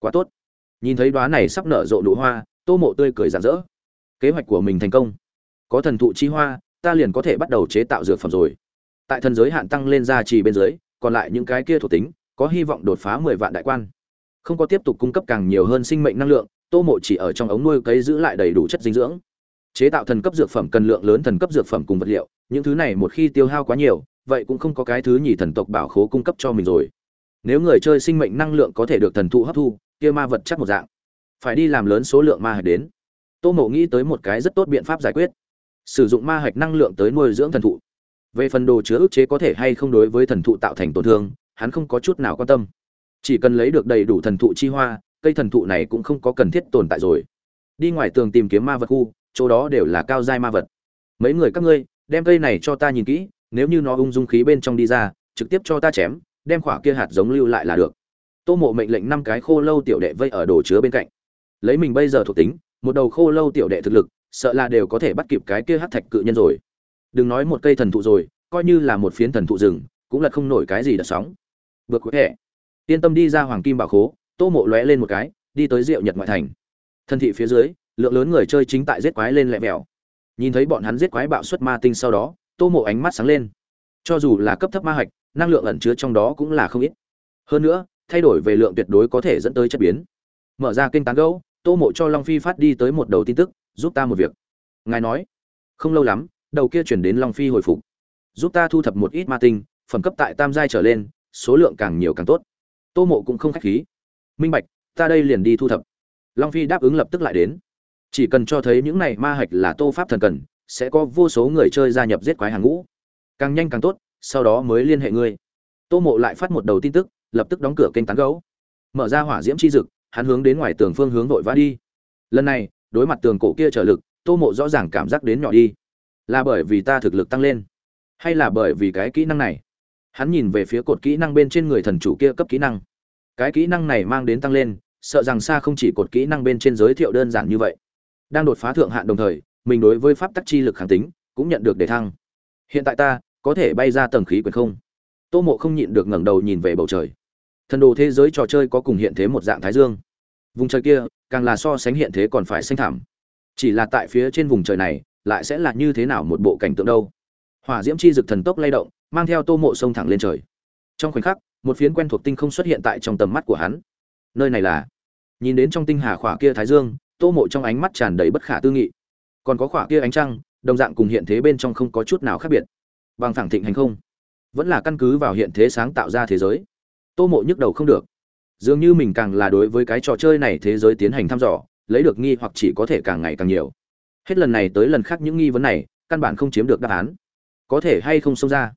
quá tốt. Nhìn thấy đoá này sắp nở rộ nụ hoa, tô mộ tươi cười rạng rỡ. Kế hoạch của mình thành công. Có thần thụ chi hoa, ta liền có thể bắt đầu chế tạo dược phẩm rồi. Tại thần giới hạn tăng lên ra trì bên dưới, còn lại những cái kia thuộc tính, có hy vọng đột phá mười vạn đại quan. Không có tiếp tục cung cấp càng nhiều hơn sinh mệnh năng lượng, tô mộ chỉ ở trong ống nuôi cấy giữ lại đầy đủ chất dinh dưỡng. Chế tạo thần cấp dược phẩm cần lượng lớn thần cấp dược phẩm cùng vật liệu, những thứ này một khi tiêu hao quá nhiều, vậy cũng không có cái thứ nhì thần tộc bảo khố cung cấp cho mình rồi. Nếu người chơi sinh mệnh năng lượng có thể được thần thụ hấp thu kia ma vật chắc một dạng. Phải đi làm lớn số lượng ma hạch đến. Tô mộ nghĩ tới một cái rất tốt biện pháp giải quyết. Sử dụng ma hạch năng lượng tới nuôi dưỡng thần thụ. Về phần đồ chứa ức chế có thể hay không đối với thần thụ tạo thành tổn thương, hắn không có chút nào quan tâm. Chỉ cần lấy được đầy đủ thần thụ chi hoa, cây thần thụ này cũng không có cần thiết tồn tại rồi. Đi ngoài tường tìm kiếm ma vật khu, chỗ đó đều là cao giai ma vật. Mấy người các ngươi, đem cây này cho ta nhìn kỹ, nếu như nó ung dung khí bên trong đi ra, trực tiếp cho ta chém, đem khỏa kia hạt giống lưu lại là được tô mộ mệnh lệnh năm cái khô lâu tiểu đệ vây ở đồ chứa bên cạnh. Lấy mình bây giờ thuộc tính, một đầu khô lâu tiểu đệ thực lực, sợ là đều có thể bắt kịp cái kia hát thạch cự nhân rồi. Đừng nói một cây thần thụ rồi, coi như là một phiến thần thụ rừng, cũng là không nổi cái gì đợt sóng. Vượt cuối hệ. Yên tâm đi ra hoàng kim bảo khố, tô mộ lóe lên một cái, đi tới rượu nhật ngoại thành. Thân thị phía dưới, lượng lớn người chơi chính tại giết quái lên lẹ mèo nhìn thấy bọn hắn giết quái bạo xuất ma tinh sau đó, tô mộ ánh mắt sáng lên. Cho dù là cấp thấp ma hạch, năng lượng ẩn chứa trong đó cũng là không ít. Hơn nữa thay đổi về lượng tuyệt đối có thể dẫn tới chất biến. Mở ra kênh tán gấu tô mộ cho long phi phát đi tới một đầu tin tức, giúp ta một việc. Ngài nói, không lâu lắm, đầu kia chuyển đến long phi hồi phục. Giúp ta thu thập một ít ma tinh, phẩm cấp tại tam giai trở lên, số lượng càng nhiều càng tốt. Tô mộ cũng không khách khí. Minh bạch, ta đây liền đi thu thập. Long phi đáp ứng lập tức lại đến. Chỉ cần cho thấy những này ma hạch là tô pháp thần cần, sẽ có vô số người chơi gia nhập giết quái hàng ngũ. Càng nhanh càng tốt, sau đó mới liên hệ ngươi. Tô mộ lại phát một đầu tin tức lập tức đóng cửa kênh tán gấu mở ra hỏa diễm chi dực, hắn hướng đến ngoài tường phương hướng vội vã đi. Lần này, đối mặt tường cổ kia trở lực, tô mộ rõ ràng cảm giác đến nhỏ đi. Là bởi vì ta thực lực tăng lên, hay là bởi vì cái kỹ năng này? Hắn nhìn về phía cột kỹ năng bên trên người thần chủ kia cấp kỹ năng. Cái kỹ năng này mang đến tăng lên, sợ rằng xa không chỉ cột kỹ năng bên trên giới thiệu đơn giản như vậy. Đang đột phá thượng hạn đồng thời, mình đối với pháp tắc chi lực kháng tính cũng nhận được đề thăng. Hiện tại ta có thể bay ra tầng khí quyển không? Tô mộ không nhịn được ngẩng đầu nhìn về bầu trời thần đồ thế giới trò chơi có cùng hiện thế một dạng thái dương. Vùng trời kia, càng là so sánh hiện thế còn phải xanh thảm chỉ là tại phía trên vùng trời này, lại sẽ là như thế nào một bộ cảnh tượng đâu? Hỏa diễm chi dực thần tốc lay động, mang theo tô mộ sông thẳng lên trời. Trong khoảnh khắc, một phiến quen thuộc tinh không xuất hiện tại trong tầm mắt của hắn. Nơi này là, nhìn đến trong tinh hà khỏa kia thái dương, tô mộ trong ánh mắt tràn đầy bất khả tư nghị. Còn có khỏa kia ánh trăng, đồng dạng cùng hiện thế bên trong không có chút nào khác biệt. Bằng thẳng thịnh hành không? Vẫn là căn cứ vào hiện thế sáng tạo ra thế giới tô mộ nhức đầu không được. Dường như mình càng là đối với cái trò chơi này thế giới tiến hành thăm dò, lấy được nghi hoặc chỉ có thể càng ngày càng nhiều. Hết lần này tới lần khác những nghi vấn này, căn bản không chiếm được đáp án. Có thể hay không xông ra?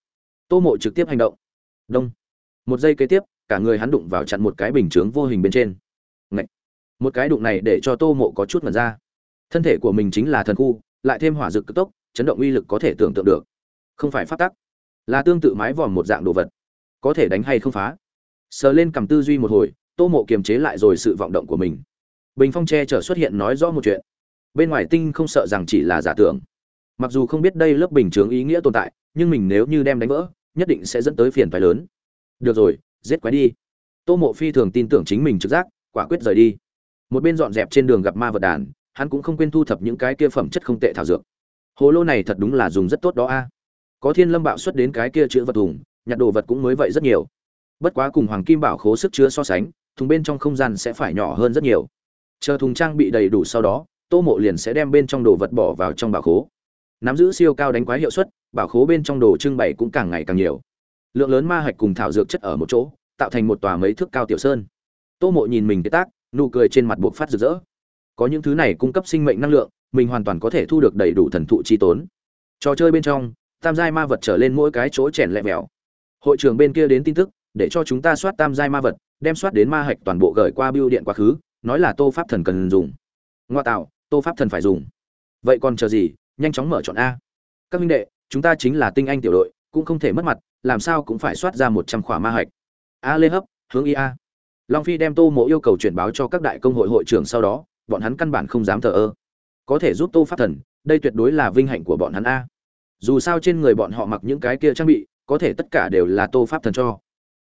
Tô mộ trực tiếp hành động. Đông. Một giây kế tiếp, cả người hắn đụng vào chặn một cái bình chướng vô hình bên trên. Ngậy! một cái đụng này để cho tô mộ có chút mật ra. Thân thể của mình chính là thần khu, lại thêm hỏa dực cực tốc, chấn động uy lực có thể tưởng tượng được. Không phải phát tắc, là tương tự mái vòm một dạng đồ vật. Có thể đánh hay không phá sờ lên cầm tư duy một hồi, tô mộ kiềm chế lại rồi sự vọng động của mình. Bình phong tre chở xuất hiện nói rõ một chuyện. Bên ngoài tinh không sợ rằng chỉ là giả tưởng. Mặc dù không biết đây lớp bình chướng ý nghĩa tồn tại, nhưng mình nếu như đem đánh vỡ, nhất định sẽ dẫn tới phiền phái lớn. Được rồi, giết quái đi. Tô mộ phi thường tin tưởng chính mình trực giác, quả quyết rời đi. Một bên dọn dẹp trên đường gặp ma vật đàn, hắn cũng không quên thu thập những cái kia phẩm chất không tệ thảo dược. Hồ lô này thật đúng là dùng rất tốt đó a. Có thiên lâm bạo xuất đến cái kia chữ vật thùng, nhặt đồ vật cũng mới vậy rất nhiều bất quá cùng hoàng kim bảo khố sức chứa so sánh, thùng bên trong không gian sẽ phải nhỏ hơn rất nhiều. Chờ thùng trang bị đầy đủ sau đó, tô mộ liền sẽ đem bên trong đồ vật bỏ vào trong bảo khố. Nắm giữ siêu cao đánh quái hiệu suất, bảo khố bên trong đồ trưng bày cũng càng ngày càng nhiều. Lượng lớn ma hạch cùng thảo dược chất ở một chỗ, tạo thành một tòa mấy thước cao tiểu sơn. Tô mộ nhìn mình cái tác, nụ cười trên mặt buộc phát rực rỡ. Có những thứ này cung cấp sinh mệnh năng lượng, mình hoàn toàn có thể thu được đầy đủ thần thụ chi tốn. Trò chơi bên trong, tam giai ma vật trở lên mỗi cái chỗ chèn lẹ mèo hội trường bên kia đến tin tức để cho chúng ta soát tam giai ma vật, đem soát đến ma hạch toàn bộ gửi qua biêu điện quá khứ, nói là tô pháp thần cần dùng. Ngoa tạo, tô pháp thần phải dùng. Vậy còn chờ gì, nhanh chóng mở chọn a. Các minh đệ, chúng ta chính là tinh anh tiểu đội, cũng không thể mất mặt, làm sao cũng phải soát ra một trăm khỏa ma hạch. A lê hấp, hướng ia long phi đem tô mộ yêu cầu chuyển báo cho các đại công hội hội trưởng sau đó, bọn hắn căn bản không dám thờ ơ. Có thể giúp tô pháp thần, đây tuyệt đối là vinh hạnh của bọn hắn a. Dù sao trên người bọn họ mặc những cái kia trang bị, có thể tất cả đều là tô pháp thần cho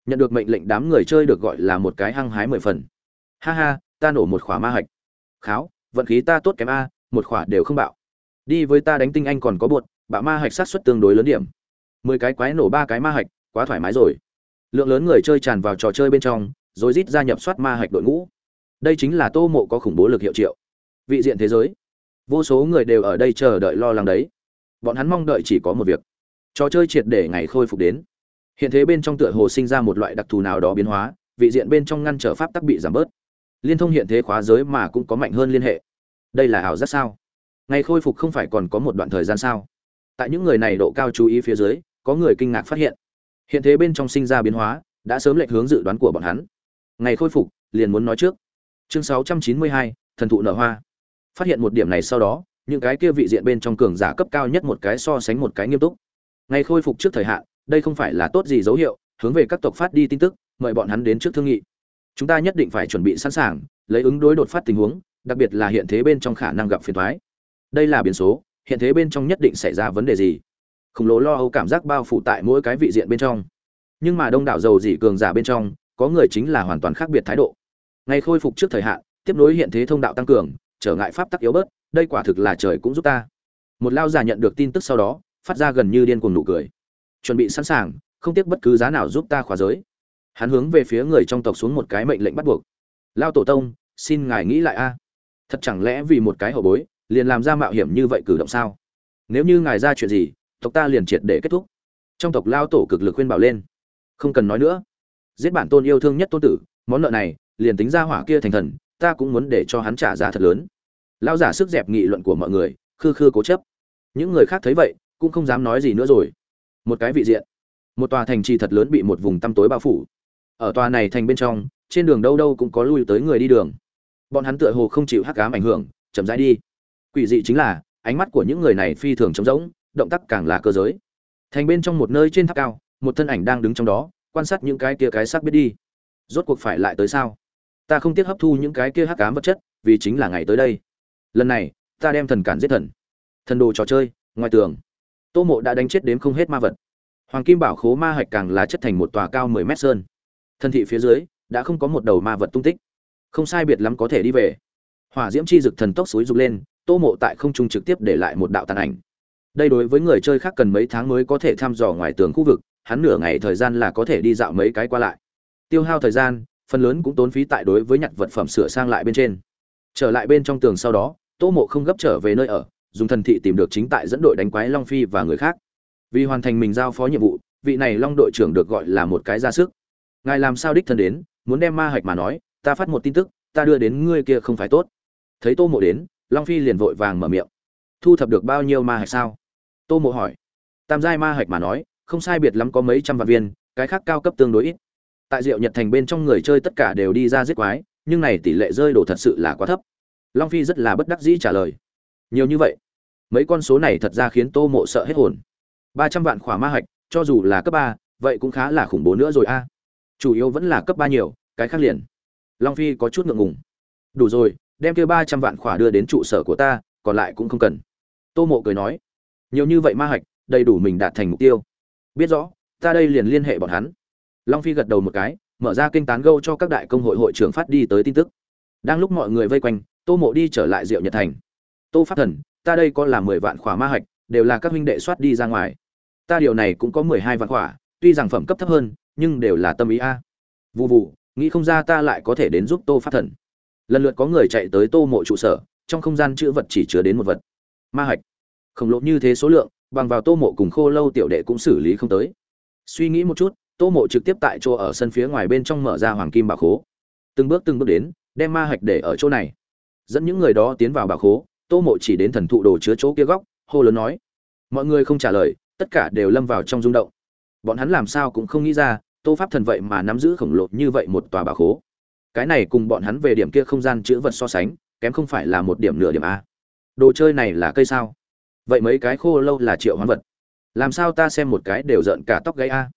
nhận được mệnh lệnh đám người chơi được gọi là một cái hăng hái mười phần. Ha ha, ta nổ một khỏa ma hạch. Kháo, vận khí ta tốt kém a, một khỏa đều không bạo. Đi với ta đánh tinh anh còn có bột bạo ma hạch sát xuất tương đối lớn điểm. Mười cái quái nổ ba cái ma hạch, quá thoải mái rồi. Lượng lớn người chơi tràn vào trò chơi bên trong, rồi rít gia nhập soát ma hạch đội ngũ. Đây chính là tô mộ có khủng bố lực hiệu triệu. Vị diện thế giới. Vô số người đều ở đây chờ đợi lo lắng đấy. Bọn hắn mong đợi chỉ có một việc. Trò chơi triệt để ngày khôi phục đến hiện thế bên trong tựa hồ sinh ra một loại đặc thù nào đó biến hóa vị diện bên trong ngăn trở pháp tắc bị giảm bớt. Liên thông hiện thế khóa giới mà cũng có mạnh hơn liên hệ. Đây là ảo giác sao? Ngày khôi phục không phải còn có một đoạn thời gian sao? Tại những người này độ cao chú ý phía dưới có người kinh ngạc phát hiện. Hiện thế bên trong sinh ra biến hóa đã sớm lệch hướng dự đoán của bọn hắn. Ngày khôi phục liền muốn nói trước. Chương 692, thần thụ nở hoa. Phát hiện một điểm này sau đó những cái kia vị diện bên trong cường giả cấp cao nhất một cái so sánh một cái nghiêm túc. Ngày khôi phục trước thời hạn đây không phải là tốt gì dấu hiệu, hướng về các tộc phát đi tin tức, mời bọn hắn đến trước thương nghị. Chúng ta nhất định phải chuẩn bị sẵn sàng, lấy ứng đối đột phát tình huống, đặc biệt là hiện thế bên trong khả năng gặp phiền thoái đây là biến số, hiện thế bên trong nhất định xảy ra vấn đề gì? Khổng lồ lo âu cảm giác bao phủ tại mỗi cái vị diện bên trong. Nhưng mà đông đảo dầu dị cường giả bên trong, có người chính là hoàn toàn khác biệt thái độ. Ngay khôi phục trước thời hạn, tiếp nối hiện thế thông đạo tăng cường, trở ngại pháp tắc yếu bớt, đây quả thực là trời cũng giúp ta. Một lao giả nhận được tin tức sau đó, phát ra gần như điên cuồng nụ cười chuẩn bị sẵn sàng, không tiếc bất cứ giá nào giúp ta khóa giới. Hắn hướng về phía người trong tộc xuống một cái mệnh lệnh bắt buộc. Lao tổ tông, xin ngài nghĩ lại a. Thật chẳng lẽ vì một cái hậu bối, liền làm ra mạo hiểm như vậy cử động sao? Nếu như ngài ra chuyện gì, tộc ta liền triệt để kết thúc. Trong tộc lao tổ cực lực khuyên bảo lên. Không cần nói nữa. Giết bản tôn yêu thương nhất tôn tử, món nợ này, liền tính ra hỏa kia thành thần, ta cũng muốn để cho hắn trả giá thật lớn. Lao giả sức dẹp nghị luận của mọi người, khư khư cố chấp. Những người khác thấy vậy, cũng không dám nói gì nữa rồi một cái vị diện. Một tòa thành trì thật lớn bị một vùng tăm tối bao phủ. Ở tòa này thành bên trong, trên đường đâu đâu cũng có lui tới người đi đường. Bọn hắn tựa hồ không chịu hắc ám ảnh hưởng, chậm rãi đi. Quỷ dị chính là, ánh mắt của những người này phi thường trống rỗng, động tác càng là cơ giới. Thành bên trong một nơi trên tháp cao, một thân ảnh đang đứng trong đó, quan sát những cái kia cái sắc biết đi. Rốt cuộc phải lại tới sao? Ta không tiếc hấp thu những cái kia hắc ám vật chất, vì chính là ngày tới đây. Lần này, ta đem thần cản giết thần. Thần đồ trò chơi, ngoài tường tô mộ đã đánh chết đếm không hết ma vật. Hoàng kim bảo khố ma hạch càng là chất thành một tòa cao mười mét sơn. Thân thị phía dưới, đã không có một đầu ma vật tung tích. Không sai biệt lắm có thể đi về. Hỏa diễm chi dực thần tốc suối rục lên, tô mộ tại không trung trực tiếp để lại một đạo tàn ảnh. Đây đối với người chơi khác cần mấy tháng mới có thể thăm dò ngoài tường khu vực, hắn nửa ngày thời gian là có thể đi dạo mấy cái qua lại. Tiêu hao thời gian, phần lớn cũng tốn phí tại đối với nhặt vật phẩm sửa sang lại bên trên. Trở lại bên trong tường sau đó, tô mộ không gấp trở về nơi ở dùng thần thị tìm được chính tại dẫn đội đánh quái long phi và người khác. Vì hoàn thành mình giao phó nhiệm vụ, vị này long đội trưởng được gọi là một cái ra sức. Ngài làm sao đích thân đến, muốn đem ma hạch mà nói, ta phát một tin tức, ta đưa đến ngươi kia không phải tốt. Thấy tô mộ đến, long phi liền vội vàng mở miệng. Thu thập được bao nhiêu ma hạch sao? Tô mộ hỏi. Tam giai ma hạch mà nói, không sai biệt lắm có mấy trăm vạn viên, cái khác cao cấp tương đối ít. Tại diệu nhật thành bên trong người chơi tất cả đều đi ra giết quái, nhưng này tỷ lệ rơi đổ thật sự là quá thấp. Long phi rất là bất đắc dĩ trả lời nhiều như vậy, mấy con số này thật ra khiến tô mộ sợ hết hồn. Ba trăm vạn khỏa ma hạch, cho dù là cấp ba, vậy cũng khá là khủng bố nữa rồi a. Chủ yếu vẫn là cấp ba nhiều, cái khác liền. Long phi có chút ngượng ngùng. Đủ rồi, đem kia ba trăm vạn khỏa đưa đến trụ sở của ta, còn lại cũng không cần. Tô mộ cười nói. Nhiều như vậy ma hạch, đầy đủ mình đạt thành mục tiêu. Biết rõ, ta đây liền liên hệ bọn hắn. Long phi gật đầu một cái, mở ra kênh tán gâu cho các đại công hội hội trưởng phát đi tới tin tức. Đang lúc mọi người vây quanh, tô mộ đi trở lại diệu nhật thành tô pháp thần, ta đây có là mười vạn khỏa ma hạch, đều là các huynh đệ soát đi ra ngoài. Ta điều này cũng có mười hai vạn khỏa, tuy rằng phẩm cấp thấp hơn, nhưng đều là tâm ý a. Vụ vụ nghĩ không ra ta lại có thể đến giúp tô pháp thần. Lần lượt có người chạy tới tô mộ trụ sở, trong không gian chữ vật chỉ chứa đến một vật. Ma hạch. Khổng lồ như thế số lượng, bằng vào tô mộ cùng khô lâu tiểu đệ cũng xử lý không tới. Suy nghĩ một chút, tô mộ trực tiếp tại chỗ ở sân phía ngoài bên trong mở ra hoàng kim bảo khố. Từng bước từng bước đến, đem ma hạch để ở chỗ này. Dẫn những người đó tiến vào bảo khố tô mộ chỉ đến thần thụ đồ chứa chỗ kia góc, hô lớn nói. Mọi người không trả lời, tất cả đều lâm vào trong rung động. Bọn hắn làm sao cũng không nghĩ ra, tô pháp thần vậy mà nắm giữ khổng lồ như vậy một tòa bà khố. Cái này cùng bọn hắn về điểm kia không gian chữ vật so sánh, kém không phải là một điểm nửa điểm a. Đồ chơi này là cây sao? Vậy mấy cái khô lâu là triệu hoán vật. Làm sao ta xem một cái đều giận cả tóc gáy a?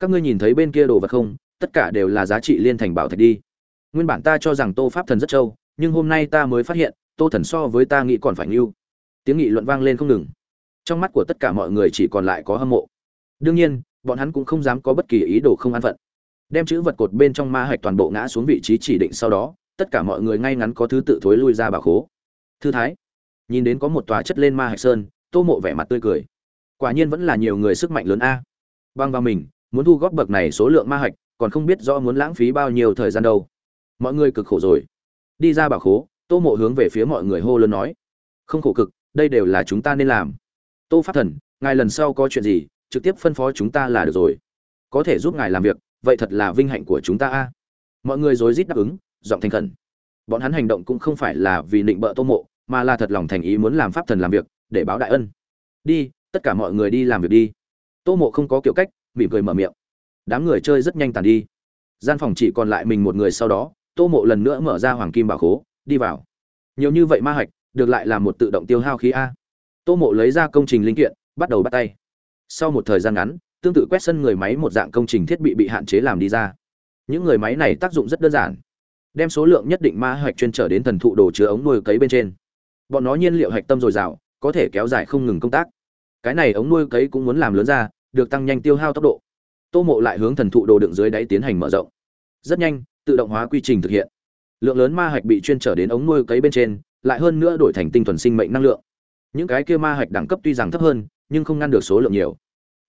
Các ngươi nhìn thấy bên kia đồ vật không? Tất cả đều là giá trị liên thành bảo thạch đi. Nguyên bản ta cho rằng tô pháp thần rất trâu, nhưng hôm nay ta mới phát hiện tô thần so với ta nghĩ còn phải ngưu. Tiếng nghị luận vang lên không ngừng. Trong mắt của tất cả mọi người chỉ còn lại có hâm mộ. Đương nhiên, bọn hắn cũng không dám có bất kỳ ý đồ không an phận. Đem chữ vật cột bên trong ma hạch toàn bộ ngã xuống vị trí chỉ định sau đó, tất cả mọi người ngay ngắn có thứ tự thối lui ra bảo khố. Thư thái. Nhìn đến có một tòa chất lên ma hạch sơn, tô mộ vẻ mặt tươi cười. Quả nhiên vẫn là nhiều người sức mạnh lớn a. Băng vào mình, muốn thu góp bậc này số lượng ma hạch, còn không biết rõ muốn lãng phí bao nhiêu thời gian đâu. Mọi người cực khổ rồi. Đi ra bảo khố tô mộ hướng về phía mọi người hô lớn nói, không khổ cực, đây đều là chúng ta nên làm. Tô pháp thần, ngài lần sau có chuyện gì, trực tiếp phân phó chúng ta là được rồi. Có thể giúp ngài làm việc, vậy thật là vinh hạnh của chúng ta a. Mọi người rối rít đáp ứng, giọng thành khẩn. Bọn hắn hành động cũng không phải là vì định bợ tô mộ, mà là thật lòng thành ý muốn làm pháp thần làm việc, để báo đại ân. Đi, tất cả mọi người đi làm việc đi. Tô mộ không có kiểu cách, mỉm cười mở miệng. Đám người chơi rất nhanh tàn đi. Gian phòng chỉ còn lại mình một người sau đó, tô mộ lần nữa mở ra hoàng kim bảo khố đi vào. Nhiều như vậy ma hạch, được lại là một tự động tiêu hao khí a. Tô mộ lấy ra công trình linh kiện, bắt đầu bắt tay. Sau một thời gian ngắn, tương tự quét sân người máy một dạng công trình thiết bị bị hạn chế làm đi ra. Những người máy này tác dụng rất đơn giản. Đem số lượng nhất định ma hạch chuyên trở đến thần thụ đồ chứa ống nuôi cấy bên trên. Bọn nó nhiên liệu hạch tâm dồi dào, có thể kéo dài không ngừng công tác. Cái này ống nuôi cấy cũng muốn làm lớn ra, được tăng nhanh tiêu hao tốc độ. Tô mộ lại hướng thần thụ đồ đựng dưới đáy tiến hành mở rộng. Rất nhanh, tự động hóa quy trình thực hiện lượng lớn ma hạch bị chuyên trở đến ống nuôi cấy bên trên lại hơn nữa đổi thành tinh thuần sinh mệnh năng lượng. Những cái kia ma hạch đẳng cấp tuy rằng thấp hơn nhưng không ngăn được số lượng nhiều.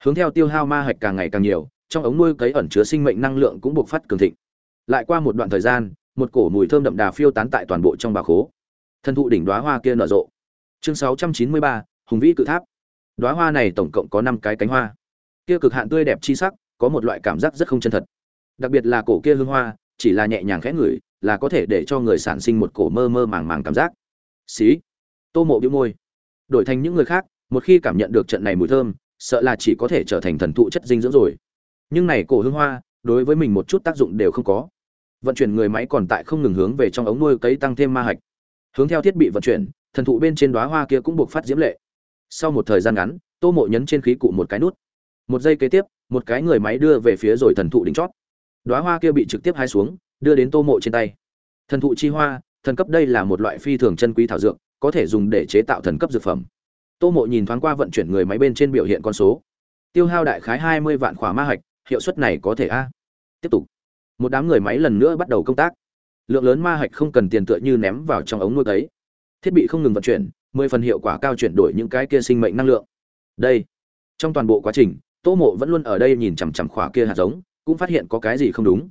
Hướng theo tiêu hao ma hạch càng ngày càng nhiều trong ống nuôi cấy ẩn chứa sinh mệnh năng lượng cũng buộc phát cường thịnh. Lại qua một đoạn thời gian một cổ mùi thơm đậm đà phiêu tán tại toàn bộ trong bà khố. Thân thụ đỉnh đoá hoa kia nở rộ. Chương 693, hùng vĩ cự tháp. Đoá hoa này tổng cộng có năm cái cánh hoa. Kia cực hạn tươi đẹp chi sắc có một loại cảm giác rất không chân thật. Đặc biệt là cổ kia hương hoa chỉ là nhẹ nhàng khẽ ngửi là có thể để cho người sản sinh một cổ mơ mơ màng màng cảm giác. Xí. Tô mộ bĩu môi. Đổi thành những người khác, một khi cảm nhận được trận này mùi thơm, sợ là chỉ có thể trở thành thần thụ chất dinh dưỡng rồi. Nhưng này cổ hương hoa, đối với mình một chút tác dụng đều không có. Vận chuyển người máy còn tại không ngừng hướng về trong ống nuôi cấy tăng thêm ma hạch. Hướng theo thiết bị vận chuyển, thần thụ bên trên đóa hoa kia cũng buộc phát diễm lệ. Sau một thời gian ngắn, tô mộ nhấn trên khí cụ một cái nút. Một giây kế tiếp, một cái người máy đưa về phía rồi thần thụ đỉnh chót. Đóa hoa kia bị trực tiếp hai xuống đưa đến tô mộ trên tay. Thần thụ chi hoa, thần cấp đây là một loại phi thường chân quý thảo dược, có thể dùng để chế tạo thần cấp dược phẩm. Tô mộ nhìn thoáng qua vận chuyển người máy bên trên biểu hiện con số. Tiêu hao đại khái hai mươi vạn khỏa ma hạch, hiệu suất này có thể a? Tiếp tục. Một đám người máy lần nữa bắt đầu công tác. Lượng lớn ma hạch không cần tiền tựa như ném vào trong ống nuôi cấy. Thiết bị không ngừng vận chuyển, mười phần hiệu quả cao chuyển đổi những cái kia sinh mệnh năng lượng. Đây. Trong toàn bộ quá trình, tô mộ vẫn luôn ở đây nhìn chằm chằm khỏa kia hạt giống, cũng phát hiện có cái gì không đúng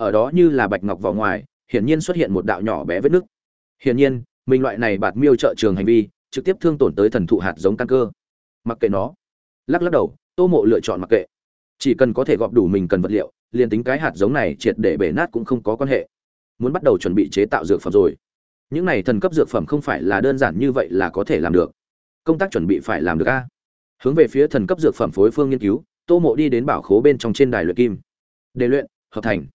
ở đó như là bạch ngọc vào ngoài, hiển nhiên xuất hiện một đạo nhỏ bé vết nứt. Hiển nhiên, mình loại này bạt miêu trợ trường hành vi, trực tiếp thương tổn tới thần thụ hạt giống căn cơ. Mặc kệ nó. Lắc lắc đầu, tô mộ lựa chọn mặc kệ. Chỉ cần có thể gọp đủ mình cần vật liệu, liền tính cái hạt giống này triệt để bể nát cũng không có quan hệ. Muốn bắt đầu chuẩn bị chế tạo dược phẩm rồi. Những này thần cấp dược phẩm không phải là đơn giản như vậy là có thể làm được. Công tác chuẩn bị phải làm được a. Hướng về phía thần cấp dược phẩm phối phương nghiên cứu, tô mộ đi đến bảo khố bên trong trên đài luyện kim. Đề luyện, hợp thành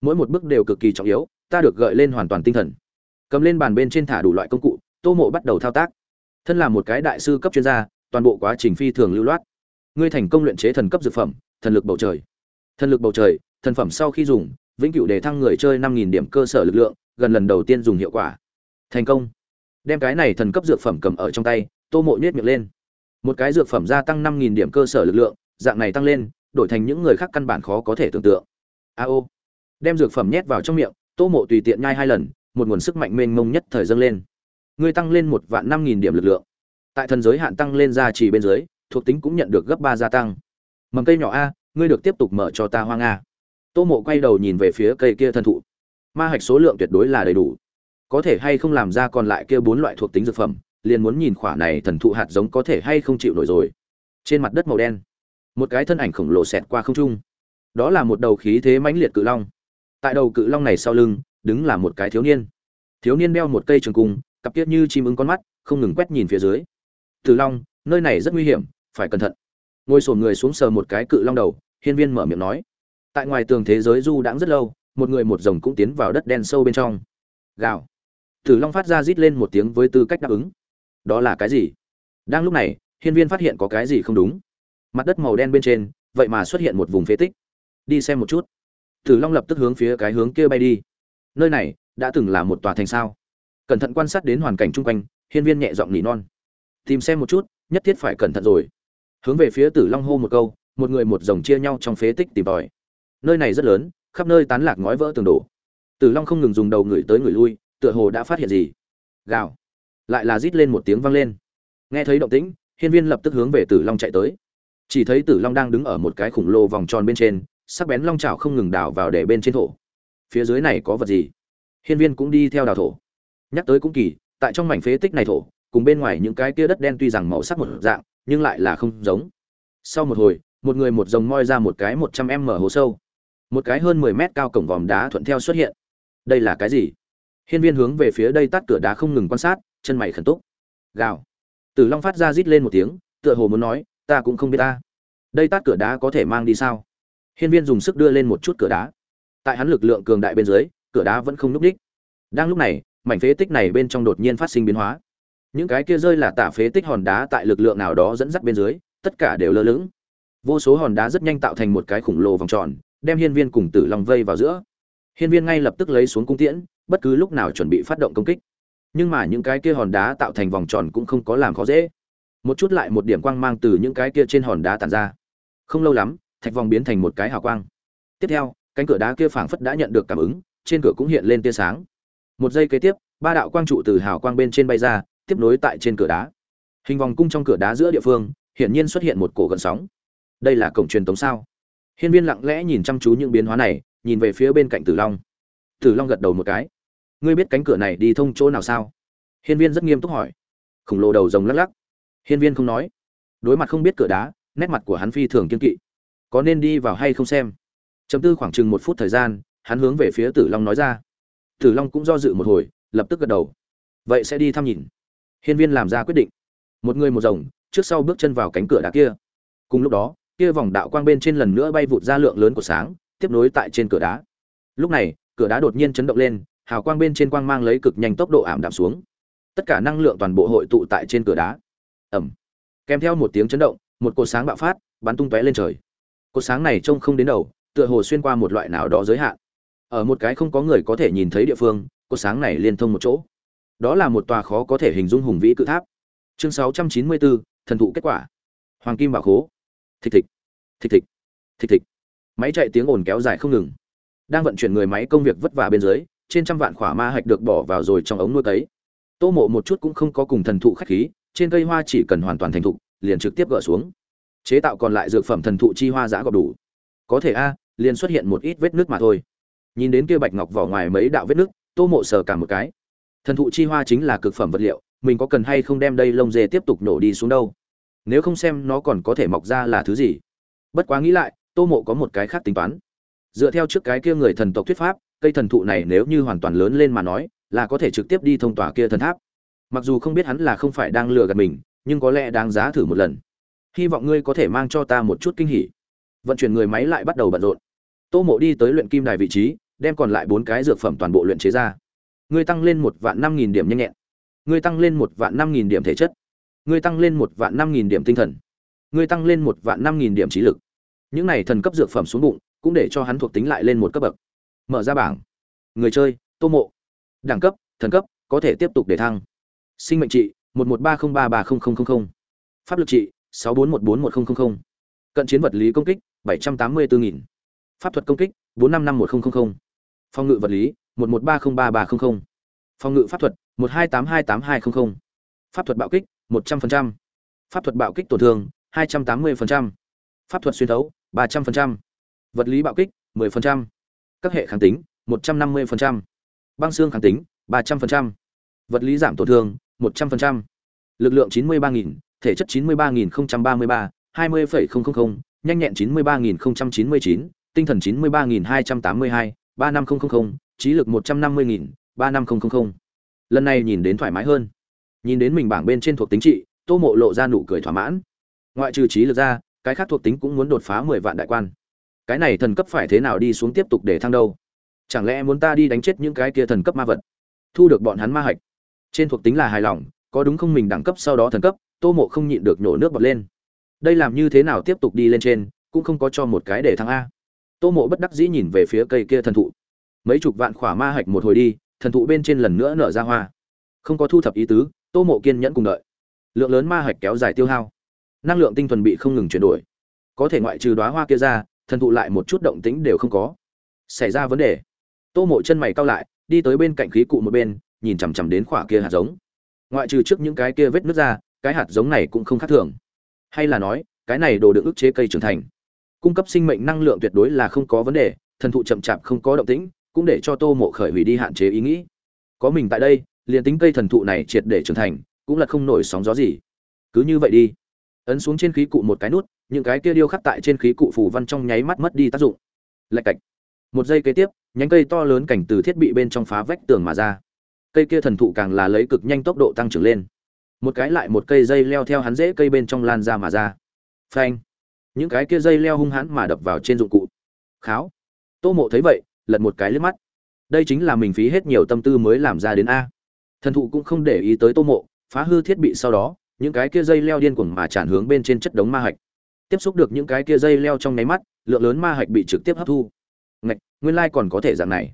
mỗi một bước đều cực kỳ trọng yếu, ta được gợi lên hoàn toàn tinh thần. Cầm lên bàn bên trên thả đủ loại công cụ, tô mộ bắt đầu thao tác. Thân là một cái đại sư cấp chuyên gia, toàn bộ quá trình phi thường lưu loát. Ngươi thành công luyện chế thần cấp dược phẩm, thần lực bầu trời. Thần lực bầu trời, thần phẩm sau khi dùng, vĩnh cửu đề thăng người chơi năm nghìn điểm cơ sở lực lượng, gần lần đầu tiên dùng hiệu quả. Thành công. Đem cái này thần cấp dược phẩm cầm ở trong tay, tô mộ nhét miệng lên. Một cái dược phẩm gia tăng năm nghìn điểm cơ sở lực lượng, dạng này tăng lên, đổi thành những người khác căn bản khó có thể tưởng tượng. A ô đem dược phẩm nhét vào trong miệng, tô mộ tùy tiện nhai hai lần, một nguồn sức mạnh mênh mông nhất thời dâng lên. Ngươi tăng lên một vạn năm nghìn điểm lực lượng. Tại thần giới hạn tăng lên ra chỉ bên dưới, thuộc tính cũng nhận được gấp ba gia tăng. Mầm cây nhỏ a, ngươi được tiếp tục mở cho ta hoang a. Tô mộ quay đầu nhìn về phía cây kia thần thụ. Ma hạch số lượng tuyệt đối là đầy đủ. Có thể hay không làm ra còn lại kia bốn loại thuộc tính dược phẩm, liền muốn nhìn khỏa này thần thụ hạt giống có thể hay không chịu nổi rồi. Trên mặt đất màu đen. Một cái thân ảnh khổng lồ xẹt qua không trung. Đó là một đầu khí thế mãnh liệt cự long tại đầu cự long này sau lưng, đứng là một cái thiếu niên. Thiếu niên đeo một cây trường cung, cặp tiết như chim ưng con mắt, không ngừng quét nhìn phía dưới. Tử long, nơi này rất nguy hiểm, phải cẩn thận. Ngồi sổn người xuống sờ một cái cự long đầu, hiên viên mở miệng nói. Tại ngoài tường thế giới du đãng rất lâu, một người một rồng cũng tiến vào đất đen sâu bên trong. Gào. Tử long phát ra rít lên một tiếng với tư cách đáp ứng. Đó là cái gì? Đang lúc này, hiên viên phát hiện có cái gì không đúng. Mặt đất màu đen bên trên, vậy mà xuất hiện một vùng phế tích. Đi xem một chút tử long lập tức hướng phía cái hướng kia bay đi. Nơi này đã từng là một tòa thành sao? Cẩn thận quan sát đến hoàn cảnh chung quanh, hiên viên nhẹ giọng nỉ non. Tìm xem một chút, nhất thiết phải cẩn thận rồi. Hướng về phía tử long hô một câu, một người một rồng chia nhau trong phế tích tìm tòi. Nơi này rất lớn, khắp nơi tán lạc ngói vỡ tường đổ. Tử long không ngừng dùng đầu người tới người lui, tựa hồ đã phát hiện gì. Gào. Lại là rít lên một tiếng vang lên. Nghe thấy động tĩnh, hiên viên lập tức hướng về tử long chạy tới. Chỉ thấy tử long đang đứng ở một cái khủng lồ vòng tròn bên trên sắc bén long chảo không ngừng đào vào để bên trên thổ. Phía dưới này có vật gì? Hiên viên cũng đi theo đào thổ. Nhắc tới cũng kỳ, tại trong mảnh phế tích này thổ, cùng bên ngoài những cái kia đất đen tuy rằng màu sắc một dạng, nhưng lại là không giống. Sau một hồi, một người một rồng moi ra một cái một trăm m hồ sâu. Một cái hơn mười mét cao cổng vòm đá thuận theo xuất hiện. Đây là cái gì? Hiên viên hướng về phía đây tắt cửa đá không ngừng quan sát, chân mày khẩn túc. Gào. Tử long phát ra rít lên một tiếng, tựa hồ muốn nói, ta cũng không biết ta. Đây tắt cửa đá có thể mang đi sao? Hiên viên dùng sức đưa lên một chút cửa đá. Tại hắn lực lượng cường đại bên dưới, cửa đá vẫn không lúc đích. Đang lúc này, mảnh phế tích này bên trong đột nhiên phát sinh biến hóa. Những cái kia rơi là tả phế tích hòn đá tại lực lượng nào đó dẫn dắt bên dưới, tất cả đều lơ lửng. Vô số hòn đá rất nhanh tạo thành một cái khủng lồ vòng tròn, đem hiên viên cùng tử long vây vào giữa. Hiên viên ngay lập tức lấy xuống cung tiễn, bất cứ lúc nào chuẩn bị phát động công kích. Nhưng mà những cái kia hòn đá tạo thành vòng tròn cũng không có làm khó dễ. Một chút lại một điểm quang mang từ những cái kia trên hòn đá tản ra. Không lâu lắm thạch vòng biến thành một cái hào quang. Tiếp theo, cánh cửa đá kia phảng phất đã nhận được cảm ứng, trên cửa cũng hiện lên tia sáng. Một giây kế tiếp, ba đạo quang trụ từ hào quang bên trên bay ra, tiếp nối tại trên cửa đá. Hình vòng cung trong cửa đá giữa địa phương, hiển nhiên xuất hiện một cổ gần sóng. Đây là cổng truyền tống sao? Hiên viên lặng lẽ nhìn chăm chú những biến hóa này, nhìn về phía bên cạnh tử long. Tử long gật đầu một cái. Ngươi biết cánh cửa này đi thông chỗ nào sao? Hiên viên rất nghiêm túc hỏi. Khổng lồ đầu rồng lắc lắc. Hiên viên không nói. Đối mặt không biết cửa đá, nét mặt của hắn phi thường kiên kỵ có nên đi vào hay không xem. Chấm tư khoảng chừng một phút thời gian, hắn hướng về phía tử long nói ra. Tử long cũng do dự một hồi, lập tức gật đầu. Vậy sẽ đi thăm nhìn. Hiên viên làm ra quyết định. Một người một rồng, trước sau bước chân vào cánh cửa đá kia. Cùng lúc đó, kia vòng đạo quang bên trên lần nữa bay vụt ra lượng lớn của sáng, tiếp nối tại trên cửa đá. Lúc này, cửa đá đột nhiên chấn động lên, hào quang bên trên quang mang lấy cực nhanh tốc độ ảm đạm xuống. Tất cả năng lượng toàn bộ hội tụ tại trên cửa đá. Ẩm kèm theo một tiếng chấn động, một cột sáng bạo phát, bắn tung tóe lên trời cột sáng này trông không đến đầu tựa hồ xuyên qua một loại nào đó giới hạn. Ở một cái không có người có thể nhìn thấy địa phương cột sáng này liên thông một chỗ. Đó là một tòa khó có thể hình dung hùng vĩ cự tháp. Chương 694, thần thụ kết quả. Hoàng kim bảo khố. Thịch thịch. Thịch thịch. Thịch thịch. Máy chạy tiếng ồn kéo dài không ngừng. Đang vận chuyển người máy công việc vất vả bên dưới trên trăm vạn khỏa ma hạch được bỏ vào rồi trong ống nuôi cấy. Tô mộ một chút cũng không có cùng thần thụ khách khí trên cây hoa chỉ cần hoàn toàn thành thụ liền trực tiếp gỡ xuống chế tạo còn lại dược phẩm thần thụ chi hoa giã gọp đủ. Có thể a, liền xuất hiện một ít vết nước mà thôi. Nhìn đến kia bạch ngọc vỏ ngoài mấy đạo vết nước, tô mộ sờ cả một cái. Thần thụ chi hoa chính là cực phẩm vật liệu, mình có cần hay không đem đây lông dê tiếp tục nổ đi xuống đâu? Nếu không xem nó còn có thể mọc ra là thứ gì. Bất quá nghĩ lại, tô mộ có một cái khác tính toán. Dựa theo trước cái kia người thần tộc thuyết pháp, cây thần thụ này nếu như hoàn toàn lớn lên mà nói, là có thể trực tiếp đi thông tòa kia thần tháp. Mặc dù không biết hắn là không phải đang lừa gạt mình, nhưng có lẽ đáng giá thử một lần hy vọng ngươi có thể mang cho ta một chút kinh hỉ. Vận chuyển người máy lại bắt đầu bận rộn. Tô mộ đi tới luyện kim đài vị trí, đem còn lại bốn cái dược phẩm toàn bộ luyện chế ra. Ngươi tăng lên một vạn năm nghìn điểm nhanh nhẹn. Ngươi tăng lên một vạn năm nghìn điểm thể chất. Ngươi tăng lên một vạn năm nghìn điểm tinh thần. Ngươi tăng lên một vạn năm nghìn điểm trí lực. Những này thần cấp dược phẩm xuống bụng, cũng để cho hắn thuộc tính lại lên một cấp bậc. Mở ra bảng. Người chơi, tô mộ. Đẳng cấp, thần cấp, có thể tiếp tục để thăng. Sinh mệnh trị, một một ba không ba ba không không không pháp lực trị sáu bốn một bốn một không không cận chiến vật lý công kích, bảy trăm tám mươi bốn nghìn. Pháp thuật công kích, bốn năm năm một không không. Phòng ngự vật lý, một một ba không ba ba không không. Phòng ngự pháp thuật, một hai tám hai tám hai không không. Pháp thuật bạo kích, một trăm phần trăm. Pháp thuật bạo kích tổn thương, hai trăm tám mươi phần trăm. Pháp thuật xuyên thấu, ba trăm phần trăm. Vật lý bạo kích, mười phần trăm. Các hệ kháng tính, một trăm năm mươi phần trăm. Băng xương kháng tính, ba trăm phần trăm. Vật lý giảm tổn thương, một trăm phần trăm. Lực lượng chín mươi ba nghìn thể chất chín mươi ba nghìn ba mươi ba, hai mươi phẩy không không không, nhanh nhẹn chín mươi ba nghìn chín mươi chín, tinh thần chín mươi ba nghìn hai trăm tám mươi hai, ba năm không không không, trí lực một trăm năm mươi nghìn, ba năm không không không. Lần này nhìn đến thoải mái hơn. Nhìn đến mình bảng bên trên thuộc tính trị, tô mộ lộ ra nụ cười thỏa mãn. Ngoại trừ trí lực ra, cái khác thuộc tính cũng muốn đột phá mười vạn đại quan. Cái này thần cấp phải thế nào đi xuống tiếp tục để thăng đâu? Chẳng lẽ muốn ta đi đánh chết những cái kia thần cấp ma vật? Thu được bọn hắn ma hạch. Trên thuộc tính là hài lòng, có đúng không mình đẳng cấp sau đó thần cấp tô mộ không nhịn được nhổ nước bọt lên. Đây làm như thế nào tiếp tục đi lên trên, cũng không có cho một cái để thăng a. Tô mộ bất đắc dĩ nhìn về phía cây kia thần thụ. Mấy chục vạn khỏa ma hạch một hồi đi, thần thụ bên trên lần nữa nở ra hoa. Không có thu thập ý tứ, tô mộ kiên nhẫn cùng đợi. Lượng lớn ma hạch kéo dài tiêu hao. Năng lượng tinh thuần bị không ngừng chuyển đổi. Có thể ngoại trừ đoá hoa kia ra, thần thụ lại một chút động tĩnh đều không có. Xảy ra vấn đề. Tô mộ chân mày cau lại, đi tới bên cạnh khí cụ một bên, nhìn chằm chằm đến khỏa kia hạt giống. Ngoại trừ trước những cái kia vết nước ra cái hạt giống này cũng không khác thường. Hay là nói, cái này đồ được ức chế cây trưởng thành. Cung cấp sinh mệnh năng lượng tuyệt đối là không có vấn đề, thần thụ chậm chạp không có động tĩnh, cũng để cho tô mộ khởi hủy đi hạn chế ý nghĩ. Có mình tại đây, liền tính cây thần thụ này triệt để trưởng thành, cũng là không nổi sóng gió gì. Cứ như vậy đi. Ấn xuống trên khí cụ một cái nút, những cái kia điêu khắc tại trên khí cụ phủ văn trong nháy mắt mất đi tác dụng. Lạch cạch. Một giây kế tiếp, nhánh cây to lớn cảnh từ thiết bị bên trong phá vách tường mà ra. Cây kia thần thụ càng là lấy cực nhanh tốc độ tăng trưởng lên một cái lại một cây dây leo theo hắn dễ cây bên trong lan ra mà ra. Phanh. Những cái kia dây leo hung hãn mà đập vào trên dụng cụ. Kháo. Tô mộ thấy vậy, lật một cái liếc mắt. Đây chính là mình phí hết nhiều tâm tư mới làm ra đến a. Thần thụ cũng không để ý tới tô mộ, phá hư thiết bị sau đó, những cái kia dây leo điên cuồng mà tràn hướng bên trên chất đống ma hạch. Tiếp xúc được những cái kia dây leo trong nháy mắt, lượng lớn ma hạch bị trực tiếp hấp thu. Ngạch, nguyên lai còn có thể dạng này.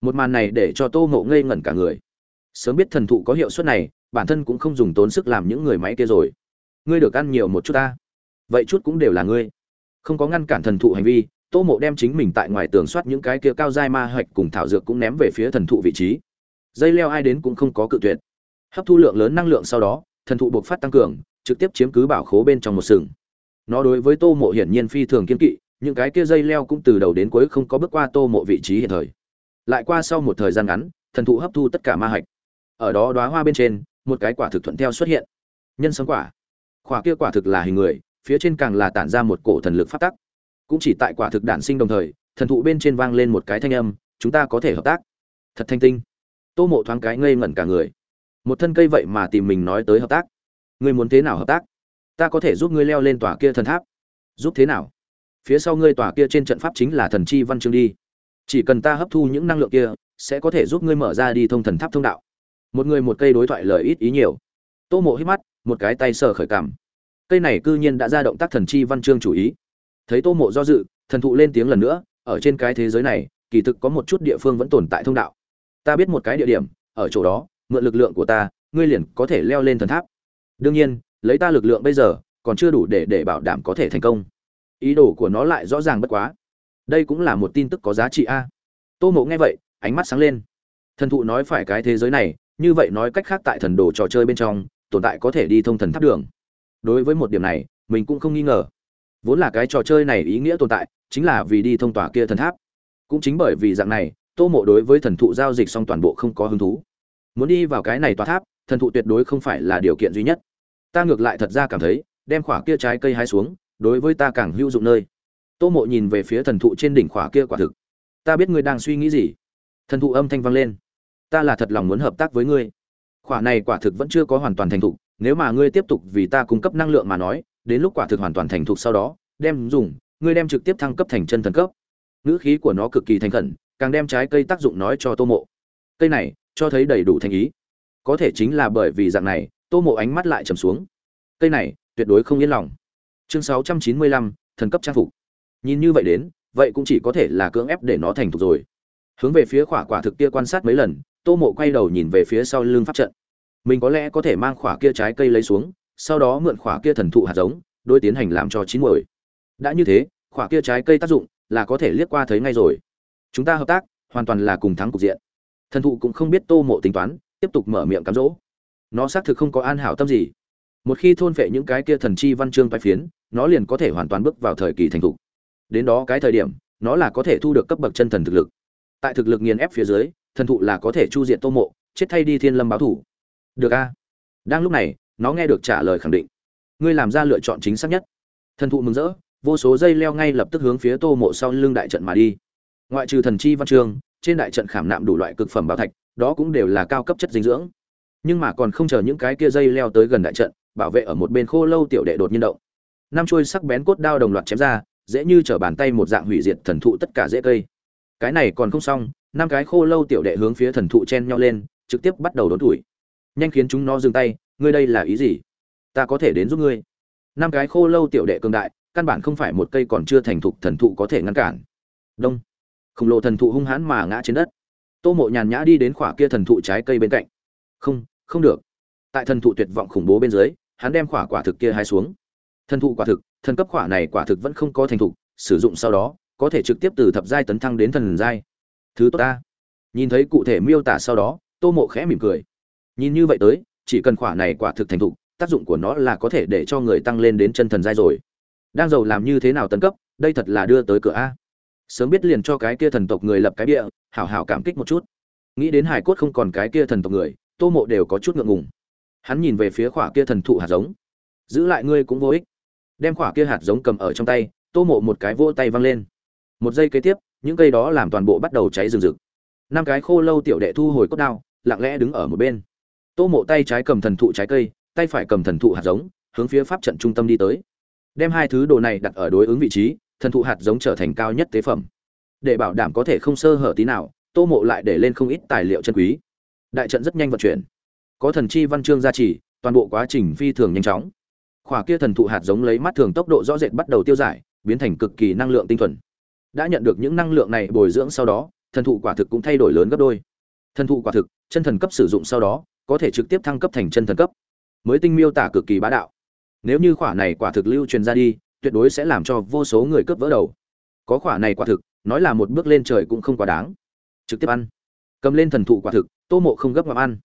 Một màn này để cho tô mộ ngây ngẩn cả người. Sớm biết thần thụ có hiệu suất này bản thân cũng không dùng tốn sức làm những người máy kia rồi. Ngươi được ăn nhiều một chút ta. Vậy chút cũng đều là ngươi. Không có ngăn cản thần thụ hành vi, tô mộ đem chính mình tại ngoài tường soát những cái kia cao dai ma hạch cùng thảo dược cũng ném về phía thần thụ vị trí. Dây leo ai đến cũng không có cự tuyệt. Hấp thu lượng lớn năng lượng sau đó, thần thụ buộc phát tăng cường, trực tiếp chiếm cứ bảo khố bên trong một sừng. Nó đối với tô mộ hiển nhiên phi thường kiên kỵ, những cái kia dây leo cũng từ đầu đến cuối không có bước qua tô mộ vị trí hiện thời. Lại qua sau một thời gian ngắn, thần thụ hấp thu tất cả ma hạch. Ở đó đóa hoa bên trên một cái quả thực thuận theo xuất hiện. Nhân sống quả. Quả kia quả thực là hình người, phía trên càng là tản ra một cổ thần lực phát tắc. Cũng chỉ tại quả thực đản sinh đồng thời, thần thụ bên trên vang lên một cái thanh âm, chúng ta có thể hợp tác. Thật thanh tinh. Tô mộ thoáng cái ngây ngẩn cả người. Một thân cây vậy mà tìm mình nói tới hợp tác. Ngươi muốn thế nào hợp tác? Ta có thể giúp ngươi leo lên tòa kia thần tháp. Giúp thế nào? Phía sau ngươi tòa kia trên trận pháp chính là thần chi văn chương đi. Chỉ cần ta hấp thu những năng lượng kia, sẽ có thể giúp ngươi mở ra đi thông thần tháp thông đạo một người một cây đối thoại lời ít ý nhiều. Tô mộ hít mắt, một cái tay sờ khởi cảm. Cây này cư nhiên đã ra động tác thần chi văn chương chủ ý. Thấy tô mộ do dự, thần thụ lên tiếng lần nữa, ở trên cái thế giới này, kỳ thực có một chút địa phương vẫn tồn tại thông đạo. Ta biết một cái địa điểm, ở chỗ đó, mượn lực lượng của ta, ngươi liền có thể leo lên thần tháp. Đương nhiên, lấy ta lực lượng bây giờ, còn chưa đủ để để bảo đảm có thể thành công. Ý đồ của nó lại rõ ràng bất quá. Đây cũng là một tin tức có giá trị a. Tô mộ nghe vậy, ánh mắt sáng lên. Thần thụ nói phải cái thế giới này như vậy nói cách khác tại thần đồ trò chơi bên trong, tồn tại có thể đi thông thần tháp đường. Đối với một điểm này, mình cũng không nghi ngờ. Vốn là cái trò chơi này ý nghĩa tồn tại, chính là vì đi thông tòa kia thần tháp. Cũng chính bởi vì dạng này, tô mộ đối với thần thụ giao dịch xong toàn bộ không có hứng thú. Muốn đi vào cái này tòa tháp, thần thụ tuyệt đối không phải là điều kiện duy nhất. Ta ngược lại thật ra cảm thấy, đem khỏa kia trái cây hái xuống, đối với ta càng hữu dụng nơi. Tô mộ nhìn về phía thần thụ trên đỉnh khỏa kia quả thực. Ta biết ngươi đang suy nghĩ gì. Thần thụ âm thanh vang lên ta là thật lòng muốn hợp tác với ngươi. Khỏa này quả thực vẫn chưa có hoàn toàn thành thục, nếu mà ngươi tiếp tục vì ta cung cấp năng lượng mà nói, đến lúc quả thực hoàn toàn thành thục sau đó, đem dùng, ngươi đem trực tiếp thăng cấp thành chân thần cấp. Ngữ khí của nó cực kỳ thành khẩn, càng đem trái cây tác dụng nói cho tô mộ. Cây này, cho thấy đầy đủ thành ý. Có thể chính là bởi vì dạng này, tô mộ ánh mắt lại trầm xuống. Cây này, tuyệt đối không yên lòng. Chương sáu trăm chín mươi lăm, thần cấp trang phục. Nhìn như vậy đến, vậy cũng chỉ có thể là cưỡng ép để nó thành thục rồi. Hướng về phía khỏa quả thực kia quan sát mấy lần tô mộ quay đầu nhìn về phía sau lưng pháp trận. Mình có lẽ có thể mang khỏa kia trái cây lấy xuống, sau đó mượn khỏa kia thần thụ hạt giống đôi tiến hành làm cho chín mồi đã như thế, khỏa kia trái cây tác dụng là có thể liếc qua thấy ngay rồi. Chúng ta hợp tác, hoàn toàn là cùng thắng cục diện. Thần thụ cũng không biết tô mộ tính toán, tiếp tục mở miệng cám dỗ. Nó xác thực không có an hảo tâm gì. Một khi thôn phệ những cái kia thần chi văn chương toái phiến, nó liền có thể hoàn toàn bước vào thời kỳ thành thục. Đến đó cái thời điểm, nó là có thể thu được cấp bậc chân thần thực lực. Tại thực lực nghiền ép phía dưới thần thụ là có thể chu diện tô mộ, chết thay đi thiên lâm báo thủ. Được a. Đang lúc này, nó nghe được trả lời khẳng định. Ngươi làm ra lựa chọn chính xác nhất. Thần thụ mừng rỡ, vô số dây leo ngay lập tức hướng phía tô mộ sau lưng đại trận mà đi. Ngoại trừ thần chi văn chương, trên đại trận khảm nạm đủ loại cực phẩm bảo thạch, đó cũng đều là cao cấp chất dinh dưỡng. Nhưng mà còn không chờ những cái kia dây leo tới gần đại trận, bảo vệ ở một bên khô lâu tiểu đệ đột nhiên động. Năm chuôi sắc bén cốt đao đồng loạt chém ra, dễ như trở bàn tay một dạng hủy diệt thần thụ tất cả dễ cây. Cái này còn không xong năm cái khô lâu tiểu đệ hướng phía thần thụ chen nhau lên, trực tiếp bắt đầu đốn tuổi. Nhanh khiến chúng nó dừng tay, ngươi đây là ý gì? Ta có thể đến giúp ngươi. Năm cái khô lâu tiểu đệ cường đại, căn bản không phải một cây còn chưa thành thục thần thụ có thể ngăn cản. Đông. Khổng lồ thần thụ hung hãn mà ngã trên đất. Tô mộ nhàn nhã đi đến khỏa kia thần thụ trái cây bên cạnh. Không không được. Tại thần thụ tuyệt vọng khủng bố bên dưới, hắn đem khỏa quả thực kia hai xuống. Thần thụ quả thực, thần cấp khỏa này quả thực vẫn không có thành thục, sử dụng sau đó, có thể trực tiếp từ thập giai tấn thăng đến thần giai thứ tốt ta. Nhìn thấy cụ thể miêu tả sau đó, tô mộ khẽ mỉm cười. Nhìn như vậy tới, chỉ cần quả này quả thực thành thục, tác dụng của nó là có thể để cho người tăng lên đến chân thần giai rồi. Đang giàu làm như thế nào tấn cấp, đây thật là đưa tới cửa a. Sớm biết liền cho cái kia thần tộc người lập cái bịa, hảo hảo cảm kích một chút. Nghĩ đến hải cốt không còn cái kia thần tộc người, tô mộ đều có chút ngượng ngùng. Hắn nhìn về phía khỏa kia thần thụ hạt giống. Giữ lại ngươi cũng vô ích. Đem khỏa kia hạt giống cầm ở trong tay, tô mộ một cái vỗ tay văng lên. Một giây kế tiếp những cây đó làm toàn bộ bắt đầu cháy rừng rực. Năm cái khô lâu tiểu đệ thu hồi cốt đao, lặng lẽ đứng ở một bên. Tô mộ tay trái cầm thần thụ trái cây, tay phải cầm thần thụ hạt giống, hướng phía pháp trận trung tâm đi tới. Đem hai thứ đồ này đặt ở đối ứng vị trí, thần thụ hạt giống trở thành cao nhất tế phẩm. Để bảo đảm có thể không sơ hở tí nào, tô mộ lại để lên không ít tài liệu chân quý. Đại trận rất nhanh vận chuyển. Có thần chi văn chương gia trì, toàn bộ quá trình phi thường nhanh chóng. Khỏa kia thần thụ hạt giống lấy mắt thường tốc độ rõ rệt bắt đầu tiêu giải, biến thành cực kỳ năng lượng tinh thuần đã nhận được những năng lượng này bồi dưỡng sau đó, thần thụ quả thực cũng thay đổi lớn gấp đôi. Thần thụ quả thực, chân thần cấp sử dụng sau đó, có thể trực tiếp thăng cấp thành chân thần cấp. Mới tinh miêu tả cực kỳ bá đạo. Nếu như khỏa này quả thực lưu truyền ra đi, tuyệt đối sẽ làm cho vô số người cướp vỡ đầu. Có khỏa này quả thực, nói là một bước lên trời cũng không quá đáng. Trực tiếp ăn. Cầm lên thần thụ quả thực, tô mộ không gấp ngọc ăn.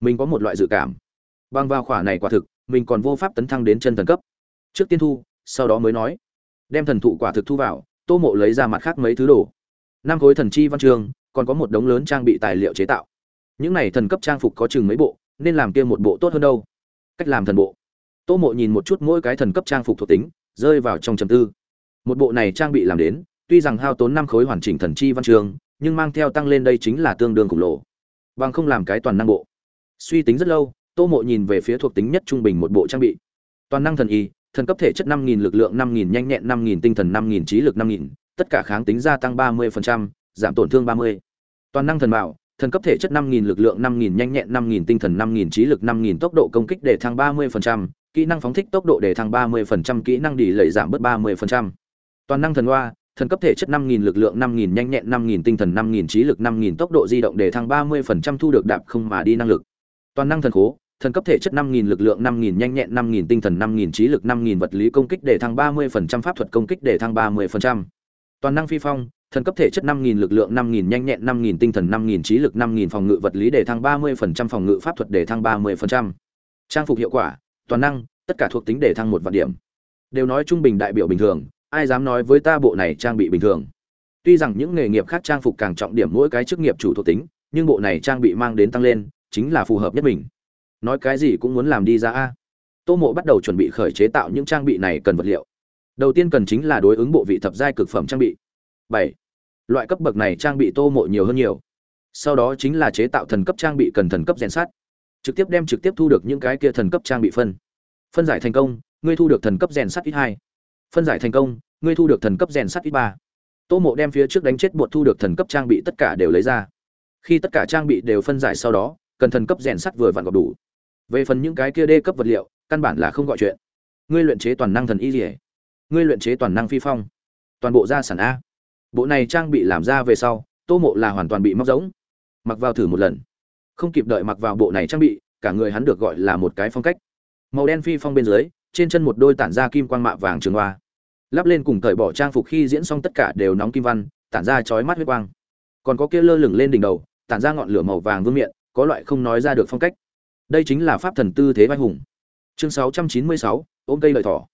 Mình có một loại dự cảm. Bằng vào khỏa này quả thực, mình còn vô pháp tấn thăng đến chân thần cấp. Trước tiên thu, sau đó mới nói. Đem thần thụ quả thực thu vào tô mộ lấy ra mặt khác mấy thứ đồ. Năm khối thần chi văn chương còn có một đống lớn trang bị tài liệu chế tạo. Những này thần cấp trang phục có chừng mấy bộ nên làm kia một bộ tốt hơn đâu. Cách làm thần bộ. Tô mộ nhìn một chút mỗi cái thần cấp trang phục thuộc tính rơi vào trong trầm tư. Một bộ này trang bị làm đến tuy rằng hao tốn năm khối hoàn chỉnh thần chi văn trường, nhưng mang theo tăng lên đây chính là tương đương khổng lồ. Bằng không làm cái toàn năng bộ. Suy tính rất lâu tô mộ nhìn về phía thuộc tính nhất trung bình một bộ trang bị. Toàn năng thần y thần cấp thể chất 5000 lực lượng 5000 nhanh nhẹn 5000 tinh thần 5000 trí lực 5000, tất cả kháng tính gia tăng 30%, giảm tổn thương 30. Toàn năng thần bảo, thần cấp thể chất 5000 lực lượng 5000 nhanh nhẹn 5000 tinh thần 5000 trí lực 5000 tốc độ công kích để thăng 30%, kỹ năng phóng thích tốc độ để thăng 30%, kỹ năng đi lẩy giảm bớt 30%. Toàn năng thần hoa, thần cấp thể chất 5000 lực lượng 5000 nhanh nhẹn 5000 tinh thần 5000 trí lực 5000 tốc độ di động để thăng 30% thu được đạp không mà đi năng lực. Toàn năng thần khố, thần cấp thể chất 5000 lực lượng 5000 nhanh nhẹn 5000 tinh thần 5000 trí lực 5000 vật lý công kích để thăng 30% pháp thuật công kích để thăng 30%. Toàn năng phi phong, thần cấp thể chất 5000 lực lượng 5000 nhanh nhẹn 5000 tinh thần 5000 trí lực 5000 phòng ngự vật lý để thăng 30% phòng ngự pháp thuật để thăng 30%. Trang phục hiệu quả, toàn năng, tất cả thuộc tính để thăng một vạn điểm. Đều nói trung bình đại biểu bình thường, ai dám nói với ta bộ này trang bị bình thường tuy rằng những nghề nghiệp khác trang phục càng trọng điểm mỗi cái chức nghiệp chủ thuộc tính nhưng bộ này trang bị mang đến tăng lên chính là phù hợp nhất mình nói cái gì cũng muốn làm đi ra a. Tô mộ bắt đầu chuẩn bị khởi chế tạo những trang bị này cần vật liệu. Đầu tiên cần chính là đối ứng bộ vị thập giai cực phẩm trang bị. Bảy. Loại cấp bậc này trang bị tô mộ nhiều hơn nhiều. Sau đó chính là chế tạo thần cấp trang bị cần thần cấp rèn sát trực tiếp đem trực tiếp thu được những cái kia thần cấp trang bị phân. Phân giải thành công, ngươi thu được thần cấp rèn sắt ít hai. Phân giải thành công, ngươi thu được thần cấp rèn sắt ít ba. Tô mộ đem phía trước đánh chết bột thu được thần cấp trang bị tất cả đều lấy ra. Khi tất cả trang bị đều phân giải sau đó, cần thần cấp rèn sắt vừa vặn gọp đủ về phần những cái kia đê cấp vật liệu, căn bản là không gọi chuyện. Ngươi luyện chế toàn năng thần y dỉa ngươi luyện chế toàn năng phi phong. Toàn bộ gia sản a. Bộ này trang bị làm ra về sau, tô mộ là hoàn toàn bị móc giống. Mặc vào thử một lần. Không kịp đợi mặc vào bộ này trang bị, cả người hắn được gọi là một cái phong cách. Màu đen phi phong bên dưới, trên chân một đôi tản ra kim quang mạ vàng trường hoa. Lắp lên cùng cởi bỏ trang phục khi diễn xong tất cả đều nóng kim văn, tản ra chói mắt huyết quang. Còn có kia lơ lửng lên đỉnh đầu, tản ra ngọn lửa màu vàng vương miện, có loại không nói ra được phong cách đây chính là pháp thần tư thế vai hùng. Chương 696, ôm cây lợi thỏ.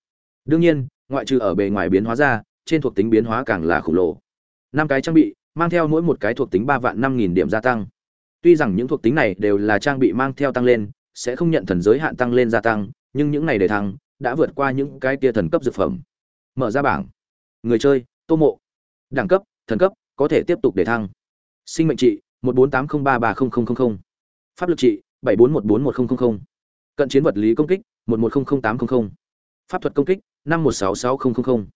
Đương nhiên ngoại trừ ở bề ngoài biến hóa ra trên thuộc tính biến hóa càng là khổng lồ. Năm cái trang bị mang theo mỗi một cái thuộc tính ba vạn năm nghìn điểm gia tăng. Tuy rằng những thuộc tính này đều là trang bị mang theo tăng lên sẽ không nhận thần giới hạn tăng lên gia tăng nhưng những này để thăng đã vượt qua những cái tia thần cấp dược phẩm. Mở ra bảng. Người chơi tô mộ. Đẳng cấp thần cấp có thể tiếp tục để thăng. Sinh mệnh trị một bốn tám không ba ba không không không. Pháp lực trị bảy bốn một bốn một không không cận chiến vật lý công kích một một không không tám không không. Pháp thuật công kích năm một sáu sáu không không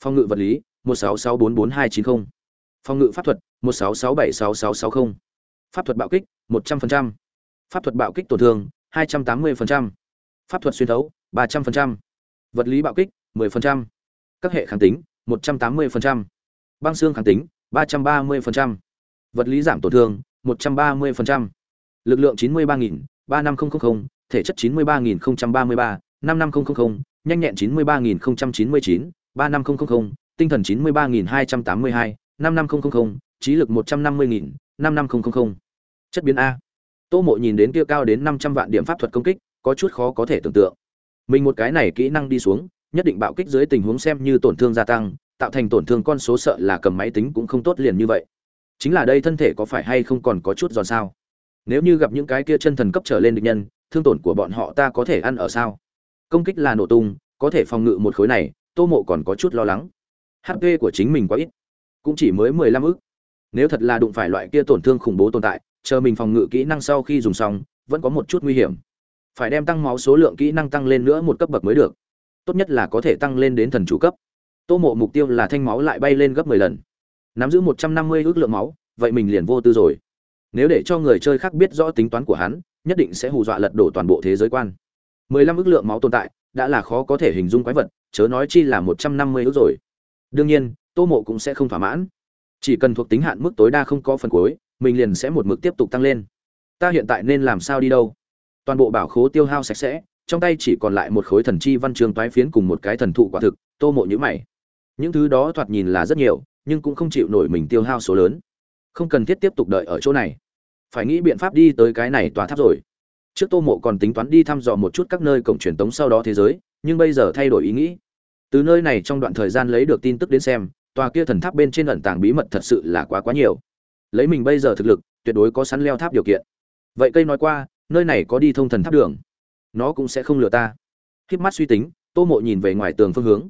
phòng ngự vật lý một sáu sáu bốn bốn hai chín không. Phòng ngự pháp thuật một sáu sáu bảy sáu sáu sáu không. Pháp thuật bạo kích một trăm linh pháp thuật bạo kích tổn thương hai trăm tám mươi pháp thuật xuyên thấu ba trăm linh vật lý bạo kích 10%, các hệ kháng tính 180%, băng xương kháng tính 330%, vật lý giảm tổn thương 130%, lực lượng 93.000, 35000, thể chất 93033, 55000, nhanh nhẹn 93099, 35000, tinh thần 93282, 55000, trí lực 150000, năm năm không không không. Chất biến a. Tô mộ nhìn đến kia cao đến năm trăm vạn điểm pháp thuật công kích có chút khó có thể tưởng tượng. Mình một cái này kỹ năng đi xuống nhất định bạo kích dưới tình huống xem như tổn thương gia tăng tạo thành tổn thương con số sợ là cầm máy tính cũng không tốt liền như vậy. Chính là đây thân thể có phải hay không còn có chút giòn sao? Nếu như gặp những cái kia chân thần cấp trở lên địch nhân, thương tổn của bọn họ ta có thể ăn ở sao? Công kích là nổ tung, có thể phòng ngự một khối này, tô mộ còn có chút lo lắng. Hp của chính mình quá ít, cũng chỉ mới mười lăm ức. Nếu thật là đụng phải loại kia tổn thương khủng bố tồn tại, chờ mình phòng ngự kỹ năng sau khi dùng xong, vẫn có một chút nguy hiểm. Phải đem tăng máu số lượng kỹ năng tăng lên nữa một cấp bậc mới được. Tốt nhất là có thể tăng lên đến thần chủ cấp. Tô mộ mục tiêu là thanh máu lại bay lên gấp mười lần. Nắm giữ một trăm năm mươi ước lượng máu, vậy mình liền vô tư rồi nếu để cho người chơi khác biết rõ tính toán của hắn, nhất định sẽ hù dọa lật đổ toàn bộ thế giới quan. Mười lăm ước lượng máu tồn tại, đã là khó có thể hình dung quái vật, chớ nói chi là một trăm năm mươi ước rồi. Đương nhiên, tô mộ cũng sẽ không thỏa mãn. Chỉ cần thuộc tính hạn mức tối đa không có phần cuối, mình liền sẽ một mức tiếp tục tăng lên. Ta hiện tại nên làm sao đi đâu? Toàn bộ bảo khố tiêu hao sạch sẽ, trong tay chỉ còn lại một khối thần chi văn trường toái phiến cùng một cái thần thụ quả thực, tô mộ nhữ mày. Những thứ đó thoạt nhìn là rất nhiều, nhưng cũng không chịu nổi mình tiêu hao số lớn. Không cần thiết tiếp tục đợi ở chỗ này phải nghĩ biện pháp đi tới cái này tòa tháp rồi. Trước tô mộ còn tính toán đi thăm dò một chút các nơi cổng truyền tống sau đó thế giới, nhưng bây giờ thay đổi ý nghĩ. Từ nơi này trong đoạn thời gian lấy được tin tức đến xem, tòa kia thần tháp bên trên ẩn tàng bí mật thật sự là quá quá nhiều. Lấy mình bây giờ thực lực, tuyệt đối có sẵn leo tháp điều kiện. Vậy cây nói qua, nơi này có đi thông thần tháp đường. Nó cũng sẽ không lừa ta. Khiếp mắt suy tính, tô mộ nhìn về ngoài tường phương hướng.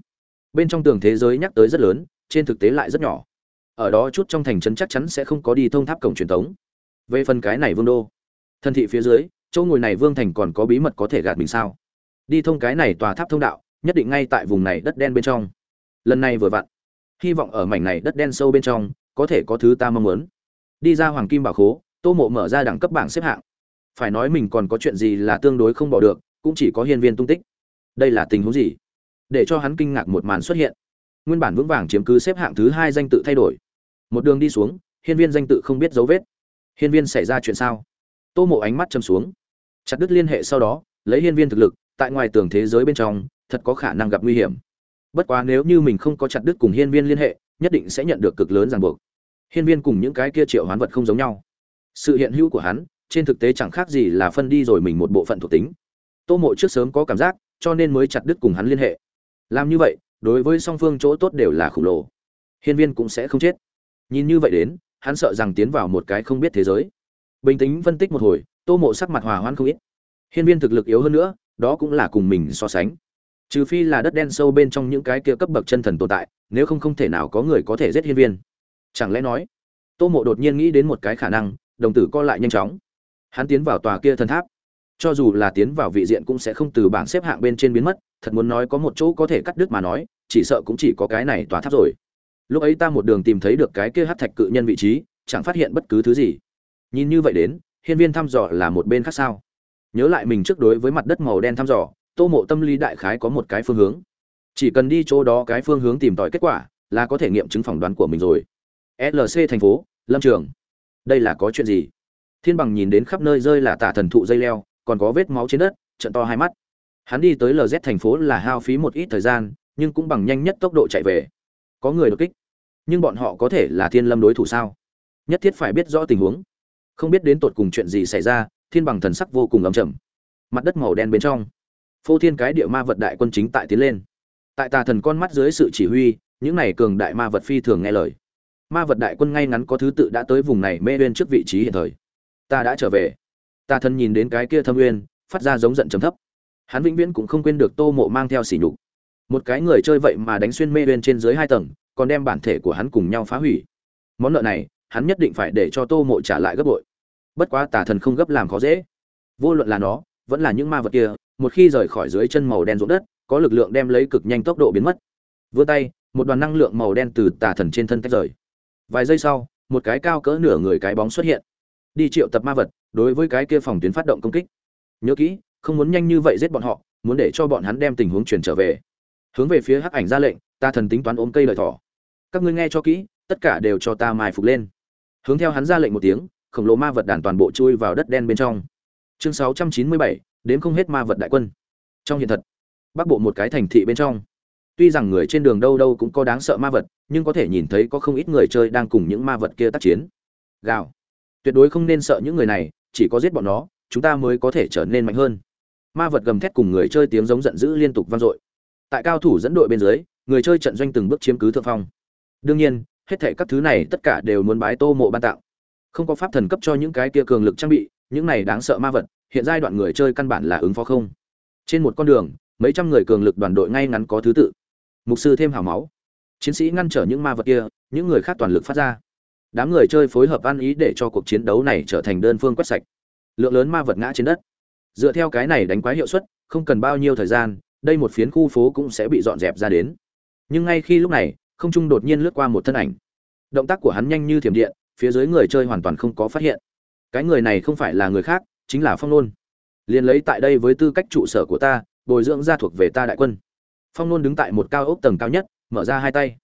Bên trong tường thế giới nhắc tới rất lớn, trên thực tế lại rất nhỏ. Ở đó chút trong thành trấn chắc chắn sẽ không có đi thông tháp cổng truyền thống về phần cái này vương đô, thân thị phía dưới, chỗ ngồi này vương thành còn có bí mật có thể gạt mình sao? Đi thông cái này tòa tháp thông đạo, nhất định ngay tại vùng này đất đen bên trong. Lần này vừa vặn, hy vọng ở mảnh này đất đen sâu bên trong, có thể có thứ ta mong muốn. Đi ra hoàng kim bảo khố, tô mộ mở ra đẳng cấp bảng xếp hạng. Phải nói mình còn có chuyện gì là tương đối không bỏ được, cũng chỉ có hiên viên tung tích. Đây là tình huống gì? Để cho hắn kinh ngạc một màn xuất hiện. Nguyên bản vững vàng chiếm cứ xếp hạng thứ hai danh tự thay đổi. Một đường đi xuống, hiên viên danh tự không biết dấu vết hiên viên xảy ra chuyện sao? Tô mộ ánh mắt châm xuống. Chặt đứt liên hệ sau đó, lấy hiên viên thực lực, tại ngoài tường thế giới bên trong, thật có khả năng gặp nguy hiểm. Bất quá nếu như mình không có chặt đứt cùng hiên viên liên hệ, nhất định sẽ nhận được cực lớn ràng buộc. Hiên viên cùng những cái kia triệu hoán vật không giống nhau. Sự hiện hữu của hắn, trên thực tế chẳng khác gì là phân đi rồi mình một bộ phận thuộc tính. Tô mộ trước sớm có cảm giác, cho nên mới chặt đứt cùng hắn liên hệ. Làm như vậy, đối với song phương chỗ tốt đều là khổng lồ. Hiên viên cũng sẽ không chết. Nhìn như vậy đến hắn sợ rằng tiến vào một cái không biết thế giới. Bình tĩnh phân tích một hồi, tô mộ sắc mặt hòa hoan không ít. Hiên viên thực lực yếu hơn nữa, đó cũng là cùng mình so sánh. Trừ phi là đất đen sâu bên trong những cái kia cấp bậc chân thần tồn tại, nếu không không thể nào có người có thể giết hiên viên. Chẳng lẽ nói, tô mộ đột nhiên nghĩ đến một cái khả năng, đồng tử co lại nhanh chóng. Hắn tiến vào tòa kia thần tháp. Cho dù là tiến vào vị diện cũng sẽ không từ bảng xếp hạng bên trên biến mất, thật muốn nói có một chỗ có thể cắt đứt mà nói, chỉ sợ cũng chỉ có cái này tòa tháp rồi lúc ấy ta một đường tìm thấy được cái kia hát thạch cự nhân vị trí, chẳng phát hiện bất cứ thứ gì. Nhìn như vậy đến, hiên viên thăm dò là một bên khác sao? Nhớ lại mình trước đối với mặt đất màu đen thăm dò, tô mộ tâm lý đại khái có một cái phương hướng. Chỉ cần đi chỗ đó cái phương hướng tìm tòi kết quả, là có thể nghiệm chứng phỏng đoán của mình rồi. Lc thành phố, lâm trường. Đây là có chuyện gì? Thiên bằng nhìn đến khắp nơi rơi là tả thần thụ dây leo, còn có vết máu trên đất, trận to hai mắt. Hắn đi tới lz thành phố là hao phí một ít thời gian, nhưng cũng bằng nhanh nhất tốc độ chạy về có người đột kích. Nhưng bọn họ có thể là thiên lâm đối thủ sao? Nhất thiết phải biết rõ tình huống. Không biết đến tột cùng chuyện gì xảy ra, thiên bằng thần sắc vô cùng ấm chầm mặt đất màu đen bên trong. Phô thiên cái địa ma vật đại quân chính tại tiến lên. Tại tà thần con mắt dưới sự chỉ huy, những này cường đại ma vật phi thường nghe lời. Ma vật đại quân ngay ngắn có thứ tự đã tới vùng này mê lên trước vị trí hiện thời. Ta đã trở về. Tà thần nhìn đến cái kia thâm uyên, phát ra giống giận trầm thấp. Hắn vĩnh viễn cũng không quên được tô mộ mang theo sỉ nhục một cái người chơi vậy mà đánh xuyên mê bên trên dưới hai tầng, còn đem bản thể của hắn cùng nhau phá hủy. Món nợ này, hắn nhất định phải để cho tô mộ trả lại gấp bội. Bất quá tà thần không gấp làm khó dễ. Vô luận là nó, vẫn là những ma vật kia, một khi rời khỏi dưới chân màu đen ruộng đất, có lực lượng đem lấy cực nhanh tốc độ biến mất. Vươn tay, một đoàn năng lượng màu đen từ tà thần trên thân tách rời. Vài giây sau, một cái cao cỡ nửa người cái bóng xuất hiện. Đi triệu tập ma vật, đối với cái kia phòng tuyến phát động công kích. Nhớ kỹ, không muốn nhanh như vậy giết bọn họ, muốn để cho bọn hắn đem tình huống chuyển trở về hướng về phía hắc ảnh ra lệnh ta thần tính toán ôm cây lợi thỏ. Các ngươi nghe cho kỹ tất cả đều cho ta mai phục lên. Hướng theo hắn ra lệnh một tiếng khổng lồ ma vật đàn toàn bộ chui vào đất đen bên trong. Chương 697, đến không hết ma vật đại quân. Trong hiện thật bắc bộ một cái thành thị bên trong. Tuy rằng người trên đường đâu đâu cũng có đáng sợ ma vật nhưng có thể nhìn thấy có không ít người chơi đang cùng những ma vật kia tác chiến. Gào. Tuyệt đối không nên sợ những người này chỉ có giết bọn nó chúng ta mới có thể trở nên mạnh hơn. Ma vật gầm thét cùng người chơi tiếng giống giận dữ liên tục vang dội tại cao thủ dẫn đội bên dưới, người chơi trận doanh từng bước chiếm cứ thượng phong. Đương nhiên, hết thảy các thứ này tất cả đều muốn bái tô mộ ban tặng. Không có pháp thần cấp cho những cái kia cường lực trang bị, những này đáng sợ ma vật, hiện giai đoạn người chơi căn bản là ứng phó không. Trên một con đường, mấy trăm người cường lực đoàn đội ngay ngắn có thứ tự. Mục sư thêm hào máu. Chiến sĩ ngăn trở những ma vật kia, những người khác toàn lực phát ra. Đám người chơi phối hợp ăn ý để cho cuộc chiến đấu này trở thành đơn phương quét sạch. Lượng lớn ma vật ngã trên đất. Dựa theo cái này đánh quái hiệu suất, không cần bao nhiêu thời gian đây một phiến khu phố cũng sẽ bị dọn dẹp ra đến. Nhưng ngay khi lúc này, không trung đột nhiên lướt qua một thân ảnh. Động tác của hắn nhanh như thiểm điện, phía dưới người chơi hoàn toàn không có phát hiện. Cái người này không phải là người khác, chính là phong nôn. Liền lấy tại đây với tư cách trụ sở của ta, bồi dưỡng ra thuộc về ta đại quân. Phong nôn đứng tại một cao ốc tầng cao nhất, mở ra hai tay.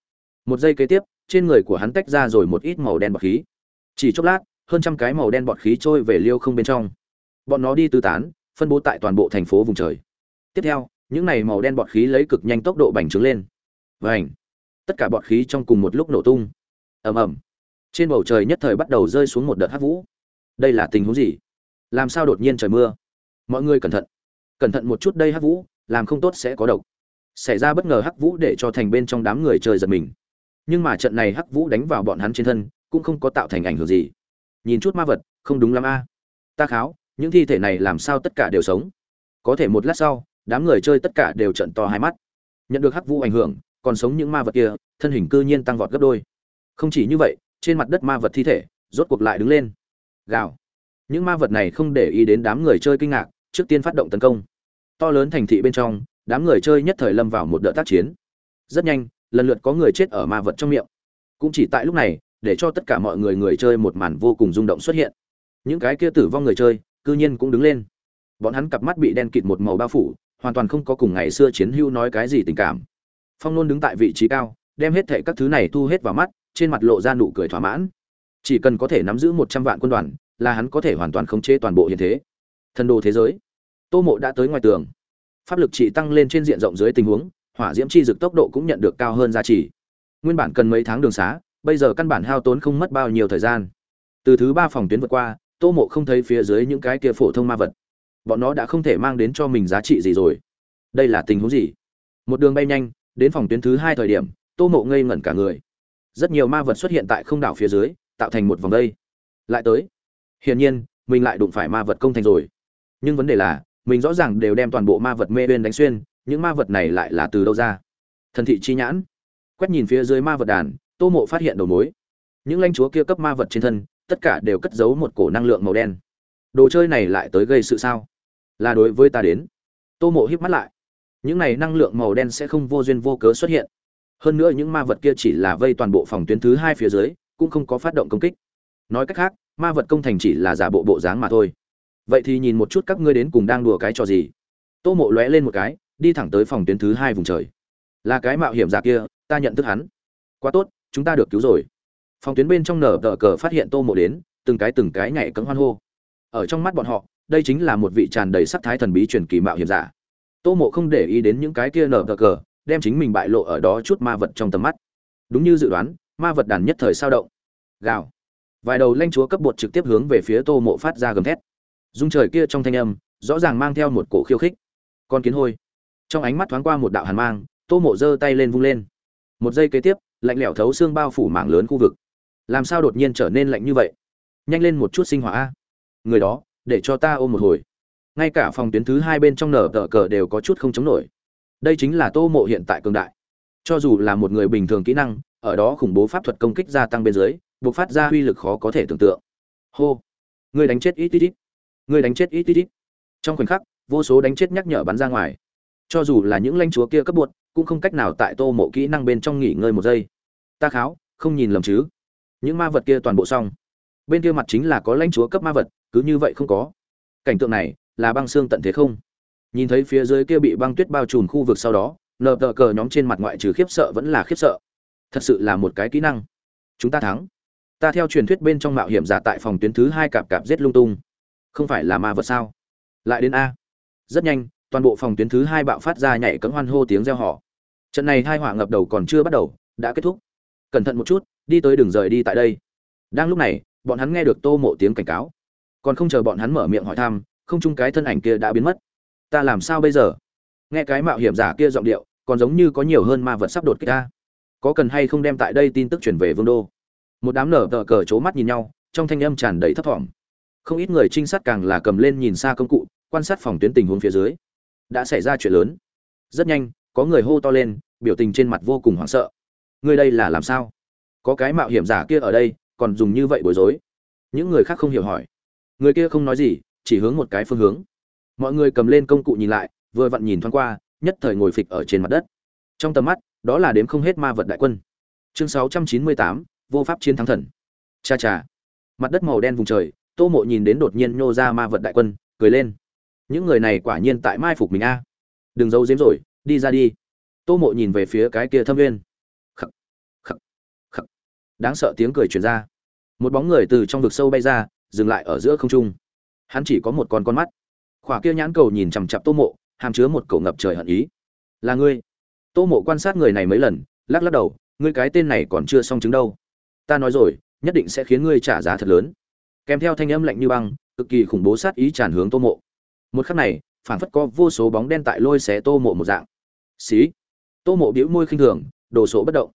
Một giây kế tiếp, trên người của hắn tách ra rồi một ít màu đen bọt khí. Chỉ chốc lát, hơn trăm cái màu đen bọt khí trôi về liêu không bên trong. Bọn nó đi tứ tán, phân bố tại toàn bộ thành phố vùng trời. Tiếp theo những này màu đen bọt khí lấy cực nhanh tốc độ bành trướng lên. Vành, tất cả bọt khí trong cùng một lúc nổ tung. Ầm ầm! Trên bầu trời nhất thời bắt đầu rơi xuống một đợt hắc vũ. Đây là tình huống gì? Làm sao đột nhiên trời mưa? Mọi người cẩn thận! Cẩn thận một chút đây hắc vũ làm không tốt sẽ có độc. Xảy ra bất ngờ hắc vũ để cho thành bên trong đám người chơi giật mình. Nhưng mà trận này hắc vũ đánh vào bọn hắn trên thân cũng không có tạo thành ảnh hưởng gì. Nhìn chút ma vật không đúng lắm a. Ta kháo những thi thể này làm sao tất cả đều sống? Có thể một lát sau đám người chơi tất cả đều trận to hai mắt. Nhận được hắc vũ ảnh hưởng, còn sống những ma vật kia, thân hình cư nhiên tăng vọt gấp đôi. Không chỉ như vậy, trên mặt đất ma vật thi thể, rốt cuộc lại đứng lên. Gào. Những ma vật này không để ý đến đám người chơi kinh ngạc, trước tiên phát động tấn công. To lớn thành thị bên trong, đám người chơi nhất thời lâm vào một đợt tác chiến. Rất nhanh, lần lượt có người chết ở ma vật trong miệng. Cũng chỉ tại lúc này, để cho tất cả mọi người người chơi một màn vô cùng rung động xuất hiện. Những cái kia tử vong người chơi, cư nhiên cũng đứng lên. Bọn hắn cặp mắt bị đen kịt một màu bao phủ hoàn toàn không có cùng ngày xưa chiến hưu nói cái gì tình cảm. Phong nôn đứng tại vị trí cao, đem hết thệ các thứ này thu hết vào mắt, trên mặt lộ ra nụ cười thỏa mãn. Chỉ cần có thể nắm giữ một trăm vạn quân đoàn, là hắn có thể hoàn toàn khống chế toàn bộ hiện thế. Thần đồ thế giới. Tô mộ đã tới ngoài tường. Pháp lực trị tăng lên trên diện rộng dưới tình huống, hỏa diễm chi dực tốc độ cũng nhận được cao hơn giá trị nguyên bản cần mấy tháng đường xá, bây giờ căn bản hao tốn không mất bao nhiêu thời gian. Từ thứ ba phòng tuyến vượt qua, tô mộ không thấy phía dưới những cái kia phổ thông ma vật bọn nó đã không thể mang đến cho mình giá trị gì rồi. Đây là tình huống gì? Một đường bay nhanh, đến phòng tuyến thứ hai thời điểm, tô mộ ngây ngẩn cả người. Rất nhiều ma vật xuất hiện tại không đảo phía dưới, tạo thành một vòng đây lại tới. Hiển nhiên, mình lại đụng phải ma vật công thành rồi. Nhưng vấn đề là, mình rõ ràng đều đem toàn bộ ma vật mê bên đánh xuyên, những ma vật này lại là từ đâu ra? Thần thị chi nhãn. Quét nhìn phía dưới ma vật đàn, tô mộ phát hiện đầu mối. Những lãnh chúa kia cấp ma vật trên thân, tất cả đều cất giấu một cổ năng lượng màu đen đồ chơi này lại tới gây sự sao? Là đối với ta đến. Tô mộ híp mắt lại. Những này năng lượng màu đen sẽ không vô duyên vô cớ xuất hiện. Hơn nữa những ma vật kia chỉ là vây toàn bộ phòng tuyến thứ hai phía dưới, cũng không có phát động công kích. Nói cách khác, ma vật công thành chỉ là giả bộ bộ dáng mà thôi. Vậy thì nhìn một chút các ngươi đến cùng đang đùa cái trò gì? Tô mộ lóe lên một cái, đi thẳng tới phòng tuyến thứ hai vùng trời. Là cái mạo hiểm giả kia, ta nhận thức hắn. Quá tốt, chúng ta được cứu rồi. Phòng tuyến bên trong nở tờ cờ phát hiện tô mộ đến, từng cái từng cái nhảy cấm hoan hô ở trong mắt bọn họ, đây chính là một vị tràn đầy sắc thái thần bí truyền kỳ mạo hiểm giả. Tô mộ không để ý đến những cái kia nở cờ cờ, đem chính mình bại lộ ở đó chút ma vật trong tầm mắt. Đúng như dự đoán, ma vật đàn nhất thời sao động. Gào. Vài đầu lanh chúa cấp bột trực tiếp hướng về phía tô mộ phát ra gầm thét. Dung trời kia trong thanh âm, rõ ràng mang theo một cổ khiêu khích. Con kiến hôi. Trong ánh mắt thoáng qua một đạo hàn mang, tô mộ giơ tay lên vung lên. Một giây kế tiếp, lạnh lẽo thấu xương bao phủ mảng lớn khu vực. Làm sao đột nhiên trở nên lạnh như vậy? Nhanh lên một chút sinh hỏa a người đó, để cho ta ôm một hồi. Ngay cả phòng tuyến thứ hai bên trong nở tờ cờ đều có chút không chống nổi. Đây chính là tô mộ hiện tại cường đại. Cho dù là một người bình thường kỹ năng, ở đó khủng bố pháp thuật công kích gia tăng bên dưới, buộc phát ra uy lực khó có thể tưởng tượng. Hô! Người đánh chết ít ít ít. Người đánh chết ít ít ít. Trong khoảnh khắc, vô số đánh chết nhắc nhở bắn ra ngoài. Cho dù là những lãnh chúa kia cấp bột cũng không cách nào tại tô mộ kỹ năng bên trong nghỉ ngơi một giây. Ta kháo, không nhìn lầm chứ. Những ma vật kia toàn bộ xong. Bên kia mặt chính là có lãnh chúa cấp ma vật cứ như vậy không có. Cảnh tượng này, là băng xương tận thế không? Nhìn thấy phía dưới kia bị băng tuyết bao trùm khu vực sau đó, nờ tờ cờ nhóm trên mặt ngoại trừ khiếp sợ vẫn là khiếp sợ. Thật sự là một cái kỹ năng. Chúng ta thắng. Ta theo truyền thuyết bên trong mạo hiểm giả tại phòng tuyến thứ hai cạp cạp giết lung tung. Không phải là ma vật sao? Lại đến a. Rất nhanh, toàn bộ phòng tuyến thứ hai bạo phát ra nhảy cấm hoan hô tiếng reo hò. Trận này hai hỏa ngập đầu còn chưa bắt đầu, đã kết thúc. Cẩn thận một chút, đi tới đường rời đi tại đây. Đang lúc này, bọn hắn nghe được tô mộ tiếng cảnh cáo còn không chờ bọn hắn mở miệng hỏi thăm, không chung cái thân ảnh kia đã biến mất. Ta làm sao bây giờ? Nghe cái mạo hiểm giả kia giọng điệu, còn giống như có nhiều hơn ma vật sắp đột kích ta. Có cần hay không đem tại đây tin tức chuyển về vương đô? Một đám nở tờ cờ c mắt nhìn nhau, trong thanh âm tràn đầy thấp thỏm. Không ít người trinh sát càng là cầm lên nhìn xa công cụ, quan sát phòng tuyến tình huống phía dưới. Đã xảy ra chuyện lớn. Rất nhanh, có người hô to lên, biểu tình trên mặt vô cùng hoảng sợ. Người đây là làm sao? Có cái mạo hiểm giả kia ở đây, còn dùng như vậy bối rối. Những người khác không hiểu hỏi người kia không nói gì chỉ hướng một cái phương hướng. Mọi người cầm lên công cụ nhìn lại vừa vặn nhìn thoáng qua nhất thời ngồi phịch ở trên mặt đất. Trong tầm mắt đó là đếm không hết ma vật đại quân. Chương 698, vô pháp chiến thắng thần. Cha cha. Mặt đất màu đen vùng trời tô mộ nhìn đến đột nhiên nhô ra ma vật đại quân cười lên. Những người này quả nhiên tại mai phục mình a. Đừng giấu giếm rồi đi ra đi. Tô mộ nhìn về phía cái kia thâm viên. Khắc khắc khắc đáng sợ tiếng cười truyền ra. Một bóng người từ trong vực sâu bay ra dừng lại ở giữa không trung. Hắn chỉ có một con con mắt. Khỏa kia nhãn cầu nhìn chằm chặp tô mộ, hàm chứa một cầu ngập trời hận ý. Là ngươi? Tô mộ quan sát người này mấy lần, lắc lắc đầu, ngươi cái tên này còn chưa xong chứng đâu. Ta nói rồi, nhất định sẽ khiến ngươi trả giá thật lớn. Kèm theo thanh âm lạnh như băng, cực kỳ khủng bố sát ý tràn hướng tô mộ. Một khắc này phản phất có vô số bóng đen tại lôi xé tô mộ một dạng. Xí. Tô mộ bĩu môi khinh thường, đồ sộ bất động.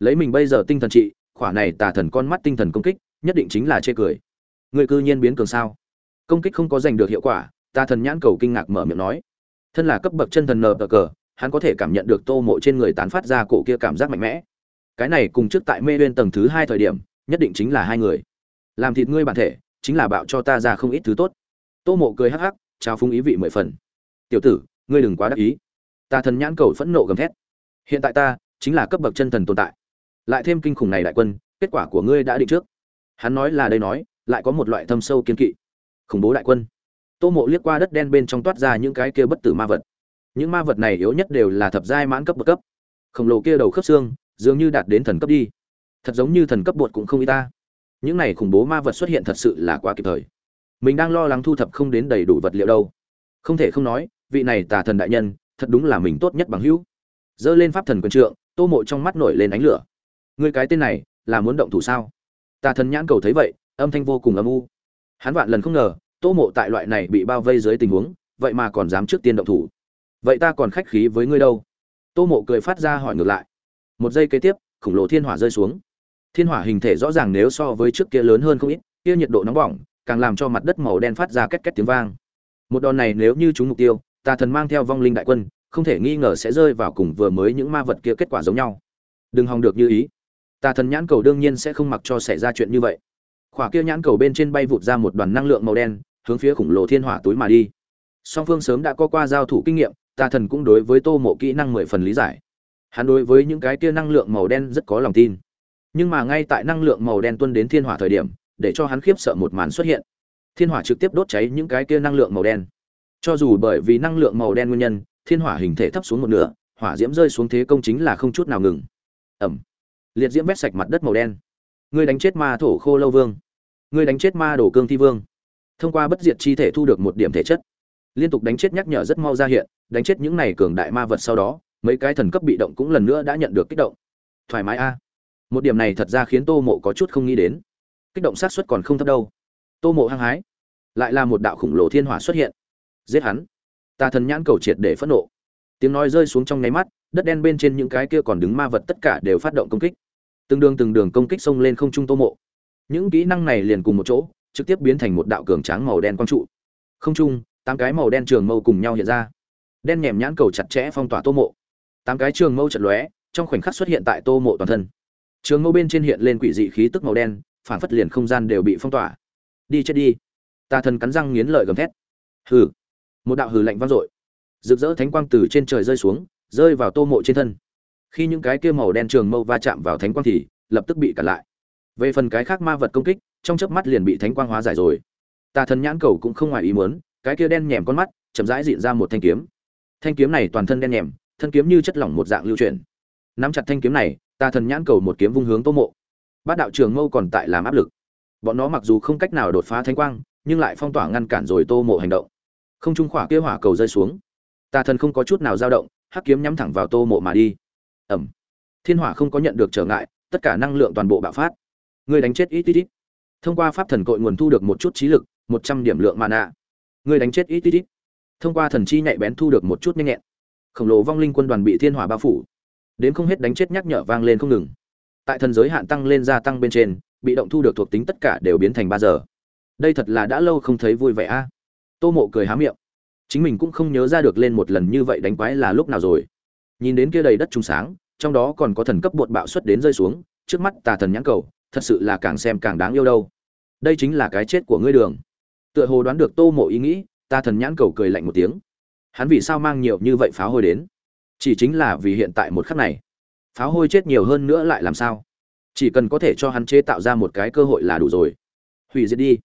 Lấy mình bây giờ tinh thần trị, khỏa này tà thần con mắt tinh thần công kích, nhất định chính là chê cười người cư nhiên biến cường sao? Công kích không có giành được hiệu quả, ta thần nhãn cầu kinh ngạc mở miệng nói. Thân là cấp bậc chân thần nờ cờ hắn có thể cảm nhận được tô mộ trên người tán phát ra cổ kia cảm giác mạnh mẽ. Cái này cùng trước tại mê bên tầng thứ hai thời điểm, nhất định chính là hai người. Làm thịt ngươi bản thể, chính là bạo cho ta ra không ít thứ tốt. Tô mộ cười hắc hắc, trao phung ý vị mười phần. Tiểu tử, ngươi đừng quá đắc ý. Ta thần nhãn cầu phẫn nộ gầm thét. Hiện tại ta, chính là cấp bậc chân thần tồn tại. Lại thêm kinh khủng này đại quân, kết quả của ngươi đã định trước. Hắn nói là đây nói lại có một loại thâm sâu kiên kỵ. Khủng bố đại quân. Tô mộ liếc qua đất đen bên trong toát ra những cái kia bất tử ma vật. Những ma vật này yếu nhất đều là thập giai mãn cấp bậc cấp. Khổng lồ kia đầu khớp xương, dường như đạt đến thần cấp đi. Thật giống như thần cấp bột cũng không y ta. Những này khủng bố ma vật xuất hiện thật sự là quá kịp thời. Mình đang lo lắng thu thập không đến đầy đủ vật liệu đâu. Không thể không nói, vị này tà thần đại nhân, thật đúng là mình tốt nhất bằng hữu. Dơ lên pháp thần quân trượng, tô mộ trong mắt nổi lên ánh lửa. Người cái tên này, là muốn động thủ sao? Tà thần nhãn cầu thấy vậy âm thanh vô cùng âm u. Hắn vạn lần không ngờ, tô mộ tại loại này bị bao vây dưới tình huống, vậy mà còn dám trước tiên động thủ. Vậy ta còn khách khí với ngươi đâu? Tô mộ cười phát ra hỏi ngược lại. Một giây kế tiếp, khổng lồ thiên hỏa rơi xuống. Thiên hỏa hình thể rõ ràng nếu so với trước kia lớn hơn không ít, kia nhiệt độ nóng bỏng, càng làm cho mặt đất màu đen phát ra két két tiếng vang. Một đòn này nếu như chúng mục tiêu tà thần mang theo vong linh đại quân, không thể nghi ngờ sẽ rơi vào cùng vừa mới những ma vật kia kết quả giống nhau. Đừng hòng được như ý. Tà thần nhãn cầu đương nhiên sẽ không mặc cho xảy ra chuyện như vậy khỏa kia nhãn cầu bên trên bay vụt ra một đoàn năng lượng màu đen, hướng phía khủng lồ thiên hỏa túi mà đi. Song phương sớm đã có qua giao thủ kinh nghiệm tà thần cũng đối với tô mộ kỹ năng mười phần lý giải. Hắn đối với những cái kia năng lượng màu đen rất có lòng tin. Nhưng mà ngay tại năng lượng màu đen tuân đến thiên hỏa thời điểm, để cho hắn khiếp sợ một màn xuất hiện. Thiên hỏa trực tiếp đốt cháy những cái kia năng lượng màu đen. Cho dù bởi vì năng lượng màu đen nguyên nhân, thiên hỏa hình thể thấp xuống một nửa, hỏa diễm rơi xuống thế công chính là không chút nào ngừng. Ẩm. Liệt diễm vét sạch mặt đất màu đen. Ngươi đánh chết ma thổ khô lâu vương ngươi đánh chết ma đồ cương thi vương. Thông qua bất diệt chi thể thu được một điểm thể chất. Liên tục đánh chết nhắc nhở rất mau ra hiện, đánh chết những này cường đại ma vật sau đó, mấy cái thần cấp bị động cũng lần nữa đã nhận được kích động. Thoải mái a. À. Một điểm này thật ra khiến tô mộ có chút không nghĩ đến. Kích động sát xuất còn không thấp đâu. Tô mộ hăng hái. Lại là một đạo khủng lồ thiên hỏa xuất hiện. Giết hắn. Ta thần nhãn cầu triệt để phẫn nộ. Tiếng nói rơi xuống trong nháy mắt, đất đen bên trên những cái kia còn đứng ma vật tất cả đều phát động công kích. Từng đường từng đường công kích xông lên không trung tô mộ những kỹ năng này liền cùng một chỗ, trực tiếp biến thành một đạo cường tráng màu đen quang trụ. Không trung, tám cái màu đen trường mâu cùng nhau hiện ra. Đen nhèm nhãn cầu chặt chẽ phong tỏa tô mộ. Tám cái trường mâu chật lóe, trong khoảnh khắc xuất hiện tại tô mộ toàn thân. Trường mâu bên trên hiện lên quỷ dị khí tức màu đen, phản phất liền không gian đều bị phong tỏa. Đi chết đi. Tà thần cắn răng nghiến lợi gầm thét. Hừ. Một đạo hừ lạnh vang dội. Rực rỡ thánh quang từ trên trời rơi xuống, rơi vào tô mộ trên thân. Khi những cái kia màu đen trường mâu va chạm vào thánh quang thì lập tức bị cản lại về phần cái khác ma vật công kích, trong chớp mắt liền bị thánh quang hóa giải rồi. Tà thần nhãn cầu cũng không ngoài ý muốn, cái kia đen nhèm con mắt chậm rãi diện ra một thanh kiếm. Thanh kiếm này toàn thân đen nhèm, thân kiếm như chất lỏng một dạng lưu chuyển. Nắm chặt thanh kiếm này, tà thần nhãn cầu một kiếm vung hướng tô mộ. Bát đạo trường mâu còn tại làm áp lực. Bọn nó mặc dù không cách nào đột phá thánh quang, nhưng lại phong tỏa ngăn cản rồi tô mộ hành động. Không trung khỏa kia hỏa cầu rơi xuống. Tà thần không có chút nào dao động, hắc kiếm nhắm thẳng vào tô mộ mà đi. Ẩm thiên hỏa không có nhận được trở ngại, tất cả năng lượng toàn bộ bạo phát. Ngươi đánh chết ít ít ít. Thông qua pháp thần cội nguồn thu được một chút trí lực, một trăm điểm lượng mà nạ đánh chết ít ít ít. Thông qua thần chi nhạy bén thu được một chút nhanh nhẹn. Khổng lồ vong linh quân đoàn bị thiên hỏa bao phủ. Đến không hết đánh chết nhắc nhở vang lên không ngừng. Tại thần giới hạn tăng lên gia tăng bên trên, bị động thu được thuộc tính tất cả đều biến thành ba giờ. Đây thật là đã lâu không thấy vui vẻ a. Tô mộ cười há miệng. Chính mình cũng không nhớ ra được lên một lần như vậy đánh quái là lúc nào rồi. Nhìn đến kia đầy đất trùng sáng, trong đó còn có thần cấp bột bạo xuất đến rơi xuống, trước mắt tà thần nhãn cầu thật sự là càng xem càng đáng yêu đâu. Đây chính là cái chết của ngươi đường. Tựa hồ đoán được tô mộ ý nghĩ, ta thần nhãn cầu cười lạnh một tiếng. Hắn vì sao mang nhiều như vậy pháo hôi đến? Chỉ chính là vì hiện tại một khắc này. Pháo hôi chết nhiều hơn nữa lại làm sao? Chỉ cần có thể cho hắn chế tạo ra một cái cơ hội là đủ rồi. Hủy diệt đi.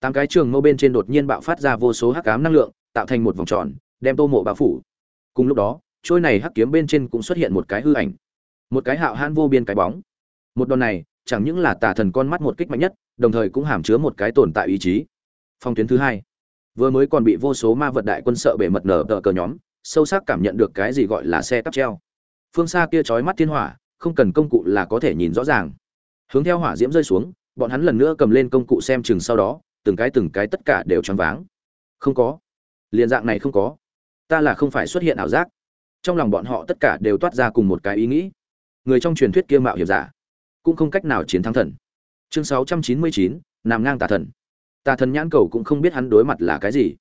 Tám cái trường mâu bên trên đột nhiên bạo phát ra vô số hắc ám năng lượng, tạo thành một vòng tròn, đem tô mộ bao phủ. Cùng lúc đó trôi này hắc kiếm bên trên cũng xuất hiện một cái hư ảnh. Một cái hạo hãn vô biên cái bóng. Một đòn này chẳng những là tà thần con mắt một kích mạnh nhất, đồng thời cũng hàm chứa một cái tồn tại ý chí. Phong tuyến thứ hai. Vừa mới còn bị vô số ma vật đại quân sợ bể mật nở tờ cờ nhóm, sâu sắc cảm nhận được cái gì gọi là xe tắp treo. Phương xa kia chói mắt thiên hỏa, không cần công cụ là có thể nhìn rõ ràng. Hướng theo hỏa diễm rơi xuống, bọn hắn lần nữa cầm lên công cụ xem chừng sau đó, từng cái từng cái tất cả đều choáng váng. Không có. Liền dạng này không có. Ta là không phải xuất hiện ảo giác. Trong lòng bọn họ tất cả đều toát ra cùng một cái ý nghĩ. Người trong truyền thuyết kia mạo hiểm giả cũng không cách nào chiến thắng thần. Chương 699, nằm ngang tà thần. Tà thần nhãn cầu cũng không biết hắn đối mặt là cái gì.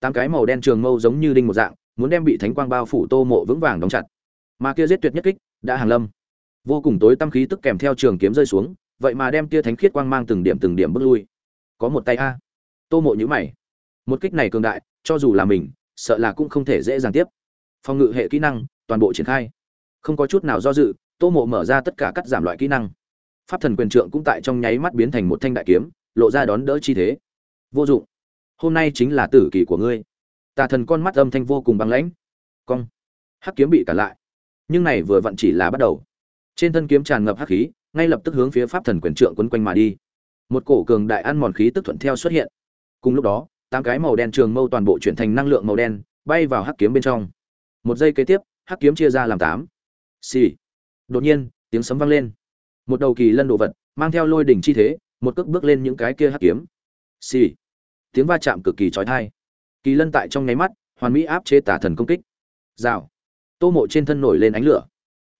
Tám cái màu đen trường mâu giống như đinh một dạng muốn đem bị thánh quang bao phủ tô mộ vững vàng đóng chặt. Mà kia giết tuyệt nhất kích đã hàng lâm. Vô cùng tối tâm khí tức kèm theo trường kiếm rơi xuống vậy mà đem tia thánh khiết quang mang từng điểm từng điểm bước lui. Có một tay a. Tô mộ nhữ mày. Một kích này cường đại cho dù là mình sợ là cũng không thể dễ dàng tiếp. Phòng ngự hệ kỹ năng toàn bộ triển khai. Không có chút nào do dự tô mộ mở ra tất cả cắt giảm loại kỹ năng pháp thần quyền trượng cũng tại trong nháy mắt biến thành một thanh đại kiếm, lộ ra đón đỡ chi thế. Vô dụng. Hôm nay chính là tử kỳ của ngươi. Tà thần con mắt âm thanh vô cùng băng lãnh. Cong. Hắc kiếm bị cản lại. Nhưng này vừa vặn chỉ là bắt đầu. Trên thân kiếm tràn ngập hắc khí, ngay lập tức hướng phía pháp thần quyền trượng quấn quanh mà đi. Một cổ cường đại ăn mòn khí tức thuận theo xuất hiện. Cùng lúc đó, tám cái màu đen trường mâu toàn bộ chuyển thành năng lượng màu đen, bay vào hắc kiếm bên trong. Một giây kế tiếp, hắc kiếm chia ra làm tám. Xì. Đột nhiên, tiếng sấm vang lên một đầu kỳ lân đồ vật, mang theo lôi đỉnh chi thế, một cước bước lên những cái kia hắc kiếm. Xì. Tiếng va chạm cực kỳ trói thai kỳ lân tại trong nháy mắt, hoàn mỹ áp chế tả thần công kích. Rào. Tô mộ trên thân nổi lên ánh lửa.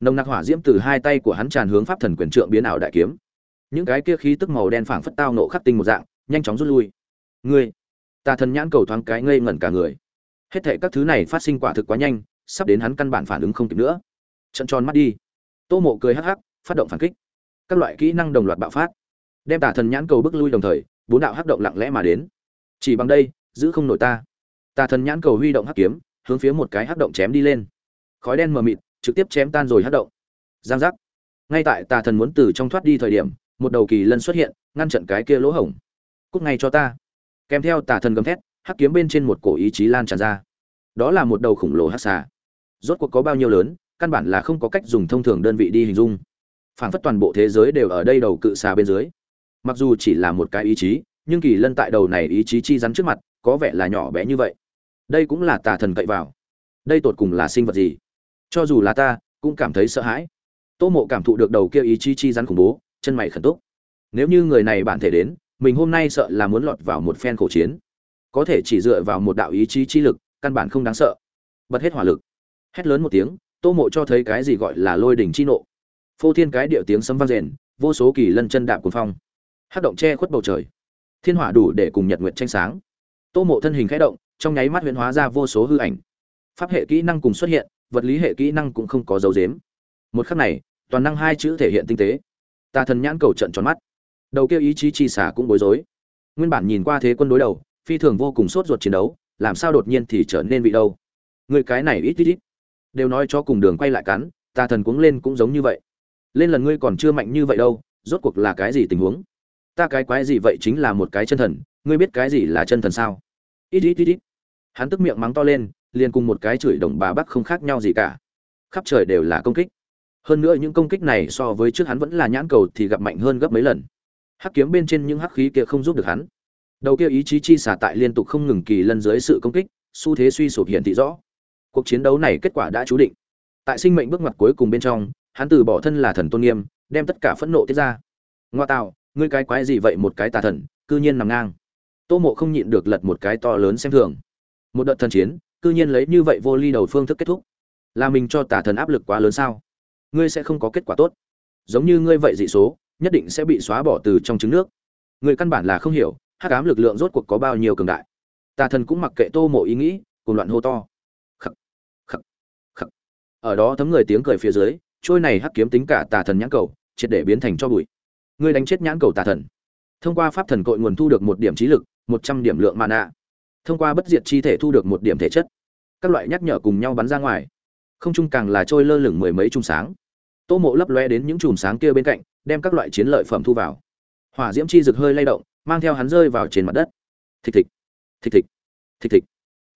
Nồng nặc hỏa diễm từ hai tay của hắn tràn hướng pháp thần quyền trượng biến ảo đại kiếm. Những cái kia khí tức màu đen phảng phất tao nộ khắc tinh một dạng, nhanh chóng rút lui. Ngươi. Tà thần nhãn cầu thoáng cái ngây ngẩn cả người. Hết thệ các thứ này phát sinh quả thực quá nhanh, sắp đến hắn căn bản phản ứng không kịp nữa. Trận tròn mắt đi. Tô mộ cười hắc hắc, phát động phản kích các loại kỹ năng đồng loạt bạo phát. Đem tà thần nhãn cầu bước lui đồng thời, bốn đạo hắc động lặng lẽ mà đến. Chỉ bằng đây, giữ không nổi ta. Tà thần nhãn cầu huy động hắc kiếm, hướng phía một cái hắc động chém đi lên. Khói đen mờ mịt, trực tiếp chém tan rồi hắc động. Giang giác. Ngay tại tà thần muốn từ trong thoát đi thời điểm, một đầu kỳ lân xuất hiện, ngăn chặn cái kia lỗ hổng. Cúc ngay cho ta. Kèm theo tà thần gầm thét, hắc kiếm bên trên một cổ ý chí lan tràn ra. Đó là một đầu khổng lồ hắc xà. Rốt cuộc có bao nhiêu lớn, căn bản là không có cách dùng thông thường đơn vị đi hình dung phảng phất toàn bộ thế giới đều ở đây đầu cự xà bên dưới. Mặc dù chỉ là một cái ý chí, nhưng kỳ lân tại đầu này ý chí chi rắn trước mặt, có vẻ là nhỏ bé như vậy. Đây cũng là tà thần cậy vào. Đây tột cùng là sinh vật gì? Cho dù là ta, cũng cảm thấy sợ hãi. Tô mộ cảm thụ được đầu kia ý chí chi rắn khủng bố, chân mày khẩn túc. Nếu như người này bản thể đến, mình hôm nay sợ là muốn lọt vào một phen khổ chiến. Có thể chỉ dựa vào một đạo ý chí chi lực, căn bản không đáng sợ. Bật hết hỏa lực. Hét lớn một tiếng, tô mộ cho thấy cái gì gọi là lôi đỉnh chi nộ phô thiên cái điệu tiếng sấm vang rền, vô số kỳ lân chân đạp cuồng phong. Hát động che khuất bầu trời. Thiên hỏa đủ để cùng nhật nguyệt tranh sáng. Tô mộ thân hình khẽ động, trong nháy mắt huyễn hóa ra vô số hư ảnh. Pháp hệ kỹ năng cùng xuất hiện, vật lý hệ kỹ năng cũng không có dấu dếm một khắc này, toàn năng hai chữ thể hiện tinh tế. Tà thần nhãn cầu trận tròn mắt. Đầu kia ý chí chi xả cũng bối rối. Nguyên bản nhìn qua thế quân đối đầu, phi thường vô cùng sốt ruột chiến đấu, làm sao đột nhiên thì trở nên vị đâu? Người cái này ít ít ít. Đều nói cho cùng đường quay lại cắn tà thần cuống lên cũng giống như vậy lên lần ngươi còn chưa mạnh như vậy đâu, rốt cuộc là cái gì tình huống? Ta cái quái gì vậy chính là một cái chân thần, ngươi biết cái gì là chân thần sao? Ít ít ít ít. Hắn tức miệng mắng to lên, liền cùng một cái chửi đồng bà bắc không khác nhau gì cả. Khắp trời đều là công kích. Hơn nữa những công kích này so với trước hắn vẫn là nhãn cầu thì gặp mạnh hơn gấp mấy lần. Hắc kiếm bên trên những hắc khí kia không giúp được hắn. Đầu kia ý chí chi xả tại liên tục không ngừng kỳ lân dưới sự công kích, xu thế suy sụp hiện thị rõ. Cuộc chiến đấu này kết quả đã chú định. Tại sinh mệnh bước ngoặt cuối cùng bên trong hắn từ bỏ thân là thần tôn nghiêm, đem tất cả phẫn nộ tiết ra. Ngoa tạo, ngươi cái quái gì vậy? Một cái tà thần, cư nhiên nằm ngang. Tô mộ không nhịn được lật một cái to lớn xem thường. Một đợt thần chiến, cư nhiên lấy như vậy vô ly đầu phương thức kết thúc. Là mình cho tà thần áp lực quá lớn sao? Ngươi sẽ không có kết quả tốt. Giống như ngươi vậy dị số, nhất định sẽ bị xóa bỏ từ trong trứng nước. Người căn bản là không hiểu, hắc ám lực lượng rốt cuộc có bao nhiêu cường đại. Tà thần cũng mặc kệ tô mộ ý nghĩ, cùng loạn hô to. Khắc khắc khắc. Ở đó thấm người tiếng cười phía dưới trôi này hắc kiếm tính cả tà thần nhãn cầu, triệt để biến thành cho bụi. Ngươi đánh chết nhãn cầu tà thần. Thông qua pháp thần cội nguồn thu được một điểm trí lực, một trăm điểm lượng mana. Thông qua bất diệt chi thể thu được một điểm thể chất. Các loại nhắc nhở cùng nhau bắn ra ngoài. Không trung càng là trôi lơ lửng mười mấy chùm sáng. Tô mộ lấp lóe đến những chùm sáng kia bên cạnh, đem các loại chiến lợi phẩm thu vào. Hỏa diễm chi rực hơi lay động, mang theo hắn rơi vào trên mặt đất. Thịch thịch thịch thịch thịch thịch.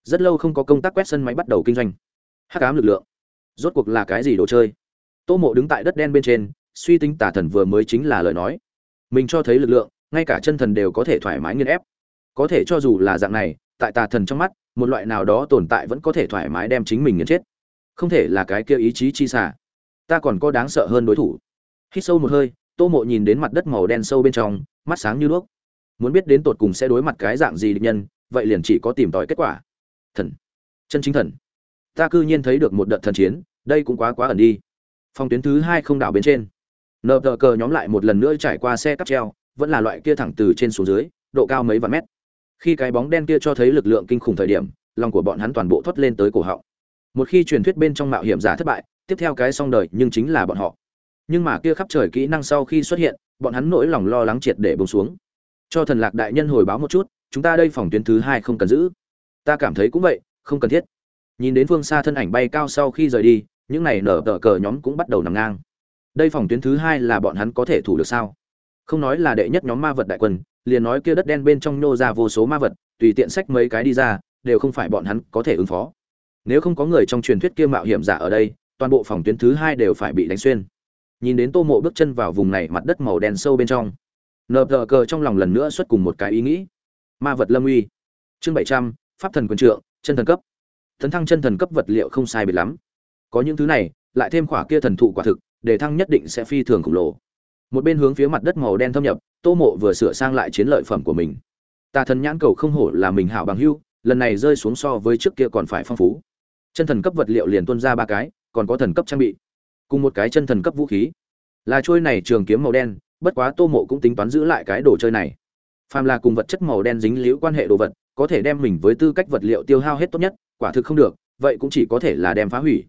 Rất lâu không có công tác quét sân máy bắt đầu kinh doanh. Hắc ám lực lượng. Rốt cuộc là cái gì đồ chơi? Tô mộ đứng tại đất đen bên trên, suy tính tà thần vừa mới chính là lời nói. Mình cho thấy lực lượng, ngay cả chân thần đều có thể thoải mái nghiên ép. Có thể cho dù là dạng này, tại tà thần trong mắt, một loại nào đó tồn tại vẫn có thể thoải mái đem chính mình nghiền chết. Không thể là cái kia ý chí chi xả ta còn có đáng sợ hơn đối thủ. Hít sâu một hơi, tô mộ nhìn đến mặt đất màu đen sâu bên trong, mắt sáng như đuốc. Muốn biết đến tột cùng sẽ đối mặt cái dạng gì địch nhân, vậy liền chỉ có tìm tòi kết quả. Thần. Chân chính thần. Ta cư nhiên thấy được một đợt thần chiến, đây cũng quá quá ẩn đi phòng tuyến thứ hai không đảo bên trên. Nờ tờ cờ nhóm lại một lần nữa trải qua xe cắp treo, vẫn là loại kia thẳng từ trên xuống dưới, độ cao mấy vạn mét. Khi cái bóng đen kia cho thấy lực lượng kinh khủng thời điểm, lòng của bọn hắn toàn bộ thoát lên tới cổ họng. Một khi truyền thuyết bên trong mạo hiểm giả thất bại, tiếp theo cái xong đời nhưng chính là bọn họ. Nhưng mà kia khắp trời kỹ năng sau khi xuất hiện, bọn hắn nỗi lòng lo lắng triệt để bông xuống. Cho thần lạc đại nhân hồi báo một chút, chúng ta đây phòng tuyến thứ hai không cần giữ. Ta cảm thấy cũng vậy, không cần thiết. Nhìn đến phương xa thân ảnh bay cao sau khi rời đi những này nở tờ cờ nhóm cũng bắt đầu nằm ngang. Đây phòng tuyến thứ hai là bọn hắn có thể thủ được sao? Không nói là đệ nhất nhóm ma vật đại quân, liền nói kia đất đen bên trong nhô ra vô số ma vật, tùy tiện sách mấy cái đi ra, đều không phải bọn hắn có thể ứng phó. Nếu không có người trong truyền thuyết kia mạo hiểm giả ở đây, toàn bộ phòng tuyến thứ hai đều phải bị đánh xuyên. Nhìn đến tô mộ bước chân vào vùng này mặt đất màu đen sâu bên trong nờ tờ cờ trong lòng lần nữa xuất cùng một cái ý nghĩ. Ma vật lâm uy, chương bảy trăm, pháp thần quân trượng, chân thần cấp. Tấn thăng chân thần cấp vật liệu không sai biệt lắm có những thứ này, lại thêm khỏa kia thần thụ quả thực, để thăng nhất định sẽ phi thường khổng lồ. Một bên hướng phía mặt đất màu đen thâm nhập, tô mộ vừa sửa sang lại chiến lợi phẩm của mình. Tà thần nhãn cầu không hổ là mình hảo bằng hưu lần này rơi xuống so với trước kia còn phải phong phú. Chân thần cấp vật liệu liền tuân ra ba cái, còn có thần cấp trang bị. Cùng một cái chân thần cấp vũ khí. Là trôi này trường kiếm màu đen, bất quá tô mộ cũng tính toán giữ lại cái đồ chơi này. Phàm là cùng vật chất màu đen dính liễu quan hệ đồ vật, có thể đem mình với tư cách vật liệu tiêu hao hết tốt nhất, quả thực không được, vậy cũng chỉ có thể là đem phá hủy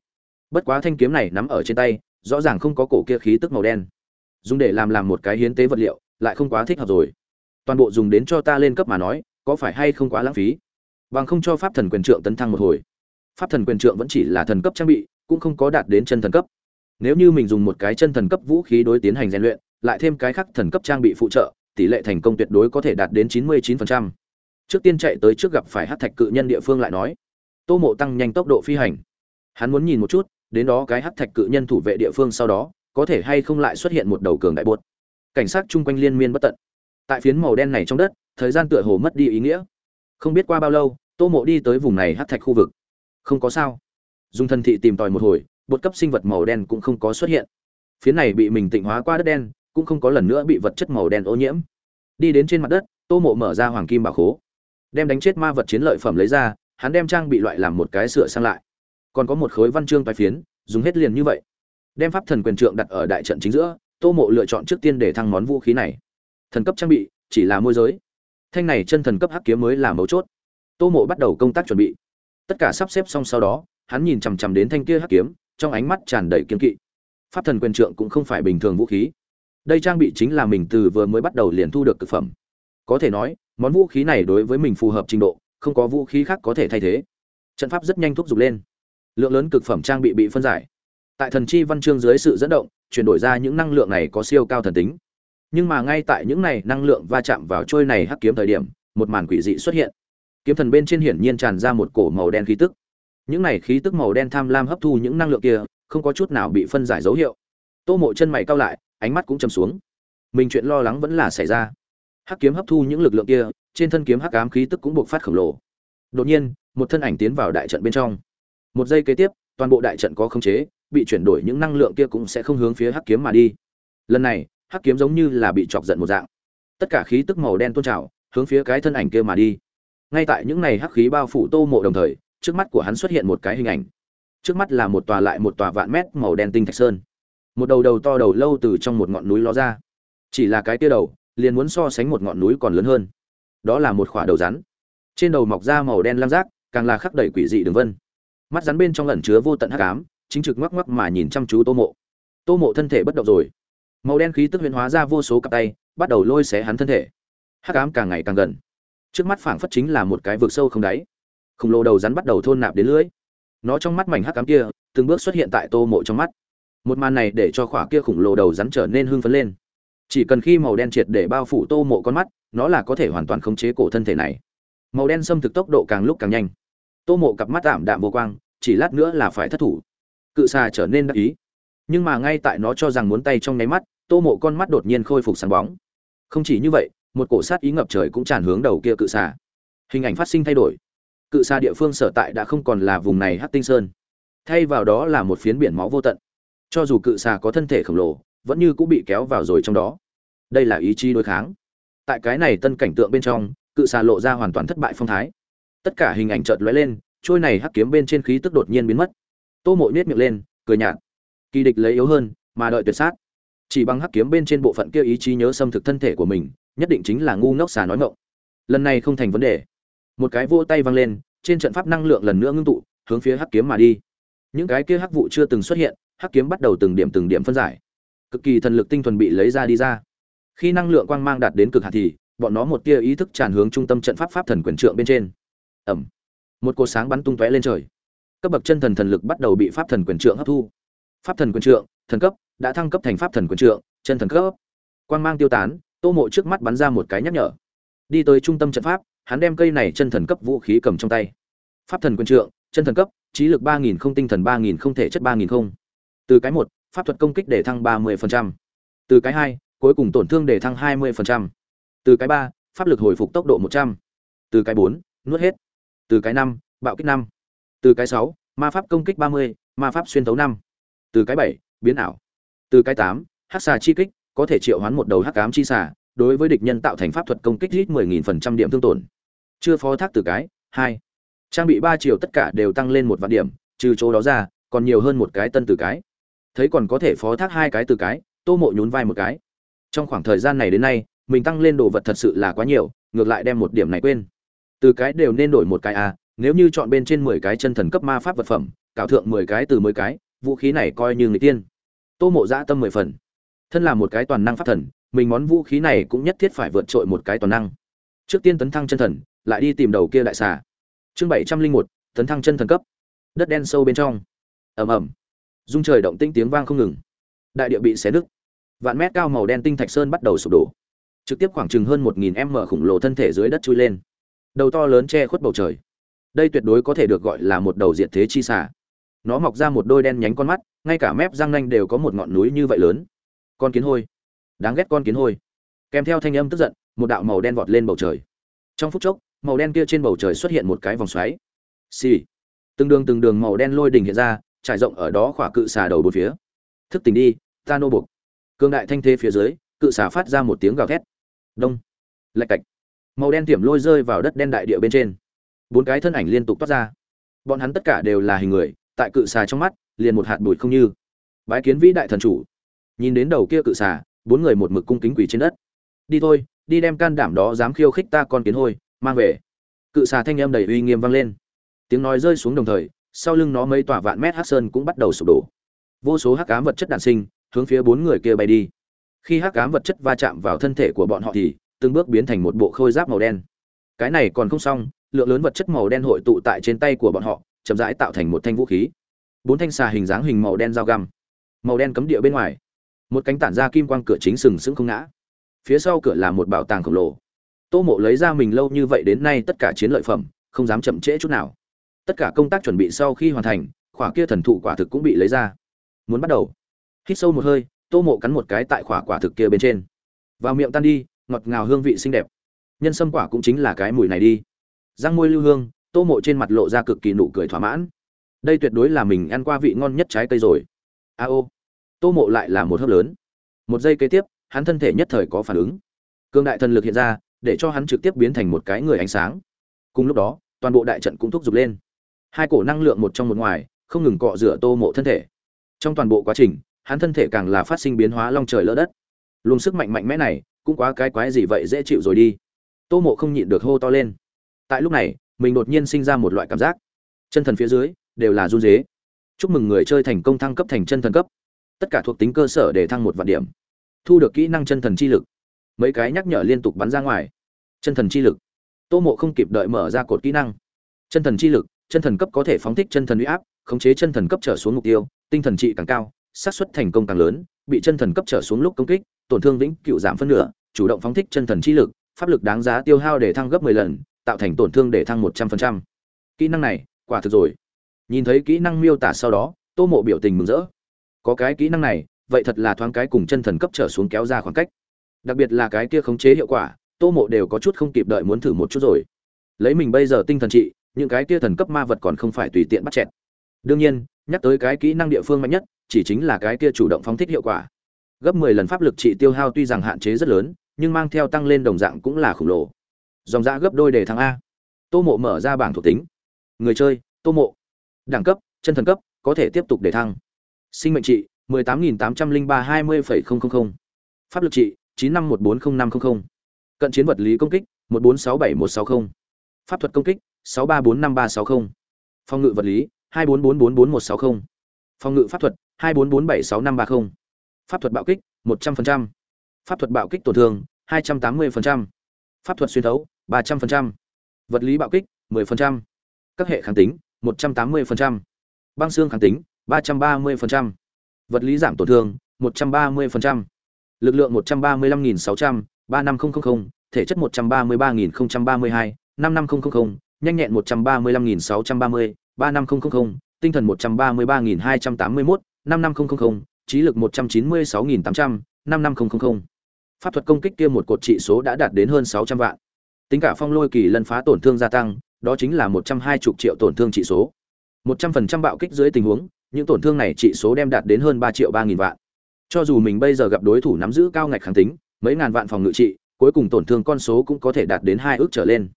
bất quá thanh kiếm này nắm ở trên tay, rõ ràng không có cổ kia khí tức màu đen. Dùng để làm làm một cái hiến tế vật liệu, lại không quá thích hợp rồi. Toàn bộ dùng đến cho ta lên cấp mà nói, có phải hay không quá lãng phí? Bằng không cho pháp thần quyền trượng tấn thăng một hồi. Pháp thần quyền trượng vẫn chỉ là thần cấp trang bị, cũng không có đạt đến chân thần cấp. Nếu như mình dùng một cái chân thần cấp vũ khí đối tiến hành rèn luyện, lại thêm cái khác thần cấp trang bị phụ trợ, tỷ lệ thành công tuyệt đối có thể đạt đến chín mươi 99%. trước tiên chạy tới trước gặp phải hát thạch cự nhân địa phương lại nói. Tô mộ tăng nhanh tốc độ phi hành. Hắn muốn nhìn một chút đến đó cái hắc thạch cự nhân thủ vệ địa phương sau đó, có thể hay không lại xuất hiện một đầu cường đại bột. Cảnh sát chung quanh liên miên bất tận. Tại phiến màu đen này trong đất, thời gian tựa hồ mất đi ý nghĩa. Không biết qua bao lâu, tô mộ đi tới vùng này hắc thạch khu vực. Không có sao. Dùng thân thị tìm tòi một hồi, bột cấp sinh vật màu đen cũng không có xuất hiện. Phía này bị mình tịnh hóa qua đất đen, cũng không có lần nữa bị vật chất màu đen ô nhiễm. Đi đến trên mặt đất, tô mộ mở ra hoàng kim bảo khố. Đem đánh chết ma vật chiến lợi phẩm lấy ra, hắn đem trang bị loại làm một cái sửa sang lại còn có một khối văn chương tài phiến, dùng hết liền như vậy. Đem pháp thần quyền trượng đặt ở đại trận chính giữa, tô mộ lựa chọn trước tiên để thăng món vũ khí này. Thần cấp trang bị, chỉ là môi giới. Thanh này chân thần cấp hắc kiếm mới là mấu chốt. Tô mộ bắt đầu công tác chuẩn bị. Tất cả sắp xếp xong sau đó, hắn nhìn chằm chằm đến thanh kia hắc kiếm, trong ánh mắt tràn đầy kiên kỵ. Pháp thần quyền trượng cũng không phải bình thường vũ khí. Đây trang bị chính là mình từ vừa mới bắt đầu liền thu được cực phẩm. Có thể nói, món vũ khí này đối với mình phù hợp trình độ, không có vũ khí khác có thể thay thế. Trận pháp rất nhanh thúc giục lên lượng lớn cực phẩm trang bị bị phân giải. Tại thần chi văn chương dưới sự dẫn động, chuyển đổi ra những năng lượng này có siêu cao thần tính. Nhưng mà ngay tại những này năng lượng va chạm vào trôi này hắc kiếm thời điểm, một màn quỷ dị xuất hiện. Kiếm thần bên trên hiển nhiên tràn ra một cổ màu đen khí tức. Những này khí tức màu đen tham lam hấp thu những năng lượng kia, không có chút nào bị phân giải dấu hiệu. Tô mộ chân mày cao lại, ánh mắt cũng chầm xuống. Mình chuyện lo lắng vẫn là xảy ra. Hắc kiếm hấp thu những lực lượng kia, trên thân kiếm hắc ám khí tức cũng buộc phát khổng lồ. Đột nhiên, một thân ảnh tiến vào đại trận bên trong một giây kế tiếp, toàn bộ đại trận có khống chế, bị chuyển đổi những năng lượng kia cũng sẽ không hướng phía hắc kiếm mà đi. Lần này, hắc kiếm giống như là bị chọc giận một dạng. Tất cả khí tức màu đen tôn trào, hướng phía cái thân ảnh kia mà đi. Ngay tại những ngày hắc khí bao phủ tô mộ đồng thời, trước mắt của hắn xuất hiện một cái hình ảnh. Trước mắt là một tòa lại một tòa vạn mét màu đen tinh thạch sơn. Một đầu đầu to đầu lâu từ trong một ngọn núi ló ra. Chỉ là cái tia đầu, liền muốn so sánh một ngọn núi còn lớn hơn. Đó là một khỏa đầu rắn. Trên đầu mọc ra màu đen lam giác, càng là khắc đầy quỷ dị đường vân mắt rắn bên trong lẩn chứa vô tận hắc ám, chính trực ngoắc ngoắc mà nhìn chăm chú tô mộ. Tô mộ thân thể bất động rồi. Màu đen khí tức huyền hóa ra vô số cặp tay, bắt đầu lôi xé hắn thân thể. Hắc ám càng ngày càng gần. Trước mắt phảng phất chính là một cái vực sâu không đáy. Khổng lồ đầu rắn bắt đầu thôn nạp đến lưỡi nó trong mắt mảnh hắc ám kia, từng bước xuất hiện tại tô mộ trong mắt. Một màn này để cho khỏa kia khổng lồ đầu rắn trở nên hưng phấn lên. Chỉ cần khi màu đen triệt để bao phủ tô mộ con mắt, nó là có thể hoàn toàn khống chế cổ thân thể này. Màu đen xâm thực tốc độ càng lúc càng nhanh. Tô mộ cặp mắt tạm đạm vô quang chỉ lát nữa là phải thất thủ. Cự xà trở nên đắc ý. Nhưng mà ngay tại nó cho rằng muốn tay trong nháy mắt, tô mộ con mắt đột nhiên khôi phục sáng bóng. Không chỉ như vậy, một cổ sát ý ngập trời cũng tràn hướng đầu kia cự xà. Hình ảnh phát sinh thay đổi. Cự xà địa phương sở tại đã không còn là vùng này hát tinh sơn. Thay vào đó là một phiến biển máu vô tận. Cho dù cự xà có thân thể khổng lồ, vẫn như cũng bị kéo vào rồi trong đó. Đây là ý chí đối kháng. Tại cái này tân cảnh tượng bên trong, cự xà lộ ra hoàn toàn thất bại phong thái. Tất cả hình ảnh chợt lóe lên trôi này hắc kiếm bên trên khí tức đột nhiên biến mất. Tô mộ nhếch miệng lên, cười nhạt. Kỳ địch lấy yếu hơn, mà đợi tuyệt sát. Chỉ bằng hắc kiếm bên trên bộ phận kia ý chí nhớ xâm thực thân thể của mình, nhất định chính là ngu ngốc xà nói ngọng. Lần này không thành vấn đề. Một cái vô tay văng lên, trên trận pháp năng lượng lần nữa ngưng tụ, hướng phía hắc kiếm mà đi. Những cái kia hắc vụ chưa từng xuất hiện, hắc kiếm bắt đầu từng điểm từng điểm phân giải. Cực kỳ thần lực tinh thuần bị lấy ra đi ra. Khi năng lượng quang mang đạt đến cực hạn thì, bọn nó một tia ý thức tràn hướng trung tâm trận pháp pháp thần quyền trượng bên trên. Ẩm một cột sáng bắn tung tóe lên trời. Cấp bậc chân thần thần lực bắt đầu bị pháp thần quyền trượng hấp thu. Pháp thần quyền trượng, thần cấp, đã thăng cấp thành pháp thần quyền trượng, chân thần cấp. Quang mang tiêu tán, tô mộ trước mắt bắn ra một cái nhắc nhở. Đi tới trung tâm trận pháp, hắn đem cây này chân thần cấp vũ khí cầm trong tay. Pháp thần quyền trượng, chân thần cấp, trí lực ba nghìn không, tinh thần ba nghìn không, thể chất ba nghìn không. Từ cái một, pháp thuật công kích để thăng ba mươi từ cái hai, cuối cùng tổn thương để thăng hai mươi từ cái ba, pháp lực hồi phục tốc độ một trăm. Từ cái bốn, nuốt hết từ cái năm, bạo kích năm. Từ cái sáu, ma pháp công kích ba mươi, ma pháp xuyên tấu năm. Từ cái bảy, biến ảo. Từ cái tám, hắc xà chi kích, có thể triệu hoán một đầu hắc ám chi xà, đối với địch nhân tạo thành pháp thuật công kích ít mười nghìn phần trăm điểm thương tổn. Chưa phó thác từ cái, hai. Trang bị ba triệu tất cả đều tăng lên một vạn điểm, trừ chỗ đó ra, còn nhiều hơn một cái tân từ cái. Thấy còn có thể phó thác hai cái từ cái, tô mộ nhún vai một cái. Trong khoảng thời gian này đến nay, mình tăng lên đồ vật thật sự là quá nhiều, ngược lại đem một điểm này quên từ cái đều nên đổi một cái à nếu như chọn bên trên mười cái chân thần cấp ma pháp vật phẩm, cảo thượng mười cái từ mười cái, vũ khí này coi như người tiên. Tô mộ dã tâm mười phần. Thân là một cái toàn năng pháp thần, mình món vũ khí này cũng nhất thiết phải vượt trội một cái toàn năng. Trước tiên tấn thăng chân thần, lại đi tìm đầu kia đại xà. Chương bảy trăm linh một, tấn thăng chân thần cấp. Đất đen sâu bên trong. Ầm ầm. Dung trời động tinh tiếng vang không ngừng. Đại địa bị xé nứt. Vạn mét cao màu đen tinh thạch sơn bắt đầu sụp đổ. Trực tiếp khoảng chừng hơn một nghìn m khổng lồ thân thể dưới đất chui lên đầu to lớn che khuất bầu trời. Đây tuyệt đối có thể được gọi là một đầu diện thế chi xả nó mọc ra một đôi đen nhánh con mắt, ngay cả mép răng nanh đều có một ngọn núi như vậy lớn. Con kiến hôi. Đáng ghét con kiến hôi. Kèm theo thanh âm tức giận, một đạo màu đen vọt lên bầu trời. Trong phút chốc, màu đen kia trên bầu trời xuất hiện một cái vòng xoáy. Xì、sì. từng đường từng đường màu đen lôi đình hiện ra, trải rộng ở đó khỏa cự xà đầu bốn phía. Thức tỉnh đi, ta nô bục cương đại thanh thế phía dưới, cự xà phát ra một tiếng gào thét. Đông. Lạch cạch màu đen tiềm lôi rơi vào đất đen đại địa bên trên. Bốn cái thân ảnh liên tục toát ra. Bọn hắn tất cả đều là hình người, tại cự xà trong mắt, liền một hạt bụi không như. Bái kiến vĩ đại thần chủ. Nhìn đến đầu kia cự xà, bốn người một mực cung kính quỷ trên đất. Đi thôi, đi đem can đảm đó dám khiêu khích ta con kiến hôi, mang về. Cự xà thanh âm đầy uy nghiêm vang lên. Tiếng nói rơi xuống đồng thời, sau lưng nó mấy tòa vạn mét hắc sơn cũng bắt đầu sụp đổ. Vô số hắc ám vật chất đạn sinh, hướng phía bốn người kia bay đi. Khi hắc ám vật chất va chạm vào thân thể của bọn họ thì từng bước biến thành một bộ khôi giáp màu đen. Cái này còn không xong, lượng lớn vật chất màu đen hội tụ tại trên tay của bọn họ, chậm rãi tạo thành một thanh vũ khí. Bốn thanh xà hình dáng hình màu đen dao găm. Màu đen cấm địa bên ngoài. Một cánh tản ra kim quang cửa chính sừng sững không ngã. Phía sau cửa là một bảo tàng khổng lồ. Tô mộ lấy ra mình lâu như vậy đến nay tất cả chiến lợi phẩm, không dám chậm trễ chút nào. Tất cả công tác chuẩn bị sau khi hoàn thành, khỏa kia thần thụ quả thực cũng bị lấy ra. Muốn bắt đầu. Hít sâu một hơi, tô mộ cắn một cái tại khỏa quả thực kia bên trên. Vào miệng tan đi ngọt ngào hương vị xinh đẹp. Nhân sâm quả cũng chính là cái mùi này đi. Răng môi lưu hương, tô mộ trên mặt lộ ra cực kỳ nụ cười thỏa mãn. Đây tuyệt đối là mình ăn qua vị ngon nhất trái cây rồi. A ô. Tô mộ lại là một hớp lớn. Một giây kế tiếp, hắn thân thể nhất thời có phản ứng. Cương đại thần lực hiện ra, để cho hắn trực tiếp biến thành một cái người ánh sáng. Cùng lúc đó, toàn bộ đại trận cũng thúc giục lên. Hai cổ năng lượng một trong một ngoài, không ngừng cọ rửa tô mộ thân thể. Trong toàn bộ quá trình, hắn thân thể càng là phát sinh biến hóa long trời lỡ đất. Luồng sức mạnh mạnh mẽ này cũng quá cái quái gì vậy dễ chịu rồi đi. Tô mộ không nhịn được hô to lên. Tại lúc này, mình đột nhiên sinh ra một loại cảm giác. Chân thần phía dưới, đều là run dế chúc mừng người chơi thành công thăng cấp thành chân thần cấp. Tất cả thuộc tính cơ sở để thăng một vạn điểm. Thu được kỹ năng chân thần chi lực. Mấy cái nhắc nhở liên tục bắn ra ngoài. Chân thần chi lực. Tô mộ không kịp đợi mở ra cột kỹ năng. Chân thần chi lực, chân thần cấp có thể phóng thích chân thần uy áp, khống chế chân thần cấp trở xuống mục tiêu, tinh thần trị càng cao, xác suất thành công càng lớn, bị chân thần cấp trở xuống lúc công kích tổn thương vĩnh cựu giảm phân nửa, chủ động phóng thích chân thần chi lực, pháp lực đáng giá tiêu hao để thăng gấp 10 lần, tạo thành tổn thương để thăng 100%. kỹ năng này, quả thực rồi. Nhìn thấy kỹ năng miêu tả sau đó, tô mộ biểu tình mừng rỡ. Có cái kỹ năng này, vậy thật là thoáng cái cùng chân thần cấp trở xuống kéo ra khoảng cách. Đặc biệt là cái kia khống chế hiệu quả, tô mộ đều có chút không kịp đợi muốn thử một chút rồi. Lấy mình bây giờ tinh thần trị, những cái kia thần cấp ma vật còn không phải tùy tiện bắt chẹt. Đương nhiên, nhắc tới cái kỹ năng địa phương mạnh nhất, chỉ chính là cái kia chủ động phóng thích hiệu quả gấp 10 lần pháp lực trị tiêu hao tuy rằng hạn chế rất lớn nhưng mang theo tăng lên đồng dạng cũng là khủng lồ. Dòng giá gấp đôi để thăng a. Tô mộ mở ra bảng thuộc tính. Người chơi tô mộ. Đẳng cấp chân thần cấp có thể tiếp tục để thăng. Sinh mệnh trị 18.803-20,000 pháp lực trị 95140500. cận chiến vật lý công kích 1467160 pháp thuật công kích 6345360 phòng ngự vật lý 24444160 phòng ngự pháp thuật 24476530 pháp thuật bạo kích 100%. pháp thuật bạo kích tổn thương 280%. pháp thuật xuyên thấu 300%. vật lý bạo kích 10%. các hệ kháng tính 180%. băng xương kháng tính 330%. vật lý giảm tổn thương 130%. lực lượng 135.600, 35000, thể chất 133.032, 55000, nhanh nhẹn 135.630, 35000, tinh thần 133.281, 55000, trí lực 196.800, 55000. Pháp thuật công kích kia một cột trị số đã đạt đến hơn 600 vạn. Tính cả phong lôi kỳ lần phá tổn thương gia tăng, đó chính là 120 triệu tổn thương trị số. 100% bạo kích dưới tình huống, những tổn thương này trị số đem đạt đến hơn 3 triệu 3000 vạn. Cho dù mình bây giờ gặp đối thủ nắm giữ cao ngạch kháng tính, mấy ngàn vạn phòng ngự trị, cuối cùng tổn thương con số cũng có thể đạt đến 2 ước trở lên.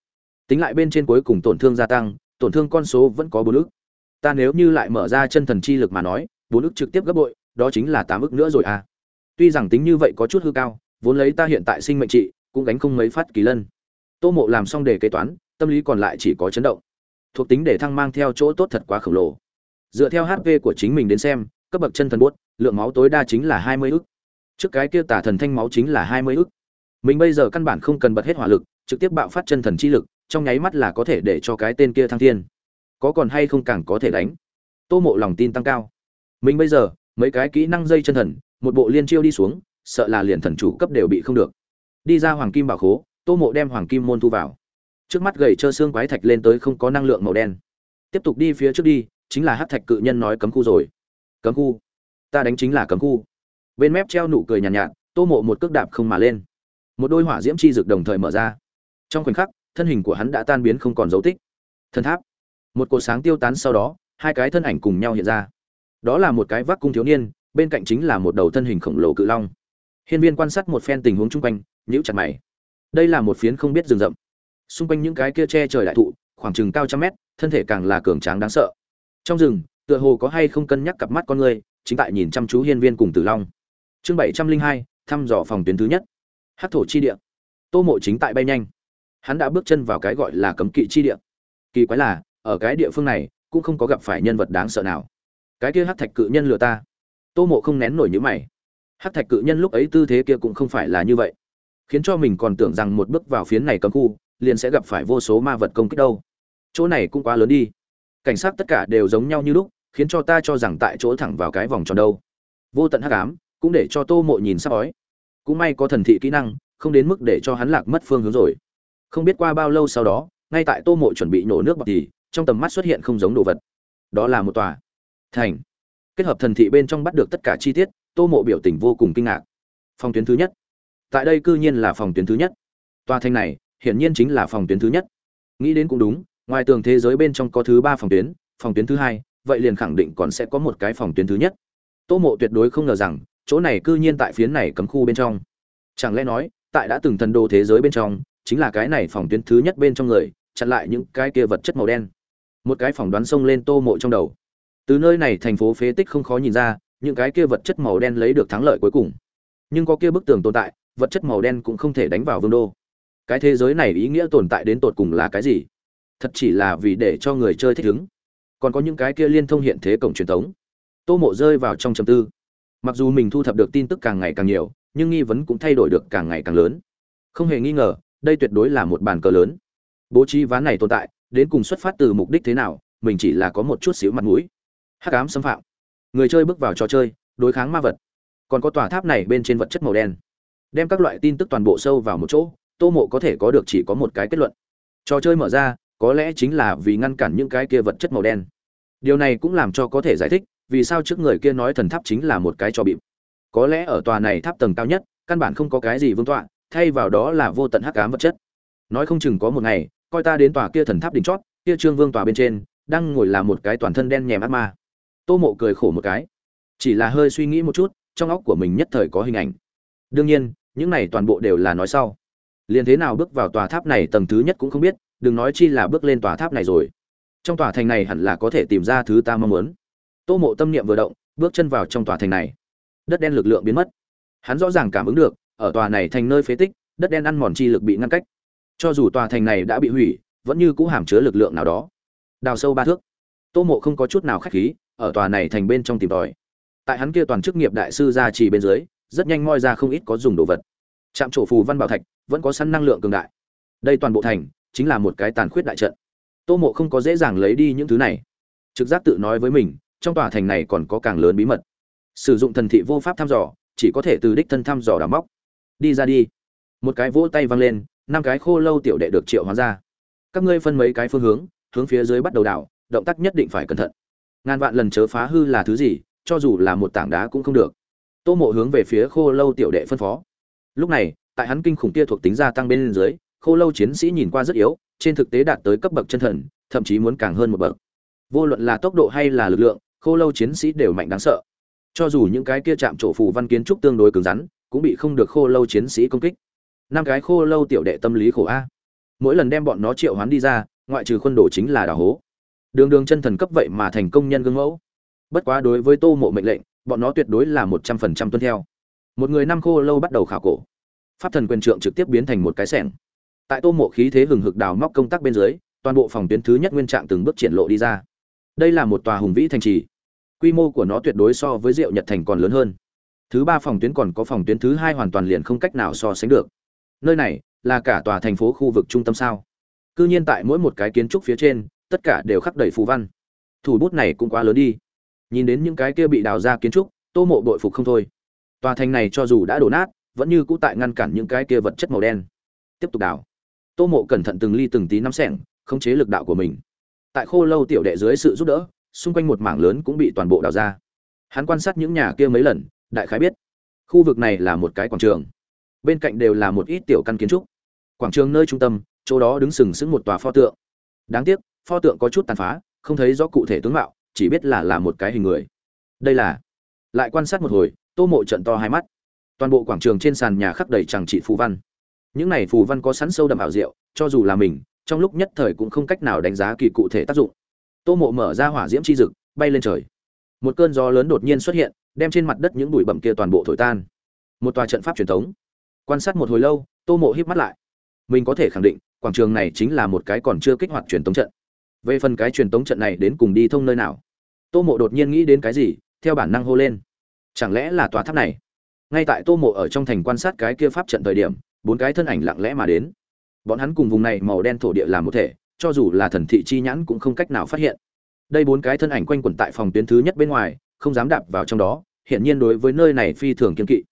Tính lại bên trên cuối cùng tổn thương gia tăng, tổn thương con số vẫn có 4 ước. Ta nếu như lại mở ra chân thần chi lực mà nói, 4 ước trực tiếp gấp bội, đó chính là tám ức nữa rồi à. Tuy rằng tính như vậy có chút hư cao, vốn lấy ta hiện tại sinh mệnh trị, cũng gánh không mấy phát kỳ lân. Tô Mộ làm xong đề kế toán, tâm lý còn lại chỉ có chấn động. Thuộc tính để thăng mang theo chỗ tốt thật quá khổng lồ. Dựa theo HP của chính mình đến xem, cấp bậc chân thần buốt, lượng máu tối đa chính là 20 ức. Trước cái kia tả thần thanh máu chính là 20 ức. Mình bây giờ căn bản không cần bật hết hỏa lực, trực tiếp bạo phát chân thần chi lực, trong nháy mắt là có thể để cho cái tên kia thăng thiên. Có còn hay không càng có thể đánh. Tô Mộ lòng tin tăng cao. Mình bây giờ, mấy cái kỹ năng dây chân thần, một bộ liên chiêu đi xuống, sợ là liền thần chủ cấp đều bị không được. Đi ra hoàng kim bảo khố, Tô Mộ đem hoàng kim môn thu vào. Trước mắt gầy trơ xương quái thạch lên tới không có năng lượng màu đen. Tiếp tục đi phía trước đi, chính là hắc thạch cự nhân nói cấm khu rồi. Cấm khu? Ta đánh chính là cấm khu. Bên mép treo nụ cười nhàn nhạt, nhạt, Tô Mộ một cước đạp không mà lên. Một đôi hỏa diễm chi rực đồng thời mở ra. Trong khoảnh khắc, thân hình của hắn đã tan biến không còn dấu tích. Thần tháp. Một cột sáng tiêu tán sau đó, hai cái thân ảnh cùng nhau hiện ra. Đó là một cái vác cung thiếu niên, bên cạnh chính là một đầu thân hình khổng lồ cự long. Hiên Viên quan sát một phen tình huống chung quanh, nhíu chặt mày. Đây là một phiến không biết rừng rậm. Xung quanh những cái kia che trời đại thụ, khoảng chừng cao trăm mét, thân thể càng là cường tráng đáng sợ. Trong rừng, tựa hồ có hay không cân nhắc cặp mắt con người, chính tại nhìn chăm chú Hiên Viên cùng Tử Long. Chương bảy trăm linh hai thăm dò phòng tuyến thứ nhất. Hắc thổ chi địa. Tô Mộ chính tại bay nhanh. Hắn đã bước chân vào cái gọi là cấm kỵ chi địa. Kỳ quái là, ở cái địa phương này cũng không có gặp phải nhân vật đáng sợ nào. Cái kia hát thạch cự nhân lừa ta. Tô Mộ không nén nổi nhữ mày. hát thạch cự nhân lúc ấy tư thế kia cũng không phải là như vậy, khiến cho mình còn tưởng rằng một bước vào phiến này cấm khu, liền sẽ gặp phải vô số ma vật công kích đâu. Chỗ này cũng quá lớn đi. Cảnh sát tất cả đều giống nhau như lúc, khiến cho ta cho rằng tại chỗ thẳng vào cái vòng tròn đâu. Vô tận hắc ám, cũng để cho Tô Mộ nhìn sắp ói. Cũng may có thần thị kỹ năng, không đến mức để cho hắn lạc mất phương hướng rồi. Không biết qua bao lâu sau đó, ngay tại Tô Mộ chuẩn bị nổ nước bọt thì, trong tầm mắt xuất hiện không giống đồ vật. Đó là một tòa thành. Kết hợp thần thị bên trong bắt được tất cả chi tiết, Tô Mộ biểu tình vô cùng kinh ngạc. Phòng tuyến thứ nhất. Tại đây cư nhiên là phòng tuyến thứ nhất. Tòa thành này, hiển nhiên chính là phòng tuyến thứ nhất. Nghĩ đến cũng đúng, ngoài tường thế giới bên trong có thứ ba phòng tuyến, phòng tuyến thứ hai, vậy liền khẳng định còn sẽ có một cái phòng tuyến thứ nhất. Tô Mộ tuyệt đối không ngờ rằng, chỗ này cư nhiên tại phiến này cấm khu bên trong. Chẳng lẽ nói, tại đã từng thần đô thế giới bên trong chính là cái này phòng tuyến thứ nhất bên trong người chặn lại những cái kia vật chất màu đen một cái phỏng đoán xông lên tô mộ trong đầu từ nơi này thành phố phế tích không khó nhìn ra, những cái kia vật chất màu đen lấy được thắng lợi cuối cùng. Nhưng có kia bức tường tồn tại, vật chất màu đen cũng không thể đánh vào vương đô. Cái thế giới này ý nghĩa tồn tại đến tột cùng là cái gì? Thật chỉ là vì để cho người chơi thích ứng. Còn có những cái kia liên thông hiện thế cổng truyền thống. Tô mộ rơi vào trong trầm tư. Mặc dù mình thu thập được tin tức càng ngày càng nhiều, nhưng nghi vấn cũng thay đổi được càng ngày càng lớn. Không hề nghi ngờ, đây tuyệt đối là một bàn cờ lớn. Bố trí ván này tồn tại, đến cùng xuất phát từ mục đích thế nào, mình chỉ là có một chút xíu mặt mũi hắc ám xâm phạm. Người chơi bước vào trò chơi, đối kháng ma vật. Còn có tòa tháp này bên trên vật chất màu đen. Đem các loại tin tức toàn bộ sâu vào một chỗ, tô mộ có thể có được chỉ có một cái kết luận. Trò chơi mở ra, có lẽ chính là vì ngăn cản những cái kia vật chất màu đen. Điều này cũng làm cho có thể giải thích, vì sao trước người kia nói thần tháp chính là một cái trò bịp. Có lẽ ở tòa này tháp tầng cao nhất, căn bản không có cái gì vương tọa, thay vào đó là vô tận hắc ám vật chất. Nói không chừng có một ngày, coi ta đến tòa kia thần tháp đỉnh chót, kia trương vương tòa bên trên, đang ngồi là một cái toàn thân đen nhèm ác ma tô mộ cười khổ một cái. Chỉ là hơi suy nghĩ một chút, trong óc của mình nhất thời có hình ảnh. Đương nhiên, những này toàn bộ đều là nói sau. Liền thế nào bước vào tòa tháp này tầng thứ nhất cũng không biết, đừng nói chi là bước lên tòa tháp này rồi. Trong tòa thành này hẳn là có thể tìm ra thứ ta mong muốn. Tô mộ tâm niệm vừa động, bước chân vào trong tòa thành này. Đất đen lực lượng biến mất. Hắn rõ ràng cảm ứng được, ở tòa này thành nơi phế tích, đất đen ăn mòn chi lực bị ngăn cách. Cho dù tòa thành này đã bị hủy, vẫn như cũ hàm chứa lực lượng nào đó. Đào sâu ba thước. Tô mộ không có chút nào khách khí ở tòa này thành bên trong tìm tòi. Tại hắn kia toàn chức nghiệp đại sư gia trì bên dưới, rất nhanh moi ra không ít có dùng đồ vật. Trạm trổ phù văn bảo thạch, vẫn có sẵn năng lượng cường đại. Đây toàn bộ thành, chính là một cái tàn khuyết đại trận. Tô mộ không có dễ dàng lấy đi những thứ này. Trực giác tự nói với mình, trong tòa thành này còn có càng lớn bí mật. Sử dụng thần thị vô pháp thăm dò, chỉ có thể từ đích thân thăm dò đào móc. Đi ra đi. Một cái vỗ tay văng lên, năm cái khô lâu tiểu đệ được triệu hóa ra. Các ngươi phân mấy cái phương hướng hướng phía dưới bắt đầu đảo động tác nhất định phải cẩn thận ngàn vạn lần chớ phá hư là thứ gì, cho dù là một tảng đá cũng không được. Tô mộ hướng về phía khô lâu tiểu đệ phân phó. Lúc này, tại hắn kinh khủng kia thuộc tính gia tăng bên dưới, khô lâu chiến sĩ nhìn qua rất yếu, trên thực tế đạt tới cấp bậc chân thần, thậm chí muốn càng hơn một bậc. Vô luận là tốc độ hay là lực lượng, khô lâu chiến sĩ đều mạnh đáng sợ. Cho dù những cái kia chạm trổ phù văn kiến trúc tương đối cứng rắn, cũng bị không được khô lâu chiến sĩ công kích. Năm cái khô lâu tiểu đệ tâm lý khổ a. Mỗi lần đem bọn nó triệu hoán đi ra, ngoại trừ khuôn đồ chính là đào hố đường đường chân thần cấp vậy mà thành công nhân gương mẫu. Bất quá đối với tô mộ mệnh lệnh, bọn nó tuyệt đối là một trăm phần trăm tuân theo. Một người năm khô lâu bắt đầu khảo cổ. Pháp thần quyền trượng trực tiếp biến thành một cái sẻng. Tại tô mộ khí thế hừng hực đào móc công tác bên dưới, toàn bộ phòng tuyến thứ nhất nguyên trạng từng bước triển lộ đi ra. Đây là một tòa hùng vĩ thành trì. Quy mô của nó tuyệt đối so với diệu nhật thành còn lớn hơn. Thứ ba phòng tuyến còn có phòng tuyến thứ hai hoàn toàn liền không cách nào so sánh được. Nơi này là cả tòa thành phố khu vực trung tâm sao? Cư nhiên tại mỗi một cái kiến trúc phía trên tất cả đều khắc đầy phù văn. Thủ bút này cũng quá lớn đi. Nhìn đến những cái kia bị đào ra kiến trúc, tô mộ bội phục không thôi. Tòa thành này cho dù đã đổ nát, vẫn như cũ tại ngăn cản những cái kia vật chất màu đen. Tiếp tục đào. Tô mộ cẩn thận từng ly từng tí nắm sẻng, khống chế lực đạo của mình. Tại khô lâu tiểu đệ dưới sự giúp đỡ, xung quanh một mảng lớn cũng bị toàn bộ đào ra. Hắn quan sát những nhà kia mấy lần, đại khái biết, khu vực này là một cái quảng trường. Bên cạnh đều là một ít tiểu căn kiến trúc. Quảng trường nơi trung tâm, chỗ đó đứng sừng sững một tòa pho tượng. Đáng tiếc pho tượng có chút tàn phá, không thấy rõ cụ thể tướng mạo, chỉ biết là là một cái hình người. Đây là, lại quan sát một hồi, tô mộ trận to hai mắt. Toàn bộ quảng trường trên sàn nhà khắc đầy chẳng trị phù văn. Những này phù văn có sẵn sâu đậm ảo diệu, cho dù là mình, trong lúc nhất thời cũng không cách nào đánh giá kỳ cụ thể tác dụng. Tô mộ mở ra hỏa diễm chi dực, bay lên trời. Một cơn gió lớn đột nhiên xuất hiện, đem trên mặt đất những bụi bậm kia toàn bộ thổi tan. Một tòa trận pháp truyền thống. Quan sát một hồi lâu, tô mộ híp mắt lại. Mình có thể khẳng định, quảng trường này chính là một cái còn chưa kích hoạt truyền thống trận về phần cái truyền tống trận này đến cùng đi thông nơi nào. Tô mộ đột nhiên nghĩ đến cái gì, theo bản năng hô lên. Chẳng lẽ là tòa tháp này? Ngay tại tô mộ ở trong thành quan sát cái kia pháp trận thời điểm, bốn cái thân ảnh lặng lẽ mà đến. Bọn hắn cùng vùng này màu đen thổ địa làm một thể, cho dù là thần thị chi nhãn cũng không cách nào phát hiện. Đây bốn cái thân ảnh quanh quẩn tại phòng tuyến thứ nhất bên ngoài, không dám đạp vào trong đó, hiển nhiên đối với nơi này phi thường kiên kỵ.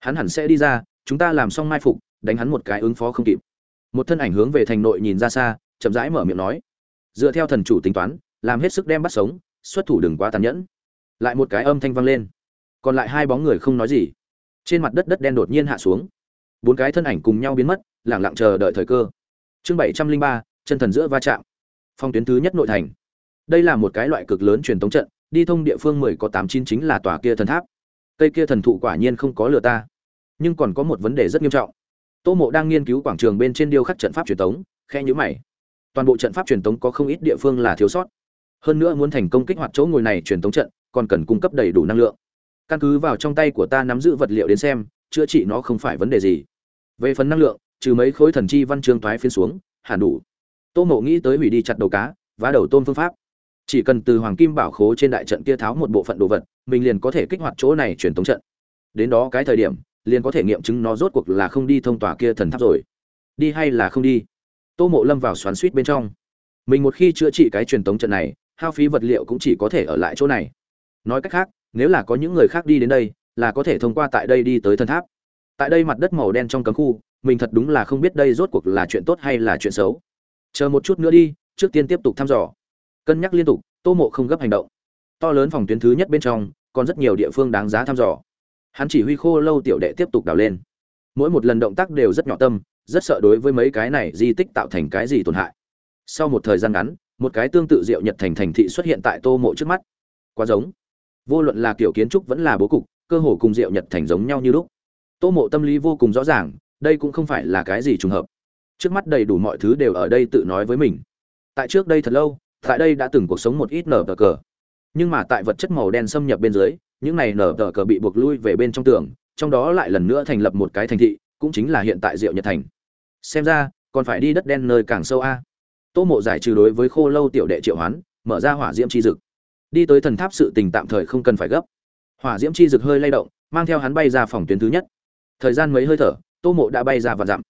Hắn hẳn sẽ đi ra, chúng ta làm xong mai phục, đánh hắn một cái ứng phó không kịp. Một thân ảnh hướng về thành nội nhìn ra xa, chậm rãi mở miệng nói dựa theo thần chủ tính toán, làm hết sức đem bắt sống, xuất thủ đừng quá tàn nhẫn. Lại một cái âm thanh vang lên. Còn lại hai bóng người không nói gì. Trên mặt đất đất đen đột nhiên hạ xuống. Bốn cái thân ảnh cùng nhau biến mất lẳng lặng chờ đợi thời cơ. Chương bảy trăm linh ba, chân thần giữa va chạm. Phong tuyến thứ nhất nội thành. Đây là một cái loại cực lớn truyền tống trận, đi thông địa phương mười có tám chín chính là tòa kia thần tháp. Cây kia thần thụ quả nhiên không có lừa ta. Nhưng còn có một vấn đề rất nghiêm trọng. Tô mộ đang nghiên cứu quảng trường bên trên điêu khắc trận pháp truyền thống khe nhữ mày toàn bộ trận pháp truyền thống có không ít địa phương là thiếu sót. Hơn nữa muốn thành công kích hoạt chỗ ngồi này truyền thống trận, còn cần cung cấp đầy đủ năng lượng. Căn cứ vào trong tay của ta nắm giữ vật liệu đến xem, chữa trị nó không phải vấn đề gì. Về phần năng lượng, trừ mấy khối thần chi văn chương thoái phiên xuống, hẳn đủ. Tô mộ nghĩ tới hủy đi chặt đầu cá và đầu tôm phương pháp. Chỉ cần từ hoàng kim bảo khố trên đại trận kia tháo một bộ phận đồ vật, mình liền có thể kích hoạt chỗ này truyền thống trận. Đến đó cái thời điểm, liền có thể nghiệm chứng nó rốt cuộc là không đi thông tòa kia thần tháp rồi. Đi hay là không đi? Tô mộ lâm vào xoắn suýt bên trong. Mình một khi chữa trị cái truyền thống trận này, hao phí vật liệu cũng chỉ có thể ở lại chỗ này. Nói cách khác, nếu là có những người khác đi đến đây, là có thể thông qua tại đây đi tới thần tháp. Tại đây mặt đất màu đen trong cấm khu, mình thật đúng là không biết đây rốt cuộc là chuyện tốt hay là chuyện xấu. Chờ một chút nữa đi, trước tiên tiếp tục thăm dò. Cân nhắc liên tục, tô mộ không gấp hành động. To lớn phòng tuyến thứ nhất bên trong, còn rất nhiều địa phương đáng giá thăm dò. Hắn chỉ huy khô lâu tiểu đệ tiếp tục đào lên. Mỗi một lần động tác đều rất nhỏ tâm rất sợ đối với mấy cái này di tích tạo thành cái gì tổn hại. Sau một thời gian ngắn, một cái tương tự diệu nhật thành thành thị xuất hiện tại tô mộ trước mắt. Quá giống. Vô luận là kiểu kiến trúc vẫn là bố cục, cơ hồ cùng diệu nhật thành giống nhau như lúc. Tô mộ tâm lý vô cùng rõ ràng, đây cũng không phải là cái gì trùng hợp. Trước mắt đầy đủ mọi thứ đều ở đây tự nói với mình. Tại trước đây thật lâu, tại đây đã từng cuộc sống một ít nở tờ cờ. Nhưng mà tại vật chất màu đen xâm nhập bên dưới, những này nở tờ cờ bị buộc lui về bên trong tường, trong đó lại lần nữa thành lập một cái thành thị, cũng chính là hiện tại diệu nhật thành xem ra, còn phải đi đất đen nơi càng sâu a. Tô mộ giải trừ đối với khô lâu tiểu đệ triệu hoán, mở ra hỏa diễm chi dực. Đi tới thần tháp sự tình tạm thời không cần phải gấp. Hỏa diễm chi dực hơi lay động, mang theo hắn bay ra phòng tuyến thứ nhất. Thời gian mấy hơi thở, tô mộ đã bay ra và dặm.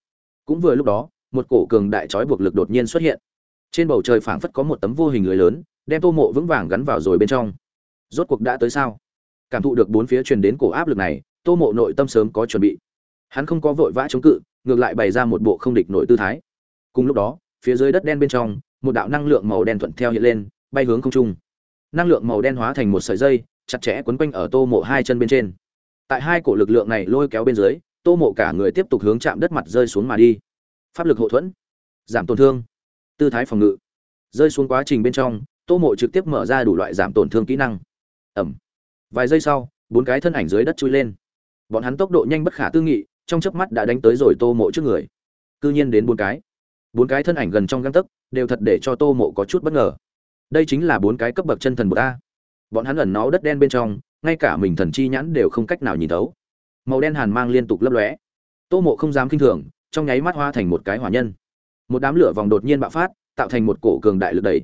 Cũng vừa lúc đó, một cổ cường đại trói buộc lực đột nhiên xuất hiện. Trên bầu trời phảng phất có một tấm vô hình lưới lớn, đem tô mộ vững vàng gắn vào rồi bên trong. Rốt cuộc đã tới sao? Cảm thụ được bốn phía truyền đến cổ áp lực này, tô mộ nội tâm sớm có chuẩn bị. Hắn không có vội vã chống cự ngược lại bày ra một bộ không địch nội tư thái. Cùng lúc đó, phía dưới đất đen bên trong, một đạo năng lượng màu đen thuận theo hiện lên, bay hướng không trung. Năng lượng màu đen hóa thành một sợi dây, chặt chẽ quấn quanh ở tô mộ hai chân bên trên. Tại hai cổ lực lượng này lôi kéo bên dưới, tô mộ cả người tiếp tục hướng chạm đất mặt rơi xuống mà đi. Pháp lực hậu thuẫn, giảm tổn thương, tư thái phòng ngự. Rơi xuống quá trình bên trong, tô mộ trực tiếp mở ra đủ loại giảm tổn thương kỹ năng. Ẩm vài giây sau, bốn cái thân ảnh dưới đất chui lên. Bọn hắn tốc độ nhanh bất khả tư nghị trong chớp mắt đã đánh tới rồi tô mộ trước người. Cư nhiên đến bốn cái. Bốn cái thân ảnh gần trong găng tấc, đều thật để cho tô mộ có chút bất ngờ. Đây chính là bốn cái cấp bậc chân thần bậc a. Bọn hắn ẩn nó đất đen bên trong, ngay cả mình thần chi nhãn đều không cách nào nhìn thấu. Màu đen hàn mang liên tục lấp lóe. Tô mộ không dám kinh thường, trong nháy mắt hoa thành một cái hỏa nhân. Một đám lửa vòng đột nhiên bạo phát, tạo thành một cổ cường đại lực đẩy.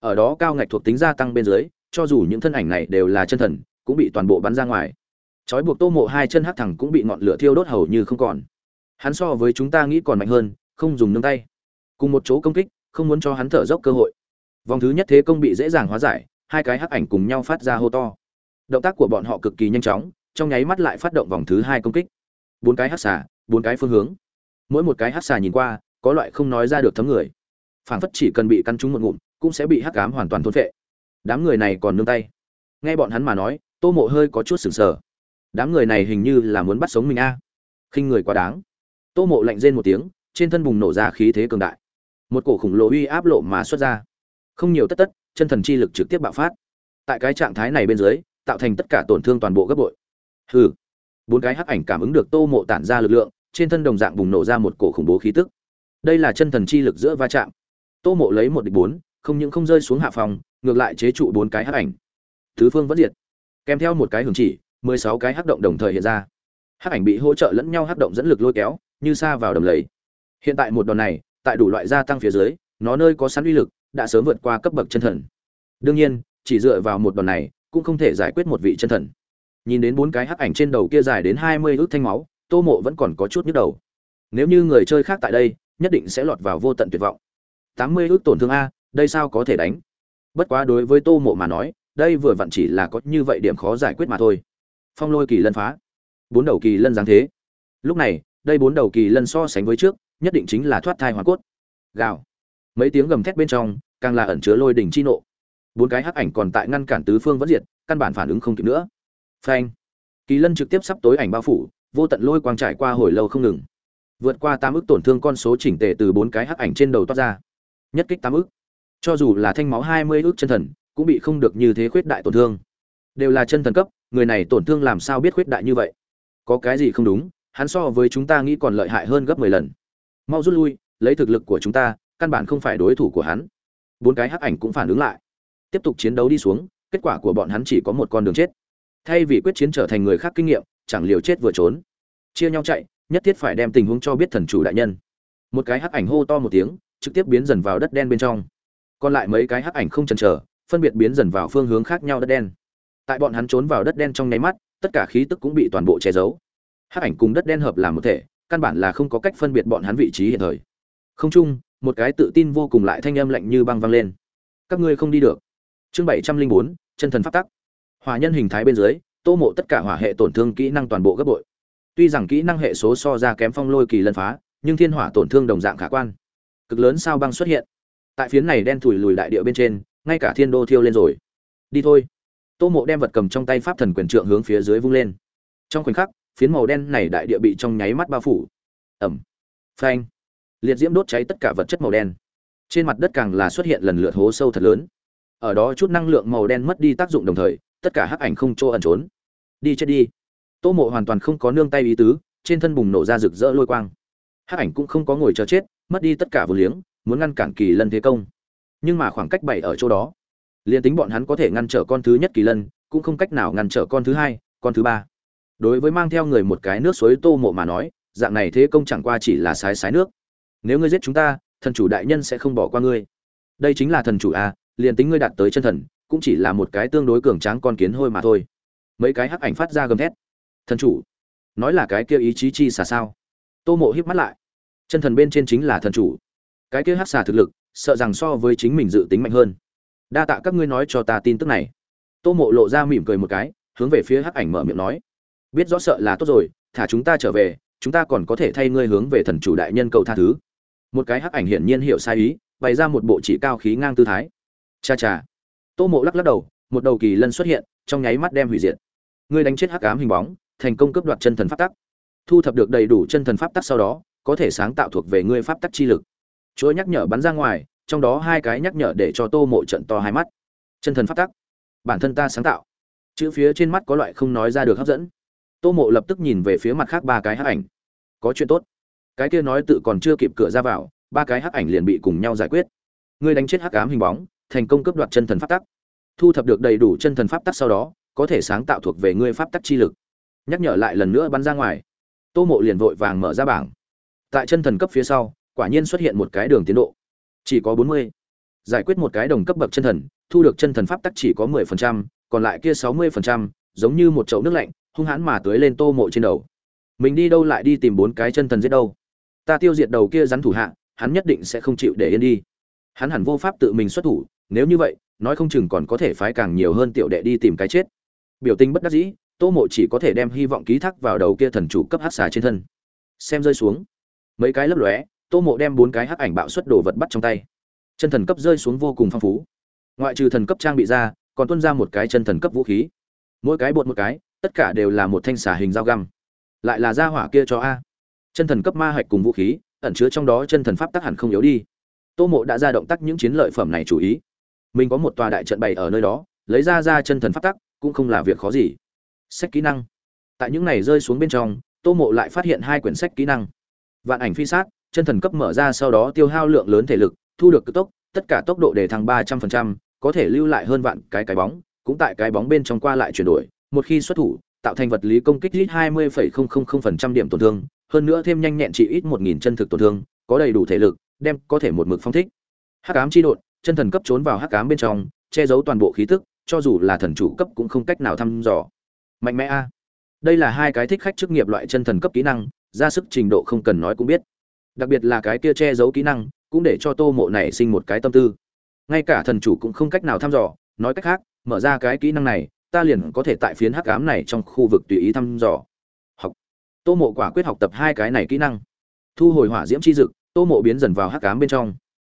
Ở đó cao ngạch thuộc tính gia tăng bên dưới, cho dù những thân ảnh này đều là chân thần, cũng bị toàn bộ bắn ra ngoài trói buộc tô mộ hai chân hắc thẳng cũng bị ngọn lửa thiêu đốt hầu như không còn. Hắn so với chúng ta nghĩ còn mạnh hơn, không dùng nương tay. Cùng một chỗ công kích, không muốn cho hắn thở dốc cơ hội. Vòng thứ nhất thế công bị dễ dàng hóa giải, hai cái hắc ảnh cùng nhau phát ra hô to. Động tác của bọn họ cực kỳ nhanh chóng, trong nháy mắt lại phát động vòng thứ hai công kích. Bốn cái hắc xà, bốn cái phương hướng. Mỗi một cái hắc xà nhìn qua, có loại không nói ra được thấm người. Phảng phất chỉ cần bị căn trúng một ngụm, cũng sẽ bị hắc cám hoàn toàn thôn phệ. Đám người này còn nương tay. Nghe bọn hắn mà nói, tô mộ hơi có chút sừng sờ đám người này hình như là muốn bắt sống mình a. À. khinh người quá đáng. Tô mộ lạnh rên một tiếng, trên thân bùng nổ ra khí thế cường đại. Một cổ khủng lồ uy áp lộ mà xuất ra. Không nhiều tất tất, chân thần chi lực trực tiếp bạo phát. Tại cái trạng thái này bên dưới, tạo thành tất cả tổn thương toàn bộ gấp bội. Hừ. Bốn cái hắc ảnh cảm ứng được tô mộ tản ra lực lượng, trên thân đồng dạng bùng nổ ra một cổ khủng bố khí tức. Đây là chân thần chi lực giữa va chạm. Tô mộ lấy một địch bốn, không những không rơi xuống hạ phòng, ngược lại chế trụ bốn cái hắc ảnh. Thứ phương vẫn diệt. Kèm theo một cái hưởng chỉ mười sáu cái hắc động đồng thời hiện ra. Hắc ảnh bị hỗ trợ lẫn nhau hắc động dẫn lực lôi kéo, như xa vào đầm lầy. Hiện tại một đòn này, tại đủ loại gia tăng phía dưới, nó nơi có sẵn uy lực, đã sớm vượt qua cấp bậc chân thần. Đương nhiên, chỉ dựa vào một đòn này, cũng không thể giải quyết một vị chân thần. Nhìn đến bốn cái hắc ảnh trên đầu kia dài đến hai mươi ước thanh máu, tô mộ vẫn còn có chút nhức đầu. Nếu như người chơi khác tại đây, nhất định sẽ lọt vào vô tận tuyệt vọng. Tám mươi ước tổn thương a, đây sao có thể đánh? Bất quá đối với tô mộ mà nói, đây vừa vặn chỉ là có như vậy điểm khó giải quyết mà thôi phong lôi kỳ lân phá. Bốn đầu kỳ lân giáng thế. Lúc này, đây bốn đầu kỳ lân so sánh với trước, nhất định chính là thoát thai hoàn cốt. Gào. Mấy tiếng gầm thét bên trong, càng là ẩn chứa lôi đỉnh chi nộ. Bốn cái hắc ảnh còn tại ngăn cản tứ phương vẫn diệt, căn bản phản ứng không kịp nữa. Phanh. Kỳ lân trực tiếp sắp tối ảnh bao phủ, vô tận lôi quang trải qua hồi lâu không ngừng. Vượt qua tám ức tổn thương con số chỉnh tề từ bốn cái hắc ảnh trên đầu toát ra. Nhất kích tám ức. Cho dù là thanh máu hai mươi ức chân thần, cũng bị không được như thế khuyết đại tổn thương đều là chân thần cấp, người này tổn thương làm sao biết khuyết đại như vậy? Có cái gì không đúng, hắn so với chúng ta nghĩ còn lợi hại hơn gấp mười lần. Mau rút lui, lấy thực lực của chúng ta, căn bản không phải đối thủ của hắn. Bốn cái hắc ảnh cũng phản ứng lại. Tiếp tục chiến đấu đi xuống, kết quả của bọn hắn chỉ có một con đường chết. Thay vì quyết chiến trở thành người khác kinh nghiệm, chẳng liều chết vừa trốn. Chia nhau chạy, nhất thiết phải đem tình huống cho biết thần chủ đại nhân. Một cái hắc ảnh hô to một tiếng, trực tiếp biến dần vào đất đen bên trong. Còn lại mấy cái hắc ảnh không chần chờ, phân biệt biến dần vào phương hướng khác nhau đất đen tại bọn hắn trốn vào đất đen trong nháy mắt, tất cả khí tức cũng bị toàn bộ che giấu. Hắc ảnh cùng đất đen hợp làm một thể, căn bản là không có cách phân biệt bọn hắn vị trí hiện thời. Không chung, một cái tự tin vô cùng lại thanh âm lạnh như băng vang lên. Các ngươi không đi được. Chương bảy trăm linh bốn, chân thần pháp tắc. Hỏa nhân hình thái bên dưới, tô mộ tất cả hỏa hệ tổn thương kỹ năng toàn bộ gấp bội. Tuy rằng kỹ năng hệ số so ra kém phong lôi kỳ lân phá, nhưng thiên hỏa tổn thương đồng dạng khả quan. Cực lớn sao băng xuất hiện. Tại phiến này đen thùi lùi đại địa bên trên, ngay cả thiên đô thiêu lên rồi. Đi thôi tô mộ đem vật cầm trong tay pháp thần quyền trượng hướng phía dưới vung lên. Trong khoảnh khắc, phiến màu đen này đại địa bị trong nháy mắt bao phủ. Ẩm. Phanh. Liệt diễm đốt cháy tất cả vật chất màu đen. Trên mặt đất càng là xuất hiện lần lượt hố sâu thật lớn. Ở đó chút năng lượng màu đen mất đi tác dụng đồng thời, tất cả hắc ảnh không chỗ ẩn trốn. Đi chết đi. Tô mộ hoàn toàn không có nương tay ý tứ, trên thân bùng nổ ra rực rỡ lôi quang. Hắc ảnh cũng không có ngồi chờ chết, mất đi tất cả vừa liếng, muốn ngăn cản kỳ lân thế công. Nhưng mà khoảng cách bảy ở chỗ đó liền tính bọn hắn có thể ngăn trở con thứ nhất kỳ lân, cũng không cách nào ngăn trở con thứ hai, con thứ ba. Đối với mang theo người một cái nước suối tô mộ mà nói, dạng này thế công chẳng qua chỉ là sái sái nước. Nếu ngươi giết chúng ta, thần chủ đại nhân sẽ không bỏ qua ngươi. Đây chính là thần chủ a liền tính ngươi đạt tới chân thần, cũng chỉ là một cái tương đối cường tráng con kiến hôi mà thôi. Mấy cái hắc ảnh phát ra gầm thét. Thần chủ, nói là cái kia ý chí chi xà sao? Tô mộ híp mắt lại. Chân thần bên trên chính là thần chủ. Cái kia hắc xà thực lực, sợ rằng so với chính mình dự tính mạnh hơn đa tạ các ngươi nói cho ta tin tức này. Tô mộ lộ ra mỉm cười một cái, hướng về phía hắc ảnh mở miệng nói. Biết rõ sợ là tốt rồi, thả chúng ta trở về, chúng ta còn có thể thay ngươi hướng về thần chủ đại nhân cầu tha thứ. Một cái hắc ảnh hiển nhiên hiểu sai ý, bày ra một bộ chỉ cao khí ngang tư thái. Cha cha. Tô mộ lắc lắc đầu, một đầu kỳ lân xuất hiện, trong nháy mắt đem hủy diệt. Ngươi đánh chết hắc ám hình bóng, thành công cướp đoạt chân thần pháp tắc. Thu thập được đầy đủ chân thần pháp tắc sau đó, có thể sáng tạo thuộc về ngươi pháp tắc chi lực. Chuỗi nhắc nhở bắn ra ngoài trong đó hai cái nhắc nhở để cho tô mộ trận to hai mắt. Chân thần pháp tắc. Bản thân ta sáng tạo. Chữ phía trên mắt có loại không nói ra được hấp dẫn. Tô mộ lập tức nhìn về phía mặt khác ba cái hắc ảnh. Có chuyện tốt. Cái kia nói tự còn chưa kịp cửa ra vào, ba cái hắc ảnh liền bị cùng nhau giải quyết. Ngươi đánh chết hắc ám hình bóng, thành công cướp đoạt chân thần pháp tắc. Thu thập được đầy đủ chân thần pháp tắc sau đó, có thể sáng tạo thuộc về ngươi pháp tắc chi lực. Nhắc nhở lại lần nữa bắn ra ngoài. Tô mộ liền vội vàng mở ra bảng. Tại chân thần cấp phía sau, quả nhiên xuất hiện một cái đường tiến độ chỉ có bốn mươi. Giải quyết một cái đồng cấp bậc chân thần, thu được chân thần pháp tắc chỉ có mười phần trăm, còn lại kia sáu mươi phần trăm, giống như một chậu nước lạnh, hung hãn mà tưới lên tô mộ trên đầu. Mình đi đâu lại đi tìm bốn cái chân thần giết đâu? Ta tiêu diệt đầu kia rắn thủ hạ, hắn nhất định sẽ không chịu để yên đi. Hắn hẳn vô pháp tự mình xuất thủ, nếu như vậy, nói không chừng còn có thể phái càng nhiều hơn tiểu đệ đi tìm cái chết. Biểu tình bất đắc dĩ, tô mộ chỉ có thể đem hy vọng ký thác vào đầu kia thần chủ cấp hát xà trên thân. Xem rơi xuống. Mấy cái lấp lóe tô mộ đem bốn cái hắc ảnh bạo xuất đồ vật bắt trong tay. Chân thần cấp rơi xuống vô cùng phong phú. Ngoại trừ thần cấp trang bị ra, còn tuân ra một cái chân thần cấp vũ khí. Mỗi cái bột một cái, tất cả đều là một thanh xả hình dao găm. Lại là gia hỏa kia cho a. Chân thần cấp ma hạch cùng vũ khí, ẩn chứa trong đó chân thần pháp tắc hẳn không yếu đi. Tô mộ đã ra động tác những chiến lợi phẩm này chủ ý. Mình có một tòa đại trận bày ở nơi đó, lấy ra ra chân thần pháp tắc, cũng không là việc khó gì. Sách kỹ năng. Tại những này rơi xuống bên trong, tô mộ lại phát hiện hai quyển sách kỹ năng. Vạn ảnh phi sát chân thần cấp mở ra sau đó tiêu hao lượng lớn thể lực thu được cực tốc tất cả tốc độ để thăng ba trăm phần trăm có thể lưu lại hơn vạn cái cái bóng. Cũng tại cái bóng bên trong qua lại chuyển đổi một khi xuất thủ tạo thành vật lý công kích ít hai mươi phẩy không không không phần trăm điểm tổn thương hơn nữa thêm nhanh nhẹn chỉ ít một nghìn chân thực tổn thương có đầy đủ thể lực đem có thể một mực phong thích. Hắc ám chi độn, chân thần cấp trốn vào hắc ám bên trong che giấu toàn bộ khí tức cho dù là thần chủ cấp cũng không cách nào thăm dò. Mạnh mẽ a. Đây là hai cái thích khách chức nghiệp loại chân thần cấp kỹ năng ra sức trình độ không cần nói cũng biết đặc biệt là cái kia che giấu kỹ năng, cũng để cho tô mộ này sinh một cái tâm tư. Ngay cả thần chủ cũng không cách nào thăm dò, nói cách khác, mở ra cái kỹ năng này, ta liền có thể tại phiến hắc ám này trong khu vực tùy ý thăm dò. Học. Tô mộ quả quyết học tập hai cái này kỹ năng. Thu hồi hỏa diễm chi dực, tô mộ biến dần vào hắc ám bên trong.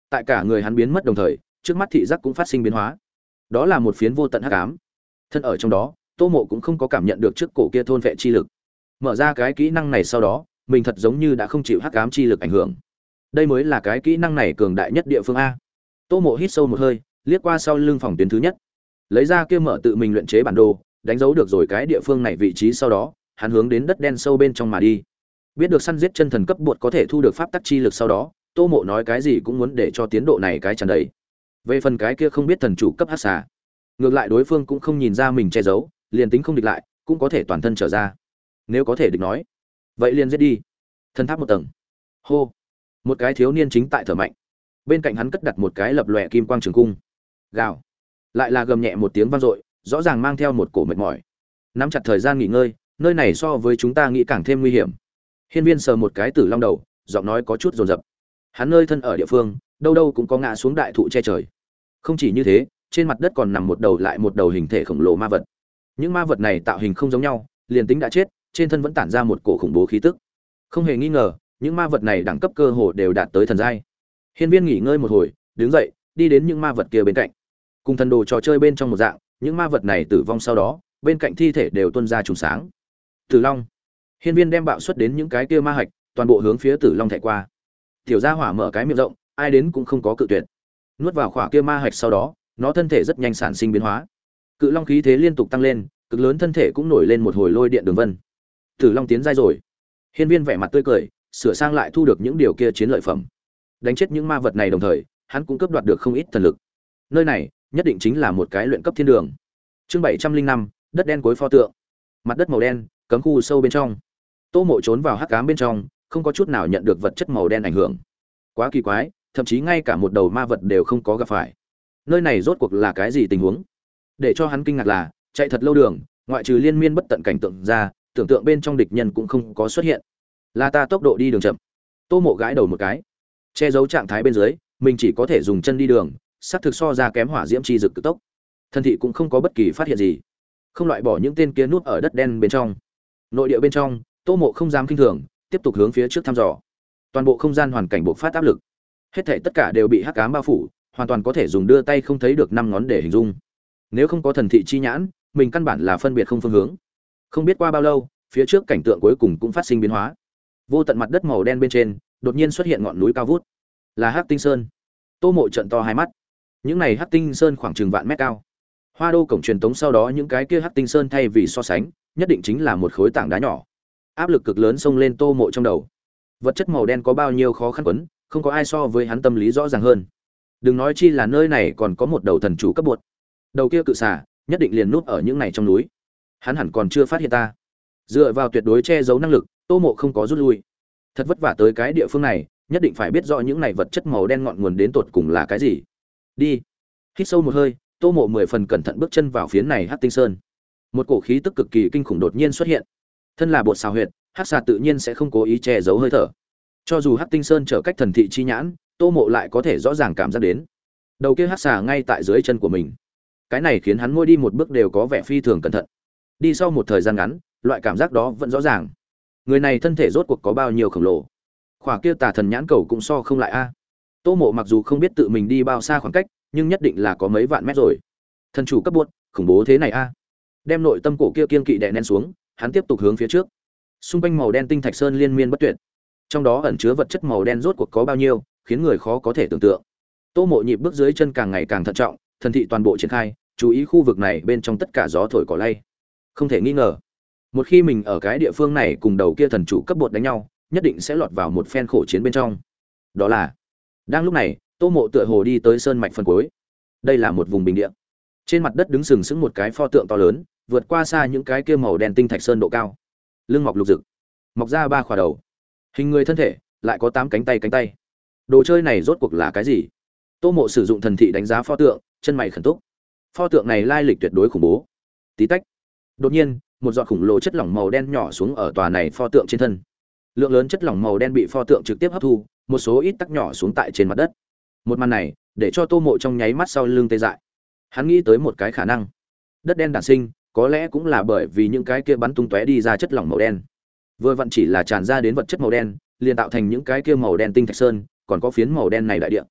Tại cả người hắn biến mất đồng thời, trước mắt thị giác cũng phát sinh biến hóa. Đó là một phiến vô tận hắc ám. Thân ở trong đó, tô mộ cũng không có cảm nhận được trước cổ kia thôn vệ chi lực. Mở ra cái kỹ năng này sau đó mình thật giống như đã không chịu hắc ám chi lực ảnh hưởng. Đây mới là cái kỹ năng này cường đại nhất địa phương a. Tô mộ hít sâu một hơi, liếc qua sau lưng phòng tuyến thứ nhất. Lấy ra kia mở tự mình luyện chế bản đồ, đánh dấu được rồi cái địa phương này vị trí sau đó, hắn hướng đến đất đen sâu bên trong mà đi. Biết được săn giết chân thần cấp bột có thể thu được pháp tắc chi lực sau đó, tô mộ nói cái gì cũng muốn để cho tiến độ này cái tràn đầy. Về phần cái kia không biết thần chủ cấp hát xà, ngược lại đối phương cũng không nhìn ra mình che giấu, liền tính không địch lại, cũng có thể toàn thân trở ra. Nếu có thể địch nói vậy liền giết đi. Thân tháp một tầng. Hô. Một cái thiếu niên chính tại thở mạnh. Bên cạnh hắn cất đặt một cái lập lòe kim quang trường cung. Gào. Lại là gầm nhẹ một tiếng vang dội, rõ ràng mang theo một cổ mệt mỏi. Nắm chặt thời gian nghỉ ngơi, nơi này so với chúng ta nghĩ càng thêm nguy hiểm. Hiên viên sờ một cái tử long đầu, giọng nói có chút rồn rập hắn nơi thân ở địa phương, đâu đâu cũng có ngã xuống đại thụ che trời. Không chỉ như thế, trên mặt đất còn nằm một đầu lại một đầu hình thể khổng lồ ma vật. Những ma vật này tạo hình không giống nhau, liền tính đã chết trên thân vẫn tản ra một cổ khủng bố khí tức. Không hề nghi ngờ, những ma vật này đẳng cấp cơ hồ đều đạt tới thần giai. Hiên viên nghỉ ngơi một hồi, đứng dậy, đi đến những ma vật kia bên cạnh. Cùng thần đồ trò chơi bên trong một dạng, những ma vật này tử vong sau đó, bên cạnh thi thể đều tuôn ra trùng sáng. Tử long. Hiên viên đem bạo xuất đến những cái kia ma hạch, toàn bộ hướng phía tử long thẻ qua. Tiểu gia hỏa mở cái miệng rộng, ai đến cũng không có cự tuyệt. Nuốt vào khỏa kia ma hạch sau đó, nó thân thể rất nhanh sản sinh biến hóa. Cự long khí thế liên tục tăng lên, cực lớn thân thể cũng nổi lên một hồi lôi điện đường vân tử long tiến giai rồi. Hiên viên vẻ mặt tươi cười, sửa sang lại thu được những điều kia chiến lợi phẩm. Đánh chết những ma vật này đồng thời, hắn cũng cướp đoạt được không ít thần lực. Nơi này, nhất định chính là một cái luyện cấp thiên đường. Chương bảy trăm linh năm, đất đen cuối pho tượng. Mặt đất màu đen, cấm khu sâu bên trong. Tô mộ trốn vào hắc ám bên trong, không có chút nào nhận được vật chất màu đen ảnh hưởng. Quá kỳ quái, thậm chí ngay cả một đầu ma vật đều không có gặp phải. Nơi này rốt cuộc là cái gì tình huống? Để cho hắn kinh ngạc là, chạy thật lâu đường, ngoại trừ liên miên bất tận cảnh tượng ra tưởng tượng bên trong địch nhân cũng không có xuất hiện. Là ta tốc độ đi đường chậm. Tô mộ gãi đầu một cái. Che giấu trạng thái bên dưới, mình chỉ có thể dùng chân đi đường xác thực so ra kém hỏa diễm chi rực cực tốc. Thân thị cũng không có bất kỳ phát hiện gì. Không loại bỏ những tên kia nút ở đất đen bên trong. Nội địa bên trong, tô mộ không dám kinh thường, tiếp tục hướng phía trước thăm dò. Toàn bộ không gian hoàn cảnh bộc phát áp lực. Hết thể tất cả đều bị hắc cám bao phủ, hoàn toàn có thể dùng đưa tay không thấy được năm ngón để hình dung. Nếu không có thần thị chi nhãn, mình căn bản là phân biệt không phương hướng không biết qua bao lâu, phía trước cảnh tượng cuối cùng cũng phát sinh biến hóa. Vô tận mặt đất màu đen bên trên, đột nhiên xuất hiện ngọn núi cao vút. Là hắc tinh sơn. Tô mộ trận to hai mắt. Những này hắc tinh sơn khoảng chừng vạn mét cao. Hoa đô cổng truyền tống sau đó những cái kia hắc tinh sơn thay vì so sánh, nhất định chính là một khối tảng đá nhỏ. Áp lực cực lớn xông lên tô mộ trong đầu. Vật chất màu đen có bao nhiêu khó khăn quấn, không có ai so với hắn tâm lý rõ ràng hơn. Đừng nói chi là nơi này còn có một đầu thần chủ cấp bột. Đầu kia cự xả nhất định liền núp ở những này trong núi hắn hẳn còn chưa phát hiện ta. Dựa vào tuyệt đối che giấu năng lực, tô mộ không có rút lui. Thật vất vả tới cái địa phương này, nhất định phải biết rõ những này vật chất màu đen ngọn nguồn đến tột cùng là cái gì. Đi. Hít sâu một hơi, tô mộ mười phần cẩn thận bước chân vào phiến này hát tinh sơn. Một cổ khí tức cực kỳ kinh khủng đột nhiên xuất hiện. Thân là bột xào huyệt hát xà tự nhiên sẽ không cố ý che giấu hơi thở. Cho dù hát tinh sơn trở cách thần thị chi nhãn, tô mộ lại có thể rõ ràng cảm giác đến. Đầu kia hát xà ngay tại dưới chân của mình. Cái này khiến hắn ngôi đi một bước đều có vẻ phi thường cẩn thận đi sau một thời gian ngắn, loại cảm giác đó vẫn rõ ràng. Người này thân thể rốt cuộc có bao nhiêu khổng lồ? Khỏa kia tà thần nhãn cầu cũng so không lại a. Tô mộ mặc dù không biết tự mình đi bao xa khoảng cách, nhưng nhất định là có mấy vạn mét rồi. Thần chủ cấp buốt khủng bố thế này a. Đem nội tâm cổ kia kiên kỵ đè nén xuống, hắn tiếp tục hướng phía trước. Xung quanh màu đen tinh thạch sơn liên miên bất tuyệt. Trong đó ẩn chứa vật chất màu đen rốt cuộc có bao nhiêu, khiến người khó có thể tưởng tượng. Tô mộ nhịp bước dưới chân càng ngày càng thận trọng, thần thị toàn bộ triển khai, chú ý khu vực này bên trong tất cả gió thổi cỏ lay không thể nghi ngờ. Một khi mình ở cái địa phương này cùng đầu kia thần chủ cấp bột đánh nhau, nhất định sẽ lọt vào một phen khổ chiến bên trong. Đó là, đang lúc này, tô mộ tựa hồ đi tới sơn mạch phân cuối. Đây là một vùng bình địa. Trên mặt đất đứng sừng sững một cái pho tượng to lớn, vượt qua xa những cái kia màu đen tinh thạch sơn độ cao. Lưng mọc lục rực, mọc ra ba khỏa đầu. Hình người thân thể, lại có tám cánh tay cánh tay. Đồ chơi này rốt cuộc là cái gì? Tô mộ sử dụng thần thị đánh giá pho tượng, chân mày khẩn túc. Pho tượng này lai lịch tuyệt đối khủng bố. Tí tách đột nhiên, một giọt khủng lồ chất lỏng màu đen nhỏ xuống ở tòa này pho tượng trên thân. Lượng lớn chất lỏng màu đen bị pho tượng trực tiếp hấp thu, một số ít tắc nhỏ xuống tại trên mặt đất. Một màn này, để cho tô mộ trong nháy mắt sau lưng tê dại. Hắn nghĩ tới một cái khả năng. Đất đen đản sinh, có lẽ cũng là bởi vì những cái kia bắn tung tóe đi ra chất lỏng màu đen. Vừa vặn chỉ là tràn ra đến vật chất màu đen, liền tạo thành những cái kia màu đen tinh thạch sơn, còn có phiến màu đen này đại địa.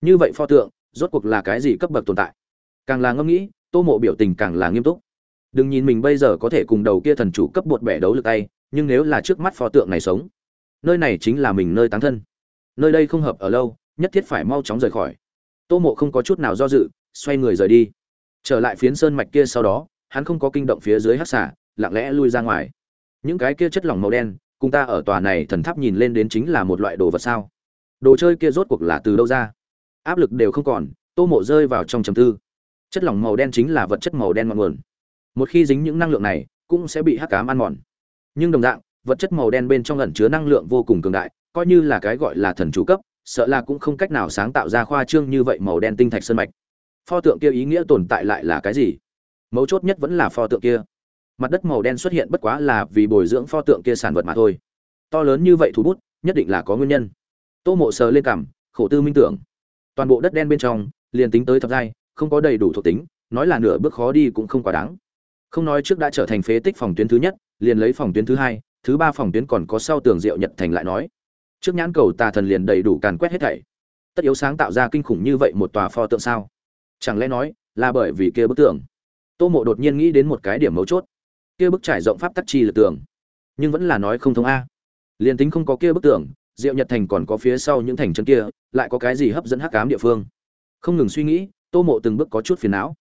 Như vậy pho tượng, rốt cuộc là cái gì cấp bậc tồn tại? Càng là ngẫm nghĩ, tô mộ biểu tình càng là nghiêm túc đừng nhìn mình bây giờ có thể cùng đầu kia thần chủ cấp bột bẻ đấu lực tay, nhưng nếu là trước mắt pho tượng này sống, nơi này chính là mình nơi táng thân. Nơi đây không hợp ở lâu, nhất thiết phải mau chóng rời khỏi. Tô mộ không có chút nào do dự, xoay người rời đi. Trở lại phiến sơn mạch kia sau đó, hắn không có kinh động phía dưới hát xả lặng lẽ lui ra ngoài. Những cái kia chất lỏng màu đen, cùng ta ở tòa này thần tháp nhìn lên đến chính là một loại đồ vật sao? Đồ chơi kia rốt cuộc là từ đâu ra? Áp lực đều không còn, tô mộ rơi vào trong trầm tư. Chất lỏng màu đen chính là vật chất màu đen ngọn nguồn một khi dính những năng lượng này, cũng sẽ bị hắc cám ăn mòn. Nhưng đồng dạng, vật chất màu đen bên trong ẩn chứa năng lượng vô cùng cường đại, coi như là cái gọi là thần chủ cấp, sợ là cũng không cách nào sáng tạo ra khoa trương như vậy màu đen tinh thạch sơn mạch. Pho tượng kia ý nghĩa tồn tại lại là cái gì? Mấu chốt nhất vẫn là pho tượng kia. Mặt đất màu đen xuất hiện bất quá là vì bồi dưỡng pho tượng kia sản vật mà thôi. To lớn như vậy thú bút, nhất định là có nguyên nhân. Tô mộ sờ lên cảm, khổ tư minh tưởng. Toàn bộ đất đen bên trong, liền tính tới thập giai, không có đầy đủ thuộc tính, nói là nửa bước khó đi cũng không quá đáng không nói trước đã trở thành phế tích phòng tuyến thứ nhất, liền lấy phòng tuyến thứ hai, thứ ba phòng tuyến còn có sau tường diệu nhật thành lại nói. Trước nhãn cầu tà thần liền đầy đủ càn quét hết thảy. Tất yếu sáng tạo ra kinh khủng như vậy một tòa pho tượng sao? Chẳng lẽ nói là bởi vì kia bức tượng tô mộ đột nhiên nghĩ đến một cái điểm mấu chốt. Kia bức trải rộng pháp tắc chi lực tường. Nhưng vẫn là nói không thông a. Liền tính không có kia bức tượng diệu nhật thành còn có phía sau những thành trấn kia, lại có cái gì hấp dẫn hắc cám địa phương? Không ngừng suy nghĩ, tô mộ từng bước có chút phiền não.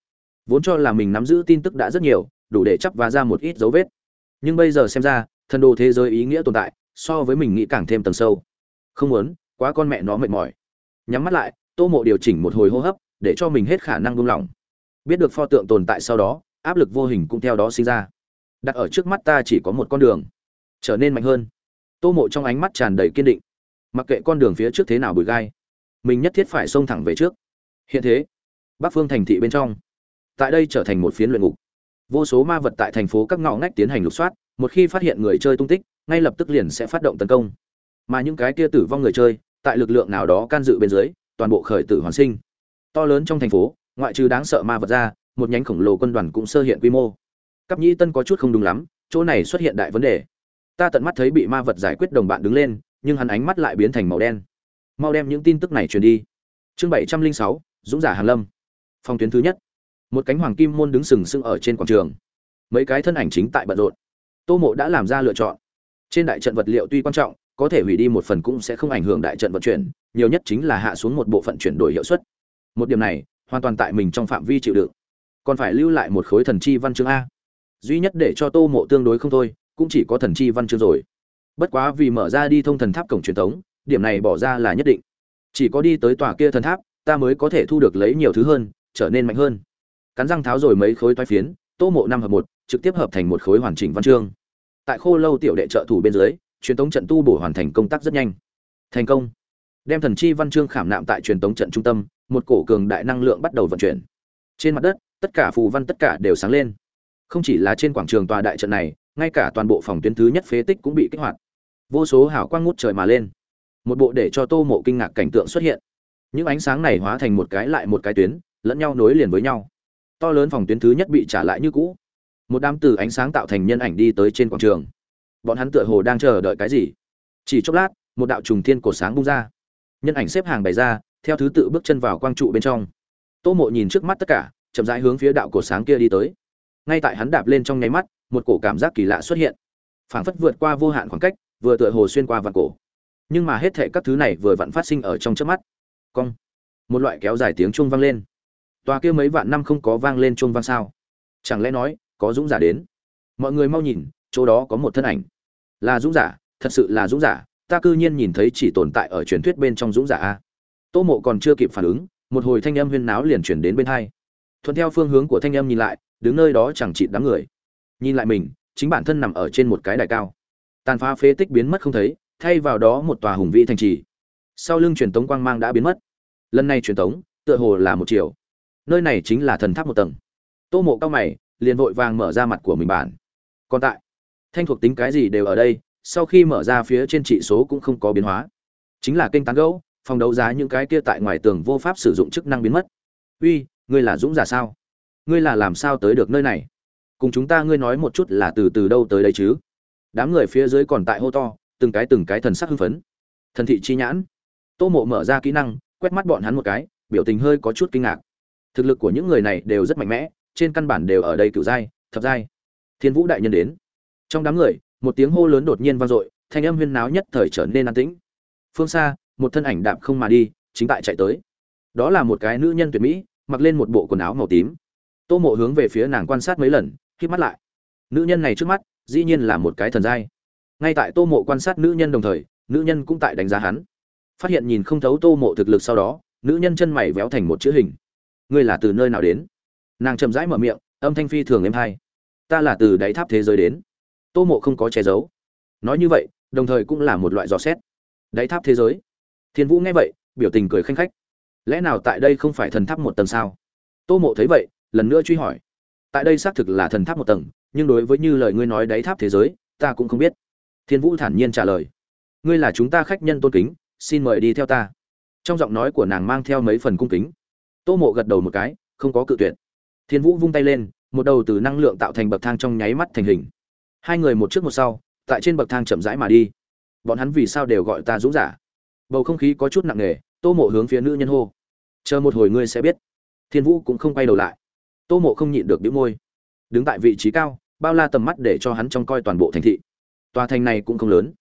Vốn cho là mình nắm giữ tin tức đã rất nhiều đủ để chấp và ra một ít dấu vết. Nhưng bây giờ xem ra, thần đồ thế giới ý nghĩa tồn tại, so với mình nghĩ càng thêm tầng sâu. Không muốn, quá con mẹ nó mệt mỏi. Nhắm mắt lại, tô mộ điều chỉnh một hồi hô hấp, để cho mình hết khả năng buông lỏng. Biết được pho tượng tồn tại sau đó, áp lực vô hình cũng theo đó sinh ra. Đặt ở trước mắt ta chỉ có một con đường, trở nên mạnh hơn. Tô mộ trong ánh mắt tràn đầy kiên định. Mặc kệ con đường phía trước thế nào bụi gai, mình nhất thiết phải xông thẳng về trước. Hiện thế, bắc phương thành thị bên trong, tại đây trở thành một phiến luyện ngục vô số ma vật tại thành phố các ngõ ngách tiến hành lục soát, một khi phát hiện người chơi tung tích, ngay lập tức liền sẽ phát động tấn công. Mà những cái kia tử vong người chơi, tại lực lượng nào đó can dự bên dưới, toàn bộ khởi tử hoàn sinh. To lớn trong thành phố, ngoại trừ đáng sợ ma vật ra, một nhánh khổng lồ quân đoàn cũng sơ hiện quy mô. Cấp nhĩ tân có chút không đúng lắm, chỗ này xuất hiện đại vấn đề. Ta tận mắt thấy bị ma vật giải quyết đồng bạn đứng lên, nhưng hắn ánh mắt lại biến thành màu đen. Mau đem những tin tức này truyền đi. Chương bảy trăm linh sáu, dũng giả hàn lâm. Phòng tuyến thứ nhất một cánh hoàng kim môn đứng sừng sững ở trên quảng trường. Mấy cái thân ảnh chính tại bận rộn. Tô mộ đã làm ra lựa chọn. Trên đại trận vật liệu tuy quan trọng, có thể hủy đi một phần cũng sẽ không ảnh hưởng đại trận vận chuyển, nhiều nhất chính là hạ xuống một bộ phận chuyển đổi hiệu suất. Một điểm này, hoàn toàn tại mình trong phạm vi chịu đựng. Còn phải lưu lại một khối thần chi văn chương a. Duy nhất để cho tô mộ tương đối không thôi, cũng chỉ có thần chi văn chương rồi. Bất quá vì mở ra đi thông thần tháp cổng truyền thống, điểm này bỏ ra là nhất định. Chỉ có đi tới tòa kia thần tháp, ta mới có thể thu được lấy nhiều thứ hơn, trở nên mạnh hơn cắn răng tháo rồi mấy khối toái phiến, tô mộ năm hợp một, trực tiếp hợp thành một khối hoàn chỉnh văn chương. Tại khô lâu tiểu đệ trợ thủ bên dưới, truyền tống trận tu bổ hoàn thành công tác rất nhanh. Thành công. Đem thần chi văn chương khảm nạm tại truyền tống trận trung tâm, một cổ cường đại năng lượng bắt đầu vận chuyển. Trên mặt đất, tất cả phù văn tất cả đều sáng lên. Không chỉ là trên quảng trường tòa đại trận này, ngay cả toàn bộ phòng tuyến thứ nhất phế tích cũng bị kích hoạt. Vô số hảo quang ngút trời mà lên. Một bộ để cho tô mộ kinh ngạc cảnh tượng xuất hiện. Những ánh sáng này hóa thành một cái lại một cái tuyến, lẫn nhau nối liền với nhau to lớn phòng tuyến thứ nhất bị trả lại như cũ. Một đám từ ánh sáng tạo thành nhân ảnh đi tới trên quảng trường. Bọn hắn tựa hồ đang chờ đợi cái gì? Chỉ chốc lát, một đạo trùng thiên cổ sáng bung ra. Nhân ảnh xếp hàng bày ra, theo thứ tự bước chân vào quang trụ bên trong. Tô mộ nhìn trước mắt tất cả, chậm rãi hướng phía đạo cổ sáng kia đi tới. Ngay tại hắn đạp lên trong nháy mắt, một cổ cảm giác kỳ lạ xuất hiện. Phảng phất vượt qua vô hạn khoảng cách, vừa tựa hồ xuyên qua vạn cổ. Nhưng mà hết thệ các thứ này vừa vặn phát sinh ở trong trước mắt. Cong. Một loại kéo dài tiếng chuông vang lên tòa kia mấy vạn năm không có vang lên chuông vang sao? Chẳng lẽ nói, có dũng giả đến? Mọi người mau nhìn, chỗ đó có một thân ảnh. Là dũng giả, thật sự là dũng giả, ta cư nhiên nhìn thấy chỉ tồn tại ở truyền thuyết bên trong dũng giả a. Tô mộ còn chưa kịp phản ứng, một hồi thanh âm huyên náo liền chuyển đến bên hai. Thuận theo phương hướng của thanh âm nhìn lại, đứng nơi đó chẳng chịt đám người. Nhìn lại mình, chính bản thân nằm ở trên một cái đài cao. Tàn phá phế tích biến mất không thấy, thay vào đó một tòa hùng vĩ thành trì. Sau lưng truyền tống quang mang đã biến mất. Lần này truyền tống, tựa hồ là một chiều nơi này chính là thần tháp một tầng. Tô mộ cao mày, liền vội vàng mở ra mặt của mình bản. Còn tại, thanh thuộc tính cái gì đều ở đây, sau khi mở ra phía trên trị số cũng không có biến hóa. Chính là kênh tán gấu phòng đấu giá những cái kia tại ngoài tường vô pháp sử dụng chức năng biến mất. Uy, ngươi là dũng giả sao? Ngươi là làm sao tới được nơi này? Cùng chúng ta ngươi nói một chút là từ từ đâu tới đây chứ? Đám người phía dưới còn tại hô to, từng cái từng cái thần sắc hưng phấn. Thần thị chi nhãn. Tô mộ mở ra kỹ năng, quét mắt bọn hắn một cái, biểu tình hơi có chút kinh ngạc thực lực của những người này đều rất mạnh mẽ, trên căn bản đều ở đây cựu giai thập giai thiên vũ đại nhân đến. Trong đám người, một tiếng hô lớn đột nhiên vang dội, thanh âm huyên náo nhất thời trở nên an tĩnh. Phương xa, một thân ảnh đạp không mà đi, chính tại chạy tới. Đó là một cái nữ nhân tuyệt mỹ, mặc lên một bộ quần áo màu tím. Tô mộ hướng về phía nàng quan sát mấy lần khi mắt lại. Nữ nhân này trước mắt, dĩ nhiên là một cái thần giai. Ngay tại tô mộ quan sát nữ nhân đồng thời, nữ nhân cũng tại đánh giá hắn. Phát hiện nhìn không thấu tô mộ thực lực sau đó, nữ nhân chân mày véo thành một chữ hình ngươi là từ nơi nào đến? Nàng chậm rãi mở miệng, âm thanh phi thường êm hay. Ta là từ đáy tháp thế giới đến. Tô mộ không có che giấu. Nói như vậy, đồng thời cũng là một loại dò xét. Đáy tháp thế giới. Thiên vũ nghe vậy, biểu tình cười khanh khách. Lẽ nào tại đây không phải thần tháp một tầng sao? Tô mộ thấy vậy, lần nữa truy hỏi. Tại đây xác thực là thần tháp một tầng, nhưng đối với như lời ngươi nói đáy tháp thế giới, ta cũng không biết. Thiên vũ thản nhiên trả lời. Ngươi là chúng ta khách nhân tôn kính, xin mời đi theo ta. Trong giọng nói của nàng mang theo mấy phần cung kính tô mộ gật đầu một cái, không có cự tuyệt. Thiên vũ vung tay lên, một đầu từ năng lượng tạo thành bậc thang trong nháy mắt thành hình. Hai người một trước một sau, tại trên bậc thang chậm rãi mà đi. Bọn hắn vì sao đều gọi ta dũng giả? Bầu không khí có chút nặng nề, tô mộ hướng phía nữ nhân hô. Chờ một hồi ngươi sẽ biết. Thiên vũ cũng không quay đầu lại. Tô mộ không nhịn được đĩu môi. Đứng tại vị trí cao, bao la tầm mắt để cho hắn trông coi toàn bộ thành thị. Tòa thành này cũng không lớn.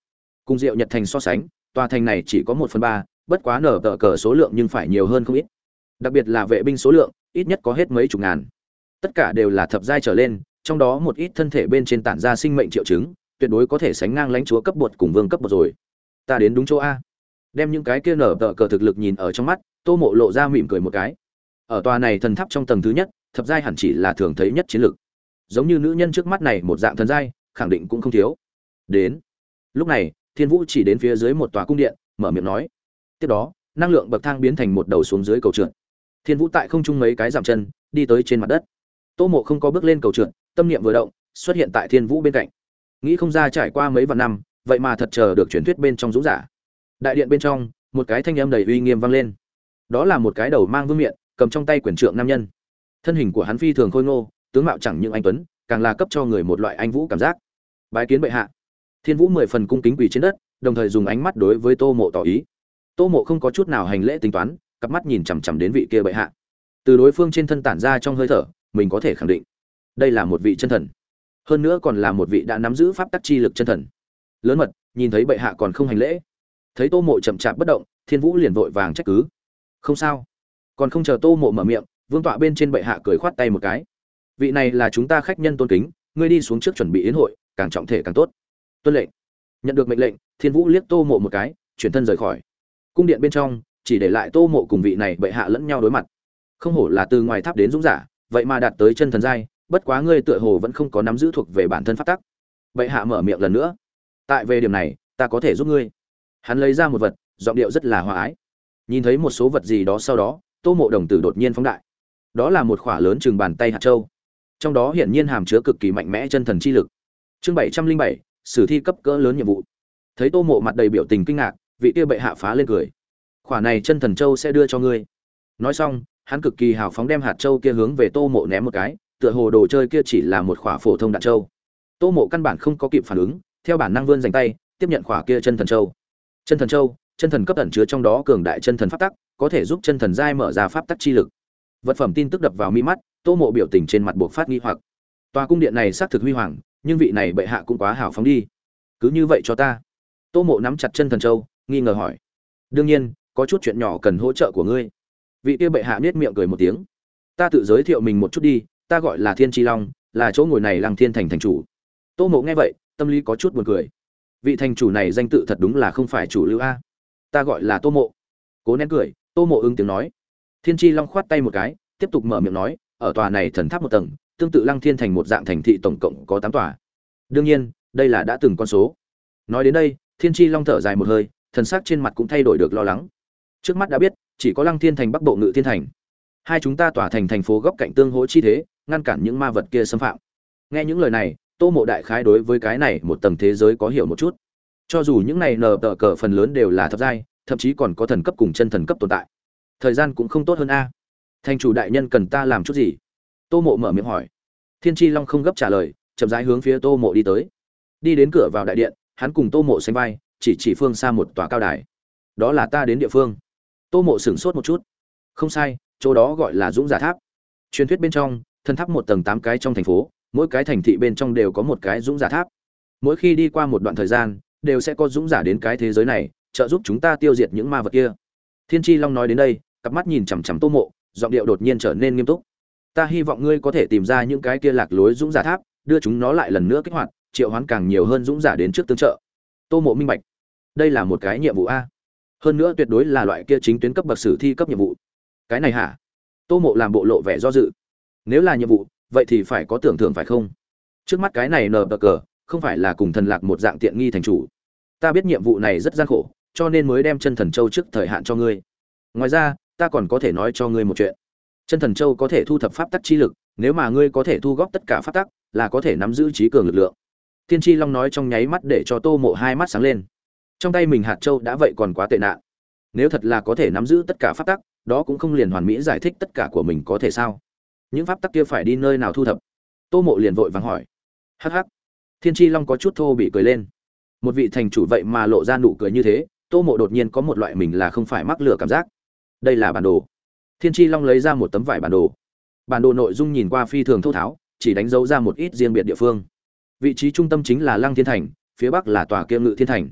Cùng diệu nhật thành so sánh, tòa thành này chỉ có một phần ba, bất quá nở tờ cờ số lượng nhưng phải nhiều hơn không ít đặc biệt là vệ binh số lượng, ít nhất có hết mấy chục ngàn. Tất cả đều là thập giai trở lên, trong đó một ít thân thể bên trên tản ra sinh mệnh triệu chứng, tuyệt đối có thể sánh ngang lãnh chúa cấp bột cùng vương cấp bột rồi. Ta đến đúng chỗ a. Đem những cái kia nở tờ cờ thực lực nhìn ở trong mắt, tô mộ lộ ra mỉm cười một cái. Ở tòa này thần tháp trong tầng thứ nhất, thập giai hẳn chỉ là thường thấy nhất chiến lược giống như nữ nhân trước mắt này một dạng thần giai, khẳng định cũng không thiếu. Đến. Lúc này, thiên vũ chỉ đến phía dưới một tòa cung điện, mở miệng nói. Tiếp đó, năng lượng bậc thang biến thành một đầu xuống dưới cầu trượt thiên vũ tại không trung mấy cái giảm chân, đi tới trên mặt đất. Tô mộ không có bước lên cầu trượt, tâm niệm vừa động, xuất hiện tại thiên vũ bên cạnh. Nghĩ không ra trải qua mấy vạn năm, vậy mà thật chờ được truyền thuyết bên trong dũng giả. Đại điện bên trong, một cái thanh âm đầy uy nghiêm vang lên. Đó là một cái đầu mang vương miện, cầm trong tay quyển trượng nam nhân. Thân hình của hắn phi thường khôi ngô, tướng mạo chẳng những anh tuấn, càng là cấp cho người một loại anh vũ cảm giác. Bái kiến bệ hạ. Thiên vũ mười phần cung kính quỳ trên đất, đồng thời dùng ánh mắt đối với tô mộ tỏ ý. Tô mộ không có chút nào hành lễ tính toán cặp mắt nhìn chằm chằm đến vị kia bệ hạ. Từ đối phương trên thân tản ra trong hơi thở, mình có thể khẳng định, đây là một vị chân thần. Hơn nữa còn là một vị đã nắm giữ pháp tắc chi lực chân thần. Lớn mật, nhìn thấy bệ hạ còn không hành lễ. Thấy tô mộ chậm chạp bất động, thiên vũ liền vội vàng trách cứ. Không sao. Còn không chờ tô mộ mở miệng, vương tọa bên trên bệ hạ cười khoát tay một cái. Vị này là chúng ta khách nhân tôn kính, ngươi đi xuống trước chuẩn bị yến hội, càng trọng thể càng tốt. Tuân lệnh. Nhận được mệnh lệnh, thiên vũ liếc tô mộ một cái, chuyển thân rời khỏi. Cung điện bên trong chỉ để lại tô mộ cùng vị này bệ hạ lẫn nhau đối mặt. Không hổ là từ ngoài tháp đến dũng giả, vậy mà đạt tới chân thần giai, bất quá ngươi tựa hồ vẫn không có nắm giữ thuộc về bản thân phát tắc. Bệ hạ mở miệng lần nữa. Tại về điểm này, ta có thể giúp ngươi. Hắn lấy ra một vật, giọng điệu rất là hòa ái. Nhìn thấy một số vật gì đó sau đó, tô mộ đồng tử đột nhiên phóng đại. Đó là một khỏa lớn chừng bàn tay hạt châu. Trong đó hiển nhiên hàm chứa cực kỳ mạnh mẽ chân thần chi lực. Chương bảy trăm linh bảy, sử thi cấp cỡ lớn nhiệm vụ. Thấy tô mộ mặt đầy biểu tình kinh ngạc, vị kia bệ hạ phá lên cười khỏa này chân thần châu sẽ đưa cho ngươi. Nói xong, hắn cực kỳ hào phóng đem hạt châu kia hướng về tô mộ ném một cái, tựa hồ đồ chơi kia chỉ là một khỏa phổ thông đạn châu. Tô mộ căn bản không có kịp phản ứng, theo bản năng vươn dành tay, tiếp nhận khỏa kia chân thần châu. Chân thần châu, chân thần cấp ẩn chứa trong đó cường đại chân thần pháp tắc, có thể giúp chân thần giai mở ra pháp tắc chi lực. Vật phẩm tin tức đập vào mi mắt, tô mộ biểu tình trên mặt buộc phát nghi hoặc. Tòa cung điện này xác thực huy hoàng, nhưng vị này bệ hạ cũng quá hào phóng đi. Cứ như vậy cho ta. Tô mộ nắm chặt chân thần châu, nghi ngờ hỏi. Đương nhiên có chút chuyện nhỏ cần hỗ trợ của ngươi. Vị kia bệ hạ nết miệng cười một tiếng. Ta tự giới thiệu mình một chút đi, ta gọi là thiên tri long, là chỗ ngồi này lăng thiên thành thành chủ. Tô mộ nghe vậy, tâm lý có chút buồn cười. Vị thành chủ này danh tự thật đúng là không phải chủ lưu a. Ta gọi là tô mộ. Cố nén cười, tô mộ ứng tiếng nói. Thiên tri long khoát tay một cái, tiếp tục mở miệng nói, ở tòa này thần tháp một tầng, tương tự lăng thiên thành một dạng thành thị tổng cộng có tám tòa. Đương nhiên, đây là đã từng con số. Nói đến đây, thiên tri long thở dài một hơi, thần sắc trên mặt cũng thay đổi được lo lắng trước mắt đã biết, chỉ có lăng thiên thành, bắc bộ ngự thiên thành. Hai chúng ta tỏa thành thành phố góc cạnh tương hỗ chi thế, ngăn cản những ma vật kia xâm phạm. Nghe những lời này, tô mộ đại khái đối với cái này một tầng thế giới có hiểu một chút. Cho dù những này nờ tờ cờ phần lớn đều là thập giai, thậm chí còn có thần cấp cùng chân thần cấp tồn tại. Thời gian cũng không tốt hơn a. Thành chủ đại nhân cần ta làm chút gì? Tô mộ mở miệng hỏi. Thiên tri long không gấp trả lời, chậm rãi hướng phía tô mộ đi tới. Đi đến cửa vào đại điện, hắn cùng tô mộ sánh vai, chỉ chỉ phương xa một tòa cao đài. Đó là ta đến địa phương tô mộ sửng sốt một chút. Không sai, chỗ đó gọi là dũng giả tháp. Truyền thuyết bên trong thân tháp một tầng tám cái trong thành phố, mỗi cái thành thị bên trong đều có một cái dũng giả tháp. Mỗi khi đi qua một đoạn thời gian, đều sẽ có dũng giả đến cái thế giới này, trợ giúp chúng ta tiêu diệt những ma vật kia. Thiên tri long nói đến đây, cặp mắt nhìn chằm chằm tô mộ, giọng điệu đột nhiên trở nên nghiêm túc. Ta hy vọng ngươi có thể tìm ra những cái kia lạc lối dũng giả tháp, đưa chúng nó lại lần nữa kích hoạt, triệu hoán càng nhiều hơn dũng giả đến trước tương trợ. Tô mộ minh bạch. Đây là một cái nhiệm vụ a hơn nữa tuyệt đối là loại kia chính tuyến cấp bậc sử thi cấp nhiệm vụ. Cái này hả? Tô mộ làm bộ lộ vẻ do dự. Nếu là nhiệm vụ, vậy thì phải có tưởng thưởng phải không? Trước mắt cái này nờ bờ cờ, không phải là cùng thần lạc một dạng tiện nghi thành chủ. Ta biết nhiệm vụ này rất gian khổ, cho nên mới đem chân thần châu trước thời hạn cho ngươi. Ngoài ra, ta còn có thể nói cho ngươi một chuyện. Chân thần châu có thể thu thập pháp tắc chi lực, nếu mà ngươi có thể thu góp tất cả pháp tắc, là có thể nắm giữ trí cường lực lượng. Tiên tri long nói trong nháy mắt để cho tô mộ hai mắt sáng lên trong tay mình hạt châu đã vậy còn quá tệ nạn. Nếu thật là có thể nắm giữ tất cả pháp tắc, đó cũng không liền hoàn mỹ giải thích tất cả của mình có thể sao? Những pháp tắc kia phải đi nơi nào thu thập? Tô mộ liền vội vàng hỏi. Hh thiên tri long có chút thô bị cười lên. Một vị thành chủ vậy mà lộ ra nụ cười như thế, tô mộ đột nhiên có một loại mình là không phải mắc lửa cảm giác. Đây là bản đồ. Thiên tri long lấy ra một tấm vải bản đồ. Bản đồ nội dung nhìn qua phi thường thô tháo, chỉ đánh dấu ra một ít riêng biệt địa phương. Vị trí trung tâm chính là lăng thiên thành, phía bắc là tòa kiêm ngự thiên thành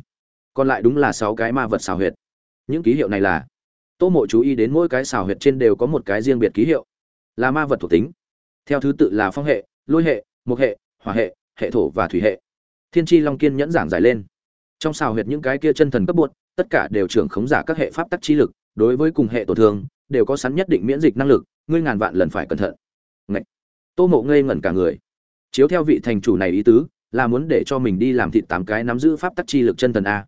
còn lại đúng là sáu cái ma vật xào huyệt. Những ký hiệu này là, tô mộ chú ý đến mỗi cái xào huyệt trên đều có một cái riêng biệt ký hiệu, là ma vật thuộc tính. Theo thứ tự là phong hệ, lôi hệ mục hệ, hỏa hệ hệ thổ và thủy hệ. Thiên tri long kiên nhẫn giảng giải lên. Trong xào huyệt những cái kia chân thần cấp bột, tất cả đều trưởng khống giả các hệ pháp tắc chi lực, đối với cùng hệ tổn thương, đều có sẵn nhất định miễn dịch năng lực, ngươi ngàn vạn lần phải cẩn thận. Ngậy! tô mộ ngây ngẩn cả người. Chiếu theo vị thành chủ này ý tứ, là muốn để cho mình đi làm thịt tám cái nắm giữ pháp tắc chi lực chân thần a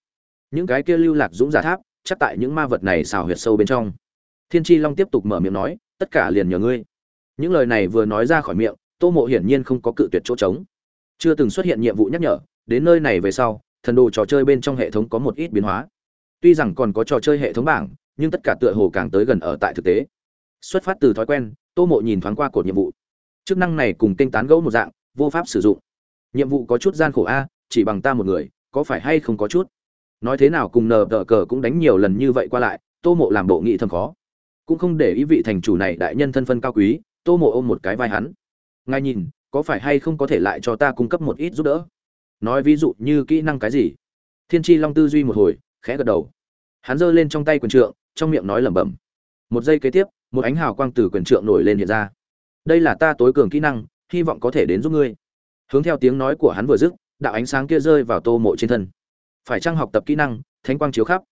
những cái kia lưu lạc dũng giả tháp, chắc tại những ma vật này xào huyệt sâu bên trong. Thiên tri long tiếp tục mở miệng nói, tất cả liền nhờ ngươi. Những lời này vừa nói ra khỏi miệng, tô mộ hiển nhiên không có cự tuyệt chỗ trống. Chưa từng xuất hiện nhiệm vụ nhắc nhở, đến nơi này về sau, thần đồ trò chơi bên trong hệ thống có một ít biến hóa. Tuy rằng còn có trò chơi hệ thống bảng, nhưng tất cả tựa hồ càng tới gần ở tại thực tế. Xuất phát từ thói quen, tô mộ nhìn thoáng qua cột nhiệm vụ. Chức năng này cùng kênh tán gẫu một dạng, vô pháp sử dụng. Nhiệm vụ có chút gian khổ a, chỉ bằng ta một người, có phải hay không có chút? Nói thế nào cùng nờ tờ cờ cũng đánh nhiều lần như vậy qua lại, tô mộ làm bộ nghị thầm khó. Cũng không để ý vị thành chủ này đại nhân thân phân cao quý, tô mộ ôm một cái vai hắn. Ngài nhìn, có phải hay không có thể lại cho ta cung cấp một ít giúp đỡ? Nói ví dụ như kỹ năng cái gì? Thiên tri long tư duy một hồi, khẽ gật đầu. Hắn giơ lên trong tay quyền trượng, trong miệng nói lẩm bẩm. Một giây kế tiếp, một ánh hào quang từ quyền trượng nổi lên hiện ra. Đây là ta tối cường kỹ năng, hy vọng có thể đến giúp ngươi. Hướng theo tiếng nói của hắn vừa dứt, đạo ánh sáng kia rơi vào tô mộ trên thân phải chăng học tập kỹ năng, thánh quang chiếu khắp?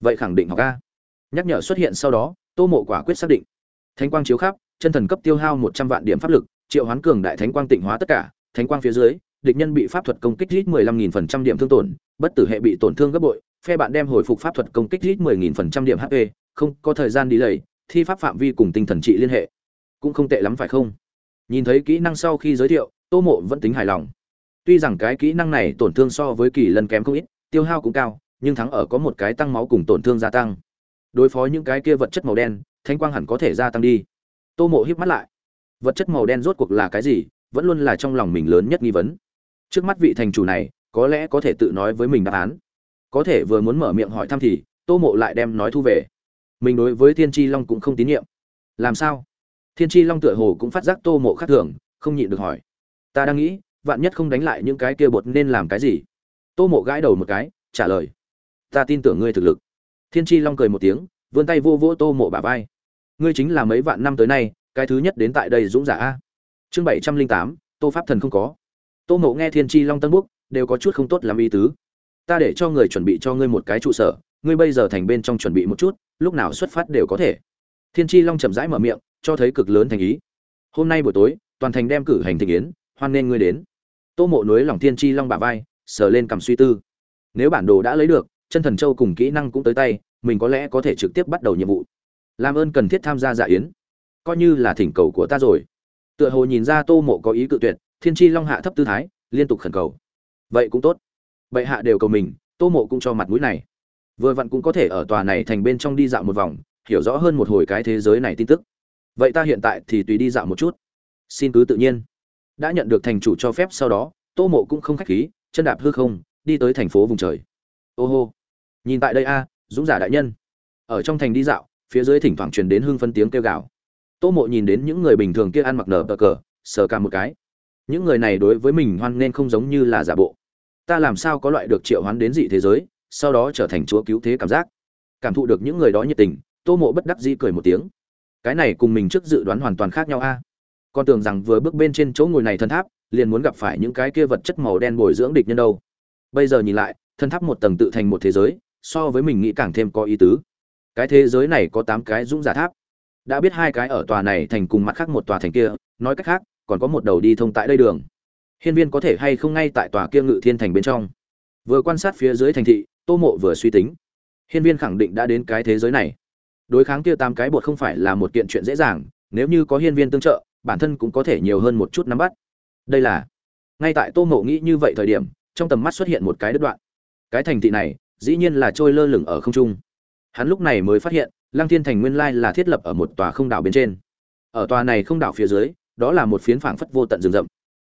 Vậy khẳng định học a. Nhắc nhở xuất hiện sau đó, tô mộ quả quyết xác định. Thánh quang chiếu khắp, chân thần cấp tiêu hao một trăm vạn điểm pháp lực, triệu hoán cường đại thánh quang tịnh hóa tất cả, thánh quang phía dưới, địch nhân bị pháp thuật công kích rít mười lăm nghìn phần trăm điểm thương tổn, bất tử hệ bị tổn thương gấp bội, phe bạn đem hồi phục pháp thuật công kích rít mười nghìn phần trăm điểm hp không có thời gian đi lầy thi pháp phạm vi cùng tinh thần trị liên hệ. Cũng không tệ lắm phải không? Nhìn thấy kỹ năng sau khi giới thiệu, tô mộ vẫn tính hài lòng. Tuy rằng cái kỹ năng này tổn thương so với kỳ lần kém không ít tiêu hao cũng cao, nhưng thắng ở có một cái tăng máu cùng tổn thương gia tăng. Đối phó những cái kia vật chất màu đen thanh quang hẳn có thể gia tăng đi. Tô mộ híp mắt lại. Vật chất màu đen rốt cuộc là cái gì, vẫn luôn là trong lòng mình lớn nhất nghi vấn. Trước mắt vị thành chủ này, có lẽ có thể tự nói với mình đáp án. Có thể vừa muốn mở miệng hỏi thăm thì, tô mộ lại đem nói thu về. Mình đối với thiên tri long cũng không tín nhiệm. Làm sao? Thiên tri long tựa hồ cũng phát giác tô mộ khác thường, không nhịn được hỏi. Ta đang nghĩ, vạn nhất không đánh lại những cái kia bột nên làm cái gì? Tô mộ gãi đầu một cái, trả lời, ta tin tưởng ngươi thực lực. Thiên tri long cười một tiếng, vươn tay vô vỗ tô mộ bả vai. Ngươi chính là mấy vạn năm tới nay, cái thứ nhất đến tại đây dũng giả a. Chương bảy trăm linh tám, tô pháp thần không có. Tô mộ nghe thiên tri long tân búc đều có chút không tốt làm ý tứ. Ta để cho người chuẩn bị cho ngươi một cái trụ sở, ngươi bây giờ thành bên trong chuẩn bị một chút, lúc nào xuất phát đều có thể. Thiên tri long chậm rãi mở miệng, cho thấy cực lớn thành ý. Hôm nay buổi tối, toàn thành đem cử hành thị yến, hoan nên ngươi đến. Tô mộ nối lòng thiên tri long bả vai sờ lên cầm suy tư. Nếu bản đồ đã lấy được, chân thần châu cùng kỹ năng cũng tới tay, mình có lẽ có thể trực tiếp bắt đầu nhiệm vụ. Làm ơn cần thiết tham gia dạ yến. Coi như là thỉnh cầu của ta rồi. Tựa hồ nhìn ra tô mộ có ý cự tuyệt, thiên tri long hạ thấp tư thái, liên tục khẩn cầu. Vậy cũng tốt. Vậy hạ đều cầu mình, tô mộ cũng cho mặt mũi này. Vừa vặn cũng có thể ở tòa này thành bên trong đi dạo một vòng, hiểu rõ hơn một hồi cái thế giới này tin tức. Vậy ta hiện tại thì tùy đi dạo một chút. Xin cứ tự nhiên. Đã nhận được thành chủ cho phép sau đó, tô mộ cũng không khách khí chân đạp hư không, đi tới thành phố vùng trời. Ô hô. Nhìn tại đây a, dũng giả đại nhân. Ở trong thành đi dạo, phía dưới thỉnh thoảng truyền đến hương phân tiếng kêu gào. Tô mộ nhìn đến những người bình thường kia ăn mặc nở bờ cờ, sờ cả một cái. Những người này đối với mình hoan nên không giống như là giả bộ. Ta làm sao có loại được triệu hoán đến dị thế giới, sau đó trở thành chúa cứu thế cảm giác. Cảm thụ được những người đó nhiệt tình, tô mộ bất đắc dĩ cười một tiếng. Cái này cùng mình trước dự đoán hoàn toàn khác nhau a. À? con tưởng rằng vừa bước bên trên chỗ ngồi này thân tháp liền muốn gặp phải những cái kia vật chất màu đen bồi dưỡng địch nhân đâu. Bây giờ nhìn lại, thân tháp một tầng tự thành một thế giới, so với mình nghĩ càng thêm có ý tứ. Cái thế giới này có tám cái dũng giả tháp. Đã biết hai cái ở tòa này thành cùng mặt khác một tòa thành kia, nói cách khác, còn có một đầu đi thông tại đây đường. Hiên viên có thể hay không ngay tại tòa kia ngự thiên thành bên trong? Vừa quan sát phía dưới thành thị, tô mộ vừa suy tính. Hiên viên khẳng định đã đến cái thế giới này. Đối kháng kia tám cái bột không phải là một kiện chuyện dễ dàng, nếu như có hiên viên tương trợ, bản thân cũng có thể nhiều hơn một chút nắm bắt đây là, ngay tại tô mộ nghĩ như vậy thời điểm, trong tầm mắt xuất hiện một cái đứt đoạn. Cái thành thị này, dĩ nhiên là trôi lơ lửng ở không trung. Hắn lúc này mới phát hiện, lăng thiên thành nguyên lai là thiết lập ở một tòa không đảo bên trên. Ở tòa này không đảo phía dưới, đó là một phiến phảng phất vô tận rừng rậm.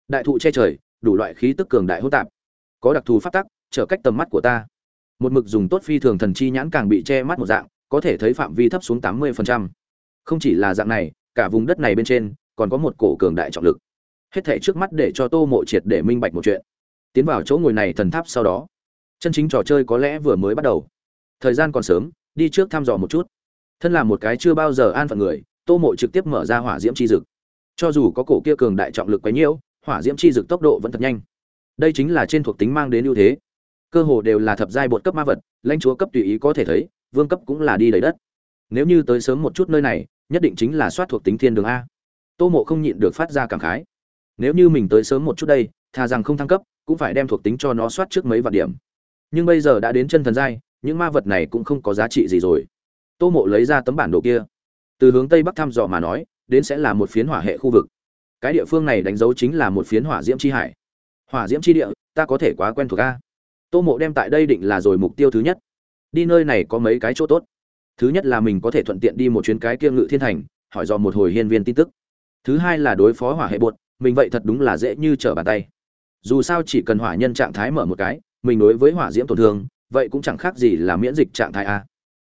Đại thụ che trời, đủ loại khí tức cường đại hỗn tạp. Có đặc thù phát tắc, trở cách tầm mắt của ta. Một mực dùng tốt phi thường thần chi nhãn càng bị che mắt một dạng, có thể thấy phạm vi thấp xuống tám mươi không chỉ là dạng này, cả vùng đất này bên trên, còn có một cổ cường đại trọng lực hết thể trước mắt để cho tô mộ triệt để minh bạch một chuyện. Tiến vào chỗ ngồi này thần tháp sau đó, chân chính trò chơi có lẽ vừa mới bắt đầu. Thời gian còn sớm, đi trước thăm dò một chút. Thân là một cái chưa bao giờ an phận người, tô mộ trực tiếp mở ra hỏa diễm chi dực. Cho dù có cổ kia cường đại trọng lực quấy nhiễu, hỏa diễm chi dực tốc độ vẫn thật nhanh. Đây chính là trên thuộc tính mang đến ưu thế. Cơ hồ đều là thập giai bột cấp ma vật, lãnh chúa cấp tùy ý có thể thấy, vương cấp cũng là đi đầy đất. Nếu như tới sớm một chút nơi này, nhất định chính là soát thuộc tính thiên đường a. Tô mộ không nhịn được phát ra cảm khái nếu như mình tới sớm một chút đây, thà rằng không thăng cấp, cũng phải đem thuộc tính cho nó soát trước mấy vạn điểm. Nhưng bây giờ đã đến chân thần giai, những ma vật này cũng không có giá trị gì rồi. Tô mộ lấy ra tấm bản đồ kia. Từ hướng tây bắc thăm dò mà nói, đến sẽ là một phiến hỏa hệ khu vực. Cái địa phương này đánh dấu chính là một phiến hỏa diễm c h i hải. Hỏa diễm c h i địa, ta có thể quá quen thuộc a. Tô mộ đem tại đây định là rồi mục tiêu thứ nhất. Đi nơi này có mấy cái chỗ tốt. Thứ nhất là mình có thể thuận tiện đi một chuyến cái kiêng ngự thiên thành, hỏi dò một hồi hiên viên tin tức. Thứ hai là đối phó hỏa hệ bột mình vậy thật đúng là dễ như trở bàn tay. Dù sao chỉ cần hỏa nhân trạng thái mở một cái, mình đối với hỏa diễm tổn thương, vậy cũng chẳng khác gì là miễn dịch trạng thái a.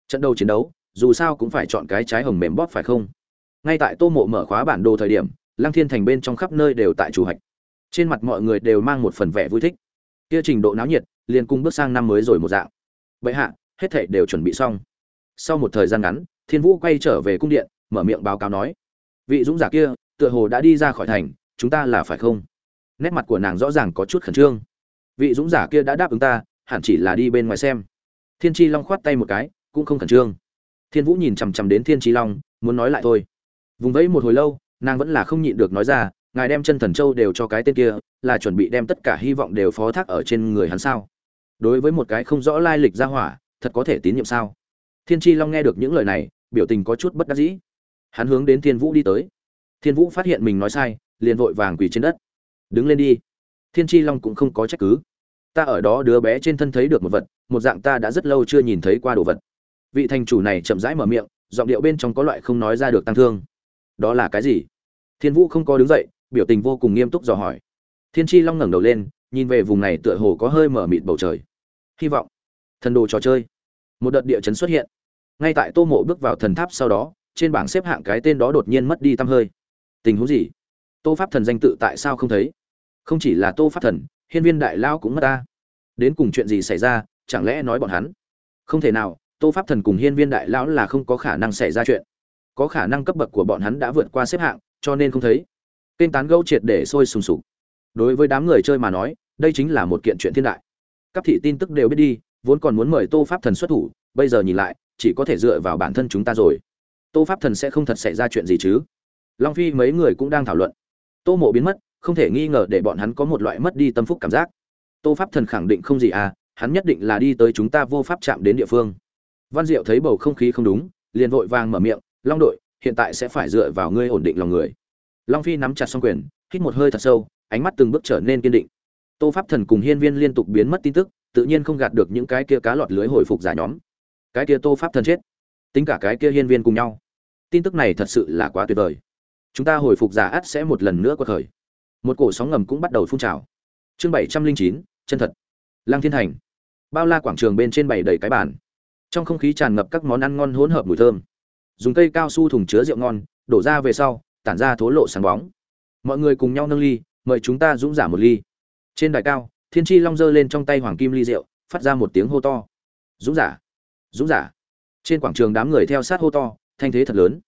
Trận đấu chiến đấu, dù sao cũng phải chọn cái trái hồng mềm bóp phải không? Ngay tại tô mộ mở khóa bản đồ thời điểm, lăng thiên thành bên trong khắp nơi đều tại chủ hạch. Trên mặt mọi người đều mang một phần vẻ vui thích. Kia trình độ náo nhiệt, liền cung bước sang năm mới rồi một dạng. Bệ hạ, hết thảy đều chuẩn bị xong. Sau một thời gian ngắn, thiên vũ quay trở về cung điện, mở miệng báo cáo nói. Vị dũng giả kia, tựa hồ đã đi ra khỏi thành chúng ta là phải không? Nét mặt của nàng rõ ràng có chút khẩn trương. Vị dũng giả kia đã đáp ứng ta, hẳn chỉ là đi bên ngoài xem. Thiên tri long khoát tay một cái, cũng không khẩn trương. Thiên vũ nhìn chằm chằm đến thiên tri long, muốn nói lại thôi. Vùng vẫy một hồi lâu, nàng vẫn là không nhịn được nói ra, ngài đem chân thần châu đều cho cái tên kia, là chuẩn bị đem tất cả hy vọng đều phó thác ở trên người hắn sao? Đối với một cái không rõ lai lịch ra hỏa, thật có thể tín nhiệm sao? Thiên tri long nghe được những lời này, biểu tình có chút bất đắc dĩ. Hắn hướng đến thiên vũ đi tới. Thiên vũ phát hiện mình nói sai liền vội vàng quỳ trên đất. Đứng lên đi. Thiên tri long cũng không có trách cứ. Ta ở đó đứa bé trên thân thấy được một vật, một dạng ta đã rất lâu chưa nhìn thấy qua đồ vật. Vị thành chủ này chậm rãi mở miệng, giọng điệu bên trong có loại không nói ra được tăng thương. Đó là cái gì? Thiên vũ không có đứng dậy, biểu tình vô cùng nghiêm túc dò hỏi. Thiên tri long ngẩng đầu lên, nhìn về vùng này tựa hồ có hơi mở mịt bầu trời. Hy vọng. Thần đồ trò chơi. Một đợt địa chấn xuất hiện. Ngay tại tô mộ bước vào thần tháp sau đó, trên bảng xếp hạng cái tên đó đột nhiên mất đi tăm hơi. Tình huống gì? Tô pháp thần danh tự tại sao không thấy? Không chỉ là tô pháp thần, hiên viên đại lao cũng mất ta. Đến cùng chuyện gì xảy ra, chẳng lẽ nói bọn hắn? Không thể nào, tô pháp thần cùng hiên viên đại lão là không có khả năng xảy ra chuyện. Có khả năng cấp bậc của bọn hắn đã vượt qua xếp hạng, cho nên không thấy. Kênh tán gẫu triệt để sôi sùng sục. Đối với đám người chơi mà nói, đây chính là một kiện chuyện thiên đại. Các thị tin tức đều biết đi, vốn còn muốn mời tô pháp thần xuất thủ, bây giờ nhìn lại, chỉ có thể dựa vào bản thân chúng ta rồi. Tô pháp thần sẽ không thật xảy ra chuyện gì chứ? Long phi mấy người cũng đang thảo luận tô mộ biến mất, không thể nghi ngờ để bọn hắn có một loại mất đi tâm phúc cảm giác. Tô pháp thần khẳng định không gì à hắn nhất định là đi tới chúng ta vô pháp chạm đến địa phương. Văn diệu thấy bầu không khí không đúng, liền vội vàng mở miệng, long đội, hiện tại sẽ phải dựa vào ngươi ổn định lòng người. Long phi nắm chặt xong quyền, hít một hơi thật sâu, ánh mắt từng bước trở nên kiên định. Tô pháp thần cùng hiên viên liên tục biến mất tin tức, tự nhiên không gạt được những cái kia cá lọt lưới hồi phục giả nhóm. Cái kia tô pháp thần chết, tính cả cái kia hiên viên cùng nhau. Tin tức này thật sự là quá tuyệt vời chúng ta hồi phục giả ắt sẽ một lần nữa quật khởi. Một cổ sóng ngầm cũng bắt đầu phun trào. Chương bảy trăm linh chín, chân thật. Lăng thiên thành. Bao la quảng trường bên trên bảy đầy cái bàn. Trong không khí tràn ngập các món ăn ngon hỗn hợp mùi thơm. Dùng cây cao su thùng chứa rượu ngon, đổ ra về sau, tản ra thố lộ sáng bóng. Mọi người cùng nhau nâng ly, mời chúng ta dũng giả một ly. Trên đài cao, thiên tri long giơ lên trong tay hoàng kim ly rượu, phát ra một tiếng hô to. Dũng giả! Dũng giả! Trên quảng trường đám người theo sát hô to, thanh thế thật lớn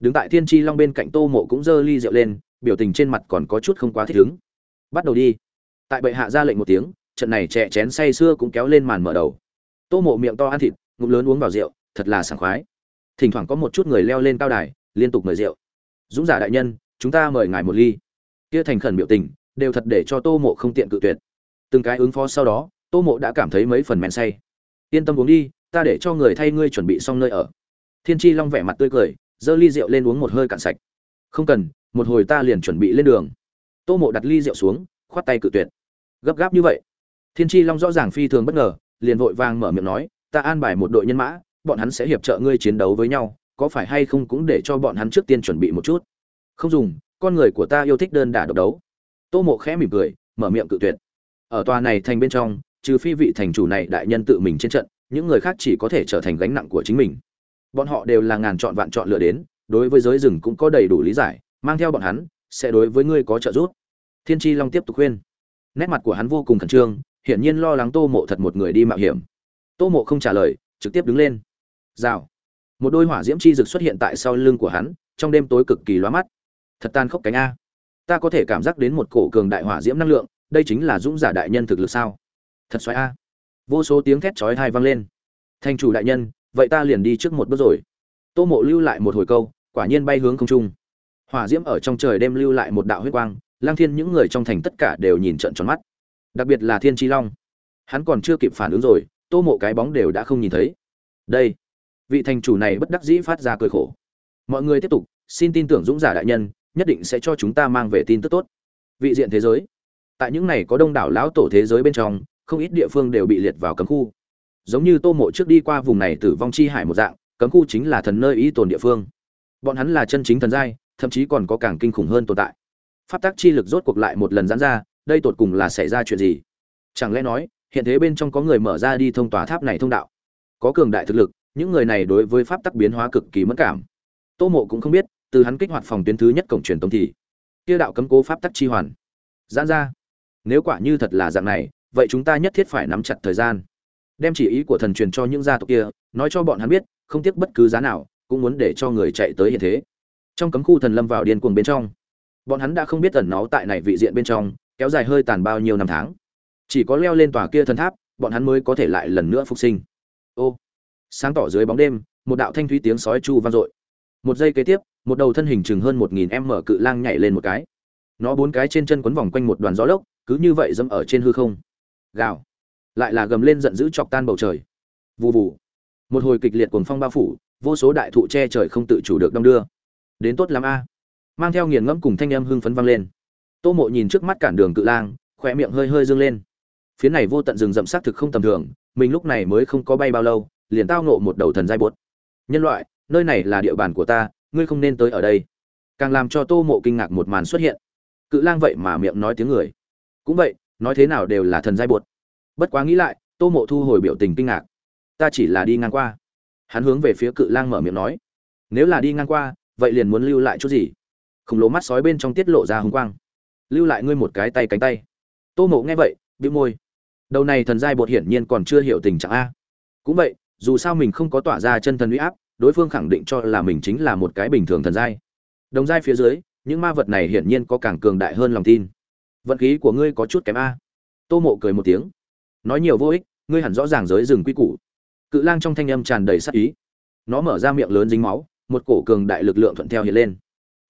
đứng tại thiên tri long bên cạnh tô mộ cũng giơ ly rượu lên, biểu tình trên mặt còn có chút không quá thích ứng. Bắt đầu đi. Tại bệ hạ ra lệnh một tiếng, trận này chè chén say xưa cũng kéo lên màn mở đầu. Tô mộ miệng to ăn thịt, ngụm lớn uống vào rượu, thật là sảng khoái. Thỉnh thoảng có một chút người leo lên cao đài, liên tục mời rượu. Dũng giả đại nhân, chúng ta mời ngài một ly. Kia thành khẩn biểu tình, đều thật để cho tô mộ không tiện cự tuyệt. Từng cái ứng phó sau đó, tô mộ đã cảm thấy mấy phần men say. Yên tâm uống đi, ta để cho người thay ngươi chuẩn bị xong nơi ở. Thiên tri long vẻ mặt tươi cười giơ ly rượu lên uống một hơi cạn sạch. Không cần, một hồi ta liền chuẩn bị lên đường. Tô mộ đặt ly rượu xuống, khoát tay cự tuyệt. Gấp gáp như vậy, thiên tri long rõ ràng phi thường bất ngờ, liền vội vàng mở miệng nói, ta an bài một đội nhân mã, bọn hắn sẽ hiệp trợ ngươi chiến đấu với nhau, có phải hay không cũng để cho bọn hắn trước tiên chuẩn bị một chút? Không dùng, con người của ta yêu thích đơn đả độc đấu. Tô mộ khẽ mỉm cười, mở miệng cự tuyệt. Ở tòa này thành bên trong, trừ phi vị thành chủ này đại nhân tự mình trên trận, những người khác chỉ có thể trở thành gánh nặng của chính mình bọn họ đều là ngàn chọn vạn chọn lựa đến, đối với giới rừng cũng có đầy đủ lý giải, mang theo bọn hắn, sẽ đối với ngươi có trợ giúp. Thiên tri long tiếp tục khuyên. Nét mặt của hắn vô cùng khẩn trương, hiển nhiên lo lắng tô mộ thật một người đi mạo hiểm. Tô mộ không trả lời, trực tiếp đứng lên. Rào. Một đôi hỏa diễm chi rực xuất hiện tại sau lưng của hắn, trong đêm tối cực kỳ lóa mắt. Thật tan khốc cánh a. Ta có thể cảm giác đến một cổ cường đại hỏa diễm năng lượng, đây chính là dũng giả đại nhân thực lực sao? Thật xoáy a. Vô số tiếng thét chói tai vang lên. Thành chủ đại nhân vậy ta liền đi trước một bước rồi. Tô mộ lưu lại một hồi câu, quả nhiên bay hướng không trung. Hỏa diễm ở trong trời đêm lưu lại một đạo huyết quang lang thiên những người trong thành tất cả đều nhìn trợn tròn mắt. Đặc biệt là thiên tri long. Hắn còn chưa kịp phản ứng rồi, tô mộ cái bóng đều đã không nhìn thấy. Đây, vị thành chủ này bất đắc dĩ phát ra cười khổ. Mọi người tiếp tục, xin tin tưởng dũng giả đại nhân, nhất định sẽ cho chúng ta mang về tin tức tốt. Vị diện thế giới. Tại những này có đông đảo lão tổ thế giới bên trong, không ít địa phương đều bị liệt vào cấm khu giống như tô mộ trước đi qua vùng này tử vong chi hải một dạng, cấm khu chính là thần nơi ý tồn địa phương. Bọn hắn là chân chính thần giai, thậm chí còn có càng kinh khủng hơn tồn tại. Pháp tắc chi lực rốt cuộc lại một lần giãn ra, đây tột cùng là xảy ra chuyện gì? Chẳng lẽ nói, hiện thế bên trong có người mở ra đi thông tòa tháp này thông đạo? Có cường đại thực lực, những người này đối với pháp tắc biến hóa cực kỳ mất cảm. Tô mộ cũng không biết, từ hắn kích hoạt phòng tuyến thứ nhất cổng truyền tống thì, kia đạo cấm cố pháp tắc chi hoàn, giãn ra. Nếu quả như thật là dạng này, vậy chúng ta nhất thiết phải nắm chặt thời gian đem chỉ ý của thần truyền cho những gia tộc kia, nói cho bọn hắn biết, không tiếc bất cứ giá nào, cũng muốn để cho người chạy tới hiện thế. Trong cấm khu thần lâm vào điên cuồng bên trong, bọn hắn đã không biết tẩn náu tại này vị diện bên trong, kéo dài hơi tàn bao nhiêu năm tháng. Chỉ có leo lên tòa kia thần tháp, bọn hắn mới có thể lại lần nữa phục sinh. Ô, sáng tỏ dưới bóng đêm, một đạo thanh thúy tiếng sói chu vang dội. Một giây kế tiếp, một đầu thân hình chừng hơn một nghìn em mở cự lang nhảy lên một cái. Nó bốn cái trên chân quấn vòng quanh một đoàn gió lốc, cứ như vậy dẫm ở trên hư không. Gào lại là gầm lên giận dữ chọc tan bầu trời. Vù vù. Một hồi kịch liệt cuồng phong bao phủ, vô số đại thụ che trời không tự chủ được đong đưa. Đến tốt lắm a. Mang theo nghiền ngẫm cùng thanh âm hưng phấn vang lên. Tô mộ nhìn trước mắt cản đường cự lang khỏe miệng hơi hơi dương lên. Phía này vô tận rừng rậm xác thực không tầm thường, mình lúc này mới không có bay bao lâu, liền tao nộ một đầu thần giai buốt nhân loại, nơi này là địa bàn của ta, ngươi không nên tới ở đây. Càng làm cho tô mộ kinh ngạc một màn xuất hiện. Cự lang vậy mà miệng nói tiếng người. Cũng vậy, nói thế nào đều là thần giai buốt bất quá nghĩ lại, tô mộ thu hồi biểu tình kinh ngạc. Ta chỉ là đi ngang qua. Hắn hướng về phía cự lang mở miệng nói. Nếu là đi ngang qua, vậy liền muốn lưu lại chút gì? Khổng lồ mắt sói bên trong tiết lộ ra hùng quang. Lưu lại ngươi một cái tay cánh tay. Tô mộ nghe vậy bị môi. Đầu này thần giai bột hiển nhiên còn chưa hiểu tình trạng a. Cũng vậy, dù sao mình không có tỏa ra chân thần uy áp, đối phương khẳng định cho là mình chính là một cái bình thường thần giai. Đồng giai phía dưới, những ma vật này hiển nhiên có càng cường đại hơn lòng tin. Vận khí của ngươi có chút kém a. Tô mộ cười một tiếng nói nhiều vô ích, ngươi hẳn rõ ràng giới rừng quy củ. Cự lang trong thanh âm tràn đầy sắc ý. Nó mở ra miệng lớn dính máu, một cổ cường đại lực lượng thuận theo hiện lên.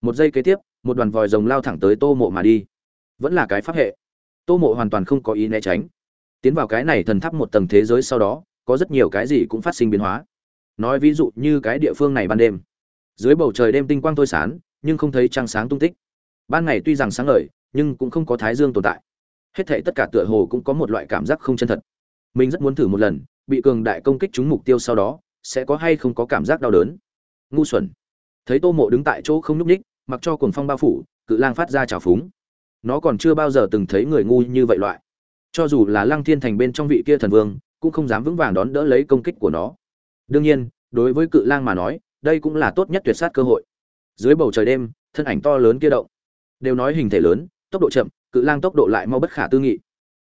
Một giây kế tiếp, một đoàn vòi rồng lao thẳng tới tô mộ mà đi. Vẫn là cái pháp hệ. Tô mộ hoàn toàn không có ý né tránh. Tiến vào cái này thần tháp một tầng thế giới sau đó, có rất nhiều cái gì cũng phát sinh biến hóa. Nói ví dụ như cái địa phương này ban đêm. Dưới bầu trời đêm tinh quang thôi sán nhưng không thấy trăng sáng tung tích. Ban ngày tuy rằng sáng ngời, nhưng cũng không có thái dương tồn tại hết thảy tất cả tựa hồ cũng có một loại cảm giác không chân thật. Mình rất muốn thử một lần, bị cường đại công kích trúng mục tiêu sau đó, sẽ có hay không có cảm giác đau đớn? Ngu xuẩn. Thấy tô mộ đứng tại chỗ không nhúc ních mặc cho cuồng phong bao phủ, cự lang phát ra trào phúng. Nó còn chưa bao giờ từng thấy người ngu như vậy loại. Cho dù là lăng thiên thành bên trong vị kia thần vương, cũng không dám vững vàng đón đỡ lấy công kích của nó. Đương nhiên, đối với cự lang mà nói, đây cũng là tốt nhất tuyệt sát cơ hội. Dưới bầu trời đêm, thân ảnh to lớn kia động. Đều nói hình thể lớn, tốc độ chậm cự lang tốc độ lại mau bất khả tư nghị.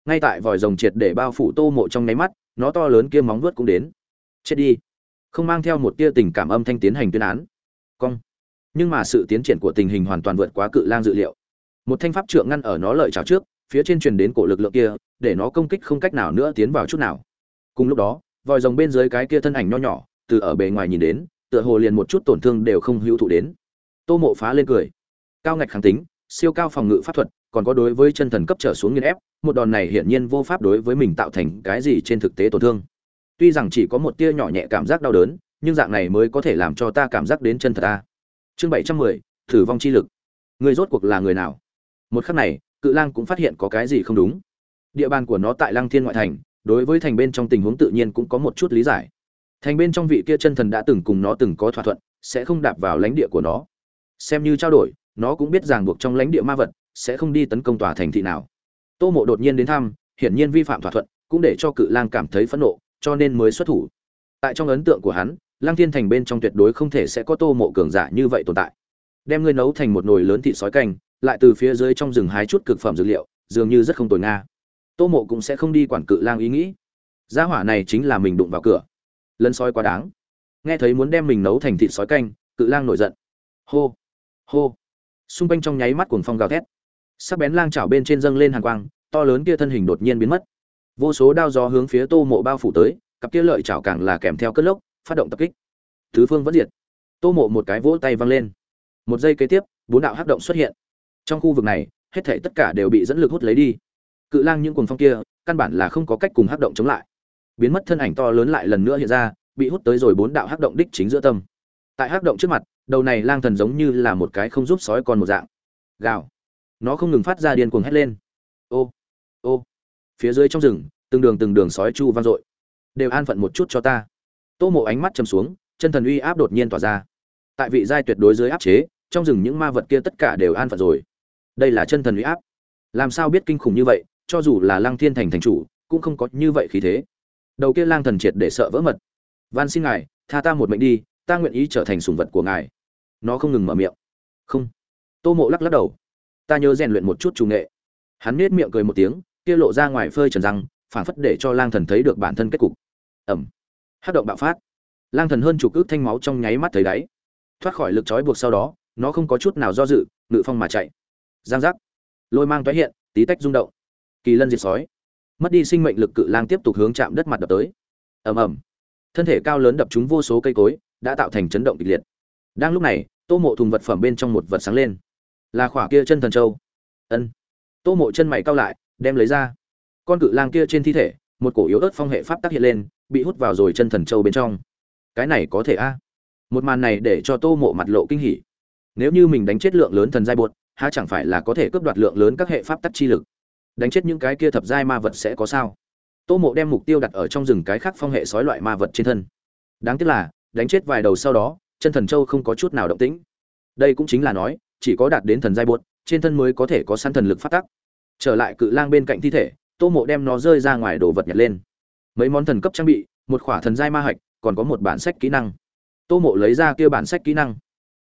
Ngay tại vòi rồng triệt để bao phủ tô mộ trong nháy mắt, nó to lớn kia móng vuốt cũng đến. Chết đi. Không mang theo một tia tình cảm âm thanh tiến hành tuyên án. Cong. Nhưng mà sự tiến triển của tình hình hoàn toàn vượt quá cự lang dự liệu. Một thanh pháp trượng ngăn ở nó lợi trào trước, phía trên truyền đến cổ lực lượng kia, để nó công kích không cách nào nữa tiến vào chút nào. Cùng lúc đó, vòi rồng bên dưới cái kia thân ảnh nho nhỏ, từ ở bề ngoài nhìn đến, tựa hồ liền một chút tổn thương đều không hữu thụ đến. Tô mộ phá lên cười. Cao ngạch kháng tính, siêu cao phòng ngự pháp thuật còn có đối với chân thần cấp trở xuống nghiên ép, một đòn này hiển nhiên vô pháp đối với mình tạo thành cái gì trên thực tế tổn thương. Tuy rằng chỉ có một tia nhỏ nhẹ cảm giác đau đớn, nhưng dạng này mới có thể làm cho ta cảm giác đến chân thật ta chương bảy trăm mười, thử vong chi lực. Người rốt cuộc là người nào? Một khắc này, cự lang cũng phát hiện có cái gì không đúng. Địa bàn của nó tại lăng thiên ngoại thành, đối với thành bên trong tình huống tự nhiên cũng có một chút lý giải. Thành bên trong vị kia chân thần đã từng cùng nó từng có thỏa thuận, sẽ không đạp vào lãnh địa của nó. Xem như trao đổi, nó cũng biết ràng buộc trong lãnh địa ma vật sẽ không đi tấn công tòa thành thị nào. Tô mộ đột nhiên đến thăm, hiển nhiên vi phạm thỏa thuận, cũng để cho cự lang cảm thấy phẫn nộ, cho nên mới xuất thủ. Tại trong ấn tượng của hắn lang thiên thành bên trong tuyệt đối không thể sẽ có tô mộ cường giả như vậy tồn tại. Đem ngươi nấu thành một nồi lớn thịt sói canh, lại từ phía dưới trong rừng hái chút cực phẩm dược liệu, dường như rất không tồi nga. Tô mộ cũng sẽ không đi quản cự lang ý nghĩ. Gia hỏa này chính là mình đụng vào cửa. Lân sói quá đáng. Nghe thấy muốn đem mình nấu thành thịt sói canh, cự lang nổi giận. Hô hô. Xung quanh trong nháy mắt cuồng phong gào thét sắc bén lang chảo bên trên dâng lên hàng quang, to lớn kia thân hình đột nhiên biến mất. Vô số đao gió hướng phía tô mộ bao phủ tới, cặp kia lợi chảo càng là kèm theo cất lốc, phát động tập kích. Thứ phương vẫn diệt. Tô mộ một cái vỗ tay văng lên. Một giây kế tiếp, bốn đạo hắc động xuất hiện. Trong khu vực này, hết thảy tất cả đều bị dẫn lực hút lấy đi. Cự lang những cuồng phong kia, căn bản là không có cách cùng hắc động chống lại. Biến mất thân ảnh to lớn lại lần nữa hiện ra, bị hút tới rồi bốn đạo hắc động đích chính giữa tâm. Tại hắc động trước mặt, đầu này lang thần giống như là một cái không giúp sói con một dạng. Gào nó không ngừng phát ra điên cuồng hét lên. Ô ô, phía dưới trong rừng, từng đường từng đường sói chu vang dội, đều an phận một chút cho ta. Tô mộ ánh mắt chầm xuống, chân thần uy áp đột nhiên tỏa ra. Tại vị giai tuyệt đối dưới áp chế, trong rừng những ma vật kia tất cả đều an phận rồi. Đây là chân thần uy áp. Làm sao biết kinh khủng như vậy, cho dù là lăng thiên thành thành chủ, cũng không có như vậy khí thế. Đầu kia lang thần triệt để sợ vỡ mật. Van xin ngài, tha ta một mệnh đi, ta nguyện ý trở thành sùng vật của ngài. Nó không ngừng mở miệng. Không. Tô mộ lắc lắc đầu ta nhớ rèn luyện một chút chủ nghệ. Hắn nết miệng cười một tiếng, kia lộ ra ngoài phơi trần răng phản phất để cho lang thần thấy được bản thân kết cục. Ẩm hát động bạo phát. Lang thần hơn chục ước thanh máu trong nháy mắt thấy đáy. Thoát khỏi lực trói buộc sau đó, nó không có chút nào do dự, ngự phong mà chạy. Giang giác. Lôi mang tái hiện, tí tách rung động. Kỳ lân diệt sói. Mất đi sinh mệnh lực cự lang tiếp tục hướng chạm đất mặt đập tới. Ầm ầm. Thân thể cao lớn đập trúng vô số cây cối, đã tạo thành chấn động kịch liệt. Đang lúc này, tô mộ thùng vật phẩm bên trong một vật sáng lên là khỏa kia chân thần châu. Ân. Tô mộ chân mày cao lại, đem lấy ra. Con cự lang kia trên thi thể, một cổ yếu ớt phong hệ pháp tác hiện lên, bị hút vào rồi chân thần châu bên trong. Cái này có thể a? Một màn này để cho tô mộ mặt lộ kinh hỉ. Nếu như mình đánh chết lượng lớn thần giai bột, há chẳng phải là có thể cướp đoạt lượng lớn các hệ pháp tắc chi lực? Đánh chết những cái kia thập giai ma vật sẽ có sao? Tô mộ đem mục tiêu đặt ở trong rừng cái khác phong hệ sói loại ma vật trên thân. Đáng tiếc là, đánh chết vài đầu sau đó, chân thần châu không có chút nào động tĩnh. Đây cũng chính là nói chỉ có đạt đến thần giai buốt, trên thân mới có thể có săn thần lực phát tác. Trở lại cự lang bên cạnh thi thể, tô mộ đem nó rơi ra ngoài đồ vật nhặt lên. Mấy món thần cấp trang bị, một khỏa thần giai ma hạch, còn có một bản sách kỹ năng. Tô mộ lấy ra kia bản sách kỹ năng.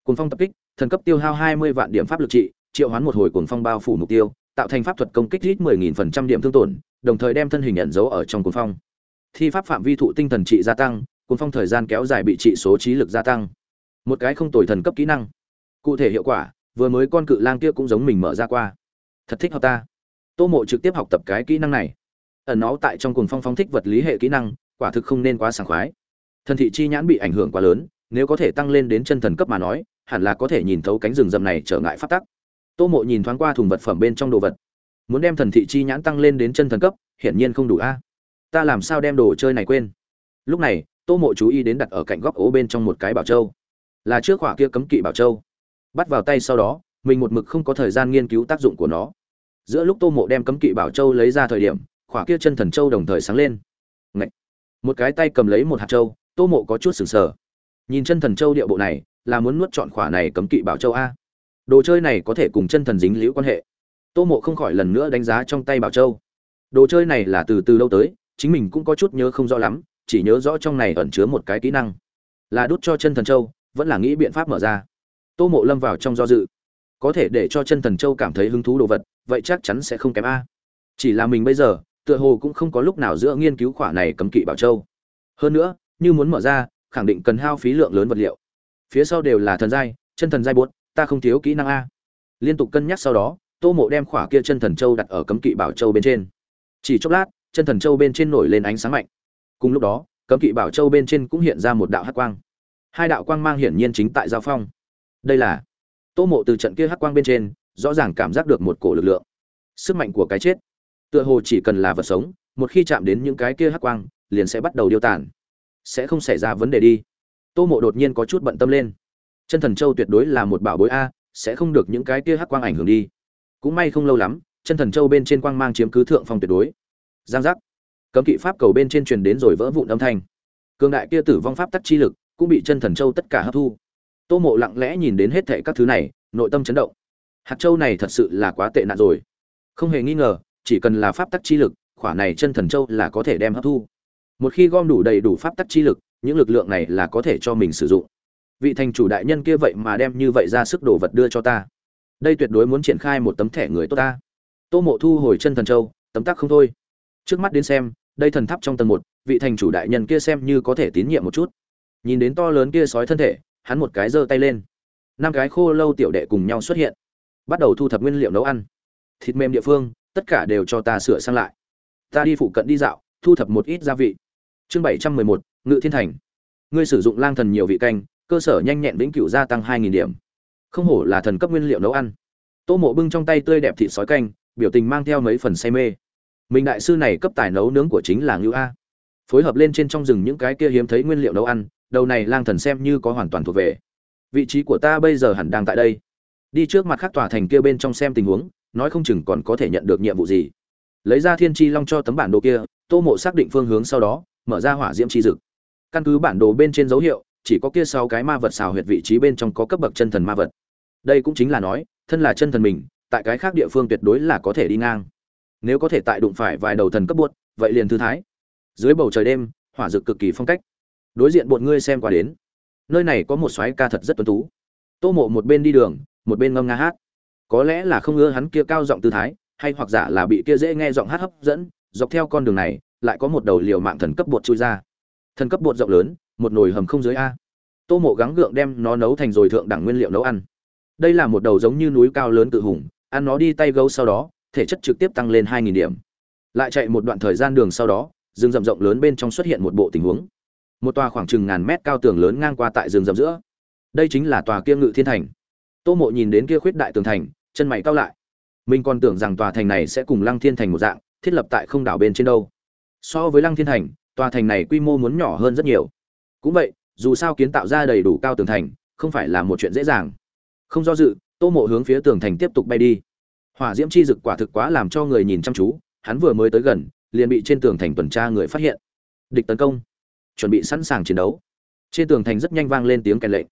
Cuồng phong tập kích, thần cấp tiêu hao hai mươi vạn điểm pháp lực trị, triệu hoán một hồi cuồng phong bao phủ mục tiêu, tạo thành pháp thuật công kích ít mười nghìn phần trăm điểm thương tổn, đồng thời đem thân hình nhận dấu ở trong cuồng phong. Thi pháp phạm vi thụ tinh thần trị gia tăng, cuồng phong thời gian kéo dài bị trị số trí lực gia tăng. Một cái không tồi thần cấp kỹ năng. Cụ thể hiệu quả vừa mới con cự lang kia cũng giống mình mở ra qua. Thật thích hợp ta. Tô mộ trực tiếp học tập cái kỹ năng này. Ẩn nó tại trong cuồng phong phong thích vật lý hệ kỹ năng, quả thực không nên quá sảng khoái. Thần thị chi nhãn bị ảnh hưởng quá lớn, nếu có thể tăng lên đến chân thần cấp mà nói, hẳn là có thể nhìn thấu cánh rừng rậm này trở ngại phát tắc. Tô mộ nhìn thoáng qua thùng vật phẩm bên trong đồ vật. Muốn đem thần thị chi nhãn tăng lên đến chân thần cấp, hiển nhiên không đủ a. Ta làm sao đem đồ chơi này quên? Lúc này, tô mộ chú ý đến đặt ở cạnh góc ố bên trong một cái bảo châu. Là trước khỏa kia cấm kỵ bảo châu bắt vào tay sau đó, mình một mực không có thời gian nghiên cứu tác dụng của nó. Giữa lúc tô mộ đem cấm kỵ bảo châu lấy ra thời điểm, khỏa kia chân thần châu đồng thời sáng lên. Ngậy! một cái tay cầm lấy một hạt châu, tô mộ có chút sừng sờ. Nhìn chân thần châu địa bộ này, là muốn nuốt chọn khỏa này cấm kỵ bảo châu a? Đồ chơi này có thể cùng chân thần dính liễu quan hệ. Tô mộ không khỏi lần nữa đánh giá trong tay bảo châu. Đồ chơi này là từ từ lâu tới, chính mình cũng có chút nhớ không rõ lắm, chỉ nhớ rõ trong này ẩn chứa một cái kỹ năng. Là đút cho chân thần châu, vẫn là nghĩ biện pháp mở ra tô mộ lâm vào trong do dự. Có thể để cho chân thần châu cảm thấy hứng thú đồ vật, vậy chắc chắn sẽ không kém a. Chỉ là mình bây giờ, tựa hồ cũng không có lúc nào giữa nghiên cứu khỏa này cấm kỵ bảo châu. Hơn nữa, như muốn mở ra, khẳng định cần hao phí lượng lớn vật liệu. Phía sau đều là thần giai, chân thần giai buốt, ta không thiếu kỹ năng a. Liên tục cân nhắc sau đó, tô mộ đem khỏa kia chân thần châu đặt ở cấm kỵ bảo châu bên trên. Chỉ chốc lát, chân thần châu bên trên nổi lên ánh sáng mạnh. Cùng lúc đó, cấm kỵ bảo châu bên trên cũng hiện ra một đạo hát quang. Hai đạo quang mang hiển nhiên chính tại giao phong đây là tô mộ từ trận kia hắc quang bên trên, rõ ràng cảm giác được một cổ lực lượng, sức mạnh của cái chết. Tựa hồ chỉ cần là vật sống, một khi chạm đến những cái kia hắc quang, liền sẽ bắt đầu điêu tàn, sẽ không xảy ra vấn đề đi. Tô mộ đột nhiên có chút bận tâm lên. Chân thần châu tuyệt đối là một bảo bối a, sẽ không được những cái kia hắc quang ảnh hưởng đi. Cũng may không lâu lắm, chân thần châu bên trên quang mang chiếm cứ thượng phong tuyệt đối. Giang giác. Cấm kỵ pháp cầu bên trên truyền đến rồi vỡ vụn âm thanh. Cường đại kia tử vong pháp tắc chi lực cũng bị chân thần châu tất cả hấp thu tô mộ lặng lẽ nhìn đến hết thệ các thứ này, nội tâm chấn động. Hạt châu này thật sự là quá tệ nạn rồi. Không hề nghi ngờ, chỉ cần là pháp tắc chi lực, khỏa này chân thần châu là có thể đem hấp thu. Một khi gom đủ đầy đủ pháp tắc chi lực, những lực lượng này là có thể cho mình sử dụng. Vị thành chủ đại nhân kia vậy mà đem như vậy ra sức đồ vật đưa cho ta. Đây tuyệt đối muốn triển khai một tấm thẻ người tốt ta. Tô mộ thu hồi chân thần châu, tấm tắc không thôi. Trước mắt đến xem, đây thần tháp trong tầng một, vị thành chủ đại nhân kia xem như có thể tín nhiệm một chút. Nhìn đến to lớn kia sói thân thể hắn một cái giơ tay lên. Năm cái khô lâu tiểu đệ cùng nhau xuất hiện. Bắt đầu thu thập nguyên liệu nấu ăn. Thịt mềm địa phương, tất cả đều cho ta sửa sang lại. Ta đi phụ cận đi dạo, thu thập một ít gia vị. Chương bảy trăm mười một, ngự thiên thành. Ngươi sử dụng lang thần nhiều vị canh, cơ sở nhanh nhẹn vĩnh cửu gia tăng hai nghìn điểm. Không hổ là thần cấp nguyên liệu nấu ăn. Tô mộ bưng trong tay tươi đẹp thịt sói canh, biểu tình mang theo mấy phần say mê. Mình đại sư này cấp tài nấu nướng của chính là ngữ a. Phối hợp lên trên trong rừng những cái kia hiếm thấy nguyên liệu nấu ăn đầu này lang thần xem như có hoàn toàn thuộc về. Vị trí của ta bây giờ hẳn đang tại đây. Đi trước mặt khác tòa thành kia bên trong xem tình huống, nói không chừng còn có thể nhận được nhiệm vụ gì. Lấy ra thiên tri long cho tấm bản đồ kia, tô mộ xác định phương hướng sau đó, mở ra hỏa diễm chi dực. Căn cứ bản đồ bên trên dấu hiệu, chỉ có kia sáu cái ma vật xào huyệt vị trí bên trong có cấp bậc chân thần ma vật. Đây cũng chính là nói, thân là chân thần mình, tại cái khác địa phương tuyệt đối là có thể đi ngang. Nếu có thể tại đụng phải vài đầu thần cấp buốt, vậy liền thư thái. Dưới bầu trời đêm, hỏa dực cực kỳ phong cách đối diện bọn ngươi xem qua đến. Nơi này có một soái ca thật rất tuấn tú. Tô mộ một bên đi đường, một bên ngâm nga hát. Có lẽ là không ưa hắn kia cao giọng tư thái, hay hoặc giả là bị kia dễ nghe giọng hát hấp dẫn, dọc theo con đường này, lại có một đầu liều mạng thần cấp bột chui ra. Thần cấp bột rộng lớn, một nồi hầm không dưới a. Tô mộ gắng gượng đem nó nấu thành rồi thượng đẳng nguyên liệu nấu ăn. Đây là một đầu giống như núi cao lớn tự hùng, ăn nó đi tay gấu sau đó, thể chất trực tiếp tăng lên 2.000 điểm. Lại chạy một đoạn thời gian đường sau đó, rừng rậm rộng lớn bên trong xuất hiện một bộ tình huống một tòa khoảng chừng ngàn mét cao tường lớn ngang qua tại rừng rậm giữa. Đây chính là tòa kia ngự thiên thành. Tô mộ nhìn đến kia khuyết đại tường thành, chân mày cao lại. Mình còn tưởng rằng tòa thành này sẽ cùng lăng thiên thành một dạng, thiết lập tại không đảo bên trên đâu. So với lăng thiên thành, tòa thành này quy mô muốn nhỏ hơn rất nhiều. Cũng vậy, dù sao kiến tạo ra đầy đủ cao tường thành, không phải là một chuyện dễ dàng. Không do dự, tô mộ hướng phía tường thành tiếp tục bay đi. Hỏa diễm chi dực quả thực quá làm cho người nhìn chăm chú, hắn vừa mới tới gần, liền bị trên tường thành tuần tra người phát hiện. Địch tấn công chuẩn bị sẵn sàng chiến đấu. Trên tường thành rất nhanh vang lên tiếng kèn lệnh.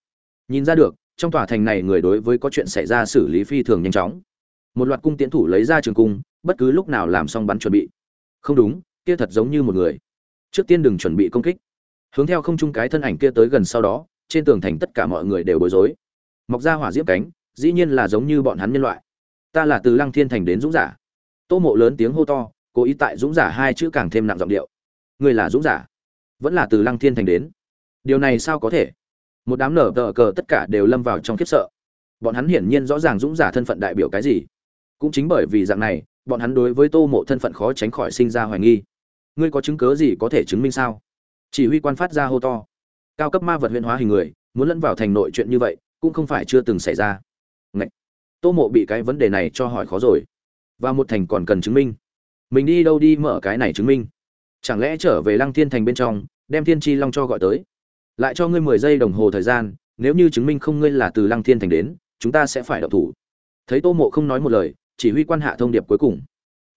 Nhìn ra được, trong tòa thành này người đối với có chuyện xảy ra xử lý phi thường nhanh chóng. Một loạt cung tiến thủ lấy ra trường cung, bất cứ lúc nào làm xong bắn chuẩn bị. Không đúng, kia thật giống như một người. Trước tiên đừng chuẩn bị công kích. Hướng theo không trung cái thân ảnh kia tới gần sau đó, trên tường thành tất cả mọi người đều bối rối. Mọc ra hỏa diễm cánh, dĩ nhiên là giống như bọn hắn nhân loại. Ta là từ lăng thiên thành đến dũng giả. Tô mộ lớn tiếng hô to, cố ý tại dũng giả hai chữ càng thêm nặng giọng điệu. Người là dũng giả? Vẫn là từ lăng thiên thành đến. Điều này sao có thể? Một đám nở tờ cờ tất cả đều lâm vào trong khiếp sợ. Bọn hắn hiển nhiên rõ ràng dũng giả thân phận đại biểu cái gì. Cũng chính bởi vì dạng này, bọn hắn đối với tô mộ thân phận khó tránh khỏi sinh ra hoài nghi. Ngươi có chứng cớ gì có thể chứng minh sao? Chỉ huy quan phát ra hô to. Cao cấp ma vật huyễn hóa hình người, muốn lẫn vào thành nội chuyện như vậy, cũng không phải chưa từng xảy ra. Ngậy! tô mộ bị cái vấn đề này cho hỏi khó rồi. Và một thành còn cần chứng minh. Mình đi đâu đi mở cái này chứng minh? Chẳng lẽ trở về lăng thiên thành bên trong, đem thiên tri long cho gọi tới? Lại cho ngươi mười giây đồng hồ thời gian, nếu như chứng minh không ngươi là từ lăng thiên thành đến, chúng ta sẽ phải đậu thủ. Thấy tô mộ không nói một lời, chỉ huy quan hạ thông điệp cuối cùng.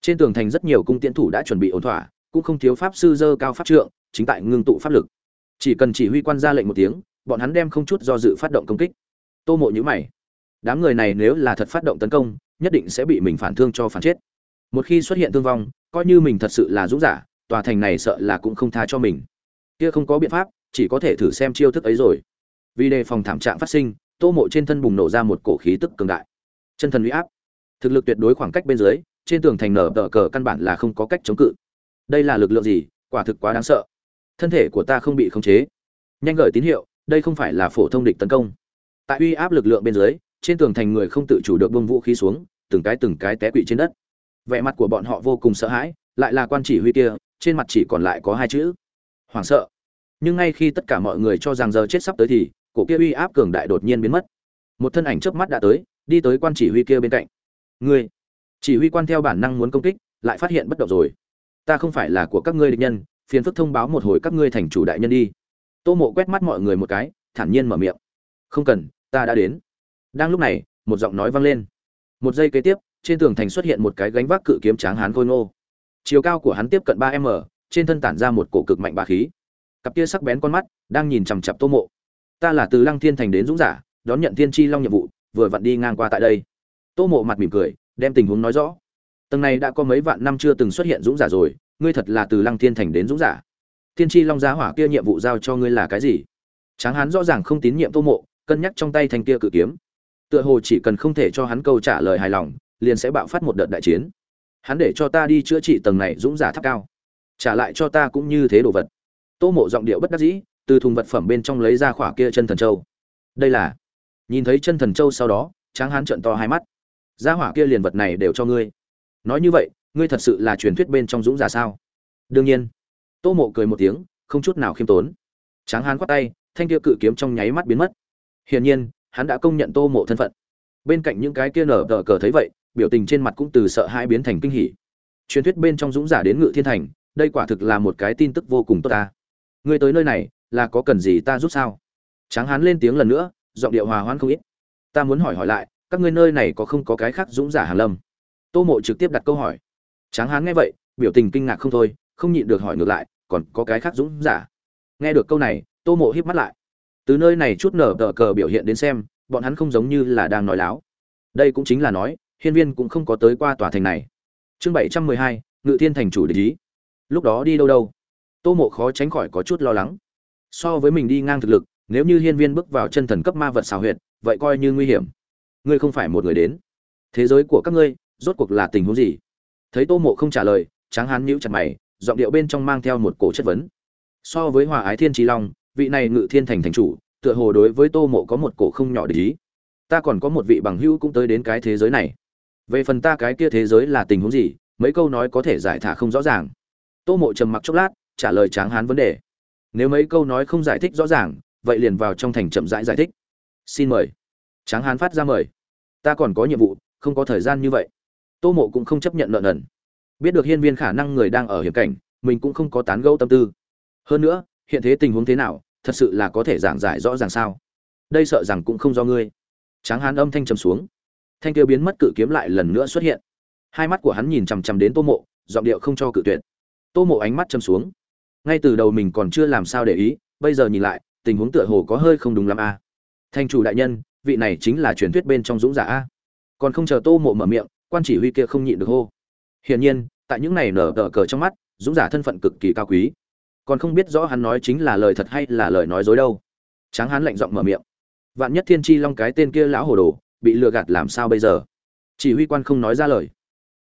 Trên tường thành rất nhiều cung tiễn thủ đã chuẩn bị ổn thỏa, cũng không thiếu pháp sư dơ cao pháp trượng, chính tại ngưng tụ pháp lực. Chỉ cần chỉ huy quan ra lệnh một tiếng, bọn hắn đem không chút do dự phát động công kích. Tô mộ nhữ mày. Đám người này nếu là thật phát động tấn công, nhất định sẽ bị mình phản thương cho phản chết. Một khi xuất hiện thương vong, coi như mình thật sự là dũng giả tòa thành này sợ là cũng không tha cho mình. Kia không có biện pháp, chỉ có thể thử xem chiêu thức ấy rồi. Vì đề phòng thảm trạng phát sinh, tô mộ trên thân bùng nổ ra một cổ khí tức cường đại. Chân thần uy áp. Thực lực tuyệt đối khoảng cách bên dưới, trên tường thành nở tờ cờ căn bản là không có cách chống cự. Đây là lực lượng gì? Quả thực quá đáng sợ. Thân thể của ta không bị khống chế. Nhanh gửi tín hiệu, đây không phải là phổ thông địch tấn công. Tại uy áp lực lượng bên dưới, trên tường thành người không tự chủ được bông vũ khí xuống, từng cái từng cái té quỵ trên đất. Vẻ mặt của bọn họ vô cùng sợ hãi, lại là quan chỉ huy kia trên mặt chỉ còn lại có hai chữ. Hoảng sợ. Nhưng ngay khi tất cả mọi người cho rằng giờ chết sắp tới thì, cổ kia uy áp cường đại đột nhiên biến mất. Một thân ảnh chớp mắt đã tới, đi tới quan chỉ huy kia bên cạnh. Ngươi. Chỉ huy quan theo bản năng muốn công kích, lại phát hiện bất động rồi. Ta không phải là của các ngươi địch nhân, phiền phức thông báo một hồi các ngươi thành chủ đại nhân đi. Tô mộ quét mắt mọi người một cái, thản nhiên mở miệng. Không cần, ta đã đến. Đang lúc này, một giọng nói vang lên. Một giây kế tiếp, trên tường thành xuất hiện một cái gánh vác cự kiếm tráng hán khôi ngô chiều cao của hắn tiếp cận ba m, trên thân tản ra một cổ cực mạnh bà khí. Cặp kia sắc bén con mắt đang nhìn chằm chặp tô mộ. Ta là từ lăng thiên thành đến dũng giả, đón nhận thiên tri long nhiệm vụ, vừa vặn đi ngang qua tại đây. Tô mộ mặt mỉm cười, đem tình huống nói rõ. Tầng này đã có mấy vạn năm chưa từng xuất hiện dũng giả rồi, ngươi thật là từ lăng thiên thành đến dũng giả. Thiên tri long giá hỏa kia nhiệm vụ giao cho ngươi là cái gì? Tráng hán rõ ràng không tín nhiệm tô mộ, cân nhắc trong tay thanh kia cự kiếm. Tựa hồ chỉ cần không thể cho hắn câu trả lời hài lòng, liền sẽ bạo phát một đợt đại chiến hắn để cho ta đi chữa trị tầng này dũng giả tháp cao. Trả lại cho ta cũng như thế đồ vật. Tô mộ giọng điệu bất đắc dĩ, từ thùng vật phẩm bên trong lấy ra khỏa kia chân thần châu. Đây là, nhìn thấy chân thần châu sau đó, tráng hán trợn to hai mắt. Gia hỏa kia liền vật này đều cho ngươi. Nói như vậy, ngươi thật sự là truyền thuyết bên trong dũng giả sao? Đương nhiên. Tô mộ cười một tiếng, không chút nào khiêm tốn. Tráng hán quát tay, thanh kia cự kiếm trong nháy mắt biến mất. Hiển nhiên, hắn đã công nhận tô mộ thân phận. Bên cạnh những cái kia nở tờ cờ thấy vậy biểu tình trên mặt cũng từ sợ hãi biến thành kinh hỉ. Truyền thuyết bên trong dũng giả đến ngự thiên thành, đây quả thực là một cái tin tức vô cùng tốt ta. Ngươi tới nơi này, là có cần gì ta giúp sao? Tráng hán lên tiếng lần nữa, giọng điệu hòa hoãn không ít. Ta muốn hỏi hỏi lại, các ngươi nơi này có không có cái khác dũng giả hàng lâm? Tô mộ trực tiếp đặt câu hỏi. Tráng hán nghe vậy, biểu tình kinh ngạc không thôi, không nhịn được hỏi ngược lại, còn có cái khác dũng giả? Nghe được câu này, tô mộ híp mắt lại. Từ nơi này chút nở tở cờ biểu hiện đến xem, bọn hắn không giống như là đang nói láo. Đây cũng chính là nói hiên viên cũng không có tới qua tòa thành này. Chương bảy trăm mười hai, ngự thiên thành chủ để ý. Lúc đó đi đâu đâu? Tô mộ khó tránh khỏi có chút lo lắng. So với mình đi ngang thực lực, nếu như hiên viên bước vào chân thần cấp ma vật xào huyệt, vậy coi như nguy hiểm. Ngươi không phải một người đến. Thế giới của các ngươi, rốt cuộc là tình huống gì? Thấy tô mộ không trả lời, tráng hán nhíu chặt mày, giọng điệu bên trong mang theo một cổ chất vấn. So với hòa ái thiên trí long, vị này ngự thiên thành thành chủ, tựa hồ đối với tô mộ có một cổ không nhỏ để ý. Ta còn có một vị bằng hữu cũng tới đến cái thế giới này về phần ta cái kia thế giới là tình huống gì mấy câu nói có thể giải thả không rõ ràng. Tô mộ trầm mặc chốc lát trả lời tráng hán vấn đề. Nếu mấy câu nói không giải thích rõ ràng vậy liền vào trong thành chậm rãi giải, giải thích. Xin mời. Tráng hán phát ra mời. Ta còn có nhiệm vụ không có thời gian như vậy. Tô mộ cũng không chấp nhận nợ nần. Biết được hiên viên khả năng người đang ở hiểm cảnh mình cũng không có tán gẫu tâm tư. Hơn nữa hiện thế tình huống thế nào thật sự là có thể giảng giải rõ ràng sao? Đây sợ rằng cũng không do ngươi. Tráng hán âm thanh trầm xuống thanh kia biến mất cự kiếm lại lần nữa xuất hiện. Hai mắt của hắn nhìn chằm chằm đến tô mộ, giọng điệu không cho cự tuyệt. Tô mộ ánh mắt châm xuống. Ngay từ đầu mình còn chưa làm sao để ý, bây giờ nhìn lại, tình huống tựa hồ có hơi không đúng lắm a. À. thanh chủ đại nhân, vị này chính là truyền thuyết bên trong dũng giả a. Còn không chờ tô mộ mở miệng, quan chỉ huy kia không nhịn được hô. Hiển nhiên, tại những này nở tờ cờ trong mắt, dũng giả thân phận cực kỳ cao quý. Còn không biết rõ hắn nói chính là lời thật hay là lời nói dối đâu. Tráng hắn lạnh giọng mở miệng. Vạn nhất thiên tri long cái tên kia lão hồ đồ bị lừa gạt làm sao bây giờ? Chỉ huy quan không nói ra lời.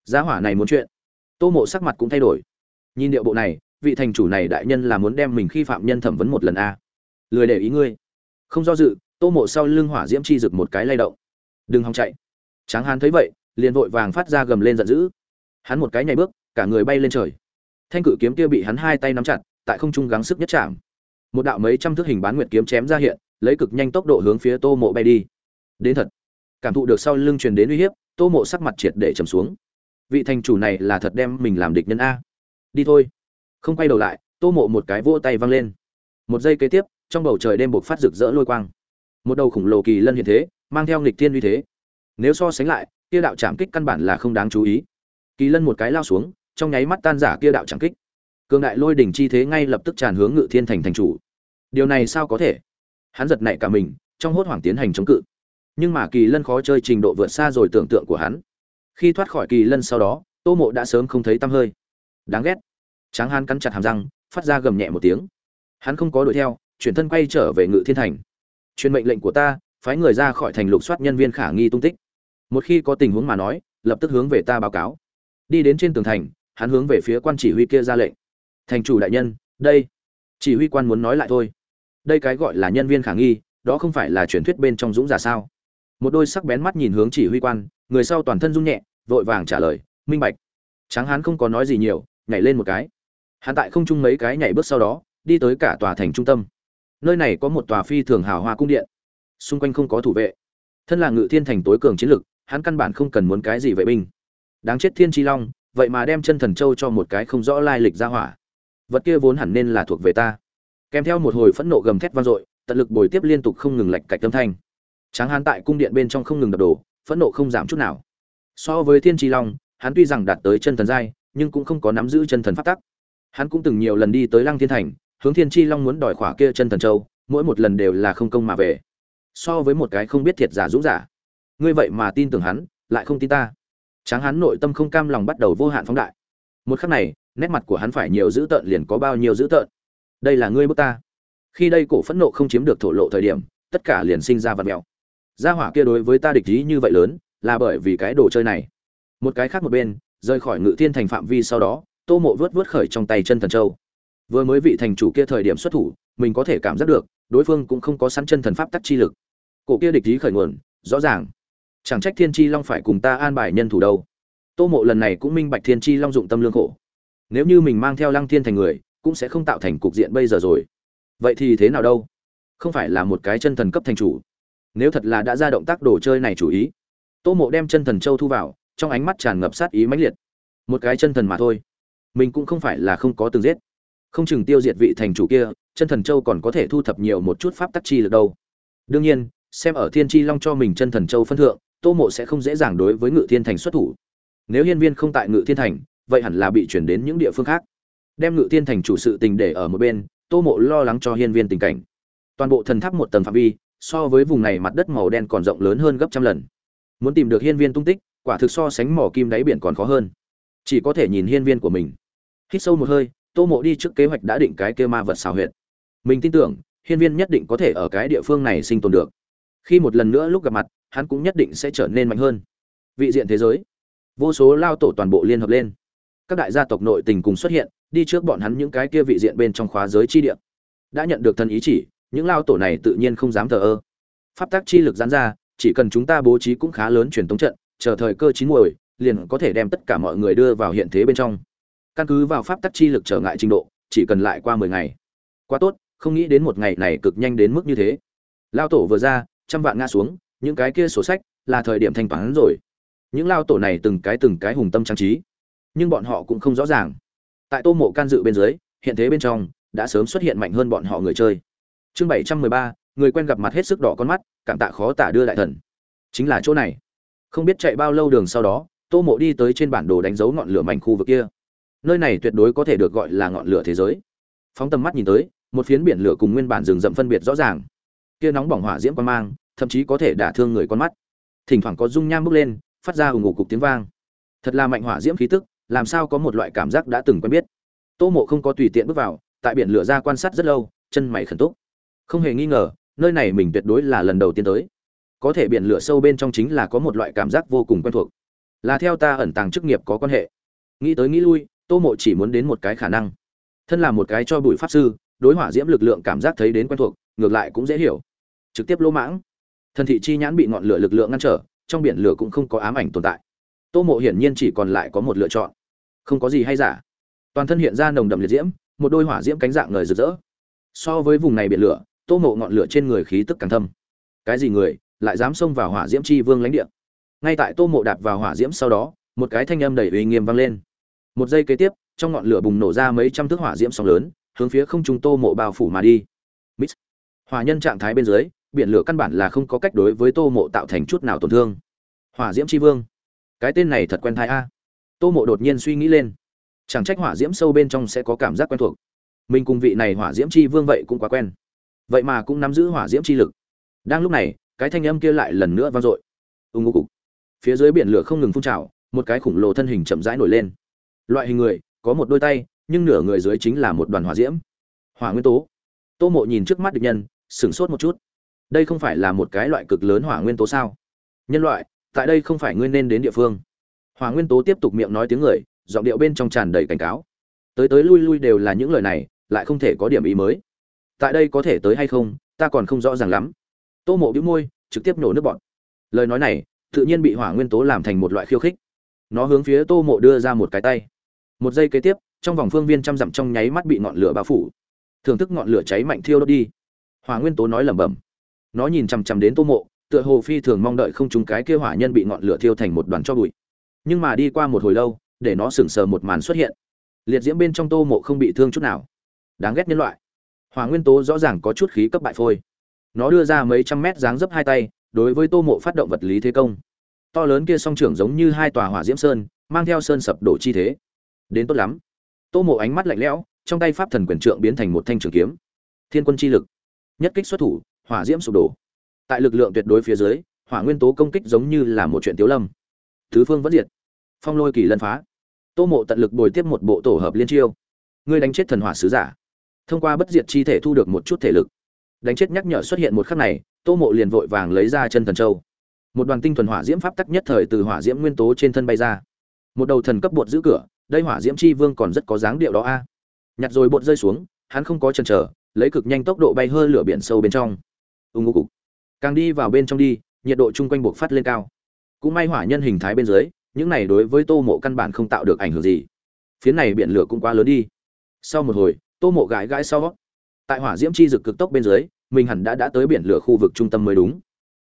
Giá hỏa này muốn chuyện. Tô mộ sắc mặt cũng thay đổi. Nhìn điệu bộ này, vị thành chủ này đại nhân là muốn đem mình khi phạm nhân thẩm vấn một lần a. Lười để ý ngươi. Không do dự, tô mộ sau lưng hỏa diễm chi rực một cái lay động. Đừng hòng chạy. Tráng hán thấy vậy, liền vội vàng phát ra gầm lên giận dữ. Hắn một cái nhảy bước, cả người bay lên trời. Thanh cự kiếm kia bị hắn hai tay nắm chặt, tại không trung gắng sức nhất chạm. Một đạo mấy trăm thước hình bán nguyệt kiếm chém ra hiện, lấy cực nhanh tốc độ hướng phía tô mộ bay đi. Đến thật cảm thụ được sau lưng truyền đến uy hiếp, tô mộ sắc mặt triệt để trầm xuống. Vị thành chủ này là thật đem mình làm địch nhân a. Đi thôi. Không quay đầu lại, tô mộ một cái vỗ tay văng lên. Một giây kế tiếp, trong bầu trời đêm buộc phát rực rỡ lôi quang. Một đầu khủng lồ kỳ lân hiện thế, mang theo nghịch thiên uy thế. Nếu so sánh lại, kia đạo trảm kích căn bản là không đáng chú ý. Kỳ lân một cái lao xuống, trong nháy mắt tan giả kia đạo trảm kích. Cường đại lôi đỉnh chi thế ngay lập tức tràn hướng ngự thiên thành thành chủ. Điều này sao có thể? Hắn giật nảy cả mình, trong hốt hoảng tiến hành chống cự nhưng mà kỳ lân khó chơi trình độ vượt xa rồi tưởng tượng của hắn. Khi thoát khỏi kỳ lân sau đó, tô mộ đã sớm không thấy tăm hơi. Đáng ghét. Tráng hán cắn chặt hàm răng, phát ra gầm nhẹ một tiếng. Hắn không có đuổi theo, chuyển thân quay trở về ngự thiên thành. Truyền mệnh lệnh của ta, phái người ra khỏi thành lục soát nhân viên khả nghi tung tích. Một khi có tình huống mà nói, lập tức hướng về ta báo cáo. Đi đến trên tường thành, hắn hướng về phía quan chỉ huy kia ra lệnh. Thành chủ đại nhân, đây. Chỉ huy quan muốn nói lại thôi. Đây cái gọi là nhân viên khả nghi, đó không phải là truyền thuyết bên trong dũng giả sao? Một đôi sắc bén mắt nhìn hướng chỉ huy quan, người sau toàn thân rung nhẹ, vội vàng trả lời, minh bạch. Tráng hán không có nói gì nhiều, nhảy lên một cái. Hắn tại không trung mấy cái nhảy bước sau đó, đi tới cả tòa thành trung tâm. Nơi này có một tòa phi thường hào hoa cung điện. Xung quanh không có thủ vệ. Thân là ngự thiên thành tối cường chiến lực, hắn căn bản không cần muốn cái gì vệ binh. Đáng chết thiên tri long, vậy mà đem chân thần châu cho một cái không rõ lai lịch ra hỏa. Vật kia vốn hẳn nên là thuộc về ta. Kèm theo một hồi phẫn nộ gầm thét vang dội, tận lực bồi tiếp liên tục không ngừng lạch cạch âm thanh tráng hán tại cung điện bên trong không ngừng đập đổ, phẫn nộ không giảm chút nào. So với thiên tri long, hắn tuy rằng đạt tới chân thần giai, nhưng cũng không có nắm giữ chân thần phát tắc. Hắn cũng từng nhiều lần đi tới lăng thiên thành, hướng thiên tri long muốn đòi khỏa kia chân thần châu, mỗi một lần đều là không công mà về. So với một cái không biết thiệt giả dũng giả. Ngươi vậy mà tin tưởng hắn, lại không tin ta. Tráng hắn nội tâm không cam lòng bắt đầu vô hạn phóng đại. Một khắc này, nét mặt của hắn phải nhiều dữ tợn liền có bao nhiêu dữ tợn. Đây là ngươi bước ta. Khi đây cổ phẫn nộ không chiếm được thổ lộ thời điểm, tất cả liền sinh ra vật mèo gia hỏa kia đối với ta địch ý như vậy lớn, là bởi vì cái đồ chơi này. Một cái khác một bên, rời khỏi ngự thiên thành phạm vi sau đó, tô mộ vớt vớt khởi trong tay chân thần châu. Vừa mới vị thành chủ kia thời điểm xuất thủ, mình có thể cảm giác được, đối phương cũng không có sẵn chân thần pháp tắc chi lực. Cổ kia địch ý khởi nguồn, rõ ràng. Chẳng trách thiên chi long phải cùng ta an bài nhân thủ đâu. Tô mộ lần này cũng minh bạch thiên chi long dụng tâm lương khổ. Nếu như mình mang theo lăng thiên thành người, cũng sẽ không tạo thành cục diện bây giờ rồi. Vậy thì thế nào đâu? Không phải là một cái chân thần cấp thành chủ nếu thật là đã ra động tác đồ chơi này chủ ý. Tô mộ đem chân thần châu thu vào, trong ánh mắt tràn ngập sát ý mãnh liệt. Một cái chân thần mà thôi. Mình cũng không phải là không có từng giết. Không chừng tiêu diệt vị thành chủ kia, chân thần châu còn có thể thu thập nhiều một chút pháp tắc chi được đâu. Đương nhiên, xem ở thiên chi long cho mình chân thần châu phân thượng, tô mộ sẽ không dễ dàng đối với ngự thiên thành xuất thủ. Nếu hiên viên không tại ngự thiên thành, vậy hẳn là bị chuyển đến những địa phương khác. Đem ngự thiên thành chủ sự tình để ở một bên, tô mộ lo lắng cho hiên viên tình cảnh. Toàn bộ thần tháp một tầng phạm vi so với vùng này mặt đất màu đen còn rộng lớn hơn gấp trăm lần. Muốn tìm được hiên viên tung tích, quả thực so sánh mỏ kim đáy biển còn khó hơn. Chỉ có thể nhìn hiên viên của mình. Hít sâu một hơi, tô mộ đi trước kế hoạch đã định cái kêu ma vật xào huyệt. Mình tin tưởng, hiên viên nhất định có thể ở cái địa phương này sinh tồn được. Khi một lần nữa lúc gặp mặt, hắn cũng nhất định sẽ trở nên mạnh hơn. Vị diện thế giới. Vô số lao tổ toàn bộ liên hợp lên. Các đại gia tộc nội tình cùng xuất hiện, đi trước bọn hắn những cái kia vị diện bên trong khóa giới chi địa. Đã nhận được thần ý chỉ những lao tổ này tự nhiên không dám thờ ơ. Pháp tác chi lực gián ra, chỉ cần chúng ta bố trí cũng khá lớn truyền tống trận, chờ thời cơ chín muồi, liền có thể đem tất cả mọi người đưa vào hiện thế bên trong. Căn cứ vào pháp tắc chi lực trở ngại trình độ, chỉ cần lại qua mười ngày. Quá tốt, không nghĩ đến một ngày này cực nhanh đến mức như thế. Lao tổ vừa ra, trăm vạn ngã xuống, những cái kia sổ sách là thời điểm thanh toán rồi. Những lao tổ này từng cái từng cái hùng tâm trang trí, nhưng bọn họ cũng không rõ ràng. Tại tô mộ can dự bên dưới, hiện thế bên trong, đã sớm xuất hiện mạnh hơn bọn họ người chơi chương bảy trăm mười ba, người quen gặp mặt hết sức đỏ con mắt, cảm tạ khó tả đưa đại thần. Chính là chỗ này. Không biết chạy bao lâu đường sau đó, tô mộ đi tới trên bản đồ đánh dấu ngọn lửa mảnh khu vực kia. Nơi này tuyệt đối có thể được gọi là ngọn lửa thế giới. Phóng tầm mắt nhìn tới, một phiến biển lửa cùng nguyên bản rừng rậm phân biệt rõ ràng. Kia nóng bỏng hỏa diễm quan mang, thậm chí có thể đả thương người con mắt. Thỉnh thoảng có dung nham bốc lên, phát ra ủng ngủ cục tiếng vang. Thật là mạnh hỏa diễm khí tức, làm sao có một loại cảm giác đã từng quen biết. Tô mộ không có tùy tiện bước vào, tại biển lửa ra quan sát rất lâu, chân mày khẩn túc không hề nghi ngờ, nơi này mình tuyệt đối là lần đầu tiên tới. Có thể biển lửa sâu bên trong chính là có một loại cảm giác vô cùng quen thuộc. Là theo ta ẩn tàng chức nghiệp có quan hệ. Nghĩ tới nghĩ lui, tô mộ chỉ muốn đến một cái khả năng. Thân là một cái cho bụi pháp sư, đối hỏa diễm lực lượng cảm giác thấy đến quen thuộc, ngược lại cũng dễ hiểu. Trực tiếp lỗ mãng. Thần thị chi nhãn bị ngọn lửa lực lượng ngăn trở, trong biển lửa cũng không có ám ảnh tồn tại. Tô mộ hiển nhiên chỉ còn lại có một lựa chọn. Không có gì hay giả. Toàn thân hiện ra nồng đậm liệt diễm, một đôi hỏa diễm cánh dạng ngời rực rỡ. So với vùng này biển lửa tô mộ ngọn lửa trên người khí tức càng thâm. Cái gì người, lại dám xông vào hỏa diễm chi vương lãnh địa? Ngay tại tô mộ đạp vào hỏa diễm sau đó, một cái thanh âm đầy uy nghiêm vang lên. Một giây kế tiếp, trong ngọn lửa bùng nổ ra mấy trăm thước hỏa diễm sóng lớn, hướng phía không trung tô mộ bao phủ mà đi. Mít. hòa nhân trạng thái bên dưới, biển lửa căn bản là không có cách đối với tô mộ tạo thành chút nào tổn thương. Hỏa diễm tri vương. Cái tên này thật quen thai a. Tô mộ đột nhiên suy nghĩ lên. Chẳng trách hỏa diễm sâu bên trong sẽ có cảm giác quen thuộc. Mình cùng vị này hỏa diễm chi vương vậy cũng quá quen vậy mà cũng nắm giữ hỏa diễm chi lực. Đang lúc này, cái thanh âm kia lại lần nữa vang dội. Ưng ngô cục. Phía dưới biển lửa không ngừng phun trào, một cái khủng lồ thân hình chậm rãi nổi lên. Loại hình người, có một đôi tay, nhưng nửa người dưới chính là một đoàn hỏa diễm. Hỏa nguyên tố. Tô mộ nhìn trước mắt địch nhân, sửng sốt một chút. Đây không phải là một cái loại cực lớn hỏa nguyên tố sao? Nhân loại, tại đây không phải ngươi nên đến địa phương. Hỏa nguyên tố tiếp tục miệng nói tiếng người, giọng điệu bên trong tràn đầy cảnh cáo. Tới tới lui lui đều là những lời này, lại không thể có điểm ý mới tại đây có thể tới hay không, ta còn không rõ ràng lắm. Tô mộ bĩu môi, trực tiếp nổ nước bọn lời nói này, tự nhiên bị hỏa nguyên tố làm thành một loại khiêu khích. Nó hướng phía tô mộ đưa ra một cái tay. Một giây kế tiếp, trong vòng phương viên trăm dặm trong nháy mắt bị ngọn lửa bao phủ. Thưởng thức ngọn lửa cháy mạnh thiêu đốt đi. Hỏa nguyên tố nói lẩm bẩm. Nó nhìn chằm chằm đến tô mộ, tựa hồ phi thường mong đợi không chúng cái kia hỏa nhân bị ngọn lửa thiêu thành một đoàn cho bụi. Nhưng mà đi qua một hồi lâu, để nó sững sờ một màn xuất hiện. Liệt diễm bên trong tô mộ không bị thương chút nào. Đáng ghét nhân loại hỏa nguyên tố rõ ràng có chút khí cấp bại phôi. Nó đưa ra mấy trăm mét dáng dấp hai tay, đối với tô mộ phát động vật lý thế công. To lớn kia song trưởng giống như hai tòa hỏa diễm sơn, mang theo sơn sập đổ chi thế. Đến tốt lắm. Tô mộ ánh mắt lạnh lẽo, trong tay pháp thần quyền trượng biến thành một thanh trường kiếm. Thiên quân chi lực. Nhất kích xuất thủ, hỏa diễm sụp đổ. Tại lực lượng tuyệt đối phía dưới, hỏa nguyên tố công kích giống như là một chuyện tiếu lâm. Thứ phương vẫn diệt. Phong lôi kỳ lân phá. Tô mộ tận lực bồi tiếp một bộ tổ hợp liên chiêu. Ngươi đánh chết thần hỏa sứ giả thông qua bất diệt chi thể thu được một chút thể lực. Đánh chết nhắc nhở xuất hiện một khắc này, tô mộ liền vội vàng lấy ra chân thần châu. Một đoàn tinh thuần hỏa diễm pháp tắc nhất thời từ hỏa diễm nguyên tố trên thân bay ra. Một đầu thần cấp bột giữ cửa, đây hỏa diễm chi vương còn rất có dáng điệu đó a. Nhặt rồi bột rơi xuống, hắn không có chần chờ, lấy cực nhanh tốc độ bay hơi lửa biển sâu bên trong. Ưng ngô cục. Càng đi vào bên trong đi, nhiệt độ chung quanh buộc phát lên cao. Cũng may hỏa nhân hình thái bên dưới, những này đối với tô mộ căn bản không tạo được ảnh hưởng gì. Phía này biển lửa cũng quá lớn đi. Sau một hồi tô mộ gãi gãi sau. Tại hỏa diễm chi dực cực tốc bên dưới, mình hẳn đã đã tới biển lửa khu vực trung tâm mới đúng.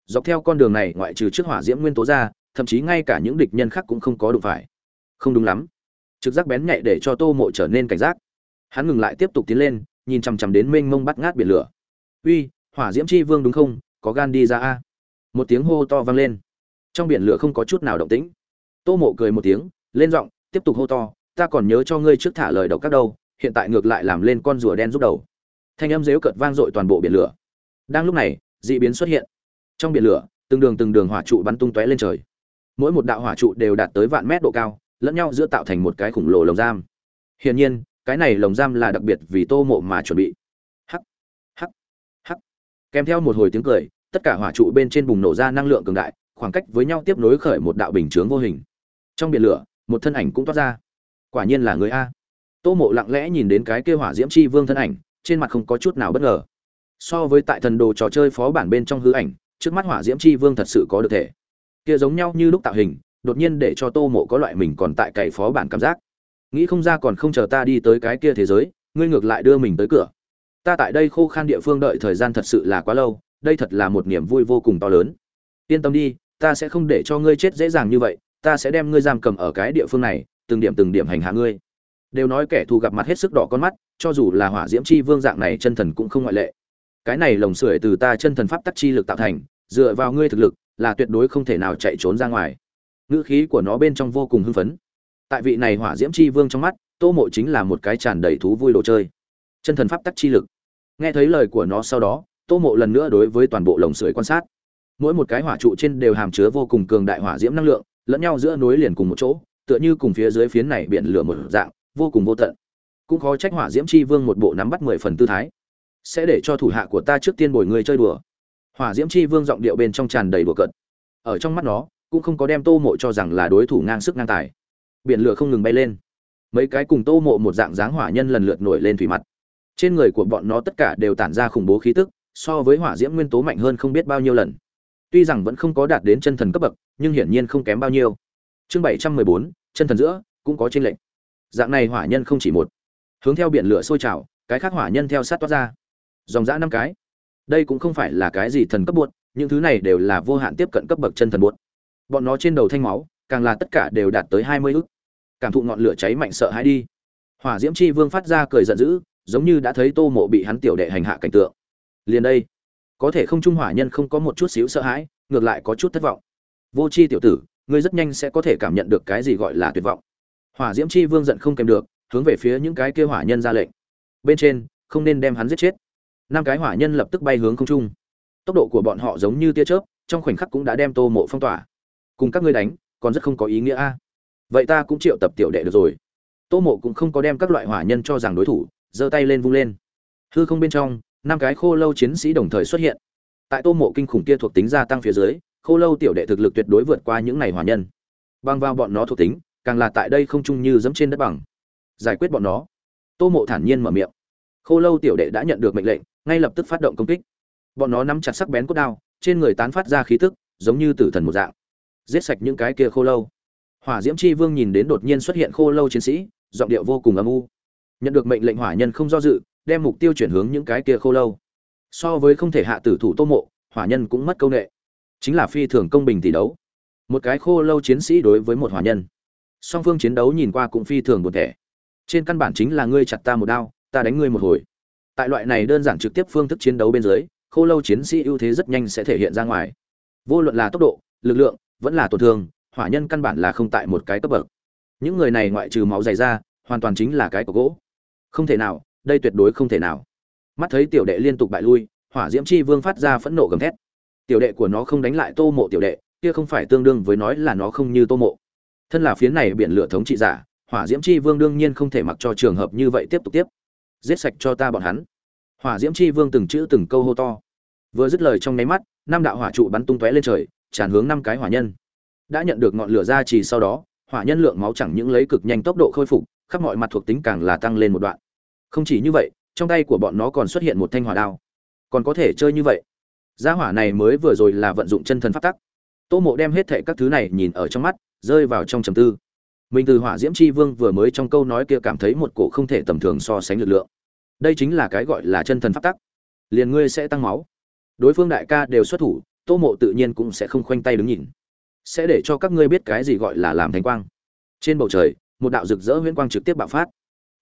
Dọc theo con đường này, ngoại trừ trước hỏa diễm nguyên tố ra, thậm chí ngay cả những địch nhân khác cũng không có đụng phải. Không đúng lắm. Trực giác bén nhạy để cho tô mộ trở nên cảnh giác. Hắn ngừng lại tiếp tục tiến lên, nhìn chằm chằm đến mênh mông bắt ngát biển lửa. Uy, hỏa diễm chi vương đúng không? Có gan đi ra a. Một tiếng hô to vang lên. Trong biển lửa không có chút nào động tĩnh. Tô mộ cười một tiếng, lên giọng, tiếp tục hô to, ta còn nhớ cho ngươi trước thả lời độc các đâu hiện tại ngược lại làm lên con rùa đen giúp đầu. Thanh âm dếu cợt vang dội toàn bộ biển lửa. Đang lúc này, dị biến xuất hiện. Trong biển lửa, từng đường từng đường hỏa trụ bắn tung tóe lên trời. Mỗi một đạo hỏa trụ đều đạt tới vạn mét độ cao, lẫn nhau giữa tạo thành một cái khủng lồ lồng giam. Hiển nhiên, cái này lồng giam là đặc biệt vì tô mộ mà chuẩn bị. Hắc hắc hắc. Kèm theo một hồi tiếng cười, tất cả hỏa trụ bên trên bùng nổ ra năng lượng cường đại, khoảng cách với nhau tiếp nối khởi một đạo bình chướng vô hình. Trong biển lửa, một thân ảnh cũng toát ra. Quả nhiên là người a tô mộ lặng lẽ nhìn đến cái kêu hỏa diễm chi vương thân ảnh, trên mặt không có chút nào bất ngờ. So với tại thần đồ trò chơi phó bản bên trong hư ảnh, trước mắt hỏa diễm chi vương thật sự có được thể. Kia giống nhau như lúc tạo hình, đột nhiên để cho tô mộ có loại mình còn tại cày phó bản cảm giác. Nghĩ không ra còn không chờ ta đi tới cái kia thế giới, ngươi ngược lại đưa mình tới cửa. Ta tại đây khô khan địa phương đợi thời gian thật sự là quá lâu, đây thật là một niềm vui vô cùng to lớn. Yên tâm đi, ta sẽ không để cho ngươi chết dễ dàng như vậy, ta sẽ đem ngươi giam cầm ở cái địa phương này, từng điểm từng điểm hành hạ ngươi đều nói kẻ thù gặp mặt hết sức đỏ con mắt, cho dù là hỏa diễm chi vương dạng này chân thần cũng không ngoại lệ. Cái này lồng sưởi từ ta chân thần pháp tắc chi lực tạo thành, dựa vào ngươi thực lực, là tuyệt đối không thể nào chạy trốn ra ngoài. Ngữ khí của nó bên trong vô cùng hưng phấn. Tại vị này hỏa diễm chi vương trong mắt, tô mộ chính là một cái tràn đầy thú vui đồ chơi. Chân thần pháp tắc chi lực. Nghe thấy lời của nó sau đó, tô mộ lần nữa đối với toàn bộ lồng sưởi quan sát. Mỗi một cái hỏa trụ trên đều hàm chứa vô cùng cường đại hỏa diễm năng lượng, lẫn nhau giữa nối liền cùng một chỗ, tựa như cùng phía dưới phiến này biển lửa một dạng vô cùng vô tận. Cũng khó trách hỏa diễm chi vương một bộ nắm bắt mười phần tư thái. Sẽ để cho thủ hạ của ta trước tiên bồi người chơi đùa. Hỏa diễm chi vương giọng điệu bên trong tràn đầy đùa cợt. Ở trong mắt nó, cũng không có đem tô mộ cho rằng là đối thủ ngang sức ngang tài. Biển lửa không ngừng bay lên. Mấy cái cùng tô mộ một dạng dáng hỏa nhân lần lượt nổi lên thủy mặt. Trên người của bọn nó tất cả đều tản ra khủng bố khí tức, so với hỏa diễm nguyên tố mạnh hơn không biết bao nhiêu lần. Tuy rằng vẫn không có đạt đến chân thần cấp bậc, nhưng hiển nhiên không kém bao nhiêu. Chương bảy trăm mười bốn, chân thần giữa, cũng có trên lệnh dạng này hỏa nhân không chỉ một. Hướng theo biển lửa sôi trào, cái khác hỏa nhân theo sát toát ra. Dòng dã năm cái. Đây cũng không phải là cái gì thần cấp buốt những thứ này đều là vô hạn tiếp cận cấp bậc chân thần buốt bọn nó trên đầu thanh máu, càng là tất cả đều đạt tới hai mươi ức. Cảm thụ ngọn lửa cháy mạnh sợ hãi đi. Hỏa diễm chi vương phát ra cười giận dữ, giống như đã thấy tô mộ bị hắn tiểu đệ hành hạ cảnh tượng. Liền đây, có thể không trung hỏa nhân không có một chút xíu sợ hãi, ngược lại có chút thất vọng. Vô c h i tiểu tử, ngươi rất nhanh sẽ có thể cảm nhận được cái gì gọi là tuyệt vọng hỏa diễm chi vương giận không kèm được, hướng về phía những cái kia hỏa nhân ra lệnh. Bên trên, không nên đem hắn giết chết. Năm cái hỏa nhân lập tức bay hướng không trung. Tốc độ của bọn họ giống như tia chớp, trong khoảnh khắc cũng đã đem tô mộ phong tỏa. Cùng các ngươi đánh, còn rất không có ý nghĩa a. Vậy ta cũng triệu tập tiểu đệ được rồi. Tô mộ cũng không có đem các loại hỏa nhân cho rằng đối thủ, giơ tay lên vung lên. Hư không bên trong, năm cái khô lâu chiến sĩ đồng thời xuất hiện. Tại tô mộ kinh khủng kia thuộc tính gia tăng phía dưới, khô lâu tiểu đệ thực lực tuyệt đối vượt qua những này hỏa nhân. Băng vào bọn nó thuộc tính càng là tại đây không chung như dẫm trên đất bằng. Giải quyết bọn nó. Tô mộ thản nhiên mở miệng. Khô lâu tiểu đệ đã nhận được mệnh lệnh, ngay lập tức phát động công kích. Bọn nó nắm chặt sắc bén cốt đao, trên người tán phát ra khí tức, giống như tử thần một dạng. Giết sạch những cái kia khô lâu. Hỏa diễm chi vương nhìn đến đột nhiên xuất hiện khô lâu chiến sĩ, giọng điệu vô cùng âm u. Nhận được mệnh lệnh hỏa nhân không do dự, đem mục tiêu chuyển hướng những cái kia khô lâu. So với không thể hạ tử thủ tô mộ, hỏa nhân cũng mất công nghệ chính là phi thường công bình tỷ đấu. Một cái khô lâu chiến sĩ đối với một hỏa nhân song phương chiến đấu nhìn qua cũng phi thường buồn thẻ. Trên căn bản chính là ngươi chặt ta một đao, ta đánh ngươi một hồi. Tại loại này đơn giản trực tiếp phương thức chiến đấu bên dưới, khô lâu chiến sĩ ưu thế rất nhanh sẽ thể hiện ra ngoài. Vô luận là tốc độ, lực lượng, vẫn là tổn thương, hỏa nhân căn bản là không tại một cái cấp bậc. Những người này ngoại trừ máu dày ra, hoàn toàn chính là cái của gỗ. Không thể nào, đây tuyệt đối không thể nào. Mắt thấy tiểu đệ liên tục bại lui, hỏa diễm chi vương phát ra phẫn nộ gầm thét. Tiểu đệ của nó không đánh lại tô mộ tiểu đệ, kia không phải tương đương với nói là nó không như tô mộ thân là phiến này biển lửa thống trị giả, hỏa diễm chi vương đương nhiên không thể mặc cho trường hợp như vậy tiếp tục tiếp. Giết sạch cho ta bọn hắn. Hỏa diễm chi vương từng chữ từng câu hô to. Vừa dứt lời trong nháy mắt, năm đạo hỏa trụ bắn tung tóe lên trời, tràn hướng năm cái hỏa nhân. Đã nhận được ngọn lửa ra chỉ sau đó, hỏa nhân lượng máu chẳng những lấy cực nhanh tốc độ khôi phục, khắp mọi mặt thuộc tính càng là tăng lên một đoạn. Không chỉ như vậy, trong tay của bọn nó còn xuất hiện một thanh hỏa đao. Còn có thể chơi như vậy. Gia hỏa này mới vừa rồi là vận dụng chân thần pháp tắc. Tô mộ đem hết thệ các thứ này nhìn ở trong mắt rơi vào trong trầm tư. Mình từ hỏa diễm c vương vừa mới trong câu nói kia cảm thấy một cổ không thể tầm thường so sánh lực lượng. Đây chính là cái gọi là chân thần pháp tắc. Liền ngươi sẽ tăng máu. Đối phương đại ca đều xuất thủ, tô mộ tự nhiên cũng sẽ không khoanh tay đứng nhìn. Sẽ để cho các ngươi biết cái gì gọi là làm thánh quang. Trên bầu trời, một đạo rực rỡ huyễn quang trực tiếp bạo phát.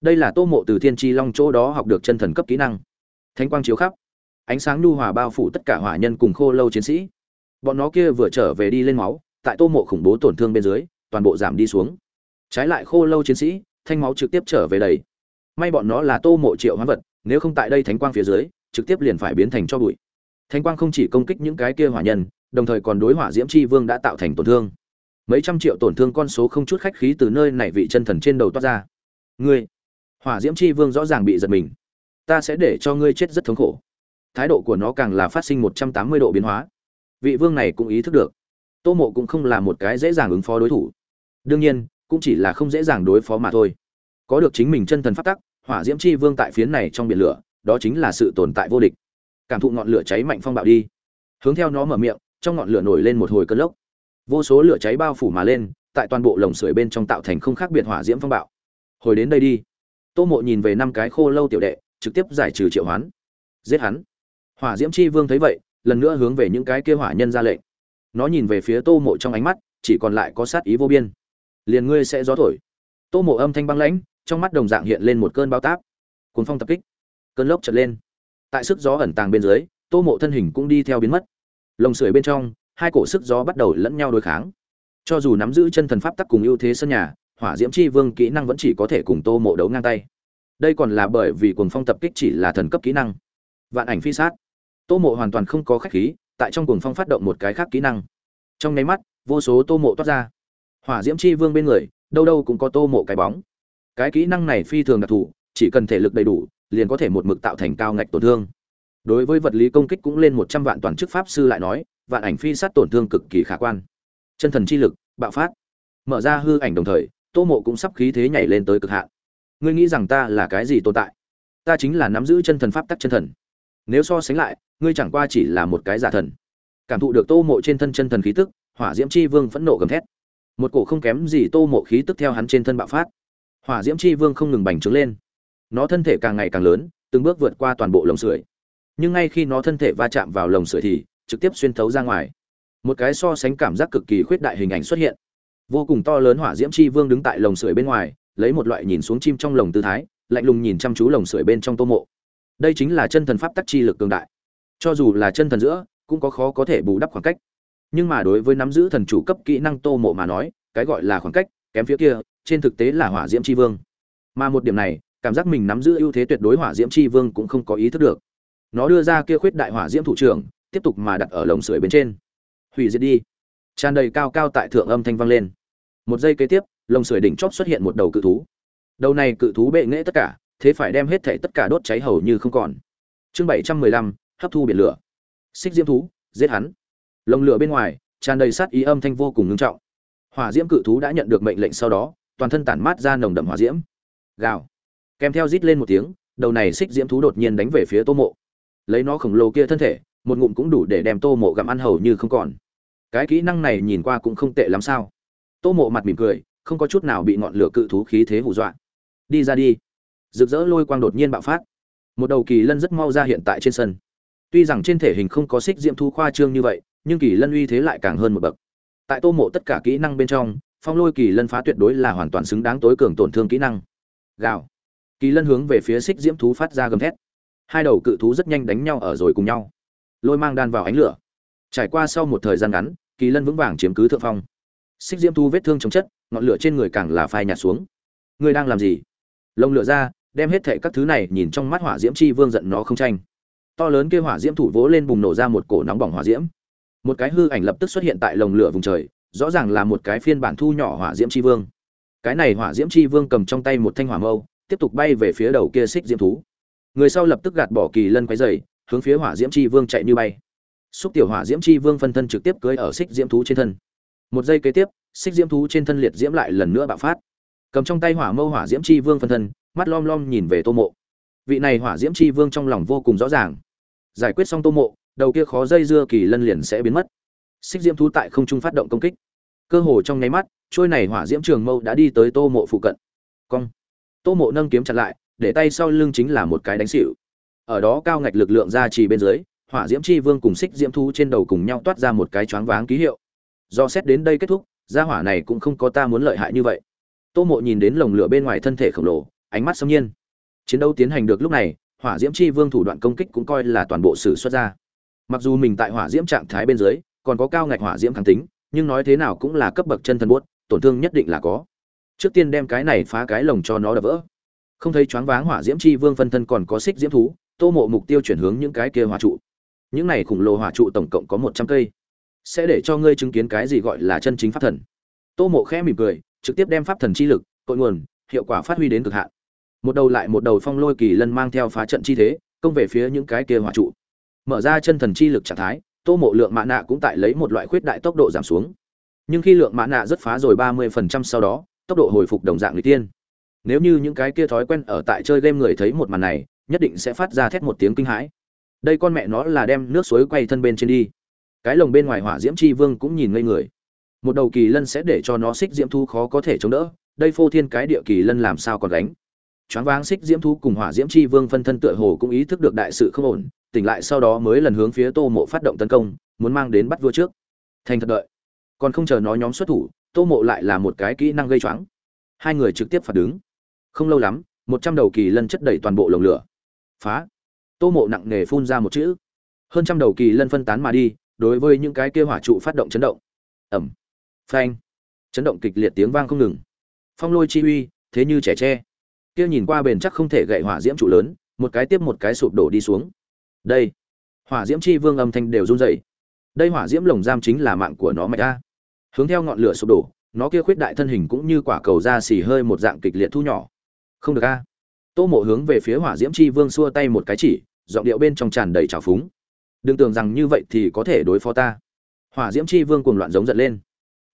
Đây là tô mộ từ thiên tri long chỗ đó học được chân thần cấp kỹ năng. Thánh quang chiếu khắp. Ánh sáng nhu hòa bao phủ tất cả hỏa nhân cùng khô lâu chiến sĩ. Bọn nó kia vừa trở về đi lên máu tại tô mộ khủng bố tổn thương bên dưới, toàn bộ giảm đi xuống. Trái lại khô lâu chiến sĩ, thanh máu trực tiếp trở về đầy. May bọn nó là tô mộ triệu hoán vật, nếu không tại đây thánh quang phía dưới, trực tiếp liền phải biến thành cho bụi. Thánh quang không chỉ công kích những cái kia hỏa nhân, đồng thời còn đối hỏa diễm chi vương đã tạo thành tổn thương. Mấy trăm triệu tổn thương con số không chút khách khí từ nơi này vị chân thần trên đầu toát ra. Ngươi, hỏa diễm chi vương rõ ràng bị giật mình. Ta sẽ để cho ngươi chết rất thống khổ. Thái độ của nó càng là phát sinh một trăm tám mươi độ biến hóa. Vị vương này cũng ý thức được tô mộ cũng không là một cái dễ dàng ứng phó đối thủ. Đương nhiên, cũng chỉ là không dễ dàng đối phó mà thôi. Có được chính mình chân thần phát tắc, hỏa diễm chi vương tại phiến này trong biển lửa, đó chính là sự tồn tại vô địch. Cảm thụ ngọn lửa cháy mạnh phong bạo đi. Hướng theo nó mở miệng, trong ngọn lửa nổi lên một hồi cơn lốc. Vô số lửa cháy bao phủ mà lên, tại toàn bộ lồng sưởi bên trong tạo thành không khác biệt hỏa diễm phong bạo. Hồi đến đây đi. Tô mộ nhìn về năm cái khô lâu tiểu đệ, trực tiếp giải trừ triệu hoán. Giết hắn. Hỏa diễm chi vương thấy vậy, lần nữa hướng về những cái kia hỏa nhân ra lệnh nó nhìn về phía tô mộ trong ánh mắt, chỉ còn lại có sát ý vô biên. Liền ngươi sẽ gió thổi. Tô mộ âm thanh băng lãnh, trong mắt đồng dạng hiện lên một cơn bao táp. Cuốn phong tập kích. Cơn lốc chật lên. Tại sức gió ẩn tàng bên dưới, tô mộ thân hình cũng đi theo biến mất. Lồng sưởi bên trong, hai cổ sức gió bắt đầu lẫn nhau đối kháng. Cho dù nắm giữ chân thần pháp tắc cùng ưu thế sân nhà, hỏa diễm chi vương kỹ năng vẫn chỉ có thể cùng tô mộ đấu ngang tay. Đây còn là bởi vì cuồng phong tập kích chỉ là thần cấp kỹ năng. Vạn ảnh phi sát. Tô mộ hoàn toàn không có khách khí tại trong cuồng phong phát động một cái khác kỹ năng. Trong nháy mắt, vô số tô mộ toát ra. Hỏa diễm chi vương bên người, đâu đâu cũng có tô mộ cái bóng. Cái kỹ năng này phi thường đặc thù, chỉ cần thể lực đầy đủ, liền có thể một mực tạo thành cao ngạch tổn thương. Đối với vật lý công kích cũng lên một trăm vạn toàn chức pháp sư lại nói, vạn ảnh phi sát tổn thương cực kỳ khả quan. Chân thần chi lực, bạo phát. Mở ra hư ảnh đồng thời, tô mộ cũng sắp khí thế nhảy lên tới cực hạn. Ngươi nghĩ rằng ta là cái gì tồn tại? Ta chính là nắm giữ chân thần pháp tắc chân thần. Nếu so sánh lại ngươi chẳng qua chỉ là một cái giả thần. Cảm thụ được tô mộ trên thân chân thần khí tức, hỏa diễm chi vương phẫn nộ gầm thét. Một cổ không kém gì tô mộ khí tức theo hắn trên thân bạo phát. Hỏa diễm chi vương không ngừng bành trướng lên. Nó thân thể càng ngày càng lớn, từng bước vượt qua toàn bộ lồng sưởi. Nhưng ngay khi nó thân thể va chạm vào lồng sưởi thì, trực tiếp xuyên thấu ra ngoài. Một cái so sánh cảm giác cực kỳ khuyết đại hình ảnh xuất hiện. Vô cùng to lớn hỏa diễm chi vương đứng tại lồng sưởi bên ngoài, lấy một loại nhìn xuống chim trong lồng tư thái, lạnh lùng nhìn chăm chú lồng sưởi bên trong tô mộ. Đây chính là chân thần pháp tắc chi lực cường đại cho dù là chân thần giữa, cũng có khó có thể bù đắp khoảng cách. Nhưng mà đối với nắm giữ thần chủ cấp kỹ năng tô mộ mà nói, cái gọi là khoảng cách, kém phía kia, trên thực tế là hỏa diễm c h i vương. Mà một điểm này, cảm giác mình nắm giữ ưu thế tuyệt đối hỏa diễm c h i vương cũng không có ý thức được. Nó đưa ra kia khuyết đại hỏa diễm thủ trưởng, tiếp tục mà đặt ở lồng sưởi bên trên. Hủy diệt đi. Tràn đầy cao cao tại thượng âm thanh vang lên. Một giây kế tiếp, lồng sưởi đỉnh chóp xuất hiện một đầu cự thú. Đầu này cự thú bệ nghễ tất cả, thế phải đem hết thể tất cả đốt cháy hầu như không còn. Chương bảy trăm mười lăm hấp thu biển lửa. Xích diễm thú, giết hắn. Lồng lửa bên ngoài, tràn đầy sát ý âm thanh vô cùng ngưng trọng. Hỏa diễm cự thú đã nhận được mệnh lệnh sau đó, toàn thân tản mát ra nồng đậm hỏa diễm. Gào. Kèm theo rít lên một tiếng, đầu này xích diễm thú đột nhiên đánh về phía tô mộ. Lấy nó khổng lồ kia thân thể, một ngụm cũng đủ để đem tô mộ gặm ăn hầu như không còn. Cái kỹ năng này nhìn qua cũng không tệ lắm sao. Tô mộ mặt mỉm cười, không có chút nào bị ngọn lửa cự thú khí thế hù dọa. Đi ra đi. Rực rỡ lôi quang đột nhiên bạo phát. Một đầu kỳ lân rất mau ra hiện tại trên sân tuy rằng trên thể hình không có xích diễm thu khoa trương như vậy, nhưng kỳ lân uy thế lại càng hơn một bậc. Tại tô mộ tất cả kỹ năng bên trong, phong lôi kỳ lân phá tuyệt đối là hoàn toàn xứng đáng tối cường tổn thương kỹ năng. Gào. Kỳ lân hướng về phía xích diễm thú phát ra gầm thét. Hai đầu cự thú rất nhanh đánh nhau ở rồi cùng nhau. Lôi mang đan vào ánh lửa. Trải qua sau một thời gian ngắn, kỳ lân vững vàng chiếm cứ thượng phong. Xích diễm thú vết thương chống chất, ngọn lửa trên người càng là phai nhạt xuống. Người đang làm gì? Lông lửa ra, đem hết thệ các thứ này nhìn trong mắt hỏa diễm chi vương giận nó không tranh to lớn kia hỏa diễm thủ vỗ lên bùng nổ ra một cổ nóng bỏng hỏa diễm. Một cái hư ảnh lập tức xuất hiện tại lồng lửa vùng trời, rõ ràng là một cái phiên bản thu nhỏ hỏa diễm chi vương. Cái này hỏa diễm chi vương cầm trong tay một thanh hỏa mâu, tiếp tục bay về phía đầu kia xích diễm thú. Người sau lập tức gạt bỏ kỳ lân quái dày hướng phía hỏa diễm chi vương chạy như bay. Xúc tiểu hỏa diễm chi vương phân thân trực tiếp cưới ở xích diễm thú trên thân. Một giây kế tiếp, xích diễm thú trên thân liệt diễm lại lần nữa bạo phát. Cầm trong tay hỏa mâu hỏa diễm chi vương phân thân, mắt lom lom nhìn về tô mộ. Vị này hỏa diễm chi vương trong lòng vô cùng rõ ràng giải quyết xong tô mộ, đầu kia khó dây dưa kỳ lân liền sẽ biến mất. Xích diễm thú tại không trung phát động công kích. Cơ hồ trong nháy mắt, trôi này hỏa diễm trường mâu đã đi tới tô mộ phụ cận. Cong. Tô mộ nâng kiếm chặt lại, để tay sau lưng chính là một cái đánh xịu ở đó cao ngạch lực lượng ra trì bên dưới, hỏa diễm chi vương cùng xích diễm thú trên đầu cùng nhau toát ra một cái choáng váng ký hiệu. Do xét đến đây kết thúc, gia hỏa này cũng không có ta muốn lợi hại như vậy. Tô mộ nhìn đến lồng lửa bên ngoài thân thể khổng lồ, ánh mắt sâm nhiên. Chiến đấu tiến hành được lúc này hỏa diễm chi vương thủ đoạn công kích cũng coi là toàn bộ sự xuất ra. Mặc dù mình tại hỏa diễm trạng thái bên dưới, còn có cao ngạch hỏa diễm kháng tính, nhưng nói thế nào cũng là cấp bậc chân thần buốt, tổn thương nhất định là có. Trước tiên đem cái này phá cái lồng cho nó đập vỡ. Không thấy choáng váng hỏa diễm chi vương phân thân còn có xích diễm thú, tô mộ mục tiêu chuyển hướng những cái kia hỏa trụ. Những này khủng lồ hỏa trụ tổng cộng có một trăm cây. Sẽ để cho ngươi chứng kiến cái gì gọi là chân chính pháp thần. Tô mộ khẽ mỉm cười, trực tiếp đem pháp thần chi lực, cội nguồn, hiệu quả phát huy đến cực hạn một đầu lại một đầu phong lôi kỳ lân mang theo phá trận chi thế, công về phía những cái kia hỏa trụ. Mở ra chân thần chi lực trạng thái, tô mộ lượng mã nạ cũng tại lấy một loại khuyết đại tốc độ giảm xuống. Nhưng khi lượng mã nạ rất phá rồi ba mươi phần trăm sau đó, tốc độ hồi phục đồng dạng người tiên. Nếu như những cái kia thói quen ở tại chơi game người thấy một màn này, nhất định sẽ phát ra thét một tiếng kinh hãi. Đây con mẹ nó là đem nước suối quay thân bên trên đi. Cái lồng bên ngoài hỏa diễm chi vương cũng nhìn ngây người. Một đầu kỳ lân sẽ để cho nó xích diễm thu khó có thể chống đỡ, đây phô thiên cái địa kỳ lân làm sao còn đánh choáng váng xích diễm thú cùng hỏa diễm chi vương phân thân tựa hồ cũng ý thức được đại sự không ổn, tỉnh lại sau đó mới lần hướng phía tô mộ phát động tấn công, muốn mang đến bắt vua trước. Thành thật đợi. Còn không chờ nó nhóm xuất thủ, tô mộ lại là một cái kỹ năng gây choáng. Hai người trực tiếp phạt đứng không lâu lắm, một trăm đầu kỳ lân chất đầy toàn bộ lồng lửa. Phá. Tô mộ nặng nề phun ra một chữ. Hơn trăm đầu kỳ lân phân tán mà đi, đối với những cái kia hỏa trụ phát động chấn động. Ẩm. Phanh. Chấn động kịch liệt tiếng vang không ngừng. Phong lôi chi uy, thế như trẻ tre kia nhìn qua bền chắc không thể gậy hỏa diễm trụ lớn, một cái tiếp một cái sụp đổ đi xuống. Đây, hỏa diễm chi vương âm thanh đều run rẩy. Đây hỏa diễm lồng giam chính là mạng của nó mạch a. Hướng theo ngọn lửa sụp đổ, nó kia khuyết đại thân hình cũng như quả cầu da xì hơi một dạng kịch liệt thu nhỏ. Không được a. Tô mộ hướng về phía hỏa diễm chi vương xua tay một cái chỉ, giọng điệu bên trong tràn đầy trào phúng. Đừng tưởng rằng như vậy thì có thể đối phó ta. Hỏa diễm chi vương cuồng loạn giống giận lên.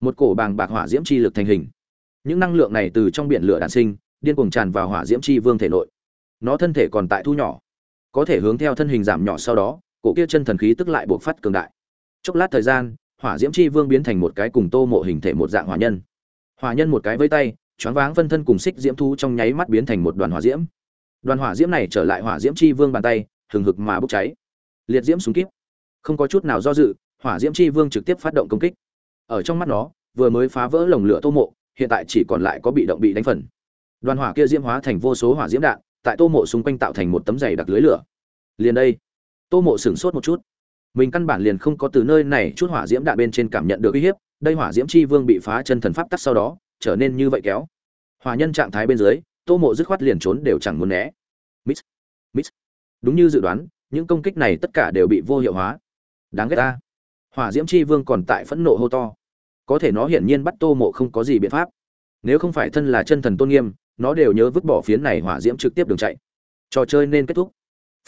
Một cổ bàng bạc hỏa diễm chi lực thành hình. Những năng lượng này từ trong biển lửa đạn sinh điên cuồng tràn vào hỏa diễm chi vương thể nội. Nó thân thể còn tại thu nhỏ, có thể hướng theo thân hình giảm nhỏ sau đó, cổ kia chân thần khí tức lại buộc phát cường đại. Chốc lát thời gian, hỏa diễm chi vương biến thành một cái cùng tô mộ hình thể một dạng hỏa nhân. Hỏa nhân một cái với tay, choáng váng phân thân cùng xích diễm thu trong nháy mắt biến thành một đoàn hỏa diễm. Đoàn hỏa diễm này trở lại hỏa diễm chi vương bàn tay, hừng hực mà bốc cháy. Liệt diễm súng kíp. Không có chút nào do dự, hỏa diễm chi vương trực tiếp phát động công kích. Ở trong mắt nó, vừa mới phá vỡ lồng lửa tô mộ, hiện tại chỉ còn lại có bị động bị đánh phần đoàn hỏa kia diễm hóa thành vô số hỏa diễm đạn, tại tô mộ xung quanh tạo thành một tấm dày đặc lưới lửa. Liền đây, tô mộ sửng sốt một chút. Mình căn bản liền không có từ nơi này chút hỏa diễm đạn bên trên cảm nhận được uy hiếp, đây hỏa diễm chi vương bị phá chân thần pháp tắc sau đó, trở nên như vậy kéo. Hòa nhân trạng thái bên dưới, tô mộ dứt khoát liền trốn đều chẳng muốn né. Mít mít. Đúng như dự đoán, những công kích này tất cả đều bị vô hiệu hóa. Đáng ghét ta. Hỏa diễm chi vương còn tại phẫn nộ hô to. Có thể nó hiển nhiên bắt tô mộ không có gì biện pháp. Nếu không phải thân là chân thần tôn nghiêm nó đều nhớ vứt bỏ phiến này hỏa diễm trực tiếp đường chạy. Trò chơi nên kết thúc.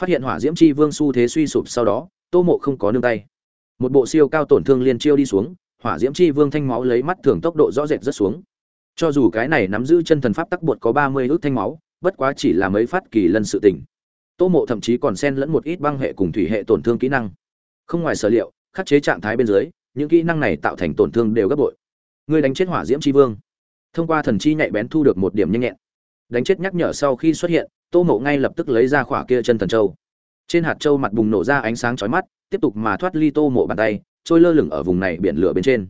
Phát hiện hỏa diễm chi vương xu thế suy sụp sau đó, tô mộ không có nương tay. Một bộ siêu cao tổn thương liên chiêu đi xuống, hỏa diễm chi vương thanh máu lấy mắt thường tốc độ rõ rệt rất xuống. Cho dù cái này nắm giữ chân thần pháp tắc bột có ba mươi ước thanh máu, bất quá chỉ là mấy phát kỳ lân sự tình. Tô mộ thậm chí còn xen lẫn một ít băng hệ cùng thủy hệ tổn thương kỹ năng. Không ngoài sở liệu, khắc chế trạng thái bên dưới, những kỹ năng này tạo thành tổn thương đều gấp bội. Ngươi đánh chết hỏa diễm tri vương thông qua thần chi nhạy bén thu được một điểm nhanh nhẹn. Đánh chết nhắc nhở sau khi xuất hiện, tô mộ ngay lập tức lấy ra khỏa kia chân thần châu. Trên hạt châu mặt bùng nổ ra ánh sáng chói mắt, tiếp tục mà thoát ly tô mộ bàn tay, trôi lơ lửng ở vùng này biển lửa bên trên.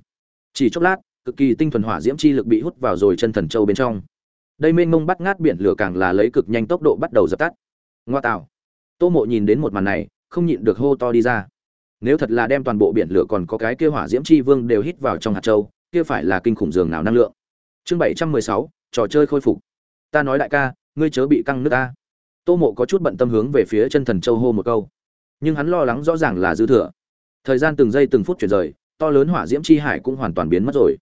Chỉ chốc lát, cực kỳ tinh thuần hỏa diễm chi lực bị hút vào rồi chân thần châu bên trong. Đây mênh mông bắt ngát biển lửa càng là lấy cực nhanh tốc độ bắt đầu dập tắt. Ngoa tạo. Tô mộ nhìn đến một màn này, không nhịn được hô to đi ra. Nếu thật là đem toàn bộ biển lửa còn có cái kia hỏa diễm chi vương đều hít vào trong hạt châu, kia phải là kinh khủng dường nào năng lượng chương bảy trăm mười sáu, trò chơi khôi phục. Ta nói đại ca, ngươi chớ bị căng nước ta. Tô mộ có chút bận tâm hướng về phía chân thần châu hô một câu. Nhưng hắn lo lắng rõ ràng là dư thừa. Thời gian từng giây từng phút chuyển rời, to lớn hỏa diễm chi hải cũng hoàn toàn biến mất rồi.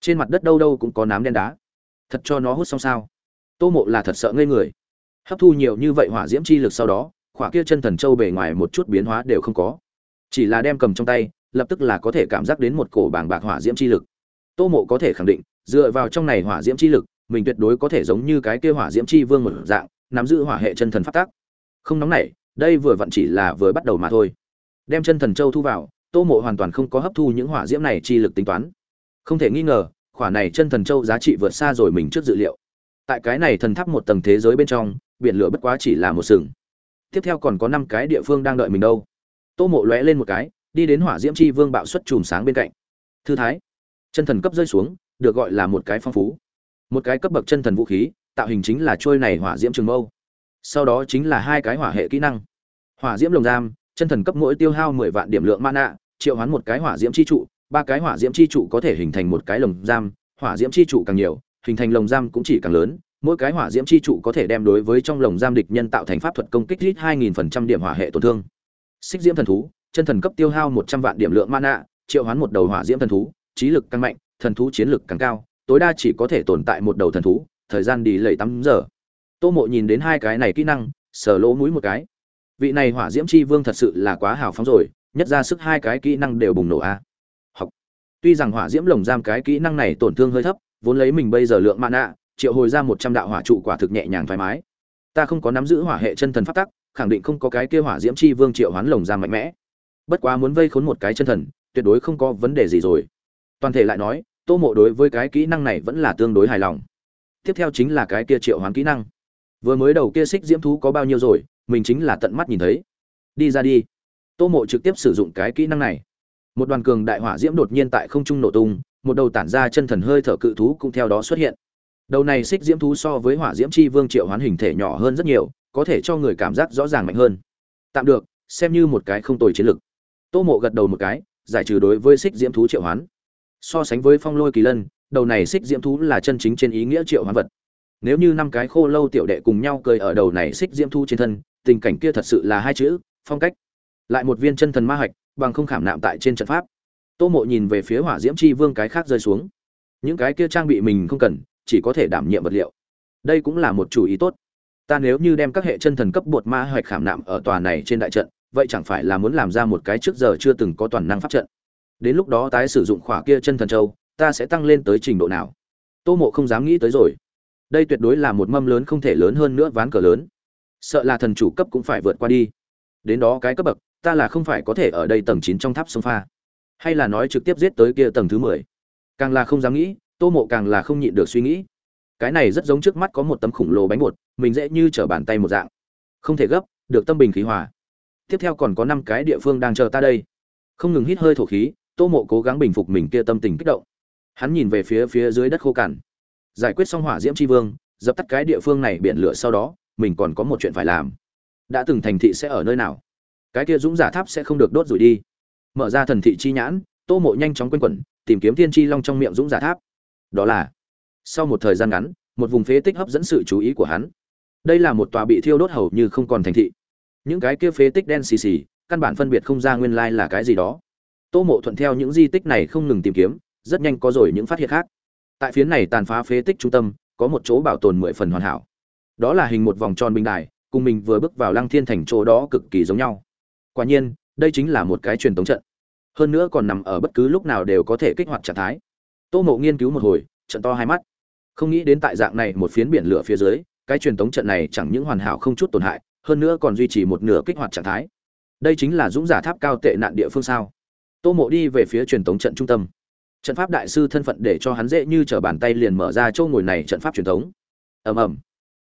Trên mặt đất đâu đâu cũng có nám đen đá. Thật cho nó hút xong sao? Tô mộ là thật sợ ngây người. Hấp thu nhiều như vậy hỏa diễm chi lực sau đó, khỏa kia chân thần châu bề ngoài một chút biến hóa đều không có. Chỉ là đem cầm trong tay, lập tức là có thể cảm giác đến một cổ bảng bạc hỏa diễm chi lực tô mộ có thể khẳng định, dựa vào trong này hỏa diễm chi lực, mình tuyệt đối có thể giống như cái kia hỏa diễm chi vương một dạng, nắm giữ hỏa hệ chân thần phát tác không nóng nảy, đây vừa vặn chỉ là vừa bắt đầu mà thôi. Đem chân thần châu thu vào, tô mộ hoàn toàn không có hấp thu những hỏa diễm này chi lực tính toán. Không thể nghi ngờ, khỏa này chân thần châu giá trị vượt xa rồi mình trước dự liệu. Tại cái này thần tháp một tầng thế giới bên trong, biển lửa bất quá chỉ là một sừng. Tiếp theo còn có năm cái địa phương đang đợi mình đâu. Tô mộ lóe lên một cái, đi đến hỏa diễm chi vương bạo xuất chùm sáng bên cạnh. Thư thái chân thần cấp rơi xuống, được gọi là một cái phong phú. Một cái cấp bậc chân thần vũ khí, tạo hình chính là trôi này hỏa diễm trường mâu. Sau đó chính là hai cái hỏa hệ kỹ năng. Hỏa diễm lồng giam, chân thần cấp mỗi tiêu hao mười vạn điểm lượng mana, triệu hoán một cái hỏa diễm chi trụ, ba cái hỏa diễm chi trụ có thể hình thành một cái lồng giam. Hỏa diễm chi trụ càng nhiều, hình thành lồng giam cũng chỉ càng lớn, mỗi cái hỏa diễm chi trụ có thể đem đối với trong lồng giam địch nhân tạo thành pháp thuật công kích ít hai nghìn phần trăm điểm hỏa hệ tổn thương. Xích diễm thần thú, chân thần cấp tiêu hao một trăm vạn điểm lượng mana, triệu hoán một đầu hỏa diễm thần thú trí lực càng mạnh thần thú chiến lực càng cao tối đa chỉ có thể tồn tại một đầu thần thú thời gian đi lầy tắm giờ. Tô mộ nhìn đến hai cái này kỹ năng sờ lỗ mũi một cái. Vị này hỏa diễm chi vương thật sự là quá hào phóng rồi nhất ra sức hai cái kỹ năng đều bùng nổ a. Học. Tuy rằng hỏa diễm lồng giam cái kỹ năng này tổn thương hơi thấp vốn lấy mình bây giờ lượng mana, triệu hồi ra một trăm đạo hỏa trụ quả thực nhẹ nhàng thoải mái. Ta không có nắm giữ hỏa hệ chân thần phát tắc khẳng định không có cái kia hỏa diễm chi vương triệu hoán lồng giam mạnh mẽ. Bất quá muốn vây khốn một cái chân thần tuyệt đối không có vấn đề gì rồi toàn thể lại nói, tô mộ đối với cái kỹ năng này vẫn là tương đối hài lòng. Tiếp theo chính là cái kia triệu hoán kỹ năng. Vừa mới đầu kia xích diễm thú có bao nhiêu rồi, mình chính là tận mắt nhìn thấy. Đi ra đi. Tô mộ trực tiếp sử dụng cái kỹ năng này. Một đoàn cường đại hỏa diễm đột nhiên tại không trung nổ tung, một đầu tản ra chân thần hơi thở cự thú cũng theo đó xuất hiện. Đầu này xích diễm thú so với hỏa diễm chi vương triệu hoán hình thể nhỏ hơn rất nhiều, có thể cho người cảm giác rõ ràng mạnh hơn. Tạm được, xem như một cái không tồi chiến lực tô mộ gật đầu một cái, giải trừ đối với xích diễm thú triệu hoán so sánh với phong lôi kỳ lân, đầu này xích diễm thú là chân chính trên ý nghĩa triệu hoán vật. Nếu như năm cái khô lâu tiểu đệ cùng nhau cười ở đầu này xích diễm thú trên thân, tình cảnh kia thật sự là hai chữ, phong cách. Lại một viên chân thần ma hạch, bằng không khảm nạm tại trên trận pháp. Tô mộ nhìn về phía hỏa diễm chi vương cái khác rơi xuống. Những cái kia trang bị mình không cần, chỉ có thể đảm nhiệm vật liệu. Đây cũng là một chủ ý tốt. Ta nếu như đem các hệ chân thần cấp bột ma hạch khảm nạm ở tòa này trên đại trận, vậy chẳng phải là muốn làm ra một cái trước giờ chưa từng có toàn năng pháp trận đến lúc đó tái sử dụng khỏa kia chân thần châu, ta sẽ tăng lên tới trình độ nào? Tô mộ không dám nghĩ tới rồi. Đây tuyệt đối là một mâm lớn không thể lớn hơn nữa ván cờ lớn. Sợ là thần chủ cấp cũng phải vượt qua đi. Đến đó cái cấp bậc, ta là không phải có thể ở đây tầng chín trong tháp sông pha. Hay là nói trực tiếp giết tới kia tầng thứ mười. Càng là không dám nghĩ, tô mộ càng là không nhịn được suy nghĩ. Cái này rất giống trước mắt có một tấm khủng lồ bánh bột, mình dễ như trở bàn tay một dạng. Không thể gấp, được tâm bình khí hòa. Tiếp theo còn có năm cái địa phương đang chờ ta đây. Không ngừng hít hơi thổ khí tô mộ cố gắng bình phục mình kia tâm tình kích động. Hắn nhìn về phía phía dưới đất khô cằn. Giải quyết xong hỏa diễm tri vương, dập tắt cái địa phương này biển lửa sau đó, mình còn có một chuyện phải làm. Đã từng thành thị sẽ ở nơi nào? Cái kia dũng giả tháp sẽ không được đốt rủi đi. Mở ra thần thị chi nhãn, tô mộ nhanh chóng quanh quẩn, tìm kiếm thiên chi long trong miệng dũng giả tháp. Đó là, sau một thời gian ngắn, một vùng phế tích hấp dẫn sự chú ý của hắn. Đây là một tòa bị thiêu đốt hầu như không còn thành thị. Những cái kia phế tích đen xì xì, căn bản phân biệt không ra nguyên lai là cái gì đó tô mộ thuận theo những di tích này không ngừng tìm kiếm, rất nhanh có rồi những phát hiện khác. Tại phiến này tàn phá phế tích trung tâm, có một chỗ bảo tồn mười phần hoàn hảo. Đó là hình một vòng tròn bình đài, cùng mình vừa bước vào lăng thiên thành chỗ đó cực kỳ giống nhau. Quả nhiên, đây chính là một cái truyền tống trận. Hơn nữa còn nằm ở bất cứ lúc nào đều có thể kích hoạt trạng thái. Tô mộ nghiên cứu một hồi, trận to hai mắt. Không nghĩ đến tại dạng này một phiến biển lửa phía dưới, cái truyền tống trận này chẳng những hoàn hảo không chút tổn hại, hơn nữa còn duy trì một nửa kích hoạt trạng thái. Đây chính là dũng giả tháp cao tệ nạn địa phương sao? Tô mộ đi về phía truyền thống trận trung tâm. Trận pháp đại sư thân phận để cho hắn dễ như t r ở bàn tay liền mở ra chỗ ngồi này trận pháp truyền thống. Ầm ầm.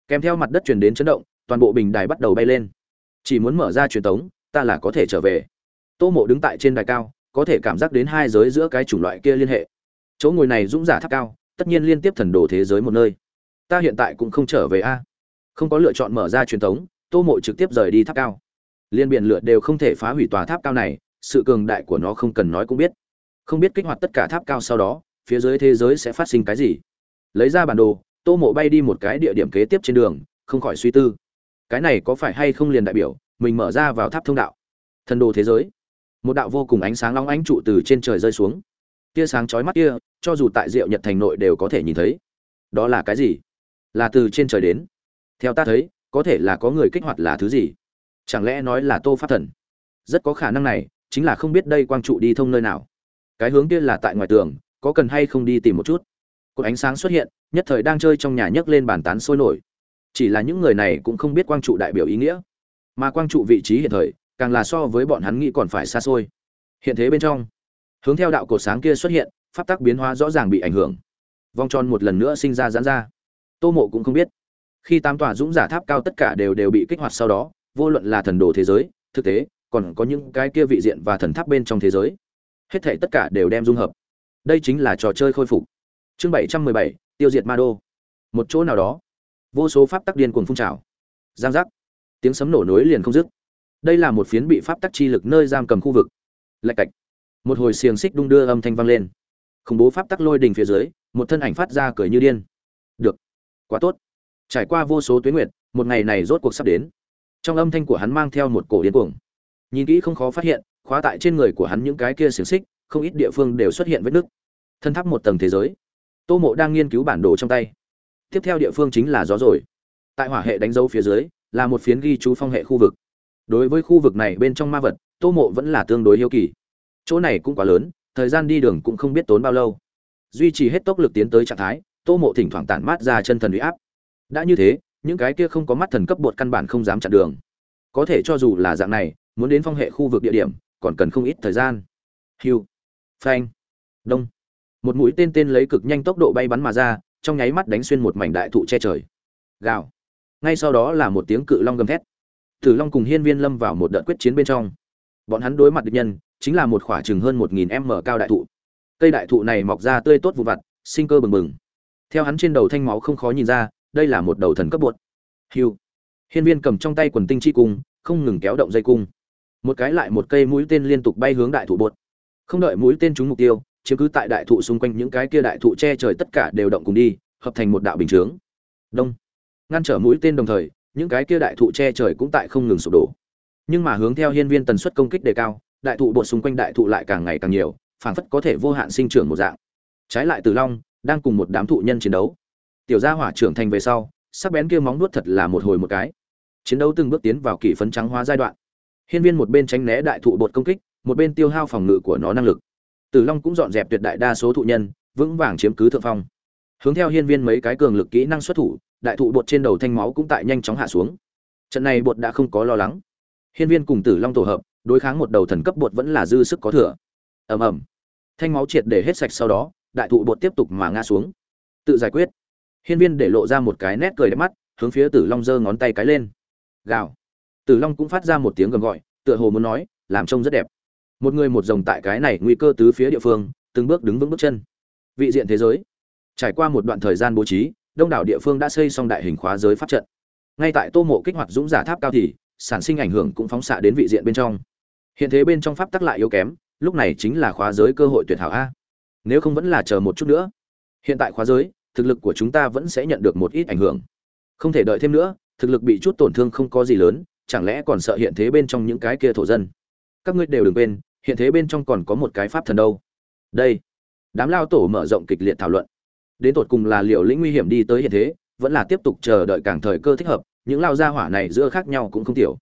Kèm theo mặt đất truyền đến chấn động, toàn bộ bình đài bắt đầu bay lên. Chỉ muốn mở ra truyền thống, ta là có thể trở về. Tô mộ đứng tại trên đài cao, có thể cảm giác đến hai giới giữa cái chủng loại kia liên hệ. Chỗ ngồi này dũng giả tháp cao, tất nhiên liên tiếp thần đồ thế giới một nơi. Ta hiện tại cũng không trở về a. Không có lựa chọn mở ra truyền thống, tô mộ trực tiếp rời đi tháp cao. Liên biển lượt đều không thể phá hủy tòa tháp cao này sự cường đại của nó không cần nói cũng biết. Không biết kích hoạt tất cả tháp cao sau đó, phía dưới thế giới sẽ phát sinh cái gì. Lấy ra bản đồ, tô mộ bay đi một cái địa điểm kế tiếp trên đường, không khỏi suy tư. Cái này có phải hay không liền đại biểu, mình mở ra vào tháp thông đạo? Thần đồ thế giới. Một đạo vô cùng ánh sáng long ánh trụ từ trên trời rơi xuống. Tia sáng chói mắt kia, cho dù tại diệu nhật thành nội đều có thể nhìn thấy. Đó là cái gì? Là từ trên trời đến. Theo ta thấy, có thể là có người kích hoạt là thứ gì? Chẳng lẽ nói là tô pháp thần? Rất có khả năng này chính là không biết đây quang trụ đi thông nơi nào. Cái hướng kia là tại ngoài tường, có cần hay không đi tìm một chút? Cột ánh sáng xuất hiện, nhất thời đang chơi trong nhà nhấc lên bàn tán sôi nổi. Chỉ là những người này cũng không biết quang trụ đại biểu ý nghĩa. Mà quang trụ vị trí hiện thời, càng là so với bọn hắn nghĩ còn phải xa xôi. Hiện thế bên trong, hướng theo đạo cột sáng kia xuất hiện, pháp tắc biến hóa rõ ràng bị ảnh hưởng. Vòng tròn một lần nữa sinh ra giãn ra. Tô mộ cũng không biết. Khi tám tòa dũng giả tháp cao tất cả đều đều bị kích hoạt sau đó, vô luận là thần đồ thế giới, thực tế còn có những cái kia vị diện và thần tháp bên trong thế giới. Hết thảy tất cả đều đem dung hợp. Đây chính là trò chơi khôi phục. Chương bảy trăm mười bảy, tiêu diệt ma đô. Một chỗ nào đó. Vô số pháp tắc điên cuồng phun trào. Giang giác. Tiếng sấm nổ nối liền không dứt. Đây là một phiến bị pháp tắc chi lực nơi giam cầm khu vực. Lạch cạch. Một hồi xiềng xích đung đưa âm thanh vang lên. Khủng bố pháp tắc lôi đình phía dưới, một thân ảnh phát ra cười như điên. Được. Quá tốt. Trải qua vô số tuyến nguyệt, một ngày này rốt cuộc sắp đến. Trong âm thanh của hắn mang theo một cổ điên cuồng nhìn kỹ không khó phát hiện, khóa tại trên người của hắn những cái kia xiềng xích, không ít địa phương đều xuất hiện vết nứt. Thân tháp một tầng thế giới. Tô mộ đang nghiên cứu bản đồ trong tay. Tiếp theo địa phương chính là gió rồi. Tại hỏa hệ đánh dấu phía dưới, là một phiến ghi chú phong hệ khu vực. Đối với khu vực này bên trong ma vật, tô mộ vẫn là tương đối hiếu kỳ. Chỗ này cũng quá lớn, thời gian đi đường cũng không biết tốn bao lâu. Duy trì hết tốc lực tiến tới trạng thái, tô mộ thỉnh thoảng tản mát ra chân thần uy áp. Đã như thế, những cái kia không có mắt thần cấp bột căn bản không dám chặn đường. Có thể cho dù là dạng này muốn đến phong hệ khu vực địa điểm, còn cần không ít thời gian. Hiu phanh. Đông. Một mũi tên tên lấy cực nhanh tốc độ bay bắn mà ra, trong nháy mắt đánh xuyên một mảnh đại thụ che trời. Gào. Ngay sau đó là một tiếng cự long gầm thét. Tử long cùng hiên viên lâm vào một đợt quyết chiến bên trong. Bọn hắn đối mặt địch nhân, chính là một khỏa chừng hơn một nghìn m cao đại thụ. Cây đại thụ này mọc ra tươi tốt vụ vặt, sinh cơ bừng bừng. Theo hắn trên đầu thanh máu không khó nhìn ra, đây là một đầu thần cấp bột. Hiu hiên viên cầm trong tay quần tinh chi cung, không ngừng kéo động dây cung một cái lại một cây mũi tên liên tục bay hướng đại thụ bột. Không đợi mũi tên trúng mục tiêu, chiếm cứ tại đại thụ xung quanh những cái kia đại thụ che trời tất cả đều động cùng đi, hợp thành một đạo bình chướng. Đông. Ngăn trở mũi tên đồng thời, những cái kia đại thụ che trời cũng tại không ngừng sụp đổ. Nhưng mà hướng theo hiên viên tần suất công kích đề cao, đại thụ bột xung quanh đại thụ lại càng ngày càng nhiều, phảng phất có thể vô hạn sinh trưởng một dạng. Trái lại từ long đang cùng một đám thụ nhân chiến đấu. Tiểu gia hỏa trưởng thành về sau, sắc bén kia móng nuốt thật là một hồi một cái. Chiến đấu từng bước tiến vào kỳ phấn trắng hóa giai đoạn hiên viên một bên tránh né đại thụ bột công kích, một bên tiêu hao phòng ngự của nó năng lực. Tử long cũng dọn dẹp tuyệt đại đa số thụ nhân, vững vàng chiếm cứ thượng phong. Hướng theo hiên viên mấy cái cường lực kỹ năng xuất thủ, đại thụ bột trên đầu thanh máu cũng tại nhanh chóng hạ xuống. Trận này bột đã không có lo lắng. Hiên viên cùng tử long tổ hợp, đối kháng một đầu thần cấp bột vẫn là dư sức có thừa. Ầm ầm. Thanh máu triệt để hết sạch sau đó, đại thụ bột tiếp tục mà ngã xuống. Tự giải quyết. Hiên viên để lộ ra một cái nét cười đẹp mắt, hướng phía tử long giơ ngón tay cái lên. Gào tử long cũng phát ra một tiếng gầm gọi, tựa hồ muốn nói, làm trông rất đẹp. Một người một rồng tại cái này nguy cơ tứ phía địa phương, từng bước đứng vững bước chân. Vị diện thế giới. Trải qua một đoạn thời gian bố trí, đông đảo địa phương đã xây xong đại hình khóa giới pháp trận. Ngay tại tô mộ kích hoạt dũng giả tháp cao thì, sản sinh ảnh hưởng cũng phóng xạ đến vị diện bên trong. Hiện thế bên trong pháp tắc lại yếu kém, lúc này chính là khóa giới cơ hội tuyệt hảo a. Nếu không vẫn là chờ một chút nữa. Hiện tại khóa giới, thực lực của chúng ta vẫn sẽ nhận được một ít ảnh hưởng. Không thể đợi thêm nữa, thực lực bị chút tổn thương không có gì lớn chẳng lẽ còn sợ hiện thế bên trong những cái kia thổ dân? Các ngươi đều đừng quên, hiện thế bên trong còn có một cái pháp thần đâu. Đây. Đám lao tổ mở rộng kịch liệt thảo luận. Đến tột cùng là liệu lĩnh nguy hiểm đi tới hiện thế, vẫn là tiếp tục chờ đợi càng thời cơ thích hợp, những lao gia hỏa này giữa khác nhau cũng không tiểu.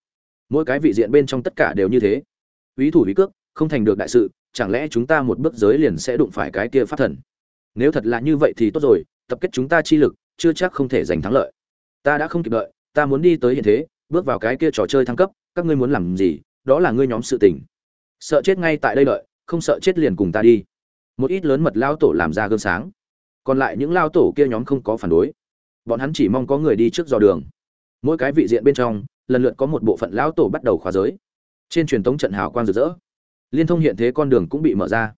Mỗi cái vị diện bên trong tất cả đều như thế. Ý thủ ý cước, không thành được đại sự, chẳng lẽ chúng ta một bước giới liền sẽ đụng phải cái kia pháp thần? Nếu thật là như vậy thì tốt rồi, tập kết chúng ta chi lực, chưa chắc không thể giành thắng lợi. Ta đã không kịp đợi, ta muốn đi tới hiện thế bước vào cái kia trò chơi thăng cấp, các ngươi muốn làm gì? Đó là ngươi nhóm sự tình. Sợ chết ngay tại đây đợi, không sợ chết liền cùng ta đi. Một ít lớn mật lao tổ làm ra gương sáng. Còn lại những lao tổ kia nhóm không có phản đối. Bọn hắn chỉ mong có người đi trước dò đường. Mỗi cái vị diện bên trong, lần lượt có một bộ phận lao tổ bắt đầu khóa giới. Trên truyền thống trận hào quang rực rỡ. Liên thông hiện thế con đường cũng bị mở ra.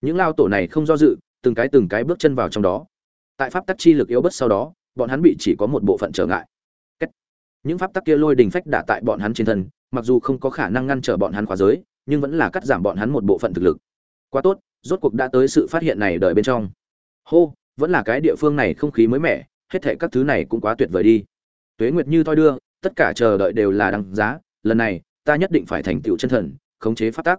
Những lao tổ này không do dự, từng cái từng cái bước chân vào trong đó. Tại pháp tắc chi lực yếu bất sau đó, bọn hắn bị chỉ có một bộ phận trở ngại những pháp tắc kia lôi đình phách đả tại bọn hắn trên thân, mặc dù không có khả năng ngăn trở bọn hắn khóa giới, nhưng vẫn là cắt giảm bọn hắn một bộ phận thực lực. Quá tốt, rốt cuộc đã tới sự phát hiện này đợi bên trong. Hô, vẫn là cái địa phương này không khí mới mẻ, hết thệ các thứ này cũng quá tuyệt vời đi. Tuế nguyệt như thoi đưa, tất cả chờ đợi đều là đằng giá, lần này, ta nhất định phải thành tựu chân thần, khống chế phát tác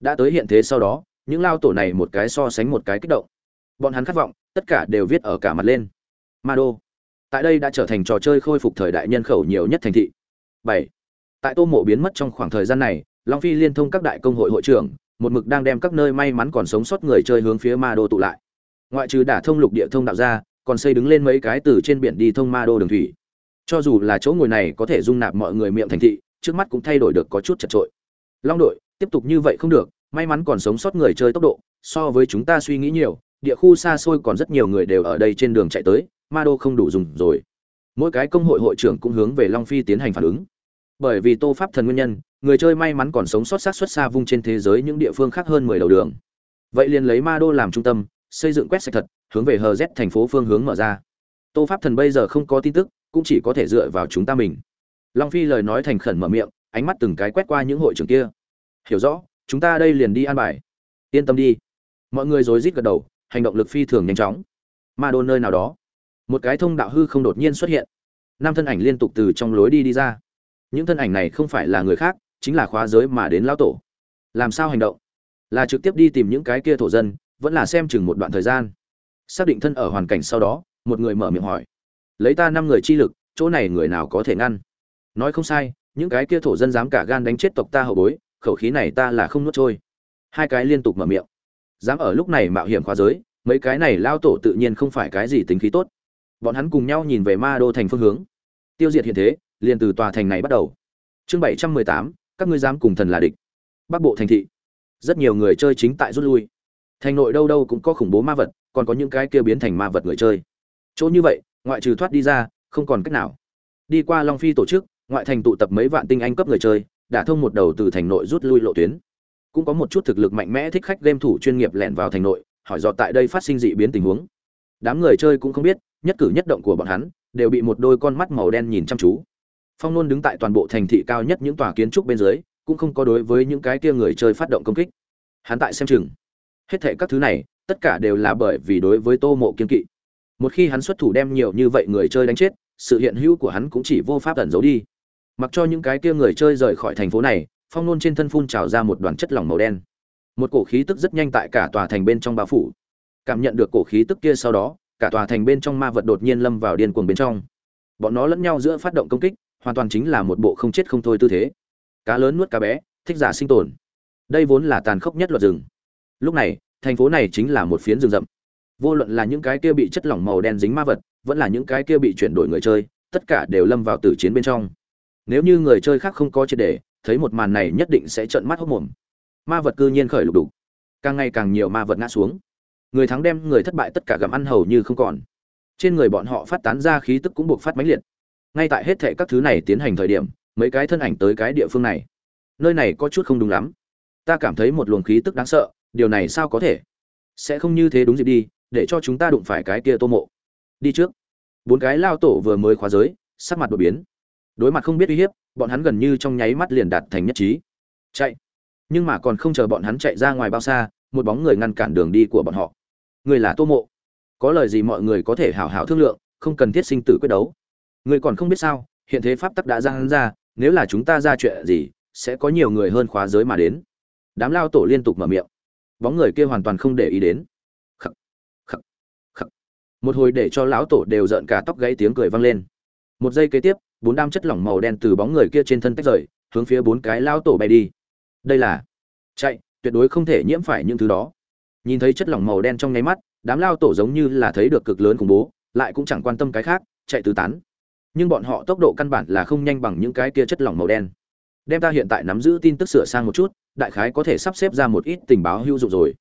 đã tới hiện thế sau đó, những lao tổ này một cái so sánh một cái kích động. Bọn hắn khát vọng, tất cả đều viết ở cả mặt lên. Ma đô tại đây đã trở thành trò chơi khôi phục thời đại nhân khẩu nhiều nhất thành thị. Bảy. Tại tô mộ biến mất trong khoảng thời gian này, long phi liên thông các đại công hội hội trưởng, một mực đang đem các nơi may mắn còn sống sót người chơi hướng phía ma đô tụ lại. Ngoại trừ đả thông lục địa thông đạo ra, còn xây đứng lên mấy cái từ trên biển đi thông ma đô đường thủy. Cho dù là chỗ ngồi này có thể dung nạp mọi người miệng thành thị, trước mắt cũng thay đổi được có chút chật trội. Long đội, tiếp tục như vậy không được, may mắn còn sống sót người chơi tốc độ, so với chúng ta suy nghĩ nhiều, địa khu xa xôi còn rất nhiều người đều ở đây trên đường chạy tới ma đô không đủ dùng rồi. Mỗi cái công hội hội trưởng cũng hướng về long phi tiến hành phản ứng. Bởi vì tô pháp thần nguyên nhân, người chơi may mắn còn sống sót sát xuất xa vung trên thế giới những địa phương khác hơn mười đầu đường. Vậy liền lấy ma đô làm trung tâm, xây dựng quét sạch thật, hướng về hờ z thành phố phương hướng mở ra. Tô pháp thần bây giờ không có tin tức, cũng chỉ có thể dựa vào chúng ta mình. Long phi lời nói thành khẩn mở miệng, ánh mắt từng cái quét qua những hội trưởng kia. Hiểu rõ, chúng ta đây liền đi an bài. Yên tâm đi. Mọi người rối rít gật đầu, hành động lực phi thường nhanh chóng. Ma đô nơi nào đó một cái thông đạo hư không đột nhiên xuất hiện. Năm thân ảnh liên tục từ trong lối đi đi ra. Những thân ảnh này không phải là người khác, chính là khóa giới mà đến lão tổ. Làm sao hành động? Là trực tiếp đi tìm những cái kia thổ dân, vẫn là xem chừng một đoạn thời gian. Xác định thân ở hoàn cảnh sau đó, một người mở miệng hỏi. Lấy ta năm người chi lực, chỗ này người nào có thể ngăn? Nói không sai, những cái kia thổ dân dám cả gan đánh chết tộc ta hậu bối, khẩu khí này ta là không nuốt trôi. Hai cái liên tục mở miệng. Dám ở lúc này mạo hiểm khóa giới, mấy cái này lao tổ tự nhiên không phải cái gì tính khí tốt bọn hắn cùng nhau nhìn về ma đô thành phương hướng. Tiêu diệt hiện thế, liền từ tòa thành này bắt đầu. Chương bảy trăm mười tám, các ngươi dám cùng thần là địch. Bắc bộ thành thị. Rất nhiều người chơi chính tại rút lui. Thành nội đâu đâu cũng có khủng bố ma vật, còn có những cái kia biến thành ma vật người chơi. Chỗ như vậy, ngoại trừ thoát đi ra, không còn cách nào. Đi qua long phi tổ chức, ngoại thành tụ tập mấy vạn tinh anh cấp người chơi, đã thông một đầu từ thành nội rút lui lộ tuyến. Cũng có một chút thực lực mạnh mẽ thích khách game thủ chuyên nghiệp lẻn vào thành nội, hỏi dò tại đây phát sinh dị biến tình huống. Đám người chơi cũng không biết nhất cử nhất động của bọn hắn, đều bị một đôi con mắt màu đen nhìn chăm chú. Phong nôn đứng tại toàn bộ thành thị cao nhất những tòa kiến trúc bên dưới, cũng không có đối với những cái kia người chơi phát động công kích. Hắn tại xem chừng. Hết thệ các thứ này, tất cả đều là bởi vì đối với tô mộ kiên kỵ. Một khi hắn xuất thủ đem nhiều như vậy người chơi đánh chết, sự hiện hữu của hắn cũng chỉ vô pháp tẩn giấu đi. Mặc cho những cái kia người chơi rời khỏi thành phố này, phong nôn trên thân phun trào ra một đoàn chất lỏng màu đen. Một cổ khí tức rất nhanh tại cả tòa thành bên trong bao phủ. Cảm nhận được cổ khí tức kia sau đó cả tòa thành bên trong ma vật đột nhiên lâm vào điên cuồng bên trong. Bọn nó lẫn nhau giữa phát động công kích, hoàn toàn chính là một bộ không chết không thôi tư thế. Cá lớn nuốt cá bé, thích giả sinh tồn. Đây vốn là tàn khốc nhất luật rừng. Lúc này, thành phố này chính là một phiến rừng rậm. Vô luận là những cái kia bị chất lỏng màu đen dính ma vật, vẫn là những cái kia bị chuyển đổi người chơi, tất cả đều lâm vào tử chiến bên trong. Nếu như người chơi khác không có triệt đề thấy một màn này nhất định sẽ trợn mắt hốc mồm. Ma vật cư nhiên khởi lục đục. Càng ngày càng nhiều ma vật ngã xuống người thắng đem người thất bại tất cả gặm ăn hầu như không còn. Trên người bọn họ phát tán ra khí tức cũng buộc phát mãnh liệt. Ngay tại hết thệ các thứ này tiến hành thời điểm, mấy cái thân ảnh tới cái địa phương này. Nơi này có chút không đúng lắm. Ta cảm thấy một luồng khí tức đáng sợ, điều này sao có thể? Sẽ không như thế đúng dịp đi, để cho chúng ta đụng phải cái kia tô mộ. Đi trước. Bốn cái lao tổ vừa mới khóa giới, sắc mặt đột biến. Đối mặt không biết uy hiếp, bọn hắn gần như trong nháy mắt liền đạt thành nhất trí. Chạy. Nhưng mà còn không chờ bọn hắn chạy ra ngoài bao xa, một bóng người ngăn cản đường đi của bọn họ người là tô mộ. Có lời gì mọi người có thể hảo hảo thương lượng không cần thiết sinh tử quyết đấu. Người còn không biết sao hiện thế pháp tắc đã ra hắn ra nếu là chúng ta ra chuyện gì sẽ có nhiều người hơn khóa giới mà đến. Đám lao tổ liên tục mở miệng. Bóng người kia hoàn toàn không để ý đến. Khắc, khắc, khắc. một hồi để cho lão tổ đều giận cả tóc gãy tiếng cười vang lên. Một giây kế tiếp bốn đam chất lỏng màu đen từ bóng người kia trên thân tách rời hướng phía bốn cái lao tổ bay đi. Đây là chạy tuyệt đối không thể nhiễm phải những thứ đó nhìn thấy chất lỏng màu đen trong nháy mắt, đám lao tổ giống như là thấy được cực lớn khủng bố, lại cũng chẳng quan tâm cái khác, chạy tứ tán. Nhưng bọn họ tốc độ căn bản là không nhanh bằng những cái kia chất lỏng màu đen. Đem ta hiện tại nắm giữ tin tức sửa sang một chút, đại khái có thể sắp xếp ra một ít tình báo hữu dụng rồi.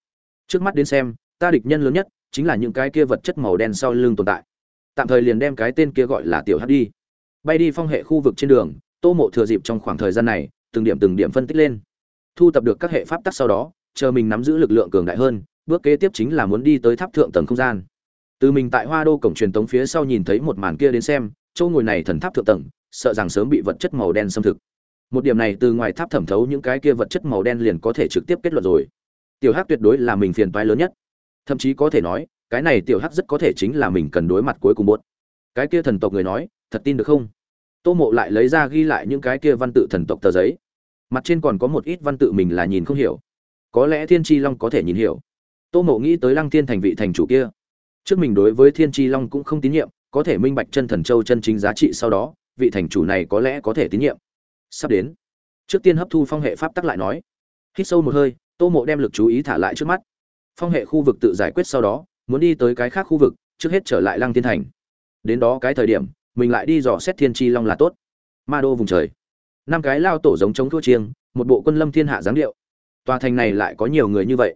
Trước mắt đến xem, ta địch nhân lớn nhất chính là những cái kia vật chất màu đen sau lưng tồn tại. Tạm thời liền đem cái tên kia gọi là tiểu hắc đi. Bay đi phong hệ khu vực trên đường, tô mộ thừa dịp trong khoảng thời gian này, từng điểm từng điểm phân tích lên. Thu tập được các hệ pháp tắc sau đó chờ mình nắm giữ lực lượng cường đại hơn, bước kế tiếp chính là muốn đi tới tháp thượng tầng không gian. Từ mình tại hoa đô cổng truyền tống phía sau nhìn thấy một màn kia đến xem, chỗ ngồi này thần tháp thượng tầng, sợ rằng sớm bị vật chất màu đen xâm thực. Một điểm này từ ngoài tháp thẩm thấu những cái kia vật chất màu đen liền có thể trực tiếp kết luận rồi. Tiểu hắc tuyệt đối là mình phiền toái lớn nhất. Thậm chí có thể nói, cái này tiểu hắc rất có thể chính là mình cần đối mặt cuối cùng buốt cái kia thần tộc người nói, thật tin được không? Tô mộ lại lấy ra ghi lại những cái kia văn tự thần tộc tờ giấy. Mặt trên còn có một ít văn tự mình là nhìn không hiểu có lẽ thiên tri long có thể nhìn hiểu. Tô mộ nghĩ tới lăng thiên thành vị thành chủ kia. Trước mình đối với thiên tri long cũng không tín nhiệm, có thể minh bạch chân thần châu chân chính giá trị sau đó, vị thành chủ này có lẽ có thể tín nhiệm. Sắp đến. Trước tiên hấp thu phong hệ pháp tắc lại nói. Hít sâu một hơi, tô mộ đem lực chú ý thả lại trước mắt. Phong hệ khu vực tự giải quyết sau đó, muốn đi tới cái khác khu vực, trước hết trở lại lăng thiên thành. Đến đó cái thời điểm, mình lại đi dò xét thiên tri long là tốt. Ma đô vùng trời. Năm cái lao tổ giống chống thua chiêng, một bộ quân lâm thiên hạ giáng điệu tòa thành này lại có nhiều người như vậy.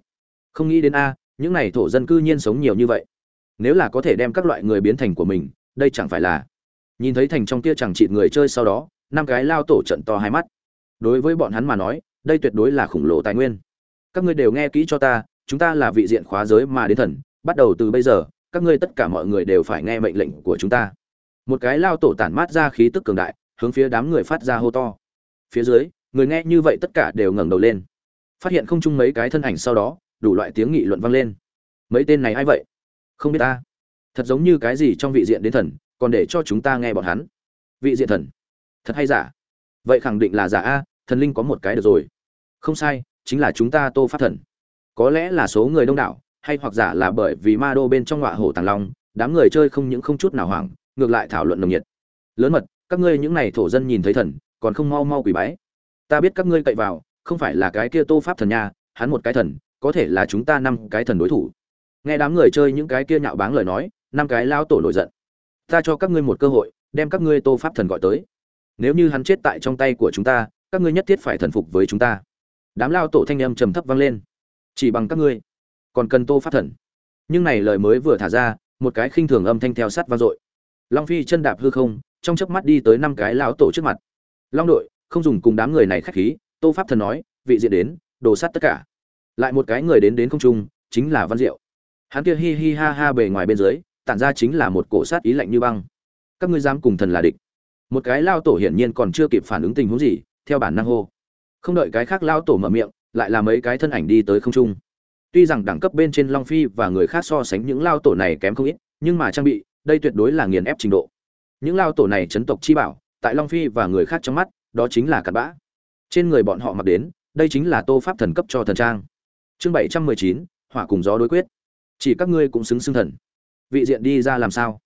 Không nghĩ đến a, những này thổ dân cư nhiên sống nhiều như vậy. Nếu là có thể đem các loại người biến thành của mình, đây chẳng phải là nhìn thấy thành trong kia chẳng chịt người chơi sau đó, năm cái lao tổ trận to hai mắt. Đối với bọn hắn mà nói, đây tuyệt đối là khủng lồ tài nguyên. Các ngươi đều nghe kỹ cho ta, chúng ta là vị diện khóa giới mà đến thần, bắt đầu từ bây giờ, các ngươi tất cả mọi người đều phải nghe mệnh lệnh của chúng ta. Một cái lao tổ tản mát ra khí tức cường đại, hướng phía đám người phát ra hô to. Phía dưới, người nghe như vậy tất cả đều ngẩng đầu lên phát hiện không chung mấy cái thân ảnh sau đó, đủ loại tiếng nghị luận vang lên. Mấy tên này ai vậy? Không biết ta. Thật giống như cái gì trong vị diện đến thần, còn để cho chúng ta nghe bọn hắn. Vị diện thần. Thật hay giả? Vậy khẳng định là giả a, thần linh có một cái được rồi. Không sai, chính là chúng ta tô phát thần. Có lẽ là số người đông đảo, hay hoặc giả là bởi vì ma đô bên trong ngọa hổ tàng long, đám người chơi không những không chút nào hoảng, ngược lại thảo luận nồng nhiệt. Lớn mật, các ngươi những này thổ dân nhìn thấy thần, còn không mau mau quỷ bái. Ta biết các ngươi cậy vào không phải là cái kia tô pháp thần nha, hắn một cái thần, có thể là chúng ta năm cái thần đối thủ. Nghe đám người chơi những cái kia nhạo báng lời nói, năm cái lao tổ nổi giận. Ta cho các ngươi một cơ hội, đem các ngươi tô pháp thần gọi tới. Nếu như hắn chết tại trong tay của chúng ta, các ngươi nhất thiết phải thần phục với chúng ta. Đám lao tổ thanh âm trầm thấp vang lên. Chỉ bằng các ngươi, còn cần tô pháp thần. Nhưng này lời mới vừa thả ra, một cái khinh thường âm thanh theo sát vang dội. Long phi chân đạp hư không, trong chớp mắt đi tới năm cái lão tổ trước mặt. Long đội, không dùng cùng đám người này khách khí tô pháp thần nói, vị diện đến, đồ sát tất cả. Lại một cái người đến đến không trung, chính là văn diệu. Hắn kia hi hi ha ha bề ngoài bên dưới, tản ra chính là một cổ sát ý lạnh như băng. Các ngươi dám cùng thần là địch. Một cái lao tổ hiển nhiên còn chưa kịp phản ứng tình huống gì, theo bản năng hô. Không đợi cái khác lao tổ mở miệng, lại là mấy cái thân ảnh đi tới không trung. Tuy rằng đẳng cấp bên trên long phi và người khác so sánh những lao tổ này kém không ít, nhưng mà trang bị, đây tuyệt đối là nghiền ép trình độ. Những lao tổ này chấn tộc chi bảo, tại long phi và người khác trong mắt, đó chính là cặn bã trên người bọn họ mặc đến, đây chính là tô pháp thần cấp cho thần trang. Chương bảy trăm mười chín, hỏa cùng gió đối quyết. Chỉ các ngươi cũng xứng xưng thần. Vị diện đi ra làm sao?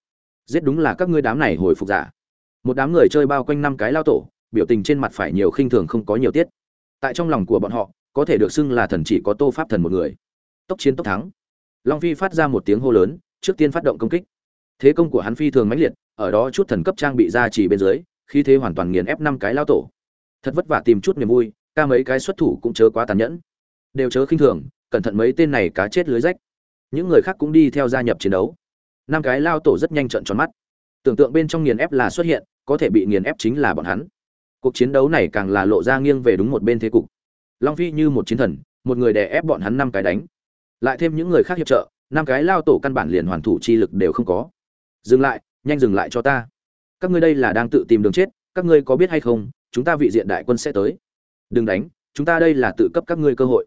Giết đúng là các ngươi đám này hồi phục giả. Một đám người chơi bao quanh năm cái lao tổ, biểu tình trên mặt phải nhiều khinh thường không có nhiều tiết. Tại trong lòng của bọn họ, có thể được xưng là thần chỉ có tô pháp thần một người. Tốc chiến tốc thắng. Long phi phát ra một tiếng hô lớn, trước tiên phát động công kích. Thế công của hắn phi thường mãnh liệt, ở đó chút thần cấp trang bị ra chỉ bên dưới khi thế hoàn toàn nghiền ép năm cái lao tổ thật vất vả tìm chút niềm vui, ca mấy cái xuất thủ cũng chớ quá tàn nhẫn. Đều chớ khinh thường, cẩn thận mấy tên này cá chết lưới rách. Những người khác cũng đi theo gia nhập chiến đấu. Năm cái lao tổ rất nhanh trận tròn mắt. Tưởng tượng bên trong nghiền ép là xuất hiện, có thể bị nghiền ép chính là bọn hắn. Cuộc chiến đấu này càng là lộ ra nghiêng về đúng một bên thế cục. Long phi như một chiến thần, một người đè ép bọn hắn năm cái đánh. Lại thêm những người khác hiệp trợ, năm cái lao tổ căn bản liền hoàn thủ chi lực đều không có. Dừng lại, nhanh dừng lại cho ta. Các ngươi đây là đang tự tìm đường chết, các ngươi có biết hay không chúng ta vị diện đại quân sẽ tới. Đừng đánh, chúng ta đây là tự cấp các ngươi cơ hội.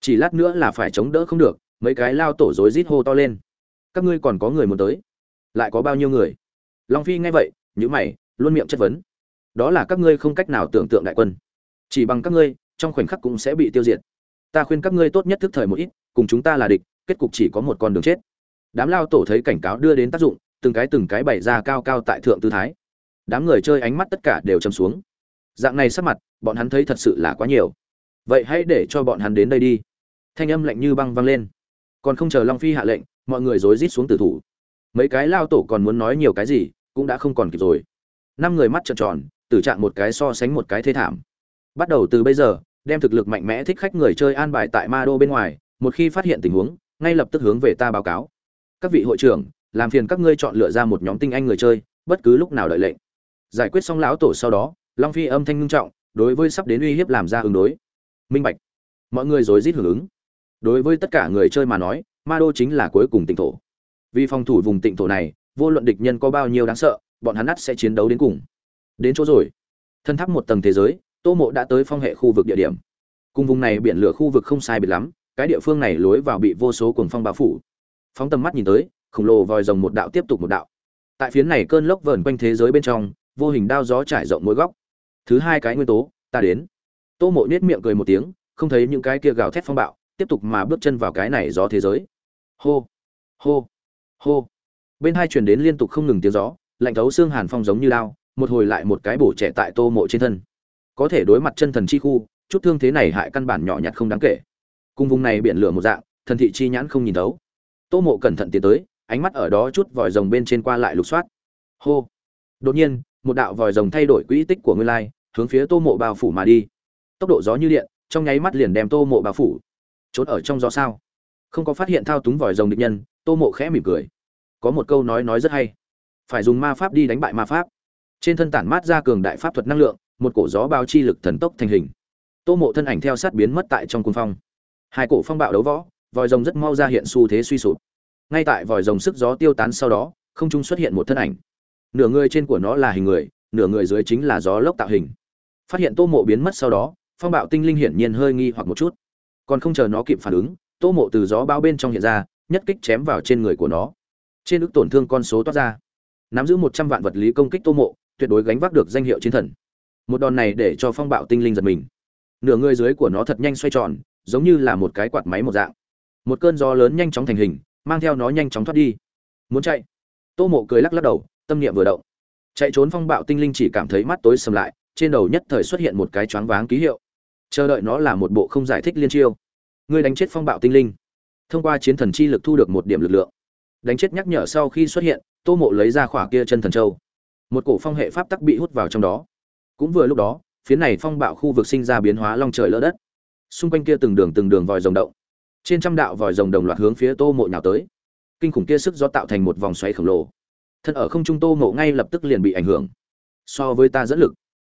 Chỉ lát nữa là phải chống đỡ không được, mấy cái lao tổ rối rít hô to lên. Các ngươi còn có người muốn tới? Lại có bao nhiêu người? Long phi nghe vậy nhữ mày, luôn miệng chất vấn. Đó là các ngươi không cách nào tưởng tượng đại quân. Chỉ bằng các ngươi, trong khoảnh khắc cũng sẽ bị tiêu diệt. Ta khuyên các ngươi tốt nhất thức thời một ít, cùng chúng ta là địch, kết cục chỉ có một con đường chết. Đám lao tổ thấy cảnh cáo đưa đến tác dụng, từng cái từng cái bày ra cao cao tại thượng tư thái. Đám người chơi ánh mắt tất cả đều trầm xuống dạng này sắc mặt, bọn hắn thấy thật sự là quá nhiều. Vậy hãy để cho bọn hắn đến đây đi. Thanh âm lạnh như băng vang lên. Còn không chờ long phi hạ lệnh, mọi người rối rít xuống tử thủ. Mấy cái lao tổ còn muốn nói nhiều cái gì, cũng đã không còn kịp rồi. Năm người mắt trợn tròn, tử trạng một cái so sánh một cái thê thảm. Bắt đầu từ bây giờ, đem thực lực mạnh mẽ thích khách người chơi an bài tại ma đô bên ngoài, một khi phát hiện tình huống, ngay lập tức hướng về ta báo cáo. Các vị hội trưởng, làm phiền các ngươi chọn lựa ra một nhóm tinh anh người chơi, bất cứ lúc nào đợi lệnh. Giải quyết xong lão tổ sau đó long phi âm thanh ngưng trọng, đối với sắp đến uy hiếp làm ra ứng đối. Minh bạch. Mọi người rối rít hưởng ứng. Đối với tất cả người chơi mà nói, ma đô chính là cuối cùng tỉnh thổ. Vì phòng thủ vùng tịnh thổ này, vô luận địch nhân có bao nhiêu đáng sợ, bọn hắn nhất sẽ chiến đấu đến cùng. Đến chỗ rồi. Thân tháp một tầng thế giới, tô mộ đã tới phong hệ khu vực địa điểm. Cùng vùng này biển lửa khu vực không sai biệt lắm, cái địa phương này lối vào bị vô số cuồng phong bao phủ. Phóng tầm mắt nhìn tới, khổng lồ vòi rồng một đạo tiếp tục một đạo. Tại phiến này cơn lốc vờn quanh thế giới bên trong, vô hình đao gió trải rộng mỗi góc thứ hai cái nguyên tố, ta đến. Tô mộ nết miệng cười một tiếng, không thấy những cái kia gào thét phong bạo, tiếp tục mà bước chân vào cái này gió thế giới. Hô hô hô. Bên hai truyền đến liên tục không ngừng tiếng gió, lạnh thấu xương hàn phong giống như lao một hồi lại một cái bổ trẻ tại tô mộ trên thân. Có thể đối mặt chân thần chi khu, chút thương thế này hại căn bản nhỏ nhặt không đáng kể. Cùng vùng này biển lửa một dạng, thần thị chi nhãn không nhìn thấu. Tô mộ cẩn thận tiến tới, ánh mắt ở đó chút vòi rồng bên trên qua lại lục soát. Hô. Đột nhiên, một đạo vòi rồng thay đổi quỹ tích của nguyên lai hướng phía tô mộ bao phủ mà đi. Tốc độ gió như điện, trong nháy mắt liền đem tô mộ bao phủ. Trốn ở trong gió sao? Không có phát hiện thao túng vòi rồng địch nhân, tô mộ khẽ mỉm cười. Có một câu nói nói rất hay. Phải dùng ma pháp đi đánh bại ma pháp. Trên thân tản mát ra cường đại pháp thuật năng lượng, một cổ gió bao chi lực thần tốc thành hình. Tô mộ thân ảnh theo sát biến mất tại trong cung phong. Hai cổ phong bạo đấu võ, vòi rồng rất mau ra hiện xu thế suy sụp. Ngay tại vòi rồng sức gió tiêu tán sau đó, không trung xuất hiện một thân ảnh. Nửa người trên của nó là hình người nửa người dưới chính là gió lốc tạo hình. Phát hiện tô mộ biến mất sau đó, phong bạo tinh linh hiển nhiên hơi nghi hoặc một chút. Còn không chờ nó kịp phản ứng, tô mộ từ gió bao bên trong hiện ra, nhất kích chém vào trên người của nó. Trên ức tổn thương con số toát ra. Nắm giữ một trăm vạn vật lý công kích tô mộ, tuyệt đối gánh vác được danh hiệu chiến thần. Một đòn này để cho phong bạo tinh linh giật mình. Nửa người dưới của nó thật nhanh xoay tròn, giống như là một cái quạt máy một dạng. Một cơn gió lớn nhanh chóng thành hình, mang theo nó nhanh chóng thoát đi. Muốn chạy? Tô mộ cười lắc lắc đầu, tâm niệm vừa động chạy trốn phong bạo tinh linh chỉ cảm thấy mắt tối sầm lại, trên đầu nhất thời xuất hiện một cái choáng váng ký hiệu. Chờ đợi nó là một bộ không giải thích liên chiêu. Ngươi đánh chết phong bạo tinh linh. Thông qua chiến thần chi lực thu được một điểm lực lượng. Đánh chết nhắc nhở sau khi xuất hiện, tô mộ lấy ra khỏa kia chân thần châu. Một cổ phong hệ pháp tắc bị hút vào trong đó. Cũng vừa lúc đó phía này phong bạo khu vực sinh ra biến hóa long trời lỡ đất. Xung quanh kia từng đường từng đường vòi rồng động. Trên trăm đạo vòi rồng đồng loạt hướng phía tô mộ nhào tới. Kinh khủng kia sức do tạo thành một vòng xoáy khổng lồ thân ở không trung tô mộ ngay lập tức liền bị ảnh hưởng. So với ta dẫn lực.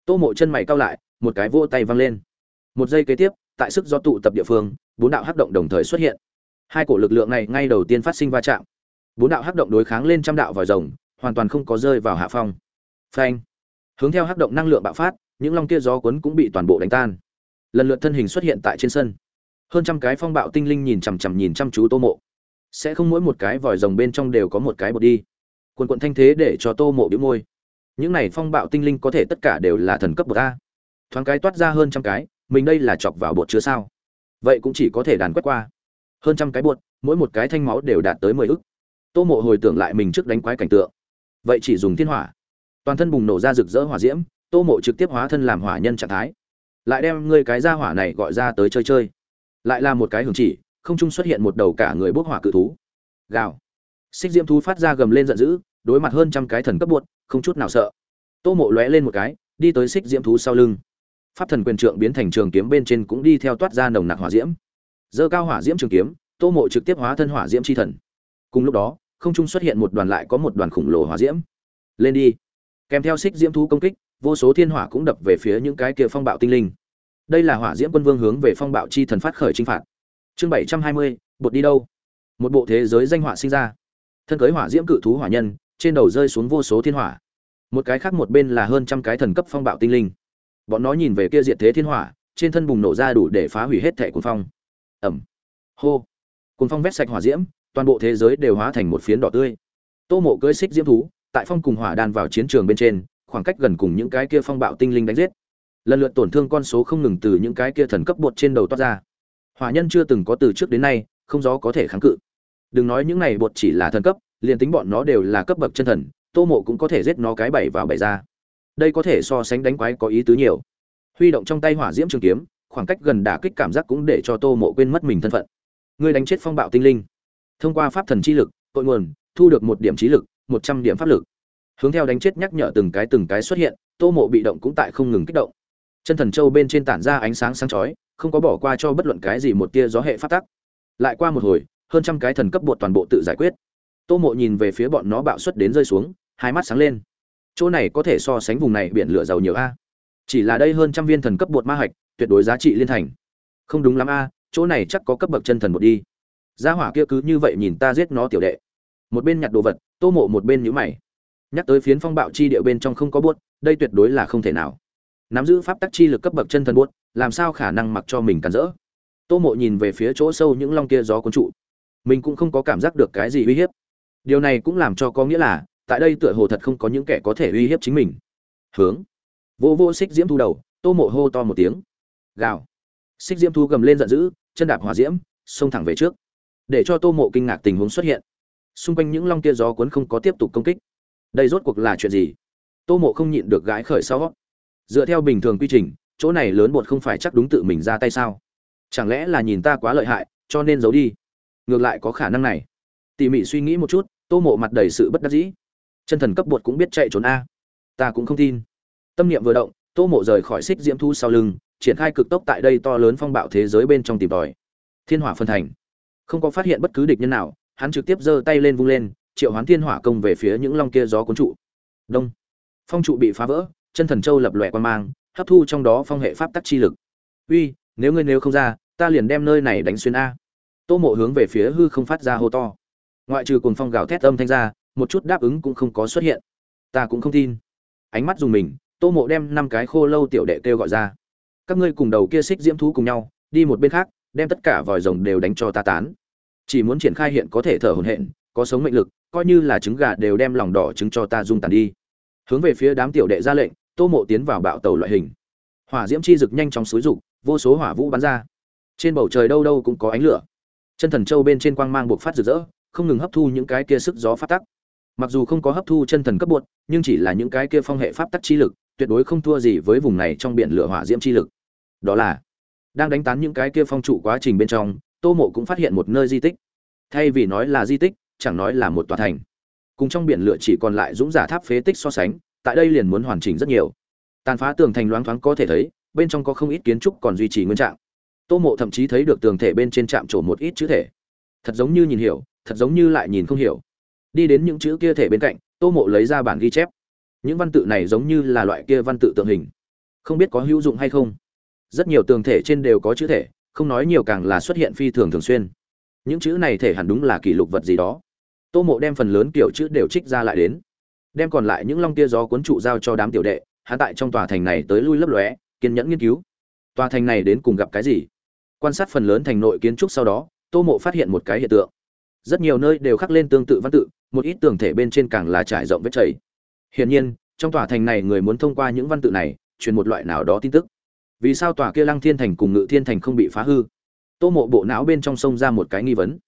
Tô mộ chân mày cao lại, một cái vỗ tay văng lên. Một giây kế tiếp, tại sức do tụ tập địa phương, bốn đạo hắc động đồng thời xuất hiện. Hai cổ lực lượng này ngay đầu tiên phát sinh va chạm. Bốn đạo hắc động đối kháng lên trăm đạo vòi rồng, hoàn toàn không có rơi vào hạ phong. Phanh. Hướng theo hắc động năng lượng bạo phát, những long kia gió cuốn cũng bị toàn bộ đánh tan. Lần lượt thân hình xuất hiện tại trên sân. Hơn trăm cái phong bạo tinh linh nhìn chằm chằm nhìn chăm chú tô mộ. Sẽ không mỗi một cái vòi rồng bên trong đều có một cái bột đi quần quận thanh thế để cho tô mộ biểu môi. Những này phong bạo tinh linh có thể tất cả đều là thần cấp bậc a. Thoáng cái toát ra hơn trăm cái, mình đây là chọc vào bột chứa sao? Vậy cũng chỉ có thể đàn quét qua. Hơn trăm cái bột, mỗi một cái thanh máu đều đạt tới mười ức. Tô mộ hồi tưởng lại mình trước đánh quái cảnh tượng. Vậy chỉ dùng thiên hỏa. Toàn thân bùng nổ ra rực rỡ hỏa diễm, tô mộ trực tiếp hóa thân làm hỏa nhân trạng thái. Lại đem ngươi cái ra hỏa này gọi ra tới chơi chơi. Lại là một cái hưởng chỉ, không trung xuất hiện một đầu cả người bốc hỏa cự thú. Gào xích diễm thú phát ra gầm lên giận dữ, đối mặt hơn trăm cái thần cấp buột không chút nào sợ. Tô mộ lóe lên một cái, đi tới xích diễm thú sau lưng. Pháp thần quyền trượng biến thành trường kiếm bên trên cũng đi theo toát ra nồng nặc hỏa diễm. Dơ cao hỏa diễm trường kiếm, tô mộ trực tiếp hóa thân hỏa diễm c h i thần. Cùng lúc đó, không trung xuất hiện một đoàn lại có một đoàn khổng lồ hỏa diễm. Lên đi. Kèm theo xích diễm thú công kích, vô số thiên hỏa cũng đập về phía những cái kia phong bạo tinh linh. Đây là hỏa diễm quân vương hướng về phong bạo chi thần phát khởi chinh phạt. Chương bảy trăm hai mươi, bột đi đâu? Một bộ thế giới danh hỏa sinh ra thân cưới hỏa diễm cự thú hỏa nhân, trên đầu rơi xuống vô số thiên hỏa. Một cái khác một bên là hơn trăm cái thần cấp phong bạo tinh linh. Bọn nó nhìn về kia diện thế thiên hỏa, trên thân bùng nổ ra đủ để phá hủy hết thẻ cuồng phong. Ẩm hô. Cuồng phong vét sạch hỏa diễm, toàn bộ thế giới đều hóa thành một phiến đỏ tươi. Tô mộ cưỡi xích diễm thú, tại phong cùng hỏa đan vào chiến trường bên trên, khoảng cách gần cùng những cái kia phong bạo tinh linh đánh giết. Lần lượt tổn thương con số không ngừng từ những cái kia thần cấp bột trên đầu toát ra. Hỏa nhân chưa từng có từ trước đến nay, không gió có thể kháng cự đừng nói những này bột chỉ là thần cấp, liền tính bọn nó đều là cấp bậc chân thần, tô mộ cũng có thể giết nó cái bảy vào bảy ra. Đây có thể so sánh đánh quái có ý tứ nhiều. Huy động trong tay hỏa diễm trường kiếm, khoảng cách gần đả kích cảm giác cũng để cho tô mộ quên mất mình thân phận. Ngươi đánh chết phong bạo tinh linh. Thông qua pháp thần chi lực, tội nguồn, thu được một điểm trí lực, một trăm điểm pháp lực. Hướng theo đánh chết nhắc nhở từng cái từng cái xuất hiện, tô mộ bị động cũng tại không ngừng kích động. Chân thần châu bên trên tản ra ánh sáng sáng chói, không có bỏ qua cho bất luận cái gì một tia gió hệ phát tắc. Lại qua một hồi hơn trăm cái thần cấp bột toàn bộ tự giải quyết. Tô mộ nhìn về phía bọn nó bạo suất đến rơi xuống, hai mắt sáng lên. Chỗ này có thể so sánh vùng này biển lửa giàu nhiều a. Chỉ là đây hơn trăm viên thần cấp bột ma hạch, tuyệt đối giá trị liên thành. Không đúng lắm a, chỗ này chắc có cấp bậc chân thần bột đi. Gia hỏa kia cứ như vậy nhìn ta giết nó tiểu đệ. Một bên nhặt đồ vật, tô mộ một bên nhíu mày. Nhắc tới phiến phong bạo chi điệu bên trong không có bốt đây tuyệt đối là không thể nào. Nắm giữ pháp tắc chi lực cấp bậc chân thần bốt làm sao khả năng mặc cho mình cản rỡ? Tô mộ nhìn về phía chỗ sâu những long kia gió cuốn trụ mình cũng không có cảm giác được cái gì uy hiếp. Điều này cũng làm cho có nghĩa là, tại đây tựa hồ thật không có những kẻ có thể uy hiếp chính mình. Hướng. Vô vô xích diễm thu đầu, tô mộ hô to một tiếng. Gào. Xích diễm thu gầm lên giận dữ, chân đạp hỏa diễm, xông thẳng về trước. Để cho tô mộ kinh ngạc tình huống xuất hiện. Xung quanh những long kia gió cuốn không có tiếp tục công kích. Đây rốt cuộc là chuyện gì? Tô mộ không nhịn được gãi khởi sau. Dựa theo bình thường quy trình, chỗ này lớn bột không phải chắc đúng tự mình ra tay sao? Chẳng lẽ là nhìn ta quá lợi hại, cho nên giấu đi? Ngược lại có khả năng này. Tỉ mỉ suy nghĩ một chút, tô mộ mặt đầy sự bất đắc dĩ. Chân thần cấp bột cũng biết chạy trốn a. Ta cũng không tin. Tâm niệm vừa động, tô mộ rời khỏi xích diễm thu sau lưng, triển khai cực tốc tại đây to lớn phong bạo thế giới bên trong tìm tòi. Thiên hỏa phân thành. Không có phát hiện bất cứ địch nhân nào, hắn trực tiếp giơ tay lên vung lên, triệu hoán thiên hỏa công về phía những long kia gió cuốn trụ. Đông. Phong trụ bị phá vỡ, chân thần châu lập lòe quan mang, hấp thu trong đó phong hệ pháp tắc chi lực. Uy, nếu ngươi nếu không ra, ta liền đem nơi này đánh xuyên a tô mộ hướng về phía hư không phát ra hô to. Ngoại trừ cồn phong gào thét âm thanh ra, một chút đáp ứng cũng không có xuất hiện. Ta cũng không tin. Ánh mắt dùng mình, tô mộ đem năm cái khô lâu tiểu đệ kêu gọi ra. Các ngươi cùng đầu kia xích diễm thú cùng nhau, đi một bên khác, đem tất cả vòi rồng đều đánh cho ta tán. Chỉ muốn triển khai hiện có thể thở hổn hển, có sống mệnh lực, coi như là trứng gà đều đem lòng đỏ trứng cho ta dung tàn đi. Hướng về phía đám tiểu đệ ra lệnh, tô mộ tiến vào bạo tàu loại hình. Hỏa diễm chi rực nhanh chóng xúi rục vô số hỏa vũ bắn ra. Trên bầu trời đâu đâu cũng có ánh lửa chân thần châu bên trên quang mang buộc phát rực rỡ, không ngừng hấp thu những cái kia sức gió phát tắc. Mặc dù không có hấp thu chân thần cấp bột, nhưng chỉ là những cái kia phong hệ pháp tắc chi lực, tuyệt đối không thua gì với vùng này trong biển lửa hỏa diễm chi lực. Đó là, đang đánh tán những cái kia phong trụ quá trình bên trong, tô mộ cũng phát hiện một nơi di tích. Thay vì nói là di tích, chẳng nói là một tòa thành. Cùng trong biển lửa chỉ còn lại dũng giả tháp phế tích so sánh, tại đây liền muốn hoàn chỉnh rất nhiều. Tàn phá tường thành loáng thoáng có thể thấy, bên trong có không ít kiến trúc còn duy trì nguyên trạng tô mộ thậm chí thấy được tường thể bên trên trạm trổ một ít chữ thể. Thật giống như nhìn hiểu, thật giống như lại nhìn không hiểu. Đi đến những chữ kia thể bên cạnh, tô mộ lấy ra bản ghi chép. Những văn tự này giống như là loại kia văn tự tượng hình. Không biết có hữu dụng hay không. Rất nhiều tường thể trên đều có chữ thể, không nói nhiều càng là xuất hiện phi thường thường xuyên. Những chữ này thể hẳn đúng là kỷ lục vật gì đó. Tô mộ đem phần lớn kiểu chữ đều trích ra lại đến. Đem còn lại những long tia gió cuốn trụ giao cho đám tiểu đệ, hắn tại trong tòa thành này tới lui lấp lóe, kiên nhẫn nghiên cứu. Tòa thành này đến cùng gặp cái gì? Quan sát phần lớn thành nội kiến trúc sau đó, tô mộ phát hiện một cái hiện tượng. Rất nhiều nơi đều khắc lên tương tự văn tự, một ít tường thể bên trên càng là trải rộng vết chảy. Hiển nhiên, trong tòa thành này người muốn thông qua những văn tự này, truyền một loại nào đó tin tức. Vì sao tòa kia lăng thiên thành cùng ngự thiên thành không bị phá hư? Tô mộ bộ não bên trong sông ra một cái nghi vấn.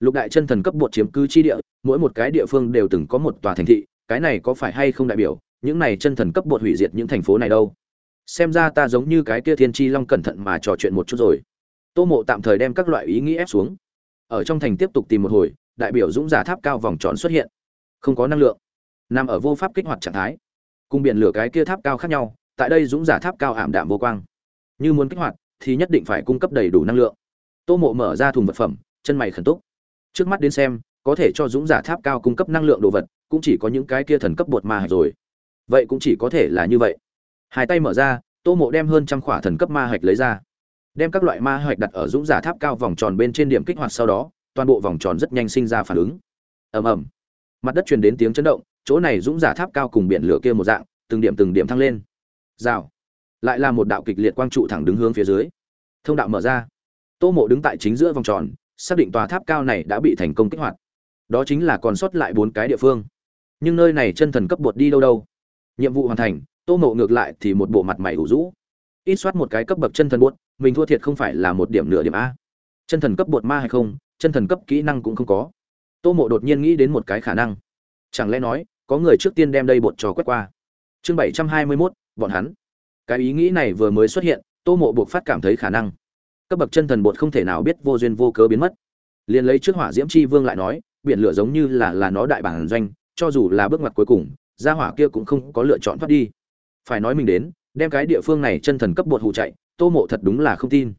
Lục đại chân thần cấp bột chiếm cứ chi địa, mỗi một cái địa phương đều từng có một tòa thành thị, cái này có phải hay không đại biểu, những này chân thần cấp bột hủy diệt những thành phố này đâu? Xem ra ta giống như cái kia thiên tri long cẩn thận mà trò chuyện một chút rồi tô mộ tạm thời đem các loại ý nghĩ ép xuống. Ở trong thành tiếp tục tìm một hồi, đại biểu dũng giả tháp cao vòng tròn xuất hiện. Không có năng lượng. Nằm ở vô pháp kích hoạt trạng thái. Cùng biển lửa cái kia tháp cao khác nhau, tại đây dũng giả tháp cao ảm đạm vô quang. Như muốn kích hoạt, thì nhất định phải cung cấp đầy đủ năng lượng. Tô mộ mở ra thùng vật phẩm, chân mày khẩn túc. Trước mắt đến xem, có thể cho dũng giả tháp cao cung cấp năng lượng đồ vật, cũng chỉ có những cái kia thần cấp bột ma hạch rồi. Vậy cũng chỉ có thể là như vậy. Hai tay mở ra, tô mộ đem hơn trăm khỏa thần cấp ma hạch lấy ra đem các loại ma hoạch đặt ở dũng giả tháp cao vòng tròn bên trên điểm kích hoạt sau đó, toàn bộ vòng tròn rất nhanh sinh ra phản ứng. Ầm ầm. Mặt đất truyền đến tiếng chấn động, chỗ này dũng giả tháp cao cùng biển lửa kia một dạng, từng điểm từng điểm thăng lên. Rào. Lại là một đạo kịch liệt quang trụ thẳng đứng hướng phía dưới. Thông đạo mở ra. Tô mộ đứng tại chính giữa vòng tròn, xác định tòa tháp cao này đã bị thành công kích hoạt. Đó chính là còn sót lại bốn cái địa phương. Nhưng nơi này chân thần cấp bột đi đâu đâu? Nhiệm vụ hoàn thành, tô mộ ngược lại thì một bộ mặt mày ủ rũ ít soát một cái cấp bậc chân thần bột mình thua thiệt không phải là một điểm nửa điểm a. Chân thần cấp bột ma hay không, chân thần cấp kỹ năng cũng không có. Tô mộ đột nhiên nghĩ đến một cái khả năng. Chẳng lẽ nói, có người trước tiên đem đây bột trò quét qua? Chương bảy trăm hai mươi mốt, bọn hắn. Cái ý nghĩ này vừa mới xuất hiện, tô mộ buộc phát cảm thấy khả năng. Cấp bậc chân thần bột không thể nào biết vô duyên vô cớ biến mất. Liền lấy trước hỏa diễm chi vương lại nói, biển lửa giống như là là nó đại bản doanh, cho dù là bước ngoặt cuối cùng, gia hỏa kia cũng không có lựa chọn thoát đi. Phải nói mình đến đem cái địa phương này chân thần cấp bột hụ chạy, tô mộ thật đúng là không tin.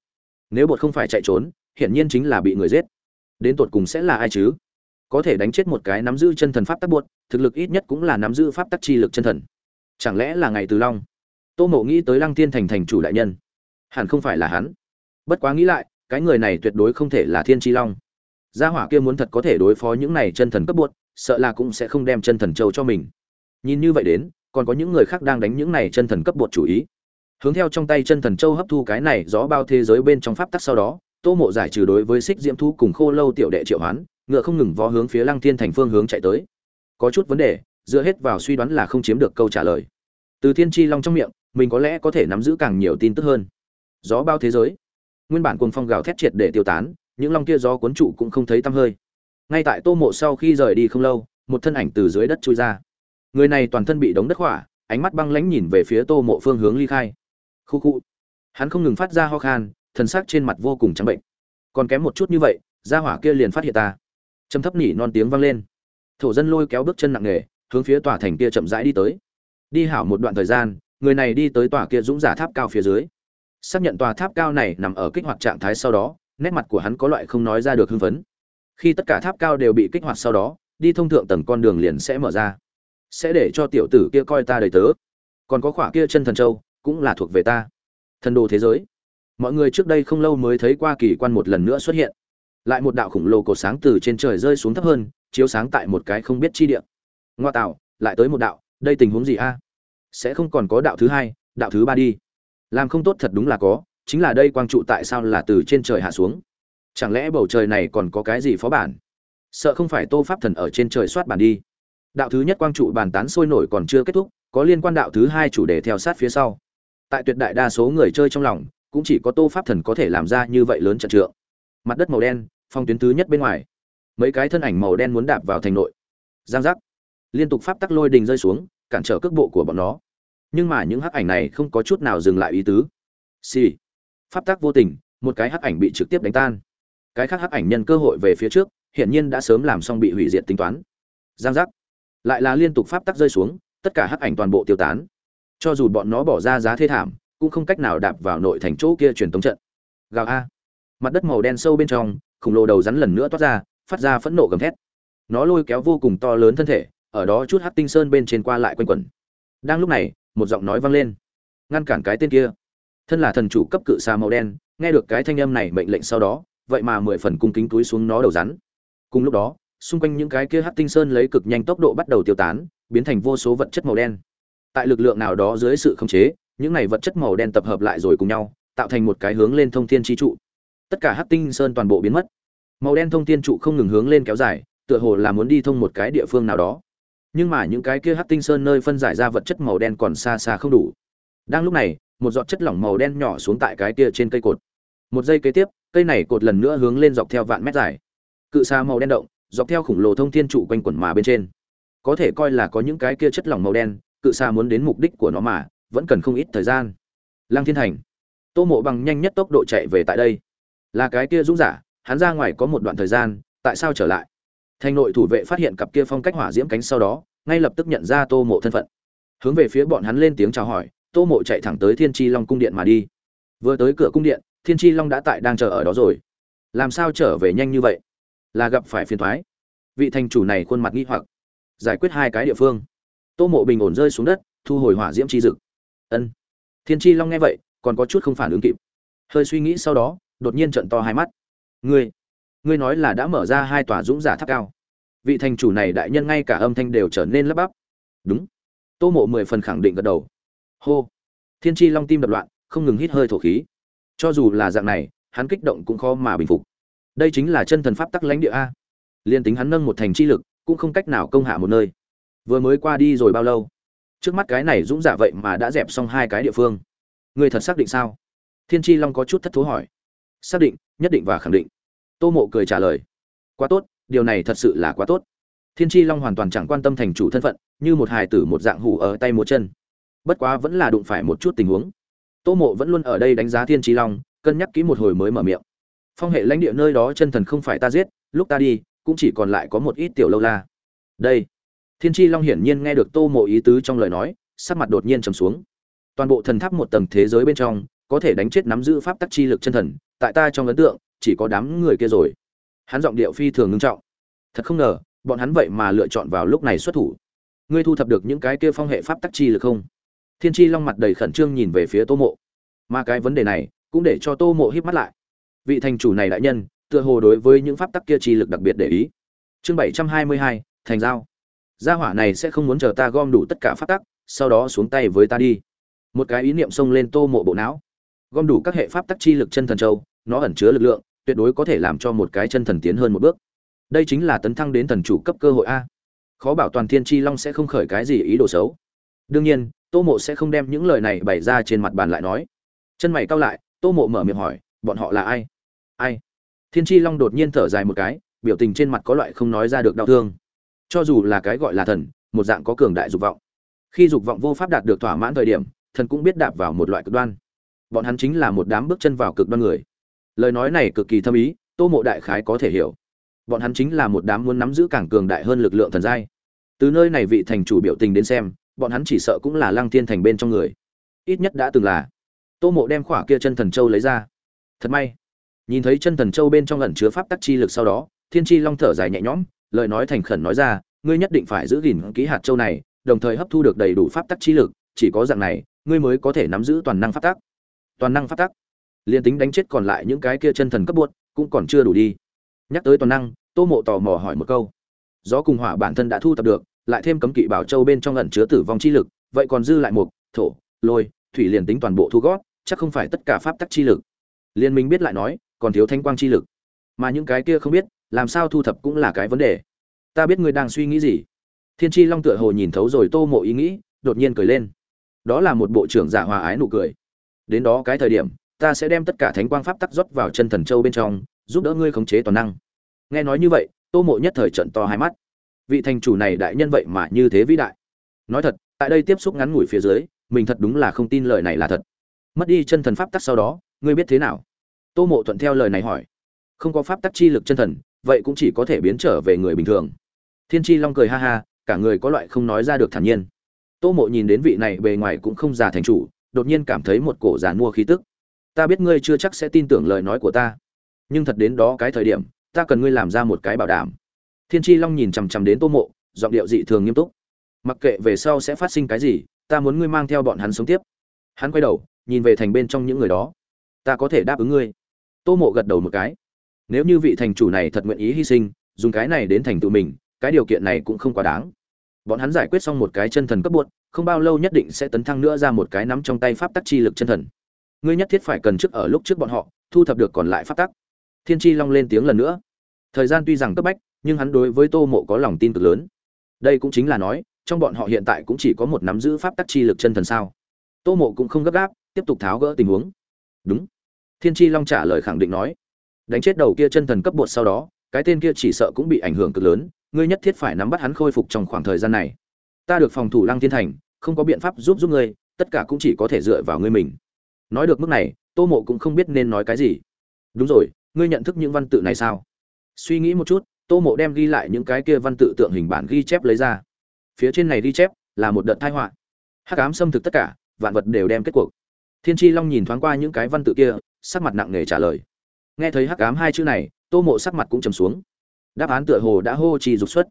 Nếu bột không phải chạy trốn, hiển nhiên chính là bị người giết. Đến tột cùng sẽ là ai chứ? Có thể đánh chết một cái nắm giữ chân thần pháp tắc bột, thực lực ít nhất cũng là nắm giữ pháp tắc chi lực chân thần. Chẳng lẽ là ngày từ long? Tô mộ nghĩ tới lăng thiên thành thành chủ đại nhân. Hẳn không phải là hắn. Bất quá nghĩ lại, cái người này tuyệt đối không thể là thiên tri long. Gia hỏa kia muốn thật có thể đối phó những này chân thần cấp bột, sợ là cũng sẽ không đem chân thần châu cho mình. Nhìn như vậy đến còn có những người khác đang đánh những này chân thần cấp bột chủ ý. Hướng theo trong tay chân thần châu hấp thu cái này gió bao thế giới bên trong pháp tắc sau đó, tô mộ giải trừ đối với xích diễm thu cùng khô lâu tiểu đệ triệu hoán, ngựa không ngừng vó hướng phía lăng thiên thành phương hướng chạy tới. Có chút vấn đề, dựa hết vào suy đoán là không chiếm được câu trả lời. Từ thiên tri long trong miệng, mình có lẽ có thể nắm giữ càng nhiều tin tức hơn. Gió bao thế giới. Nguyên bản cuồng phong gào thét triệt để tiêu tán, những long kia gió cuốn trụ cũng không thấy tăm hơi. Ngay tại tô mộ sau khi rời đi không lâu, một thân ảnh từ dưới đất trôi ra người này toàn thân bị đống đất hỏa ánh mắt băng lãnh nhìn về phía tô mộ phương hướng ly khai. Khu khu. Hắn không ngừng phát ra ho khan, thần sắc trên mặt vô cùng trắng bệnh. Còn kém một chút như vậy, gia hỏa kia liền phát hiện ta. Châm thấp nỉ non tiếng vang lên. Thổ dân lôi kéo bước chân nặng nề, hướng phía tòa thành kia chậm rãi đi tới. Đi hảo một đoạn thời gian, người này đi tới tòa kia dũng giả tháp cao phía dưới. Xác nhận tòa tháp cao này nằm ở kích hoạt trạng thái sau đó, nét mặt của hắn có loại không nói ra được hưng phấn. Khi tất cả tháp cao đều bị kích hoạt sau đó, đi thông thượng tầng con đường liền sẽ mở ra sẽ để cho tiểu tử kia coi ta đầy tớ. Còn có khỏa kia chân thần châu, cũng là thuộc về ta. Thần đồ thế giới. Mọi người trước đây không lâu mới thấy qua kỳ quan một lần nữa xuất hiện. Lại một đạo khổng lồ cột sáng từ trên trời rơi xuống thấp hơn, chiếu sáng tại một cái không biết chi địa. Ngoa tạo, lại tới một đạo, đây tình huống gì a? Sẽ không còn có đạo thứ hai, đạo thứ ba đi. Làm không tốt thật đúng là có, chính là đây quang trụ tại sao là từ trên trời hạ xuống? Chẳng lẽ bầu trời này còn có cái gì phó bản? Sợ không phải tô pháp thần ở trên trời soát bản đi đạo thứ nhất quang trụ bàn tán sôi nổi còn chưa kết thúc, có liên quan đạo thứ hai chủ đề theo sát phía sau. Tại tuyệt đại đa số người chơi trong lòng, cũng chỉ có tô pháp thần có thể làm ra như vậy lớn trận trượng. Mặt đất màu đen, phong tuyến thứ nhất bên ngoài. Mấy cái thân ảnh màu đen muốn đạp vào thành nội. Giang giác. Liên tục pháp tắc lôi đình rơi xuống, cản trở cước bộ của bọn nó. Nhưng mà những hắc ảnh này không có chút nào dừng lại ý tứ. Xì、sì. pháp tắc vô tình, một cái hắc ảnh bị trực tiếp đánh tan. Cái khác hắc ảnh nhân cơ hội về phía trước, hiển nhiên đã sớm làm xong bị hủy diệt tính toán. Giang giác lại là liên tục pháp tắc rơi xuống, tất cả hắc ảnh toàn bộ tiêu tán. Cho dù bọn nó bỏ ra giá thê thảm, cũng không cách nào đạp vào nội thành chỗ kia truyền tống trận. Gào a. Mặt đất màu đen sâu bên trong, khổng lồ đầu rắn lần nữa toát ra, phát ra phẫn nộ gầm thét. Nó lôi kéo vô cùng to lớn thân thể, ở đó chút hắc tinh sơn bên trên qua lại quanh quẩn. Đang lúc này, một giọng nói vang lên. Ngăn cản cái tên kia. Thân là thần chủ cấp cự xa màu đen, nghe được cái thanh âm này mệnh lệnh sau đó, vậy mà mười phần cung kính túi xuống nó đầu rắn. Cùng lúc đó xung quanh những cái kia hắc tinh sơn lấy cực nhanh tốc độ bắt đầu tiêu tán, biến thành vô số vật chất màu đen. Tại lực lượng nào đó dưới sự khống chế, những này vật chất màu đen tập hợp lại rồi cùng nhau, tạo thành một cái hướng lên thông thiên chi trụ. Tất cả hắc tinh sơn toàn bộ biến mất. Màu đen thông thiên trụ không ngừng hướng lên kéo dài, tựa hồ là muốn đi thông một cái địa phương nào đó. Nhưng mà những cái kia hắc tinh sơn nơi phân giải ra vật chất màu đen còn xa xa không đủ. Đang lúc này, một giọt chất lỏng màu đen nhỏ xuống tại cái kia trên cây cột. Một giây kế tiếp, cây này cột lần nữa hướng lên dọc theo vạn mét dài. Cự xa màu đen động dọc theo khủng lồ thông thiên trụ quanh quẩn mà bên trên. Có thể coi là có những cái kia chất lỏng màu đen, cự xa muốn đến mục đích của nó mà, vẫn cần không ít thời gian. Lăng thiên thành. Tô mộ bằng nhanh nhất tốc độ chạy về tại đây. Là cái kia dũng giả, hắn ra ngoài có một đoạn thời gian, tại sao trở lại? Thành nội thủ vệ phát hiện cặp kia phong cách hỏa diễm cánh sau đó, ngay lập tức nhận ra tô mộ thân phận. Hướng về phía bọn hắn lên tiếng chào hỏi, tô mộ chạy thẳng tới thiên tri long cung điện mà đi. Vừa tới cửa cung điện, thiên tri long đã tại đang chờ ở đó rồi. Làm sao trở về nhanh như vậy? Là gặp phải phiền thoái. Vị thành chủ này khuôn mặt nghi hoặc, giải quyết hai cái địa phương. Tô mộ bình ổn rơi xuống đất, thu hồi hỏa diễm chi dực. Ân. Thiên tri long nghe vậy, còn có chút không phản ứng kịp. Hơi suy nghĩ sau đó, đột nhiên trận to hai mắt. Ngươi ngươi nói là đã mở ra hai tòa dũng giả tháp cao. Vị thành chủ này đại nhân ngay cả âm thanh đều trở nên lấp bắp. Đúng. Tô mộ mười phần khẳng định gật đầu. Hô. Thiên tri long tim đập loạn, không ngừng hít hơi thổ khí. Cho dù là dạng này, hắn kích động cũng khó mà bình phục đây chính là chân thần pháp tắc lãnh địa a. Liên tính hắn nâng một thành chi lực, cũng không cách nào công hạ một nơi. Vừa mới qua đi rồi bao lâu? Trước mắt cái này dũng giả vậy mà đã dẹp xong hai cái địa phương. Người thật xác định sao? Thiên tri long có chút thất thú hỏi. Xác định, nhất định và khẳng định. Tô mộ cười trả lời. Quá tốt, điều này thật sự là quá tốt. Thiên tri long hoàn toàn chẳng quan tâm thành chủ thân phận, như một hài tử một dạng hủ ở tay một chân. Bất quá vẫn là đụng phải một chút tình huống. Tô mộ vẫn luôn ở đây đánh giá thiên tri long, cân nhắc kỹ một hồi mới mở miệng phong hệ lãnh địa nơi đó chân thần không phải ta giết, lúc ta đi, cũng chỉ còn lại có một ít tiểu lâu la. Đây. Thiên tri long hiển nhiên nghe được tô mộ ý tứ trong lời nói, sắc mặt đột nhiên trầm xuống. Toàn bộ thần tháp một tầng thế giới bên trong, có thể đánh chết nắm giữ pháp tắc chi lực chân thần, tại ta trong ấn tượng, chỉ có đám người kia rồi. Hắn giọng điệu phi thường ngưng trọng. Thật không ngờ, bọn hắn vậy mà lựa chọn vào lúc này xuất thủ. Ngươi thu thập được những cái kia phong hệ pháp tắc chi lực không? Thiên tri long mặt đầy khẩn trương nhìn về phía tô mộ. Mà cái vấn đề này, cũng để cho tô mộ híp mắt lại vị thành chủ này đại nhân, tựa hồ đối với những pháp tắc kia chi lực đặc biệt để ý. Chương bảy trăm hai mươi hai, thành giao. Gia hỏa này sẽ không muốn chờ ta gom đủ tất cả pháp tắc, sau đó xuống tay với ta đi. Một cái ý niệm xông lên tô mộ bộ não. Gom đủ các hệ pháp tắc chi lực chân thần châu, nó ẩn chứa lực lượng, tuyệt đối có thể làm cho một cái chân thần tiến hơn một bước. Đây chính là tấn thăng đến thần chủ cấp cơ hội a. Khó bảo toàn thiên chi long sẽ không khởi cái gì ý đồ xấu. Đương nhiên, tô mộ sẽ không đem những lời này bày ra trên mặt bàn lại nói. Chân mày cau lại, tô mộ mở miệng hỏi, bọn họ là ai? Ai? Thiên chi long đột nhiên thở dài một cái, biểu tình trên mặt có loại không nói ra được đau thương. Cho dù là cái gọi là thần, một dạng có cường đại dục vọng. Khi dục vọng vô pháp đạt được thỏa mãn thời điểm, thần cũng biết đạp vào một loại cực đoan. Bọn hắn chính là một đám bước chân vào cực đoan người. Lời nói này cực kỳ thâm ý, tô mộ đại khái có thể hiểu. Bọn hắn chính là một đám muốn nắm giữ càng cường đại hơn lực lượng thần giai. Từ nơi này vị thành chủ biểu tình đến xem, bọn hắn chỉ sợ cũng là lăng Thiên thành bên trong người. Ít nhất đã từng là. Tô mộ đem khỏa kia chân thần châu lấy ra. Thật may nhìn thấy chân thần châu bên trong ẩn chứa pháp tắc chi lực sau đó, thiên tri long thở dài nhẹ nhõm, lời nói thành khẩn nói ra, ngươi nhất định phải giữ gìn kỹ hạt châu này, đồng thời hấp thu được đầy đủ pháp tắc chi lực, chỉ có dạng này, ngươi mới có thể nắm giữ toàn năng pháp tắc. Toàn năng pháp tắc? Liền tính đánh chết còn lại những cái kia chân thần cấp buốt cũng còn chưa đủ đi. Nhắc tới toàn năng, tô mộ tò mò hỏi một câu. Gió cùng hỏa bản thân đã thu thập được, lại thêm cấm kỵ bảo châu bên trong ẩn chứa tử vong chi lực, vậy còn dư lại một thổ, lôi, thủy liền tính toàn bộ thu gót chắc không phải tất cả pháp tắc chi lực. Liên minh biết lại nói còn thiếu thanh quang chi lực. Mà những cái kia không biết, làm sao thu thập cũng là cái vấn đề. Ta biết ngươi đang suy nghĩ gì. Thiên tri long tựa hồ nhìn thấu rồi tô mộ ý nghĩ, đột nhiên cười lên. Đó là một bộ trưởng giả hòa ái nụ cười. Đến đó cái thời điểm, ta sẽ đem tất cả thánh quang pháp tắc rót vào chân thần châu bên trong, giúp đỡ ngươi khống chế toàn năng. Nghe nói như vậy, tô mộ nhất thời trận to hai mắt. Vị thành chủ này đại nhân vậy mà như thế vĩ đại. Nói thật, tại đây tiếp xúc ngắn ngủi phía dưới, mình thật đúng là không tin lời này là thật. Mất đi chân thần pháp tắc sau đó, ngươi biết thế nào? Tô mộ thuận theo lời này hỏi. Không có pháp tắc chi lực chân thần, vậy cũng chỉ có thể biến trở về người bình thường. Thiên tri long cười ha ha, cả người có loại không nói ra được thản nhiên. Tô mộ nhìn đến vị này bề ngoài cũng không già thành chủ, đột nhiên cảm thấy một cổ giàn mua khí tức. Ta biết ngươi chưa chắc sẽ tin tưởng lời nói của ta, nhưng thật đến đó cái thời điểm, ta cần ngươi làm ra một cái bảo đảm. Thiên tri long nhìn chằm chằm đến tô mộ, giọng điệu dị thường nghiêm túc. Mặc kệ về sau sẽ phát sinh cái gì, ta muốn ngươi mang theo bọn hắn sống tiếp. Hắn quay đầu, nhìn về thành bên trong những người đó. Ta có thể đáp ứng ngươi tô mộ gật đầu một cái. Nếu như vị thành chủ này thật nguyện ý hy sinh, dùng cái này đến thành tựu mình, cái điều kiện này cũng không quá đáng. Bọn hắn giải quyết xong một cái chân thần cấp bột không bao lâu nhất định sẽ tấn thăng nữa ra một cái nắm trong tay pháp tắc chi lực chân thần. Ngươi nhất thiết phải cần trước ở lúc trước bọn họ, thu thập được còn lại pháp tắc. Thiên tri long lên tiếng lần nữa. Thời gian tuy rằng cấp bách, nhưng hắn đối với tô mộ có lòng tin cực lớn. Đây cũng chính là nói, trong bọn họ hiện tại cũng chỉ có một nắm giữ pháp tắc chi lực chân thần sao. Tô mộ cũng không gấp gáp, tiếp tục tháo gỡ tình huống. Đúng thiên tri long trả lời khẳng định nói, đánh chết đầu kia chân thần cấp bột sau đó, cái tên kia chỉ sợ cũng bị ảnh hưởng cực lớn, ngươi nhất thiết phải nắm bắt hắn khôi phục trong khoảng thời gian này. Ta được phòng thủ lăng thiên thành, không có biện pháp giúp giúp ngươi, tất cả cũng chỉ có thể dựa vào ngươi mình. Nói được mức này, tô mộ cũng không biết nên nói cái gì. Đúng rồi, ngươi nhận thức những văn tự này sao? Suy nghĩ một chút, tô mộ đem ghi lại những cái kia văn tự tượng hình bản ghi chép lấy ra. Phía trên này ghi chép là một đợt thai họa. Hắc ám xâm thực tất cả, vạn vật đều đem kết cuộc. Thiên tri long nhìn thoáng qua những cái văn tự kia sắc mặt nặng nề trả lời. Nghe thấy hắc ám hai chữ này, tô mộ sắc mặt cũng trầm xuống. Đáp án tựa hồ đã hô chi dục xuất.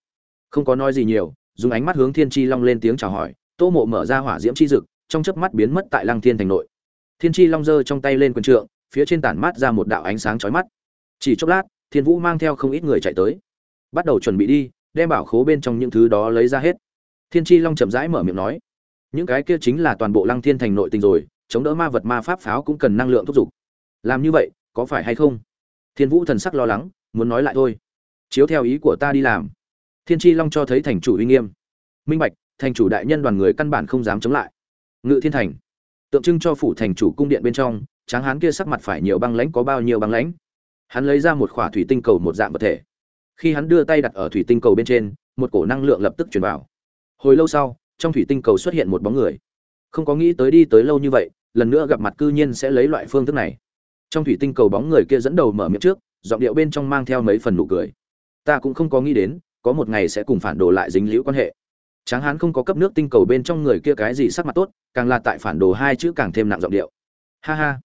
Không có nói gì nhiều, dùng ánh mắt hướng thiên tri long lên tiếng chào hỏi, tô mộ mở ra hỏa diễm chi dực, trong chớp mắt biến mất tại lăng thiên thành nội. Thiên tri long giơ trong tay lên quần trượng, phía trên tản mát ra một đạo ánh sáng chói mắt. Chỉ chốc lát, thiên vũ mang theo không ít người chạy tới. Bắt đầu chuẩn bị đi, đem bảo khố bên trong những thứ đó lấy ra hết. Thiên tri long chậm rãi mở miệng nói, những cái kia chính là toàn bộ lăng thiên thành nội tình rồi, chống đỡ ma vật ma pháp pháo cũng cần năng lượng thúc giục làm như vậy, có phải hay không? Thiên vũ thần sắc lo lắng, muốn nói lại thôi. Chiếu theo ý của ta đi làm. Thiên tri long cho thấy thành chủ uy nghiêm. Minh bạch, thành chủ đại nhân đoàn người căn bản không dám chống lại. Ngự thiên thành. Tượng trưng cho phủ thành chủ cung điện bên trong, tráng hán kia sắc mặt phải nhiều băng lãnh có bao nhiêu băng lãnh? Hắn lấy ra một khỏa thủy tinh cầu một dạng vật thể. Khi hắn đưa tay đặt ở thủy tinh cầu bên trên, một cổ năng lượng lập tức truyền vào. Hồi lâu sau, trong thủy tinh cầu xuất hiện một bóng người. Không có nghĩ tới đi tới lâu như vậy, lần nữa gặp mặt cư nhiên sẽ lấy loại phương thức này trong thủy tinh cầu bóng người kia dẫn đầu mở miệng trước, giọng điệu bên trong mang theo mấy phần nụ cười. Ta cũng không có nghĩ đến, có một ngày sẽ cùng phản đồ lại dính liễu quan hệ. Tráng hán không có cấp nước tinh cầu bên trong người kia cái gì sắc mặt tốt, càng là tại phản đồ hai chữ càng thêm nặng giọng điệu. Ha ha.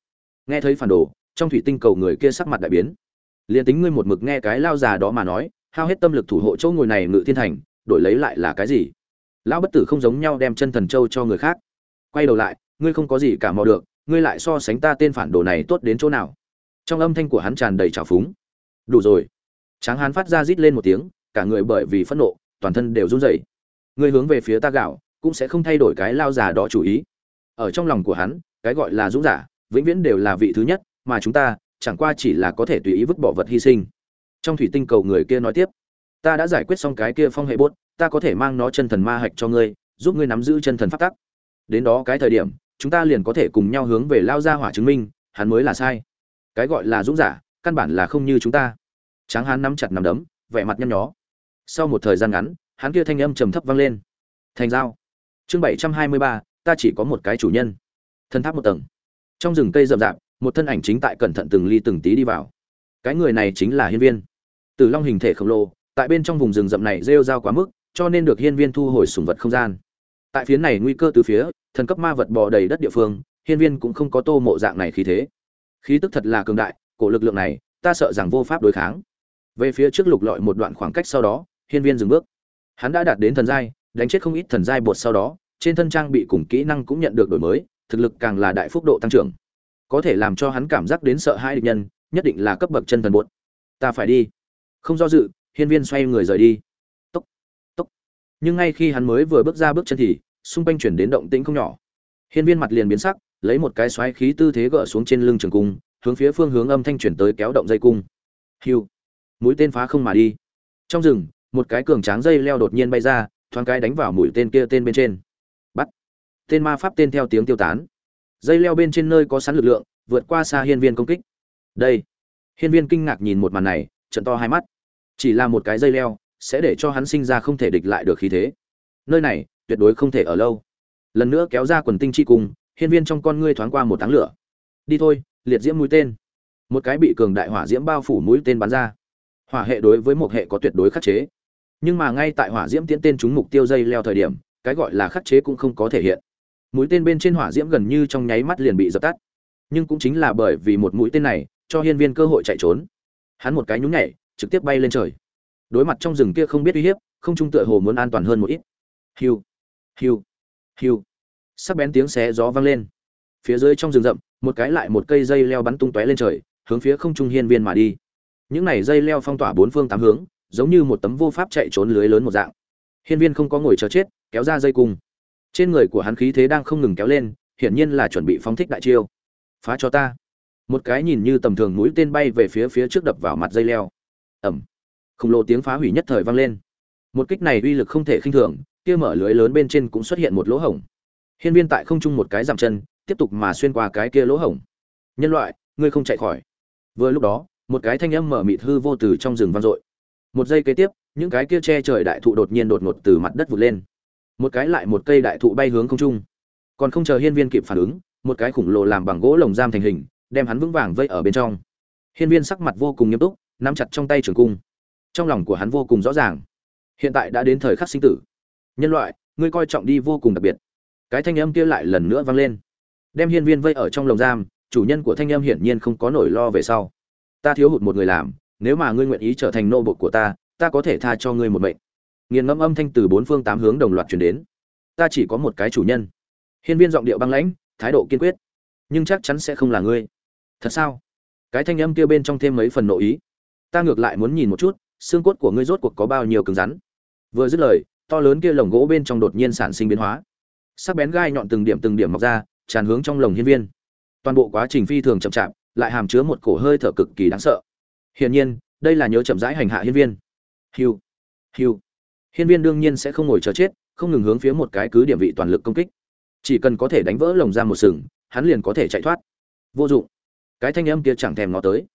Nghe thấy phản đồ, trong thủy tinh cầu người kia sắc mặt đại biến. Liền tính ngươi một mực nghe cái lao già đó mà nói, hao hết tâm lực thủ hộ chỗ ngồi này ngự thiên thành, đổi lấy lại là cái gì? Lão bất tử không giống nhau đem chân thần châu cho người khác. Quay đầu lại, ngươi không có gì cả mò được ngươi lại so sánh ta tên phản đồ này tốt đến chỗ nào? Trong âm thanh của hắn tràn đầy trào phúng. Đủ rồi. Tráng hán phát ra rít lên một tiếng, cả người bởi vì phẫn nộ, toàn thân đều run rẩy. Ngươi hướng về phía ta gạo, cũng sẽ không thay đổi cái lao già đó chủ ý. Ở trong lòng của hắn, cái gọi là dũng giả, vĩnh viễn đều là vị thứ nhất, mà chúng ta, chẳng qua chỉ là có thể tùy ý vứt bỏ vật hy sinh. Trong thủy tinh cầu người kia nói tiếp, ta đã giải quyết xong cái kia phong hệ bốt, ta có thể mang nó chân thần ma hạch cho ngươi, giúp ngươi nắm giữ chân thần pháp tắc. Đến đó cái thời điểm chúng ta liền có thể cùng nhau hướng về lao ra hỏa chứng minh, hắn mới là sai. Cái gọi là dũng giả, căn bản là không như chúng ta. Tráng hán nắm chặt nắm đấm, vẻ mặt nhăn nhó. Sau một thời gian ngắn, hắn kia thanh âm trầm thấp vang lên. Thành giao. Chương bảy trăm hai mươi ba, ta chỉ có một cái chủ nhân. Thân tháp một tầng. Trong rừng cây rậm rạp, một thân ảnh chính tại cẩn thận từng ly từng tí đi vào. Cái người này chính là hiên viên. Từ long hình thể khổng lồ, tại bên trong vùng rừng rậm này rêu rao quá mức, cho nên được hiên viên thu hồi sùng vật không gian tại phía này nguy cơ từ phía, thần cấp ma vật bò đầy đất địa phương, hiên viên cũng không có tô mộ dạng này khí thế. Khí tức thật là cường đại, cổ lực lượng này, ta sợ rằng vô pháp đối kháng. Về phía trước lục lọi một đoạn khoảng cách sau đó, hiên viên dừng bước. Hắn đã đạt đến thần giai, đánh chết không ít thần giai bột sau đó, trên thân trang bị cùng kỹ năng cũng nhận được đổi mới, thực lực càng là đại phúc độ tăng trưởng. Có thể làm cho hắn cảm giác đến sợ hai địch nhân, nhất định là cấp bậc chân thần bột. Ta phải đi. Không do dự, hiên viên xoay người rời đi nhưng ngay khi hắn mới vừa bước ra bước chân thì, xung quanh chuyển đến động tĩnh không nhỏ. Hiên viên mặt liền biến sắc, lấy một cái xoáy khí tư thế gỡ xuống trên lưng trường cung, hướng phía phương hướng âm thanh chuyển tới kéo động dây cung. Hiu! Mũi tên phá không mà đi. Trong rừng, một cái cường tráng dây leo đột nhiên bay ra, thoáng cái đánh vào mũi tên kia tên bên trên. Bắt! Tên ma pháp tên theo tiếng tiêu tán. Dây leo bên trên nơi có sẵn lực lượng, vượt qua xa hiên viên công kích. Đây! Hiên viên kinh ngạc nhìn một màn này, trận to hai mắt. Chỉ là một cái dây leo sẽ để cho hắn sinh ra không thể địch lại được khí thế. Nơi này, tuyệt đối không thể ở lâu. Lần nữa kéo ra quần tinh chi cung hiên viên trong con ngươi thoáng qua một tháng lửa. Đi thôi, liệt diễm mũi tên. Một cái bị cường đại hỏa diễm bao phủ mũi tên bắn ra. Hỏa hệ đối với một hệ có tuyệt đối khắc chế. Nhưng mà ngay tại hỏa diễm tiến tên trúng mục tiêu dây leo thời điểm, cái gọi là khắc chế cũng không có thể hiện. Mũi tên bên trên hỏa diễm gần như trong nháy mắt liền bị dập tắt. Nhưng cũng chính là bởi vì một mũi tên này, cho hiên viên cơ hội chạy trốn. Hắn một cái nhún nhảy, trực tiếp bay lên trời đối mặt trong rừng kia không biết uy hiếp, không trung tựa hồ muốn an toàn hơn một ít. Hiu hiu hiu. Sắc bén tiếng xé gió vang lên. Phía dưới trong rừng rậm, một cái lại một cây dây leo bắn tung tóe lên trời, hướng phía không trung hiên viên mà đi. Những này dây leo phong tỏa bốn phương tám hướng, giống như một tấm vô pháp chạy trốn lưới lớn một dạng. Hiên viên không có ngồi chờ chết, kéo ra dây cung. Trên người của hắn khí thế đang không ngừng kéo lên, hiển nhiên là chuẩn bị phóng thích đại chiêu. Phá cho ta. Một cái nhìn như tầm thường mũi tên bay về phía phía trước đập vào mặt dây leo. Ẩm khổng lồ tiếng phá hủy nhất thời vang lên. Một kích này uy lực không thể khinh thường, kia mở lưới lớn bên trên cũng xuất hiện một lỗ hổng. Hiên viên tại không trung một cái giảm chân, tiếp tục mà xuyên qua cái kia lỗ hổng. Nhân loại, ngươi không chạy khỏi. Vừa lúc đó, một cái thanh âm mở mịt hư vô từ trong rừng vang dội. Một giây kế tiếp, những cái kia che trời đại thụ đột nhiên đột ngột từ mặt đất vụt lên. Một cái lại một cây đại thụ bay hướng không trung. Còn không chờ hiên viên kịp phản ứng, một cái khủng lồ làm bằng gỗ lồng giam thành hình, đem hắn vững vàng vây ở bên trong. Hiên viên sắc mặt vô cùng nghiêm túc, nắm chặt trong tay trường cung trong lòng của hắn vô cùng rõ ràng. Hiện tại đã đến thời khắc sinh tử. Nhân loại, ngươi coi trọng đi vô cùng đặc biệt. Cái thanh âm kia lại lần nữa vang lên. Đem hiên viên vây ở trong lồng giam, chủ nhân của thanh âm hiển nhiên không có nổi lo về sau. Ta thiếu hụt một người làm, nếu mà ngươi nguyện ý trở thành nô bộc của ta ta có thể tha cho ngươi một mệnh. Nghiền ngẫm âm thanh từ bốn phương tám hướng đồng loạt truyền đến. Ta chỉ có một cái chủ nhân. Hiên viên giọng điệu băng lãnh, thái độ kiên quyết. Nhưng chắc chắn sẽ không là ngươi. Thật sao? Cái thanh âm kia bên trong thêm mấy phần nội ý. Ta ngược lại muốn nhìn một chút xương cốt của ngươi rốt cuộc có bao nhiêu cứng rắn? Vừa dứt lời, to lớn kia lồng gỗ bên trong đột nhiên sản sinh biến hóa. Sắc bén gai nhọn từng điểm từng điểm mọc ra, tràn hướng trong lồng hiên viên. Toàn bộ quá trình phi thường chậm chạp, lại hàm chứa một cổ hơi thở cực kỳ đáng sợ. Hiển nhiên, đây là nhớ chậm rãi hành hạ hiên viên. Hiu hiu. Hiên viên đương nhiên sẽ không ngồi chờ chết, không ngừng hướng phía một cái cứ điểm vị toàn lực công kích. Chỉ cần có thể đánh vỡ lồng ra một sừng, hắn liền có thể chạy thoát. Vô dụng. Cái thanh âm kia chẳng thèm ngó tới.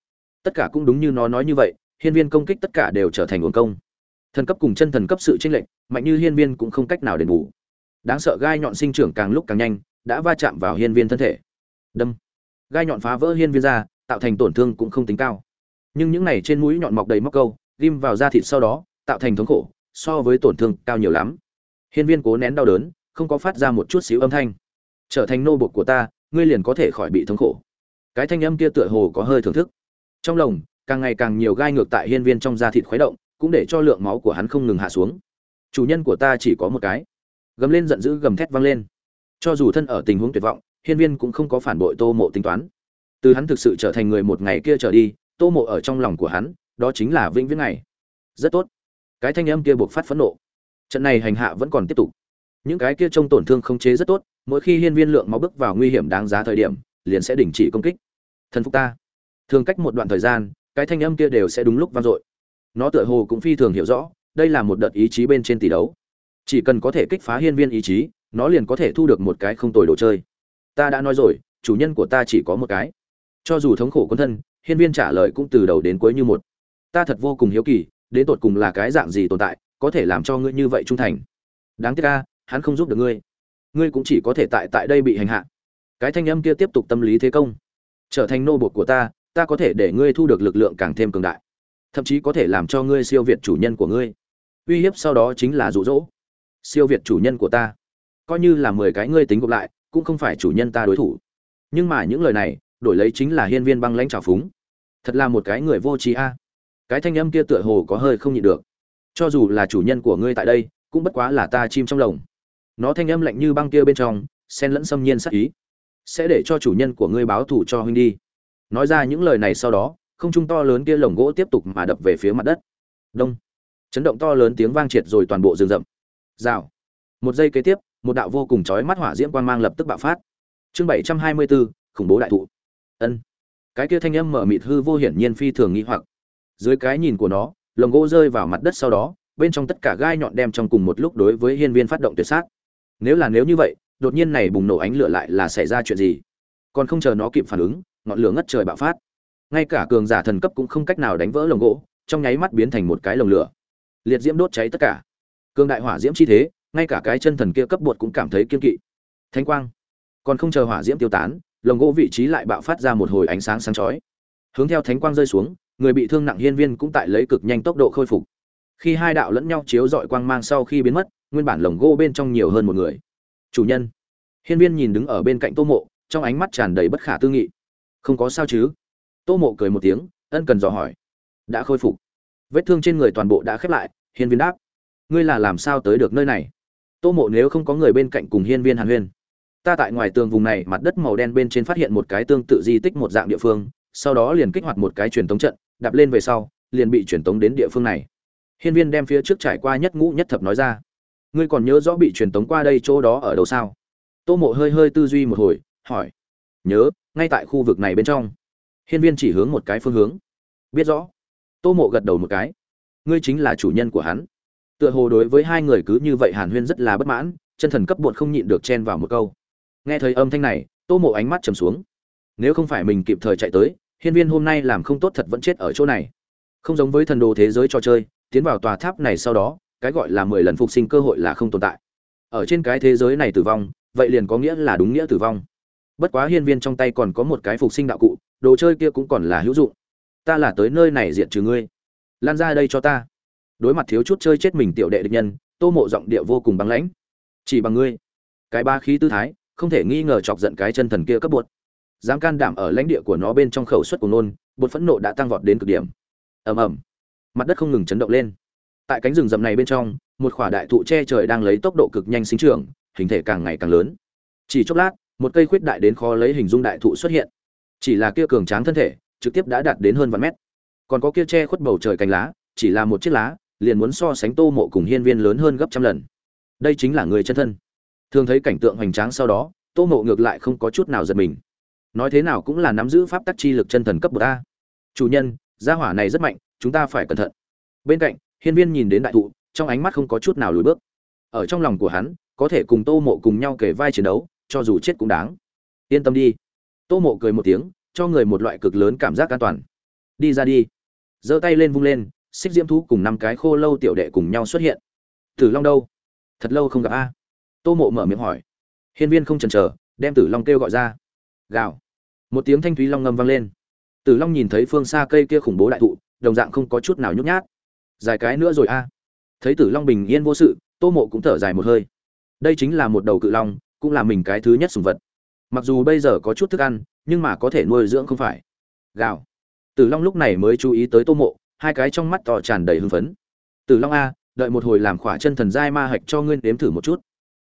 Tất cả cũng đúng như nó nói như vậy hiên viên công kích tất cả đều trở thành nguồn công. Thần cấp cùng chân thần cấp sự tranh lệch, mạnh như hiên viên cũng không cách nào đền bù. Đáng sợ gai nhọn sinh trưởng càng lúc càng nhanh, đã va chạm vào hiên viên thân thể. Đâm. Gai nhọn phá vỡ hiên viên ra, tạo thành tổn thương cũng không tính cao. Nhưng những này trên mũi nhọn mọc đầy móc câu, ghim vào da thịt sau đó, tạo thành thống khổ, so với tổn thương cao nhiều lắm. Hiên viên cố nén đau đớn, không có phát ra một chút xíu âm thanh. Trở thành nô bộc của ta, ngươi liền có thể khỏi bị thống khổ. Cái thanh âm kia tựa hồ có hơi thưởng thức. Trong lồng càng ngày càng nhiều gai ngược tại hiên viên trong da thịt khuấy động, cũng để cho lượng máu của hắn không ngừng hạ xuống. Chủ nhân của ta chỉ có một cái. Gầm lên giận dữ gầm thét vang lên. Cho dù thân ở tình huống tuyệt vọng, hiên viên cũng không có phản bội tô mộ tính toán. Từ hắn thực sự trở thành người một ngày kia trở đi, tô mộ ở trong lòng của hắn, đó chính là vĩnh viễn ngày. Rất tốt. Cái thanh âm kia buộc phát phẫn nộ. Trận này hành hạ vẫn còn tiếp tục. Những cái kia trông tổn thương không chế rất tốt, mỗi khi hiên viên lượng máu bước vào nguy hiểm đáng giá thời điểm, liền sẽ đình chỉ công kích. Thần phục ta. Thường cách một đoạn thời gian cái thanh âm kia đều sẽ đúng lúc vang dội. Nó tựa hồ cũng phi thường hiểu rõ đây là một đợt ý chí bên trên tỷ đấu. Chỉ cần có thể kích phá hiên viên ý chí nó liền có thể thu được một cái không tồi đồ chơi. Ta đã nói rồi chủ nhân của ta chỉ có một cái. Cho dù thống khổ quân thân hiên viên trả lời cũng từ đầu đến cuối như một. Ta thật vô cùng hiếu kỳ đến tột cùng là cái dạng gì tồn tại có thể làm cho ngươi như vậy trung thành. Đáng tiếc a, hắn không giúp được ngươi. Ngươi cũng chỉ có thể tại tại đây bị hành hạ. Cái thanh âm kia tiếp tục tâm lý thế công. Trở thành nô bộc của ta ta có thể để ngươi thu được lực lượng càng thêm cường đại, thậm chí có thể làm cho ngươi siêu việt chủ nhân của ngươi. Uy hiếp sau đó chính là rụ rỗ siêu việt chủ nhân của ta, coi như là mười cái ngươi tính gộp lại, cũng không phải chủ nhân ta đối thủ. Nhưng mà những lời này, đổi lấy chính là hiên viên băng lãnh trào phúng. Thật là một cái người vô trí a. Cái thanh âm kia tựa hồ có hơi không nhịn được. Cho dù là chủ nhân của ngươi tại đây, cũng bất quá là ta chim trong lồng. Nó thanh âm lạnh như băng kia bên trong, xen lẫn xâm nhiên sắc ý. Sẽ để cho chủ nhân của ngươi báo thù cho huynh đi nói ra những lời này sau đó, không trung to lớn kia lồng gỗ tiếp tục mà đập về phía mặt đất. Đông. Chấn động to lớn tiếng vang triệt rồi toàn bộ rừng rậm. Rào. Một giây kế tiếp, một đạo vô cùng chói mắt hỏa diễm quang mang lập tức bạo phát. Chương bảy trăm hai mươi bốn khủng bố đại thụ. Ân. Cái kia thanh âm mở mịt hư vô hiển nhiên phi thường nghĩ hoặc. Dưới cái nhìn của nó, lồng gỗ rơi vào mặt đất sau đó, bên trong tất cả gai nhọn đem trong cùng một lúc đối với hiên viên phát động tuyệt sát. Nếu là nếu như vậy, đột nhiên này bùng nổ ánh lửa lại là xảy ra chuyện gì? Còn không chờ nó kịp phản ứng ngọn lửa ngất trời bạo phát. Ngay cả cường giả thần cấp cũng không cách nào đánh vỡ lồng gỗ, trong nháy mắt biến thành một cái lồng lửa. Liệt diễm đốt cháy tất cả. Cường đại hỏa diễm chi thế, ngay cả cái chân thần kia cấp bột cũng cảm thấy kiên kỵ. Thánh quang. Còn không chờ hỏa diễm tiêu tán, lồng gỗ vị trí lại bạo phát ra một hồi ánh sáng sáng chói. Hướng theo thánh quang rơi xuống, người bị thương nặng hiên viên cũng tại lấy cực nhanh tốc độ khôi phục. Khi hai đạo lẫn nhau chiếu dọi quang mang sau khi biến mất, nguyên bản lồng gỗ bên trong nhiều hơn một người. Chủ nhân. Hiên viên nhìn đứng ở bên cạnh tô mộ, trong ánh mắt tràn đầy bất khả tư nghị không có sao chứ? Tô mộ cười một tiếng, ân cần dò hỏi. Đã khôi phục. Vết thương trên người toàn bộ đã khép lại, hiên viên đáp. Ngươi là làm sao tới được nơi này? Tô mộ nếu không có người bên cạnh cùng hiên viên hàn huyên. Ta tại ngoài tường vùng này, mặt đất màu đen bên trên phát hiện một cái tương tự di tích một dạng địa phương, sau đó liền kích hoạt một cái truyền tống trận, đạp lên về sau, liền bị truyền tống đến địa phương này. Hiên viên đem phía trước trải qua nhất ngũ nhất thập nói ra. Ngươi còn nhớ rõ bị truyền tống qua đây chỗ đó ở đâu sao? Tô mộ hơi hơi tư duy một hồi, hỏi. Nhớ ngay tại khu vực này bên trong. Hiên viên chỉ hướng một cái phương hướng. Biết rõ. Tô mộ gật đầu một cái. Ngươi chính là chủ nhân của hắn. Tựa hồ đối với hai người cứ như vậy hàn huyên rất là bất mãn, chân thần cấp bột không nhịn được chen vào một câu. Nghe thấy âm thanh này, tô mộ ánh mắt trầm xuống. Nếu không phải mình kịp thời chạy tới, hiên viên hôm nay làm không tốt thật vẫn chết ở chỗ này. Không giống với thần đồ thế giới trò chơi, tiến vào tòa tháp này sau đó, cái gọi là mười lần phục sinh cơ hội là không tồn tại. Ở trên cái thế giới này tử vong, vậy liền có nghĩa là đúng nghĩa tử vong bất quá hiên viên trong tay còn có một cái phục sinh đạo cụ, đồ chơi kia cũng còn là hữu dụng. Ta là tới nơi này diệt trừ ngươi. Lan ra đây cho ta. Đối mặt thiếu chút chơi chết mình tiểu đệ địch nhân, tô mộ giọng địa vô cùng băng lãnh. Chỉ bằng ngươi. Cái ba khí tư thái, không thể nghi ngờ chọc giận cái chân thần kia cấp bột. Dám can đảm ở lãnh địa của nó bên trong khẩu suất của nôn, bột phẫn nộ đã tăng vọt đến cực điểm. Ầm ầm. Mặt đất không ngừng chấn động lên. Tại cánh rừng rậm này bên trong, một khỏa đại thụ che trời đang lấy tốc độ cực nhanh sinh trưởng, hình thể càng ngày càng lớn. Chỉ chốc lát một cây khuyết đại đến khó lấy hình dung đại thụ xuất hiện. Chỉ là kia cường tráng thân thể, trực tiếp đã đạt đến hơn vạn mét. Còn có kia che khuất bầu trời cành lá, chỉ là một chiếc lá, liền muốn so sánh tô mộ cùng hiên viên lớn hơn gấp trăm lần. Đây chính là người chân thân. Thường thấy cảnh tượng hoành tráng sau đó, tô mộ ngược lại không có chút nào giật mình. Nói thế nào cũng là nắm giữ pháp tắc chi lực chân thần cấp bậc a. Chủ nhân, gia hỏa này rất mạnh, chúng ta phải cẩn thận. Bên cạnh, hiên viên nhìn đến đại thụ, trong ánh mắt không có chút nào lùi bước. Ở trong lòng của hắn, có thể cùng tô mộ cùng nhau kể vai chiến đấu cho dù chết cũng đáng. Yên tâm đi. Tô mộ cười một tiếng, cho người một loại cực lớn cảm giác an toàn. Đi ra đi. Giơ tay lên vung lên, xích diễm thú cùng năm cái khô lâu tiểu đệ cùng nhau xuất hiện. Tử long đâu? Thật lâu không gặp a. Tô mộ mở miệng hỏi. Hiên viên không chần chờ, đem tử long kêu gọi ra. Gào. Một tiếng thanh thúy long ngâm vang lên. Tử long nhìn thấy phương xa cây kia khủng bố đại thụ, đồng dạng không có chút nào nhút nhát. Dài cái nữa rồi a. Thấy tử long bình yên vô sự, tô mộ cũng thở dài một hơi. Đây chính là một đầu cự long cũng là mình cái thứ nhất sùng vật. Mặc dù bây giờ có chút thức ăn, nhưng mà có thể nuôi dưỡng không phải. Gạo. Tử long lúc này mới chú ý tới tô mộ, hai cái trong mắt to tràn đầy hưng phấn. Tử long a, đợi một hồi làm khỏa chân thần giai ma hạch cho ngươi nếm thử một chút.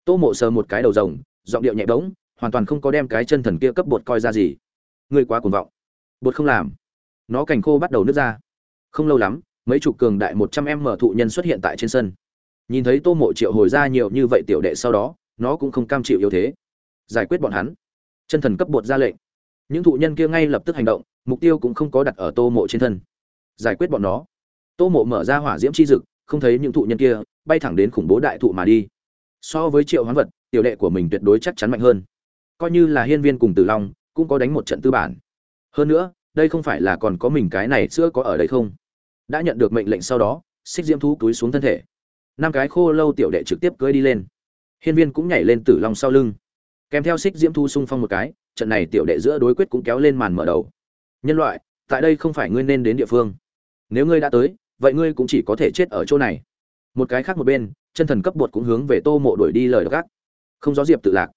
Tô mộ sờ một cái đầu rồng, giọng điệu nhẹ bỗng, hoàn toàn không có đem cái chân thần kia cấp bột coi ra gì. Ngươi quá cuồng vọng. Bột không làm. Nó cành khô bắt đầu nước ra. Không lâu lắm, mấy chục cường đại một trăm em mở thụ nhân xuất hiện tại trên sân. Nhìn thấy tô mộ triệu hồi ra nhiều như vậy tiểu đệ sau đó nó cũng không cam chịu yếu thế. Giải quyết bọn hắn. Chân thần cấp bột ra lệnh. Những thụ nhân kia ngay lập tức hành động, mục tiêu cũng không có đặt ở tô mộ trên thân. Giải quyết bọn nó. Tô mộ mở ra hỏa diễm chi dực, không thấy những thụ nhân kia, bay thẳng đến khủng bố đại thụ mà đi. So với triệu hoán vật, tiểu đệ của mình tuyệt đối chắc chắn mạnh hơn. Coi như là hiên viên cùng tử long, cũng có đánh một trận tư bản. Hơn nữa, đây không phải là còn có mình cái này sữa có ở đây không? Đã nhận được mệnh lệnh sau đó, xích diễm thú túi xuống thân thể. Năm cái khô lâu tiểu đệ trực tiếp cưỡi đi lên hiên viên cũng nhảy lên tử long sau lưng. Kèm theo xích diễm thu xung phong một cái, trận này tiểu đệ giữa đối quyết cũng kéo lên màn mở đầu. Nhân loại, tại đây không phải ngươi nên đến địa phương. Nếu ngươi đã tới, vậy ngươi cũng chỉ có thể chết ở chỗ này. Một cái khác một bên, chân thần cấp bột cũng hướng về tô mộ đuổi đi lời gác không gió diệp tự lạc.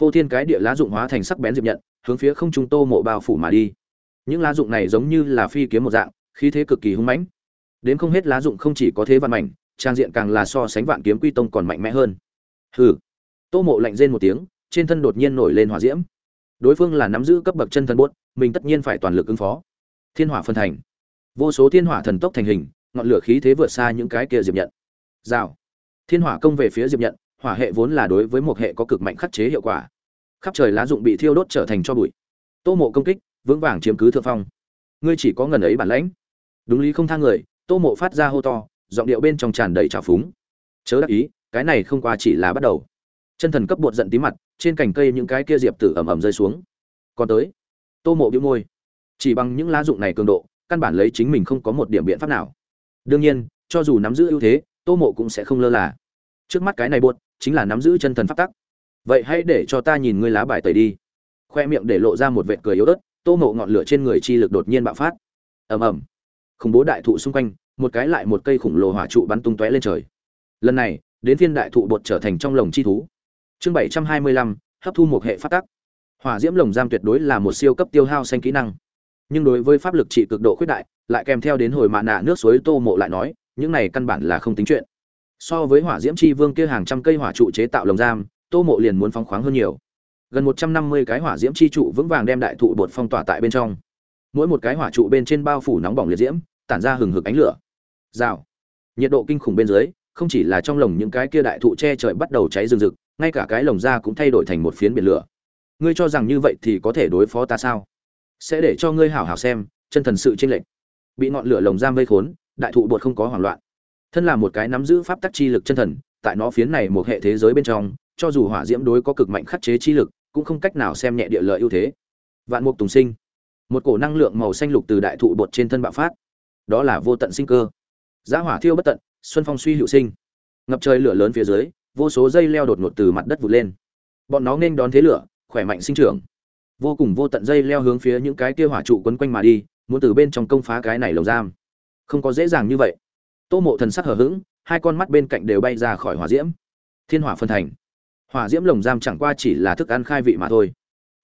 Phô thiên cái địa lá dụng hóa thành sắc bén diệp nhận, hướng phía không trung tô mộ bao phủ mà đi. Những lá dụng này giống như là phi kiếm một dạng, khí thế cực kỳ hung mãnh. Đến không hết lá dụng không chỉ có thế văn mảnh, trang diện càng là so sánh vạn kiếm quy tông còn mạnh mẽ hơn hừ. Tô mộ lạnh rên một tiếng, trên thân đột nhiên nổi lên hỏa diễm. Đối phương là nắm giữ cấp bậc chân thần buốt, mình tất nhiên phải toàn lực ứng phó. Thiên hỏa phân thành. Vô số thiên hỏa thần tốc thành hình, ngọn lửa khí thế vượt xa những cái kia diệp nhận. Rào. Thiên hỏa công về phía diệp nhận, hỏa hệ vốn là đối với một hệ có cực mạnh khắc chế hiệu quả. Khắp trời lá dụng bị thiêu đốt trở thành cho bụi. Tô mộ công kích, vững vàng chiếm cứ thượng phong. Ngươi chỉ có ngần ấy bản lãnh. Đúng lý không thang người, tô mộ phát ra hô to, giọng điệu bên trong tràn đầy trào phúng. Chớ đắc ý cái này không qua chỉ là bắt đầu. Chân thần cấp bột giận tí mặt, trên cành cây những cái kia diệp tử ẩm ẩm rơi xuống. Còn tới, tô mộ bĩu môi. Chỉ bằng những lá dụng này cường độ, căn bản lấy chính mình không có một điểm biện pháp nào. Đương nhiên, cho dù nắm giữ ưu thế, tô mộ cũng sẽ không lơ là. Trước mắt cái này bột, chính là nắm giữ chân thần pháp tắc. Vậy hãy để cho ta nhìn ngươi lá bài tẩy đi. Khoe miệng để lộ ra một vệt cười yếu ớt, tô mộ ngọn lửa trên người chi lực đột nhiên bạo phát. Ầm ầm. Khủng bố đại thụ xung quanh, một cái lại một cây khủng lồ hỏa trụ bắn tung tóe lên trời. Lần này đến thiên đại thụ bột trở thành trong lồng chi thú. Chương bảy trăm hai mươi lăm, hấp thu một hệ phát tắc. Hỏa diễm lồng giam tuyệt đối là một siêu cấp tiêu hao xanh kỹ năng. Nhưng đối với pháp lực trị cực độ khuyết đại, lại kèm theo đến hồi mạ nạ nước suối tô mộ lại nói, những này căn bản là không tính chuyện. So với hỏa diễm chi vương kia hàng trăm cây hỏa trụ chế tạo lồng giam, tô mộ liền muốn phóng khoáng hơn nhiều. Gần một trăm năm mươi cái hỏa diễm chi trụ vững vàng đem đại thụ bột phong tỏa tại bên trong. Mỗi một cái hỏa trụ bên trên bao phủ nóng bỏng liệt diễm, tản ra hừng hực ánh lửa. Rào. Nhiệt độ kinh khủng bên dưới không chỉ là trong lồng những cái kia đại thụ che trời bắt đầu cháy rừng rực, ngay cả cái lồng da cũng thay đổi thành một phiến biển lửa. Ngươi cho rằng như vậy thì có thể đối phó ta sao? Sẽ để cho ngươi hảo hảo xem, chân thần sự chênh lệch. Bị ngọn lửa lồng giam vây khốn, đại thụ bột không có hoảng loạn. Thân là một cái nắm giữ pháp tắc chi lực chân thần, tại nó phiến này một hệ thế giới bên trong, cho dù hỏa diễm đối có cực mạnh khắc chế chi lực, cũng không cách nào xem nhẹ địa lợi ưu thế. Vạn mục tùng sinh. Một cổ năng lượng màu xanh lục từ đại thụ bột trên thân bạo phát. Đó là vô tận sinh cơ. Giá hỏa thiêu bất tận xuân phong suy hữu sinh. Ngập trời lửa lớn phía dưới, vô số dây leo đột ngột từ mặt đất vụt lên. Bọn nó nên đón thế lửa, khỏe mạnh sinh trưởng. Vô cùng vô tận dây leo hướng phía những cái kia hỏa trụ quấn quanh mà đi, muốn từ bên trong công phá cái này lồng giam. Không có dễ dàng như vậy. Tô mộ thần sắc hở h ữ g hai con mắt bên cạnh đều bay ra khỏi hỏa diễm. Thiên hỏa phân thành. Hỏa diễm lồng giam chẳng qua chỉ là thức ăn khai vị mà thôi.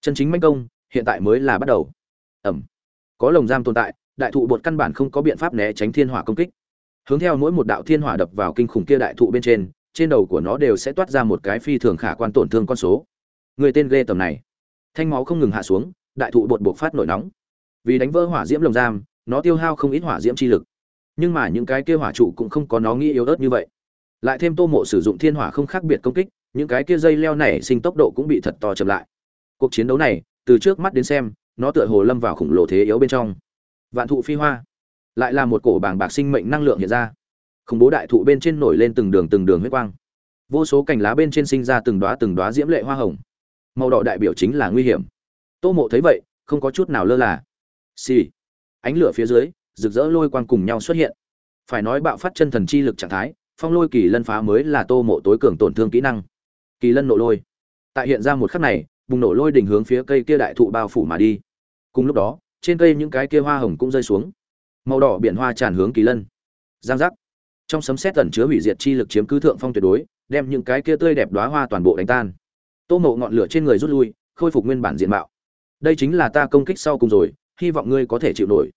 Chân chính manh công, hiện tại mới là bắt đầu. Ẩm. Có lồng giam tồn tại, đại thụ bột căn bản không có biện pháp né tránh thiên hỏa công kích hướng theo mỗi một đạo thiên hỏa đập vào kinh khủng kia đại thụ bên trên trên đầu của nó đều sẽ toát ra một cái phi thường khả quan tổn thương con số. Người tên ghê tầm này, thanh máu không ngừng hạ xuống, đại thụ bột buộc phát nổi nóng. Vì đánh vỡ hỏa diễm lồng giam, nó tiêu hao không ít hỏa diễm chi lực. Nhưng mà những cái kia hỏa trụ cũng không có nó nghĩ yếu ớt như vậy. Lại thêm tô mộ sử dụng thiên hỏa không khác biệt công kích, những cái kia dây leo này sinh tốc độ cũng bị thật to chậm lại. Cuộc chiến đấu này, từ trước mắt đến xem, nó tựa hồ lâm vào khủng lồ thế yếu bên trong. Vạn thụ phi hoa lại là một cổ bảng bạc sinh mệnh năng lượng hiện ra. Khủng bố đại thụ bên trên nổi lên từng đường từng đường huyết quang. Vô số cành lá bên trên sinh ra từng đoá từng đoá diễm lệ hoa hồng. Màu đỏ đại biểu chính là nguy hiểm. Tô mộ thấy vậy, không có chút nào lơ là. Xì、sì. ánh lửa phía dưới, rực rỡ lôi quang cùng nhau xuất hiện. Phải nói bạo phát chân thần chi lực trạng thái, phong lôi kỳ lân phá mới là tô mộ tối cường tổn thương kỹ năng. Kỳ lân nổ lôi. Tại hiện ra một khắc này, bùng nổ lôi đỉnh hướng phía cây kia đại thụ bao phủ mà đi. Cùng lúc đó, trên cây những cái kia hoa hồng cũng rơi xuống màu đỏ biển hoa tràn hướng kỳ lân. Giang giác. Trong sấm sét tẩn chứa hủy diệt chi lực chiếm cứ thượng phong tuyệt đối, đem những cái kia tươi đẹp đóa hoa toàn bộ đánh tan. Tô mộ ngọn lửa trên người rút lui, khôi phục nguyên bản diện mạo. Đây chính là ta công kích sau cùng rồi, hy vọng ngươi có thể chịu nổi.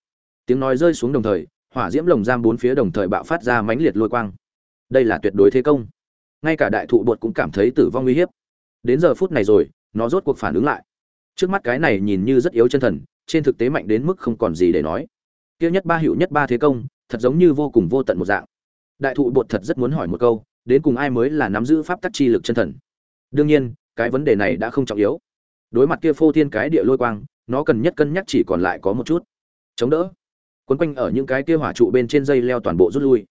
Tiếng nói rơi xuống đồng thời, hỏa diễm lồng giam bốn phía đồng thời bạo phát ra mãnh liệt lôi quang. Đây là tuyệt đối thế công. Ngay cả đại thụ bột cũng cảm thấy tử vong nguy hiếp. Đến giờ phút này rồi, nó rốt cuộc phản ứng lại. Trước mắt cái này nhìn như rất yếu chân thần, trên thực tế mạnh đến mức không còn gì để nói kia nhất ba hiệu nhất ba thế công, thật giống như vô cùng vô tận một dạng. Đại thụ bột thật rất muốn hỏi một câu, đến cùng ai mới là nắm giữ pháp tắc chi lực chân thần? Đương nhiên, cái vấn đề này đã không trọng yếu. Đối mặt kia phô thiên cái địa lôi quang, nó cần nhất cân nhắc chỉ còn lại có một chút. Chống đỡ. Quấn quanh ở những cái kia hỏa trụ bên trên dây leo toàn bộ rút lui.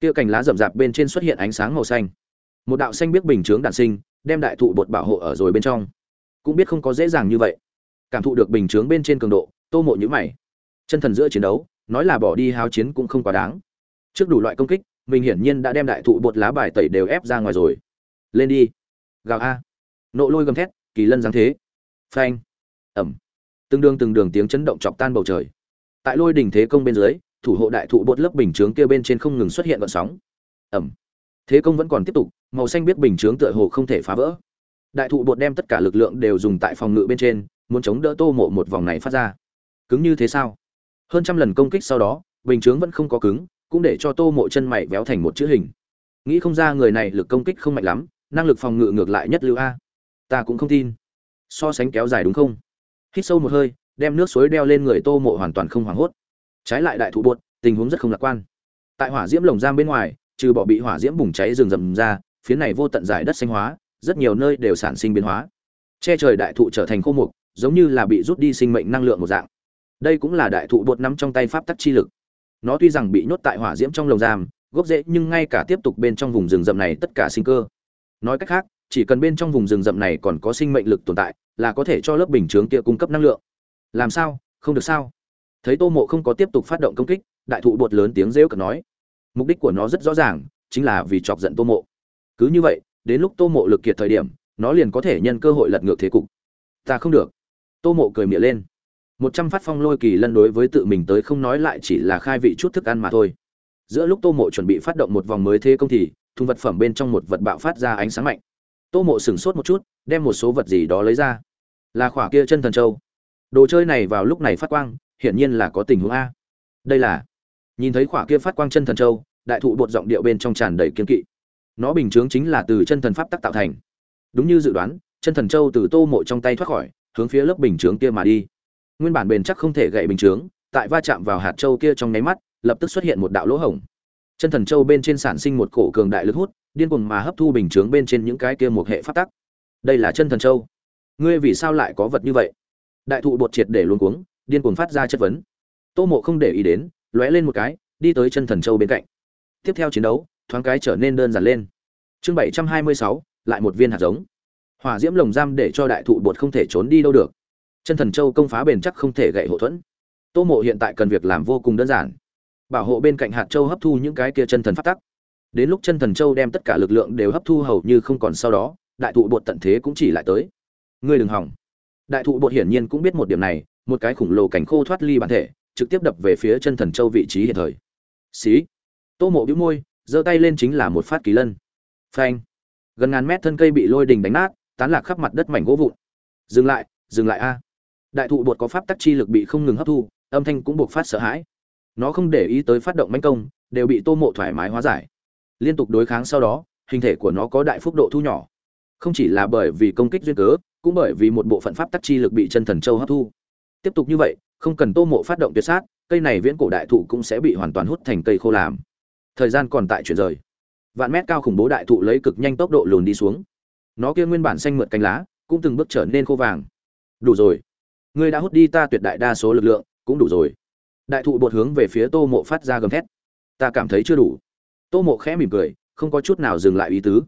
Kia cành lá rậm rạp bên trên xuất hiện ánh sáng màu xanh. Một đạo xanh biết bình chướng đạn sinh, đem đại thụ bột bảo hộ ở rồi bên trong. Cũng biết không có dễ dàng như vậy. Cảm thụ được bình chướng bên trên cường độ, tô mộ nhữ mày chân thần giữa chiến đấu, nói là bỏ đi háo chiến cũng không quá đáng. Trước đủ loại công kích, mình hiển nhiên đã đem đại thụ bột lá bài tẩy đều ép ra ngoài rồi. Lên đi. Gào a. Nộ lôi gầm thét, kỳ lân giáng thế. Phanh. Ẩm. Từng đường từng đường tiếng chấn động chọc tan bầu trời. Tại lôi đỉnh thế công bên dưới, thủ hộ đại thụ bột lớp bình chướng kia bên trên không ngừng xuất hiện gợn sóng. Ẩm. Thế công vẫn còn tiếp tục, màu xanh biết bình chướng tựa hồ không thể phá vỡ. Đại thụ bột đem tất cả lực lượng đều dùng tại phòng ngự bên trên, muốn chống đỡ tô mộ một vòng này phát ra. Cứng như thế sao? Hơn trăm lần công kích sau đó, bình chướng vẫn không có cứng, cũng để cho tô mộ chân mày véo thành một chữ hình. Nghĩ không ra người này lực công kích không mạnh lắm, năng lực phòng ngự ngược lại nhất lưu a. Ta cũng không tin. So sánh kéo dài đúng không? Hít sâu một hơi, đem nước suối đeo lên người tô mộ hoàn toàn không hoảng hốt. Trái lại đại thụ bột, tình huống rất không lạc quan. Tại hỏa diễm lồng giam bên ngoài, trừ bỏ bị hỏa diễm bùng cháy rừng rầm ra, phía này vô tận giải đất xanh hóa, rất nhiều nơi đều sản sinh biến hóa. Che trời đại thụ trở thành khô mục, giống như là bị rút đi sinh mệnh năng lượng một dạng đây cũng là đại thụ bột nắm trong tay pháp tắc chi lực. Nó tuy rằng bị nhốt tại hỏa diễm trong lồng giam, gốc rễ nhưng ngay cả tiếp tục bên trong vùng rừng rậm này tất cả sinh cơ. Nói cách khác, chỉ cần bên trong vùng rừng rậm này còn có sinh mệnh lực tồn tại, là có thể cho lớp bình chướng kia cung cấp năng lượng. Làm sao? Không được sao? Thấy tô mộ không có tiếp tục phát động công kích, đại thụ bột lớn tiếng rêu cực nói. Mục đích của nó rất rõ ràng, chính là vì chọc giận tô mộ. Cứ như vậy, đến lúc tô mộ lực kiệt thời điểm, nó liền có thể nhân cơ hội lật ngược thế cục. Ta không được. Tô mộ cười mỉa lên một trăm phát phong lôi kỳ lân đối với tự mình tới không nói lại chỉ là khai vị chút thức ăn mà thôi. Giữa lúc tô mộ chuẩn bị phát động một vòng mới thế công thì, thùng vật phẩm bên trong một vật bạo phát ra ánh sáng mạnh. Tô mộ sửng sốt một chút, đem một số vật gì đó lấy ra. Là khỏa kia chân thần châu. Đồ chơi này vào lúc này phát quang, hiển nhiên là có tình huống a. Đây là, nhìn thấy khỏa kia phát quang chân thần châu, đại thụ bột giọng điệu bên trong tràn đầy kiên kỵ. Nó bình chướng chính là từ chân thần pháp tắc tạo thành. Đúng như dự đoán, chân thần châu từ tô mộ trong tay thoát khỏi, hướng phía lớp bình chướng kia mà đi nguyên bản bền chắc không thể gậy bình chướng, tại va chạm vào hạt châu kia trong nháy mắt, lập tức xuất hiện một đạo lỗ hổng. Chân thần châu bên trên sản sinh một cổ cường đại lực hút, điên cuồng mà hấp thu bình chướng bên trên những cái kia một hệ pháp tắc. Đây là chân thần châu. Ngươi vì sao lại có vật như vậy? Đại thụ bột triệt để luôn cuống, điên cuồng phát ra chất vấn. Tô mộ không để ý đến, lóe lên một cái, đi tới chân thần châu bên cạnh. Tiếp theo chiến đấu, thoáng cái trở nên đơn giản lên. Chương bảy trăm hai mươi sáu, lại một viên hạt giống. Hỏa diễm lồng giam để cho đại thụ bột không thể trốn đi đâu được chân thần châu công phá bền chắc không thể gậy hộ thuẫn. Tô mộ hiện tại cần việc làm vô cùng đơn giản. Bảo hộ bên cạnh hạt châu hấp thu những cái kia chân thần phát tắc. Đến lúc chân thần châu đem tất cả lực lượng đều hấp thu hầu như không còn sau đó, đại thụ bột tận thế cũng chỉ lại tới. Ngươi đừng hỏng. Đại thụ bột hiển nhiên cũng biết một điểm này, một cái khủng lồ cảnh khô thoát ly bản thể, trực tiếp đập về phía chân thần châu vị trí hiện thời. Xí. Tô mộ bĩu môi, giơ tay lên chính là một phát kỳ lân. Phanh. Gần ngàn mét thân cây bị lôi đình đánh nát, tán lạc khắp mặt đất mảnh gỗ vụn. Dừng lại dừng lại a đại thụ bột có pháp tắc chi lực bị không ngừng hấp thu, âm thanh cũng buộc phát sợ hãi. Nó không để ý tới phát động manh công, đều bị tô mộ thoải mái hóa giải. Liên tục đối kháng sau đó, hình thể của nó có đại phúc độ thu nhỏ. Không chỉ là bởi vì công kích duyên cớ, cũng bởi vì một bộ phận pháp tắc chi lực bị chân thần châu hấp thu. Tiếp tục như vậy, không cần tô mộ phát động tuyệt sát, cây này viễn cổ đại thụ cũng sẽ bị hoàn toàn hút thành cây khô làm. Thời gian còn tại chuyển rời. Vạn mét cao khủng bố đại thụ lấy cực nhanh tốc độ lùn đi xuống. Nó kia nguyên bản xanh mượt cánh lá, cũng từng bước trở nên khô vàng. Đủ rồi ngươi đã hút đi ta tuyệt đại đa số lực lượng, cũng đủ rồi. Đại thụ bột hướng về phía tô mộ phát ra gầm thét. Ta cảm thấy chưa đủ. Tô mộ khẽ mỉm cười, không có chút nào dừng lại ý tứ.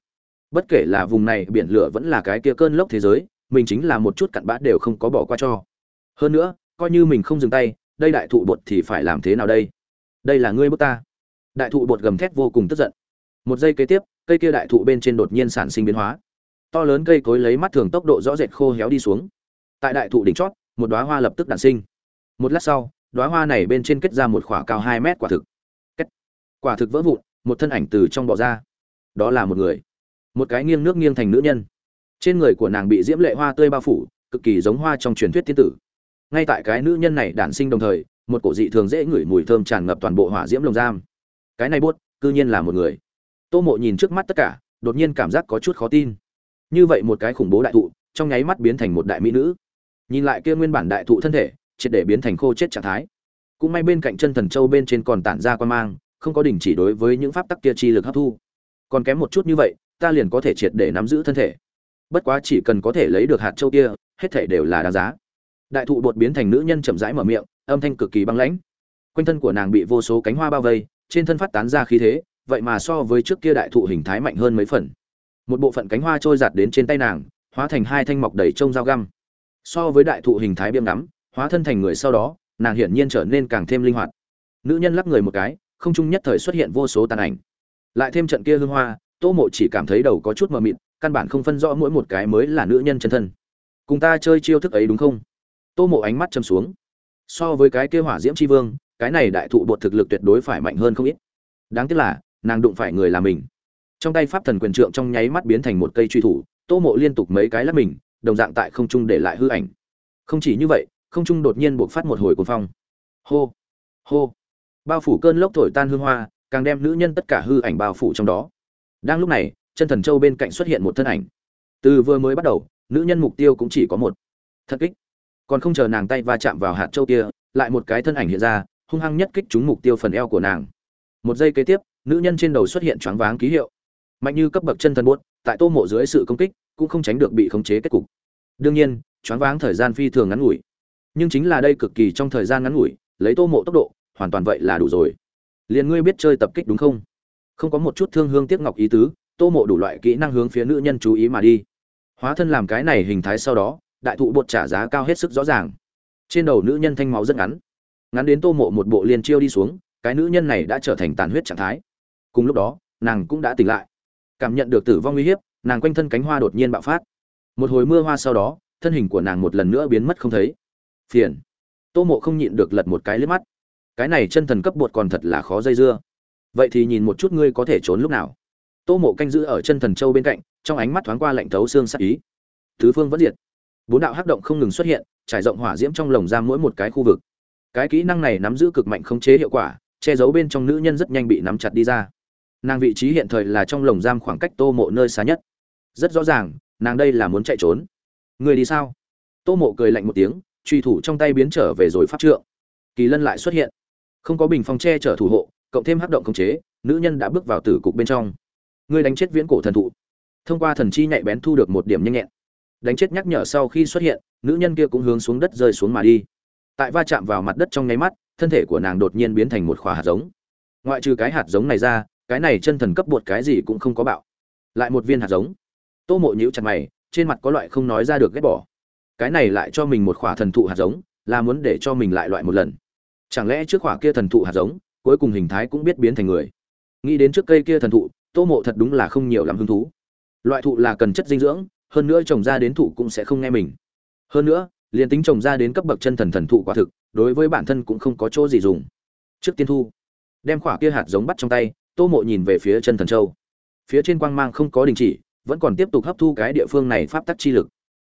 Bất kể là vùng này biển lửa vẫn là cái kia cơn lốc thế giới, mình chính là một chút cặn bã đều không có bỏ qua cho. Hơn nữa, coi như mình không dừng tay, đây đại thụ bột thì phải làm thế nào đây? Đây là ngươi bước ta. Đại thụ bột gầm thét vô cùng tức giận. Một giây kế tiếp, cây kia đại thụ bên trên đột nhiên sản sinh biến hóa. To lớn cây cối lấy mắt thường tốc độ rõ rệt khô héo đi xuống. Tại đại thụ đỉnh chót một đóa hoa lập tức đản sinh. Một lát sau đóa hoa này bên trên kết ra một quả cao hai mét quả thực. Kết. quả thực vỡ vụn, một thân ảnh từ trong bò ra. Đó là một người. Một cái nghiêng nước nghiêng thành nữ nhân. Trên người của nàng bị diễm lệ hoa tươi bao phủ, cực kỳ giống hoa trong truyền thuyết tiên tử. Ngay tại cái nữ nhân này đản sinh đồng thời, một cổ dị thường dễ ngửi mùi thơm tràn ngập toàn bộ hỏa diễm lồng giam. Cái này buốt, cư nhiên là một người. Tô mộ nhìn trước mắt tất cả, đột nhiên cảm giác có chút khó tin. Như vậy một cái khủng bố đại thụ, trong nháy mắt biến thành một đại mỹ nữ nhìn lại kia nguyên bản đại thụ thân thể, triệt để biến thành khô chết trạng thái. Cũng may bên cạnh chân thần châu bên trên còn tản ra quan mang, không có đình chỉ đối với những pháp tắc kia chi lực hấp thu. Còn kém một chút như vậy, ta liền có thể triệt để nắm giữ thân thể. Bất quá chỉ cần có thể lấy được hạt châu kia, hết thể đều là đáng giá. Đại thụ bột biến thành nữ nhân chậm rãi mở miệng, âm thanh cực kỳ băng lãnh. Quanh thân của nàng bị vô số cánh hoa bao vây, trên thân phát tán ra khí thế, vậy mà so với trước kia đại thụ hình thái mạnh hơn mấy phần. Một bộ phận cánh hoa trôi giạt đến trên tay nàng, hóa thành hai thanh mọc đầy trông dao găm so với đại thụ hình thái biêm ngắm, hóa thân thành người sau đó, nàng hiển nhiên trở nên càng thêm linh hoạt. Nữ nhân lắc người một cái, không chung nhất thời xuất hiện vô số tàn ảnh. Lại thêm trận kia hương hoa, tô mộ chỉ cảm thấy đầu có chút mờ mịt, căn bản không phân rõ mỗi một cái mới là nữ nhân chân thân. Cùng ta chơi chiêu thức ấy đúng không? Tô mộ ánh mắt châm xuống. So với cái kia hỏa diễm tri vương, cái này đại thụ bột thực lực tuyệt đối phải mạnh hơn không ít. Đáng tiếc là, nàng đụng phải người là mình. Trong tay pháp thần quyền trượng trong nháy mắt biến thành một cây truy thủ, tô mộ liên tục mấy cái lắp mình đồng dạng tại không trung để lại hư ảnh. Không chỉ như vậy, không trung đột nhiên buộc phát một hồi cuồng phong. Hô hô. Bao phủ cơn lốc thổi tan hương hoa, càng đem nữ nhân tất cả hư ảnh bao phủ trong đó. Đang lúc này, chân thần châu bên cạnh xuất hiện một thân ảnh. Từ vừa mới bắt đầu, nữ nhân mục tiêu cũng chỉ có một. Thật kích. Còn không chờ nàng tay va chạm vào hạt châu kia, lại một cái thân ảnh hiện ra, hung hăng nhất kích trúng mục tiêu phần eo của nàng. Một giây kế tiếp, nữ nhân trên đầu xuất hiện choáng váng ký hiệu. Mạnh như cấp bậc chân thần buốt, tại tô mộ dưới sự công kích cũng không tránh được bị khống chế kết cục. Đương nhiên, choáng váng thời gian phi thường ngắn ngủi. Nhưng chính là đây cực kỳ trong thời gian ngắn ngủi, lấy tô mộ tốc độ, hoàn toàn vậy là đủ rồi. Liền ngươi biết chơi tập kích đúng không? Không có một chút thương hương tiếc ngọc ý tứ, tô mộ đủ loại kỹ năng hướng phía nữ nhân chú ý mà đi. Hóa thân làm cái này hình thái sau đó, đại thụ bột trả giá cao hết sức rõ ràng. Trên đầu nữ nhân thanh máu rất ngắn. Ngắn đến tô mộ một bộ liền chiêu đi xuống, cái nữ nhân này đã trở thành tàn huyết trạng thái. Cùng lúc đó, nàng cũng đã tỉnh lại. Cảm nhận được tử vong uy hiếp nàng quanh thân cánh hoa đột nhiên bạo phát. Một hồi mưa hoa sau đó, thân hình của nàng một lần nữa biến mất không thấy. Phiền. Tô mộ không nhịn được lật một cái liếp mắt. Cái này chân thần cấp bột còn thật là khó dây dưa. Vậy thì nhìn một chút ngươi có thể trốn lúc nào. Tô mộ canh giữ ở chân thần châu bên cạnh, trong ánh mắt thoáng qua lạnh thấu xương sắc ý. Tứ phương vẫn diệt. Bốn đạo hắc động không ngừng xuất hiện, trải rộng hỏa diễm trong lồng giam mỗi một cái khu vực. Cái kỹ năng này nắm giữ cực mạnh khống chế hiệu quả, che giấu bên trong nữ nhân rất nhanh bị nắm chặt đi ra. Nàng vị trí hiện thời là trong lồng giam khoảng cách tô mộ nơi xa nhất rất rõ ràng, nàng đây là muốn chạy trốn. Người đi sao? Tô mộ cười lạnh một tiếng, truy thủ trong tay biến trở về rồi pháp trượng. Kỳ lân lại xuất hiện. Không có bình phong che chở thủ hộ, cộng thêm hắc động khống chế, nữ nhân đã bước vào tử cục bên trong. Ngươi đánh chết viễn cổ thần thụ. Thông qua thần chi nhạy bén thu được một điểm nhanh nhẹn. Đánh chết nhắc nhở sau khi xuất hiện, nữ nhân kia cũng hướng xuống đất rơi xuống mà đi. Tại va chạm vào mặt đất trong nháy mắt, thân thể của nàng đột nhiên biến thành một khỏa hạt giống. Ngoại trừ cái hạt giống này ra, cái này chân thần cấp bột cái gì cũng không có bạo. Lại một viên hạt giống tô mộ nhíu chặt mày, trên mặt có loại không nói ra được ghét bỏ. Cái này lại cho mình một khỏa thần thụ hạt giống, là muốn để cho mình lại loại một lần. Chẳng lẽ trước khỏa kia thần thụ hạt giống, cuối cùng hình thái cũng biết biến thành người? Nghĩ đến trước cây kia thần thụ, tô mộ thật đúng là không nhiều lắm hứng thú. Loại thụ là cần chất dinh dưỡng, hơn nữa trồng ra đến thụ cũng sẽ không nghe mình. Hơn nữa, liền tính trồng ra đến cấp bậc chân thần thần thụ quả thực, đối với bản thân cũng không có chỗ gì dùng. Trước tiên thu, đem khỏa kia hạt giống bắt trong tay, tô mộ nhìn về phía chân thần châu. Phía trên quang mang không có đình chỉ vẫn còn tiếp tục hấp thu cái địa phương này pháp tắc chi lực.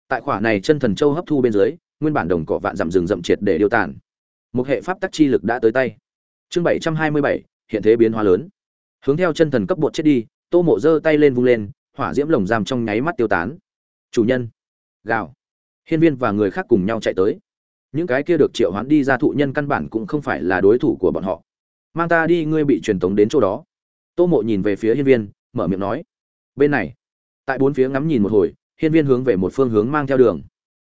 Tại khỏa này chân thần châu hấp thu bên dưới, nguyên bản đồng cỏ vạn dặm rừng rậm triệt để điều tàn. Một hệ pháp tắc chi lực đã tới tay. Chương bảy trăm hai mươi bảy, hiện thế biến hóa lớn. Hướng theo chân thần cấp bột chết đi, tô mộ giơ tay lên vung lên, hỏa diễm lồng giam trong nháy mắt tiêu tán. Chủ nhân, gào. Hiên viên và người khác cùng nhau chạy tới. Những cái kia được triệu hoán đi ra thụ nhân căn bản cũng không phải là đối thủ của bọn họ. Mang ta đi, ngươi bị truyền tống đến chỗ đó. Tô mộ nhìn về phía hiên viên, mở miệng nói. Bên này tại bốn phía ngắm nhìn một hồi, hiên viên hướng về một phương hướng mang theo đường.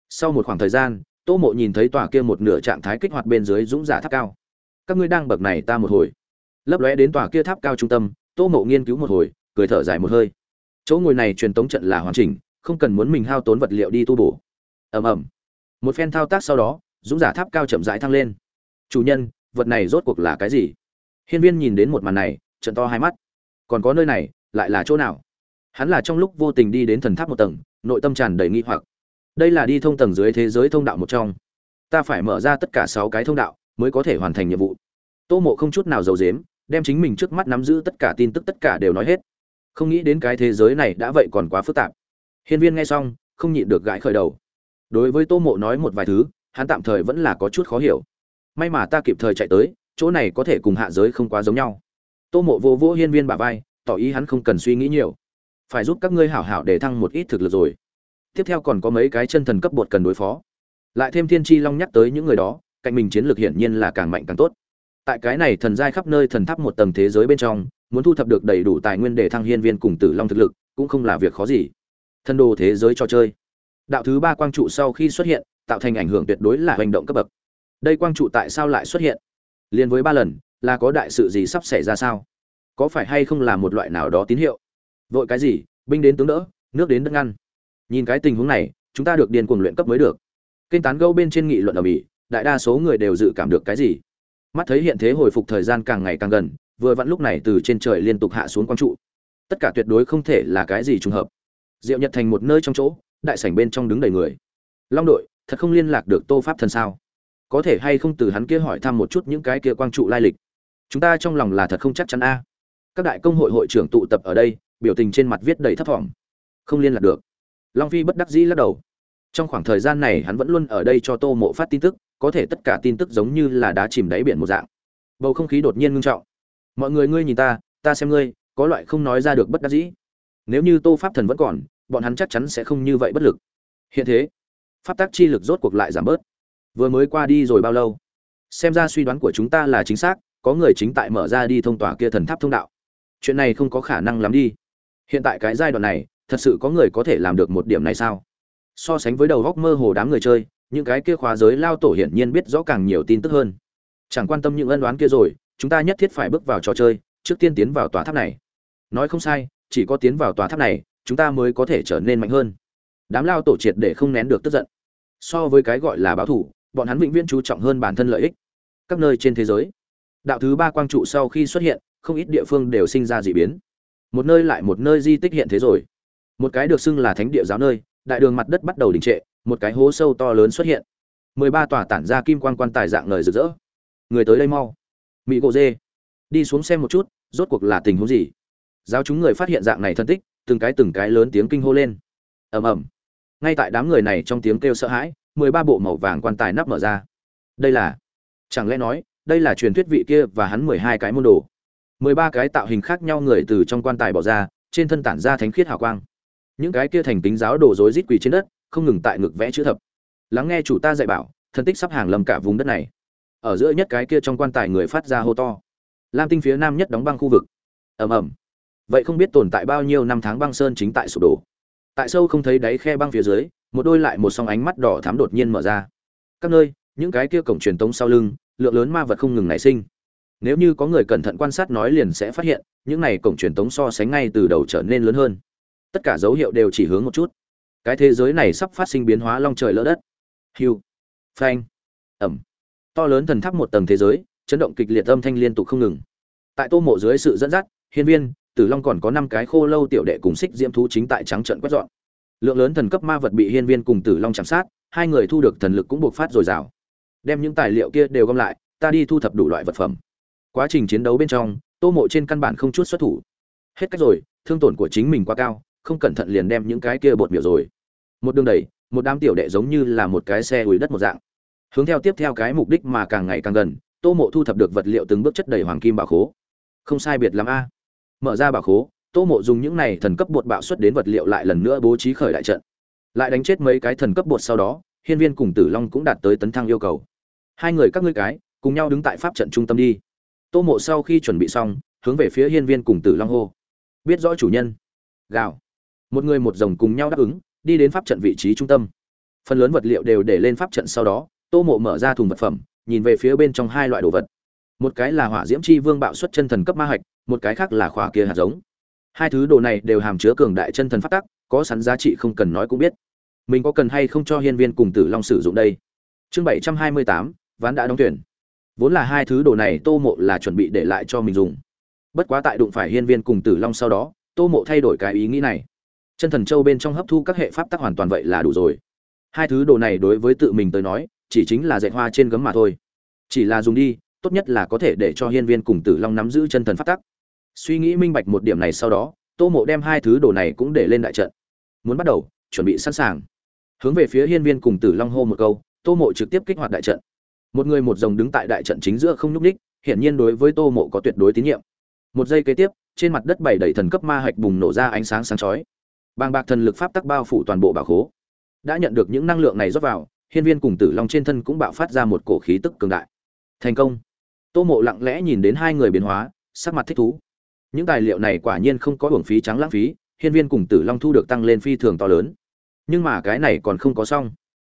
Sau một khoảng thời gian, tô mộ nhìn thấy tòa kia một nửa trạng thái kích hoạt bên dưới dũng giả tháp cao. Các ngươi đang bậc này ta một hồi. Lấp lóe đến tòa kia tháp cao trung tâm, tô mộ nghiên cứu một hồi, cười thở dài một hơi. Chỗ ngồi này truyền tống trận là hoàn chỉnh, không cần muốn mình hao tốn vật liệu đi tu bổ. Ầm ầm. Một phen thao tác sau đó, dũng giả tháp cao chậm rãi thăng lên. Chủ nhân, vật này rốt cuộc là cái gì? Hiên viên nhìn đến một màn này, trận to hai mắt. Còn có nơi này, lại là chỗ nào? Hắn là trong lúc vô tình đi đến thần tháp một tầng, nội tâm tràn đầy nghi hoặc. Đây là đi thông tầng dưới thế giới thông đạo một trong. Ta phải mở ra tất cả sáu cái thông đạo mới có thể hoàn thành nhiệm vụ. Tô mộ không chút nào giấu dếm đem chính mình trước mắt nắm giữ tất cả tin tức tất cả đều nói hết. Không nghĩ đến cái thế giới này đã vậy còn quá phức tạp. Hiên viên nghe xong, không nhịn được gãi khởi đầu. Đối với tô mộ nói một vài thứ, hắn tạm thời vẫn là có chút khó hiểu. May mà ta kịp thời chạy tới, chỗ này có thể cùng hạ giới không quá giống nhau. Tô mộ vô vô hiên viên bả vai, tỏ ý hắn không cần suy nghĩ nhiều phải giúp các ngươi hảo hảo để thăng một ít thực lực rồi. Tiếp theo còn có mấy cái chân thần cấp bột cần đối phó. Lại thêm thiên tri long nhắc tới những người đó, cạnh mình chiến lược hiển nhiên là càng mạnh càng tốt. Tại cái này thần giai khắp nơi thần tháp một tầng thế giới bên trong, muốn thu thập được đầy đủ tài nguyên để thăng hiên viên cùng tử long thực lực, cũng không là việc khó gì. Thân đồ thế giới cho chơi. Đạo thứ ba quang trụ sau khi xuất hiện, tạo thành ảnh hưởng tuyệt đối là hành động cấp bậc. Đây quang trụ tại sao lại xuất hiện? Liên với ba lần, là có đại sự gì sắp xảy ra sao? Có phải hay không là một loại nào đó tín hiệu? Vội cái gì? Binh đến tướng đỡ, nước đến đất ngăn. Nhìn cái tình huống này, chúng ta được điền cuồng luyện cấp mới được. Kênh tán gẫu bên trên nghị luận ở mỹ, đại đa số người đều dự cảm được cái gì? Mắt thấy hiện thế hồi phục thời gian càng ngày càng gần, vừa vặn lúc này từ trên trời liên tục hạ xuống quang trụ. Tất cả tuyệt đối không thể là cái gì trùng hợp. Diệu nhật thành một nơi trong chỗ, đại sảnh bên trong đứng đầy người. Long đội, thật không liên lạc được tô pháp thần sao? Có thể hay không từ hắn kia hỏi thăm một chút những cái kia quang trụ lai lịch? Chúng ta trong lòng là thật không chắc chắn a. Các đại công hội hội trưởng tụ tập ở đây biểu tình trên mặt viết đầy thấp thỏm. Không liên lạc được. Long phi bất đắc dĩ lắc đầu. Trong khoảng thời gian này hắn vẫn luôn ở đây cho tô mộ phát tin tức, có thể tất cả tin tức giống như là đá chìm đáy biển một dạng. Bầu không khí đột nhiên ngưng trọng. Mọi người ngươi nhìn ta ta xem ngươi, có loại không nói ra được bất đắc dĩ. Nếu như tô pháp thần vẫn còn, bọn hắn chắc chắn sẽ không như vậy bất lực. Hiện thế, pháp tác chi lực rốt cuộc lại giảm bớt. Vừa mới qua đi rồi bao lâu? Xem ra suy đoán của chúng ta là chính xác, có người chính tại mở ra đi thông tỏa kia thần tháp thông đạo. Chuyện này không có khả năng lắm đi hiện tại cái giai đoạn này, thật sự có người có thể làm được một điểm này sao? So sánh với đầu góc mơ hồ đám người chơi, những cái kia khóa giới lao tổ hiển nhiên biết rõ càng nhiều tin tức hơn. Chẳng quan tâm những ân đoán kia rồi, chúng ta nhất thiết phải bước vào trò chơi, trước tiên tiến vào tòa tháp này. Nói không sai, chỉ có tiến vào tòa tháp này, chúng ta mới có thể trở nên mạnh hơn. Đám lao tổ triệt để không nén được tức giận. So với cái gọi là báo thủ, bọn hắn vĩnh viễn chú trọng hơn bản thân lợi ích. Các nơi trên thế giới, đạo thứ ba quang trụ sau khi xuất hiện, không ít địa phương đều sinh ra dị biến một nơi lại một nơi di tích hiện thế rồi. Một cái được xưng là thánh địa giáo nơi, đại đường mặt đất bắt đầu đình trệ, một cái hố sâu to lớn xuất hiện. Mười ba tòa tản ra kim quan quan tài dạng lời rực rỡ. Người tới đây mau. Mỹ gỗ dê. Đi xuống xem một chút, rốt cuộc là tình huống gì? Giáo chúng người phát hiện dạng này thân tích, từng cái từng cái lớn tiếng kinh hô lên. Ầm ầm. Ngay tại đám người này trong tiếng kêu sợ hãi, mười ba bộ màu vàng quan tài nắp mở ra. Đây là, chẳng lẽ nói, đây là truyền thuyết vị kia và hắn mười hai cái môn đồ? Mười ba cái tạo hình khác nhau người từ trong quan tài bỏ ra, trên thân tản ra thánh khiết hào quang. Những cái kia thành tính giáo đồ rối rít quỳ trên đất, không ngừng tại ngực vẽ chữ thập. Lắng nghe chủ ta dạy bảo thân tích sắp hàng lầm cả vùng đất này. Ở giữa nhất cái kia trong quan tài người phát ra hô to. Lam tinh phía nam nhất đóng băng khu vực. Ầm ầm. Vậy không biết tồn tại bao nhiêu năm tháng băng sơn chính tại sụp đổ. Tại sâu không thấy đáy khe băng phía dưới, một đôi lại một song ánh mắt đỏ thắm đột nhiên mở ra. Các nơi, những cái kia cổng truyền tống sau lưng, lượng lớn ma vật không ngừng nảy sinh nếu như có người cẩn thận quan sát nói liền sẽ phát hiện, những này cổng truyền tống so sánh ngay từ đầu trở nên lớn hơn. Tất cả dấu hiệu đều chỉ hướng một chút. Cái thế giới này sắp phát sinh biến hóa long trời lỡ đất. Hiu phanh. Ẩm. To lớn thần tháp một tầng thế giới, chấn động kịch liệt âm thanh liên tục không ngừng. Tại tô mộ dưới sự dẫn dắt, hiên viên, tử long còn có năm cái khô lâu tiểu đệ cùng xích diễm thú chính tại trắng trận quét dọn. Lượng lớn thần cấp ma vật bị hiên viên cùng tử long chạm sát, hai người thu được thần lực cũng buộc phát dồi dào. Đem những tài liệu kia đều gom lại, ta đi thu thập đủ loại vật phẩm quá trình chiến đấu bên trong, tô mộ trên căn bản không chút xuất thủ. Hết cách rồi, thương tổn của chính mình quá cao, không cẩn thận liền đem những cái kia bột miểu rồi. Một đường đẩy, một đám tiểu đệ giống như là một cái xe ủi đất một dạng. Hướng theo tiếp theo cái mục đích mà càng ngày càng gần, tô mộ thu thập được vật liệu từng bước chất đầy hoàng kim bảo khố. Không sai biệt lắm a. Mở ra bảo khố, tô mộ dùng những này thần cấp bột bạo xuất đến vật liệu lại lần nữa bố trí khởi đại trận. Lại đánh chết mấy cái thần cấp bột sau đó, hiên viên cùng tử long cũng đạt tới tấn thăng yêu cầu. Hai người các ngươi cái, cùng nhau đứng tại pháp trận trung tâm đi tô mộ sau khi chuẩn bị xong, hướng về phía hiên viên cùng tử long hô. Biết rõ chủ nhân. Gạo một người một rồng cùng nhau đáp ứng, đi đến pháp trận vị trí trung tâm. Phần lớn vật liệu đều để lên pháp trận sau đó, tô mộ mở ra thùng vật phẩm, nhìn về phía bên trong hai loại đồ vật. Một cái là hỏa diễm chi vương bạo xuất chân thần cấp ma hạch, một cái khác là khỏa kia hạt giống. Hai thứ đồ này đều hàm chứa cường đại chân thần phát tắc, có sẵn giá trị không cần nói cũng biết. Mình có cần hay không cho hiên viên cùng tử long sử dụng đây? Chương bảy trăm hai mươi tám, ván đã đóng tuyển vốn là hai thứ đồ này tô mộ là chuẩn bị để lại cho mình dùng. Bất quá tại đụng phải hiên viên cùng tử long sau đó, tô mộ thay đổi cái ý nghĩ này. Chân thần châu bên trong hấp thu các hệ pháp tắc hoàn toàn vậy là đủ rồi. Hai thứ đồ này đối với tự mình tới nói, chỉ chính là dạy hoa trên gấm mà thôi. Chỉ là dùng đi, tốt nhất là có thể để cho hiên viên cùng tử long nắm giữ chân thần pháp tắc. Suy nghĩ minh bạch một điểm này sau đó, tô mộ đem hai thứ đồ này cũng để lên đại trận. Muốn bắt đầu, chuẩn bị sẵn sàng. Hướng về phía hiên viên cùng tử long hô một câu, tô mộ trực tiếp kích hoạt đại trận một người một dòng đứng tại đại trận chính giữa không nhúc ních hiển nhiên đối với tô mộ có tuyệt đối tín nhiệm. Một giây kế tiếp, trên mặt đất bảy đầy thần cấp ma hạch bùng nổ ra ánh sáng sáng chói. Bàng bạc thần lực pháp tắc bao phủ toàn bộ bảo khố. Đã nhận được những năng lượng này rót vào, hiên viên cùng tử long trên thân cũng bạo phát ra một cổ khí tức cường đại. Thành công. Tô mộ lặng lẽ nhìn đến hai người biến hóa, sắc mặt thích thú. Những tài liệu này quả nhiên không có hưởng phí trắng lãng phí, hiên viên cùng tử long thu được tăng lên phi thường to lớn. Nhưng mà cái này còn không có xong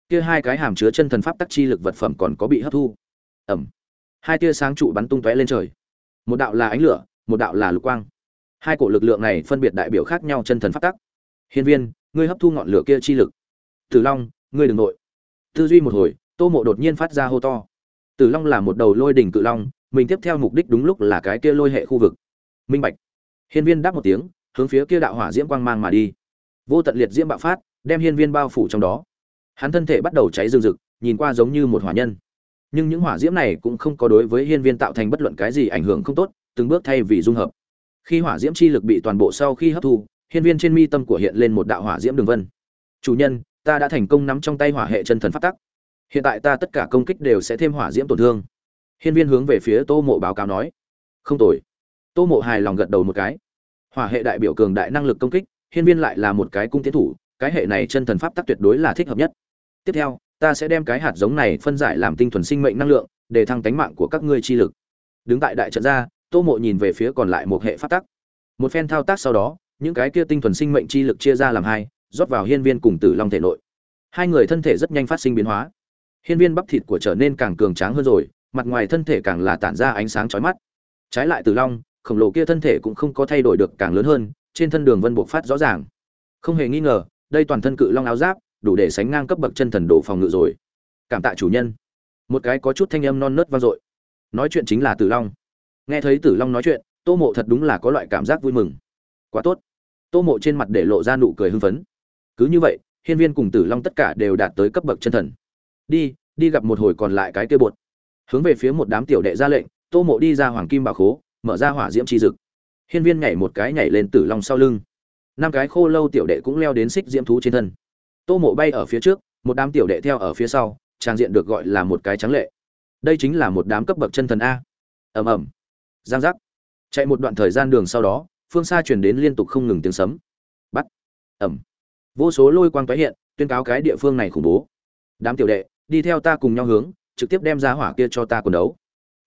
kia hai cái hàm chứa chân thần pháp tắc chi lực vật phẩm còn có bị hấp thu. Ẩm. Hai tia sáng trụ bắn tung tóe lên trời. Một đạo là ánh lửa, một đạo là lục quang. Hai cổ lực lượng này phân biệt đại biểu khác nhau chân thần pháp tắc. Hiên viên, ngươi hấp thu ngọn lửa kia chi lực. Tử long, ngươi đừng nội. Tư duy một hồi, tô mộ đột nhiên phát ra hô to. Tử long là một đầu lôi đỉnh cự long, mình tiếp theo mục đích đúng lúc là cái kia lôi hệ khu vực. Minh bạch. Hiên viên đáp một tiếng, hướng phía kia đạo hỏa diễm quang mang mà đi. Vô tận liệt diễm bạo phát, đem hiên viên bao phủ trong đó hắn thân thể bắt đầu cháy rừng rực, nhìn qua giống như một hỏa nhân. Nhưng những hỏa diễm này cũng không có đối với hiên viên tạo thành bất luận cái gì ảnh hưởng không tốt, từng bước thay vì dung hợp. Khi hỏa diễm chi lực bị toàn bộ sau khi hấp thu, hiên viên trên mi tâm của hiện lên một đạo hỏa diễm đường vân. Chủ nhân, ta đã thành công nắm trong tay hỏa hệ chân thần phát tắc. Hiện tại ta tất cả công kích đều sẽ thêm hỏa diễm tổn thương. Hiên viên hướng về phía tô mộ báo cáo nói. Không tồi. Tô mộ hài lòng gật đầu một cái. Hỏa hệ đại biểu cường đại năng lực công kích, hiên viên lại là một cái cung tiến thủ, cái hệ này chân thần pháp tắc tuyệt đối là thích hợp nhất tiếp theo, ta sẽ đem cái hạt giống này phân giải làm tinh thuần sinh mệnh năng lượng, để thăng tánh mạng của các ngươi chi lực. Đứng tại đại trận ra, tô mộ nhìn về phía còn lại một hệ phát tắc. Một phen thao tác sau đó, những cái kia tinh thuần sinh mệnh chi lực chia ra làm hai, rót vào hiên viên cùng tử long thể nội. Hai người thân thể rất nhanh phát sinh biến hóa. Hiên viên bắp thịt của trở nên càng cường tráng hơn rồi, mặt ngoài thân thể càng là tản ra ánh sáng chói mắt. Trái lại tử long, khổng lồ kia thân thể cũng không có thay đổi được càng lớn hơn, trên thân đường vân buộc phát rõ ràng. Không hề nghi ngờ, đây toàn thân cự long áo giáp đủ để sánh ngang cấp bậc chân thần đồ phòng ngự rồi. Cảm tạ chủ nhân. Một cái có chút thanh âm non nớt vang dội. Nói chuyện chính là tử long. Nghe thấy tử long nói chuyện, tô mộ thật đúng là có loại cảm giác vui mừng. Quá tốt. Tô mộ trên mặt để lộ ra nụ cười hưng phấn. Cứ như vậy, hiên viên cùng tử long tất cả đều đạt tới cấp bậc chân thần. Đi đi gặp một hồi còn lại cái kia bột. Hướng về phía một đám tiểu đệ ra lệnh, tô mộ đi ra hoàng kim bảo khố, mở ra hỏa diễm chi dực. Hiên viên nhảy một cái nhảy lên tử long sau lưng. Năm cái khô lâu tiểu đệ cũng leo đến xích diễm thú trên thân tô mộ bay ở phía trước, một đám tiểu đệ theo ở phía sau, trang diện được gọi là một cái trắng lệ. Đây chính là một đám cấp bậc chân thần a. Ầm ầm. Giang giác. Chạy một đoạn thời gian đường sau đó, phương xa truyền đến liên tục không ngừng tiếng sấm. Bắt. Ầm. Vô số lôi quang tái hiện, tuyên cáo cái địa phương này khủng bố. Đám tiểu đệ, đi theo ta cùng nhau hướng, trực tiếp đem ra hỏa kia cho ta quần đấu.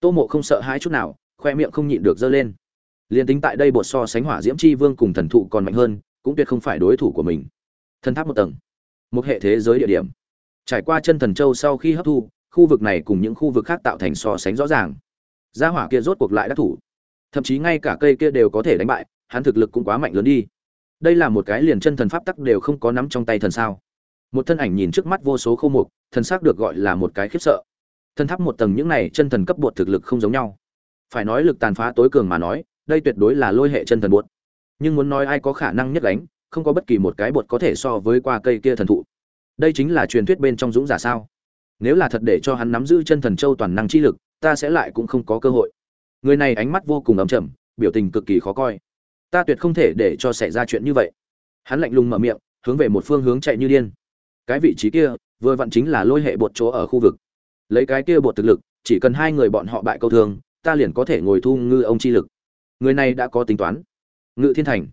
Tô mộ không sợ hãi chút nào, khoe miệng không nhịn được dơ lên. Liền tính tại đây bột so sánh hỏa diễm chi vương cùng thần thụ còn mạnh hơn, cũng tuyệt không phải đối thủ của mình. Thân tháp một tầng một hệ thế giới địa điểm. Trải qua chân thần châu sau khi hấp thu, khu vực này cùng những khu vực khác tạo thành so sánh rõ ràng. Gia hỏa kia rốt cuộc lại đắc thủ. Thậm chí ngay cả cây kia đều có thể đánh bại, hắn thực lực cũng quá mạnh lớn đi. Đây là một cái liền chân thần pháp tắc đều không có nắm trong tay thần sao. Một thân ảnh nhìn trước mắt vô số khâu mục, thần xác được gọi là một cái khiếp sợ. Thần tháp một tầng những này chân thần cấp bột thực lực không giống nhau. Phải nói lực tàn phá tối cường mà nói, đây tuyệt đối là lôi hệ chân thần bột. Nhưng muốn nói ai có khả năng nhất đánh không có bất kỳ một cái bột có thể so với qua cây kia thần thụ. Đây chính là truyền thuyết bên trong dũng giả sao? Nếu là thật để cho hắn nắm giữ chân thần châu toàn năng chi lực, ta sẽ lại cũng không có cơ hội. Người này ánh mắt vô cùng ấm chầm biểu tình cực kỳ khó coi. Ta tuyệt không thể để cho xảy ra chuyện như vậy. Hắn lạnh lùng mở miệng, hướng về một phương hướng chạy như điên. Cái vị trí kia, vừa vặn chính là lôi hệ bột chỗ ở khu vực. Lấy cái kia bột thực lực, chỉ cần hai người bọn họ bại câu thương, ta liền có thể ngồi thu ngư ông chi lực. Người này đã có tính toán. Ngự thiên thành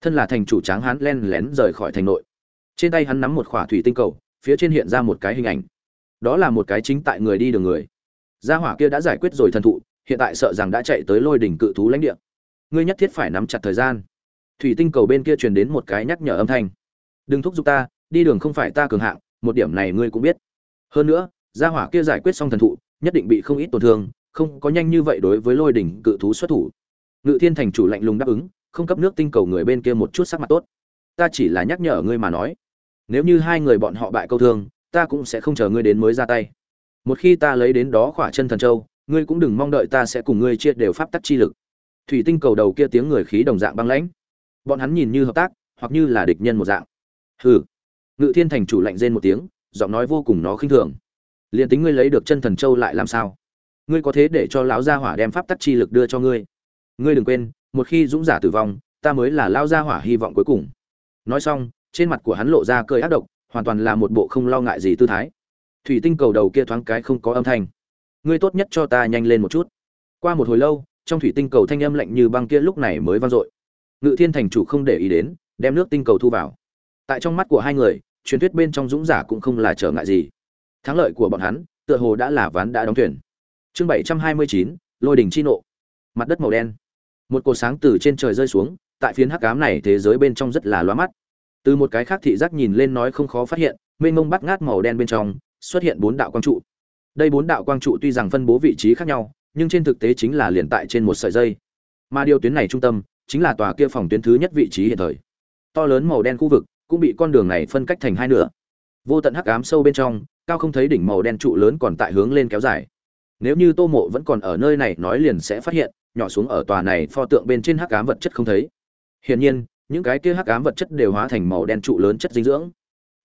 thân là thành chủ tráng hắn len lén rời khỏi thành nội. Trên tay hắn nắm một khỏa thủy tinh cầu, phía trên hiện ra một cái hình ảnh. Đó là một cái chính tại người đi đường người. Gia hỏa kia đã giải quyết rồi thần thụ, hiện tại sợ rằng đã chạy tới lôi đỉnh cự thú lãnh địa. Ngươi nhất thiết phải nắm chặt thời gian. Thủy tinh cầu bên kia truyền đến một cái nhắc nhở âm thanh. Đừng thúc giục ta, đi đường không phải ta cường hạng, một điểm này ngươi cũng biết. Hơn nữa, gia hỏa kia giải quyết xong thần thụ, nhất định bị không ít tổn thương, không có nhanh như vậy đối với lôi đỉnh cự thú xuất thủ. Ngự thiên thành chủ lạnh lùng đáp ứng không cấp nước tinh cầu người bên kia một chút sắc mặt tốt. Ta chỉ là nhắc nhở ngươi mà nói. Nếu như hai người bọn họ bại câu thương, ta cũng sẽ không chờ ngươi đến mới ra tay. Một khi ta lấy đến đó khỏa chân thần châu, ngươi cũng đừng mong đợi ta sẽ cùng ngươi chia đều pháp tắc chi lực. Thủy tinh cầu đầu kia tiếng người khí đồng dạng băng lãnh. Bọn hắn nhìn như hợp tác, hoặc như là địch nhân một dạng. Hừ. Ngự thiên thành chủ lạnh rên một tiếng, giọng nói vô cùng nó khinh thường. Liền tính ngươi lấy được chân thần châu lại làm sao? Ngươi có thế để cho lão gia hỏa đem pháp tắc chi lực đưa cho ngươi? Ngươi đừng quên một khi dũng giả tử vong, ta mới là lao ra hỏa hy vọng cuối cùng. Nói xong, trên mặt của hắn lộ ra cơi ác độc, hoàn toàn là một bộ không lo ngại gì tư thái. Thủy tinh cầu đầu kia thoáng cái không có âm thanh. Ngươi tốt nhất cho ta nhanh lên một chút. Qua một hồi lâu, trong thủy tinh cầu thanh âm lạnh như băng kia lúc này mới vang dội. Ngự thiên thành chủ không để ý đến, đem nước tinh cầu thu vào. Tại trong mắt của hai người, truyền thuyết bên trong dũng giả cũng không là trở ngại gì. Thắng lợi của bọn hắn, tựa hồ đã là ván đã đóng thuyền. Chương bảy trăm hai mươi chín, lôi đỉnh chi nộ. Mặt đất màu đen một cột sáng từ trên trời rơi xuống, tại phiến hắc ám này thế giới bên trong rất là loa mắt. Từ một cái khác thị giác nhìn lên nói không khó phát hiện, mênh mông bắt ngát màu đen bên trong, xuất hiện bốn đạo quang trụ. Đây bốn đạo quang trụ tuy rằng phân bố vị trí khác nhau, nhưng trên thực tế chính là liền tại trên một sợi dây. Mà điều tuyến này trung tâm, chính là tòa kia phòng tuyến thứ nhất vị trí hiện thời. To lớn màu đen khu vực cũng bị con đường này phân cách thành hai nửa. Vô tận hắc ám sâu bên trong, cao không thấy đỉnh màu đen trụ lớn còn tại hướng lên kéo dài. Nếu như tô mộ vẫn còn ở nơi này, nói liền sẽ phát hiện nhỏ xuống ở tòa này pho tượng bên trên hắc ám vật chất không thấy. Hiển nhiên, những cái kia hắc ám vật chất đều hóa thành màu đen trụ lớn chất dinh dưỡng.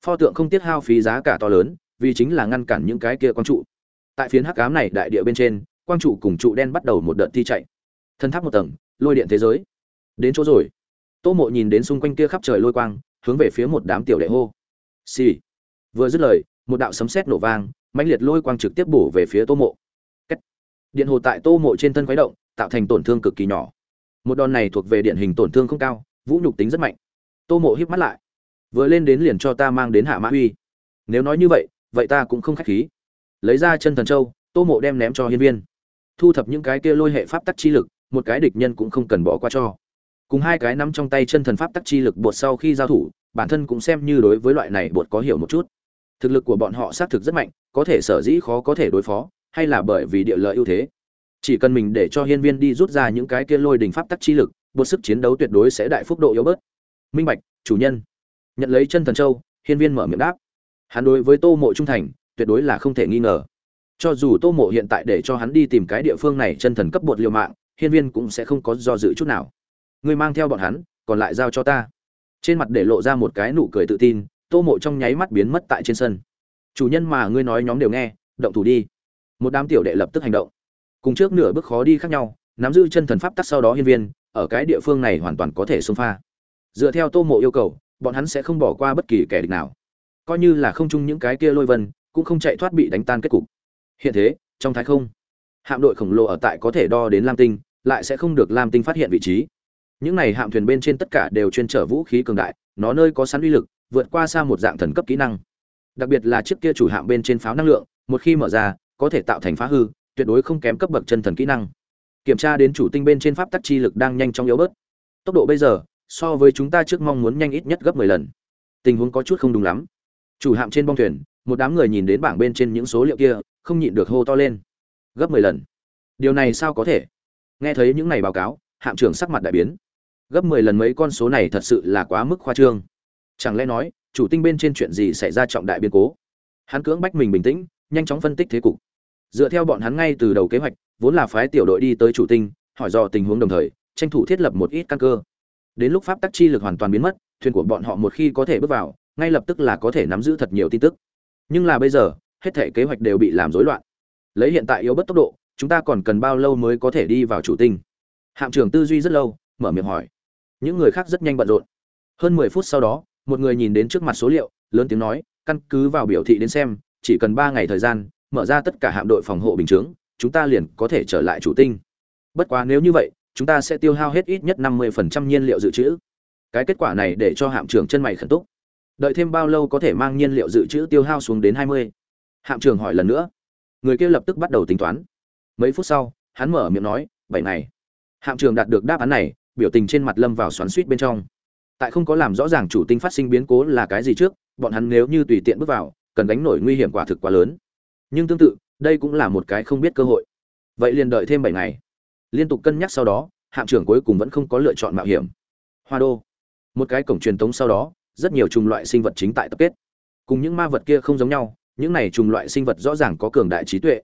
Pho tượng không tiết hao phí giá cả to lớn, vì chính là ngăn cản những cái kia quang trụ. Tại phiến hắc ám này đại địa bên trên, quang trụ cùng trụ đen bắt đầu một đợt thi chạy. Thân tháp một tầng, lôi điện thế giới. Đến chỗ rồi. Tô mộ nhìn đến xung quanh kia khắp trời lôi quang, hướng về phía một đám tiểu đệ hô. Xì、sì. vừa dứt lời, một đạo sấm sét nổ vang, mãnh liệt lôi quang trực tiếp bổ về phía tô mộ. Cách. điện hồ tại tô mộ trên thân quấy động tạo thành tổn thương cực kỳ nhỏ. Một đòn này thuộc về điện hình tổn thương không cao, vũ nhục tính rất mạnh. Tô mộ híp mắt lại. Vừa lên đến liền cho ta mang đến hạ mã uy nếu nói như vậy vậy ta cũng không khách khí. Lấy ra chân thần châu, tô mộ đem ném cho hiên viên. Thu thập những cái kia lôi hệ pháp tắc chi lực, một cái địch nhân cũng không cần bỏ qua cho. Cùng hai cái nắm trong tay chân thần pháp tắc chi lực bột sau khi giao thủ, bản thân cũng xem như đối với loại này bột có hiểu một chút. Thực lực của bọn họ xác thực rất mạnh, có thể sở dĩ khó có thể đối phó, hay là bởi vì địa lợi ưu thế chỉ cần mình để cho hiên viên đi rút ra những cái kia lôi đình pháp tắc chi lực, một sức chiến đấu tuyệt đối sẽ đại phúc độ yếu bớt. Minh bạch, chủ nhân. Nhận lấy chân thần châu, hiên viên mở miệng đáp. Hắn đối với tô mộ trung thành, tuyệt đối là không thể nghi ngờ. Cho dù tô mộ hiện tại để cho hắn đi tìm cái địa phương này chân thần cấp bột liều mạng, hiên viên cũng sẽ không có do dự chút nào. Ngươi mang theo bọn hắn, còn lại giao cho ta. Trên mặt để lộ ra một cái nụ cười tự tin, tô mộ trong nháy mắt biến mất tại trên sân. Chủ nhân mà ngươi nói nhóm đều nghe, động thủ đi. Một đám tiểu đệ lập tức hành động cùng trước nửa bước khó đi khác nhau, nắm giữ chân thần pháp tắc sau đó hiên viên, ở cái địa phương này hoàn toàn có thể xông pha. Dựa theo tô mộ yêu cầu, bọn hắn sẽ không bỏ qua bất kỳ kẻ địch nào. Coi như là không chung những cái kia lôi vân, cũng không chạy thoát bị đánh tan kết cục. Hiện thế, trong thái không, hạm đội khổng lồ ở tại có thể đo đến lam tinh, lại sẽ không được lam tinh phát hiện vị trí. Những này hạm thuyền bên trên tất cả đều chuyên trở vũ khí cường đại, nó nơi có sẵn uy lực, vượt qua xa một dạng thần cấp kỹ năng. Đặc biệt là chiếc kia chủ hạm bên trên pháo năng lượng, một khi mở ra, có thể tạo thành phá hư tuyệt đối không kém cấp bậc chân thần kỹ năng. Kiểm tra đến chủ tinh bên trên pháp tắc chi lực đang nhanh chóng yếu bớt. Tốc độ bây giờ, so với chúng ta trước mong muốn nhanh ít nhất gấp mười lần. Tình huống có chút không đúng lắm. Chủ hạm trên bong thuyền, một đám người nhìn đến bảng bên trên những số liệu kia, không nhịn được hô to lên. Gấp mười lần. Điều này sao có thể? Nghe thấy những này báo cáo, hạm trưởng sắc mặt đại biến. Gấp mười lần mấy con số này thật sự là quá mức khoa trương. Chẳng lẽ nói, chủ tinh bên trên chuyện gì xảy ra trọng đại biến cố? Hắn cưỡng bách mình bình tĩnh, nhanh chóng phân tích thế cục dựa theo bọn hắn ngay từ đầu kế hoạch, vốn là phái tiểu đội đi tới chủ tinh, hỏi dò tình huống đồng thời, tranh thủ thiết lập một ít căn cơ. Đến lúc pháp tắc chi lực hoàn toàn biến mất, thuyền của bọn họ một khi có thể bước vào, ngay lập tức là có thể nắm giữ thật nhiều tin tức. Nhưng là bây giờ, hết thể kế hoạch đều bị làm rối loạn. Lấy hiện tại yếu bất tốc độ, chúng ta còn cần bao lâu mới có thể đi vào chủ tinh? Hạm trưởng tư duy rất lâu, mở miệng hỏi. Những người khác rất nhanh bận rộn. Hơn mười phút sau đó, một người nhìn đến trước mặt số liệu, lớn tiếng nói, căn cứ vào biểu thị đến xem, chỉ cần ba ngày thời gian mở ra tất cả hạm đội phòng hộ bình chướng, chúng ta liền có thể trở lại chủ tinh. Bất quá nếu như vậy, chúng ta sẽ tiêu hao hết ít nhất năm mươi phần trăm nhiên liệu dự trữ. Cái kết quả này để cho hạm trưởng chân mày khẩn túc. Đợi thêm bao lâu có thể mang nhiên liệu dự trữ tiêu hao xuống đến hai mươi? Hạm trưởng hỏi lần nữa. Người kia lập tức bắt đầu tính toán. Mấy phút sau, hắn mở miệng nói, bảy ngày. Hạm trưởng đạt được đáp án này, biểu tình trên mặt lâm vào xoắn suýt bên trong. Tại không có làm rõ ràng chủ tinh phát sinh biến cố là cái gì trước, bọn hắn nếu như tùy tiện bước vào, cần đánh nổi nguy hiểm quả thực quá lớn nhưng tương tự, đây cũng là một cái không biết cơ hội. Vậy liền đợi thêm bảy ngày. Liên tục cân nhắc sau đó, hạm trưởng cuối cùng vẫn không có lựa chọn mạo hiểm. Hoa đô. Một cái cổng truyền tống sau đó, rất nhiều chủng loại sinh vật chính tại tập kết. Cùng những ma vật kia không giống nhau, những này chủng loại sinh vật rõ ràng có cường đại trí tuệ.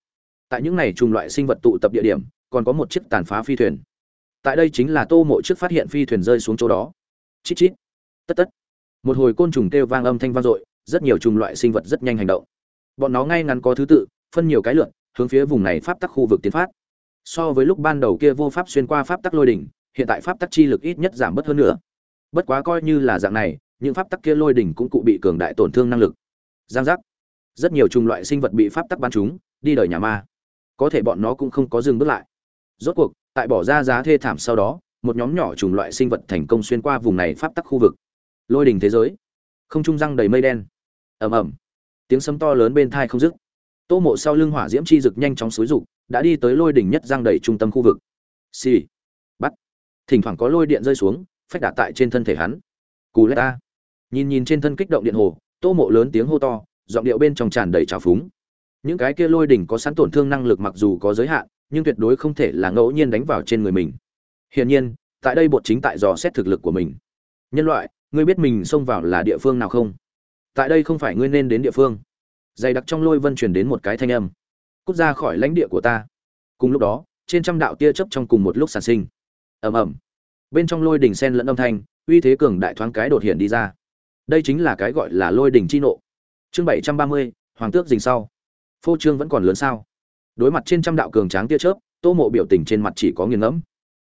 Tại những này chủng loại sinh vật tụ tập địa điểm, còn có một chiếc tàn phá phi thuyền. Tại đây chính là tô mộ trước phát hiện phi thuyền rơi xuống chỗ đó. Chít chít. Tất tất. Một hồi côn trùng kêu vang âm thanh vang dội, rất nhiều chủng loại sinh vật rất nhanh hành động bọn nó ngay ngắn có thứ tự, phân nhiều cái lượn, hướng phía vùng này pháp tắc khu vực tiến phát. So với lúc ban đầu kia vô pháp xuyên qua pháp tắc lôi đỉnh, hiện tại pháp tắc chi lực ít nhất giảm bớt hơn nữa. Bất quá coi như là dạng này, những pháp tắc kia lôi đỉnh cũng cụ bị cường đại tổn thương năng lực. Giang giác. Rất nhiều chủng loại sinh vật bị pháp tắc bắn chúng đi đời nhà ma. Có thể bọn nó cũng không có dừng bước lại. Rốt cuộc, tại bỏ ra giá thê thảm sau đó, một nhóm nhỏ chủng loại sinh vật thành công xuyên qua vùng này pháp tắc khu vực. Lôi đỉnh thế giới. Không trung răng đầy mây đen. Ầm ầm tiếng sấm to lớn bên thai không dứt. Tô mộ sau lưng hỏa diễm chi rực nhanh chóng xúi rục, đã đi tới lôi đỉnh nhất giang đầy trung tâm khu vực. Xì、sì. bắt. Thỉnh thoảng có lôi điện rơi xuống, phách đả tại trên thân thể hắn. Cù lê ta. Nhìn nhìn trên thân kích động điện hồ, tô mộ lớn tiếng hô to, giọng điệu bên trong tràn đầy trào phúng. Những cái kia lôi đỉnh có sẵn tổn thương năng lực mặc dù có giới hạn, nhưng tuyệt đối không thể là ngẫu nhiên đánh vào trên người mình. Hiển nhiên, tại đây bột chính tại dò xét thực lực của mình. Nhân loại, ngươi biết mình xông vào là địa phương nào không? Tại đây không phải ngươi nên đến địa phương. Dày đặc trong lôi vân truyền đến một cái thanh âm. Cút ra khỏi lãnh địa của ta. Cùng lúc đó, trên trăm đạo tia chớp trong cùng một lúc sản sinh. Ầm ầm. Bên trong lôi đỉnh sen lẫn âm thanh, uy thế cường đại thoáng cái đột hiện đi ra. Đây chính là cái gọi là lôi đỉnh chi nộ. Chương bảy trăm ba mươi, hoàng tước dình sau. Phô trương vẫn còn lớn sao? Đối mặt trên trăm đạo cường tráng tia chớp, tô mộ biểu tình trên mặt chỉ có nghiền ngẫm.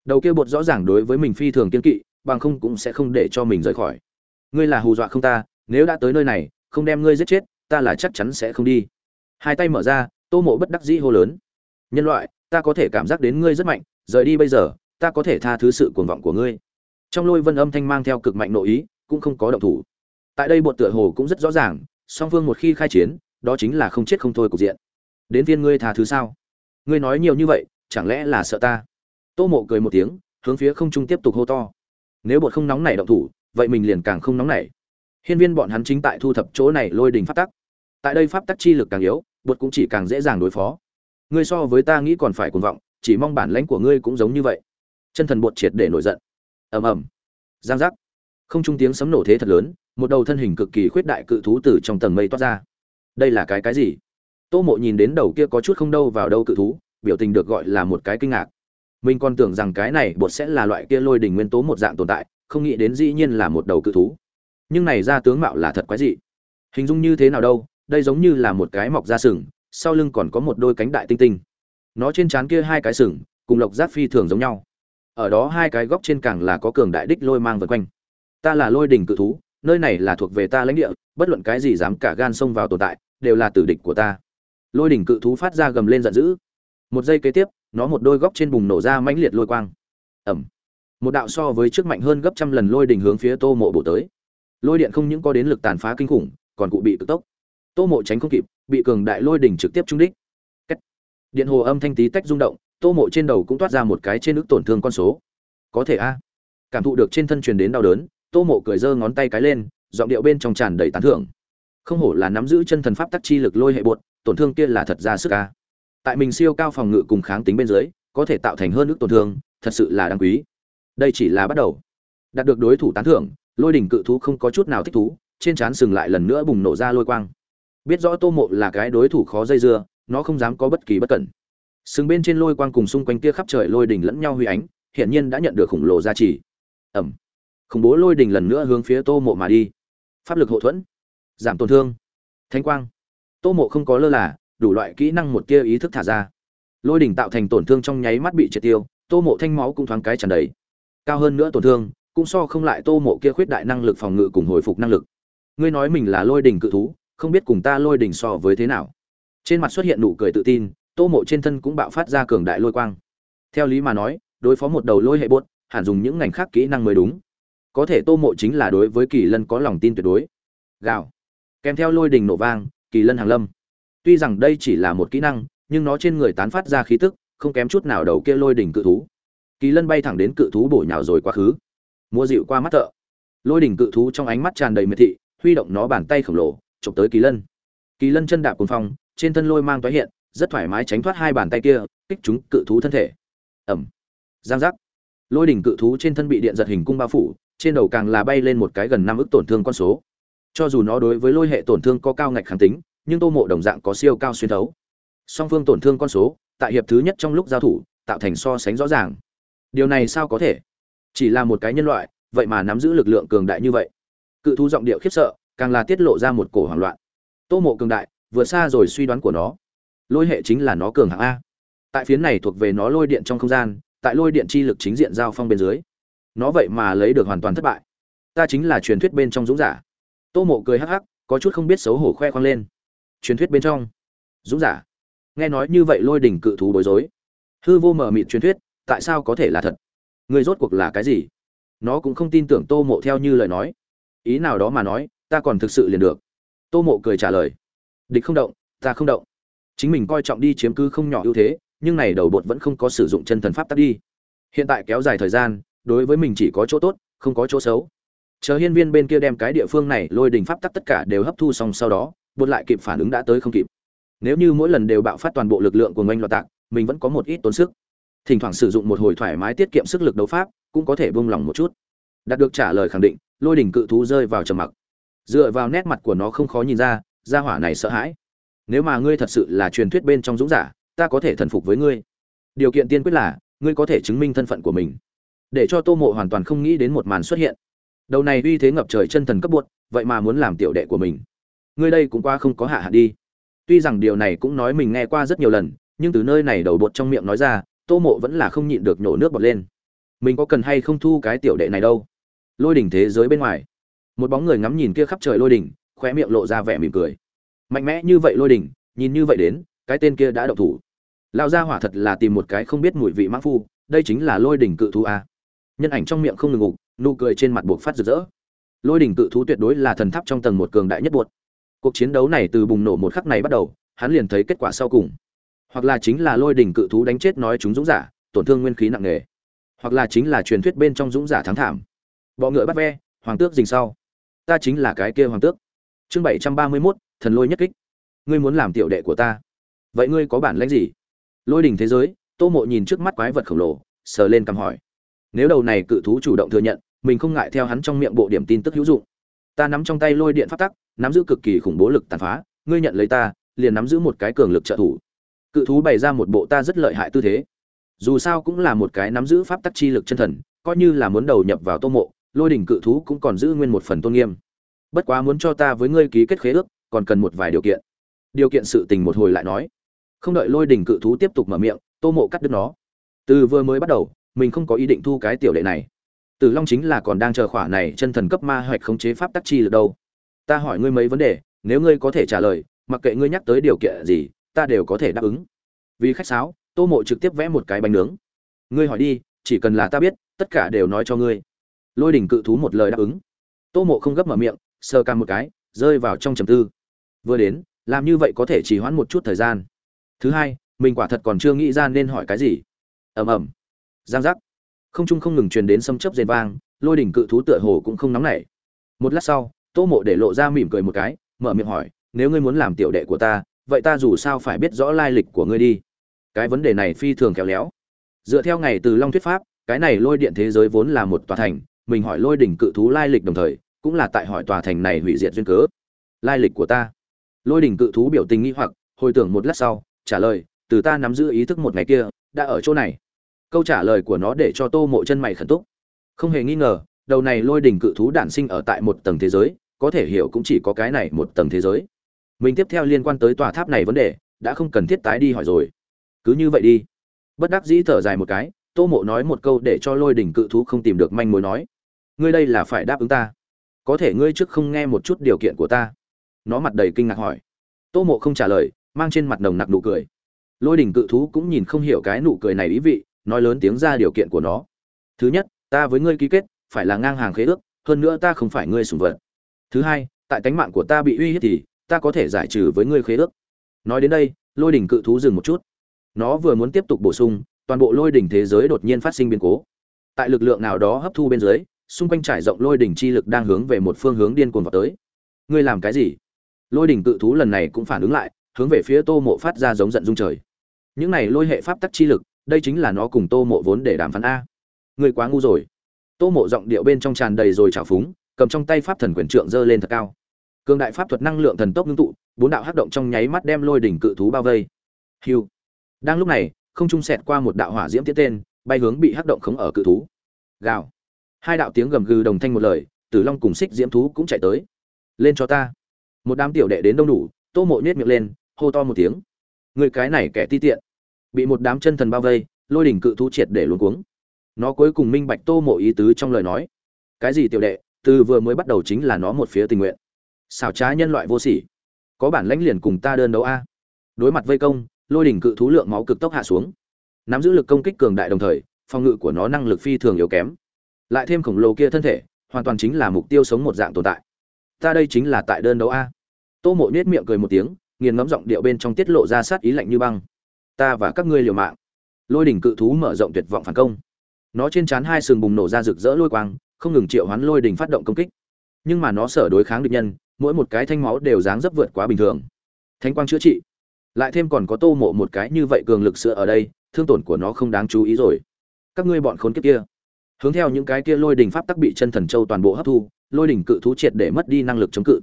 Đầu kia bột rõ ràng đối với mình phi thường kiên kỵ, bằng không cũng sẽ không để cho mình rời khỏi. Ngươi là hù dọa không ta nếu đã tới nơi này, không đem ngươi giết chết, ta là chắc chắn sẽ không đi. Hai tay mở ra, tô mộ bất đắc dĩ hô lớn. Nhân loại, ta có thể cảm giác đến ngươi rất mạnh, rời đi bây giờ, ta có thể tha thứ sự cuồng vọng của ngươi. Trong lôi vân âm thanh mang theo cực mạnh nội ý, cũng không có động thủ. Tại đây bột tựa hồ cũng rất rõ ràng, song phương một khi khai chiến, đó chính là không chết không thôi cục diện. Đến viên ngươi tha thứ sao? Ngươi nói nhiều như vậy, chẳng lẽ là sợ ta? Tô mộ cười một tiếng, hướng phía không trung tiếp tục hô to. Nếu bột không nóng nảy động thủ, vậy mình liền càng không nóng nảy hiên viên bọn hắn chính tại thu thập chỗ này lôi đình pháp tắc. Tại đây pháp tắc chi lực càng yếu bột cũng chỉ càng dễ dàng đối phó. Ngươi so với ta nghĩ còn phải cuồng vọng, chỉ mong bản lãnh của ngươi cũng giống như vậy. Chân thần bột triệt để nổi giận. Ầm ầm. Giang giác. Không trung tiếng sấm nổ thế thật lớn, một đầu thân hình cực kỳ khuyết đại cự thú từ trong tầng mây toát ra. Đây là cái cái gì? Tô mộ nhìn đến đầu kia có chút không đâu vào đâu cự thú, biểu tình được gọi là một cái kinh ngạc. Mình còn tưởng rằng cái này bột sẽ là loại kia lôi đỉnh nguyên tố một dạng tồn tại, không nghĩ đến dĩ nhiên là một đầu cự thú nhưng này ra tướng mạo là thật quái dị. Hình dung như thế nào đâu, đây giống như là một cái mọc da sừng, sau lưng còn có một đôi cánh đại tinh tinh. Nó trên trán kia hai cái sừng, cùng lộc giác phi thường giống nhau. Ở đó hai cái góc trên càng là có cường đại đích lôi mang vần quanh. Ta là lôi đỉnh cự thú, nơi này là thuộc về ta lãnh địa, bất luận cái gì dám cả gan xông vào tồn tại, đều là tử địch của ta. Lôi đỉnh cự thú phát ra gầm lên giận dữ. Một giây kế tiếp, nó một đôi góc trên bùng nổ ra mãnh liệt lôi quang. Ẩm. Một đạo so với trước mạnh hơn gấp trăm lần lôi đỉnh hướng phía tô mộ bổ tới lôi điện không những có đến lực tàn phá kinh khủng, còn cụ bị cực tốc. Tô mộ tránh không kịp, bị cường đại lôi đỉnh trực tiếp trúng đích. Cách. điện hồ âm thanh tí tách rung động, tô mộ trên đầu cũng toát ra một cái trên ức tổn thương con số. Có thể a. À? Cảm thụ được trên thân truyền đến đau đớn, tô mộ cười giơ ngón tay cái lên, giọng điệu bên trong tràn đầy tán thưởng. Không hổ là nắm giữ chân thần pháp tắc chi lực lôi hệ bột, tổn thương kia là thật ra sức a. Tại mình siêu cao phòng ngự cùng kháng tính bên dưới, có thể tạo thành hơn nước tổn thương, thật sự là đáng quý. Đây chỉ là bắt đầu. Đạt được đối thủ tán thưởng lôi đỉnh cự thú không có chút nào thích thú, trên trán sừng lại lần nữa bùng nổ ra lôi quang. Biết rõ tô mộ là cái đối thủ khó dây dưa, nó không dám có bất kỳ bất cẩn. Sừng bên trên lôi quang cùng xung quanh kia khắp trời lôi đỉnh lẫn nhau huy ánh, hiển nhiên đã nhận được khủng lồ gia trì. ẩm. Khủng bố lôi đỉnh lần nữa hướng phía tô mộ mà đi. Pháp lực hậu thuẫn. Giảm tổn thương. Thanh quang. Tô mộ không có lơ là, đủ loại kỹ năng một tia ý thức thả ra. Lôi đỉnh tạo thành tổn thương trong nháy mắt bị triệt tiêu, tô mộ thanh máu cũng thoáng cái tràn đầy. Cao hơn nữa tổn thương cũng so không lại tô mộ kia khuyết đại năng lực phòng ngự cùng hồi phục năng lực. Ngươi nói mình là lôi đỉnh cự thú, không biết cùng ta lôi đỉnh so với thế nào. Trên mặt xuất hiện nụ cười tự tin, tô mộ trên thân cũng bạo phát ra cường đại lôi quang. Theo lý mà nói, đối phó một đầu lôi hệ bốt hẳn dùng những ngành khác kỹ năng mới đúng. Có thể tô mộ chính là đối với kỳ lân có lòng tin tuyệt đối. Gạo kèm theo lôi đình nổ vang, kỳ lân hàng lâm. Tuy rằng đây chỉ là một kỹ năng, nhưng nó trên người tán phát ra khí tức, không kém chút nào đầu kia lôi đỉnh cự thú. Kỳ lân bay thẳng đến cự thú bổ nhào rồi quá khứ mua dịu qua mắt thợ. Lôi đỉnh cự thú trong ánh mắt tràn đầy miệt thị, huy động nó bàn tay khổng lồ, chụp tới kỳ lân. Kỳ lân chân đạp cuồng phong, trên thân lôi mang tái hiện, rất thoải mái tránh thoát hai bàn tay kia, kích chúng cự thú thân thể. Ẩm giang giác. Lôi đỉnh cự thú trên thân bị điện giật hình cung bao phủ, trên đầu càng là bay lên một cái gần năm ức tổn thương con số. Cho dù nó đối với lôi hệ tổn thương có cao ngạch kháng tính, nhưng tô mộ đồng dạng có siêu cao xuyên thấu. Song phương tổn thương con số, tại hiệp thứ nhất trong lúc giao thủ, tạo thành so sánh rõ ràng. Điều này sao có thể? Chỉ là một cái nhân loại, vậy mà nắm giữ lực lượng cường đại như vậy. Cự thú giọng điệu khiếp sợ, càng là tiết lộ ra một cổ hoảng loạn. Tô mộ cường đại, vượt xa rồi suy đoán của nó. Lôi hệ chính là nó cường hạng a. Tại phiến này thuộc về nó lôi điện trong không gian, tại lôi điện chi lực chính diện giao phong bên dưới, nó vậy mà lấy được hoàn toàn thất bại. Ta chính là truyền thuyết bên trong dũng giả. Tô mộ cười hắc hắc, có chút không biết xấu hổ khoe khoang lên. Truyền thuyết bên trong. Dũng giả. Nghe nói như vậy lôi đỉnh cự thú bối rối. Hư vô mờ mịt truyền thuyết, tại sao có thể là thật? Người rốt cuộc là cái gì? Nó cũng không tin tưởng tô mộ theo như lời nói. Ý nào đó mà nói, ta còn thực sự liền được. Tô mộ cười trả lời. Địch không động, ta không động. Chính mình coi trọng đi chiếm cứ không nhỏ ưu thế, nhưng này đầu bột vẫn không có sử dụng chân thần pháp tắt đi. Hiện tại kéo dài thời gian, đối với mình chỉ có chỗ tốt, không có chỗ xấu. Chờ hiên viên bên kia đem cái địa phương này lôi đình pháp tắc tất cả đều hấp thu xong sau đó, bột lại kịp phản ứng đã tới không kịp. Nếu như mỗi lần đều bạo phát toàn bộ lực lượng của ngoanh loạt tạc, mình vẫn có một ít tốn sức thỉnh thoảng sử dụng một hồi thoải mái tiết kiệm sức lực đấu pháp cũng có thể buông lỏng một chút. Đạt được trả lời khẳng định lôi đỉnh cự thú rơi vào trầm mặc. Dựa vào nét mặt của nó không khó nhìn ra gia hỏa này sợ hãi. Nếu mà ngươi thật sự là truyền thuyết bên trong dũng giả ta có thể thần phục với ngươi. Điều kiện tiên quyết là ngươi có thể chứng minh thân phận của mình. Để cho tô mộ hoàn toàn không nghĩ đến một màn xuất hiện. Đầu này uy thế ngập trời chân thần cấp bột, vậy mà muốn làm tiểu đệ của mình. Ngươi đây cũng qua không có hạ hạ đi. Tuy rằng điều này cũng nói mình nghe qua rất nhiều lần nhưng từ nơi này đầu bột trong miệng nói ra tô mộ vẫn là không nhịn được nhổ nước bọt lên. Mình có cần hay không thu cái tiểu đệ này đâu? Lôi đỉnh thế giới bên ngoài. Một bóng người ngắm nhìn kia khắp trời lôi đỉnh, khóe miệng lộ ra vẻ mỉm cười. Mạnh mẽ như vậy lôi đỉnh, nhìn như vậy đến, cái tên kia đã đậu thủ. Lao ra hỏa thật là tìm một cái không biết mùi vị mã phu, đây chính là lôi đỉnh cự thú a. Nhân ảnh trong miệng không ngừng ngục, nụ cười trên mặt buộc phát rực rỡ. Lôi đỉnh cự thú tuyệt đối là thần tháp trong tầng một cường đại nhất buột cuộc chiến đấu này từ bùng nổ một khắc này bắt đầu, hắn liền thấy kết quả sau cùng hoặc là chính là lôi đỉnh cự thú đánh chết nói chúng dũng giả, tổn thương nguyên khí nặng nề. Hoặc là chính là truyền thuyết bên trong dũng giả thắng thảm. Bọ ngựa bắt ve, hoàng tước dình sau. Ta chính là cái kia hoàng tước. Chương bảy trăm ba mươi mốt, thần lôi nhất kích. Ngươi muốn làm tiểu đệ của ta. Vậy ngươi có bản lãnh gì? Lôi đỉnh thế giới, tô mộ nhìn trước mắt quái vật khổng lồ, sờ lên cằm hỏi. Nếu đầu này cự thú chủ động thừa nhận, mình không ngại theo hắn trong miệng bộ điểm tin tức hữu dụng. Ta nắm trong tay lôi điện phát tắc, nắm giữ cực kỳ khủng bố lực tàn phá. Ngươi nhận lấy ta, liền nắm giữ một cái cường lực trợ thủ cự thú bày ra một bộ ta rất lợi hại tư thế. Dù sao cũng là một cái nắm giữ pháp tắc chi lực chân thần, coi như là muốn đầu nhập vào tô mộ, lôi đỉnh cự thú cũng còn giữ nguyên một phần tôn nghiêm. Bất quá muốn cho ta với ngươi ký kết khế ước, còn cần một vài điều kiện. Điều kiện sự tình một hồi lại nói. Không đợi lôi đỉnh cự thú tiếp tục mở miệng, tô mộ cắt đứt nó. Từ vừa mới bắt đầu, mình không có ý định thu cái tiểu đệ này. Tử long chính là còn đang chờ khỏa này chân thần cấp ma hoạch khống chế pháp tắc chi lực đâu. Ta hỏi ngươi mấy vấn đề, nếu ngươi có thể trả lời, mặc kệ ngươi nhắc tới điều kiện gì ta đều có thể đáp ứng. Vì khách sáo, tô mộ trực tiếp vẽ một cái bánh nướng. Ngươi hỏi đi, chỉ cần là ta biết, tất cả đều nói cho ngươi. Lôi đỉnh cự thú một lời đáp ứng. Tô mộ không gấp mở miệng sơ cằm một cái, rơi vào trong trầm tư. Vừa đến, làm như vậy có thể chỉ hoãn một chút thời gian. Thứ hai, mình quả thật còn chưa nghĩ ra nên hỏi cái gì. Ầm ầm. Giang giác. Không trung không ngừng truyền đến sấm chớp rền vang, lôi đỉnh cự thú tựa hồ cũng không nóng nảy. Một lát sau, tô mộ để lộ ra mỉm cười một cái, mở miệng hỏi, nếu ngươi muốn làm tiểu đệ của ta vậy ta dù sao phải biết rõ lai lịch của ngươi đi. Cái vấn đề này phi thường khéo léo. Dựa theo ngày từ long thuyết pháp, cái này lôi điện thế giới vốn là một tòa thành, mình hỏi lôi đỉnh cự thú lai lịch đồng thời, cũng là tại hỏi tòa thành này hủy diệt duyên cớ. Lai lịch của ta. Lôi đỉnh cự thú biểu tình nghi hoặc, hồi tưởng một lát sau, trả lời, từ ta nắm giữ ý thức một ngày kia, đã ở chỗ này. Câu trả lời của nó để cho tô mộ chân mày khẩn túc. Không hề nghi ngờ, đầu này lôi đỉnh cự thú đản sinh ở tại một tầng thế giới, có thể hiểu cũng chỉ có cái này một tầng thế giới mình tiếp theo liên quan tới tòa tháp này vấn đề, đã không cần thiết tái đi hỏi rồi. Cứ như vậy đi. Bất đắc dĩ thở dài một cái, tô mộ nói một câu để cho lôi đỉnh cự thú không tìm được manh mối nói. Ngươi đây là phải đáp ứng ta. Có thể ngươi trước không nghe một chút điều kiện của ta. Nó mặt đầy kinh ngạc hỏi. Tô mộ không trả lời, mang trên mặt nồng nặc nụ cười. Lôi đỉnh cự thú cũng nhìn không hiểu cái nụ cười này ý vị, nói lớn tiếng ra điều kiện của nó. Thứ nhất, ta với ngươi ký kết, phải là ngang hàng khế ước, hơn nữa ta không phải ngươi sùng vật. Thứ hai, tại tánh mạng của ta bị uy hiếp thì ta có thể giải trừ với ngươi khế ước. Nói đến đây, lôi đỉnh cự thú dừng một chút. Nó vừa muốn tiếp tục bổ sung, toàn bộ lôi đỉnh thế giới đột nhiên phát sinh biến cố. Tại lực lượng nào đó hấp thu bên dưới, xung quanh trải rộng lôi đỉnh chi lực đang hướng về một phương hướng điên cuồng vào tới. Ngươi làm cái gì? Lôi đỉnh cự thú lần này cũng phản ứng lại, hướng về phía tô mộ phát ra giống giận dung trời. Những này lôi hệ pháp tắc chi lực, đây chính là nó cùng tô mộ vốn để đàm phán a. Ngươi quá ngu rồi. Tô mộ giọng điệu bên trong tràn đầy rồi trào phúng, cầm trong tay pháp thần quyền trượng giơ lên thật cao cường đại pháp thuật năng lượng thần tốc ngưng tụ, bốn đạo hắc động trong nháy mắt đem lôi đỉnh cự thú bao vây. Hiu đang lúc này, không trung sẹt qua một đạo hỏa diễm tiết tên, bay hướng bị hắc động khống ở cự thú. Gào. Hai đạo tiếng gầm gừ đồng thanh một lời, tử long cùng xích diễm thú cũng chạy tới. Lên cho ta. Một đám tiểu đệ đến đông đủ, tô mộ nhét miệng lên, hô to một tiếng. Người cái này kẻ ti tiện. Bị một đám chân thần bao vây, lôi đỉnh cự thú triệt để luống cuống. Nó cuối cùng minh bạch tô mộ ý tứ trong lời nói. Cái gì tiểu đệ, từ vừa mới bắt đầu chính là nó một phía tình nguyện xảo trá nhân loại vô sỉ. Có bản lãnh liền cùng ta đơn đấu a. Đối mặt vây công, lôi đỉnh cự thú lượng máu cực tốc hạ xuống. Nắm giữ lực công kích cường đại đồng thời, phòng ngự của nó năng lực phi thường yếu kém. Lại thêm khổng lồ kia thân thể, hoàn toàn chính là mục tiêu sống một dạng tồn tại. Ta đây chính là tại đơn đấu a. Tô mộ nết miệng cười một tiếng, nghiền ngẫm giọng điệu bên trong tiết lộ ra sát ý lạnh như băng. Ta và các ngươi liều mạng. Lôi đỉnh cự thú mở rộng tuyệt vọng phản công. Nó trên trán hai sừng bùng nổ ra rực rỡ lôi quang, không ngừng triệu hoán lôi đỉnh phát động công kích. Nhưng mà nó sở đối kháng địch nhân mỗi một cái thanh máu đều dáng dấp vượt quá bình thường. Thánh quang chữa trị. Lại thêm còn có tô mộ một cái như vậy cường lực sữa ở đây, thương tổn của nó không đáng chú ý rồi. Các ngươi bọn khốn kiếp kia. Hướng theo những cái kia lôi đỉnh pháp tắc bị chân thần châu toàn bộ hấp thu, lôi đỉnh cự thú triệt để mất đi năng lực chống cự.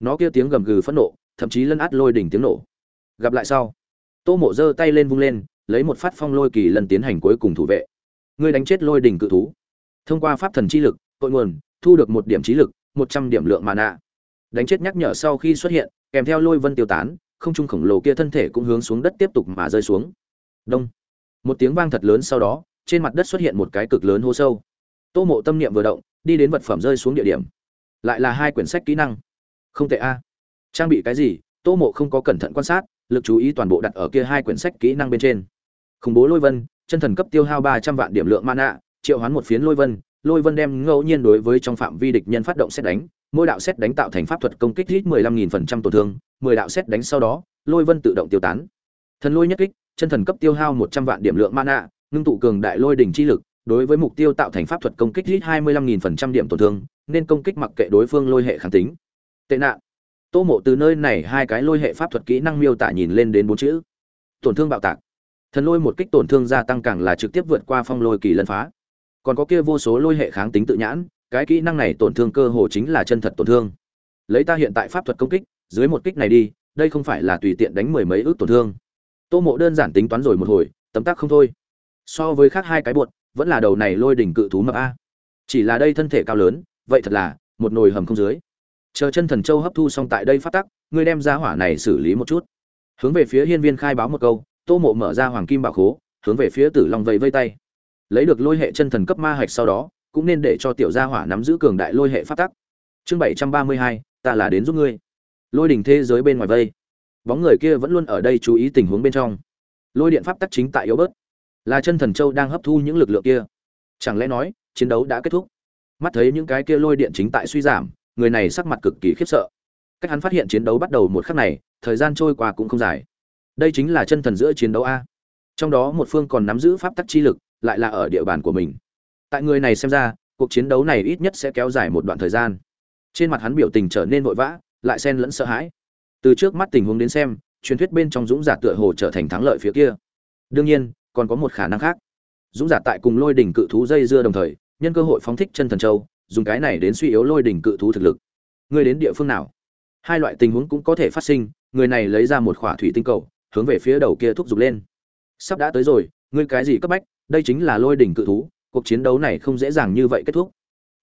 Nó kia tiếng gầm gừ phẫn nộ, thậm chí lấn át lôi đỉnh tiếng nổ. Gặp lại sau, tô mộ giơ tay lên vung lên, lấy một phát phong lôi kỳ lần tiến hành cuối cùng thủ vệ. Ngươi đánh chết lôi đỉnh cự thú. Thông qua pháp thần chi lực, cội nguồn, thu được một điểm trí lực, một trăm điểm lượng mà nạ đánh chết nhắc nhở sau khi xuất hiện, kèm theo lôi vân tiêu tán, không trung khổng lồ kia thân thể cũng hướng xuống đất tiếp tục mà rơi xuống. Đông. Một tiếng vang thật lớn sau đó, trên mặt đất xuất hiện một cái cực lớn hố sâu. Tô mộ tâm niệm vừa động, đi đến vật phẩm rơi xuống địa điểm. Lại là hai quyển sách kỹ năng. Không tệ a. Trang bị cái gì, tô mộ không có cẩn thận quan sát, lực chú ý toàn bộ đặt ở kia hai quyển sách kỹ năng bên trên. Khủng bố lôi vân, chân thần cấp tiêu hao ba trăm vạn điểm lượng mana, triệu hoán một phiến lôi vân lôi vân đem ngẫu nhiên đối với trong phạm vi địch nhân phát động xét đánh mỗi đạo xét đánh tạo thành pháp thuật công kích ít mười lăm nghìn phần trăm tổn thương, mười đạo xét đánh sau đó, lôi vân tự động tiêu tán. Thần lôi nhất kích, chân thần cấp tiêu hao một trăm vạn điểm lượng mana, ngưng tụ cường đại lôi đỉnh chi lực, đối với mục tiêu tạo thành pháp thuật công kích ít hai mươi lăm nghìn phần trăm điểm tổn thương, nên công kích mặc kệ đối phương lôi hệ kháng tính. Tệ nạn. Tô mộ từ nơi này hai cái lôi hệ pháp thuật kỹ năng miêu tả nhìn lên đến bốn chữ. Tổn thương bạo tạc. Thần lôi một kích tổn thương gia tăng càng là trực tiếp vượt qua phong lôi kỳ lân phá. Còn có kia vô số lôi hệ kháng tính tự nhãn cái kỹ năng này tổn thương cơ hồ chính là chân thật tổn thương. Lấy ta hiện tại pháp thuật công kích, dưới một kích này đi, đây không phải là tùy tiện đánh mười mấy ước tổn thương. Tô mộ đơn giản tính toán rồi một hồi, tấm tắc không thôi. So với khác hai cái bột, vẫn là đầu này lôi đỉnh cự thú mập a. Chỉ là đây thân thể cao lớn, vậy thật là, một nồi hầm không dưới. Chờ chân thần châu hấp thu xong tại đây phát tắc, ngươi đem ra hỏa này xử lý một chút. Hướng về phía hiên viên khai báo một câu, tô mộ mở ra hoàng kim bảo khố, hướng về phía tử long vẫy vây tay. Lấy được lôi hệ chân thần cấp ma hạch sau đó cũng nên để cho tiểu gia hỏa nắm giữ cường đại lôi hệ pháp tắc. Chương bảy trăm ba mươi hai, ta là đến giúp ngươi. Lôi đỉnh thế giới bên ngoài vây. Bóng người kia vẫn luôn ở đây chú ý tình huống bên trong. Lôi điện pháp tắc chính tại yếu bớt. Là chân thần châu đang hấp thu những lực lượng kia. Chẳng lẽ nói, chiến đấu đã kết thúc? Mắt thấy những cái kia lôi điện chính tại suy giảm, người này sắc mặt cực kỳ khiếp sợ. Cách hắn phát hiện chiến đấu bắt đầu một khắc này, thời gian trôi qua cũng không dài. Đây chính là chân thần giữa chiến đấu a. Trong đó một phương còn nắm giữ pháp tắc chi lực, lại là ở địa bàn của mình tại người này xem ra, cuộc chiến đấu này ít nhất sẽ kéo dài một đoạn thời gian. Trên mặt hắn biểu tình trở nên vội vã, lại xen lẫn sợ hãi. Từ trước mắt tình huống đến xem, truyền thuyết bên trong dũng giả tựa hồ trở thành thắng lợi phía kia. Đương nhiên, còn có một khả năng khác. Dũng giả tại cùng lôi đỉnh cự thú dây dưa đồng thời, nhân cơ hội phóng thích chân thần châu, dùng cái này đến suy yếu lôi đỉnh cự thú thực lực. Người đến địa phương nào? Hai loại tình huống cũng có thể phát sinh, người này lấy ra một khỏa thủy tinh cầu, hướng về phía đầu kia thúc giục lên. Sắp đã tới rồi, ngươi cái gì cấp bách? Đây chính là lôi đỉnh cự thú cuộc chiến đấu này không dễ dàng như vậy kết thúc.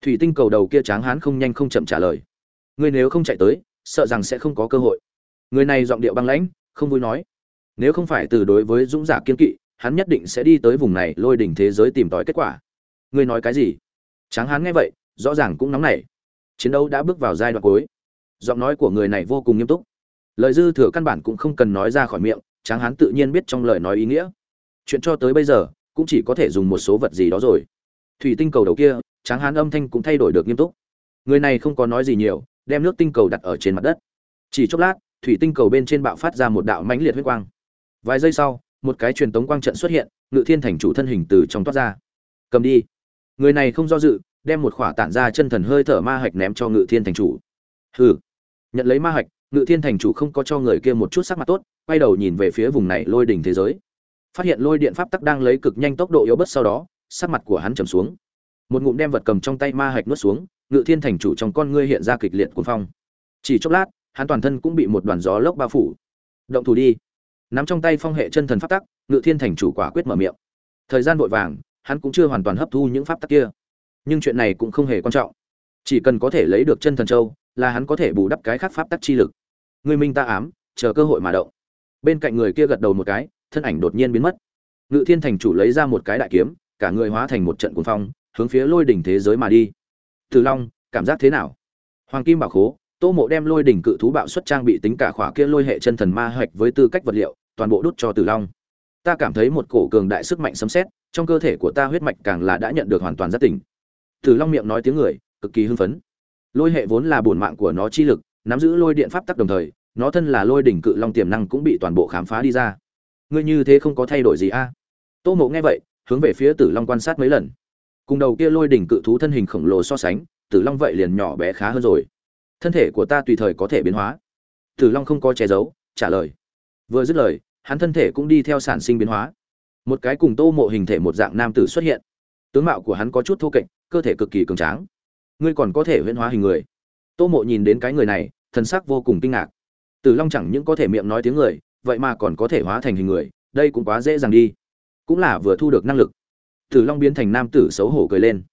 Thủy tinh cầu đầu kia tráng hán không nhanh không chậm trả lời. Ngươi nếu không chạy tới, sợ rằng sẽ không có cơ hội. Người này giọng điệu băng lãnh, không vui nói. Nếu không phải từ đối với dũng giả kiên kỵ, hắn nhất định sẽ đi tới vùng này lôi đỉnh thế giới tìm tòi kết quả. Ngươi nói cái gì? Tráng hán nghe vậy, rõ ràng cũng nóng nảy. Chiến đấu đã bước vào giai đoạn cuối. Giọng nói của người này vô cùng nghiêm túc. Lời dư thừa căn bản cũng không cần nói ra khỏi miệng, tráng hán tự nhiên biết trong lời nói ý nghĩa. Chuyện cho tới bây giờ cũng chỉ có thể dùng một số vật gì đó rồi. Thủy tinh cầu đầu kia, tráng hán âm thanh cũng thay đổi được nghiêm túc. Người này không có nói gì nhiều, đem nước tinh cầu đặt ở trên mặt đất. Chỉ chốc lát, thủy tinh cầu bên trên bạo phát ra một đạo mãnh liệt huyết quang. Vài giây sau, một cái truyền tống quang trận xuất hiện, ngự thiên thành chủ thân hình từ trong toát ra. Cầm đi. Người này không do dự, đem một khỏa tản ra chân thần hơi thở ma hạch ném cho ngự thiên thành chủ. Hừ. Nhận lấy ma hạch, ngự thiên thành chủ không có cho người kia một chút sắc mặt tốt, quay đầu nhìn về phía vùng này lôi đỉnh thế giới phát hiện lôi điện pháp tắc đang lấy cực nhanh tốc độ yếu bớt sau đó, sắc mặt của hắn trầm xuống. Một ngụm đem vật cầm trong tay ma hạch nuốt xuống, ngự thiên thành chủ trong con ngươi hiện ra kịch liệt cuồng phong. Chỉ chốc lát, hắn toàn thân cũng bị một đoàn gió lốc bao phủ. Động thủ đi. Nắm trong tay phong hệ chân thần pháp tắc, ngự thiên thành chủ quả quyết mở miệng. Thời gian vội vàng, hắn cũng chưa hoàn toàn hấp thu những pháp tắc kia. Nhưng chuyện này cũng không hề quan trọng. Chỉ cần có thể lấy được chân thần châu, là hắn có thể bù đắp cái khác pháp tắc chi lực. Người minh ta ám, chờ cơ hội mà động. Bên cạnh người kia gật đầu một cái thân ảnh đột nhiên biến mất. Ngự thiên thành chủ lấy ra một cái đại kiếm, cả người hóa thành một trận cuồng phong, hướng phía lôi đỉnh thế giới mà đi. Tử long, cảm giác thế nào? Hoàng kim bảo khố, tô mộ đem lôi đỉnh cự thú bạo xuất trang bị tính cả khỏa kia lôi hệ chân thần ma hạch với tư cách vật liệu, toàn bộ đút cho tử long. Ta cảm thấy một cổ cường đại sức mạnh sấm xét trong cơ thể của ta huyết mạch càng là đã nhận được hoàn toàn giác tỉnh. Tử long miệng nói tiếng người, cực kỳ hưng phấn. Lôi hệ vốn là bổn mạng của nó chi lực, nắm giữ lôi điện pháp tắc đồng thời, nó thân là lôi đỉnh cự long tiềm năng cũng bị toàn bộ khám phá đi ra ngươi như thế không có thay đổi gì a? Tô mộ nghe vậy, hướng về phía tử long quan sát mấy lần. Cùng đầu kia lôi đỉnh cự thú thân hình khổng lồ so sánh, tử long vậy liền nhỏ bé khá hơn rồi. Thân thể của ta tùy thời có thể biến hóa. Tử long không có che giấu, trả lời. Vừa dứt lời, hắn thân thể cũng đi theo sản sinh biến hóa. Một cái cùng tô mộ hình thể một dạng nam tử xuất hiện. Tướng mạo của hắn có chút thô kệch, cơ thể cực kỳ cường tráng. Ngươi còn có thể huyễn hóa hình người. Tô mộ nhìn đến cái người này, thần sắc vô cùng kinh ngạc. Tử long chẳng những có thể miệng nói tiếng người vậy mà còn có thể hóa thành hình người, đây cũng quá dễ dàng đi. Cũng là vừa thu được năng lực. Tử long biến thành nam tử xấu hổ cười lên.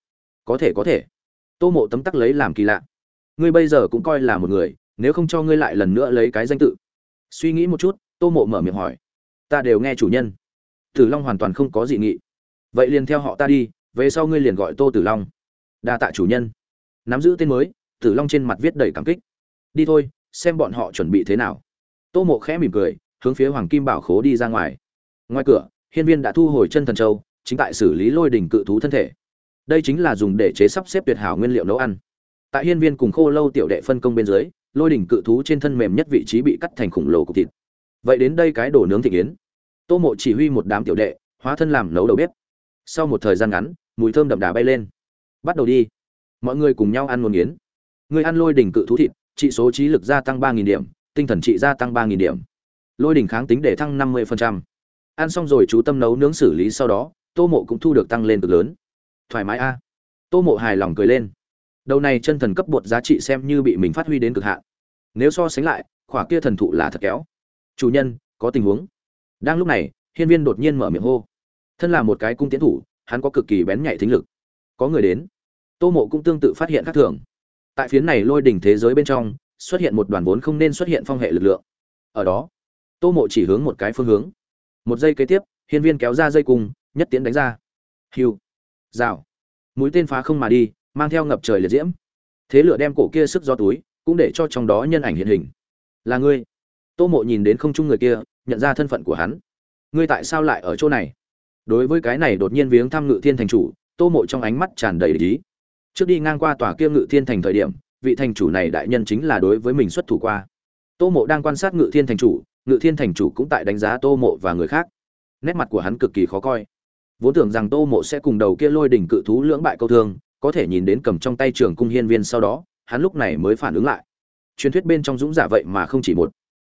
Có thể có thể. Tô mộ tấm tắc lấy làm kỳ lạ. Ngươi bây giờ cũng coi là một người, nếu không cho ngươi lại lần nữa lấy cái danh tự. Suy nghĩ một chút, tô mộ mở miệng hỏi. Ta đều nghe chủ nhân. Tử long hoàn toàn không có dị nghị. Vậy liền theo họ ta đi, về sau ngươi liền gọi tô tử long. Đa tạ chủ nhân. Nắm giữ tên mới, tử long trên mặt viết đầy cảm kích. Đi thôi, xem bọn họ chuẩn bị thế nào. Tô mộ khẽ mỉm cười hướng phía hoàng kim bảo khố đi ra ngoài. Ngoài cửa, hiên viên đã thu hồi chân thần châu, chính tại xử lý lôi đỉnh cự thú thân thể. Đây chính là dùng để chế sắp xếp tuyệt hảo nguyên liệu nấu ăn. Tại hiên viên cùng khô lâu tiểu đệ phân công bên dưới, lôi đỉnh cự thú trên thân mềm nhất vị trí bị cắt thành khủng lồ cục thịt. Vậy đến đây cái đồ nướng thịt yến. Tô mộ chỉ huy một đám tiểu đệ, hóa thân làm nấu đầu bếp. Sau một thời gian ngắn, mùi thơm đậm đà bay lên. Bắt đầu đi. Mọi người cùng nhau ăn một yến. Người ăn lôi đỉnh cự thú thịt trị số trí lực gia tăng ba nghìn điểm, tinh thần trị gia tăng ba nghìn điểm lôi đỉnh kháng tính để thăng năm mươi ăn xong rồi chú tâm nấu nướng xử lý sau đó, tô mộ cũng thu được tăng lên cực lớn. Thoải mái a. Tô mộ hài lòng cười lên. Đầu này chân thần cấp bột giá trị xem như bị mình phát huy đến cực hạn. Nếu so sánh lại, khỏa kia thần thụ là thật kéo. Chủ nhân, có tình huống. Đang lúc này, hiên viên đột nhiên mở miệng hô. Thân là một cái cung tiến thủ, hắn có cực kỳ bén nhạy thính lực. Có người đến. Tô mộ cũng tương tự phát hiện các thường. Tại phiến này lôi đỉnh thế giới bên trong, xuất hiện một đoàn vốn không nên xuất hiện phong hệ lực lượng. Ở đó tô mộ chỉ hướng một cái phương hướng. Một giây kế tiếp, hiên viên kéo ra dây cung, nhất tiến đánh ra. Hiu. Rào. Mũi tên phá không mà đi, mang theo ngập trời liệt diễm. Thế lửa đem cổ kia sức gió túi, cũng để cho trong đó nhân ảnh hiện hình. Là ngươi. Tô mộ nhìn đến không chung người kia, nhận ra thân phận của hắn. Ngươi tại sao lại ở chỗ này? Đối với cái này đột nhiên viếng thăm ngự thiên thành chủ, tô mộ trong ánh mắt tràn đầy lý trước đi ngang qua tòa kia ngự thiên thành thời điểm, vị thành chủ này đại nhân chính là đối với mình xuất thủ qua. Tô mộ đang quan sát ngự thiên thành chủ ngự thiên thành chủ cũng tại đánh giá tô mộ và người khác. Nét mặt của hắn cực kỳ khó coi. Vốn tưởng rằng tô mộ sẽ cùng đầu kia lôi đỉnh cự thú lưỡng bại câu thương, có thể nhìn đến cầm trong tay trường cung hiên viên sau đó, hắn lúc này mới phản ứng lại. Truyền thuyết bên trong dũng giả vậy mà không chỉ một.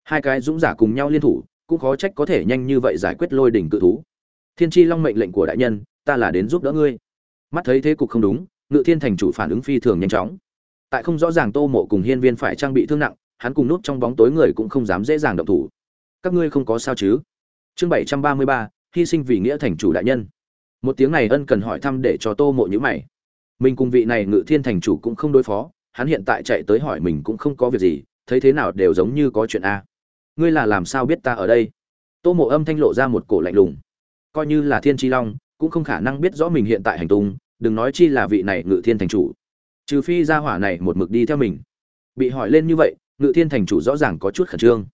Hai cái dũng giả cùng nhau liên thủ, cũng khó trách có thể nhanh như vậy giải quyết lôi đỉnh cự thú. Thiên tri long mệnh lệnh của đại nhân, ta là đến giúp đỡ ngươi. Mắt thấy thế cục không đúng, ngự thiên thành chủ phản ứng phi thường nhanh chóng. Tại không rõ ràng tô mộ cùng hiên viên phải trang bị thương nặng, hắn cùng nút trong bóng tối người cũng không dám dễ dàng động thủ các ngươi không có sao chứ? Chương bảy trăm ba mươi ba, hy sinh vì nghĩa thành chủ đại nhân. Một tiếng này ân cần hỏi thăm để cho tô mộ nhữ mày. Mình cùng vị này ngự thiên thành chủ cũng không đối phó, hắn hiện tại chạy tới hỏi mình cũng không có việc gì, thấy thế nào đều giống như có chuyện a. Ngươi là làm sao biết ta ở đây? Tô mộ âm thanh lộ ra một cổ lạnh lùng. Coi như là thiên tri long, cũng không khả năng biết rõ mình hiện tại hành tung, đừng nói chi là vị này ngự thiên thành chủ. Trừ phi ra hỏa này một mực đi theo mình. Bị hỏi lên như vậy, ngự thiên thành chủ rõ ràng có chút khẩn trương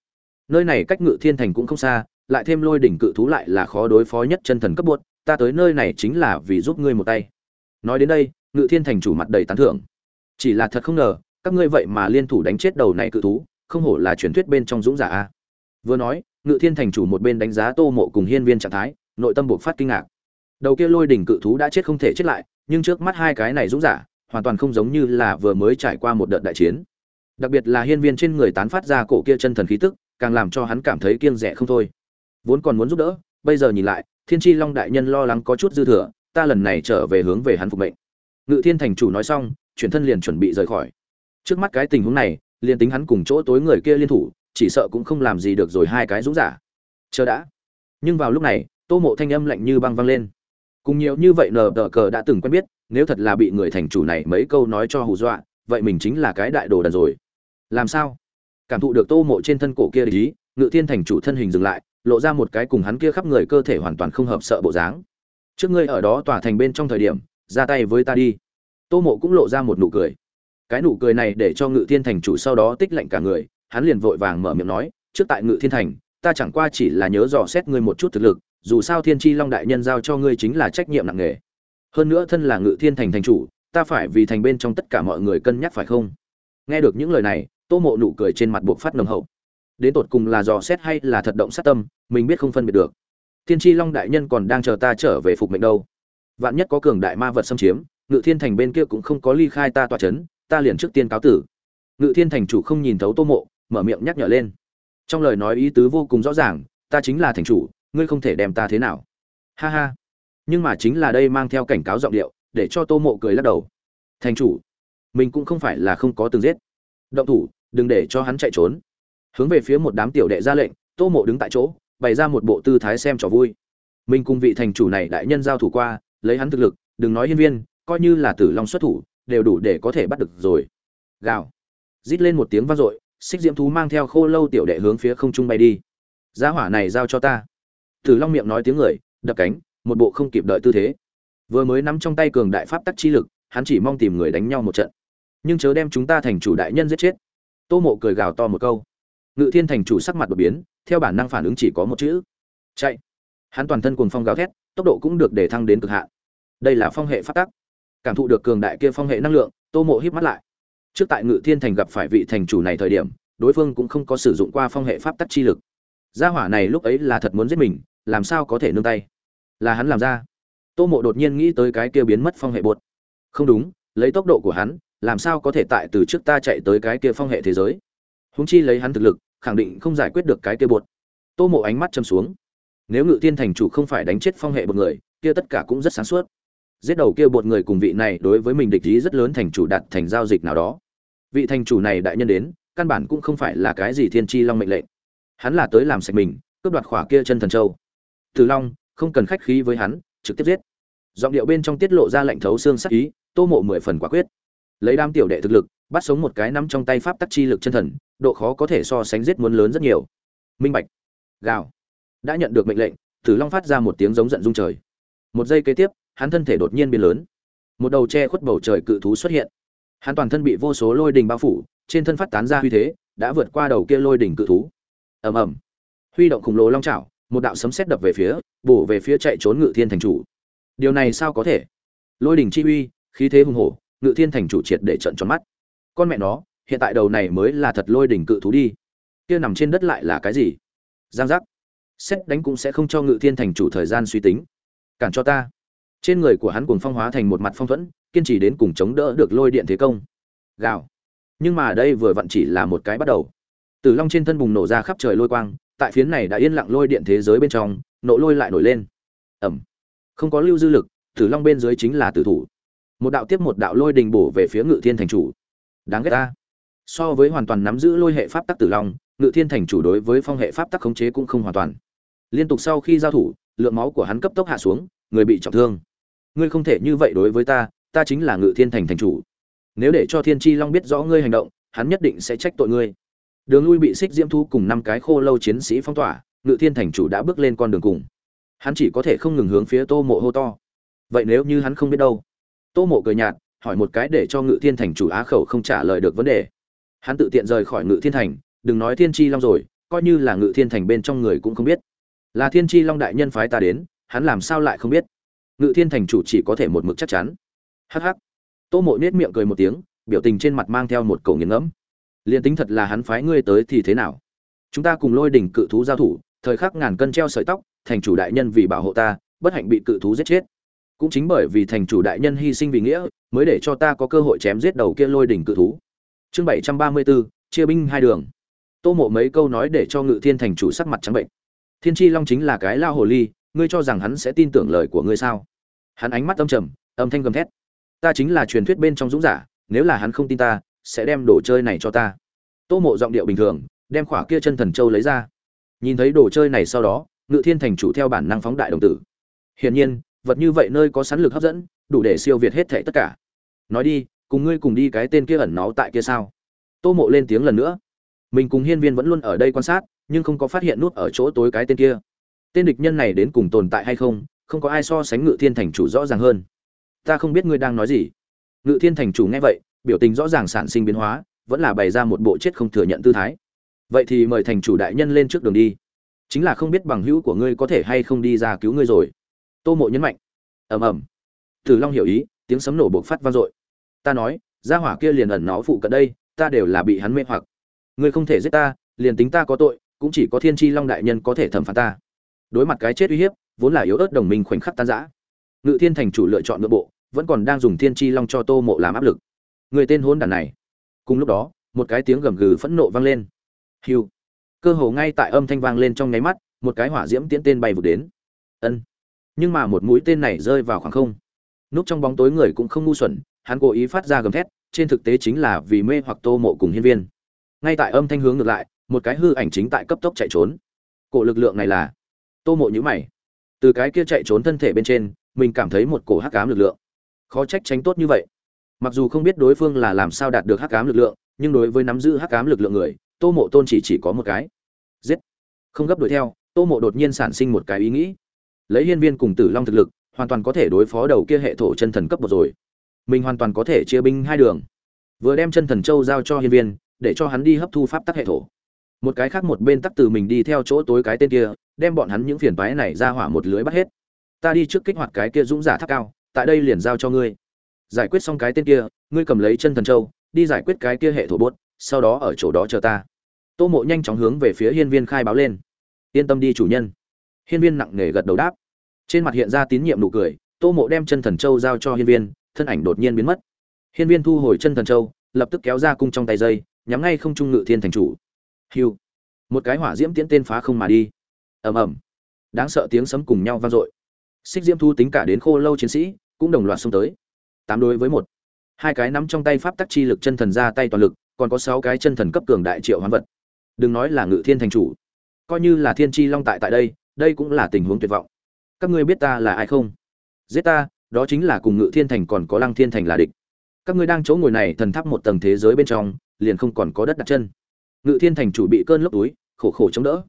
nơi này cách ngự thiên thành cũng không xa, lại thêm lôi đỉnh cự thú lại là khó đối phó nhất chân thần cấp bột ta tới nơi này chính là vì giúp ngươi một tay. Nói đến đây, ngự thiên thành chủ mặt đầy tán thưởng. Chỉ là thật không ngờ, các ngươi vậy mà liên thủ đánh chết đầu này cự thú, không hổ là truyền thuyết bên trong dũng giả a. Vừa nói, ngự thiên thành chủ một bên đánh giá tô mộ cùng hiên viên trạng thái, nội tâm buộc phát kinh ngạc. Đầu kia lôi đỉnh cự thú đã chết không thể chết lại, nhưng trước mắt hai cái này dũng giả, hoàn toàn không giống như là vừa mới trải qua một đợt đại chiến. Đặc biệt là hiên viên trên người tán phát ra cổ kia chân thần khí tức càng làm cho hắn cảm thấy kiêng rẻ không thôi. Vốn còn muốn giúp đỡ, bây giờ nhìn lại, thiên tri long đại nhân lo lắng có chút dư thừa, ta lần này trở về hướng về hắn phục mệnh. Ngự thiên thành chủ nói xong, chuyển thân liền chuẩn bị rời khỏi. Trước mắt cái tình huống này, liền tính hắn cùng chỗ tối người kia liên thủ, chỉ sợ cũng không làm gì được rồi hai cái dũng giả. Chờ đã. Nhưng vào lúc này, tô mộ thanh âm lạnh như băng văng lên. Cùng nhiều như vậy nờ đờ cờ đã từng quen biết, nếu thật là bị người thành chủ này mấy câu nói cho hù dọa, vậy mình chính là cái đại đồ đần rồi. Làm sao? Cảm thụ được tô mộ trên thân cổ kia ý, ngự thiên thành chủ thân hình dừng lại, lộ ra một cái cùng hắn kia khắp người cơ thể hoàn toàn không hợp sợ bộ dáng. Trước ngươi ở đó tỏa thành bên trong thời điểm, ra tay với ta đi. Tô mộ cũng lộ ra một nụ cười. Cái nụ cười này để cho ngự thiên thành chủ sau đó tích lạnh cả người, hắn liền vội vàng mở miệng nói, trước tại ngự thiên thành, ta chẳng qua chỉ là nhớ dò xét ngươi một chút thực lực, dù sao thiên tri long đại nhân giao cho ngươi chính là trách nhiệm nặng nề. Hơn nữa thân là ngự thiên thành thành chủ, ta phải vì thành bên trong tất cả mọi người cân nhắc phải không? Nghe được những lời này tô mộ nụ cười trên mặt buộc phát nồng hậu. Đến tột cùng là dò xét hay là thật động sát tâm, mình biết không phân biệt được. Thiên tri long đại nhân còn đang chờ ta trở về phục mệnh đâu. Vạn nhất có cường đại ma vật xâm chiếm, ngự thiên thành bên kia cũng không có ly khai ta tọa c h ấ n ta liền trước tiên cáo tử. Ngự thiên thành chủ không nhìn thấu tô mộ, mở miệng nhắc nhở lên. Trong lời nói ý tứ vô cùng rõ ràng, ta chính là thành chủ, ngươi không thể đem ta thế nào. Ha ha. Nhưng mà chính là đây mang theo cảnh cáo giọng điệu, để cho tô mộ cười lắc đầu. Thành chủ, mình cũng không phải là không có từng giết động thủ, đừng để cho hắn chạy trốn. Hướng về phía một đám tiểu đệ ra lệnh, tô mộ đứng tại chỗ, bày ra một bộ tư thái xem trò vui. Mình cùng vị thành chủ này đại nhân giao thủ qua, lấy hắn thực lực, đừng nói hiên viên, coi như là tử long xuất thủ, đều đủ để có thể bắt được rồi. Gào. Rít lên một tiếng vang dội, xích diễm thú mang theo khô lâu tiểu đệ hướng phía không trung bay đi. Giá hỏa này giao cho ta. Tử long miệng nói tiếng người, đập cánh, một bộ không kịp đợi tư thế. Vừa mới nắm trong tay cường đại pháp tắc chi lực, hắn chỉ mong tìm người đánh nhau một trận nhưng chớ đem chúng ta thành chủ đại nhân giết chết. Tô mộ cười gào to một câu. Ngự thiên thành chủ sắc mặt đột biến, theo bản năng phản ứng chỉ có một chữ. Chạy. Hắn toàn thân cuồng phong gào thét, tốc độ cũng được để thăng đến cực hạn. Đây là phong hệ phát tắc. Cảm thụ được cường đại kia phong hệ năng lượng, tô mộ híp mắt lại. Trước tại ngự thiên thành gặp phải vị thành chủ này thời điểm, đối phương cũng không có sử dụng qua phong hệ pháp tắc chi lực. Gia hỏa này lúc ấy là thật muốn giết mình, làm sao có thể nương tay? Là hắn làm ra. Tô mộ đột nhiên nghĩ tới cái kia biến mất phong hệ bột. Không đúng, lấy tốc độ của hắn làm sao có thể tại từ trước ta chạy tới cái kia phong hệ thế giới? Húng chi lấy hắn thực lực, khẳng định không giải quyết được cái kia bột. Tô mộ ánh mắt châm xuống. Nếu ngự thiên thành chủ không phải đánh chết phong hệ một người, kia tất cả cũng rất sáng suốt. Giết đầu kia bột người cùng vị này đối với mình địch ý rất lớn thành chủ đặt thành giao dịch nào đó. Vị thành chủ này đại nhân đến, căn bản cũng không phải là cái gì thiên tri long mệnh lệnh. Hắn là tới làm sạch mình, cướp đoạt khỏa kia chân thần châu. Từ long, không cần khách khí với hắn, trực tiếp giết. Giọng điệu bên trong tiết lộ ra lệnh thấu xương sắc ý, tô mộ mười phần quả quyết lấy đam tiểu đệ thực lực bắt sống một cái nắm trong tay pháp tắc chi lực chân thần độ khó có thể so sánh giết muốn lớn rất nhiều. Minh bạch gào. Đã nhận được mệnh lệnh tử long phát ra một tiếng giống giận dung trời. Một giây kế tiếp hắn thân thể đột nhiên biến lớn. Một đầu che khuất bầu trời cự thú xuất hiện. Hắn toàn thân bị vô số lôi đình bao phủ trên thân phát tán ra huy thế đã vượt qua đầu kia lôi đỉnh cự thú. Ầm ầm. Huy động khủng lồ long chảo, một đạo sấm sét đập về phía bổ về phía chạy trốn ngự thiên thành chủ. Điều này sao có thể? Lôi đỉnh chi uy khí thế hùng hổ ngự thiên thành chủ triệt để trận tròn mắt. Con mẹ nó, hiện tại đầu này mới là thật lôi đỉnh cự thú đi. Kia nằm trên đất lại là cái gì? Giang giác. Xét đánh cũng sẽ không cho ngự thiên thành chủ thời gian suy tính. Cản cho ta. Trên người của hắn cùng phong hóa thành một mặt phong thuẫn, kiên trì đến cùng chống đỡ được lôi điện thế công. Gào. Nhưng mà đây vừa vặn chỉ là một cái bắt đầu. Tử long trên thân bùng nổ ra khắp trời lôi quang, tại phiến này đã yên lặng lôi điện thế giới bên trong, nộ lôi lại nổi lên. Ẩm. Không có lưu dư lực, tử long bên dưới chính là tử thủ một đạo tiếp một đạo lôi đình bổ về phía ngự thiên thành chủ. Đáng ghét ta. So với hoàn toàn nắm giữ lôi hệ pháp tắc tử long, ngự thiên thành chủ đối với phong hệ pháp tắc khống chế cũng không hoàn toàn. Liên tục sau khi giao thủ, lượng máu của hắn cấp tốc hạ xuống, người bị trọng thương. Ngươi không thể như vậy đối với ta ta chính là ngự thiên thành thành chủ. Nếu để cho thiên tri long biết rõ ngươi hành động, hắn nhất định sẽ trách tội ngươi. Đường lui bị xích diễm thu cùng năm cái khô lâu chiến sĩ phong tỏa, ngự thiên thành chủ đã bước lên con đường cùng. Hắn chỉ có thể không ngừng hướng phía tô mộ hô to. Vậy nếu như hắn không biết đâu? Tô mộ cười nhạt, hỏi một cái để cho ngự thiên thành chủ á khẩu không trả lời được vấn đề. Hắn tự tiện rời khỏi ngự thiên thành, đừng nói thiên tri long rồi, coi như là ngự thiên thành bên trong người cũng không biết. Là thiên tri long đại nhân phái ta đến, hắn làm sao lại không biết? Ngự thiên thành chủ chỉ có thể một mực chắc chắn. Hh tô mộ nết miệng cười một tiếng, biểu tình trên mặt mang theo một cầu nghiền ngẫm. Liền tính thật là hắn phái ngươi tới thì thế nào? Chúng ta cùng lôi đỉnh cự thú giao thủ, thời khắc ngàn cân treo sợi tóc, thành chủ đại nhân vì bảo hộ ta, bất hạnh bị cự thú giết chết cũng chính bởi vì thành chủ đại nhân hy sinh vì nghĩa, mới để cho ta có cơ hội chém giết đầu kia lôi đỉnh cự thú. Chương bảy trăm ba mươi bốn chia binh hai đường. Tô mộ mấy câu nói để cho ngự thiên thành chủ sắc mặt trắng bệnh. Thiên tri long chính là cái lao hồ ly, ngươi cho rằng hắn sẽ tin tưởng lời của ngươi sao? Hắn ánh mắt âm trầm, âm thanh gầm thét. Ta chính là truyền thuyết bên trong dũng giả, nếu là hắn không tin ta, sẽ đem đồ chơi này cho ta. Tô mộ giọng điệu bình thường, đem khỏa kia chân thần châu lấy ra. Nhìn thấy đồ chơi này sau đó, ngự thiên thành chủ theo bản năng phóng đại đồng tử. Hiển nhiên vật như vậy nơi có sẵn lực hấp dẫn, đủ để siêu việt hết thệ tất cả. Nói đi, cùng ngươi cùng đi cái tên kia ẩn náu tại kia sao? Tô mộ lên tiếng lần nữa. Mình cùng hiên viên vẫn luôn ở đây quan sát, nhưng không có phát hiện nút ở chỗ tối cái tên kia. Tên địch nhân này đến cùng tồn tại hay không không có ai so sánh ngự thiên thành chủ rõ ràng hơn. Ta không biết ngươi đang nói gì. Ngự thiên thành chủ nghe vậy, biểu tình rõ ràng sản sinh biến hóa, vẫn là bày ra một bộ chết không thừa nhận tư thái. Vậy thì mời thành chủ đại nhân lên trước đường đi. Chính là không biết bằng hữu của ngươi có thể hay không đi ra cứu ngươi rồi tô mộ nhấn mạnh. Ầm ầm. Tử long hiểu ý, tiếng sấm nổ bộc phát vang dội. Ta nói, gia hỏa kia liền ẩn nó phụ cận đây, ta đều là bị hắn mê hoặc. Ngươi không thể giết ta, liền tính ta có tội, cũng chỉ có thiên tri long đại nhân có thể thẩm phán ta. Đối mặt cái chết uy hiếp, vốn là yếu ớt đồng minh khoảnh khắc tan giã ngự thiên thành chủ lựa chọn nội bộ, vẫn còn đang dùng thiên tri long cho tô mộ làm áp lực. Người tên hôn đàn này. Cùng lúc đó, một cái tiếng gầm gừ phẫn nộ vang lên. Hiu. Cơ hồ ngay tại âm thanh vang lên trong nháy mắt, một cái hỏa diễm tiễn tên bay vụt đến. Ân nhưng mà một mũi tên này rơi vào khoảng không. Núp trong bóng tối người cũng không ngu xuẩn, hắn cố ý phát ra gầm thét, trên thực tế chính là vì mê hoặc tô mộ cùng hiên viên. Ngay tại âm thanh hướng ngược lại, một cái hư ảnh chính tại cấp tốc chạy trốn. Cổ lực lượng này là? Tô mộ nhữ mày. Từ cái kia chạy trốn thân thể bên trên, mình cảm thấy một cổ hắc ám lực lượng. Khó trách tránh tốt như vậy. Mặc dù không biết đối phương là làm sao đạt được hắc ám lực lượng, nhưng đối với nắm giữ hắc ám lực lượng người, tô mộ tôn chỉ chỉ có một cái. Giết. Không gấp đuổi theo, tô mộ đột nhiên sản sinh một cái ý nghĩ lấy hiên viên cùng tử long thực lực, hoàn toàn có thể đối phó đầu kia hệ thổ chân thần cấp một rồi. Mình hoàn toàn có thể chia binh hai đường. Vừa đem chân thần châu giao cho hiên viên, để cho hắn đi hấp thu pháp tắc hệ thổ. Một cái khác một bên tắc từ mình đi theo chỗ tối cái tên kia, đem bọn hắn những phiền toái này ra hỏa một lưới bắt hết. Ta đi trước kích hoạt cái kia dũng giả tháp cao, tại đây liền giao cho ngươi. Giải quyết xong cái tên kia, ngươi cầm lấy chân thần châu, đi giải quyết cái kia hệ thổ bốt, sau đó ở chỗ đó chờ ta. Tô mộ nhanh chóng hướng về phía hiên viên khai báo lên. Yên tâm đi chủ nhân hiên viên nặng nề gật đầu đáp. Trên mặt hiện ra tín nhiệm nụ cười, tô mộ đem chân thần châu giao cho hiên viên, thân ảnh đột nhiên biến mất. Hiên viên thu hồi chân thần châu, lập tức kéo ra cung trong tay dây, nhắm ngay không trung ngự thiên thành chủ. Hiu một cái hỏa diễm tiến tên phá không mà đi. Ầm ầm. Đáng sợ tiếng sấm cùng nhau vang dội. Xích diễm thu tính cả đến khô lâu chiến sĩ, cũng đồng loạt xông tới. Tám đối với một. Hai cái nắm trong tay pháp tắc chi lực chân thần ra tay toàn lực, còn có sáu cái chân thần cấp cường đại triệu hoán vật. Đừng nói là ngự thiên thành chủ. Coi như là thiên chi long tại tại đây đây cũng là tình huống tuyệt vọng. Các ngươi biết ta là ai không? Giết ta, đó chính là cùng ngự thiên thành còn có lăng thiên thành là địch. Các ngươi đang chỗ ngồi này thần tháp một tầng thế giới bên trong, liền không còn có đất đặt chân. Ngự thiên thành chủ bị cơn lốc túi, khổ khổ chống đỡ.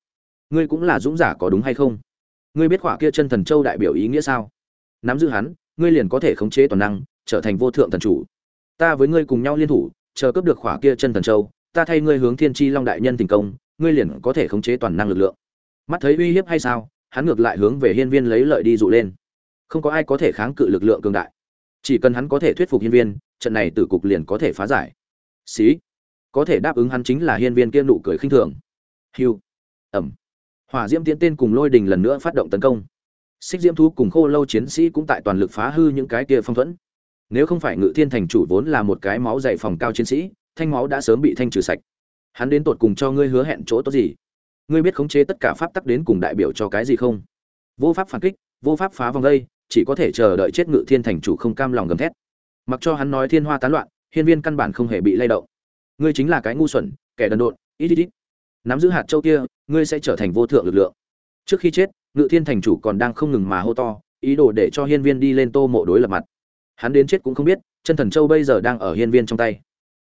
Ngươi cũng là dũng giả có đúng hay không? Ngươi biết khỏa kia chân thần châu đại biểu ý nghĩa sao? Nắm giữ hắn, ngươi liền có thể khống chế toàn năng, trở thành vô thượng thần chủ. Ta với ngươi cùng nhau liên thủ, chờ cướp được khỏa kia chân thần châu, ta thay ngươi hướng thiên tri long đại nhân thành công, ngươi liền có thể khống chế toàn năng lực lượng mắt thấy uy hiếp hay sao, hắn ngược lại hướng về hiên viên lấy lợi đi dụ lên. Không có ai có thể kháng cự lực lượng cường đại. Chỉ cần hắn có thể thuyết phục hiên viên, trận này tử cục liền có thể phá giải. Xí. Có thể đáp ứng hắn chính là hiên viên kia nụ cười khinh thường. Hiu ẩm. Hỏa diễm tiến tên cùng lôi đình lần nữa phát động tấn công. Xích diễm thú cùng khô lâu chiến sĩ cũng tại toàn lực phá hư những cái kia phong thuẫn. Nếu không phải ngự thiên thành chủ vốn là một cái máu dày phòng cao chiến sĩ, thanh máu đã sớm bị thanh trừ sạch. Hắn đến tột cùng cho ngươi hứa hẹn chỗ tốt gì? Ngươi biết khống chế tất cả pháp tắc đến cùng đại biểu cho cái gì không? Vô pháp phản kích, vô pháp phá vòng đây, chỉ có thể chờ đợi chết ngự thiên thành chủ không cam lòng gầm thét. Mặc cho hắn nói thiên hoa tán loạn, hiên viên căn bản không hề bị lay động. Ngươi chính là cái ngu xuẩn, kẻ đần độn, ít ít ít. Nắm giữ hạt châu kia, ngươi sẽ trở thành vô thượng lực lượng. Trước khi chết, ngự thiên thành chủ còn đang không ngừng mà hô to, ý đồ để cho hiên viên đi lên tô mộ đối lập mặt. Hắn đến chết cũng không biết, chân thần châu bây giờ đang ở hiên viên trong tay.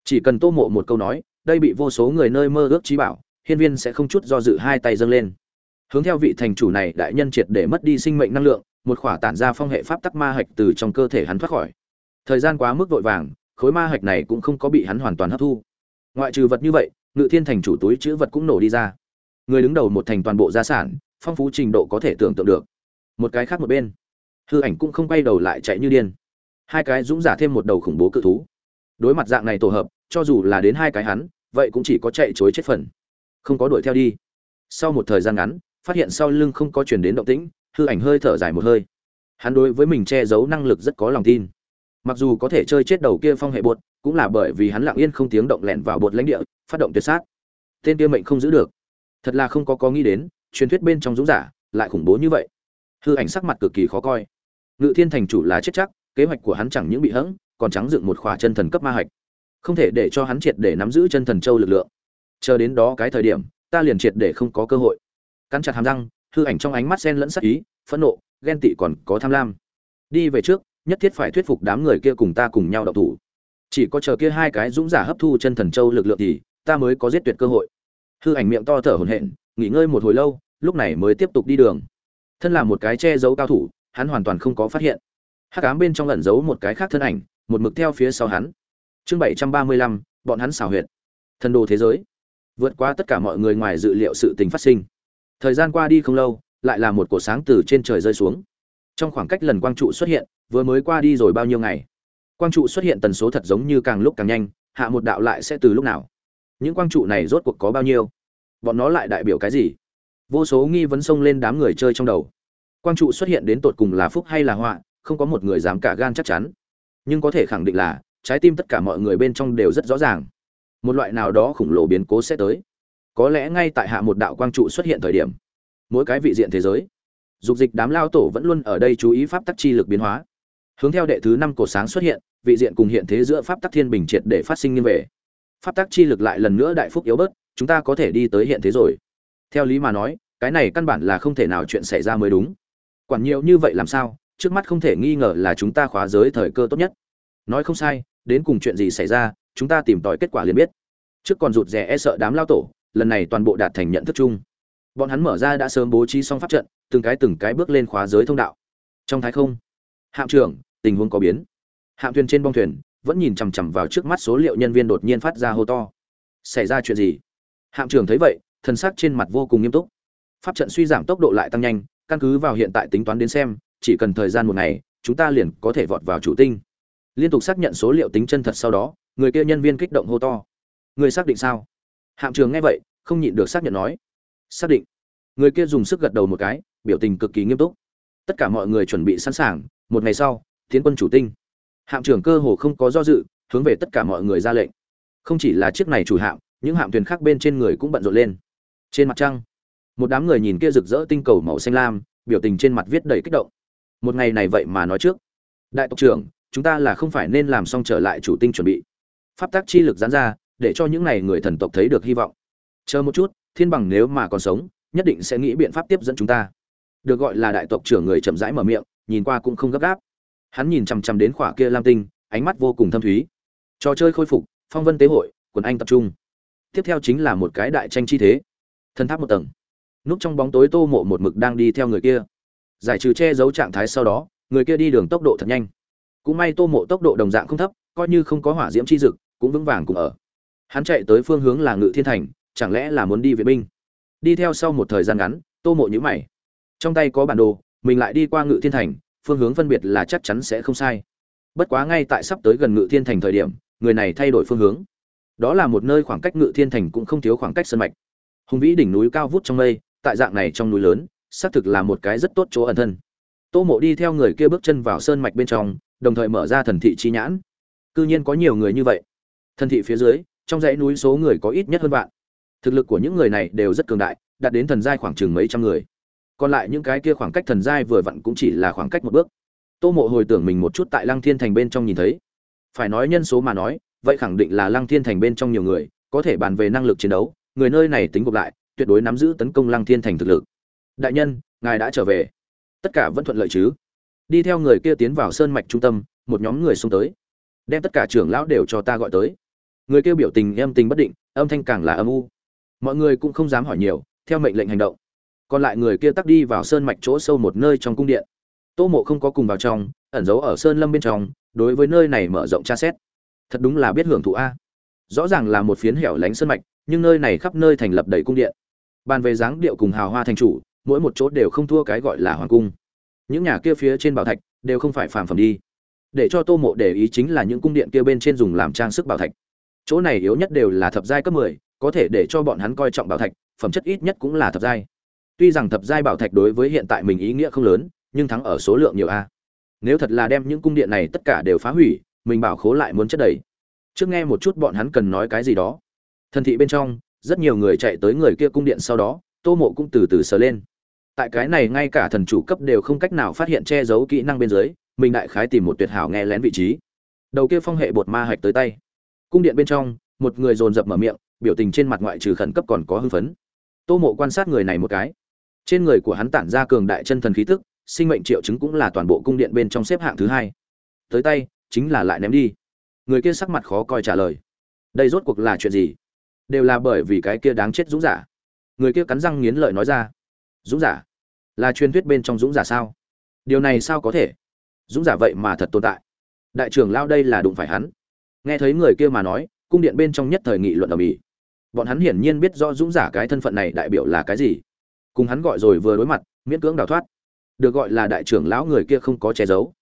Chỉ cần tô mộ một câu nói, đây bị vô số người nơi mơ ước trí bảo hiên viên sẽ không chút do dự hai tay dâng lên. Hướng theo vị thành chủ này, đại nhân triệt để mất đi sinh mệnh năng lượng, một khỏa tản ra phong hệ pháp tắc ma hạch từ trong cơ thể hắn thoát khỏi. Thời gian quá mức vội vàng, khối ma hạch này cũng không có bị hắn hoàn toàn hấp thu. Ngoại trừ vật như vậy, ngự thiên thành chủ túi chữ vật cũng nổ đi ra. Người đứng đầu một thành toàn bộ gia sản, phong phú trình độ có thể tưởng tượng được. Một cái khác một bên, hư ảnh cũng không quay đầu lại chạy như điên. Hai cái dũng giả thêm một đầu khủng bố cự thú. Đối mặt dạng này tổ hợp, cho dù là đến hai cái hắn, vậy cũng chỉ có chạy chối chết phần không có đuổi theo đi. Sau một thời gian ngắn, phát hiện sau lưng không có chuyển đến động tĩnh, hư ảnh hơi thở dài một hơi. Hắn đối với mình che giấu năng lực rất có lòng tin. Mặc dù có thể chơi chết đầu kia phong hệ bột, cũng là bởi vì hắn lặng yên không tiếng động lẻn vào bột lãnh địa, phát động tuyệt sát. Tên kia mệnh không giữ được. Thật là không có có nghĩ đến, truyền thuyết bên trong dũng giả lại khủng bố như vậy. Hư ảnh sắc mặt cực kỳ khó coi. Ngự thiên thành chủ là chết chắc, kế hoạch của hắn chẳng những bị hẫng còn trắng dựng một khỏa chân thần cấp ma hạch. Không thể để cho hắn triệt để nắm giữ chân thần châu lực lượng chờ đến đó cái thời điểm, ta liền triệt để không có cơ hội. Cắn chặt hàm răng, hư ảnh trong ánh mắt sen lẫn sắc ý, phẫn nộ, ghen tị còn có tham lam. Đi về trước, nhất thiết phải thuyết phục đám người kia cùng ta cùng nhau đậu thủ. Chỉ có chờ kia hai cái dũng giả hấp thu chân thần châu lực lượng thì, ta mới có giết tuyệt cơ hội. Hư ảnh miệng to thở hổn hển, nghỉ ngơi một hồi lâu, lúc này mới tiếp tục đi đường. Thân là một cái che giấu cao thủ, hắn hoàn toàn không có phát hiện. Hắc ám bên trong ẩn giấu một cái khác thân ảnh, một mực theo phía sau hắn. Chương bảy trăm ba mươi lăm, bọn hắn xảo huyệt. Thần đồ thế giới vượt qua tất cả mọi người ngoài dự liệu sự tình phát sinh. Thời gian qua đi không lâu, lại là một cổ sáng từ trên trời rơi xuống. Trong khoảng cách lần quang trụ xuất hiện, vừa mới qua đi rồi bao nhiêu ngày? Quang trụ xuất hiện tần số thật giống như càng lúc càng nhanh, hạ một đạo lại sẽ từ lúc nào? Những quang trụ này rốt cuộc có bao nhiêu? Bọn nó lại đại biểu cái gì? Vô số nghi vấn xông lên đám người chơi trong đầu. Quang trụ xuất hiện đến tột cùng là phúc hay là họa, không có một người dám cả gan chắc chắn. Nhưng có thể khẳng định là, trái tim tất cả mọi người bên trong đều rất rõ ràng một loại nào đó khủng lồ biến cố sẽ tới. Có lẽ ngay tại hạ một đạo quang trụ xuất hiện thời điểm, mỗi cái vị diện thế giới, dục dịch đám lao tổ vẫn luôn ở đây chú ý pháp tắc chi lực biến hóa. Hướng theo đệ thứ năm cổ sáng xuất hiện, vị diện cùng hiện thế giữa pháp tắc thiên bình triệt để phát sinh nghiêng về. Pháp tắc chi lực lại lần nữa đại phúc yếu bớt, chúng ta có thể đi tới hiện thế rồi. Theo lý mà nói, cái này căn bản là không thể nào chuyện xảy ra mới đúng. Quản nhiều như vậy làm sao, trước mắt không thể nghi ngờ là chúng ta khóa giới thời cơ tốt nhất. Nói không sai, đến cùng chuyện gì xảy ra chúng ta tìm tòi kết quả liền biết. Trước còn rụt rè e sợ đám lao tổ, lần này toàn bộ đạt thành nhận thức chung. Bọn hắn mở ra đã sớm bố trí xong pháp trận, từng cái từng cái bước lên khóa giới thông đạo. Trong thái không, hạm trưởng, tình huống có biến. Hạm thuyền trên bong thuyền, vẫn nhìn chằm chằm vào trước mắt số liệu nhân viên đột nhiên phát ra hô to. Xảy ra chuyện gì? Hạm trưởng thấy vậy thân xác trên mặt vô cùng nghiêm túc. Pháp trận suy giảm tốc độ lại tăng nhanh, căn cứ vào hiện tại tính toán đến xem, chỉ cần thời gian một ngày, chúng ta liền có thể vọt vào chủ tinh. Liên tục xác nhận số liệu tính chân thật sau đó người kia nhân viên kích động hô to. Người xác định sao? Hạm trường nghe vậy, không nhịn được xác nhận nói. Xác định. Người kia dùng sức gật đầu một cái, biểu tình cực kỳ nghiêm túc. Tất cả mọi người chuẩn bị sẵn sàng, một ngày sau, tiến quân chủ tinh. Hạm trưởng cơ hồ không có do dự, hướng về tất cả mọi người ra lệnh. Không chỉ là chiếc này chủ hạm, những hạm thuyền khác bên trên người cũng bận rộn lên. Trên mặt trăng, một đám người nhìn kia rực rỡ tinh cầu màu xanh lam, biểu tình trên mặt viết đầy kích động. Một ngày này vậy mà nói trước. Đại tộc trưởng, chúng ta là không phải nên làm xong trở lại chủ tinh chuẩn bị pháp tác chi lực gián ra, để cho những này người thần tộc thấy được hy vọng. Chờ một chút, thiên bằng nếu mà còn sống, nhất định sẽ nghĩ biện pháp tiếp dẫn chúng ta. Được gọi là đại tộc trưởng người chậm rãi mở miệng, nhìn qua cũng không gấp gáp. Hắn nhìn chằm chằm đến khỏa kia lam tinh, ánh mắt vô cùng thâm thúy. Trò chơi khôi phục, phong vân tế hội, quần anh tập trung. Tiếp theo chính là một cái đại tranh chi thế. Thân tháp một tầng. Núp trong bóng tối tô mộ một mực đang đi theo người kia. Giải trừ che giấu trạng thái sau đó, người kia đi đường tốc độ thật nhanh. Cũng may tô mộ tốc độ đồng dạng không thấp, coi như không có hỏa diễm chi dực cũng vững vàng cùng ở. Hắn chạy tới phương hướng là ngự thiên thành, chẳng lẽ là muốn đi viện binh? Đi theo sau một thời gian ngắn, tô mộ nhữ mày. Trong tay có bản đồ, mình lại đi qua ngự thiên thành, phương hướng phân biệt là chắc chắn sẽ không sai. Bất quá ngay tại sắp tới gần ngự thiên thành thời điểm, người này thay đổi phương hướng. Đó là một nơi khoảng cách ngự thiên thành cũng không thiếu khoảng cách sân mạch. Hùng vĩ đỉnh núi cao vút trong mây, tại dạng này trong núi lớn, xác thực là một cái rất tốt chỗ ẩn thân. Tô mộ đi theo người kia bước chân vào sơn mạch bên trong, đồng thời mở ra thần thị chi nhãn. Cư nhiên có nhiều người như vậy thần thị phía dưới, trong dãy núi số người có ít nhất hơn vạn. Thực lực của những người này đều rất cường đại, đạt đến thần giai khoảng chừng mấy trăm người. Còn lại những cái kia khoảng cách thần giai vừa vặn cũng chỉ là khoảng cách một bước. Tô mộ hồi tưởng mình một chút tại lăng thiên thành bên trong nhìn thấy. Phải nói nhân số mà nói, vậy khẳng định là lăng thiên thành bên trong nhiều người, có thể bàn về năng lực chiến đấu, người nơi này tính gộp lại, tuyệt đối nắm giữ tấn công lăng thiên thành thực lực. Đại nhân, ngài đã trở về. Tất cả vẫn thuận lợi chứ? Đi theo người kia tiến vào sơn mạch trung tâm, một nhóm người xông tới. Đem tất cả trưởng lão đều cho ta gọi tới người kia biểu tình em tình bất định, âm thanh càng là âm u. Mọi người cũng không dám hỏi nhiều, theo mệnh lệnh hành động. Còn lại người kia tắt đi vào sơn mạch chỗ sâu một nơi trong cung điện. Tô mộ không có cùng vào trong, ẩn giấu ở sơn lâm bên trong, đối với nơi này mở rộng tra xét. Thật đúng là biết hưởng thụ a. Rõ ràng là một phiến hẻo lánh sơn mạch, nhưng nơi này khắp nơi thành lập đầy cung điện. Bàn về dáng điệu cùng hào hoa thành chủ, mỗi một chỗ đều không thua cái gọi là hoàng cung. Những nhà kia phía trên bảo thạch đều không phải phàm phẩm đi. Để cho tô mộ để ý chính là những cung điện kia bên trên dùng làm trang sức bảo thạch chỗ này yếu nhất đều là thập giai cấp mười, có thể để cho bọn hắn coi trọng bảo thạch, phẩm chất ít nhất cũng là thập giai. Tuy rằng thập giai bảo thạch đối với hiện tại mình ý nghĩa không lớn, nhưng thắng ở số lượng nhiều a. Nếu thật là đem những cung điện này tất cả đều phá hủy, mình bảo khố lại muốn chất đầy. Trước nghe một chút bọn hắn cần nói cái gì đó. Thần thị bên trong, rất nhiều người chạy tới người kia cung điện sau đó, tô mộ cũng từ từ sờ lên. Tại cái này ngay cả thần chủ cấp đều không cách nào phát hiện che giấu kỹ năng bên dưới, mình đại khái tìm một tuyệt hảo nghe lén vị trí. Đầu kia phong hệ bột ma hạch tới tay cung điện bên trong, một người dồn dập mở miệng, biểu tình trên mặt ngoại trừ khẩn cấp còn có hưng phấn. Tô mộ quan sát người này một cái. Trên người của hắn tản ra cường đại chân thần khí tức, sinh mệnh triệu chứng cũng là toàn bộ cung điện bên trong xếp hạng thứ hai. Tới tay, chính là lại ném đi. Người kia sắc mặt khó coi trả lời. Đây rốt cuộc là chuyện gì? Đều là bởi vì cái kia đáng chết dũng giả. Người kia cắn răng nghiến lợi nói ra. Dũng giả? Là truyền thuyết bên trong dũng giả sao? Điều này sao có thể? Dũng giả vậy mà thật tồn tại. Đại trưởng lao đây là đụng phải hắn nghe thấy người kia mà nói, cung điện bên trong nhất thời nghị luận ở mỹ bọn hắn hiển nhiên biết rõ dũng giả cái thân phận này đại biểu là cái gì. Cùng hắn gọi rồi vừa đối mặt, miễn cưỡng đào thoát. Được gọi là đại trưởng lão người kia không có che giấu.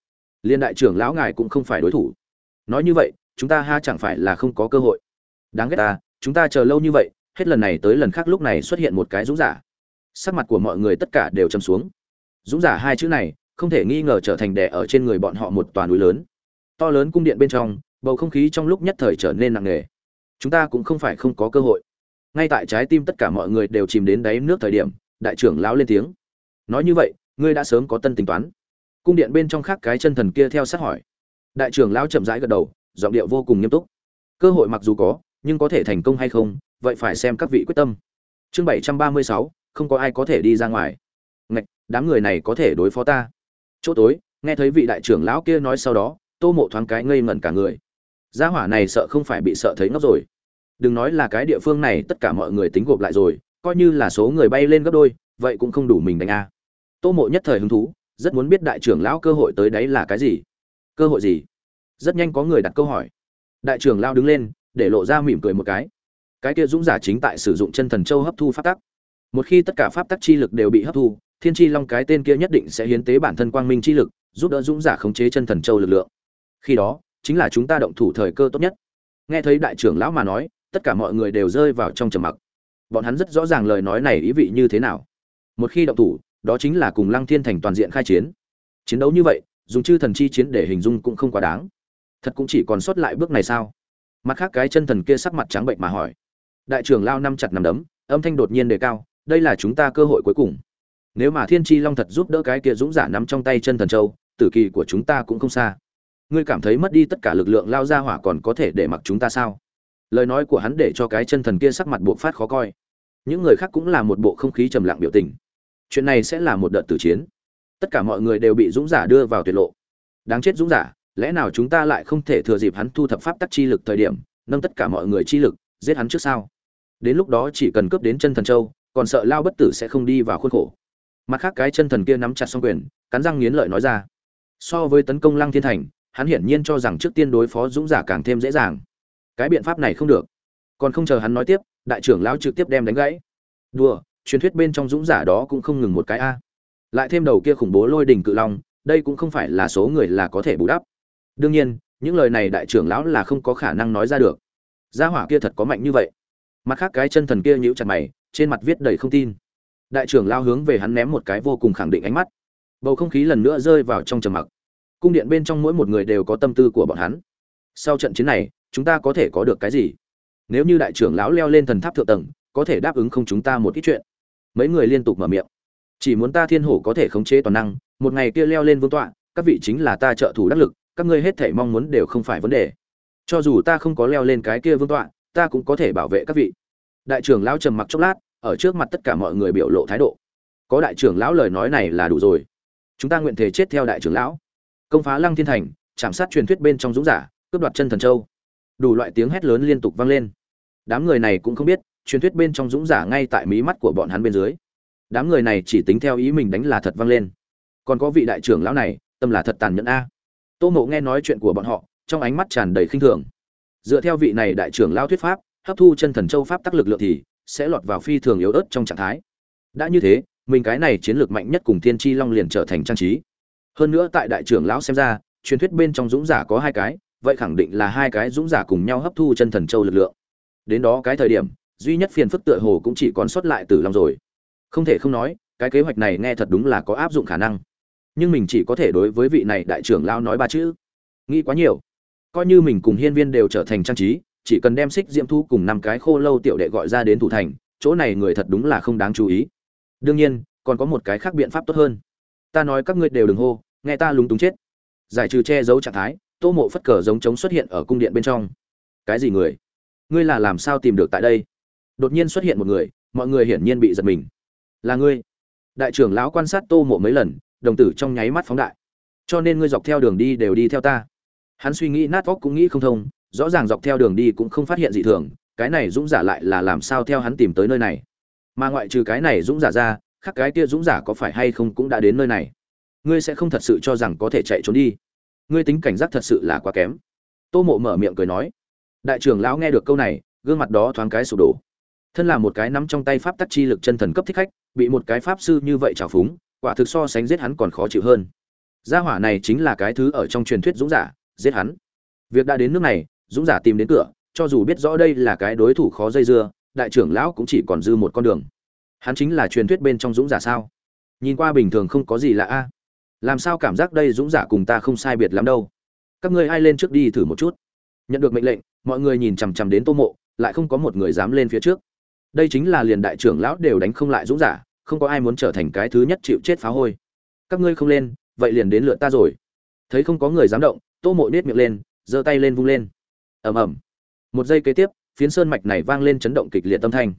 Liên đại trưởng lão ngài cũng không phải đối thủ. Nói như vậy, chúng ta ha chẳng phải là không có cơ hội. Đáng ghét ta, chúng ta chờ lâu như vậy, hết lần này tới lần khác lúc này xuất hiện một cái dũng giả. Sắc mặt của mọi người tất cả đều châm xuống. Dũng giả hai chữ này, không thể nghi ngờ trở thành đè ở trên người bọn họ một toàn núi lớn. To lớn cung điện bên trong bầu không khí trong lúc nhất thời trở nên nặng nề. Chúng ta cũng không phải không có cơ hội. Ngay tại trái tim tất cả mọi người đều chìm đến đáy nước thời điểm, đại trưởng lão lên tiếng. Nói như vậy, ngươi đã sớm có tân tính toán. Cung điện bên trong khác cái chân thần kia theo sát hỏi. Đại trưởng lão chậm rãi gật đầu, giọng điệu vô cùng nghiêm túc. Cơ hội mặc dù có, nhưng có thể thành công hay không, vậy phải xem các vị quyết tâm. Chương bảy trăm ba mươi sáu, không có ai có thể đi ra ngoài. Ngạch, đám người này có thể đối phó ta. Chỗ tối, nghe thấy vị đại trưởng lão kia nói sau đó, tô mộ thoáng cái ngây ngẩn cả người gia hỏa này sợ không phải bị sợ thấy ngốc rồi. Đừng nói là cái địa phương này, tất cả mọi người tính gộp lại rồi, coi như là số người bay lên gấp đôi, vậy cũng không đủ mình đánh a. Tô mộ nhất thời hứng thú, rất muốn biết đại trưởng lão cơ hội tới đấy là cái gì. Cơ hội gì? Rất nhanh có người đặt câu hỏi. Đại trưởng lão đứng lên, để lộ ra mỉm cười một cái. Cái kia dũng giả chính tại sử dụng chân thần châu hấp thu pháp tắc. Một khi tất cả pháp tắc chi lực đều bị hấp thu, thiên chi long cái tên kia nhất định sẽ hiến tế bản thân quang minh chi lực, giúp đỡ dũng giả khống chế chân thần châu lực lượng. Khi đó chính là chúng ta động thủ thời cơ tốt nhất. Nghe thấy đại trưởng lão mà nói, tất cả mọi người đều rơi vào trong trầm mặc. Bọn hắn rất rõ ràng lời nói này ý vị như thế nào. Một khi động thủ, đó chính là cùng lăng thiên thành toàn diện khai chiến. Chiến đấu như vậy, dùng chư thần chi chiến để hình dung cũng không quá đáng. Thật cũng chỉ còn sót lại bước này sao? Mặt khác cái chân thần kia sắc mặt trắng bệnh mà hỏi. Đại trưởng lao năm chặt nằm đấm, âm thanh đột nhiên đề cao, đây là chúng ta cơ hội cuối cùng. Nếu mà thiên tri long thật giúp đỡ cái kia dũng giả nắm trong tay chân thần châu, tử kỳ của chúng ta cũng không xa ngươi cảm thấy mất đi tất cả lực lượng lao ra hỏa còn có thể để mặc chúng ta sao? Lời nói của hắn để cho cái chân thần kia sắc mặt buộc phát khó coi. Những người khác cũng là một bộ không khí trầm lặng biểu tình. Chuyện này sẽ là một đợt tử chiến. Tất cả mọi người đều bị dũng giả đưa vào tuyệt lộ. Đáng chết dũng giả, lẽ nào chúng ta lại không thể thừa dịp hắn thu thập pháp tắc chi lực thời điểm, nâng tất cả mọi người chi lực, giết hắn trước sao? Đến lúc đó chỉ cần cướp đến chân thần châu, còn sợ lao bất tử sẽ không đi vào khuôn khổ. Mặt khác cái chân thần kia nắm chặt xong quyền, cắn răng nghiến lợi nói ra. So với tấn công lăng thiên thành hắn hiển nhiên cho rằng trước tiên đối phó dũng giả càng thêm dễ dàng. Cái biện pháp này không được. Còn không chờ hắn nói tiếp, đại trưởng lão trực tiếp đem đánh gãy. Đùa, truyền thuyết bên trong dũng giả đó cũng không ngừng một cái a. Lại thêm đầu kia khủng bố lôi đình cự long, đây cũng không phải là số người là có thể bù đắp. Đương nhiên, những lời này đại trưởng lão là không có khả năng nói ra được. Gia hỏa kia thật có mạnh như vậy. Mặt khác cái chân thần kia nhíu chặt mày, trên mặt viết đầy không tin. Đại trưởng lao hướng về hắn ném một cái vô cùng khẳng định ánh mắt. Bầu không khí lần nữa rơi vào trong trầm mặc cung điện bên trong mỗi một người đều có tâm tư của bọn hắn. Sau trận chiến này, chúng ta có thể có được cái gì? Nếu như đại trưởng lão leo lên thần tháp thượng tầng, có thể đáp ứng không chúng ta một ít chuyện. Mấy người liên tục mở miệng. Chỉ muốn ta thiên hổ có thể khống chế toàn năng, một ngày kia leo lên vương tọa, các vị chính là ta trợ thủ đắc lực, các ngươi hết thể mong muốn đều không phải vấn đề. Cho dù ta không có leo lên cái kia vương tọa, ta cũng có thể bảo vệ các vị. Đại trưởng lão trầm mặc chốc lát, ở trước mặt tất cả mọi người biểu lộ thái độ. Có đại trưởng lão lời nói này là đủ rồi. Chúng ta nguyện thể chết theo đại trưởng lão công phá lăng thiên thành, chạm sát truyền thuyết bên trong dũng giả, cướp đoạt chân thần châu. Đủ loại tiếng hét lớn liên tục vang lên. Đám người này cũng không biết, truyền thuyết bên trong dũng giả ngay tại mí mắt của bọn hắn bên dưới. Đám người này chỉ tính theo ý mình đánh là thật vang lên. Còn có vị đại trưởng lão này, tâm là thật tàn nhẫn a. Tô mộ nghe nói chuyện của bọn họ, trong ánh mắt tràn đầy khinh thường. Dựa theo vị này đại trưởng lão thuyết pháp, hấp thu chân thần châu pháp tác lực lượng thì sẽ lọt vào phi thường yếu ớt trong trạng thái. Đã như thế, mình cái này chiến lược mạnh nhất cùng thiên chi long liền trở thành trang trí hơn nữa tại đại trưởng lão xem ra, truyền thuyết bên trong dũng giả có hai cái, vậy khẳng định là hai cái dũng giả cùng nhau hấp thu chân thần châu lực lượng. Đến đó cái thời điểm, duy nhất phiền phức tựa hồ cũng chỉ còn sót lại tử long rồi. Không thể không nói, cái kế hoạch này nghe thật đúng là có áp dụng khả năng. Nhưng mình chỉ có thể đối với vị này đại trưởng lão nói ba chữ. Nghĩ quá nhiều. Coi như mình cùng hiên viên đều trở thành trang trí, chỉ cần đem xích diễm thu cùng năm cái khô lâu tiểu đệ gọi ra đến thủ thành, chỗ này người thật đúng là không đáng chú ý. Đương nhiên, còn có một cái khác biện pháp tốt hơn ta nói các ngươi đều đừng hô, nghe ta lúng túng chết. Giải trừ che giấu trạng thái, tô mộ phất cờ giống trống xuất hiện ở cung điện bên trong. Cái gì người? Ngươi là làm sao tìm được tại đây? Đột nhiên xuất hiện một người, mọi người hiển nhiên bị giật mình. Là ngươi. Đại trưởng lão quan sát tô mộ mấy lần, đồng tử trong nháy mắt phóng đại. Cho nên ngươi dọc theo đường đi đều đi theo ta. Hắn suy nghĩ nát óc cũng nghĩ không thông, rõ ràng dọc theo đường đi cũng không phát hiện gì thường, cái này dũng giả lại là làm sao theo hắn tìm tới nơi này? Mà ngoại trừ cái này dũng giả ra khác cái kia dũng giả có phải hay không cũng đã đến nơi này. Ngươi sẽ không thật sự cho rằng có thể chạy trốn đi. Ngươi tính cảnh giác thật sự là quá kém. Tô mộ mở miệng cười nói. Đại trưởng lão nghe được câu này, gương mặt đó thoáng cái sụp đổ. Thân là một cái nắm trong tay pháp tắc chi lực chân thần cấp thích khách, bị một cái pháp sư như vậy trào phúng, quả thực so sánh giết hắn còn khó chịu hơn. Gia hỏa này chính là cái thứ ở trong truyền thuyết dũng giả, giết hắn. Việc đã đến nước này, dũng giả tìm đến cửa, cho dù biết rõ đây là cái đối thủ khó dây dưa, đại trưởng lão cũng chỉ còn dư một con đường hắn chính là truyền thuyết bên trong dũng giả sao? Nhìn qua bình thường không có gì lạ a. Làm sao cảm giác đây dũng giả cùng ta không sai biệt lắm đâu? Các ngươi ai lên trước đi thử một chút. Nhận được mệnh lệnh, mọi người nhìn chằm chằm đến tô mộ, lại không có một người dám lên phía trước. Đây chính là liền đại trưởng lão đều đánh không lại dũng giả, không có ai muốn trở thành cái thứ nhất chịu chết phá hôi. Các ngươi không lên, vậy liền đến lượt ta rồi. Thấy không có người dám động, tô mộ nết miệng lên, giơ tay lên vung lên. Ầm ầm. Một giây kế tiếp, phiến sơn mạch này vang lên chấn động kịch liệt tâm thanh.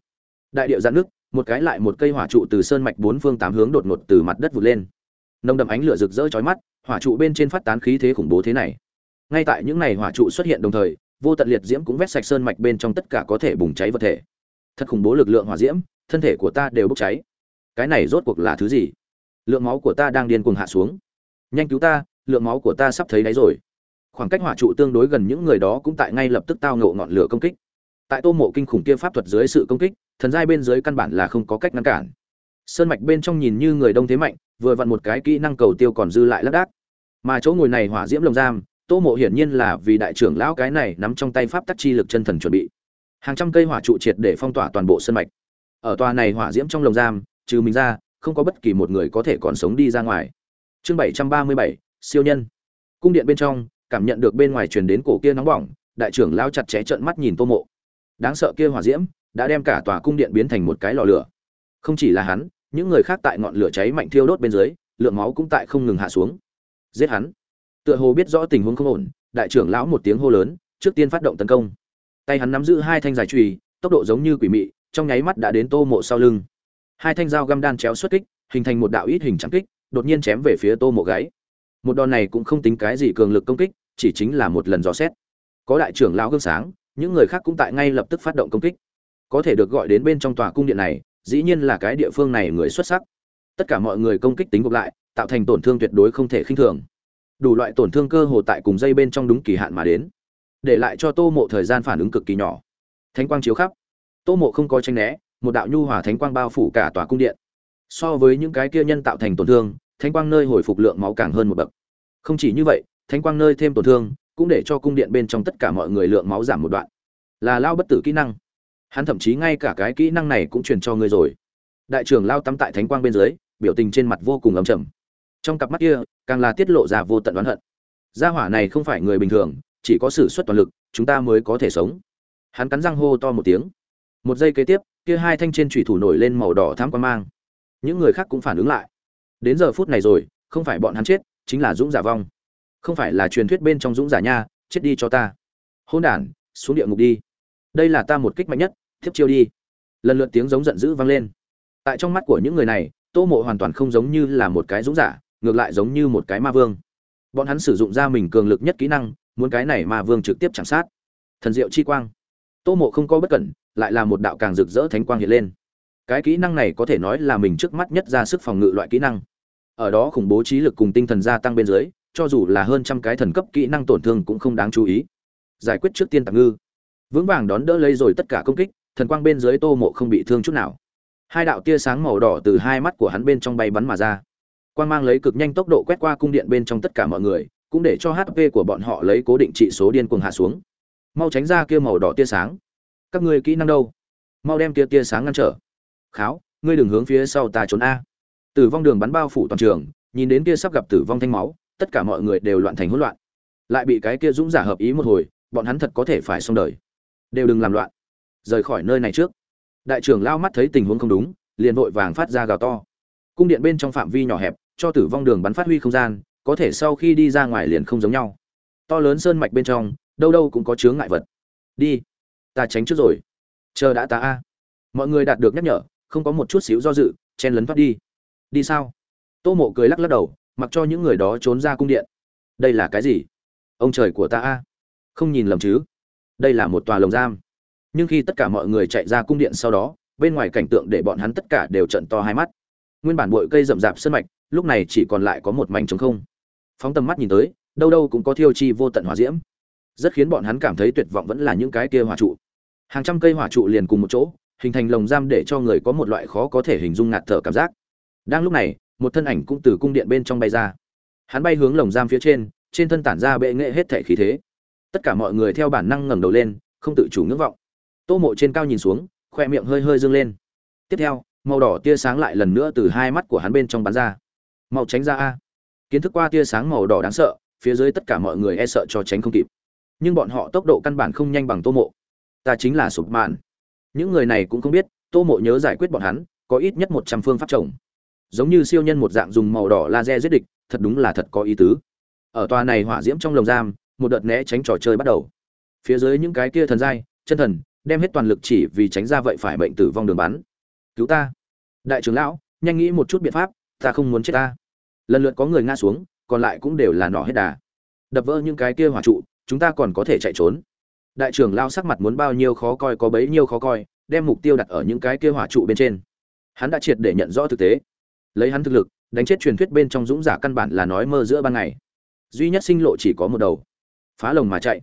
Đại điệu giãn nước một cái lại một cây hỏa trụ từ sơn mạch bốn phương tám hướng đột ngột từ mặt đất vụt lên. Nồng đậm ánh lửa rực rỡ chói mắt, hỏa trụ bên trên phát tán khí thế khủng bố thế này. Ngay tại những ngày hỏa trụ xuất hiện đồng thời, vô tận liệt diễm cũng vét sạch sơn mạch bên trong tất cả có thể bùng cháy vật thể. Thật khủng bố lực lượng hỏa diễm, thân thể của ta đều bốc cháy. Cái này rốt cuộc là thứ gì? Lượng máu của ta đang điên cuồng hạ xuống. Nhanh cứu ta, lượng máu của ta sắp thấy đáy rồi. Khoảng cách hỏa trụ tương đối gần những người đó cũng tại ngay lập tức tao ngộ ngọn lửa công kích. Tại tô mộ kinh khủng kia pháp thuật dưới sự công kích thần giai bên dưới căn bản là không có cách ngăn cản. Sơn mạch bên trong nhìn như người đông thế mạnh, vừa vặn một cái kỹ năng cầu tiêu còn dư lại lác đác. Mà chỗ ngồi này hỏa diễm lồng giam, tô mộ hiển nhiên là vì đại trưởng lão cái này nắm trong tay pháp tắc chi lực chân thần chuẩn bị. Hàng trăm cây hỏa trụ triệt để phong tỏa toàn bộ sân mạch. Ở tòa này hỏa diễm trong lồng giam, trừ mình ra, không có bất kỳ một người có thể còn sống đi ra ngoài. Chương bảy trăm ba mươi bảy, siêu nhân. Cung điện bên trong, cảm nhận được bên ngoài truyền đến cổ kia nóng bỏng, đại trưởng lao chặt chẽ trợn mắt nhìn tô mộ. Đáng sợ kia hỏa diễm đã đem cả tòa cung điện biến thành một cái lò lửa. Không chỉ là hắn, những người khác tại ngọn lửa cháy mạnh thiêu đốt bên dưới, lượng máu cũng tại không ngừng hạ xuống. Giết hắn. Tựa hồ biết rõ tình huống không ổn, đại trưởng lão một tiếng hô lớn, trước tiên phát động tấn công. Tay hắn nắm giữ hai thanh dài chùy tốc độ giống như quỷ mị, trong nháy mắt đã đến tô mộ sau lưng. Hai thanh dao găm đan chéo xuất kích, hình thành một đạo ít hình trắng kích, đột nhiên chém về phía tô mộ gáy. Một đòn này cũng không tính cái gì cường lực công kích, chỉ chính là một lần dò xét. Có đại trưởng lão gương sáng, những người khác cũng tại ngay lập tức phát động công kích có thể được gọi đến bên trong tòa cung điện này, dĩ nhiên là cái địa phương này người xuất sắc. Tất cả mọi người công kích tính gộp lại, tạo thành tổn thương tuyệt đối không thể khinh thường. Đủ loại tổn thương cơ hồ tại cùng dây bên trong đúng kỳ hạn mà đến. Để lại cho tô mộ thời gian phản ứng cực kỳ nhỏ. Thánh quang chiếu khắp. Tô mộ không có tranh né, một đạo nhu hòa thánh quang bao phủ cả tòa cung điện. So với những cái kia nhân tạo thành tổn thương, thánh quang nơi hồi phục lượng máu càng hơn một bậc. Không chỉ như vậy, thánh quang nơi thêm tổn thương, cũng để cho cung điện bên trong tất cả mọi người lượng máu giảm một đoạn. Là lao bất tử kỹ năng hắn thậm chí ngay cả cái kỹ năng này cũng truyền cho ngươi rồi. Đại trưởng lao tắm tại thánh quang bên dưới, biểu tình trên mặt vô cùng ấm trầm. trong cặp mắt kia, càng là tiết lộ ra vô tận oán hận. Gia hỏa này không phải người bình thường, chỉ có sử xuất toàn lực, chúng ta mới có thể sống. Hắn cắn răng hô to một tiếng. Một giây kế tiếp, kia hai thanh trên chủy thủ nổi lên màu đỏ thám quan mang. Những người khác cũng phản ứng lại. Đến giờ phút này rồi, không phải bọn hắn chết, chính là dũng giả vong. Không phải là truyền thuyết bên trong dũng giả nha, chết đi cho ta. Hôn đản, xuống địa ngục đi. Đây là ta một kích mạnh nhất tiếp chiêu đi. Lần lượt tiếng giống giận dữ vang lên. Tại trong mắt của những người này, tô mộ hoàn toàn không giống như là một cái dũng giả, ngược lại giống như một cái ma vương. Bọn hắn sử dụng ra mình cường lực nhất kỹ năng, muốn cái này ma vương trực tiếp chạm sát. Thần diệu chi quang. Tô mộ không có bất cẩn, lại là một đạo càng rực rỡ thánh quang hiện lên. Cái kỹ năng này có thể nói là mình trước mắt nhất ra sức phòng ngự loại kỹ năng. Ở đó khủng bố trí lực cùng tinh thần gia tăng bên dưới, cho dù là hơn trăm cái thần cấp kỹ năng tổn thương cũng không đáng chú ý. Giải quyết trước tiên tạm ngư. Vững vàng đón đỡ lấy rồi tất cả công kích thần quang bên dưới tô mộ không bị thương chút nào. Hai đạo tia sáng màu đỏ từ hai mắt của hắn bên trong bay bắn mà ra. Quang mang lấy cực nhanh tốc độ quét qua cung điện bên trong tất cả mọi người, cũng để cho hp của bọn họ lấy cố định trị số điên cuồng hạ xuống. Mau tránh ra kia màu đỏ tia sáng. Các ngươi kỹ năng đâu? Mau đem kia tia sáng ngăn trở. Kháo, ngươi đừng hướng phía sau ta trốn a. Tử vong đường bắn bao phủ toàn trường, nhìn đến kia sắp gặp tử vong thanh máu, tất cả mọi người đều loạn thành hỗn loạn. Lại bị cái kia dũng giả hợp ý một hồi, bọn hắn thật có thể phải xong đời. Đều đừng làm loạn rời khỏi nơi này trước. Đại trưởng lao mắt thấy tình huống không đúng, liền vội vàng phát ra gào to. Cung điện bên trong phạm vi nhỏ hẹp, cho tử vong đường bắn phát huy không gian, có thể sau khi đi ra ngoài liền không giống nhau. To lớn sơn mạch bên trong, đâu đâu cũng có chướng ngại vật. Đi, ta tránh trước rồi. Chờ đã ta a. Mọi người đạt được nhắc nhở, không có một chút xíu do dự, chen lấn thoát đi. Đi sao? Tô mộ cười lắc lắc đầu, mặc cho những người đó trốn ra cung điện. Đây là cái gì? Ông trời của ta a. Không nhìn lầm chứ? Đây là một tòa lồng giam nhưng khi tất cả mọi người chạy ra cung điện sau đó, bên ngoài cảnh tượng để bọn hắn tất cả đều trận to hai mắt. Nguyên bản bụi cây rậm rạp sân mạch, lúc này chỉ còn lại có một mảnh trống không. Phóng tầm mắt nhìn tới, đâu đâu cũng có thiêu chi vô tận hỏa diễm. Rất khiến bọn hắn cảm thấy tuyệt vọng vẫn là những cái kia hỏa trụ. Hàng trăm cây hỏa trụ liền cùng một chỗ, hình thành lồng giam để cho người có một loại khó có thể hình dung ngạt thở cảm giác. Đang lúc này, một thân ảnh cũng từ cung điện bên trong bay ra. Hắn bay hướng lồng giam phía trên trên thân tản ra bệ nghệ hết thể khí thế. Tất cả mọi người theo bản năng ngẩng đầu lên, không tự chủ ngưỡng vọng tô mộ trên cao nhìn xuống, khoe miệng hơi hơi dương lên. Tiếp theo, màu đỏ tia sáng lại lần nữa từ hai mắt của hắn bên trong bắn ra. Màu tránh ra a. Kiến thức qua tia sáng màu đỏ đáng sợ, phía dưới tất cả mọi người e sợ cho tránh không kịp. Nhưng bọn họ tốc độ căn bản không nhanh bằng tô mộ. Ta chính là sụp mạn. Những người này cũng không biết, tô mộ nhớ giải quyết bọn hắn, có ít nhất một trăm phương pháp trồng. Giống như siêu nhân một dạng dùng màu đỏ laser giết địch, thật đúng là thật có ý tứ. Ở tòa này hỏa diễm trong lồng giam, một đợt né tránh trò chơi bắt đầu. Phía dưới những cái kia thần giai, chân thần đem hết toàn lực chỉ vì tránh ra vậy phải bệnh tử vong đường bắn. Cứu ta. Đại trưởng lão, nhanh nghĩ một chút biện pháp, ta không muốn chết ta. Lần lượt có người ngã xuống, còn lại cũng đều là nỏ hết đà. Đập vỡ những cái kia hỏa trụ, chúng ta còn có thể chạy trốn. Đại trưởng lao sắc mặt muốn bao nhiêu khó coi có bấy nhiêu khó coi, đem mục tiêu đặt ở những cái kia hỏa trụ bên trên. Hắn đã triệt để nhận rõ thực tế. Lấy hắn thực lực, đánh chết truyền thuyết bên trong dũng giả căn bản là nói mơ giữa ban ngày. Duy nhất sinh lộ chỉ có một đầu. Phá lồng mà chạy.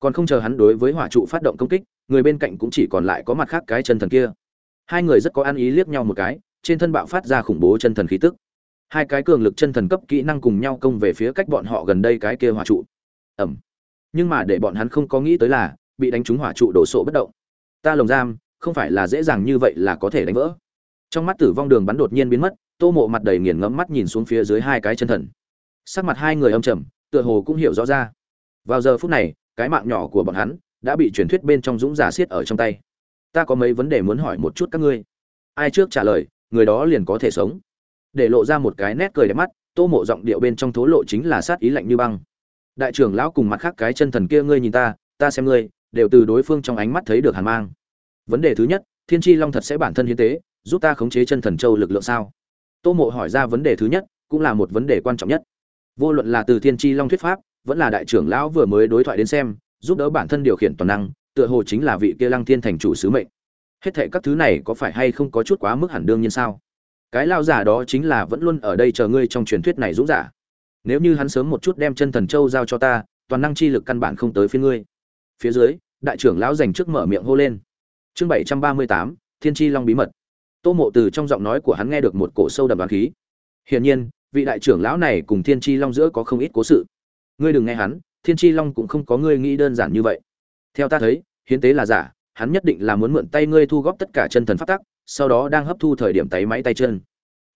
Còn không chờ hắn đối với hỏa trụ phát động công kích người bên cạnh cũng chỉ còn lại có mặt khác cái chân thần kia. Hai người rất có ăn ý liếc nhau một cái, trên thân bạo phát ra khủng bố chân thần khí tức. Hai cái cường lực chân thần cấp kỹ năng cùng nhau công về phía cách bọn họ gần đây cái kia hỏa trụ. Ẩm. Nhưng mà để bọn hắn không có nghĩ tới là, bị đánh trúng hỏa trụ đổ sộ bất động. Ta lồng giam, không phải là dễ dàng như vậy là có thể đánh vỡ. Trong mắt tử vong đường bắn đột nhiên biến mất, tô mộ mặt đầy nghiền ngẫm mắt nhìn xuống phía dưới hai cái chân thần. Sắc mặt hai người âm trầm, tựa hồ cũng hiểu rõ ra. Vào giờ phút này, cái mạng nhỏ của bọn hắn đã bị truyền thuyết bên trong dũng giả siết ở trong tay. Ta có mấy vấn đề muốn hỏi một chút các ngươi. Ai trước trả lời, người đó liền có thể sống. Để lộ ra một cái nét cười đẹp mắt, tô mộ giọng điệu bên trong thố lộ chính là sát ý lạnh như băng. Đại trưởng lão cùng mặt khác cái chân thần kia ngươi nhìn ta ta xem ngươi, đều từ đối phương trong ánh mắt thấy được hàn mang. Vấn đề thứ nhất, thiên tri long thật sẽ bản thân hiến tế, giúp ta khống chế chân thần châu lực lượng sao? Tô mộ hỏi ra vấn đề thứ nhất, cũng là một vấn đề quan trọng nhất. Vô luận là từ thiên tri long thuyết pháp, vẫn là đại trưởng lão vừa mới đối thoại đến xem giúp đỡ bản thân điều khiển toàn năng, tựa hồ chính là vị kia lăng thiên thành chủ sứ mệnh. Hết thệ các thứ này có phải hay không có chút quá mức hẳn đương nhiên sao? Cái lao giả đó chính là vẫn luôn ở đây chờ ngươi trong truyền thuyết này dũng giả. Nếu như hắn sớm một chút đem chân thần châu giao cho ta, toàn năng chi lực căn bản không tới phía ngươi. Phía dưới, đại trưởng lão dành trước mở miệng hô lên. Chương bảy trăm ba mươi tám, thiên tri long bí mật. Tô mộ từ trong giọng nói của hắn nghe được một cổ sâu đậm đoán khí. Hiển nhiên, vị đại trưởng lão này cùng thiên tri long giữa có không ít cố sự. Ngươi đừng nghe hắn thiên tri long cũng không có ngươi nghĩ đơn giản như vậy. Theo ta thấy, hiến tế là giả, hắn nhất định là muốn mượn tay ngươi thu góp tất cả chân thần phát tắc, sau đó đang hấp thu thời điểm tay máy tay chân.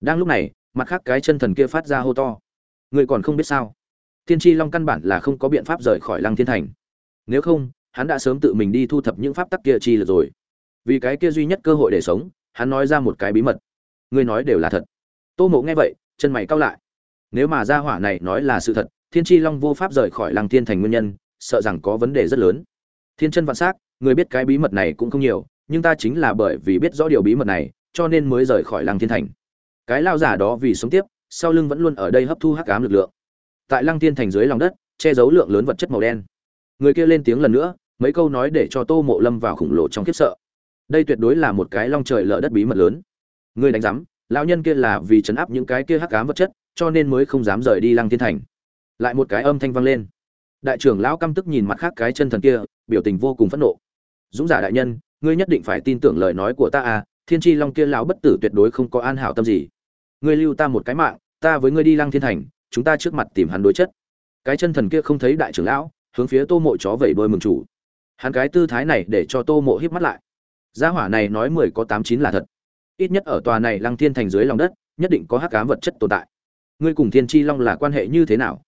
Đang lúc này, mặt khác cái chân thần kia phát ra hô to. Ngươi còn không biết sao? Thiên tri long căn bản là không có biện pháp rời khỏi lăng thiên thành. Nếu không, hắn đã sớm tự mình đi thu thập những pháp tắc kia chi lượt rồi. Vì cái kia duy nhất cơ hội để sống, hắn nói ra một cái bí mật. Ngươi nói đều là thật. Tô mộ nghe vậy, chân mày cau lại. Nếu mà gia hỏa này nói là sự thật thiên tri long vô pháp rời khỏi lăng thiên thành nguyên nhân, sợ rằng có vấn đề rất lớn. Thiên chân vạn s á c người biết cái bí mật này cũng không nhiều, nhưng ta chính là bởi vì biết rõ điều bí mật này, cho nên mới rời khỏi lăng thiên thành. Cái lao giả đó vì sống tiếp, sau lưng vẫn luôn ở đây hấp thu hắc ám lực lượng. Tại lăng thiên thành dưới lòng đất, che giấu lượng lớn vật chất màu đen. Người kia lên tiếng lần nữa, mấy câu nói để cho tô mộ lâm vào khủng lộ trong khiếp sợ. Đây tuyệt đối là một cái long trời lỡ đất bí mật lớn. Người đánh giám, lão nhân kia là vì chấn áp những cái kia hắc ám vật chất, cho nên mới không dám rời đi lăng thiên thành lại một cái âm thanh vang lên. Đại trưởng lão căm tức nhìn mặt khác cái chân thần kia, biểu tình vô cùng phẫn nộ. Dũng giả đại nhân, ngươi nhất định phải tin tưởng lời nói của ta à thiên tri long kia lão bất tử tuyệt đối không có an hảo tâm gì. Ngươi lưu ta một cái mạng, ta với ngươi đi lăng thiên thành, chúng ta trước mặt tìm hắn đối chất. Cái chân thần kia không thấy đại trưởng lão, hướng phía tô mộ chó vẩy đôi mừng chủ. Hắn cái tư thái này để cho tô mộ híp mắt lại. Gia hỏa này nói mười có tám chín là thật. Ít nhất ở tòa này lăng thiên thành dưới lòng đất, nhất định có hắc cám vật chất tồn tại. Ngươi cùng thiên tri long là quan hệ như thế nào?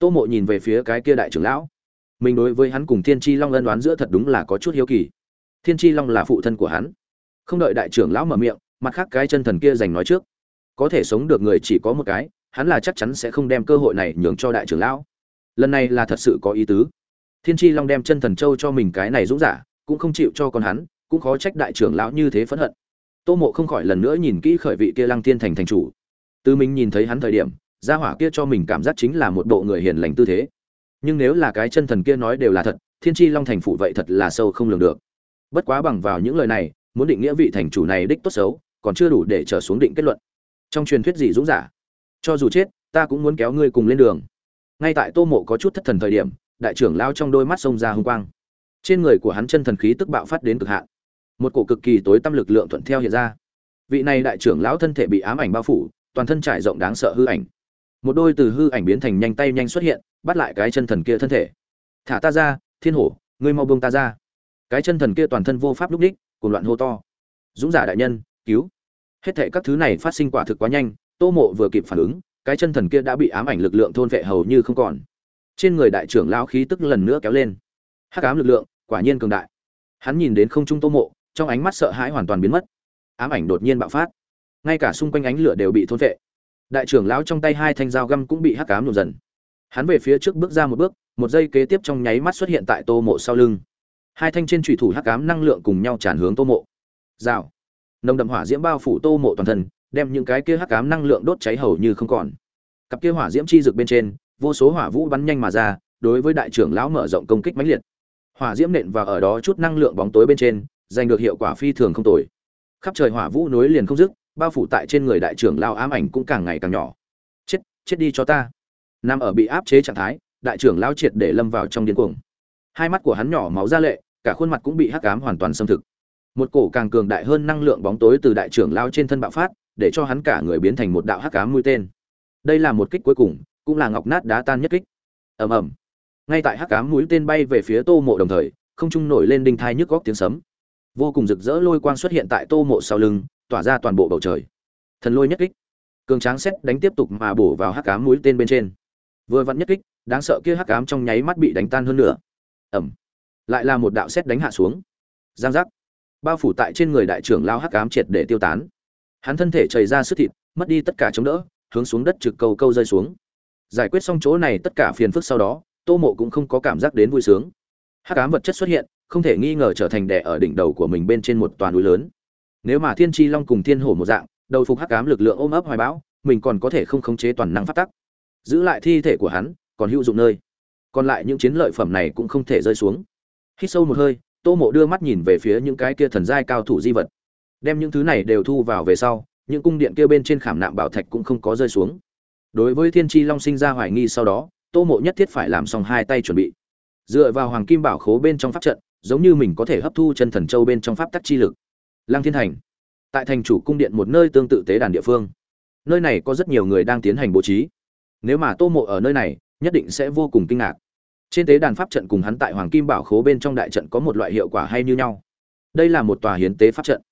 Tô mộ nhìn về phía cái kia đại trưởng lão. Mình đối với hắn cùng thiên tri long ân đoán giữa thật đúng là có chút hiếu kỳ. Thiên tri long là phụ thân của hắn. Không đợi đại trưởng lão mở miệng, mặt khác cái chân thần kia giành nói trước. Có thể sống được người chỉ có một cái, hắn là chắc chắn sẽ không đem cơ hội này nhường cho đại trưởng lão. Lần này là thật sự có ý tứ. Thiên tri long đem chân thần châu cho mình cái này dũng giả, cũng không chịu cho con hắn, cũng khó trách đại trưởng lão như thế phẫn hận. Tô mộ không khỏi lần nữa nhìn kỹ khởi vị kia lăng tiên thành thành chủ. Từ mình nhìn thấy hắn thời điểm gia hỏa kia cho mình cảm giác chính là một bộ người hiền lành tư thế. Nhưng nếu là cái chân thần kia nói đều là thật, thiên tri long thành phủ vậy thật là sâu không lường được. Bất quá bằng vào những lời này, muốn định nghĩa vị thành chủ này đích tốt xấu, còn chưa đủ để trở xuống định kết luận. Trong truyền thuyết gì dũng giả? Cho dù chết, ta cũng muốn kéo ngươi cùng lên đường. Ngay tại tô mộ có chút thất thần thời điểm, đại trưởng lao trong đôi mắt sông ra hung quang. Trên người của hắn chân thần khí tức bạo phát đến cực hạn. Một cổ cực kỳ tối tâm lực lượng thuận theo hiện ra. Vị này đại trưởng lão thân thể bị ám ảnh bao phủ, toàn thân trải rộng đáng sợ hư ảnh một đôi từ hư ảnh biến thành nhanh tay nhanh xuất hiện, bắt lại cái chân thần kia thân thể. Thả ta ra, thiên hổ, ngươi mau buông ta ra. Cái chân thần kia toàn thân vô pháp lúc đích cùng loạn hô to. Dũng giả đại nhân, cứu. Hết thệ các thứ này phát sinh quả thực quá nhanh, tô mộ vừa kịp phản ứng, cái chân thần kia đã bị ám ảnh lực lượng thôn vệ hầu như không còn. Trên người đại trưởng lão khí tức lần nữa kéo lên. Hắc ám lực lượng, quả nhiên cường đại. Hắn nhìn đến không trung tô mộ, trong ánh mắt sợ hãi hoàn toàn biến mất. Ám ảnh đột nhiên bạo phát. Ngay cả xung quanh ánh lửa đều bị thôn vệ đại trưởng lão trong tay hai thanh dao găm cũng bị hắc ám nhuộm dần. Hắn về phía trước bước ra một bước, một giây kế tiếp trong nháy mắt xuất hiện tại tô mộ sau lưng. Hai thanh trên trùy thủ hắc ám năng lượng cùng nhau tràn hướng tô mộ. Rào. Nồng đậm hỏa diễm bao phủ tô mộ toàn thân, đem những cái kia hắc ám năng lượng đốt cháy hầu như không còn. Cặp kia hỏa diễm chi rực bên trên, vô số hỏa vũ bắn nhanh mà ra, đối với đại trưởng lão mở rộng công kích mãnh liệt. Hỏa diễm nện và ở đó chút năng lượng bóng tối bên trên, giành được hiệu quả phi thường không tồi. Khắp trời hỏa vũ nối liền không dứt bao phủ tại trên người đại trưởng lao ám ảnh cũng càng ngày càng nhỏ. Chết chết đi cho ta. Nằm ở bị áp chế trạng thái, đại trưởng lao triệt để lâm vào trong điên cuồng. Hai mắt của hắn nhỏ máu ra lệ, cả khuôn mặt cũng bị hắc ám hoàn toàn xâm thực. Một cổ càng cường đại hơn năng lượng bóng tối từ đại trưởng lao trên thân bạo phát, để cho hắn cả người biến thành một đạo hắc ám mũi tên. Đây là một kích cuối cùng, cũng là ngọc nát đá tan nhất kích. Ầm ầm. Ngay tại hắc ám mũi tên bay về phía tô mộ đồng thời, không trung nổi lên đinh thai nhức góc tiếng sấm. Vô cùng rực rỡ lôi quang xuất hiện tại tô mộ sau lưng tỏa ra toàn bộ bầu trời. Thần lôi nhất kích. Cường tráng xét đánh tiếp tục mà bổ vào hắc ám mũi tên bên trên. Vừa vặn nhất kích, đáng sợ kia hắc ám trong nháy mắt bị đánh tan hơn nữa ẩm lại là một đạo xét đánh hạ xuống. Giang giác. Bao phủ tại trên người đại trưởng lao hắc ám triệt để tiêu tán. Hắn thân thể chảy ra sức thịt, mất đi tất cả chống đỡ, hướng xuống đất trực cầu câu rơi xuống. Giải quyết xong chỗ này tất cả phiền phức sau đó, tô mộ cũng không có cảm giác đến vui sướng. Hắc ám vật chất xuất hiện, không thể nghi ngờ trở thành đè ở đỉnh đầu của mình bên trên một toàn núi lớn nếu mà thiên tri long cùng thiên hổ một dạng, đầu phục hắc cám lực lượng ôm ấp hoài bão, mình còn có thể không khống chế toàn năng phát tắc. Giữ lại thi thể của hắn, còn hữu dụng nơi. Còn lại những chiến lợi phẩm này cũng không thể rơi xuống. Hít sâu một hơi, tô mộ đưa mắt nhìn về phía những cái kia thần giai cao thủ di vật. Đem những thứ này đều thu vào về sau, những cung điện kia bên trên khảm nạm bảo thạch cũng không có rơi xuống. Đối với thiên tri long sinh ra hoài nghi sau đó, tô mộ nhất thiết phải làm xong hai tay chuẩn bị. Dựa vào hoàng kim bảo khố bên trong pháp trận, giống như mình có thể hấp thu chân thần châu bên trong pháp tắc chi lực lăng thiên thành. Tại thành chủ cung điện một nơi tương tự tế đàn địa phương. Nơi này có rất nhiều người đang tiến hành bố trí. Nếu mà tô mộ ở nơi này, nhất định sẽ vô cùng kinh ngạc. Trên tế đàn pháp trận cùng hắn tại hoàng kim bảo khố bên trong đại trận có một loại hiệu quả hay như nhau. Đây là một tòa hiến tế pháp trận.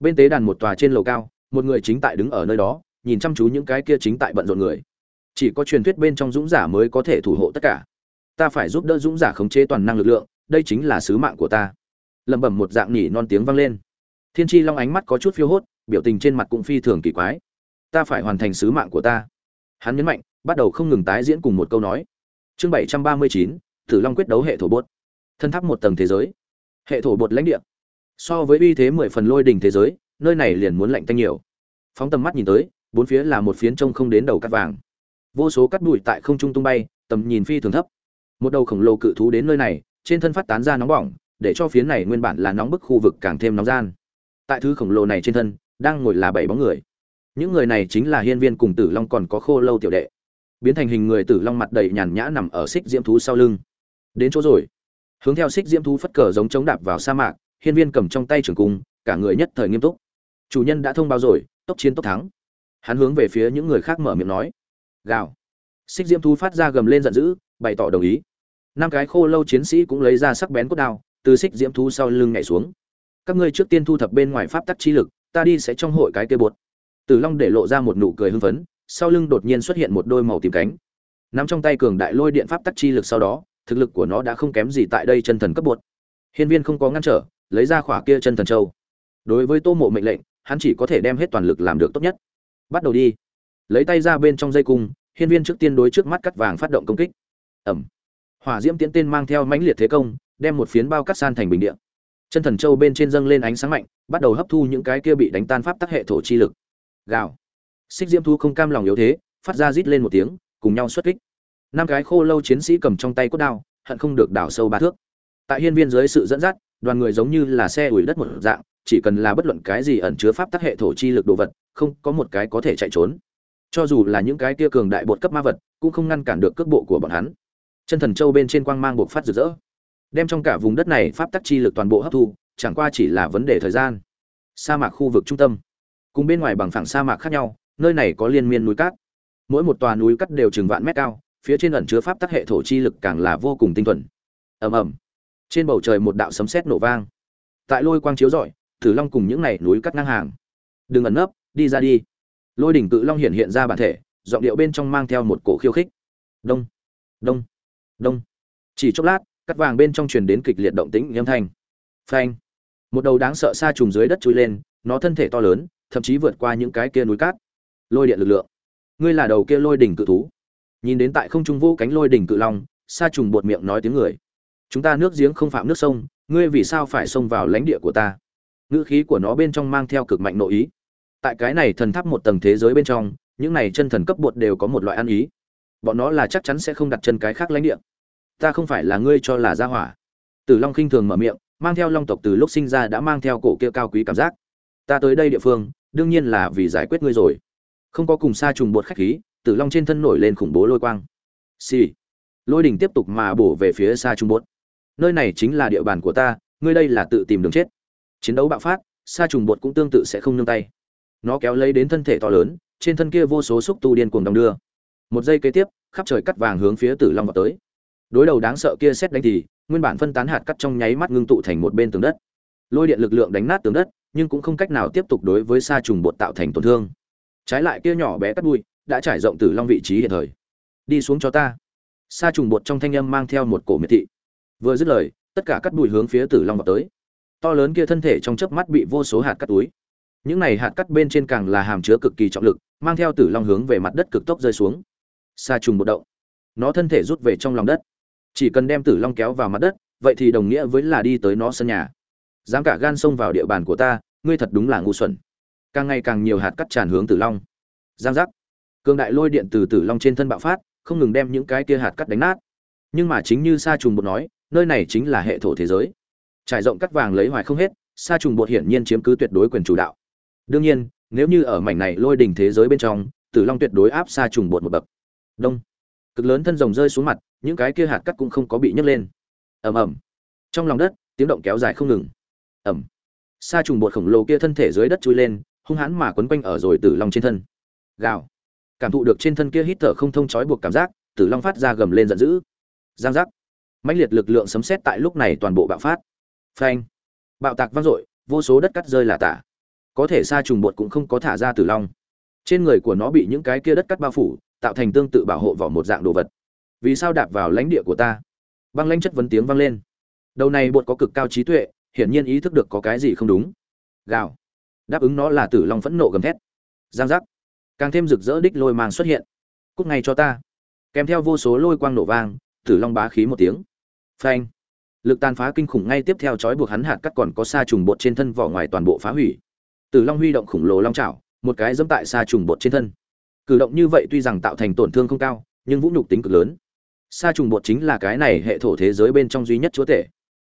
Bên tế đàn một tòa trên lầu cao, một người chính tại đứng ở nơi đó, nhìn chăm chú những cái kia chính tại bận rộn người. Chỉ có truyền thuyết bên trong dũng giả mới có thể thủ hộ tất cả. Ta phải giúp đỡ dũng giả khống chế toàn năng lực lượng, đây chính là sứ mạng của ta. Lẩm bẩm một dạng nhỉ non tiếng vang lên thiên tri long ánh mắt có chút phiêu hốt, biểu tình trên mặt cũng phi thường kỳ quái. Ta phải hoàn thành sứ mạng của ta. Hắn nhấn mạnh, bắt đầu không ngừng tái diễn cùng một câu nói. Chương bảy trăm ba mươi chín, thử long quyết đấu hệ thổ bột. Thân tháp một tầng thế giới. Hệ thổ bột lãnh địa. So với uy thế mười phần lôi đình thế giới, nơi này liền muốn lạnh tanh nhiều. Phóng tầm mắt nhìn tới, bốn phía là một phiến trông không đến đầu cắt vàng. Vô số cắt bụi tại không trung tung bay, tầm nhìn phi thường thấp. Một đầu khổng lồ cự thú đến nơi này, trên thân phát tán ra nóng bỏng, để cho phiến này nguyên bản là nóng bức khu vực càng thêm nóng gian tại thứ khổng lồ này trên thân, đang ngồi là bảy bóng người. Những người này chính là hiên viên cùng tử long còn có khô lâu tiểu đệ. Biến thành hình người tử long mặt đầy nhàn nhã nằm ở xích diễm thú sau lưng. Đến chỗ rồi. Hướng theo xích diễm thú phất cờ giống chống đạp vào sa mạc, hiên viên cầm trong tay trường cung, cả người nhất thời nghiêm túc. Chủ nhân đã thông báo rồi, tốc chiến tốc thắng. Hắn hướng về phía những người khác mở miệng nói. Gào. Xích diễm thú phát ra gầm lên giận dữ, bày tỏ đồng ý. Năm cái khô lâu chiến sĩ cũng lấy ra sắc bén cốt đao, từ xích diễm thú sau lưng nhảy xuống các ngươi trước tiên thu thập bên ngoài pháp tắc chi lực, ta đi sẽ trong hội cái kê bột. Tử long để lộ ra một nụ cười hưng phấn, sau lưng đột nhiên xuất hiện một đôi màu tìm cánh. Nắm trong tay cường đại lôi điện pháp tắc chi lực sau đó, thực lực của nó đã không kém gì tại đây chân thần cấp bột. Hiên viên không có ngăn trở, lấy ra khỏa kia chân thần châu. Đối với tô mộ mệnh lệnh, hắn chỉ có thể đem hết toàn lực làm được tốt nhất. Bắt đầu đi. Lấy tay ra bên trong dây cung, hiên viên trước tiên đối trước mắt cắt vàng phát động công kích. Ẩm. Hỏa diễm tiến tên mang theo mãnh liệt thế công, đem một phiến bao cắt san thành bình địa chân thần châu bên trên dâng lên ánh sáng mạnh, bắt đầu hấp thu những cái kia bị đánh tan pháp tắc hệ thổ chi lực. Gào. Xích diễm thu không cam lòng yếu thế, phát ra rít lên một tiếng, cùng nhau xuất kích. Năm cái khô lâu chiến sĩ cầm trong tay cốt đao, hận không được đào sâu ba thước. Tại hiên viên dưới sự dẫn dắt, đoàn người giống như là xe ủi đất một dạng, chỉ cần là bất luận cái gì ẩn chứa pháp tắc hệ thổ chi lực đồ vật, không có một cái có thể chạy trốn. Cho dù là những cái kia cường đại bột cấp ma vật, cũng không ngăn cản được cước bộ của bọn hắn. Chân thần châu bên trên quang mang buộc phát rực rỡ đem trong cả vùng đất này pháp tắc chi lực toàn bộ hấp thu, chẳng qua chỉ là vấn đề thời gian. Sa mạc khu vực trung tâm, cùng bên ngoài bằng phẳng sa mạc khác nhau, nơi này có liên miên núi cát. Mỗi một tòa núi cát đều chừng vạn mét cao, phía trên ẩn chứa pháp tắc hệ thổ chi lực càng là vô cùng tinh thuần. Ầm ầm. Trên bầu trời một đạo sấm sét nổ vang. Tại lôi quang chiếu rọi, tử long cùng những này núi cắt ngang hàng. Đừng ẩn nấp, đi ra đi. Lôi đỉnh cự long hiện hiện ra bản thể, giọng điệu bên trong mang theo một cổ khiêu khích. Đông đông đông. Chỉ chốc lát cắt vàng bên trong truyền đến kịch liệt động tĩnh, âm thanh. Phanh. Một đầu đáng sợ xa trùng dưới đất chui lên, nó thân thể to lớn, thậm chí vượt qua những cái kia núi cát. Lôi điện lực lượng. Ngươi là đầu kia lôi đỉnh cự thú. Nhìn đến tại không trung vô cánh lôi đỉnh cự long, sa trùng bột miệng nói tiếng người. Chúng ta nước giếng không phạm nước sông, ngươi vì sao phải xông vào lãnh địa của ta? Ngữ khí của nó bên trong mang theo cực mạnh nội ý. Tại cái này thần tháp một tầng thế giới bên trong, những này chân thần cấp bột đều có một loại ăn ý. Bọn nó là chắc chắn sẽ không đặt chân cái khác lãnh địa ta không phải là ngươi cho là gia hỏa. Tử long khinh thường mở miệng, mang theo long tộc từ lúc sinh ra đã mang theo cổ kia cao quý cảm giác. Ta tới đây địa phương, đương nhiên là vì giải quyết ngươi rồi. Không có cùng xa trùng bột khách khí, tử long trên thân nổi lên khủng bố lôi quang. Xì、sì. lôi đỉnh tiếp tục mà bổ về phía xa trùng bột. Nơi này chính là địa bàn của ta, ngươi đây là tự tìm đường chết. Chiến đấu bạo phát xa trùng bột cũng tương tự sẽ không nương tay. Nó kéo lấy đến thân thể to lớn, trên thân kia vô số xúc tu điên cuồng đong đưa. Một giây kế tiếp, khắp trời cắt vàng hướng phía tử long vào tới đối đầu đáng sợ kia xét đánh thì, nguyên bản phân tán hạt cắt trong nháy mắt ngưng tụ thành một bên tường đất. Lôi điện lực lượng đánh nát tường đất, nhưng cũng không cách nào tiếp tục đối với sa trùng bột tạo thành tổn thương. Trái lại kia nhỏ bé cắt bụi đã trải rộng từ long vị trí hiện thời. Đi xuống cho ta. Sa trùng bột trong thanh âm mang theo một cổ miệt thị. Vừa dứt lời, tất cả cắt bụi hướng phía tử long vào tới. To lớn kia thân thể trong chớp mắt bị vô số hạt cắt túi. Những này hạt cắt bên trên càng là hàm chứa cực kỳ trọng lực, mang theo tử long hướng về mặt đất cực tốc rơi xuống. Sa trùng bột động. Nó thân thể rút về trong lòng đất chỉ cần đem tử long kéo vào mặt đất, vậy thì đồng nghĩa với là đi tới nó sân nhà. Dám cả gan xông vào địa bàn của ta, ngươi thật đúng là ngu xuẩn. Càng ngày càng nhiều hạt cắt tràn hướng tử long. Giang giác. Cường đại lôi điện từ tử long trên thân bạo phát, không ngừng đem những cái kia hạt cắt đánh nát. Nhưng mà chính như sa trùng bột nói, nơi này chính là hệ thổ thế giới. Trải rộng cắt vàng lấy hoài không hết, sa trùng bột hiển nhiên chiếm cứ tuyệt đối quyền chủ đạo. Đương nhiên, nếu như ở mảnh này lôi đỉnh thế giới bên trong, tử long tuyệt đối áp sa trùng bột một bậc. Đông cực lớn thân rồng rơi xuống mặt, những cái kia hạt cắt cũng không có bị nhấc lên. Ầm ầm. Trong lòng đất, tiếng động kéo dài không ngừng. Ầm. Sa trùng bột khổng lồ kia thân thể dưới đất chui lên, hung hãn mà quấn quanh ở rồi tử long trên thân. Gào. Cảm thụ được trên thân kia hít thở không thông chói buộc cảm giác, tử long phát ra gầm lên giận dữ. Giang giác. Mãnh liệt lực lượng sấm sét tại lúc này toàn bộ bạo phát. Phanh. Bạo tạc vang dội, vô số đất cắt rơi là tả. Có thể sa trùng bột cũng không có thả ra tử long. Trên người của nó bị những cái kia đất cắt bao phủ tạo thành tương tự bảo hộ vỏ một dạng đồ vật. Vì sao đạp vào lãnh địa của ta? Băng lãnh chất vấn tiếng vang lên. Đầu này bột có cực cao trí tuệ, hiển nhiên ý thức được có cái gì không đúng. Gào. Đáp ứng nó là tử long phẫn nộ gầm thét. Giang giác. Càng thêm rực rỡ đích lôi mang xuất hiện. Cúc ngay cho ta. Kèm theo vô số lôi quang nổ vang, tử long bá khí một tiếng. Phanh. Lực tàn phá kinh khủng ngay tiếp theo chói buộc hắn hạt cắt còn có sa trùng bột trên thân vỏ ngoài toàn bộ phá hủy. Tử long huy động khủng lồ long chảo, một cái dẫm tại sa trùng bột trên thân cử động như vậy tuy rằng tạo thành tổn thương không cao, nhưng vũ nhục tính cực lớn. Sa trùng bột chính là cái này hệ thổ thế giới bên trong duy nhất chúa tể.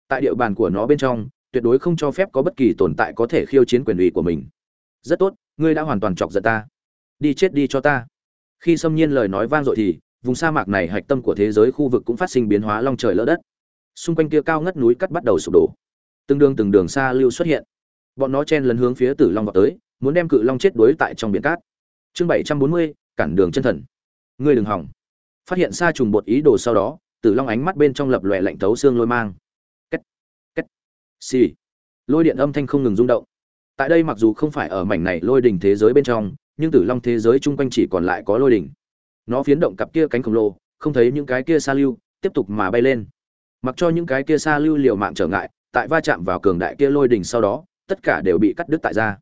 Tại địa bàn của nó bên trong, tuyệt đối không cho phép có bất kỳ tồn tại có thể khiêu chiến quyền ủy của mình. Rất tốt, ngươi đã hoàn toàn chọc giận ta. Đi chết đi cho ta. Khi xâm nhiên lời nói vang dội thì, vùng sa mạc này hạch tâm của thế giới khu vực cũng phát sinh biến hóa long trời lỡ đất. Xung quanh kia cao ngất núi cắt bắt đầu sụp đổ. Từng đường từng đường xa lưu xuất hiện. Bọn nó chen lấn hướng phía tử long vào tới, muốn đem cự long chết đuối tại trong biển cát chương bảy trăm bốn mươi, cản đường chân thần. Ngươi đừng hỏng. Phát hiện xa trùng bột ý đồ sau đó, tử long ánh mắt bên trong lập lòe lạnh thấu xương lôi mang. Cách cách xì. Lôi điện âm thanh không ngừng rung động. Tại đây mặc dù không phải ở mảnh này lôi đỉnh thế giới bên trong, nhưng tử long thế giới chung quanh chỉ còn lại có lôi đỉnh. Nó phiến động cặp kia cánh khổng lồ, không thấy những cái kia xa lưu, tiếp tục mà bay lên. Mặc cho những cái kia xa lưu liều mạng trở ngại, tại va chạm vào cường đại kia lôi đỉnh sau đó, tất cả đều bị cắt đứt tại ra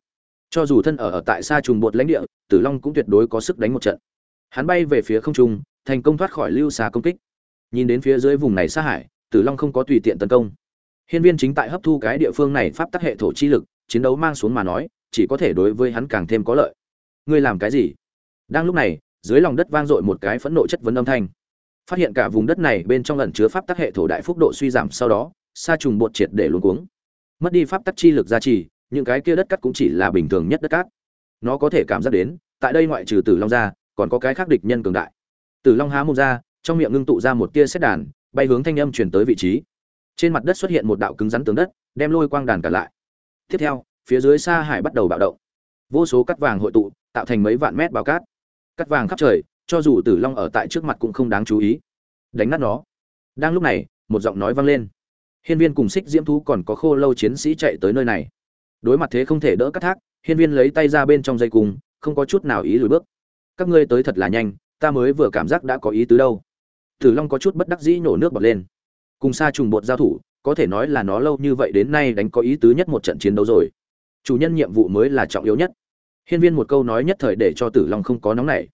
cho dù thân ở ở tại xa trùng bột lãnh địa, tử long cũng tuyệt đối có sức đánh một trận. Hắn bay về phía không trung, thành công thoát khỏi lưu xa công kích. Nhìn đến phía dưới vùng này xa hải, tử long không có tùy tiện tấn công. Hiên viên chính tại hấp thu cái địa phương này pháp tắc hệ thổ chi lực, chiến đấu mang xuống mà nói, chỉ có thể đối với hắn càng thêm có lợi. Ngươi làm cái gì? Đang lúc này, dưới lòng đất vang dội một cái phẫn nộ chất vấn âm thanh. Phát hiện cả vùng đất này bên trong ẩn chứa pháp tắc hệ thổ đại phúc độ suy giảm sau đó sa trùng bột triệt để luống cuống. Mất đi pháp tắc chi lực gia trì những cái kia đất cắt cũng chỉ là bình thường nhất đất cát. Nó có thể cảm giác đến, tại đây ngoại trừ tử long ra, còn có cái khác địch nhân cường đại. Tử long há mồm ra, trong miệng ngưng tụ ra một tia xét đàn, bay hướng thanh âm chuyển tới vị trí. Trên mặt đất xuất hiện một đạo cứng rắn tường đất, đem lôi quang đàn cả lại. Tiếp theo, phía dưới xa hải bắt đầu bạo động. Vô số cắt vàng hội tụ, tạo thành mấy vạn mét bao cát. Cắt vàng khắp trời, cho dù tử long ở tại trước mặt cũng không đáng chú ý. Đánh nát nó. Đang lúc này, một giọng nói vang lên. Hiên viên cùng xích diễm thú còn có khô lâu chiến sĩ chạy tới nơi này đối mặt thế không thể đỡ cắt thác, hiên viên lấy tay ra bên trong dây cung, không có chút nào ý lùi bước. Các ngươi tới thật là nhanh, ta mới vừa cảm giác đã có ý tứ đâu. Tử long có chút bất đắc dĩ nổ nước bọt lên. Cùng xa trùng bột giao thủ, có thể nói là nó lâu như vậy đến nay đánh có ý tứ nhất một trận chiến đấu rồi. Chủ nhân nhiệm vụ mới là trọng yếu nhất. Hiên viên một câu nói nhất thời để cho tử long không có nóng nảy.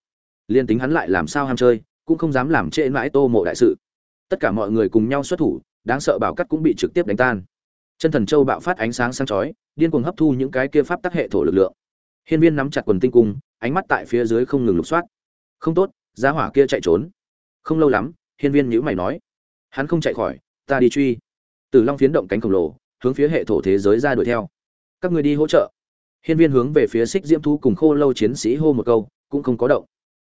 Liên tính hắn lại làm sao ham chơi, cũng không dám làm trễ mãi tô mộ đại sự. Tất cả mọi người cùng nhau xuất thủ, đáng sợ bảo cắt cũng bị trực tiếp đánh tan. Chân thần châu bạo phát ánh sáng sáng chói điên cuồng hấp thu những cái kia pháp tắc hệ thổ lực lượng. Hiên viên nắm chặt quần tinh cung, ánh mắt tại phía dưới không ngừng lục soát. Không tốt giá hỏa kia chạy trốn. Không lâu lắm, hiên viên nhíu mày nói. Hắn không chạy khỏi, ta đi truy. Tử long phiến động cánh khổng lồ, hướng phía hệ thổ thế giới ra đuổi theo. Các người đi hỗ trợ. Hiên viên hướng về phía xích diễm thu cùng khô lâu chiến sĩ hô một câu, cũng không có động.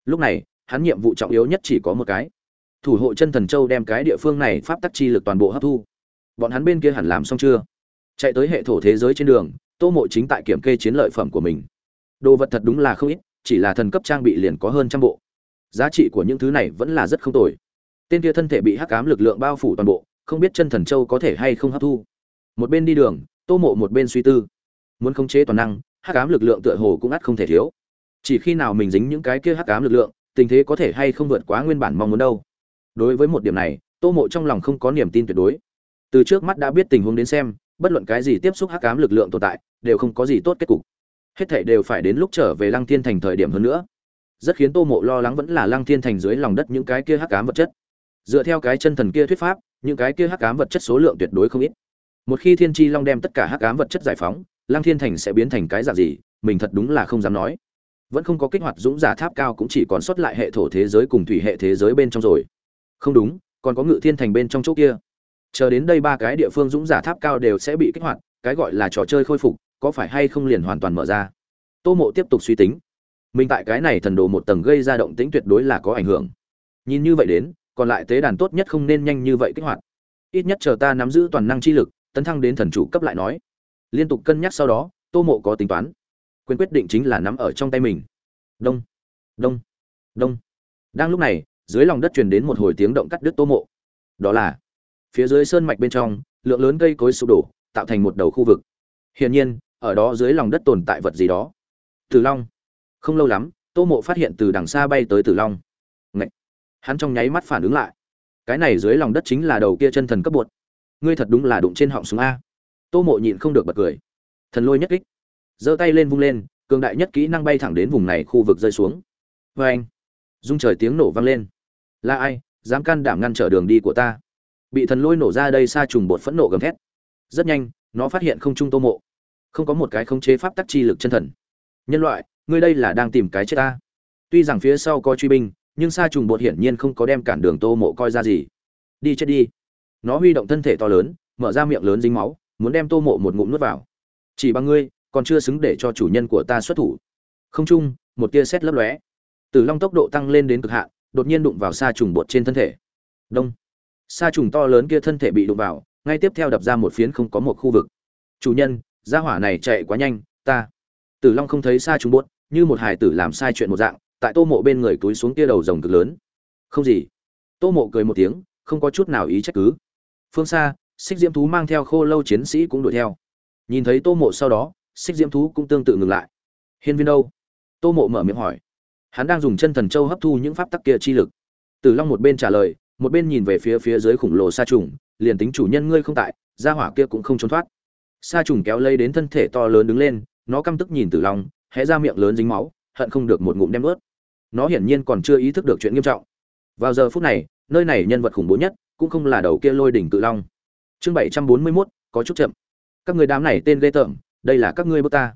Lúc này, hắn nhiệm vụ trọng yếu nhất chỉ có một cái. Thủ hộ chân thần châu đem cái địa phương này pháp tắc chi lực toàn bộ hấp thu. Bọn hắn bên kia hẳn làm xong chưa? Chạy tới hệ thổ thế giới trên đường, tô mộ chính tại kiểm kê chiến lợi phẩm của mình. Đồ vật thật đúng là không ít, chỉ là thần cấp trang bị liền có hơn trăm bộ. Giá trị của những thứ này vẫn là rất không tồi. Tên kia thân thể bị hắc cám lực lượng bao phủ toàn bộ, không biết chân thần châu có thể hay không hấp thu. Một bên đi đường, tô mộ một bên suy tư. Muốn khống chế toàn năng, hắc cám lực lượng tựa hồ cũng ắt không thể thiếu. Chỉ khi nào mình dính những cái kia hắc cám lực lượng, tình thế có thể hay không vượt quá nguyên bản mong muốn đâu. Đối với một điểm này, tô mộ trong lòng không có niềm tin tuyệt đối. Từ trước mắt đã biết tình huống đến xem bất luận cái gì tiếp xúc hắc ám lực lượng tồn tại, đều không có gì tốt kết cục. Hết thảy đều phải đến lúc trở về lăng thiên thành thời điểm hơn nữa. Rất khiến tô mộ lo lắng vẫn là lăng thiên thành dưới lòng đất những cái kia hắc ám vật chất. Dựa theo cái chân thần kia thuyết pháp, những cái kia hắc ám vật chất số lượng tuyệt đối không ít. Một khi thiên Chi long đem tất cả hắc ám vật chất giải phóng, lăng thiên thành sẽ biến thành cái dạng gì, mình thật đúng là không dám nói. Vẫn không có kích hoạt dũng giả tháp cao cũng chỉ còn xuất lại hệ thổ thế giới cùng thủy hệ thế giới bên trong rồi. Không đúng, còn có ngự thiên thành bên trong chỗ kia chờ đến đây ba cái địa phương dũng giả tháp cao đều sẽ bị kích hoạt, cái gọi là trò chơi khôi phục, có phải hay không liền hoàn toàn mở ra? Tô mộ tiếp tục suy tính. Mình tại cái này thần đồ một tầng gây ra động tĩnh tuyệt đối là có ảnh hưởng. Nhìn như vậy đến, còn lại tế đàn tốt nhất không nên nhanh như vậy kích hoạt. Ít nhất chờ ta nắm giữ toàn năng chi lực, tấn thăng đến thần chủ cấp lại nói. Liên tục cân nhắc sau đó, tô mộ có tính toán. Quyền quyết định chính là nắm ở trong tay mình. Đông. Đông. Đông. Đang lúc này, dưới lòng đất truyền đến một hồi tiếng động cắt đứt tô mộ. Đó là phía dưới sơn mạch bên trong, lượng lớn cây cối sụp đổ, tạo thành một đầu khu vực. Hiển nhiên, ở đó dưới lòng đất tồn tại vật gì đó. Tử long. Không lâu lắm, tô mộ phát hiện từ đằng xa bay tới tử long. Ngậy! hắn trong nháy mắt phản ứng lại. Cái này dưới lòng đất chính là đầu kia chân thần cấp bột. Ngươi thật đúng là đụng trên họng súng a. Tô mộ nhịn không được bật cười. Thần lôi nhất kích. Giơ tay lên vung lên, cường đại nhất kỹ năng bay thẳng đến vùng này khu vực rơi xuống. Vâng. Vê anh dung trời tiếng nổ vang lên. Là ai? Dám can đảm ngăn trở đường đi của ta bị thần lôi nổ ra đây xa trùng bột phẫn nộ gầm thét. Rất nhanh, nó phát hiện không trung tô mộ. Không có một cái khống chế pháp tắc chi lực chân thần. Nhân loại, ngươi đây là đang tìm cái chết ta. Tuy rằng phía sau có truy binh, nhưng sa trùng bột hiển nhiên không có đem cản đường tô mộ coi ra gì. Đi chết đi. Nó huy động thân thể to lớn, mở ra miệng lớn dính máu, muốn đem tô mộ một ngụm nuốt vào. Chỉ bằng ngươi, còn chưa xứng để cho chủ nhân của ta xuất thủ. Không chung một tia xét lấp lóe. Tử long tốc độ tăng lên đến cực hạn, đột nhiên đụng vào sa trùng bột trên thân thể. Đông sa trùng to lớn kia thân thể bị đụng vào, ngay tiếp theo đập ra một phiến không có một khu vực. Chủ nhân, gia hỏa này chạy quá nhanh, ta. Tử long không thấy sa trùng buốt, như một hài tử làm sai chuyện một dạng, tại tô mộ bên người túi xuống kia đầu rồng cực lớn. Không gì. Tô mộ cười một tiếng, không có chút nào ý trách cứ. Phương xa, xích diễm thú mang theo khô lâu chiến sĩ cũng đuổi theo. Nhìn thấy tô mộ sau đó, xích diễm thú cũng tương tự ngừng lại. Hiên viên đâu? Tô mộ mở miệng hỏi. Hắn đang dùng chân thần châu hấp thu những pháp tắc kia chi lực. Tử long một bên trả lời một bên nhìn về phía phía dưới khủng lồ sa trùng, liền tính chủ nhân ngươi không tại, gia hỏa kia cũng không trốn thoát. Sa trùng kéo lấy đến thân thể to lớn đứng lên, nó căm tức nhìn tử long, hé ra miệng lớn dính máu, hận không được một ngụm đem ướt nó hiển nhiên còn chưa ý thức được chuyện nghiêm trọng. Vào giờ phút này, nơi này nhân vật khủng bố nhất cũng không là đầu kia lôi đỉnh cự long. Chương bảy trăm bốn mươi mốt, có chút chậm. Các người đám này tên ghê tởm, đây là các ngươi bước ta.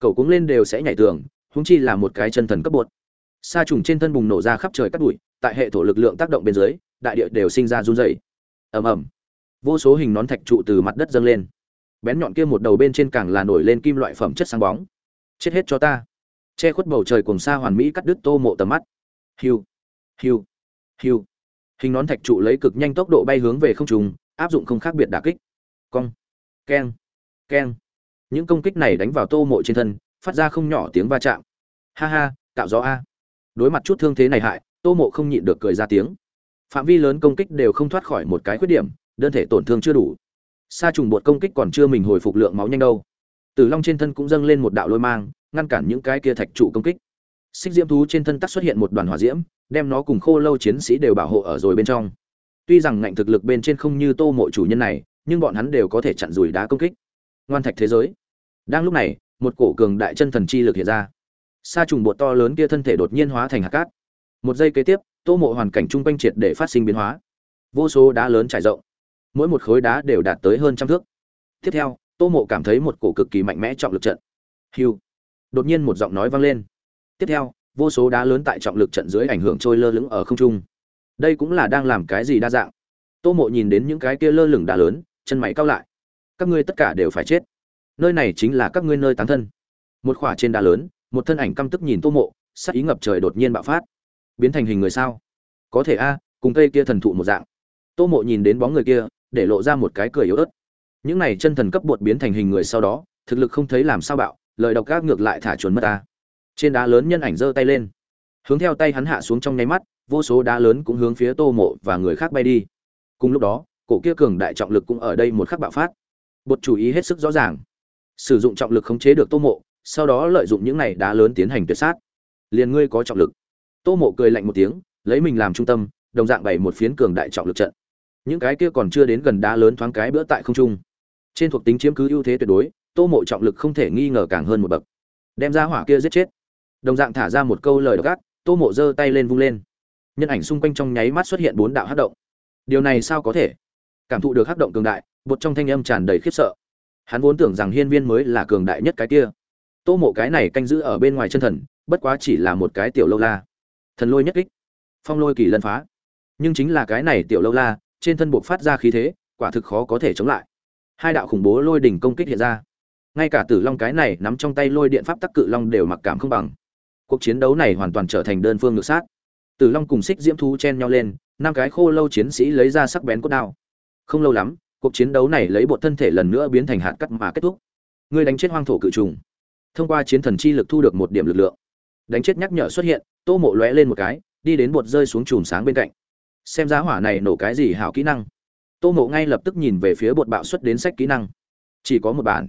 Cậu cuống lên đều sẽ nhảy tường húng chi là một cái chân thần cấp bột. Sa trùng trên thân bùng nổ ra khắp trời cắt bụi, tại hệ thổ lực lượng tác động bên dưới đại địa đều sinh ra run rẩy. Ầm ầm. Vô số hình nón thạch trụ từ mặt đất dâng lên. Bén nhọn kia một đầu bên trên càng là nổi lên kim loại phẩm chất sáng bóng. Chết hết cho ta. Che khuất bầu trời cùng xa hoàn mỹ cắt đứt tô mộ tầm mắt. Hiu. Hiu. Hiu. Hình nón thạch trụ lấy cực nhanh tốc độ bay hướng về không trung, áp dụng không khác biệt đả kích. Cong. Keng. Keng. Những công kích này đánh vào tô mộ trên thân, phát ra không nhỏ tiếng va chạm. Ha ha, cạo gió a. Đối mặt chút thương thế này hại, tô mộ không nhịn được cười ra tiếng phạm vi lớn công kích đều không thoát khỏi một cái khuyết điểm, đơn thể tổn thương chưa đủ. Sa trùng bột công kích còn chưa mình hồi phục lượng máu nhanh đâu. Tử long trên thân cũng dâng lên một đạo lôi mang, ngăn cản những cái kia thạch trụ công kích. Xích diễm thú trên thân tắc xuất hiện một đoàn hỏa diễm, đem nó cùng khô lâu chiến sĩ đều bảo hộ ở rồi bên trong. Tuy rằng ngạnh thực lực bên trên không như tô mộ chủ nhân này, nhưng bọn hắn đều có thể chặn rùi đá công kích. Ngoan thạch thế giới. Đang lúc này, một cổ cường đại chân thần chi lực hiện ra. Sa trùng bột to lớn kia thân thể đột nhiên hóa thành hạt cát. Một giây kế tiếp tô mộ hoàn cảnh chung quanh triệt để phát sinh biến hóa. Vô số đá lớn trải rộng. Mỗi một khối đá đều đạt tới hơn trăm thước. Tiếp theo, tô mộ cảm thấy một cổ cực kỳ mạnh mẽ trọng lực trận. Hiu đột nhiên một giọng nói vang lên. Tiếp theo, vô số đá lớn tại trọng lực trận dưới ảnh hưởng trôi lơ lửng ở không trung. Đây cũng là đang làm cái gì đa dạng? Tô mộ nhìn đến những cái kia lơ lửng đá lớn, chân mày cao lại. Các ngươi tất cả đều phải chết. Nơi này chính là các ngươi nơi tán thân. Một khỏa trên đá lớn, một thân ảnh căm tức nhìn tô mộ, sắc ý ngập trời đột nhiên bạo phát biến thành hình người sao? Có thể a, cùng cây kia thần thụ một dạng. Tô mộ nhìn đến bóng người kia, để lộ ra một cái cười yếu ớt. Những này chân thần cấp bột biến thành hình người sau đó, thực lực không thấy làm sao bạo, lời độc gác ngược lại thả chuồn mất ta. Trên đá lớn nhân ảnh giơ tay lên. Hướng theo tay hắn hạ xuống trong nháy mắt, vô số đá lớn cũng hướng phía tô mộ và người khác bay đi. Cùng lúc đó, cổ kia cường đại trọng lực cũng ở đây một khắc bạo phát. Bột chủ ý hết sức rõ ràng. Sử dụng trọng lực khống chế được tô mộ, sau đó lợi dụng những này đá lớn tiến hành tuyệt sát. Liền ngươi có trọng lực tô mộ cười lạnh một tiếng, lấy mình làm trung tâm, đồng dạng bày một phiến cường đại trọng lực trận. Những cái kia còn chưa đến gần đá lớn thoáng cái bữa tại không trung. Trên thuộc tính chiếm cứ ưu thế tuyệt đối, tô mộ trọng lực không thể nghi ngờ càng hơn một bậc. Đem ra hỏa kia giết chết. Đồng dạng thả ra một câu lời độc ác, tô mộ giơ tay lên vung lên. Nhân ảnh xung quanh trong nháy mắt xuất hiện bốn đạo hát động. Điều này sao có thể? Cảm thụ được hát động cường đại bột trong thanh âm tràn đầy khiếp sợ. Hắn vốn tưởng rằng hiên viên mới là cường đại nhất cái kia. Tô mộ cái này canh giữ ở bên ngoài chân thần, bất quá chỉ là một cái tiểu lâu la thần lôi nhất kích, phong lôi kỳ lân phá. Nhưng chính là cái này tiểu lâu la, trên thân buộc phát ra khí thế, quả thực khó có thể chống lại. Hai đạo khủng bố lôi đỉnh công kích hiện ra. Ngay cả tử long cái này nắm trong tay lôi điện pháp tắc cự long đều mặc cảm không bằng. Cuộc chiến đấu này hoàn toàn trở thành đơn phương ngược sát. Tử long cùng xích diễm thú chen nhau lên, năm cái khô lâu chiến sĩ lấy ra sắc bén cốt đao. Không lâu lắm, cuộc chiến đấu này lấy bột thân thể lần nữa biến thành hạt cắt mà kết thúc. Người đánh chết hoang thổ cự trùng. Thông qua chiến thần chi lực thu được một điểm lực lượng đánh chết nhắc nhở xuất hiện, tô mộ lóe lên một cái, đi đến bột rơi xuống chùm sáng bên cạnh. Xem giá hỏa này nổ cái gì hảo kỹ năng. Tô mộ ngay lập tức nhìn về phía bột bạo xuất đến sách kỹ năng. Chỉ có một bản.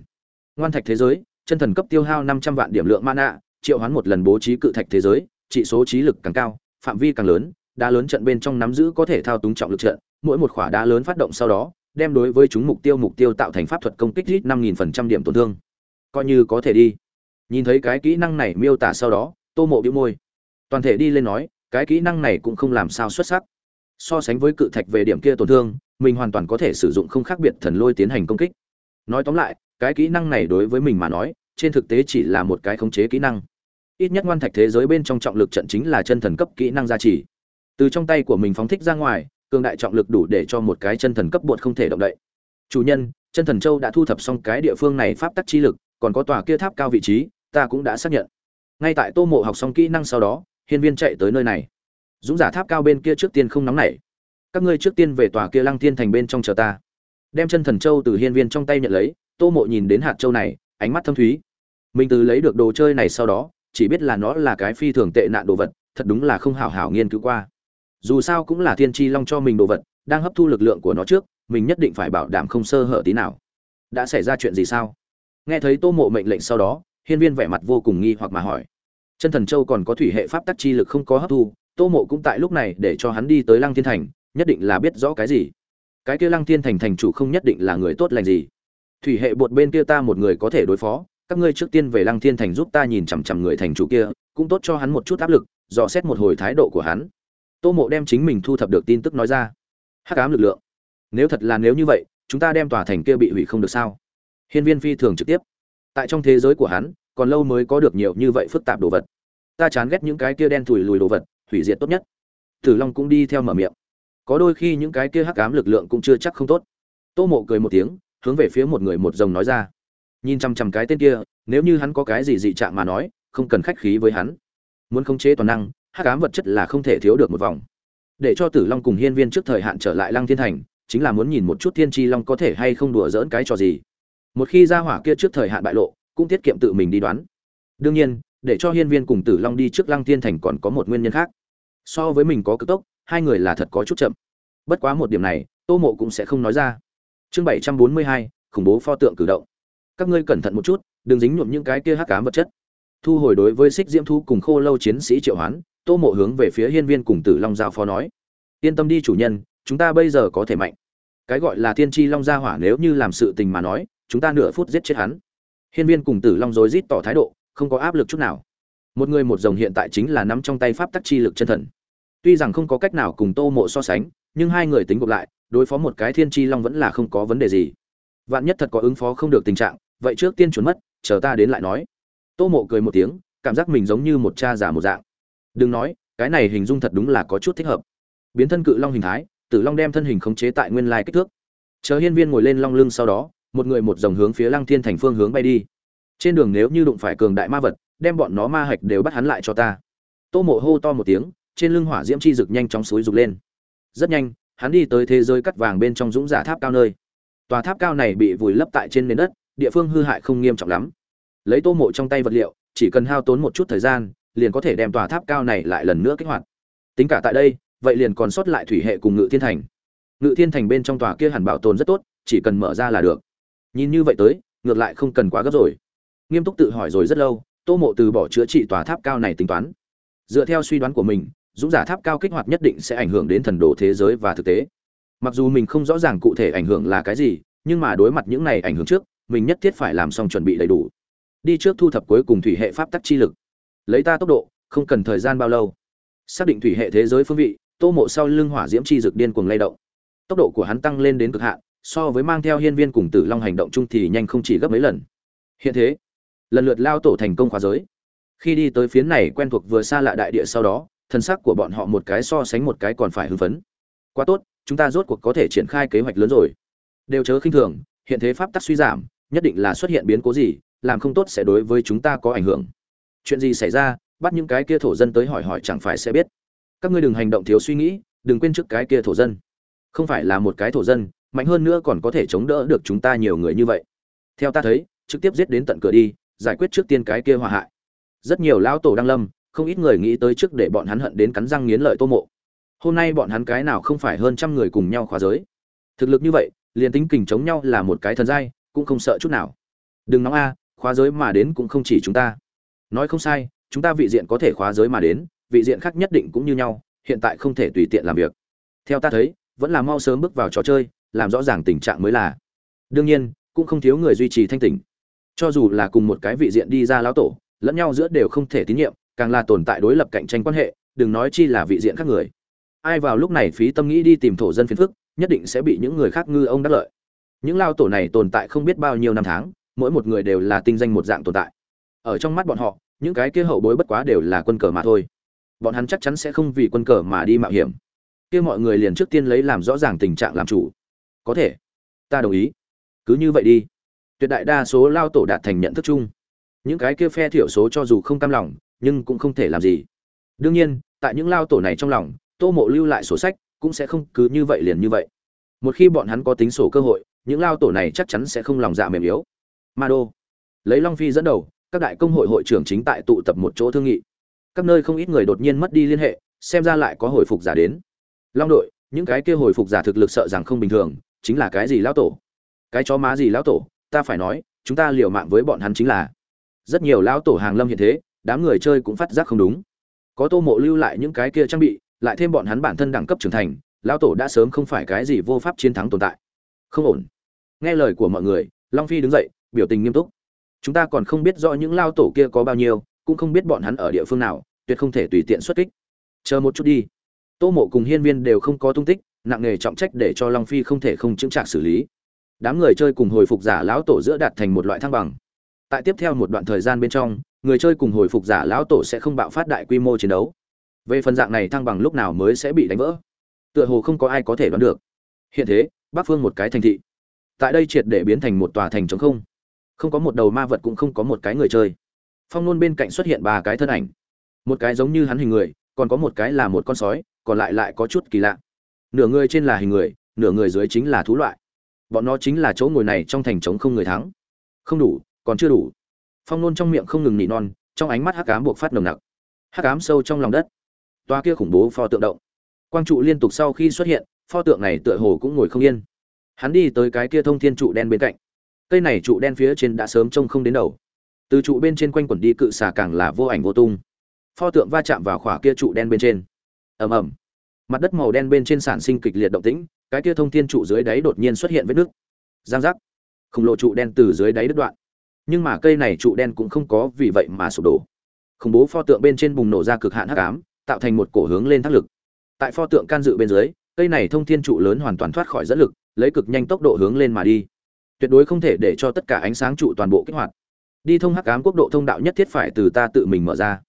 Ngoan thạch thế giới, chân thần cấp tiêu hao năm trăm vạn điểm lượng mana, triệu hoán một lần bố trí cự thạch thế giới, trị số trí lực càng cao, phạm vi càng lớn, đá lớn trận bên trong nắm giữ có thể thao túng trọng lực trận, mỗi một khỏa đá lớn phát động sau đó, đem đối với chúng mục tiêu mục tiêu tạo thành pháp thuật công kích ít năm nghìn phần trăm điểm tổn thương. Coi như có thể đi. Nhìn thấy cái kỹ năng này miêu tả sau đó tô mộ bĩu môi. Toàn thể đi lên nói, cái kỹ năng này cũng không làm sao xuất sắc. So sánh với cự thạch về điểm kia tổn thương, mình hoàn toàn có thể sử dụng không khác biệt thần lôi tiến hành công kích. Nói tóm lại, cái kỹ năng này đối với mình mà nói, trên thực tế chỉ là một cái khống chế kỹ năng. Ít nhất ngoan thạch thế giới bên trong trọng lực trận chính là chân thần cấp kỹ năng gia trì. Từ trong tay của mình phóng thích ra ngoài, cường đại trọng lực đủ để cho một cái chân thần cấp bột không thể động đậy. Chủ nhân, chân thần châu đã thu thập xong cái địa phương này pháp tắc chi lực, còn có tòa kia tháp cao vị trí, ta cũng đã xác nhận ngay tại tô mộ học xong kỹ năng sau đó, hiên viên chạy tới nơi này. Dũng giả tháp cao bên kia trước tiên không nóng nảy. Các ngươi trước tiên về tòa kia lăng thiên thành bên trong chờ ta. Đem chân thần châu từ hiên viên trong tay nhận lấy, tô mộ nhìn đến hạt châu này, ánh mắt thâm thúy. Mình từ lấy được đồ chơi này sau đó, chỉ biết là nó là cái phi thường tệ nạn đồ vật, thật đúng là không hảo hảo nghiên cứu qua. Dù sao cũng là thiên tri long cho mình đồ vật, đang hấp thu lực lượng của nó trước, mình nhất định phải bảo đảm không sơ hở tí nào. Đã xảy ra chuyện gì sao? Nghe thấy tô mộ mệnh lệnh sau đó hiên viên vẻ mặt vô cùng nghi hoặc mà hỏi. Chân thần châu còn có thủy hệ pháp tắc chi lực không có hấp thu, tô mộ cũng tại lúc này để cho hắn đi tới lăng thiên thành, nhất định là biết rõ cái gì. Cái kia lăng thiên thành thành chủ không nhất định là người tốt lành gì. Thủy hệ bột bên kia ta một người có thể đối phó, các ngươi trước tiên về lăng thiên thành giúp ta nhìn chằm chằm người thành chủ kia, cũng tốt cho hắn một chút áp lực, dò xét một hồi thái độ của hắn. Tô mộ đem chính mình thu thập được tin tức nói ra. Hắc ám lực lượng. Nếu thật là nếu như vậy, chúng ta đem tòa thành kia bị hủy không được sao? Hiên viên phi thường trực tiếp tại trong thế giới của hắn, còn lâu mới có được nhiều như vậy phức tạp đồ vật. Ta chán ghét những cái kia đen thùi lùi đồ vật, hủy diệt tốt nhất. Tử long cũng đi theo mở miệng. Có đôi khi những cái kia hắc ám lực lượng cũng chưa chắc không tốt. Tô mộ cười một tiếng, hướng về phía một người một rồng nói ra. Nhìn chằm chằm cái tên kia, nếu như hắn có cái gì dị trạng mà nói, không cần khách khí với hắn. Muốn khống chế toàn năng, hắc ám vật chất là không thể thiếu được một vòng. Để cho tử long cùng hiên viên trước thời hạn trở lại lăng thiên thành, chính là muốn nhìn một chút thiên tri long có thể hay không đùa dỡn cái trò gì một khi ra hỏa kia trước thời hạn bại lộ, cũng tiết kiệm tự mình đi đoán. Đương nhiên, để cho hiên viên cùng tử long đi trước lăng thiên thành còn có một nguyên nhân khác. So với mình có cực tốc, hai người là thật có chút chậm. Bất quá một điểm này, tô mộ cũng sẽ không nói ra. Chương bảy trăm bốn mươi hai, khủng bố pho tượng cử động. Các ngươi cẩn thận một chút, đừng dính nhuộm những cái kia hắc cám vật chất. Thu hồi đối với xích diễm thu cùng khô lâu chiến sĩ triệu hoán, tô mộ hướng về phía hiên viên cùng tử long giao phó nói. Yên tâm đi chủ nhân, chúng ta bây giờ có thể mạnh. Cái gọi là thiên tri long gia hỏa nếu như làm sự tình mà nói chúng ta nửa phút giết chết hắn. Hiên viên cùng tử long rối rít tỏ thái độ, không có áp lực chút nào. Một người một dòng hiện tại chính là nắm trong tay pháp tắc chi lực chân thần. Tuy rằng không có cách nào cùng tô mộ so sánh, nhưng hai người tính gộp lại, đối phó một cái thiên Chi long vẫn là không có vấn đề gì. Vạn nhất thật có ứng phó không được tình trạng, vậy trước tiên trốn mất, chờ ta đến lại nói. Tô mộ cười một tiếng, cảm giác mình giống như một cha già một dạng. Đừng nói, cái này hình dung thật đúng là có chút thích hợp. Biến thân cự long hình thái, tử long đem thân hình khống chế tại nguyên lai kích thước. Chờ hiên viên ngồi lên long lưng sau đó một người một dòng hướng phía lăng thiên thành phương hướng bay đi. Trên đường nếu như đụng phải cường đại ma vật, đem bọn nó ma hạch đều bắt hắn lại cho ta. Tô mộ hô to một tiếng, trên lưng hỏa diễm chi rực nhanh chóng suối rục lên. Rất nhanh, hắn đi tới thế giới cắt vàng bên trong dũng giả tháp cao nơi. Tòa tháp cao này bị vùi lấp tại trên nền đất, địa phương hư hại không nghiêm trọng lắm. Lấy tô mộ trong tay vật liệu, chỉ cần hao tốn một chút thời gian, liền có thể đem tòa tháp cao này lại lần nữa kích hoạt. Tính cả tại đây, vậy liền còn sót lại thủy hệ cùng ngự thiên thành. Ngự thiên thành bên trong tòa kia hẳn bảo tồn rất tốt, chỉ cần mở ra là được nhìn như vậy tới, ngược lại không cần quá gấp rồi. Nghiêm túc tự hỏi rồi rất lâu, tô mộ từ bỏ chữa trị tòa tháp cao này tính toán. Dựa theo suy đoán của mình, dũng giả tháp cao kích hoạt nhất định sẽ ảnh hưởng đến thần đồ thế giới và thực tế. Mặc dù mình không rõ ràng cụ thể ảnh hưởng là cái gì, nhưng mà đối mặt những này ảnh hưởng trước, mình nhất thiết phải làm xong chuẩn bị đầy đủ. Đi trước thu thập cuối cùng thủy hệ pháp tắc chi lực. Lấy ta tốc độ, không cần thời gian bao lâu. Xác định thủy hệ thế giới phương vị, tô mộ sau lưng hỏa diễm chi dực điên cuồng lay động. Tốc độ của hắn tăng lên đến cực hạn so với mang theo hiên viên cùng tử long hành động chung thì nhanh không chỉ gấp mấy lần. Hiện thế, lần lượt lao tổ thành công khóa giới. Khi đi tới phiến này quen thuộc vừa xa lạ đại địa sau đó, thân sắc của bọn họ một cái so sánh một cái còn phải hưng phấn. Quá tốt, chúng ta rốt cuộc có thể triển khai kế hoạch lớn rồi. Đều chớ khinh thường, hiện thế pháp tắc suy giảm, nhất định là xuất hiện biến cố gì, làm không tốt sẽ đối với chúng ta có ảnh hưởng. Chuyện gì xảy ra, bắt những cái kia thổ dân tới hỏi hỏi chẳng phải sẽ biết. Các ngươi đừng hành động thiếu suy nghĩ, đừng quên trước cái kia thổ dân. Không phải là một cái thổ dân mạnh hơn nữa còn có thể chống đỡ được chúng ta nhiều người như vậy. Theo ta thấy, trực tiếp giết đến tận cửa đi, giải quyết trước tiên cái kia hòa hại. Rất nhiều lão tổ đang lâm, không ít người nghĩ tới trước để bọn hắn hận đến cắn răng nghiến lợi tô mộ. Hôm nay bọn hắn cái nào không phải hơn trăm người cùng nhau khóa giới. Thực lực như vậy, liền tính kình chống nhau là một cái thần giai, cũng không sợ chút nào. Đừng nóng a, khóa giới mà đến cũng không chỉ chúng ta. Nói không sai, chúng ta vị diện có thể khóa giới mà đến, vị diện khác nhất định cũng như nhau, hiện tại không thể tùy tiện làm việc. Theo ta thấy, vẫn là mau sớm bước vào trò chơi làm rõ ràng tình trạng mới là. Đương nhiên, cũng không thiếu người duy trì thanh tỉnh. Cho dù là cùng một cái vị diện đi ra lão tổ, lẫn nhau giữa đều không thể tín nhiệm, càng là tồn tại đối lập cạnh tranh quan hệ, đừng nói chi là vị diện khác người. Ai vào lúc này phí tâm nghĩ đi tìm thổ dân phiền phức, nhất định sẽ bị những người khác ngư ông đắc lợi. Những lao tổ này tồn tại không biết bao nhiêu năm tháng, mỗi một người đều là tinh danh một dạng tồn tại. Ở trong mắt bọn họ, những cái kia hậu bối bất quá đều là quân cờ mà thôi. Bọn hắn chắc chắn sẽ không vì quân cờ mà đi mạo hiểm. Kia mọi người liền trước tiên lấy làm rõ ràng tình trạng làm chủ có thể. Ta đồng ý. Cứ như vậy đi. Tuyệt đại đa số lao tổ đạt thành nhận thức chung. Những cái kia phe thiểu số cho dù không cam lòng, nhưng cũng không thể làm gì. Đương nhiên, tại những lao tổ này trong lòng, tô mộ lưu lại sổ sách cũng sẽ không cứ như vậy liền như vậy. Một khi bọn hắn có tính sổ cơ hội, những lao tổ này chắc chắn sẽ không lòng dạ mềm yếu. Ma đô. Lấy long phi dẫn đầu, các đại công hội hội trưởng chính tại tụ tập một chỗ thương nghị. Các nơi không ít người đột nhiên mất đi liên hệ, xem ra lại có hồi phục giả đến. Long đội, những cái kia hồi phục giả thực lực sợ rằng không bình thường chính là cái gì lão tổ? Cái chó má gì lão tổ? Ta phải nói, chúng ta liều mạng với bọn hắn chính là. Rất nhiều lão tổ hàng lâm hiện thế, đám người chơi cũng phát giác không đúng. Có tô mộ lưu lại những cái kia trang bị, lại thêm bọn hắn bản thân đẳng cấp trưởng thành, lão tổ đã sớm không phải cái gì vô pháp chiến thắng tồn tại. Không ổn. Nghe lời của mọi người, long phi đứng dậy, biểu tình nghiêm túc. Chúng ta còn không biết rõ những lao tổ kia có bao nhiêu, cũng không biết bọn hắn ở địa phương nào, tuyệt không thể tùy tiện xuất kích. Chờ một chút đi. Tô mộ cùng hiên viên đều không có tung tích nặng nề trọng trách để cho long phi không thể không chứng trạng xử lý. Đám người chơi cùng hồi phục giả lão tổ giữa đạt thành một loại thăng bằng. Tại tiếp theo một đoạn thời gian bên trong, người chơi cùng hồi phục giả lão tổ sẽ không bạo phát đại quy mô chiến đấu. Về phần dạng này thăng bằng lúc nào mới sẽ bị đánh vỡ, tựa hồ không có ai có thể đoán được. Hiện thế, bắc phương một cái thành thị. Tại đây triệt để biến thành một tòa thành trống không. Không có một đầu ma vật cũng không có một cái người chơi. Phong nôn bên cạnh xuất hiện ba cái thân ảnh. Một cái giống như hắn hình người, còn có một cái là một con sói, còn lại lại có chút kỳ lạ nửa người trên là hình người, nửa người dưới chính là thú loại. Bọn nó chính là chỗ ngồi này trong thành trống không người thắng. Không đủ, còn chưa đủ. Phong nôn trong miệng không ngừng nỉ non, trong ánh mắt hắc ám buộc phát nồng nặc. Hắc ám sâu trong lòng đất. Toa kia khủng bố pho tượng động. Quang trụ liên tục sau khi xuất hiện, pho tượng này tựa hồ cũng ngồi không yên. Hắn đi tới cái kia thông thiên trụ đen bên cạnh. Cây này trụ đen phía trên đã sớm trông không đến đầu. Từ trụ bên trên quanh quẩn đi cự xà càng là vô ảnh vô tung. Pho tượng va chạm vào khỏa kia trụ đen bên trên. Ầm ầm mặt đất màu đen bên trên sản sinh kịch liệt động tĩnh, cái kia thông thiên trụ dưới đáy đột nhiên xuất hiện vết nước. Giang giác. Khổng lồ trụ đen từ dưới đáy đứt đoạn. Nhưng mà cây này trụ đen cũng không có vì vậy mà sụp đổ. Khủng bố pho tượng bên trên bùng nổ ra cực hạn hắc ám, tạo thành một cổ hướng lên thác lực. Tại pho tượng can dự bên dưới, cây này thông thiên trụ lớn hoàn toàn thoát khỏi dẫn lực, lấy cực nhanh tốc độ hướng lên mà đi. Tuyệt đối không thể để cho tất cả ánh sáng trụ toàn bộ kích hoạt. Đi thông hắc ám quốc độ thông đạo nhất thiết phải từ ta tự mình mở ra.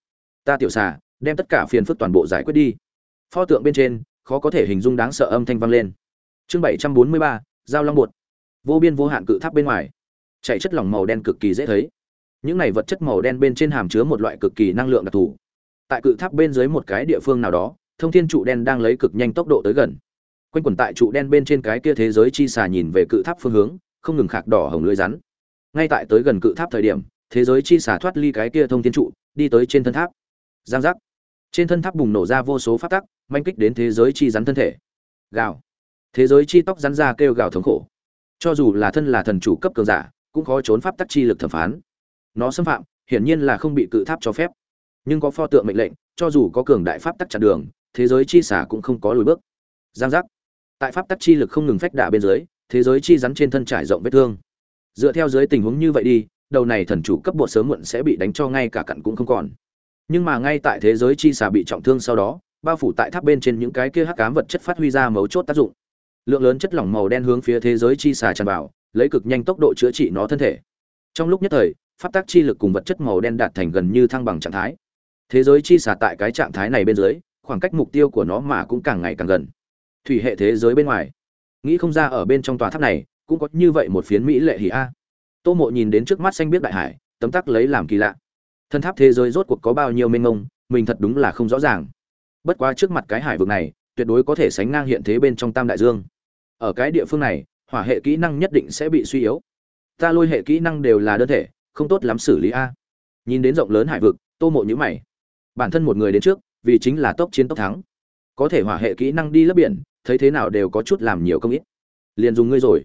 Ta tiểu xà, đem tất cả phiền phức toàn bộ giải quyết đi pho tượng bên trên, khó có thể hình dung đáng sợ âm thanh vang lên. Chương bảy trăm bốn mươi ba, giao long bột. Vô biên vô hạn cự tháp bên ngoài. Chạy chất lỏng màu đen cực kỳ dễ thấy. Những này vật chất màu đen bên trên hàm chứa một loại cực kỳ năng lượng đặc thù. Tại cự tháp bên dưới một cái địa phương nào đó, thông thiên trụ đen đang lấy cực nhanh tốc độ tới gần. Quanh quẩn tại trụ đen bên trên cái kia thế giới chi xà nhìn về cự tháp phương hướng, không ngừng khạc đỏ hồng lưới rắn. Ngay tại tới gần cự tháp thời điểm, thế giới chi xà thoát ly cái kia thông thiên trụ, đi tới trên thân tháp. Giang giác. Trên thân tháp bùng nổ ra vô số phát tắc manh kích đến thế giới chi rắn thân thể. Gào. Thế giới chi tóc rắn ra kêu gào thống khổ. Cho dù là thân là thần chủ cấp cường giả, cũng khó trốn pháp tắc chi lực thẩm phán. Nó xâm phạm, hiển nhiên là không bị cự tháp cho phép. Nhưng có pho tượng mệnh lệnh, cho dù có cường đại pháp tắc chặn đường, thế giới chi xả cũng không có lùi bước. Giang giác. Tại pháp tắc chi lực không ngừng phách đả bên dưới, thế giới chi rắn trên thân trải rộng vết thương. Dựa theo dưới tình huống như vậy đi, đầu này thần chủ cấp bộ sớm muộn sẽ bị đánh cho ngay cả cặn cũng không còn. Nhưng mà ngay tại thế giới chi xà bị trọng thương sau đó bao phủ tại tháp bên trên những cái kia hắc ám vật chất phát huy ra mấu chốt tác dụng. Lượng lớn chất lỏng màu đen hướng phía thế giới chi xà tràn vào, lấy cực nhanh tốc độ chữa trị nó thân thể. Trong lúc nhất thời, pháp tác chi lực cùng vật chất màu đen đạt thành gần như thăng bằng trạng thái. Thế giới chi xà tại cái trạng thái này bên dưới, khoảng cách mục tiêu của nó mà cũng càng ngày càng gần. Thủy hệ thế giới bên ngoài. Nghĩ không ra ở bên trong tòa tháp này, cũng có như vậy một phiến mỹ lệ hỉ a. Tô mộ nhìn đến trước mắt xanh biết đại hải, tấm tắc lấy làm kỳ lạ. Thân tháp thế giới rốt cuộc có bao nhiêu mênh mông, mình thật đúng là không rõ ràng bất quá trước mặt cái hải vực này, tuyệt đối có thể sánh ngang hiện thế bên trong tam đại dương. Ở cái địa phương này, hỏa hệ kỹ năng nhất định sẽ bị suy yếu. Ta lôi hệ kỹ năng đều là đơn thể, không tốt lắm xử lý a. Nhìn đến rộng lớn hải vực, tô mộ nhữ mày. Bản thân một người đến trước, vì chính là tốc chiến tốc thắng. Có thể hỏa hệ kỹ năng đi lấp biển, thấy thế nào đều có chút làm nhiều công ít. Liền dùng ngươi rồi.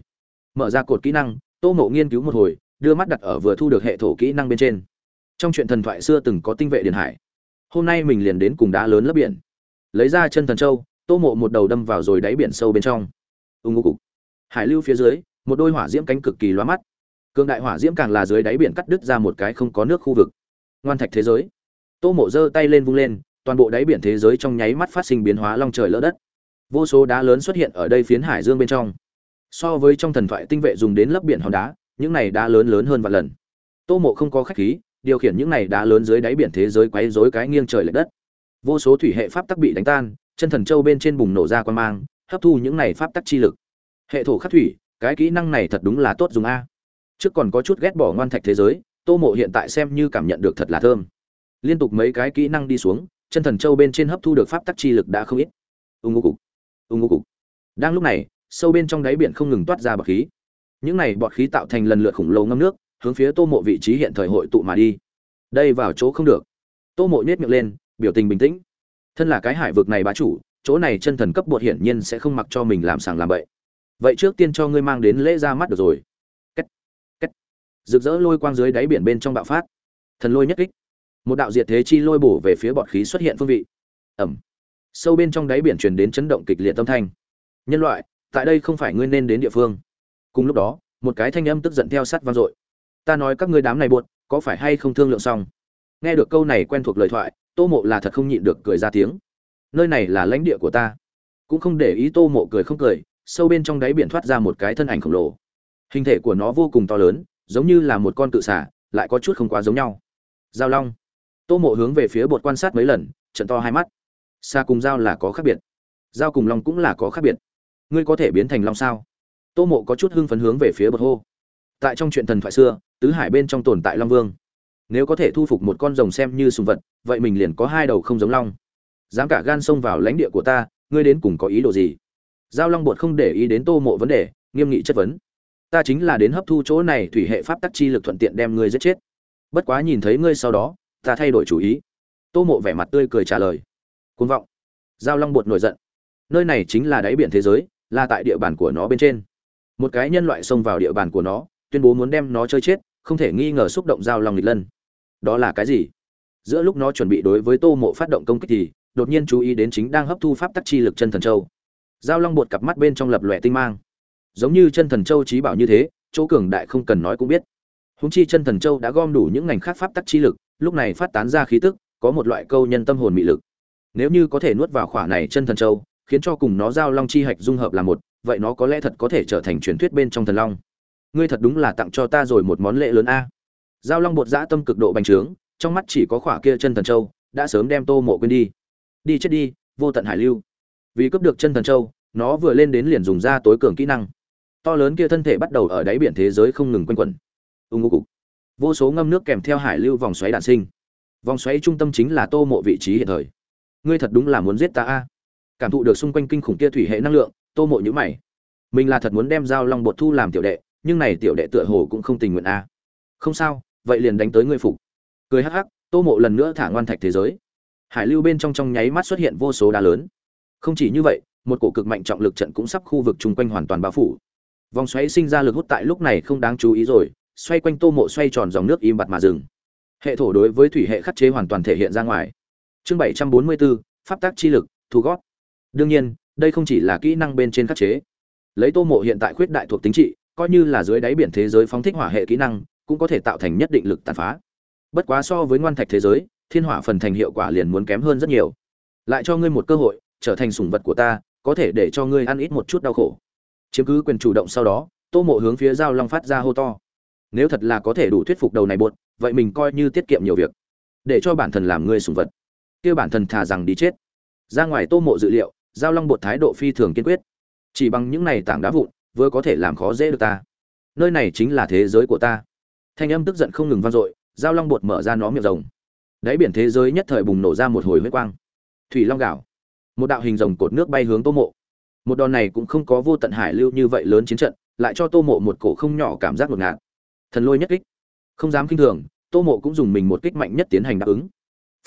Mở ra cột kỹ năng, tô mộ nghiên cứu một hồi, đưa mắt đặt ở vừa thu được hệ thổ kỹ năng bên trên. Trong chuyện thần thoại xưa từng có tinh vệ điện hải. Hôm nay mình liền đến cùng đá lớn lấp biển lấy ra chân thần châu, tô mộ một đầu đâm vào rồi đáy biển sâu bên trong. Ưng ngô cục. Hải lưu phía dưới, một đôi hỏa diễm cánh cực kỳ loa mắt. Cương đại hỏa diễm càng là dưới đáy biển cắt đứt ra một cái không có nước khu vực. Ngoan thạch thế giới. Tô mộ giơ tay lên vung lên, toàn bộ đáy biển thế giới trong nháy mắt phát sinh biến hóa long trời lỡ đất. Vô số đá lớn xuất hiện ở đây phiến hải dương bên trong. So với trong thần thoại tinh vệ dùng đến lấp biển hòn đá, những này đá lớn lớn hơn vài lần. Tô mộ không có khách khí, điều khiển những này đá lớn dưới đáy biển thế giới quấy rối cái nghiêng trời lệch đất vô số thủy hệ pháp tắc bị đánh tan, chân thần châu bên trên bùng nổ ra quan mang, hấp thu những này pháp tắc chi lực. Hệ thổ khắc thủy, cái kỹ năng này thật đúng là tốt dùng a. Trước còn có chút ghét bỏ ngoan thạch thế giới, tô mộ hiện tại xem như cảm nhận được thật là thơm. Liên tục mấy cái kỹ năng đi xuống, chân thần châu bên trên hấp thu được pháp tắc chi lực đã không ít. Ưng ngô cục ưng ngô cục. Đang lúc này, sâu bên trong đáy biển không ngừng toát ra bọt khí. Những này bọt khí tạo thành lần lượt khủng lồ ngâm nước, hướng phía tô mộ vị trí hiện thời hội tụ mà đi. Đây vào chỗ không được. Tô mộ nhét miệng lên biểu tình bình tĩnh. Thân là cái hải vực này bá chủ, chỗ này chân thần cấp bột hiển nhiên sẽ không mặc cho mình làm sàng làm bậy. Vậy trước tiên cho ngươi mang đến lễ ra mắt được rồi. Cách cách rực rỡ lôi quang dưới đáy biển bên trong bạo phát. Thần lôi nhất kích. Một đạo diệt thế chi lôi bổ về phía bọt khí xuất hiện phương vị. Ẩm. Sâu bên trong đáy biển truyền đến chấn động kịch liệt tâm thanh. Nhân loại, tại đây không phải ngươi nên đến địa phương. Cùng lúc đó, một cái thanh âm tức giận theo sát vang dội. Ta nói các ngươi đám này buột có phải hay không thương lượng xong? Nghe được câu này quen thuộc lời thoại tô mộ là thật không nhịn được cười ra tiếng. Nơi này là lãnh địa của ta. Cũng không để ý tô mộ cười không cười, sâu bên trong đáy biển thoát ra một cái thân ảnh khổng lồ. Hình thể của nó vô cùng to lớn, giống như là một con cự xả lại có chút không quá giống nhau. Giao long. Tô mộ hướng về phía bột quan sát mấy lần, trận to hai mắt. Xa cùng dao là có khác biệt. Dao cùng long cũng là có khác biệt. Ngươi có thể biến thành long sao? Tô mộ có chút hưng phấn hướng về phía bột hô. Tại trong chuyện thần thoại xưa, tứ hải bên trong tồn tại long vương. Nếu có thể thu phục một con rồng xem như sùng vật vậy mình liền có hai đầu không giống long. Dám cả gan xông vào lãnh địa của ta, ngươi đến cùng có ý đồ gì? Giao long bột không để ý đến tô mộ vấn đề, nghiêm nghị chất vấn. Ta chính là đến hấp thu chỗ này thủy hệ pháp tắc chi lực thuận tiện đem ngươi giết chết. Bất quá nhìn thấy ngươi sau đó, ta thay đổi chủ ý. Tô mộ vẻ mặt tươi cười trả lời. Côn vọng. Giao long bột nổi giận. Nơi này chính là đáy biển thế giới, là tại địa bàn của nó bên trên. Một cái nhân loại xông vào địa bàn của nó, tuyên bố muốn đem nó chơi chết, không thể nghi ngờ xúc động giao long nghịch lân. Đó là cái gì? Giữa lúc nó chuẩn bị đối với tô mộ phát động công kích thì, đột nhiên chú ý đến chính đang hấp thu pháp tắc chi lực chân thần châu. Giao long bột cặp mắt bên trong lập lòe tinh mang. Giống như chân thần châu trí bảo như thế, chỗ cường đại không cần nói cũng biết. Húng chi chân thần châu đã gom đủ những ngành khác pháp tắc chi lực, lúc này phát tán ra khí tức, có một loại câu nhân tâm hồn mị lực. Nếu như có thể nuốt vào khỏa này chân thần châu, khiến cho cùng nó giao long chi hạch dung hợp là một, vậy nó có lẽ thật có thể trở thành truyền thuyết bên trong thần long. Ngươi thật đúng là tặng cho ta rồi một món lễ lớn a. Giao long bột dã tâm cực độ bành trướng trong mắt chỉ có khỏa kia chân thần châu, đã sớm đem tô mộ quên đi. Đi chết đi, vô tận hải lưu. Vì cướp được chân thần châu, nó vừa lên đến liền dùng ra tối cường kỹ năng. To lớn kia thân thể bắt đầu ở đáy biển thế giới không ngừng quanh quẩn. Ưng ngô cục. Vô số ngâm nước kèm theo hải lưu vòng xoáy đạn sinh. Vòng xoáy trung tâm chính là tô mộ vị trí hiện thời. Ngươi thật đúng là muốn giết ta a. Cảm thụ được xung quanh kinh khủng kia thủy hệ năng lượng, tô mộ nhữ mày. Mình là thật muốn đem dao long bột thu làm tiểu đệ, nhưng này tiểu đệ tựa hồ cũng không tình nguyện a. Không sao, vậy liền đánh tới ngươi phục cười hắc hắc, tô mộ lần nữa thả ngoan thạch thế giới. Hải lưu bên trong trong nháy mắt xuất hiện vô số đá lớn. Không chỉ như vậy, một cổ cực mạnh trọng lực trận cũng sắp khu vực chung quanh hoàn toàn bao phủ. Vòng xoáy sinh ra lực hút tại lúc này không đáng chú ý rồi, xoay quanh tô mộ xoay tròn dòng nước im bặt mà dừng. Hệ thổ đối với thủy hệ khắc chế hoàn toàn thể hiện ra ngoài. Chương bảy trăm bốn mươi bốn pháp tác chi lực, thu gót đương nhiên, đây không chỉ là kỹ năng bên trên khắc chế. Lấy tô mộ hiện tại khuyết đại thuộc tính trị, coi như là dưới đáy biển thế giới phóng thích hỏa hệ kỹ năng, cũng có thể tạo thành nhất định lực tàn phá bất quá so với ngoan thạch thế giới, thiên hỏa phần thành hiệu quả liền muốn kém hơn rất nhiều. Lại cho ngươi một cơ hội, trở thành sủng vật của ta, có thể để cho ngươi ăn ít một chút đau khổ. Chiếm cứ quyền chủ động sau đó, tô mộ hướng phía giao long phát ra hô to. Nếu thật là có thể đủ thuyết phục đầu này buột vậy mình coi như tiết kiệm nhiều việc. Để cho bản thân làm ngươi sủng vật. Kia bản thân thà rằng đi chết. Ra ngoài tô mộ dự liệu, giao long bột thái độ phi thường kiên quyết. Chỉ bằng những này tảng đá vụn, vừa có thể làm khó dễ được ta. Nơi này chính là thế giới của ta. Thanh âm tức giận không ngừng vang dội giao long bột mở ra nó miệng rồng. Đáy biển thế giới nhất thời bùng nổ ra một hồi huyết quang. Thủy long gạo một đạo hình rồng cột nước bay hướng tô mộ. Một đòn này cũng không có vô tận hải lưu như vậy lớn chiến trận lại cho tô mộ một cổ không nhỏ cảm giác ngột ngạt. Thần lôi nhất kích. Không dám kinh thường tô mộ cũng dùng mình một kích mạnh nhất tiến hành đáp ứng.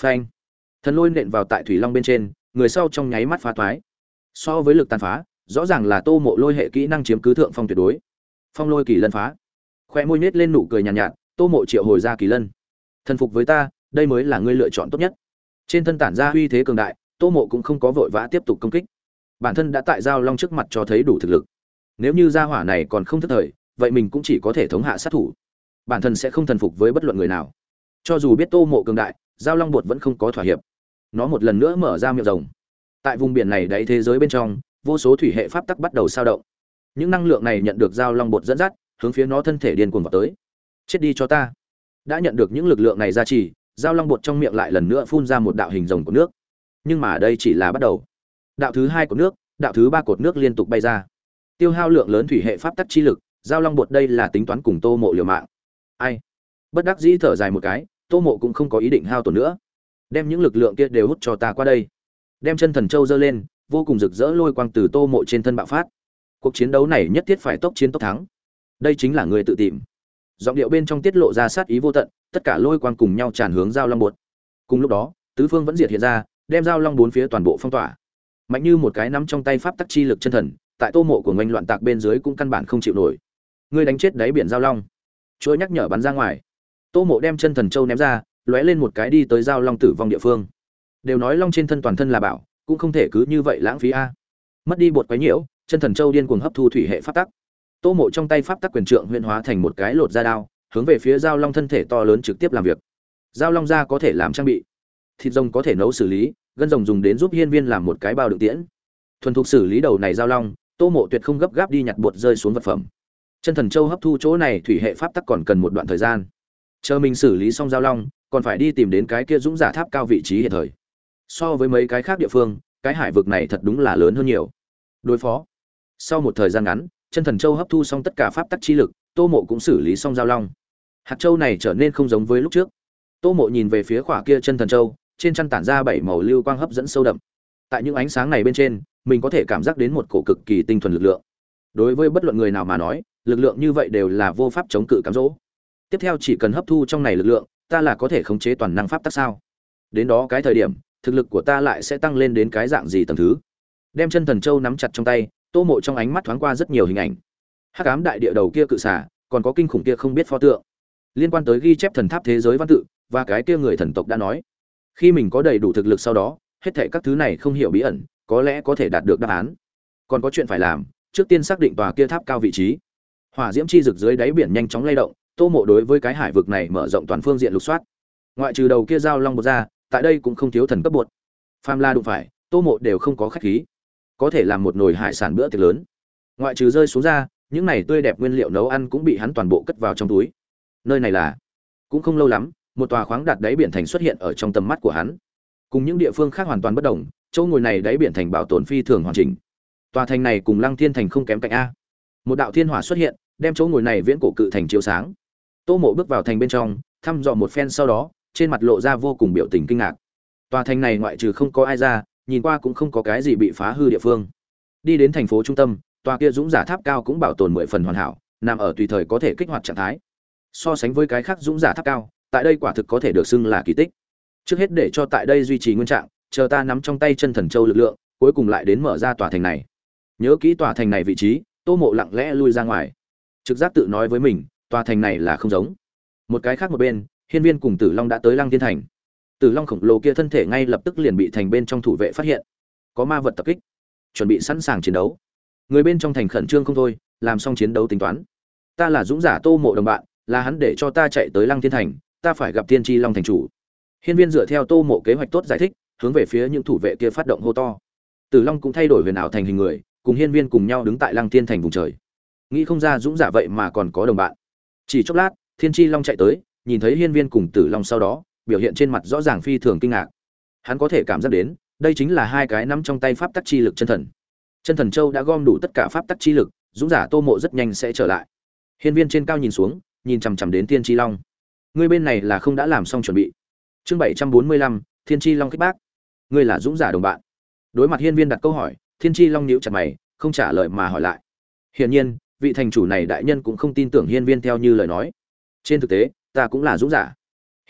Phanh. Thần lôi nện vào tại thủy long bên trên người sau trong nháy mắt phá thoái. so với lực tàn phá rõ ràng là tô mộ lôi hệ kỹ năng chiếm cứ thượng phong tuyệt đối. Phong lôi kỳ lân phá. Khoe môi nết lên nụ cười nhàn nhạt, nhạt tô mộ triệu hồi ra kỳ lân. Thần phục với ta, đây mới là ngươi lựa chọn tốt nhất. Trên thân tản ra uy thế cường đại, tô mộ cũng không có vội vã tiếp tục công kích. Bản thân đã tại giao long trước mặt cho thấy đủ thực lực. Nếu như gia hỏa này còn không thất thời, vậy mình cũng chỉ có thể thống hạ sát thủ. Bản thân sẽ không thần phục với bất luận người nào. Cho dù biết tô mộ cường đại, giao long bột vẫn không có thỏa hiệp. Nó một lần nữa mở ra miệng rồng. Tại vùng biển này đáy thế giới bên trong, vô số thủy hệ pháp tắc bắt đầu sao động. Những năng lượng này nhận được giao long bột dẫn dắt, hướng phía nó thân thể điên cuồng vào tới chết đi cho ta. Đã nhận được những lực lượng này ra trì giao long bột trong miệng lại lần nữa phun ra một đạo hình rồng của nước. Nhưng mà đây chỉ là bắt đầu. Đạo thứ hai của nước, đạo thứ ba cột nước liên tục bay ra. Tiêu hao lượng lớn thủy hệ pháp tắc chi lực, giao long bột đây là tính toán cùng tô mộ liều mạng. Ai? Bất đắc dĩ thở dài một cái, tô mộ cũng không có ý định hao tổn nữa. Đem những lực lượng kia đều hút cho ta qua đây. Đem chân thần châu giơ lên, vô cùng rực rỡ lôi quang từ tô mộ trên thân bạo phát. Cuộc chiến đấu này nhất thiết phải tốc chiến tốc thắng. Đây chính là người tự tìm giọng điệu bên trong tiết lộ ra sát ý vô tận, tất cả lôi quang cùng nhau tràn hướng giao long bột. Cùng lúc đó, tứ phương vẫn diệt hiện ra, đem giao long bốn phía toàn bộ phong tỏa. Mạnh như một cái nắm trong tay pháp tắc chi lực chân thần, tại tô mộ của ngành loạn tạc bên dưới cũng căn bản không chịu nổi. Ngươi đánh chết đáy biển giao long. Chuỗi nhắc nhở bắn ra ngoài. Tô mộ đem chân thần châu ném ra, lóe lên một cái đi tới giao long tử vong địa phương. Đều nói long trên thân toàn thân là bảo, cũng không thể cứ như vậy lãng phí a. Mất đi bột quái nhiễu, chân thần châu điên cuồng hấp thu thủy hệ pháp tắc tô mộ trong tay pháp tắc quyền trượng huyên hóa thành một cái lột da đao, hướng về phía giao long thân thể to lớn trực tiếp làm việc. Giao long da có thể làm trang bị, thịt rồng có thể nấu xử lý, gân rồng dùng đến giúp hiên viên làm một cái bao đựng tiễn. Thuần thục xử lý đầu này giao long, tô mộ tuyệt không gấp gáp đi nhặt bột rơi xuống vật phẩm. Chân thần châu hấp thu chỗ này thủy hệ pháp tắc còn cần một đoạn thời gian. Chờ mình xử lý xong giao long, còn phải đi tìm đến cái kia dũng giả tháp cao vị trí hiện thời. So với mấy cái khác địa phương, cái hải vực này thật đúng là lớn hơn nhiều. Đối phó. Sau một thời gian ngắn chân thần châu hấp thu xong tất cả pháp tắc chi lực, tô mộ cũng xử lý xong giao long. Hạt châu này trở nên không giống với lúc trước. Tô mộ nhìn về phía khỏa kia chân thần châu, trên chân tản ra bảy màu lưu quang hấp dẫn sâu đậm. Tại những ánh sáng này bên trên, mình có thể cảm giác đến một cổ cực kỳ tinh thuần lực lượng. Đối với bất luận người nào mà nói, lực lượng như vậy đều là vô pháp chống cự cám dỗ. Tiếp theo chỉ cần hấp thu trong này lực lượng, ta là có thể khống chế toàn năng pháp tắc sao? Đến đó cái thời điểm, thực lực của ta lại sẽ tăng lên đến cái dạng gì tầm thứ? Đem chân thần châu nắm chặt trong tay tô mộ trong ánh mắt thoáng qua rất nhiều hình ảnh. Hắc ám đại địa đầu kia cự xả còn có kinh khủng kia không biết pho tượng. Liên quan tới ghi chép thần tháp thế giới văn tự, và cái kia người thần tộc đã nói. Khi mình có đầy đủ thực lực sau đó, hết thảy các thứ này không hiểu bí ẩn, có lẽ có thể đạt được đáp án. Còn có chuyện phải làm, trước tiên xác định tòa kia tháp cao vị trí. Hỏa diễm chi rực dưới đáy biển nhanh chóng lay động, tô mộ đối với cái hải vực này mở rộng toàn phương diện lục soát. Ngoại trừ đầu kia giao long bột ra, tại đây cũng không thiếu thần cấp bột. Pham la đụng phải, tô mộ đều không có khách khí có thể làm một nồi hải sản bữa tiệc lớn. Ngoại trừ rơi xuống ra, những này tươi đẹp nguyên liệu nấu ăn cũng bị hắn toàn bộ cất vào trong túi. Nơi này là, cũng không lâu lắm, một tòa khoáng đạt đáy biển thành xuất hiện ở trong tầm mắt của hắn. Cùng những địa phương khác hoàn toàn bất đồng, chỗ ngồi này đáy biển thành bảo tồn phi thường hoàn chỉnh. Tòa thành này cùng lăng thiên thành không kém cạnh a. Một đạo thiên hỏa xuất hiện, đem chỗ ngồi này viễn cổ cự thành chiếu sáng. Tô mộ bước vào thành bên trong, thăm dò một phen sau đó, trên mặt lộ ra vô cùng biểu tình kinh ngạc. Tòa thành này ngoại trừ không có ai ra nhìn qua cũng không có cái gì bị phá hư địa phương. Đi đến thành phố trung tâm, tòa kia dũng giả tháp cao cũng bảo tồn mười phần hoàn hảo, nằm ở tùy thời có thể kích hoạt trạng thái. So sánh với cái khác dũng giả tháp cao, tại đây quả thực có thể được xưng là kỳ tích. Trước hết để cho tại đây duy trì nguyên trạng, chờ ta nắm trong tay chân thần châu lực lượng, cuối cùng lại đến mở ra tòa thành này. Nhớ kỹ tòa thành này vị trí, tô mộ lặng lẽ lui ra ngoài. Trực giác tự nói với mình, tòa thành này là không giống. Một cái khác một bên, hiên viên cùng tử long đã tới lăng thiên thành tử long khổng lồ kia thân thể ngay lập tức liền bị thành bên trong thủ vệ phát hiện. Có ma vật tập kích, chuẩn bị sẵn sàng chiến đấu. Người bên trong thành khẩn trương không thôi, làm xong chiến đấu tính toán. Ta là dũng giả tô mộ đồng bạn, là hắn để cho ta chạy tới lăng thiên thành, ta phải gặp tiên tri long thành chủ. Hiên viên dựa theo tô mộ kế hoạch tốt giải thích, hướng về phía những thủ vệ kia phát động hô to. Tử long cũng thay đổi huyền ảo thành hình người, cùng hiên viên cùng nhau đứng tại lăng thiên thành vùng trời. Nghĩ không ra dũng giả vậy mà còn có đồng bạn. Chỉ chốc lát, thiên tri long chạy tới, nhìn thấy hiên viên cùng tử long sau đó biểu hiện trên mặt rõ ràng phi thường kinh ngạc. Hắn có thể cảm giác đến, đây chính là hai cái nắm trong tay pháp tắc chi lực chân thần. Chân thần châu đã gom đủ tất cả pháp tắc chi lực, dũng giả tô mộ rất nhanh sẽ trở lại. Hiên viên trên cao nhìn xuống, nhìn chằm chằm đến thiên tri long. Ngươi bên này là không đã làm xong chuẩn bị. Chương bảy trăm bốn mươi lăm, thiên tri long kích bác. Ngươi là dũng giả đồng bạn. Đối mặt hiên viên đặt câu hỏi, thiên tri long nhíu chặt mày, không trả lời mà hỏi lại. Hiển nhiên, vị thành chủ này đại nhân cũng không tin tưởng hiên viên theo như lời nói. Trên thực tế, ta cũng là dũng giả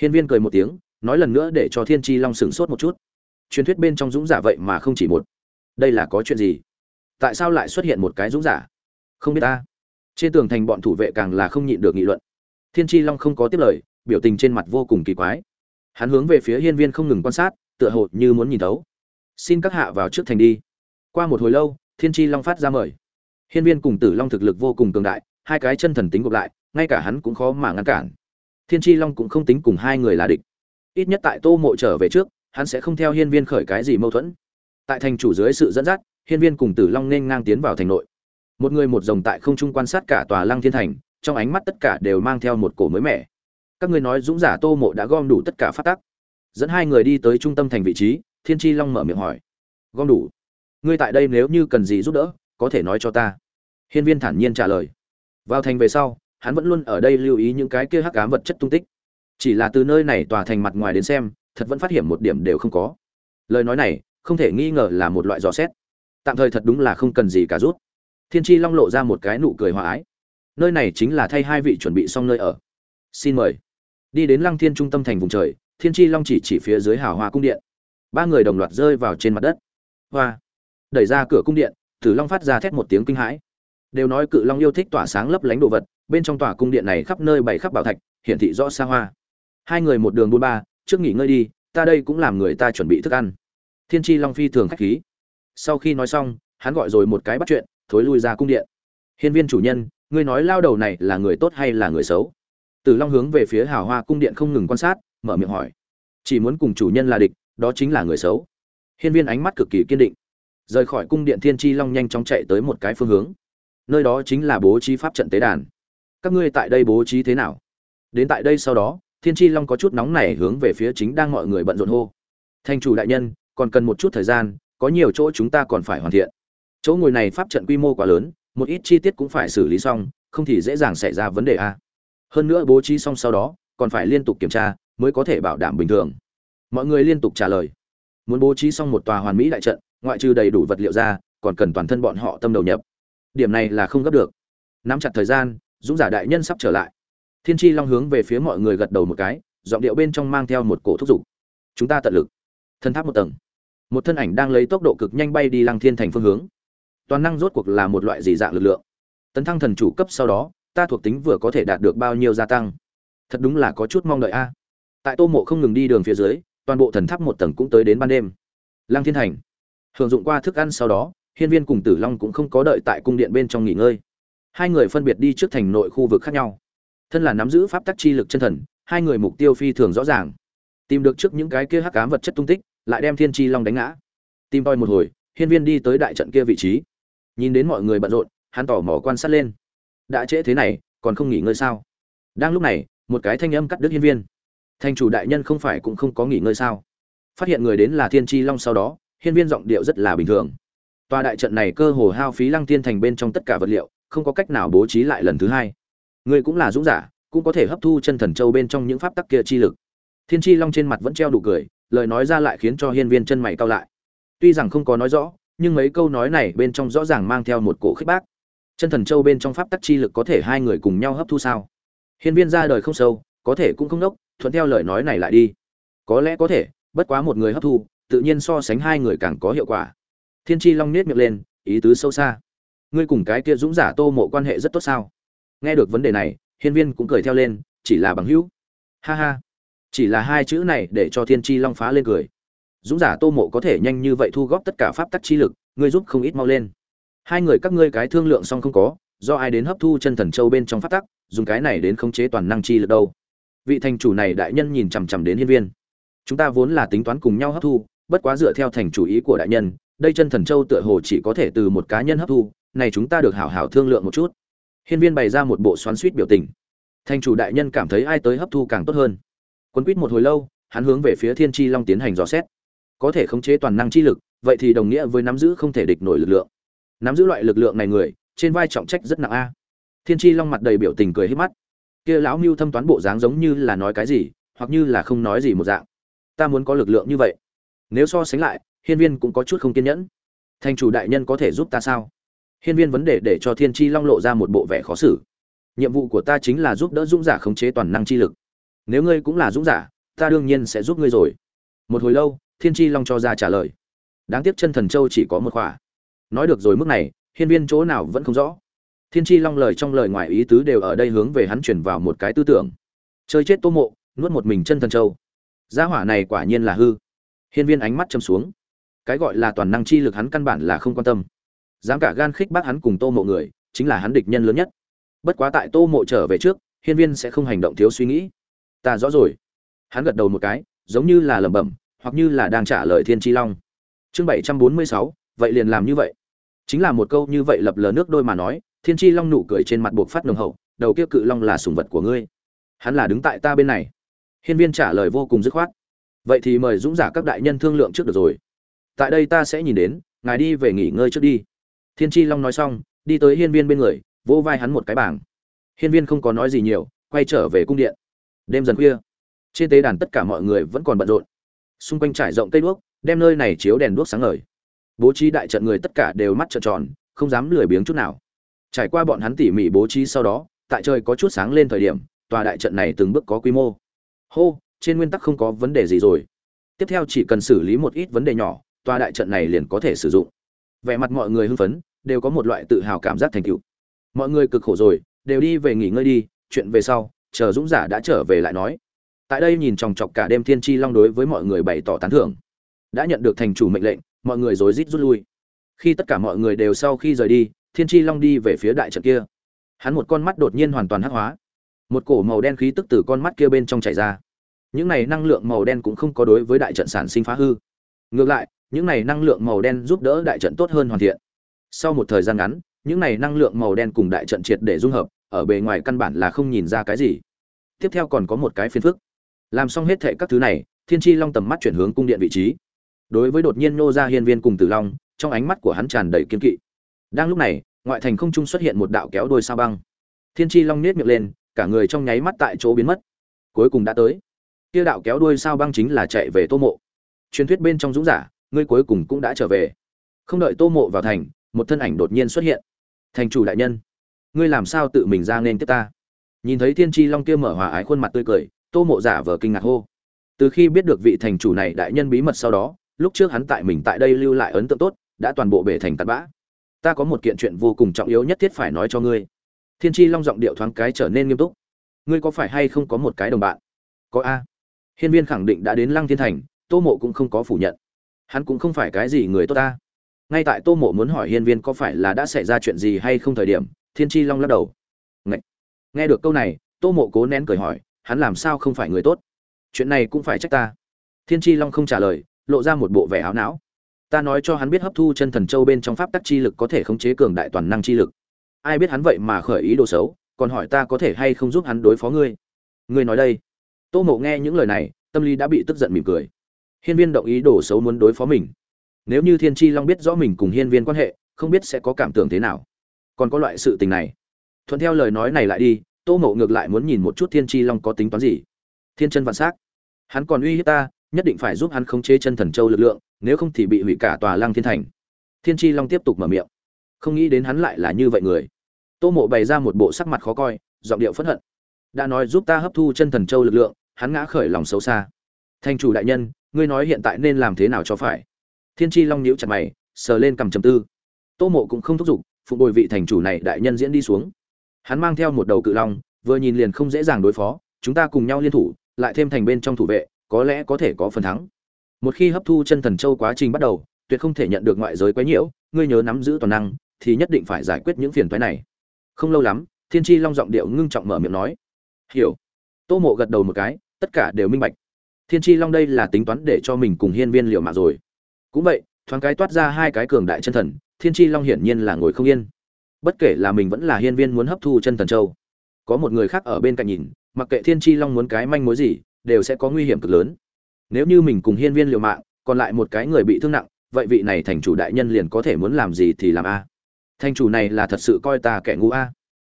hiên viên cười một tiếng, nói lần nữa để cho thiên Chi long sửng sốt một chút. Truyền thuyết bên trong dũng giả vậy mà không chỉ một. Đây là có chuyện gì? Tại sao lại xuất hiện một cái dũng giả? Không biết ta. Trên tường thành bọn thủ vệ càng là không nhịn được nghị luận. Thiên Chi long không có tiếp lời, biểu tình trên mặt vô cùng kỳ quái. Hắn hướng về phía hiên viên không ngừng quan sát, tựa hồ như muốn nhìn thấu. Xin các hạ vào trước thành đi. Qua một hồi lâu, thiên Chi long phát ra mời. Hiên viên cùng tử long thực lực vô cùng cường đại, hai cái chân thần tính gộp lại, ngay cả hắn cũng khó mà ngăn cản thiên tri long cũng không tính cùng hai người là địch. Ít nhất tại tô mộ trở về trước, hắn sẽ không theo hiên viên khởi cái gì mâu thuẫn. Tại thành chủ dưới sự dẫn dắt, hiên viên cùng tử long nên ngang tiến vào thành nội. Một người một rồng tại không trung quan sát cả tòa lăng thiên thành, trong ánh mắt tất cả đều mang theo một cổ mới mẻ. Các ngươi nói dũng giả tô mộ đã gom đủ tất cả phát tắc. Dẫn hai người đi tới trung tâm thành vị trí, thiên tri long mở miệng hỏi. Gom đủ. Ngươi tại đây nếu như cần gì giúp đỡ, có thể nói cho ta. Hiên viên thản nhiên trả lời. Vào thành về sau hắn vẫn luôn ở đây lưu ý những cái kia hắc ám vật chất tung tích. Chỉ là từ nơi này tòa thành mặt ngoài đến xem, thật vẫn phát hiện một điểm đều không có. Lời nói này, không thể nghi ngờ là một loại dò xét. Tạm thời thật đúng là không cần gì cả rút. Thiên chi long lộ ra một cái nụ cười hòa ái. Nơi này chính là thay hai vị chuẩn bị xong nơi ở. Xin mời. Đi đến lăng thiên trung tâm thành vùng trời, thiên chi long chỉ chỉ phía dưới hào hoa cung điện. Ba người đồng loạt rơi vào trên mặt đất. Hoa. Đẩy ra cửa cung điện, tử long phát ra thét một tiếng kinh hãi. Đều nói cự long yêu thích tỏa sáng lấp lánh đồ vật bên trong tòa cung điện này khắp nơi bày khắp bảo thạch, hiển thị rõ xa hoa. Hai người một đường buôn ba, trước nghỉ ngơi đi, ta đây cũng làm người ta chuẩn bị thức ăn. Thiên tri long phi thường khách khí. Sau khi nói xong, hắn gọi rồi một cái bắt chuyện, thối lui ra cung điện. Hiên viên chủ nhân, ngươi nói lao đầu này là người tốt hay là người xấu? Tử long hướng về phía hào hoa cung điện không ngừng quan sát, mở miệng hỏi. Chỉ muốn cùng chủ nhân là địch, đó chính là người xấu. Hiên viên ánh mắt cực kỳ kiên định. Rời khỏi cung điện, thiên tri long nhanh chóng chạy tới một cái phương hướng. Nơi đó chính là bố trí pháp trận tế đàn các ngươi tại đây bố trí thế nào? Đến tại đây sau đó, thiên tri long có chút nóng nảy hướng về phía chính đang mọi người bận rộn hô. Thanh chủ đại nhân, còn cần một chút thời gian, có nhiều chỗ chúng ta còn phải hoàn thiện. Chỗ ngồi này pháp trận quy mô quá lớn, một ít chi tiết cũng phải xử lý xong, không thì dễ dàng xảy ra vấn đề a. Hơn nữa bố trí xong sau đó, còn phải liên tục kiểm tra, mới có thể bảo đảm bình thường. Mọi người liên tục trả lời. Muốn bố trí xong một tòa hoàn mỹ đại trận, ngoại trừ đầy đủ vật liệu ra, còn cần toàn thân bọn họ tâm đầu nhập. Điểm này là không gấp được. Nắm chặt thời gian dũng giả đại nhân sắp trở lại. Thiên tri long hướng về phía mọi người gật đầu một cái, giọng điệu bên trong mang theo một cổ thúc giục. Chúng ta tận lực. Thân tháp một tầng. Một thân ảnh đang lấy tốc độ cực nhanh bay đi lăng thiên thành phương hướng. Toàn năng rốt cuộc là một loại gì dạng lực lượng. Tấn thăng thần chủ cấp sau đó, ta thuộc tính vừa có thể đạt được bao nhiêu gia tăng? Thật đúng là có chút mong đợi a. Tại tô mộ không ngừng đi đường phía dưới, toàn bộ thần tháp một tầng cũng tới đến ban đêm. Lăng thiên thành. Hưởng dụng qua thức ăn sau đó, hiên viên cùng tử long cũng không có đợi tại cung điện bên trong nghỉ ngơi hai người phân biệt đi trước thành nội khu vực khác nhau. Thân là nắm giữ pháp tắc chi lực chân thần, hai người mục tiêu phi thường rõ ràng. Tìm được trước những cái kia hắc ám vật chất tung tích, lại đem thiên chi long đánh ngã. Tìm toi một hồi, hiên viên đi tới đại trận kia vị trí. Nhìn đến mọi người bận rộn, hắn tỏ mò quan sát lên. Đã trễ thế này, còn không nghỉ ngơi sao? Đang lúc này, một cái thanh âm cắt đứt hiên viên. Thành chủ đại nhân không phải cũng không có nghỉ ngơi sao? Phát hiện người đến là thiên chi long sau đó, hiên viên giọng điệu rất là bình thường. Tòa đại trận này cơ hồ hao phí lăng tiên thành bên trong tất cả vật liệu không có cách nào bố trí lại lần thứ hai. Ngươi cũng là dũng giả, cũng có thể hấp thu chân thần châu bên trong những pháp tắc kia chi lực. Thiên chi long trên mặt vẫn treo đủ cười, lời nói ra lại khiến cho hiên viên chân mày cao lại. Tuy rằng không có nói rõ, nhưng mấy câu nói này bên trong rõ ràng mang theo một cổ khích bác. Chân thần châu bên trong pháp tắc chi lực có thể hai người cùng nhau hấp thu sao? Hiên viên ra đời không sâu, có thể cũng không đốc, thuận theo lời nói này lại đi. Có lẽ có thể, bất quá một người hấp thu, tự nhiên so sánh hai người càng có hiệu quả. Thiên tri long nết miệng lên, ý tứ sâu xa ngươi cùng cái kia dũng giả tô mộ quan hệ rất tốt sao? Nghe được vấn đề này, hiên viên cũng cười theo lên, chỉ là bằng hữu. Ha ha. Chỉ là hai chữ này để cho thiên tri long phá lên cười. Dũng giả tô mộ có thể nhanh như vậy thu góp tất cả pháp tắc chi lực, ngươi giúp không ít mau lên. Hai người các ngươi cái thương lượng xong không có, do ai đến hấp thu chân thần châu bên trong pháp tắc, dùng cái này đến khống chế toàn năng chi lực đâu. Vị thành chủ này đại nhân nhìn chằm chằm đến hiên viên. Chúng ta vốn là tính toán cùng nhau hấp thu, bất quá dựa theo thành chủ ý của đại nhân, đây chân thần châu tựa hồ chỉ có thể từ một cá nhân hấp thu này chúng ta được hảo hảo thương lượng một chút. Hiên viên bày ra một bộ xoắn suýt biểu tình. Thành chủ đại nhân cảm thấy ai tới hấp thu càng tốt hơn. Quấn quýt một hồi lâu, hắn hướng về phía thiên tri long tiến hành dò xét. Có thể khống chế toàn năng chi lực, vậy thì đồng nghĩa với nắm giữ không thể địch nổi lực lượng. Nắm giữ loại lực lượng này người, trên vai trọng trách rất nặng a. Thiên tri long mặt đầy biểu tình cười hết mắt. Kia lão mưu thâm toán bộ dáng giống như là nói cái gì, hoặc như là không nói gì một dạng. Ta muốn có lực lượng như vậy. Nếu so sánh lại, hiên viên cũng có chút không kiên nhẫn. Thành chủ đại nhân có thể giúp ta sao? Hiên viên vấn đề để cho thiên Chi long lộ ra một bộ vẻ khó xử. Nhiệm vụ của ta chính là giúp đỡ dũng giả khống chế toàn năng chi lực. Nếu ngươi cũng là dũng giả, ta đương nhiên sẽ giúp ngươi rồi. Một hồi lâu, thiên Chi long cho ra trả lời. Đáng tiếc chân thần châu chỉ có một khỏa. Nói được rồi mức này, hiên viên chỗ nào vẫn không rõ. Thiên Chi long lời trong lời ngoài ý tứ đều ở đây hướng về hắn chuyển vào một cái tư tưởng. Chơi chết tô mộ, nuốt một mình chân thần châu. Gia hỏa này quả nhiên là hư. Hiên viên ánh mắt châm xuống. Cái gọi là toàn năng chi lực hắn căn bản là không quan tâm dám cả gan khích bác hắn cùng tô mộ người, chính là hắn địch nhân lớn nhất. Bất quá tại tô mộ trở về trước, hiên viên sẽ không hành động thiếu suy nghĩ. Ta rõ rồi. Hắn gật đầu một cái, giống như là lẩm bẩm, hoặc như là đang trả lời thiên tri long. Chương bảy trăm bốn mươi sáu, vậy liền làm như vậy. Chính là một câu như vậy lập lờ nước đôi mà nói, thiên tri long nụ cười trên mặt buộc phát nồng hậu, đầu kia cự long là sùng vật của ngươi. Hắn là đứng tại ta bên này. Hiên viên trả lời vô cùng dứt khoát. Vậy thì mời dũng giả các đại nhân thương lượng trước được rồi. Tại đây ta sẽ nhìn đến, ngài đi về nghỉ ngơi trước đi thiên Chi long nói xong, đi tới hiên viên bên người, vỗ vai hắn một cái bảng. Hiên viên không có nói gì nhiều, quay trở về cung điện. Đêm dần khuya, trên tế đàn tất cả mọi người vẫn còn bận rộn. Xung quanh trải rộng cây đuốc, đem nơi này chiếu đèn đuốc sáng ngời. Bố trí đại trận người tất cả đều mắt trợn tròn, không dám lười biếng chút nào. Trải qua bọn hắn tỉ mỉ bố trí sau đó, tại trời có chút sáng lên thời điểm, tòa đại trận này từng bước có quy mô. Hô, trên nguyên tắc không có vấn đề gì rồi. Tiếp theo chỉ cần xử lý một ít vấn đề nhỏ, tòa đại trận này liền có thể sử dụng vẻ mặt mọi người hưng phấn, đều có một loại tự hào cảm giác thành tựu. Mọi người cực khổ rồi, đều đi về nghỉ ngơi đi, chuyện về sau, chờ dũng giả đã trở về lại nói. Tại đây nhìn chòng chọc cả đêm thiên tri long đối với mọi người bày tỏ tán thưởng. Đã nhận được thành chủ mệnh lệnh, mọi người rối rít rút lui. Khi tất cả mọi người đều sau khi rời đi, thiên tri long đi về phía đại trận kia. Hắn một con mắt đột nhiên hoàn toàn hắc hóa. Một cổ màu đen khí tức từ con mắt kia bên trong chảy ra. Những này năng lượng màu đen cũng không có đối với đại trận sản sinh phá hư. Ngược lại những này năng lượng màu đen giúp đỡ đại trận tốt hơn hoàn thiện. Sau một thời gian ngắn, những này năng lượng màu đen cùng đại trận triệt để dung hợp, ở bề ngoài căn bản là không nhìn ra cái gì. Tiếp theo còn có một cái phiền phức. Làm xong hết thệ các thứ này, thiên Chi long tầm mắt chuyển hướng cung điện vị trí. Đối với đột nhiên nô ra hiên viên cùng tử long, trong ánh mắt của hắn tràn đầy kiên kỵ. Đang lúc này, ngoại thành không trung xuất hiện một đạo kéo đôi sao băng. Thiên Chi long nhếch miệng lên, cả người trong nháy mắt tại chỗ biến mất. Cuối cùng đã tới. Kia đạo kéo đuôi sao băng chính là chạy về tô mộ. Truyền thuyết bên trong dũng giả ngươi cuối cùng cũng đã trở về. Không đợi tô mộ vào thành, một thân ảnh đột nhiên xuất hiện. Thành chủ đại nhân, ngươi làm sao tự mình ra nên tiếp ta? Nhìn thấy thiên tri long kia mở hòa ái khuôn mặt tươi cười, tô mộ giả vờ kinh ngạc hô. Từ khi biết được vị thành chủ này đại nhân bí mật sau đó, lúc trước hắn tại mình tại đây lưu lại ấn tượng tốt, đã toàn bộ bể thành tạt bã. Ta có một kiện chuyện vô cùng trọng yếu nhất thiết phải nói cho ngươi. Thiên tri long giọng điệu thoáng cái trở nên nghiêm túc. Ngươi có phải hay không có một cái đồng bạn? Có a. Hiên viên khẳng định đã đến lăng thiên thành, tô mộ cũng không có phủ nhận hắn cũng không phải cái gì người tốt ta. Ngay tại tô mộ muốn hỏi hiên viên có phải là đã xảy ra chuyện gì hay không thời điểm, thiên tri long lắc đầu. Ngậy! nghe được câu này, tô mộ cố nén cười hỏi, hắn làm sao không phải người tốt? Chuyện này cũng phải trách ta. Thiên tri long không trả lời, lộ ra một bộ vẻ áo não. Ta nói cho hắn biết hấp thu chân thần châu bên trong pháp tắc chi lực có thể khống chế cường đại toàn năng chi lực. Ai biết hắn vậy mà khởi ý đồ xấu, còn hỏi ta có thể hay không giúp hắn đối phó ngươi? Ngươi nói đây. Tô mộ nghe những lời này, tâm lý đã bị tức giận mỉm cười hiên viên động ý đồ xấu muốn đối phó mình. Nếu như thiên Chi long biết rõ mình cùng hiên viên quan hệ không biết sẽ có cảm tưởng thế nào. Còn có loại sự tình này. Thuận theo lời nói này lại đi tô mộ ngược lại muốn nhìn một chút thiên Chi long có tính toán gì. Thiên chân vạn sắc, hắn còn uy hiếp ta nhất định phải giúp hắn khống chế chân thần châu lực lượng nếu không thì bị hủy cả tòa lăng thiên thành. Thiên Chi long tiếp tục mở miệng. Không nghĩ đến hắn lại là như vậy người. Tô mộ bày ra một bộ sắc mặt khó coi giọng điệu phẫn hận. Đã nói giúp ta hấp thu chân thần châu lực lượng hắn ngã khởi lòng xấu xa. Thành chủ đại nhân ngươi nói hiện tại nên làm thế nào cho phải? Thiên tri long nhíu chặt mày, sờ lên cầm chầm tư. Tô mộ cũng không thúc giục phụ bồi vị thành chủ này đại nhân diễn đi xuống. Hắn mang theo một đầu cự long, vừa nhìn liền không dễ dàng đối phó, chúng ta cùng nhau liên thủ, lại thêm thành bên trong thủ vệ, có lẽ có thể có phần thắng. Một khi hấp thu chân thần châu quá trình bắt đầu, tuyệt không thể nhận được ngoại giới quấy nhiễu, ngươi nhớ nắm giữ toàn năng, thì nhất định phải giải quyết những phiền toái này. Không lâu lắm, thiên tri long giọng điệu ngưng trọng mở miệng nói. Hiểu. Tô mộ gật đầu một cái, tất cả đều minh bạch thiên tri long đây là tính toán để cho mình cùng hiên viên liệu mà rồi. Cũng vậy, thoáng cái toát ra hai cái cường đại chân thần, thiên tri long hiển nhiên là ngồi không yên. Bất kể là mình vẫn là hiên viên muốn hấp thu chân thần châu, có một người khác ở bên cạnh nhìn, mặc kệ thiên tri long muốn cái manh mối gì, đều sẽ có nguy hiểm cực lớn. Nếu như mình cùng hiên viên liều mạng, còn lại một cái người bị thương nặng, vậy vị này thành chủ đại nhân liền có thể muốn làm gì thì làm a. Thành chủ này là thật sự coi ta kẻ ngu a.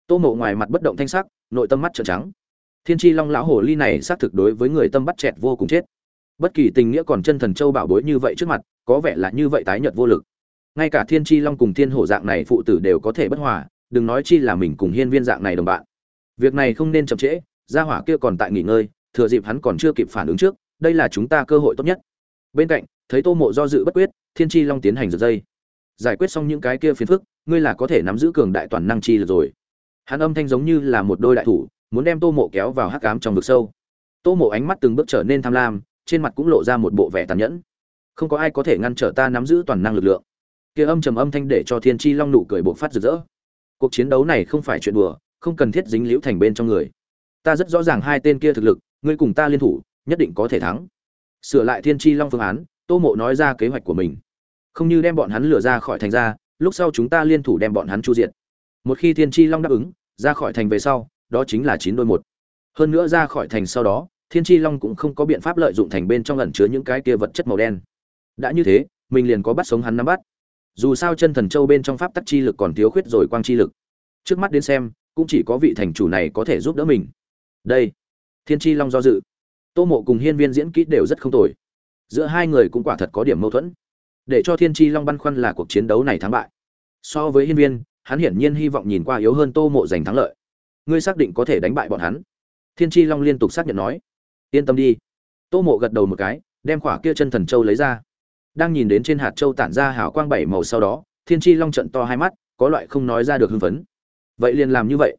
Tô mộ ngoài mặt bất động thanh sắc, nội tâm mắt trợn trắng thiên tri long lão hồ ly này xác thực đối với người tâm bắt chẹt vô cùng chết. Bất kỳ tình nghĩa còn chân thần châu bảo bối như vậy trước mặt, có vẻ là như vậy tái nhợt vô lực. Ngay cả thiên tri long cùng thiên hổ dạng này phụ tử đều có thể bất hòa, đừng nói chi là mình cùng hiên viên dạng này đồng bạn. Việc này không nên chậm trễ, gia hỏa kia còn tại nghỉ ngơi, thừa dịp hắn còn chưa kịp phản ứng trước, đây là chúng ta cơ hội tốt nhất. Bên cạnh, thấy tô mộ do dự bất quyết, thiên tri long tiến hành giật dây. Giải quyết xong những cái kia phiền phức, ngươi là có thể nắm giữ cường đại toàn năng chi lực rồi. Hắn âm thanh giống như là một đôi đại thủ muốn đem tô mộ kéo vào hắc ám trong vực sâu. Tô mộ ánh mắt từng bước trở nên tham lam, trên mặt cũng lộ ra một bộ vẻ tàn nhẫn. Không có ai có thể ngăn trở ta nắm giữ toàn năng lực lượng. Kia âm trầm âm thanh để cho thiên tri long nụ cười bộc phát rực rỡ. Cuộc chiến đấu này không phải chuyện đùa, không cần thiết dính liễu thành bên trong người. Ta rất rõ ràng hai tên kia thực lực, ngươi cùng ta liên thủ, nhất định có thể thắng. Sửa lại thiên tri long phương án, tô mộ nói ra kế hoạch của mình. Không như đem bọn hắn lừa ra khỏi thành ra, lúc sau chúng ta liên thủ đem bọn hắn chu diệt. Một khi thiên tri long đáp ứng, ra khỏi thành về sau đó chính là chín đôi một. Hơn nữa ra khỏi thành sau đó, thiên tri long cũng không có biện pháp lợi dụng thành bên trong ẩn chứa những cái kia vật chất màu đen. Đã như thế, mình liền có bắt sống hắn nắm bắt. Dù sao chân thần châu bên trong pháp tắc chi lực còn thiếu khuyết rồi quang chi lực. Trước mắt đến xem, cũng chỉ có vị thành chủ này có thể giúp đỡ mình. Đây, thiên tri long do dự. Tô mộ cùng hiên viên diễn kỹ đều rất không tồi. Giữa hai người cũng quả thật có điểm mâu thuẫn. Để cho thiên tri long băn khoăn là cuộc chiến đấu này thắng bại. So với hiên viên, hắn hiển nhiên hy vọng nhìn qua yếu hơn tô mộ giành thắng lợi ngươi xác định có thể đánh bại bọn hắn. Thiên tri long liên tục xác nhận nói. Yên tâm đi. Tô mộ gật đầu một cái, đem khỏa kia chân thần châu lấy ra. Đang nhìn đến trên hạt châu tản ra hào quang bảy màu sau đó, thiên tri long trận to hai mắt, có loại không nói ra được hưng phấn. Vậy liền làm như vậy.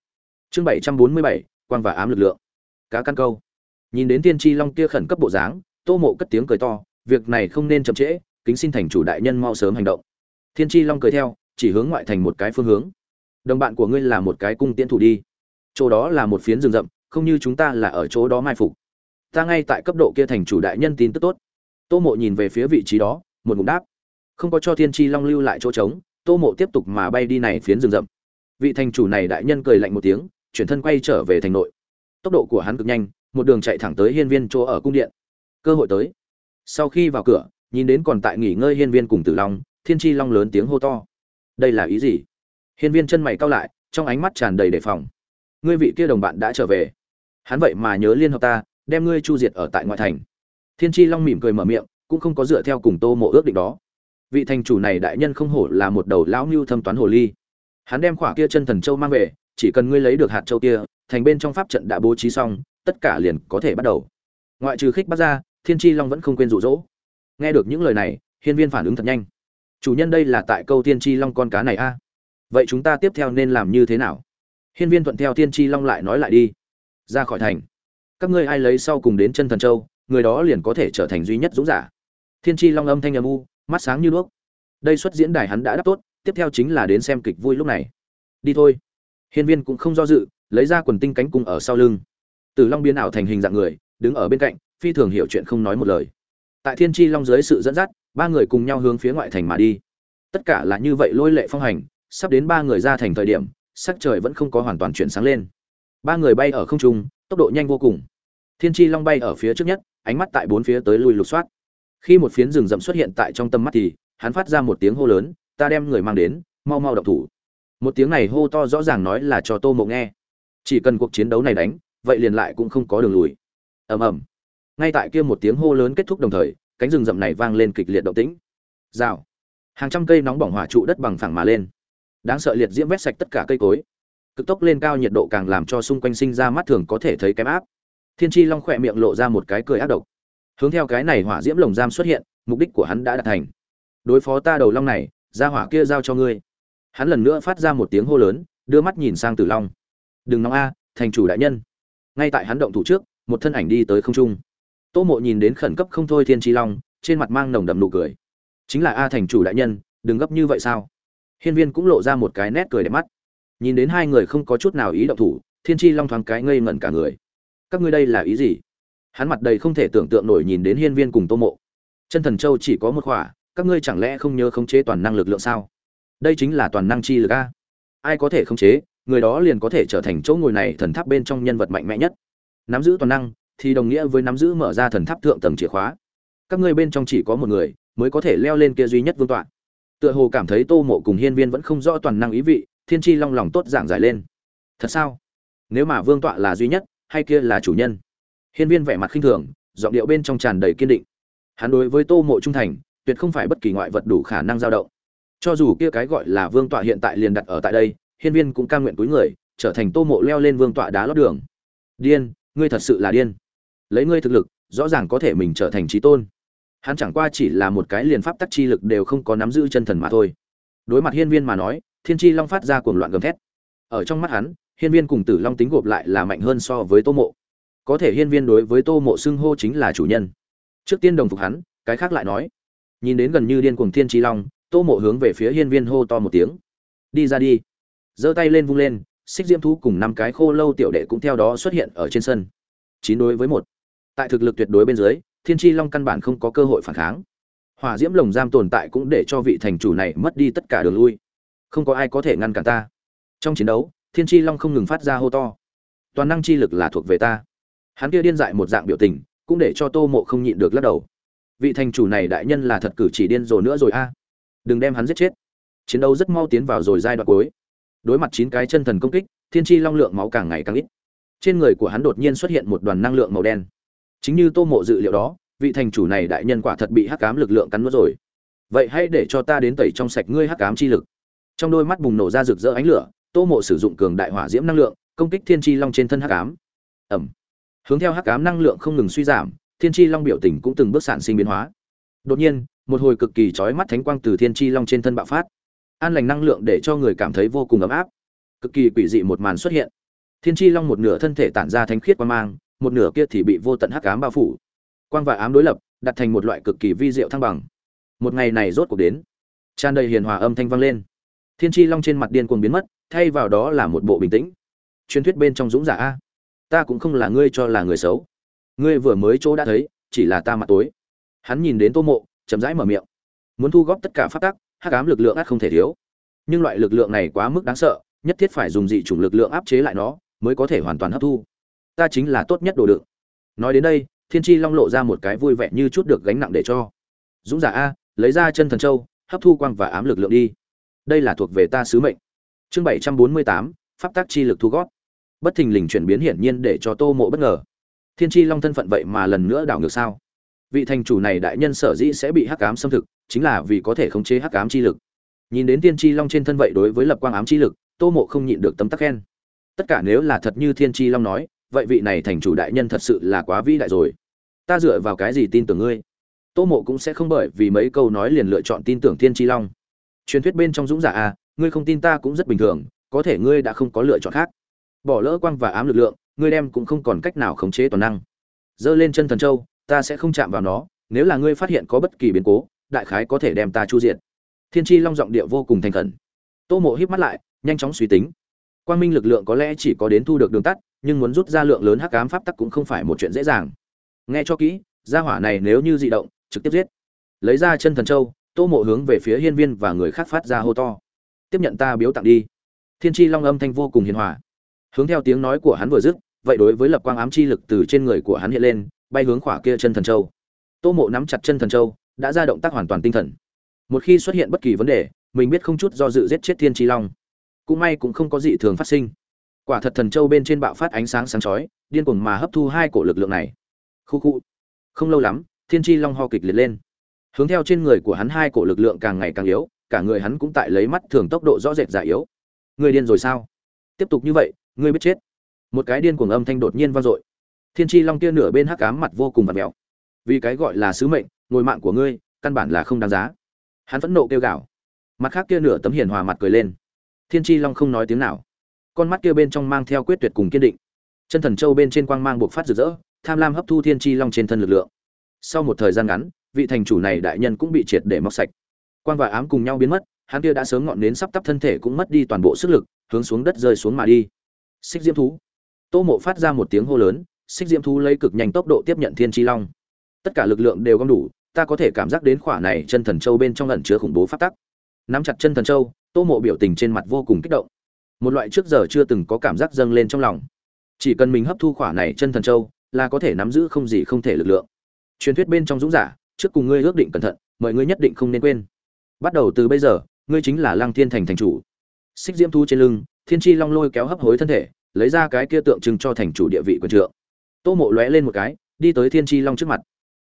Chương bảy trăm bốn mươi bảy, quang và ám lực lượng. Cá căn câu. Nhìn đến Thiên tri long kia khẩn cấp bộ dáng, tô mộ cất tiếng cười to, việc này không nên chậm trễ, kính xin thành chủ đại nhân mau sớm hành động. Thiên tri long cười theo, chỉ hướng ngoại thành một cái phương hướng. Đồng bạn của ngươi là một cái cung tiễn thủ đi chỗ đó là một phiến rừng rậm, không như chúng ta là ở chỗ đó mai phục. Ta ngay tại cấp độ kia thành chủ đại nhân tin tức tốt. Tô mộ nhìn về phía vị trí đó, một ngụm đáp. Không có cho thiên tri long lưu lại chỗ trống, tô mộ tiếp tục mà bay đi này phiến rừng rậm. Vị thành chủ này đại nhân cười lạnh một tiếng, chuyển thân quay trở về thành nội. Tốc độ của hắn cực nhanh, một đường chạy thẳng tới hiên viên chỗ ở cung điện. Cơ hội tới. Sau khi vào cửa, nhìn đến còn tại nghỉ ngơi hiên viên cùng tử long, thiên tri long lớn tiếng hô to. Đây là ý gì? Hiên viên chân mày cau lại, trong ánh mắt tràn đầy đề phòng ngươi vị kia đồng bạn đã trở về. Hắn vậy mà nhớ liên hợp ta, đem ngươi chu diệt ở tại ngoại thành. Thiên tri long mỉm cười mở miệng, cũng không có dựa theo cùng tô mộ ước định đó. Vị thành chủ này đại nhân không hổ là một đầu lão mưu thâm toán hồ ly. Hắn đem khỏa kia chân thần châu mang về, chỉ cần ngươi lấy được hạt châu kia, thành bên trong pháp trận đã bố trí xong, tất cả liền có thể bắt đầu. Ngoại trừ khích bắt ra, thiên tri long vẫn không quên rụ rỗ nghe được những lời này, hiên viên phản ứng thật nhanh. Chủ nhân đây là tại câu thiên tri long con cá này a. Vậy chúng ta tiếp theo nên làm như thế nào? Hiên viên thuận theo thiên Chi long lại nói lại đi. Ra khỏi thành. Các ngươi ai lấy sau cùng đến chân thần châu, người đó liền có thể trở thành duy nhất dũng giả. Thiên Chi long âm thanh âm u, mắt sáng như đuốc. Đây xuất diễn đài hắn đã đáp tốt, tiếp theo chính là đến xem kịch vui lúc này. Đi thôi. Hiên viên cũng không do dự, lấy ra quần tinh cánh cung ở sau lưng. Từ long biến ảo thành hình dạng người, đứng ở bên cạnh, phi thường hiểu chuyện không nói một lời. Tại thiên Chi long dưới sự dẫn dắt, ba người cùng nhau hướng phía ngoại thành mà đi. Tất cả là như vậy lôi lệ phong hành, sắp đến ba người ra thành thời điểm sắc trời vẫn không có hoàn toàn chuyển sáng lên. Ba người bay ở không trung, tốc độ nhanh vô cùng. Thiên tri long bay ở phía trước nhất, ánh mắt tại bốn phía tới lui lục soát. Khi một phiến rừng rậm xuất hiện tại trong tâm mắt thì, hắn phát ra một tiếng hô lớn, ta đem người mang đến, mau mau động thủ. Một tiếng này hô to rõ ràng nói là cho tô mộ nghe. Chỉ cần cuộc chiến đấu này đánh, vậy liền lại cũng không có đường lùi. Ầm ầm. Ngay tại kia một tiếng hô lớn kết thúc đồng thời, cánh rừng rậm này vang lên kịch liệt động tĩnh. Rào. Hàng trăm cây nóng bỏng hỏa trụ đất bằng phẳng mà lên đáng sợ liệt diễm vét sạch tất cả cây cối. Cực tốc lên cao nhiệt độ càng làm cho xung quanh sinh ra mắt thường có thể thấy kém áp. Thiên tri long khỏe miệng lộ ra một cái cười ác độc. Hướng theo cái này hỏa diễm lồng giam xuất hiện, mục đích của hắn đã đạt thành. Đối phó ta đầu long này, ra hỏa kia giao cho ngươi. Hắn lần nữa phát ra một tiếng hô lớn, đưa mắt nhìn sang tử long. Đừng nóng a, thành chủ đại nhân. Ngay tại hắn động thủ trước, một thân ảnh đi tới không trung. Tô mộ nhìn đến khẩn cấp không thôi thiên tri long, trên mặt mang nồng đậm nụ cười. Chính là a thành chủ đại nhân, đừng gấp như vậy sao? Hiên viên cũng lộ ra một cái nét cười đẹp mắt. Nhìn đến hai người không có chút nào ý động thủ, thiên Chi long thoáng cái ngây ngẩn cả người. Các ngươi đây là ý gì? Hắn mặt đầy không thể tưởng tượng nổi nhìn đến hiên viên cùng tô mộ. Chân thần châu chỉ có một khỏa, các ngươi chẳng lẽ không nhớ khống chế toàn năng lực lượng sao? Đây chính là toàn năng chi lực a. Ai có thể khống chế, người đó liền có thể trở thành chỗ ngồi này thần tháp bên trong nhân vật mạnh mẽ nhất. Nắm giữ toàn năng, thì đồng nghĩa với nắm giữ mở ra thần tháp thượng tầng chìa khóa. Các ngươi bên trong chỉ có một người, mới có thể leo lên kia duy nhất vương tọa tựa hồ cảm thấy tô mộ cùng hiên viên vẫn không rõ toàn năng ý vị, thiên tri long lòng tốt giảng giải lên. Thật sao? Nếu mà vương tọa là duy nhất, hay kia là chủ nhân? Hiên viên vẻ mặt khinh thường, giọng điệu bên trong tràn đầy kiên định. Hắn đối với tô mộ trung thành, tuyệt không phải bất kỳ ngoại vật đủ khả năng dao động. Cho dù kia cái gọi là vương tọa hiện tại liền đặt ở tại đây, hiên viên cũng cam nguyện túi người, trở thành tô mộ leo lên vương tọa đá lót đường. Điên, ngươi thật sự là điên. Lấy ngươi thực lực, rõ ràng có thể mình trở thành trí tôn hắn chẳng qua chỉ là một cái liền pháp tắc chi lực đều không có nắm giữ chân thần mà thôi. Đối mặt hiên viên mà nói, thiên chi long phát ra cuồng loạn gầm thét. Ở trong mắt hắn, hiên viên cùng tử long tính gộp lại là mạnh hơn so với tô mộ. Có thể hiên viên đối với tô mộ xưng hô chính là chủ nhân. Trước tiên đồng phục hắn, cái khác lại nói. Nhìn đến gần như điên cuồng thiên chi long, tô mộ hướng về phía hiên viên hô to một tiếng. Đi ra đi. Giơ tay lên vung lên, xích diễm thú cùng năm cái khô lâu tiểu đệ cũng theo đó xuất hiện ở trên sân. Chín đối với một. Tại thực lực tuyệt đối bên dưới thiên tri long căn bản không có cơ hội phản kháng. Hỏa diễm lồng giam tồn tại cũng để cho vị thành chủ này mất đi tất cả đường lui. Không có ai có thể ngăn cản ta. Trong chiến đấu, thiên tri long không ngừng phát ra hô to. Toàn năng chi lực là thuộc về ta. Hắn kia điên dại một dạng biểu tình, cũng để cho tô mộ không nhịn được lắc đầu. Vị thành chủ này đại nhân là thật cử chỉ điên rồ nữa rồi a. Đừng đem hắn giết chết. Chiến đấu rất mau tiến vào rồi giai đoạn cuối. Đối mặt chín cái chân thần công kích, thiên tri long lượng máu càng ngày càng ít. Trên người của hắn đột nhiên xuất hiện một đoàn năng lượng màu đen chính như tô mộ dự liệu đó, vị thành chủ này đại nhân quả thật bị hắc cám lực lượng cắn nuốt rồi. Vậy hãy để cho ta đến tẩy trong sạch ngươi hắc cám chi lực. Trong đôi mắt bùng nổ ra rực rỡ ánh lửa, tô mộ sử dụng cường đại hỏa diễm năng lượng, công kích thiên tri long trên thân hắc cám ẩm hướng theo hắc cám năng lượng không ngừng suy giảm, thiên tri long biểu tình cũng từng bước sản sinh biến hóa. Đột nhiên, một hồi cực kỳ trói mắt thánh quang từ thiên tri long trên thân bạo phát. An lành năng lượng để cho người cảm thấy vô cùng ấm áp. Cực kỳ quỷ dị một màn xuất hiện. Thiên tri long một nửa thân thể tản ra thánh khiết quan mang một nửa kia thì bị vô tận hắc ám bao phủ. Quang và ám đối lập, đặt thành một loại cực kỳ vi diệu thăng bằng. Một ngày này rốt cuộc đến. Tràn đầy hiền hòa âm thanh vang lên. Thiên tri long trên mặt điên cuồng biến mất, thay vào đó là một bộ bình tĩnh. Truyền thuyết bên trong dũng giả a, ta cũng không là ngươi cho là người xấu. Ngươi vừa mới chỗ đã thấy, chỉ là ta mặt tối. Hắn nhìn đến tô mộ, chậm rãi mở miệng. Muốn thu góp tất cả phát tắc, hắc ám lực lượng ắt không thể thiếu. Nhưng loại lực lượng này quá mức đáng sợ, nhất thiết phải dùng dị chủng lực lượng áp chế lại nó, mới có thể hoàn toàn hấp thu ta chính là tốt nhất đồ đựng. Nói đến đây, thiên tri long lộ ra một cái vui vẻ như chút được gánh nặng để cho. Dũng giả a, lấy ra chân thần châu, hấp thu quang và ám lực lượng đi. Đây là thuộc về ta sứ mệnh. Chương bảy trăm bốn mươi tám, pháp tác chi lực thu gót bất thình lình chuyển biến hiển nhiên để cho tô mộ bất ngờ. Thiên tri long thân phận vậy mà lần nữa đảo ngược sao? Vị thành chủ này đại nhân sở dĩ sẽ bị hắc ám xâm thực, chính là vì có thể khống chế hắc ám chi lực. Nhìn đến thiên tri long trên thân vậy đối với lập quang ám chi lực, tô mộ không nhịn được tấm tắc khen. Tất cả nếu là thật như thiên tri long nói vậy vị này thành chủ đại nhân thật sự là quá vĩ đại rồi. Ta dựa vào cái gì tin tưởng ngươi? Tô mộ cũng sẽ không bởi vì mấy câu nói liền lựa chọn tin tưởng thiên tri long. Truyền thuyết bên trong dũng giả a à, ngươi không tin ta cũng rất bình thường có thể ngươi đã không có lựa chọn khác. Bỏ lỡ quang và ám lực lượng ngươi đem cũng không còn cách nào khống chế toàn năng. Giơ lên chân thần châu ta sẽ không chạm vào nó nếu là ngươi phát hiện có bất kỳ biến cố đại khái có thể đem ta chu diện thiên tri long giọng địa vô cùng thành khẩn. Tô mộ híp mắt lại nhanh chóng suy tính. Quang minh lực lượng có lẽ chỉ có đến thu được đường tắt nhưng muốn rút ra lượng lớn hắc ám pháp tắc cũng không phải một chuyện dễ dàng. Nghe cho kỹ, gia hỏa này nếu như dị động, trực tiếp giết. Lấy ra chân thần châu, tô mộ hướng về phía hiên viên và người khác phát ra hô to. Tiếp nhận ta biếu tặng đi. Thiên tri long âm thanh vô cùng hiền hòa. Hướng theo tiếng nói của hắn vừa dứt, vậy đối với lập quang ám chi lực từ trên người của hắn hiện lên, bay hướng khỏa kia chân thần châu. Tô mộ nắm chặt chân thần châu, đã ra động tác hoàn toàn tinh thần. Một khi xuất hiện bất kỳ vấn đề, mình biết không chút do dự giết chết thiên chi long. Cũng may cũng không có dị thường phát sinh quả thật thần châu bên trên bạo phát ánh sáng sáng chói, điên cuồng mà hấp thu hai cổ lực lượng này. Khu khu. Không lâu lắm, thiên tri long ho kịch liệt lên. Hướng theo trên người của hắn hai cổ lực lượng càng ngày càng yếu, cả người hắn cũng tại lấy mắt thường tốc độ rõ rệt già yếu. Người điên rồi sao? Tiếp tục như vậy, ngươi biết chết. Một cái điên cuồng âm thanh đột nhiên vang dội. Thiên tri long kia nửa bên hắc ám mặt vô cùng vặt mèo. Vì cái gọi là sứ mệnh, ngồi mạng của ngươi, căn bản là không đáng giá. Hắn phẫn nộ kêu gào. Mặt khác kia nửa tấm hiền hòa mặt cười lên. Thiên tri long không nói tiếng nào con mắt kia bên trong mang theo quyết tuyệt cùng kiên định. Chân thần châu bên trên quang mang buộc phát rực rỡ, tham lam hấp thu thiên tri long trên thân lực lượng. Sau một thời gian ngắn, vị thành chủ này đại nhân cũng bị triệt để móc sạch. Quang và ám cùng nhau biến mất, hắn kia đã sớm ngọn đến sắp tắp thân thể cũng mất đi toàn bộ sức lực, hướng xuống đất rơi xuống mà đi. Xích diễm thú. Tô mộ phát ra một tiếng hô lớn, xích diễm thú lấy cực nhanh tốc độ tiếp nhận thiên tri long. Tất cả lực lượng đều gom đủ, ta có thể cảm giác đến khỏa này chân thần châu bên trong ẩn chứa khủng bố phát tắc. Nắm chặt chân thần châu, tô mộ biểu tình trên mặt vô cùng kích động một loại trước giờ chưa từng có cảm giác dâng lên trong lòng. Chỉ cần mình hấp thu khỏa này chân thần châu, là có thể nắm giữ không gì không thể lực lượng. Truyền thuyết bên trong dũng giả, trước cùng ngươi ước định cẩn thận, mọi ngươi nhất định không nên quên. Bắt đầu từ bây giờ, ngươi chính là lăng thiên thành thành chủ. Xích diễm thu trên lưng, thiên tri long lôi kéo hấp hối thân thể, lấy ra cái kia tượng trưng cho thành chủ địa vị quân trượng. Tô mộ lóe lên một cái, đi tới thiên tri long trước mặt.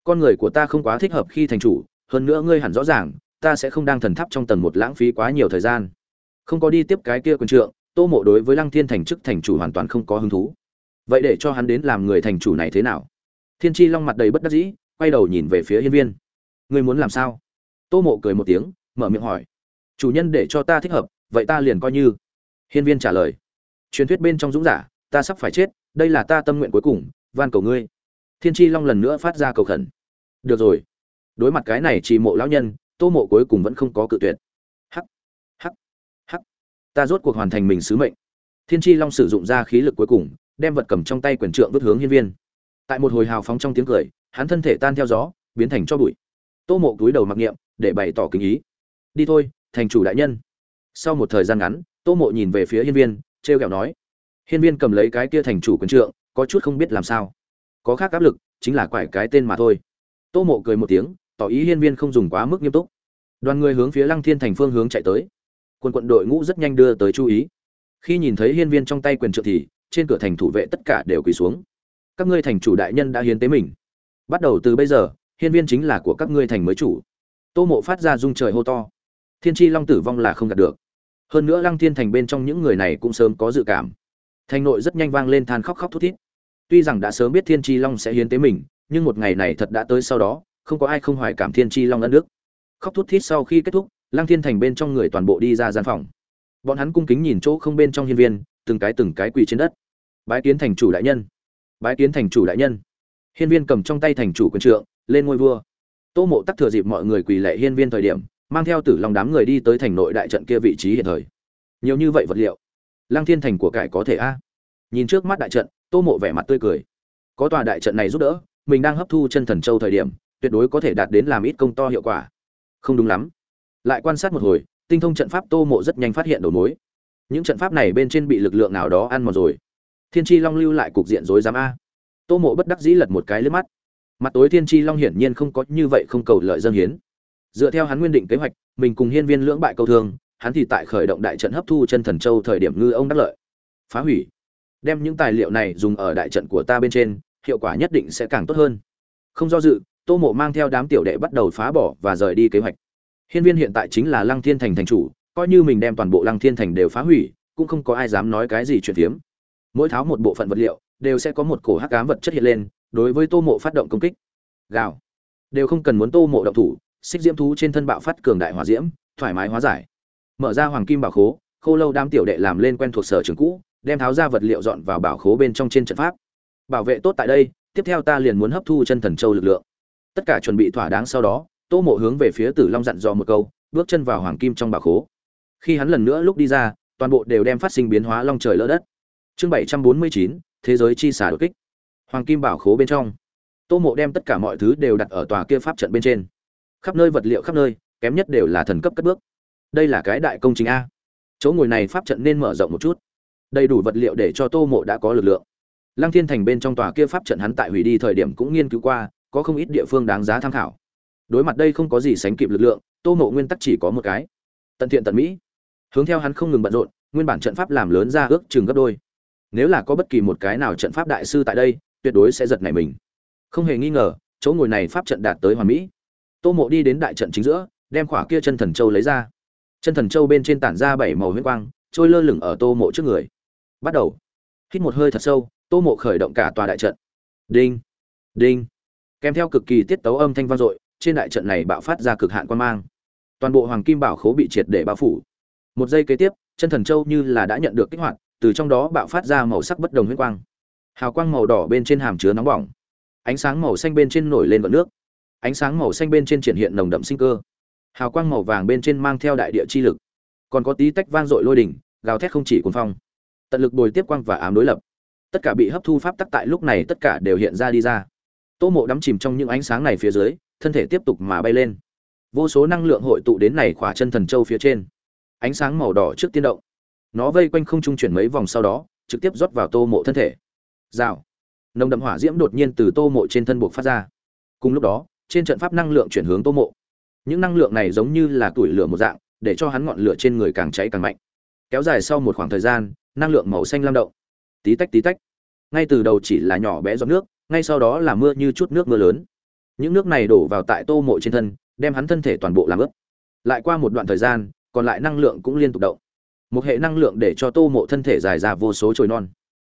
Con người của ta không quá thích hợp khi thành chủ, hơn nữa ngươi hẳn rõ ràng, ta sẽ không đang thần tháp trong tầng một lãng phí quá nhiều thời gian không có đi tiếp cái kia quân trượng, tô mộ đối với lăng thiên thành chức thành chủ hoàn toàn không có hứng thú. Vậy để cho hắn đến làm người thành chủ này thế nào? Thiên tri long mặt đầy bất đắc dĩ, quay đầu nhìn về phía hiên viên. Ngươi muốn làm sao? Tô mộ cười một tiếng, mở miệng hỏi. Chủ nhân để cho ta thích hợp, vậy ta liền coi như. Hiên viên trả lời. Truyền thuyết bên trong dũng giả, ta sắp phải chết, đây là ta tâm nguyện cuối cùng, van cầu ngươi. Thiên tri long lần nữa phát ra cầu khẩn. Được rồi. Đối mặt cái này chỉ mộ lão nhân, tô mộ cuối cùng vẫn không có cự tuyệt ta rốt cuộc hoàn thành mình sứ mệnh. Thiên tri long sử dụng ra khí lực cuối cùng, đem vật cầm trong tay quyền trượng vứt hướng hiên viên. Tại một hồi hào phóng trong tiếng cười, hắn thân thể tan theo gió, biến thành cho bụi. Tô mộ túi đầu mặc niệm, để bày tỏ kính ý. Đi thôi, thành chủ đại nhân. Sau một thời gian ngắn, tô mộ nhìn về phía hiên viên t r e o kẹo nói, hiên viên cầm lấy cái kia thành chủ quyền trượng, có chút không biết làm sao. Có khác áp lực, chính là quải cái tên mà thôi. Tô mộ cười một tiếng, tỏ ý hiên viên không dùng quá mức nghiêm túc. Đoàn người hướng phía lăng thiên thành phương hướng chạy tới quân quận đội ngũ rất nhanh đưa tới chú ý. Khi nhìn thấy hiên viên trong tay quyền trượng thì, trên cửa thành thủ vệ tất cả đều quỳ xuống. Các ngươi thành chủ đại nhân đã hiến tế mình. Bắt đầu từ bây giờ, hiên viên chính là của các ngươi thành mới chủ. Tô mộ phát ra rung trời hô to. Thiên tri long tử vong là không đạt được. Hơn nữa lăng thiên thành bên trong những người này cũng sớm có dự cảm. Thành nội rất nhanh vang lên than khóc khóc thút thít. Tuy rằng đã sớm biết thiên tri long sẽ hiến tế mình, nhưng một ngày này thật đã tới sau đó, không có ai không hoài cảm thiên tri long ân đức. Khóc thút thít sau khi kết thúc lăng thiên thành bên trong người toàn bộ đi ra gian phòng. Bọn hắn cung kính nhìn chỗ không bên trong hiên viên, từng cái từng cái quỳ trên đất. Bái kiến thành chủ đại nhân. Bái kiến thành chủ đại nhân. Hiên viên cầm trong tay thành chủ quân trượng, lên ngôi vua. Tô mộ tắc thừa dịp mọi người quỳ lệ hiên viên thời điểm, mang theo tử lòng đám người đi tới thành nội đại trận kia vị trí hiện thời. Nhiều như vậy vật liệu, lăng thiên thành của cải có thể a? Nhìn trước mắt đại trận, tô mộ vẻ mặt tươi cười. Có tòa đại trận này giúp đỡ, mình đang hấp thu chân thần châu thời điểm, tuyệt đối có thể đạt đến làm ít công to hiệu quả. Không đúng lắm lại quan sát một hồi, tinh thông trận pháp tô mộ rất nhanh phát hiện đầu mối. Những trận pháp này bên trên bị lực lượng nào đó ăn một rồi. Thiên tri long lưu lại cục diện rối rắm a. Tô mộ bất đắc dĩ lật một cái lướt mắt. Mặt tối thiên tri long hiển nhiên không có như vậy không cầu lợi dân hiến. Dựa theo hắn nguyên định kế hoạch, mình cùng hiên viên lưỡng bại câu thương, hắn thì tại khởi động đại trận hấp thu chân thần châu thời điểm ngư ông đắc lợi. Phá hủy. Đem những tài liệu này dùng ở đại trận của ta bên trên, hiệu quả nhất định sẽ càng tốt hơn. Không do dự, tô mộ mang theo đám tiểu đệ bắt đầu phá bỏ và rời đi kế hoạch hiên viên hiện tại chính là lăng thiên thành thành chủ, coi như mình đem toàn bộ lăng thiên thành đều phá hủy, cũng không có ai dám nói cái gì chuyện tiếm. mỗi tháo một bộ phận vật liệu, đều sẽ có một cổ hắc ám vật chất hiện lên, đối với tô mộ phát động công kích. Gào. Đều không cần muốn tô mộ động thủ, xích diễm thú trên thân bạo phát cường đại hỏa diễm, thoải mái hóa giải. Mở ra hoàng kim bảo khố, khô lâu đám tiểu đệ làm lên quen thuộc sở trường cũ, đem tháo ra vật liệu dọn vào bảo khố bên trong trên trận pháp. Bảo vệ tốt tại đây, tiếp theo ta liền muốn hấp thu chân thần châu lực lượng. Tất cả chuẩn bị thỏa đáng sau đó tô mộ hướng về phía tử long dặn dò một câu, bước chân vào hoàng kim trong bảo khố. Khi hắn lần nữa lúc đi ra, toàn bộ đều đem phát sinh biến hóa long trời lỡ đất. Chương bảy trăm bốn mươi chín, thế giới chi xả đột kích. Hoàng kim bảo khố bên trong. Tô mộ đem tất cả mọi thứ đều đặt ở tòa kia pháp trận bên trên. Khắp nơi vật liệu khắp nơi, kém nhất đều là thần cấp cất bước. Đây là cái đại công trình a. Chỗ ngồi này pháp trận nên mở rộng một chút. Đầy đủ vật liệu để cho tô mộ đã có lực lượng. Lăng thiên thành bên trong tòa kia pháp trận hắn tại hủy đi thời điểm cũng nghiên cứu qua, có không ít địa phương đáng giá tham khảo đối mặt đây không có gì sánh kịp lực lượng, tô mộ nguyên tắc chỉ có một cái. Tận thiện tận mỹ. Hướng theo hắn không ngừng bận rộn, nguyên bản trận pháp làm lớn ra ước chừng gấp đôi. Nếu là có bất kỳ một cái nào trận pháp đại sư tại đây, tuyệt đối sẽ giật nảy mình. Không hề nghi ngờ, chỗ ngồi này pháp trận đạt tới hoàn mỹ. Tô mộ đi đến đại trận chính giữa, đem khỏa kia chân thần châu lấy ra. Chân thần châu bên trên tản ra bảy màu huyết quang, trôi lơ lửng ở tô mộ trước người. Bắt đầu. Hít một hơi thật sâu, tô mộ khởi động cả tòa đại trận. Đinh. Đinh. Kèm theo cực kỳ tiết tấu âm thanh vang dội trên đại trận này bạo phát ra cực hạn quan mang. Toàn bộ hoàng kim bảo khố bị triệt để bao phủ. Một giây kế tiếp, chân thần châu như là đã nhận được kích hoạt, từ trong đó bạo phát ra màu sắc bất đồng huyết quang. Hào quang màu đỏ bên trên hàm chứa nóng bỏng. Ánh sáng màu xanh bên trên nổi lên vận nước. Ánh sáng màu xanh bên trên triển hiện nồng đậm sinh cơ. Hào quang màu vàng bên trên mang theo đại địa chi lực. Còn có tí tách vang dội lôi đỉnh, gào thét không chỉ cuồng phong. Tận lực bồi tiếp quang và ám đối lập. Tất cả bị hấp thu pháp tắc tại lúc này tất cả đều hiện ra đi ra. Tô mộ đắm chìm trong những ánh sáng này phía dưới thân thể tiếp tục mà bay lên. Vô số năng lượng hội tụ đến này khỏa chân thần châu phía trên. Ánh sáng màu đỏ trước tiên động. Nó vây quanh không trung chuyển mấy vòng sau đó, trực tiếp rót vào tô mộ thân thể. Rào. Nồng đậm hỏa diễm đột nhiên từ tô mộ trên thân buộc phát ra. Cùng lúc đó, trên trận pháp năng lượng chuyển hướng tô mộ. Những năng lượng này giống như là tuổi lửa một dạng, để cho hắn ngọn lửa trên người càng cháy càng mạnh. Kéo dài sau một khoảng thời gian, năng lượng màu xanh lam động. Tí tách tí tách. Ngay từ đầu chỉ là nhỏ bé giọt nước, ngay sau đó là mưa như chút nước mưa lớn những nước này đổ vào tại tô mộ trên thân, đem hắn thân thể toàn bộ làm ướt. Lại qua một đoạn thời gian, còn lại năng lượng cũng liên tục động. Một hệ năng lượng để cho tô mộ thân thể dài ra vô số trồi non.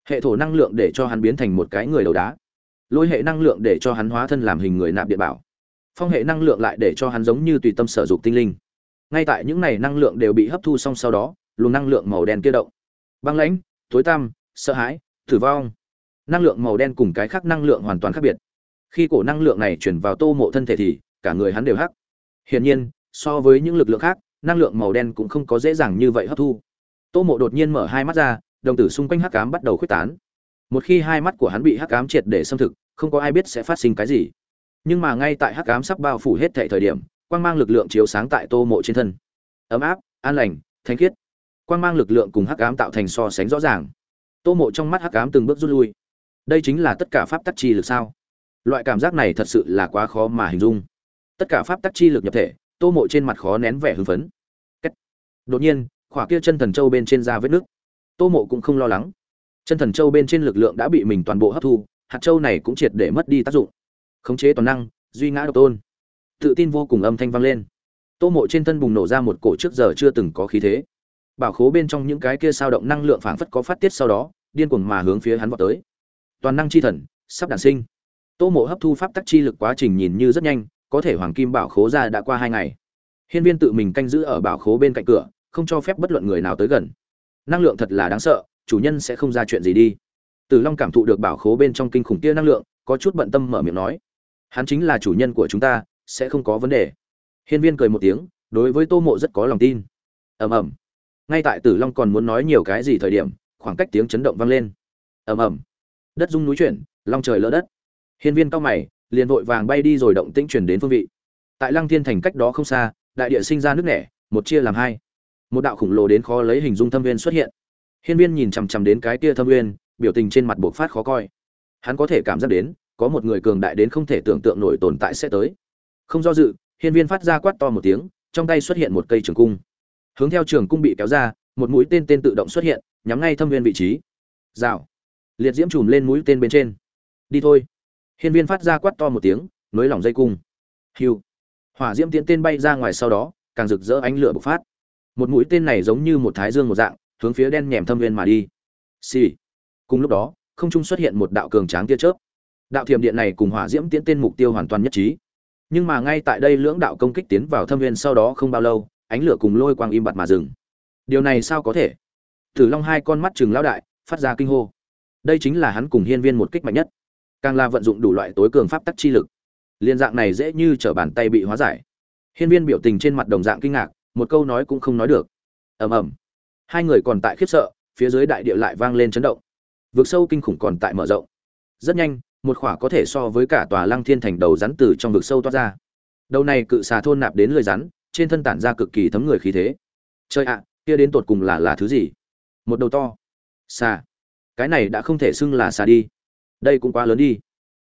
Hệ thổ năng lượng để cho hắn biến thành một cái người đầu đá. Lôi hệ năng lượng để cho hắn hóa thân làm hình người nạp địa bảo. Phong hệ năng lượng lại để cho hắn giống như tùy tâm sở dục tinh linh. Ngay tại những này năng lượng đều bị hấp thu xong sau đó, luồng năng lượng màu đen kia động. Băng lãnh, tối tăm, sợ hãi, tử vong. Năng lượng màu đen cùng cái khác năng lượng hoàn toàn khác biệt khi cổ năng lượng này chuyển vào tô mộ thân thể thì cả người hắn đều hắc. Hiển nhiên, so với những lực lượng khác, năng lượng màu đen cũng không có dễ dàng như vậy hấp thu. Tô mộ đột nhiên mở hai mắt ra, đồng tử xung quanh hắc ám bắt đầu khuếch tán. Một khi hai mắt của hắn bị hắc ám triệt để xâm thực, không có ai biết sẽ phát sinh cái gì. Nhưng mà ngay tại hắc ám sắp bao phủ hết thảy thời điểm, quang mang lực lượng chiếu sáng tại tô mộ trên thân. Ấm áp, an lành, thanh khiết. Quang mang lực lượng cùng hắc ám tạo thành so sánh rõ ràng. Tô mộ trong mắt hắc ám từng bước rút lui. Đây chính là tất cả pháp tắc chi lực sao? Loại cảm giác này thật sự là quá khó mà hình dung. Tất cả pháp tắc chi lực nhập thể, tô mộ trên mặt khó nén vẻ hưng phấn. Cách. đột nhiên, khỏa kia chân thần châu bên trên da vết nước tô mộ cũng không lo lắng. Chân thần châu bên trên lực lượng đã bị mình toàn bộ hấp thu, hạt châu này cũng triệt để mất đi tác dụng. Khống chế toàn năng, duy ngã độc tôn. Tự tin vô cùng âm thanh vang lên. Tô mộ trên thân bùng nổ ra một cổ trước giờ chưa từng có khí thế. Bảo khố bên trong những cái kia sao động năng lượng phảng phất có phát tiết sau đó, điên cuồng mà hướng phía hắn vào tới. Toàn năng chi thần, sắp đản sinh tô mộ hấp thu pháp tắc chi lực quá trình nhìn như rất nhanh, có thể hoàng kim bảo khố ra đã qua hai ngày. Hiên viên tự mình canh giữ ở bảo khố bên cạnh cửa, không cho phép bất luận người nào tới gần. Năng lượng thật là đáng sợ, chủ nhân sẽ không ra chuyện gì đi. Tử long cảm thụ được bảo khố bên trong kinh khủng kia năng lượng, có chút bận tâm mở miệng nói. Hắn chính là chủ nhân của chúng ta, sẽ không có vấn đề. Hiên viên cười một tiếng, đối với tô mộ rất có lòng tin. Ầm ầm. Ngay tại tử long còn muốn nói nhiều cái gì thời điểm, khoảng cách tiếng chấn động vang lên. Ầm ầm. Đất rung núi chuyển, long trời lỡ đất hiên viên cao mày, liền vội vàng bay đi rồi động tĩnh truyền đến phương vị. Tại lăng thiên thành cách đó không xa, đại địa sinh ra nước nẻ, một chia làm hai. Một đạo khủng lồ đến khó lấy hình dung thâm viên xuất hiện. Hiên viên nhìn chằm chằm đến cái kia thâm viên, biểu tình trên mặt bộc phát khó coi. Hắn có thể cảm giác đến, có một người cường đại đến không thể tưởng tượng nổi tồn tại sẽ tới. Không do dự, hiên viên phát ra quát to một tiếng, trong tay xuất hiện một cây trường cung. Hướng theo trường cung bị kéo ra, một mũi tên tên tự động xuất hiện, nhắm ngay thâm viên vị trí. Rào. Liệt diễm chùm lên mũi tên bên trên. Đi thôi hiên viên phát ra quát to một tiếng nối lỏng dây cung. Hiu. Hỏa diễm tiến tên bay ra ngoài sau đó, càng rực rỡ ánh lửa bộc phát. Một mũi tên này giống như một thái dương một dạng, hướng phía đen nhèm thâm viên mà đi. Xì、sì. cùng lúc đó, không trung xuất hiện một đạo cường tráng tia chớp. Đạo thiểm điện này cùng hỏa diễm tiến tên mục tiêu hoàn toàn nhất trí. Nhưng mà ngay tại đây lưỡng đạo công kích tiến vào thâm viên sau đó không bao lâu, ánh lửa cùng lôi quang im bặt mà dừng. Điều này sao có thể? Tử long hai con mắt trừng lão đại, phát ra kinh hô. Đây chính là hắn cùng hiên viên một kích mạnh nhất càng là vận dụng đủ loại tối cường pháp tắc chi lực. Liên dạng này dễ như trở bàn tay bị hóa giải. Hiên viên biểu tình trên mặt đồng dạng kinh ngạc, một câu nói cũng không nói được. Ầm ầm. Hai người còn tại khiếp sợ, phía dưới đại địa lại vang lên chấn động. Vực sâu kinh khủng còn tại mở rộng. Rất nhanh, một khỏa có thể so với cả tòa lăng thiên thành đầu rắn từ trong vực sâu toát ra. Đầu này cự xà thôn nạp đến lười rắn, trên thân tản ra cực kỳ thấm người khí thế. Chơi ạ, kia đến tột cùng là là thứ gì? Một đầu to. Xà. Cái này đã không thể xưng là xà đi đây cũng quá lớn đi.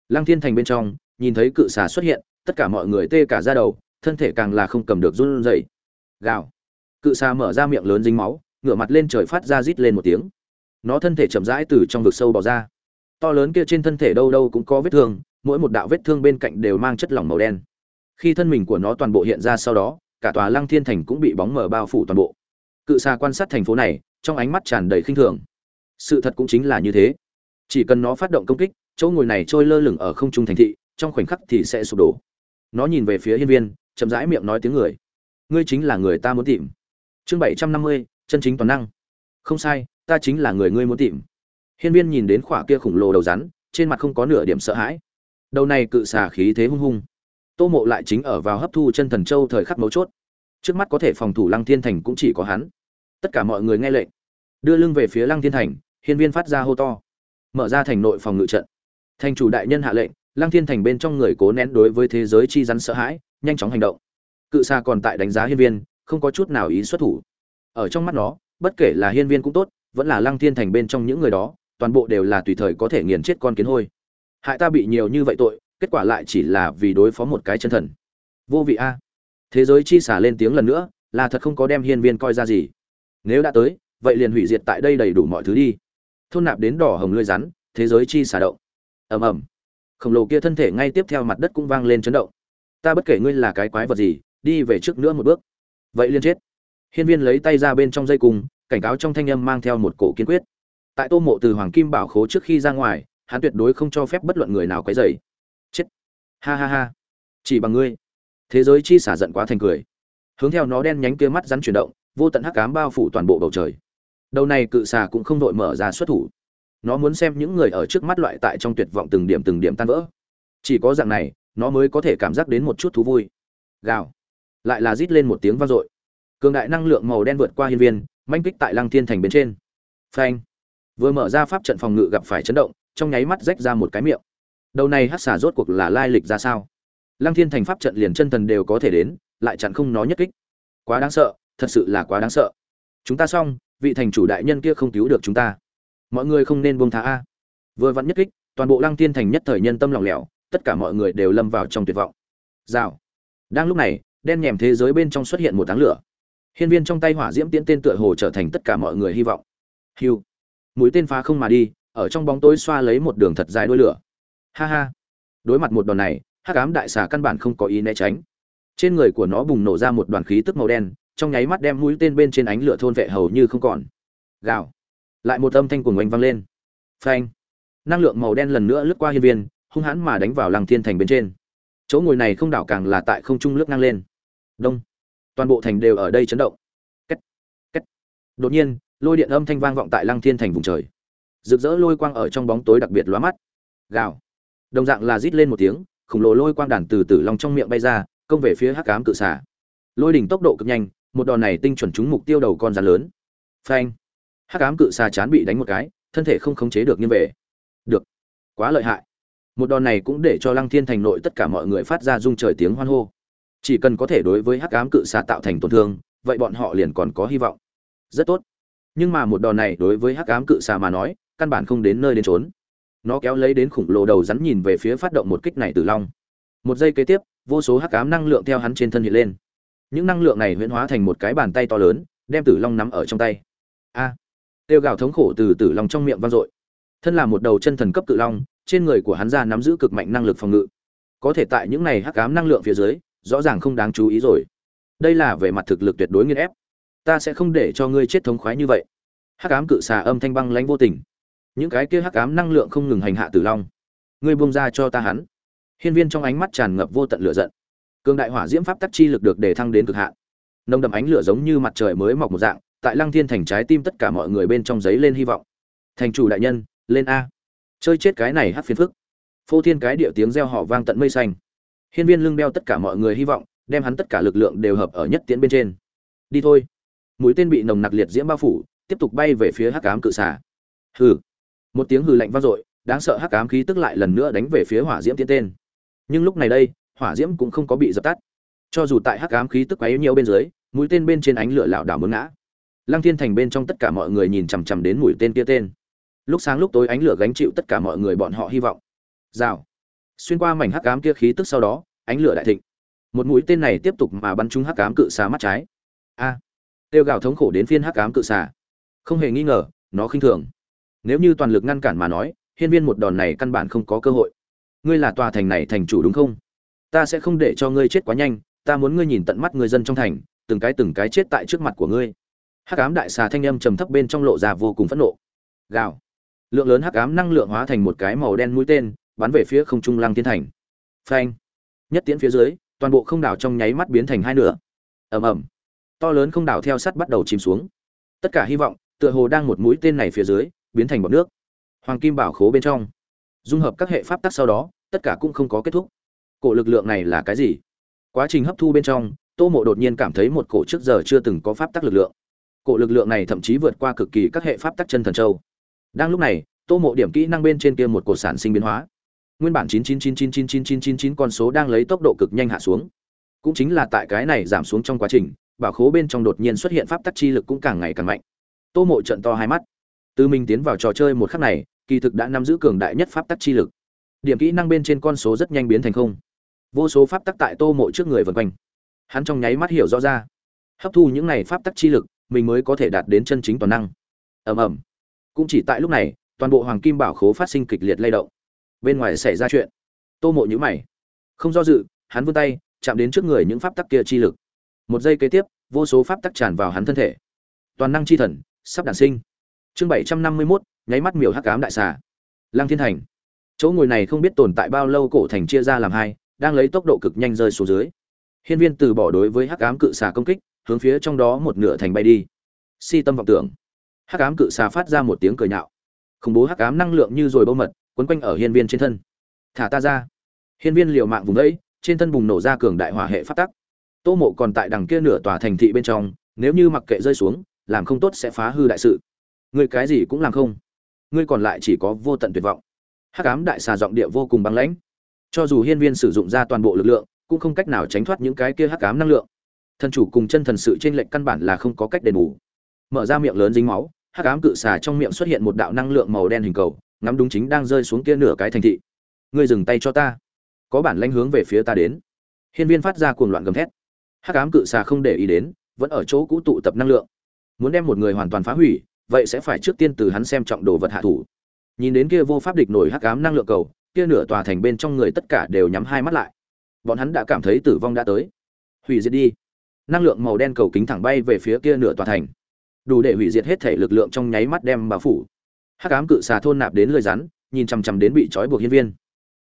Lăng thiên thành bên trong, nhìn thấy cự xà xuất hiện, tất cả mọi người tê cả ra đầu, thân thể càng là không cầm được run rẩy. Gào. Cự xà mở ra miệng lớn dính máu, ngửa mặt lên trời phát ra rít lên một tiếng. Nó thân thể chậm rãi từ trong vực sâu bò ra. To lớn kia trên thân thể đâu đâu cũng có vết thương, mỗi một đạo vết thương bên cạnh đều mang chất lỏng màu đen. Khi thân mình của nó toàn bộ hiện ra sau đó, cả tòa lăng thiên thành cũng bị bóng mờ bao phủ toàn bộ. Cự xà quan sát thành phố này, trong ánh mắt tràn đầy khinh thường. Sự thật cũng chính là như thế chỉ cần nó phát động công kích, chỗ ngồi này trôi lơ lửng ở không trung thành thị, trong khoảnh khắc thì sẽ sụp đổ. Nó nhìn về phía hiên viên, chậm rãi miệng nói tiếng người. Ngươi chính là người ta muốn tìm. Chương bảy trăm năm mươi, chân chính toàn năng. Không sai, ta chính là người ngươi muốn tìm. Hiên viên nhìn đến khỏa kia khổng lồ đầu rắn, trên mặt không có nửa điểm sợ hãi. Đầu này cự xà khí thế hung hung. Tô mộ lại chính ở vào hấp thu chân thần châu thời khắc mấu chốt. Trước mắt có thể phòng thủ lăng thiên thành cũng chỉ có hắn. Tất cả mọi người nghe lệnh. Đưa lưng về phía lăng thiên thành, hiên viên phát ra hô to mở ra thành nội phòng ngự trận. Thành chủ đại nhân hạ lệnh, lăng thiên thành bên trong người cố nén đối với thế giới chi rắn sợ hãi, nhanh chóng hành động. Cự xa còn tại đánh giá hiên viên, không có chút nào ý xuất thủ. Ở trong mắt nó, bất kể là hiên viên cũng tốt, vẫn là lăng thiên thành bên trong những người đó, toàn bộ đều là tùy thời có thể nghiền chết con kiến hôi. Hại ta bị nhiều như vậy tội, kết quả lại chỉ là vì đối phó một cái chân thần. Vô vị a. Thế giới chi xả lên tiếng lần nữa, là thật không có đem hiên viên coi ra gì. Nếu đã tới, vậy liền hủy diệt tại đây đầy đủ mọi thứ đi thôn nạp đến đỏ hồng lưỡi rắn, thế giới chi xả động. Ầm ầm. Khổng lồ kia thân thể ngay tiếp theo mặt đất cũng vang lên chấn động. Ta bất kể ngươi là cái quái vật gì, đi về trước nữa một bước. Vậy liên chết. Hiên viên lấy tay ra bên trong dây cung, cảnh cáo trong thanh âm mang theo một cổ kiên quyết. Tại tô mộ từ hoàng kim bảo khố trước khi ra ngoài, hắn tuyệt đối không cho phép bất luận người nào quấy rầy. Chết. Ha ha ha. Chỉ bằng ngươi. Thế giới chi xả giận quá thành cười. Hướng theo nó đen nhánh kia mắt rắn chuyển động, vô tận hắc ám bao phủ toàn bộ bầu trời đầu này cự xà cũng không đội mở ra xuất thủ. Nó muốn xem những người ở trước mắt loại tại trong tuyệt vọng từng điểm từng điểm tan vỡ. Chỉ có dạng này, nó mới có thể cảm giác đến một chút thú vui. Gào. Lại là rít lên một tiếng vang dội. Cường đại năng lượng màu đen vượt qua hiên viên, manh kích tại lăng thiên thành bên trên. Phanh. Vừa mở ra pháp trận phòng ngự gặp phải chấn động, trong nháy mắt rách ra một cái miệng. Đầu này hát xả rốt cuộc là lai lịch ra sao? Lăng thiên thành pháp trận liền chân thần đều có thể đến, lại chặn không nó nhất kích. Quá đáng sợ, thật sự là quá đáng sợ. Chúng ta xong vị thành chủ đại nhân kia không cứu được chúng ta. Mọi người không nên buông tha a. Vừa vặn nhất kích, toàn bộ lăng thiên thành nhất thời nhân tâm lỏng lẻo, tất cả mọi người đều lâm vào trong tuyệt vọng. Rào. Đang lúc này, đen nhèm thế giới bên trong xuất hiện một đám lửa. Hiên viên trong tay hỏa diễm tiễn tên tựa hồ trở thành tất cả mọi người hy vọng. Hiu mũi tên phá không mà đi, ở trong bóng tối xoa lấy một đường thật dài đuôi lửa. Ha ha. Đối mặt một đòn này, hắc ám đại xà căn bản không có ý né tránh. Trên người của nó bùng nổ ra một đoàn khí tức màu đen trong nháy mắt đem mũi tên bên trên ánh lửa thôn vệ hầu như không còn. Gào. Lại một âm thanh cuồng oanh vang lên. Phanh. Năng lượng màu đen lần nữa lướt qua hiên viên, hung hãn mà đánh vào lăng thiên thành bên trên. Chỗ ngồi này không đảo càng là tại không trung lướt ngang lên. Đông. Toàn bộ thành đều ở đây chấn động. Kết. Kết. đột nhiên, lôi điện âm thanh vang vọng tại lăng thiên thành vùng trời. Rực rỡ lôi quang ở trong bóng tối đặc biệt lóa mắt. Gào. Đồng dạng là rít lên một tiếng, khổng lồ lôi quang đàn từ từ lòng trong miệng bay ra, công về phía hắc cám cự xả lôi đỉnh tốc độ cực nhanh một đòn này tinh chuẩn trúng mục tiêu đầu con rắn lớn. Phanh. Hắc ám cự xà chán bị đánh một cái, thân thể không khống chế được như về. Được. Quá lợi hại. Một đòn này cũng để cho lăng thiên thành nội tất cả mọi người phát ra rung trời tiếng hoan hô. Chỉ cần có thể đối với hắc ám cự xà tạo thành tổn thương, vậy bọn họ liền còn có hy vọng. Rất tốt. Nhưng mà một đòn này đối với hắc ám cự xà mà nói, căn bản không đến nơi đến trốn nó kéo lấy đến khủng lồ đầu rắn nhìn về phía phát động một kích này từ long. Một giây kế tiếp, vô số hắc ám năng lượng theo hắn trên thân hiện lên những năng lượng này huyễn hóa thành một cái bàn tay to lớn đem tử long nắm ở trong tay. A! À, tiêu gào thống khổ từ tử long trong miệng vang dội. Thân là một đầu chân thần cấp Tử long trên người của hắn ra nắm giữ cực mạnh năng lực phòng ngự. Có thể tại những này hắc ám năng lượng phía dưới rõ ràng không đáng chú ý rồi. Đây là về mặt thực lực tuyệt đối nghiên ép. Ta sẽ không để cho ngươi chết thống khoái như vậy. Hắc ám cự xà âm thanh băng lãnh vô tình. Những cái kia hắc ám năng lượng không ngừng hành hạ tử long. Ngươi buông ra cho ta hắn. Hiên viên trong ánh mắt tràn ngập vô tận lửa giận cường đại hỏa diễm pháp tắc chi lực được đề thăng đến cực hạn. Nồng đậm ánh lửa giống như mặt trời mới mọc một dạng, tại lăng thiên thành trái tim tất cả mọi người bên trong giấy lên hy vọng. Thành chủ đại nhân, lên a. Chơi chết cái này hát phiền phức. Phô thiên cái điệu tiếng reo họ vang tận mây xanh. Hiên viên lưng đeo tất cả mọi người hy vọng, đem hắn tất cả lực lượng đều hợp ở nhất tiến bên trên. Đi thôi. Mũi tên bị nồng nặc liệt diễm bao phủ, tiếp tục bay về phía hắc ám cự xả hừ. Một tiếng hừ lạnh vang dội, đáng sợ hắc ám khí tức lại lần nữa đánh về phía hỏa diễm tiến tên. Nhưng lúc này đây hỏa diễm cũng không có bị dập tắt. Cho dù tại hắc ám khí tức quấy nhiều bên dưới mũi tên bên trên ánh lửa lảo đảo muốn ngã. Lăng thiên thành bên trong tất cả mọi người nhìn chằm chằm đến mũi tên kia tên. Lúc sáng lúc tối ánh lửa gánh chịu tất cả mọi người bọn họ hy vọng. Rào. Xuyên qua mảnh hắc ám kia khí tức sau đó ánh lửa đại thịnh. Một mũi tên này tiếp tục mà bắn trúng hắc ám cự xà mắt trái. A. À, tiêu gào thống khổ đến phiên hắc ám cự xà. Không hề nghi ngờ nó khinh thường. Nếu như toàn lực ngăn cản mà nói hiên viên một đòn này căn bản không có cơ hội. Ngươi là tòa thành này thành chủ đúng không? Ta sẽ không để cho ngươi chết quá nhanh, ta muốn ngươi nhìn tận mắt người dân trong thành, từng cái từng cái chết tại trước mặt của ngươi. Hắc ám đại xà thanh âm trầm thấp bên trong lộ ra vô cùng phẫn nộ. Gào. Lượng lớn hắc ám năng lượng hóa thành một cái màu đen mũi tên, bắn về phía không trung lăng thiên thành. Phanh. Nhất tiến phía dưới, toàn bộ không đảo trong nháy mắt biến thành hai nửa. Ầm ầm. To lớn không đảo theo sắt bắt đầu chìm xuống. Tất cả hy vọng, tựa hồ đang một mũi tên này phía dưới, biến thành bọt nước. Hoàng kim bảo khố bên trong. Dung hợp các hệ pháp tắc sau đó, tất cả cũng không có kết thúc cổ lực lượng này là cái gì? Quá trình hấp thu bên trong, tô mộ đột nhiên cảm thấy một cổ trước giờ chưa từng có pháp tắc lực lượng. Cổ lực lượng này thậm chí vượt qua cực kỳ các hệ pháp tắc chân thần châu. Đang lúc này, tô mộ điểm kỹ năng bên trên kia một cổ sản sinh biến hóa. Nguyên bản 999999999 con số đang lấy tốc độ cực nhanh hạ xuống. Cũng chính là tại cái này giảm xuống trong quá trình, bảo khố bên trong đột nhiên xuất hiện pháp tắc chi lực cũng càng ngày càng mạnh. Tô mộ trận to hai mắt. Từ mình tiến vào trò chơi một khắc này, kỳ thực đã nắm giữ cường đại nhất pháp tắc chi lực. Điểm kỹ năng bên trên con số rất nhanh biến thành không vô số pháp tắc tại tô mộ trước người vần quanh. Hắn trong nháy mắt hiểu rõ ra. Hấp thu những này pháp tắc chi lực, mình mới có thể đạt đến chân chính toàn năng. Ầm ầm. Cũng chỉ tại lúc này, toàn bộ hoàng kim bảo khố phát sinh kịch liệt lay động. Bên ngoài xảy ra chuyện. Tô mộ nhữ mày. Không do dự, hắn vươn tay, chạm đến trước người những pháp tắc kia chi lực. Một giây kế tiếp, vô số pháp tắc tràn vào hắn thân thể. Toàn năng chi thần, sắp đản sinh. Chương bảy trăm năm mươi mốt, nháy mắt miểu hắc cám đại xà. Lăng thiên thành. Chỗ ngồi này không biết tồn tại bao lâu cổ thành chia ra làm hai đang lấy tốc độ cực nhanh rơi xuống dưới. Hiên viên từ bỏ đối với hắc ám cự xà công kích, hướng phía trong đó một nửa thành bay đi. Si tâm vọng tưởng. Hắc ám cự xà phát ra một tiếng cười nhạo. Khủng bố hắc ám năng lượng như rồi bâu mật, quấn quanh ở hiên viên trên thân. Thả ta ra. Hiên viên liều mạng vùng ấy trên thân bùng nổ ra cường đại hỏa hệ phát tắc. Tô mộ còn tại đằng kia nửa tòa thành thị bên trong, nếu như mặc kệ rơi xuống, làm không tốt sẽ phá hư đại sự. Ngươi cái gì cũng làm không. Ngươi còn lại chỉ có vô tận tuyệt vọng. Hắc ám đại xà giọng địa vô cùng băng lãnh cho dù hiên viên sử dụng ra toàn bộ lực lượng, cũng không cách nào tránh thoát những cái kia hắc ám năng lượng. Thần chủ cùng chân thần sự trên lệnh căn bản là không có cách đền bù. Mở ra miệng lớn dính máu, hắc ám cự xà trong miệng xuất hiện một đạo năng lượng màu đen hình cầu, ngắm đúng chính đang rơi xuống kia nửa cái thành thị. Ngươi dừng tay cho ta. Có bản lãnh hướng về phía ta đến. Hiên viên phát ra cuồng loạn gầm thét. Hắc ám cự xà không để ý đến, vẫn ở chỗ cũ tụ tập năng lượng. Muốn đem một người hoàn toàn phá hủy, vậy sẽ phải trước tiên từ hắn xem trọng đồ vật hạ thủ. Nhìn đến kia vô pháp địch nổi hắc ám năng lượng cầu kia nửa tòa thành bên trong người tất cả đều nhắm hai mắt lại. Bọn hắn đã cảm thấy tử vong đã tới. Hủy diệt đi. Năng lượng màu đen cầu kính thẳng bay về phía kia nửa tòa thành. Đủ để hủy diệt hết thể lực lượng trong nháy mắt đem bao phủ. Hắc ám cự xà thôn nạp đến lời rắn, nhìn chằm chằm đến bị trói buộc hiên viên.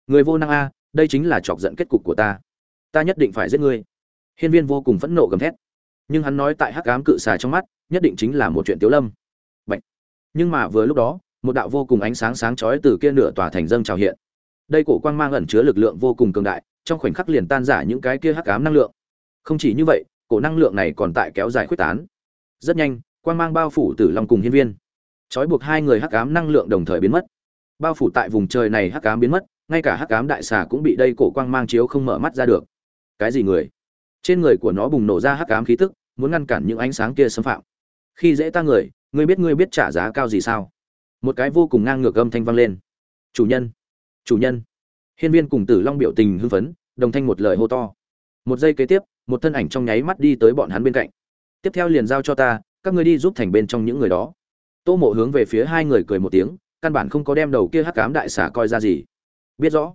Người vô năng a, đây chính là chọc giận kết cục của ta. Ta nhất định phải giết ngươi. Hiên viên vô cùng phẫn nộ gầm thét. Nhưng hắn nói tại hắc ám cự xà trong mắt, nhất định chính là một chuyện tiếu lâm. Bạch. nhưng mà vừa lúc đó, một đạo vô cùng ánh sáng sáng chói từ kia nửa tòa thành dâng trào hiện đây cổ quang mang ẩn chứa lực lượng vô cùng cường đại, trong khoảnh khắc liền tan giả những cái kia hắc ám năng lượng. Không chỉ như vậy, cổ năng lượng này còn tại kéo dài khuếch tán. Rất nhanh, quang mang bao phủ tử long cùng hiên viên. Trói buộc hai người hắc ám năng lượng đồng thời biến mất. Bao phủ tại vùng trời này hắc ám biến mất, ngay cả hắc ám đại xà cũng bị đây cổ quang mang chiếu không mở mắt ra được. Cái gì người? Trên người của nó bùng nổ ra hắc ám khí tức, muốn ngăn cản những ánh sáng kia xâm phạm. Khi dễ ta người ngươi biết ngươi biết trả giá cao gì sao? Một cái vô cùng ngang ngược âm thanh vang lên. Chủ nhân chủ nhân. Hiên viên cùng tử long biểu tình hưng phấn, đồng thanh một lời hô to. Một giây kế tiếp, một thân ảnh trong nháy mắt đi tới bọn hắn bên cạnh. Tiếp theo liền giao cho ta, các ngươi đi giúp thành bên trong những người đó. Tô mộ hướng về phía hai người cười một tiếng, căn bản không có đem đầu kia hắc cám đại xà coi ra gì. Biết rõ.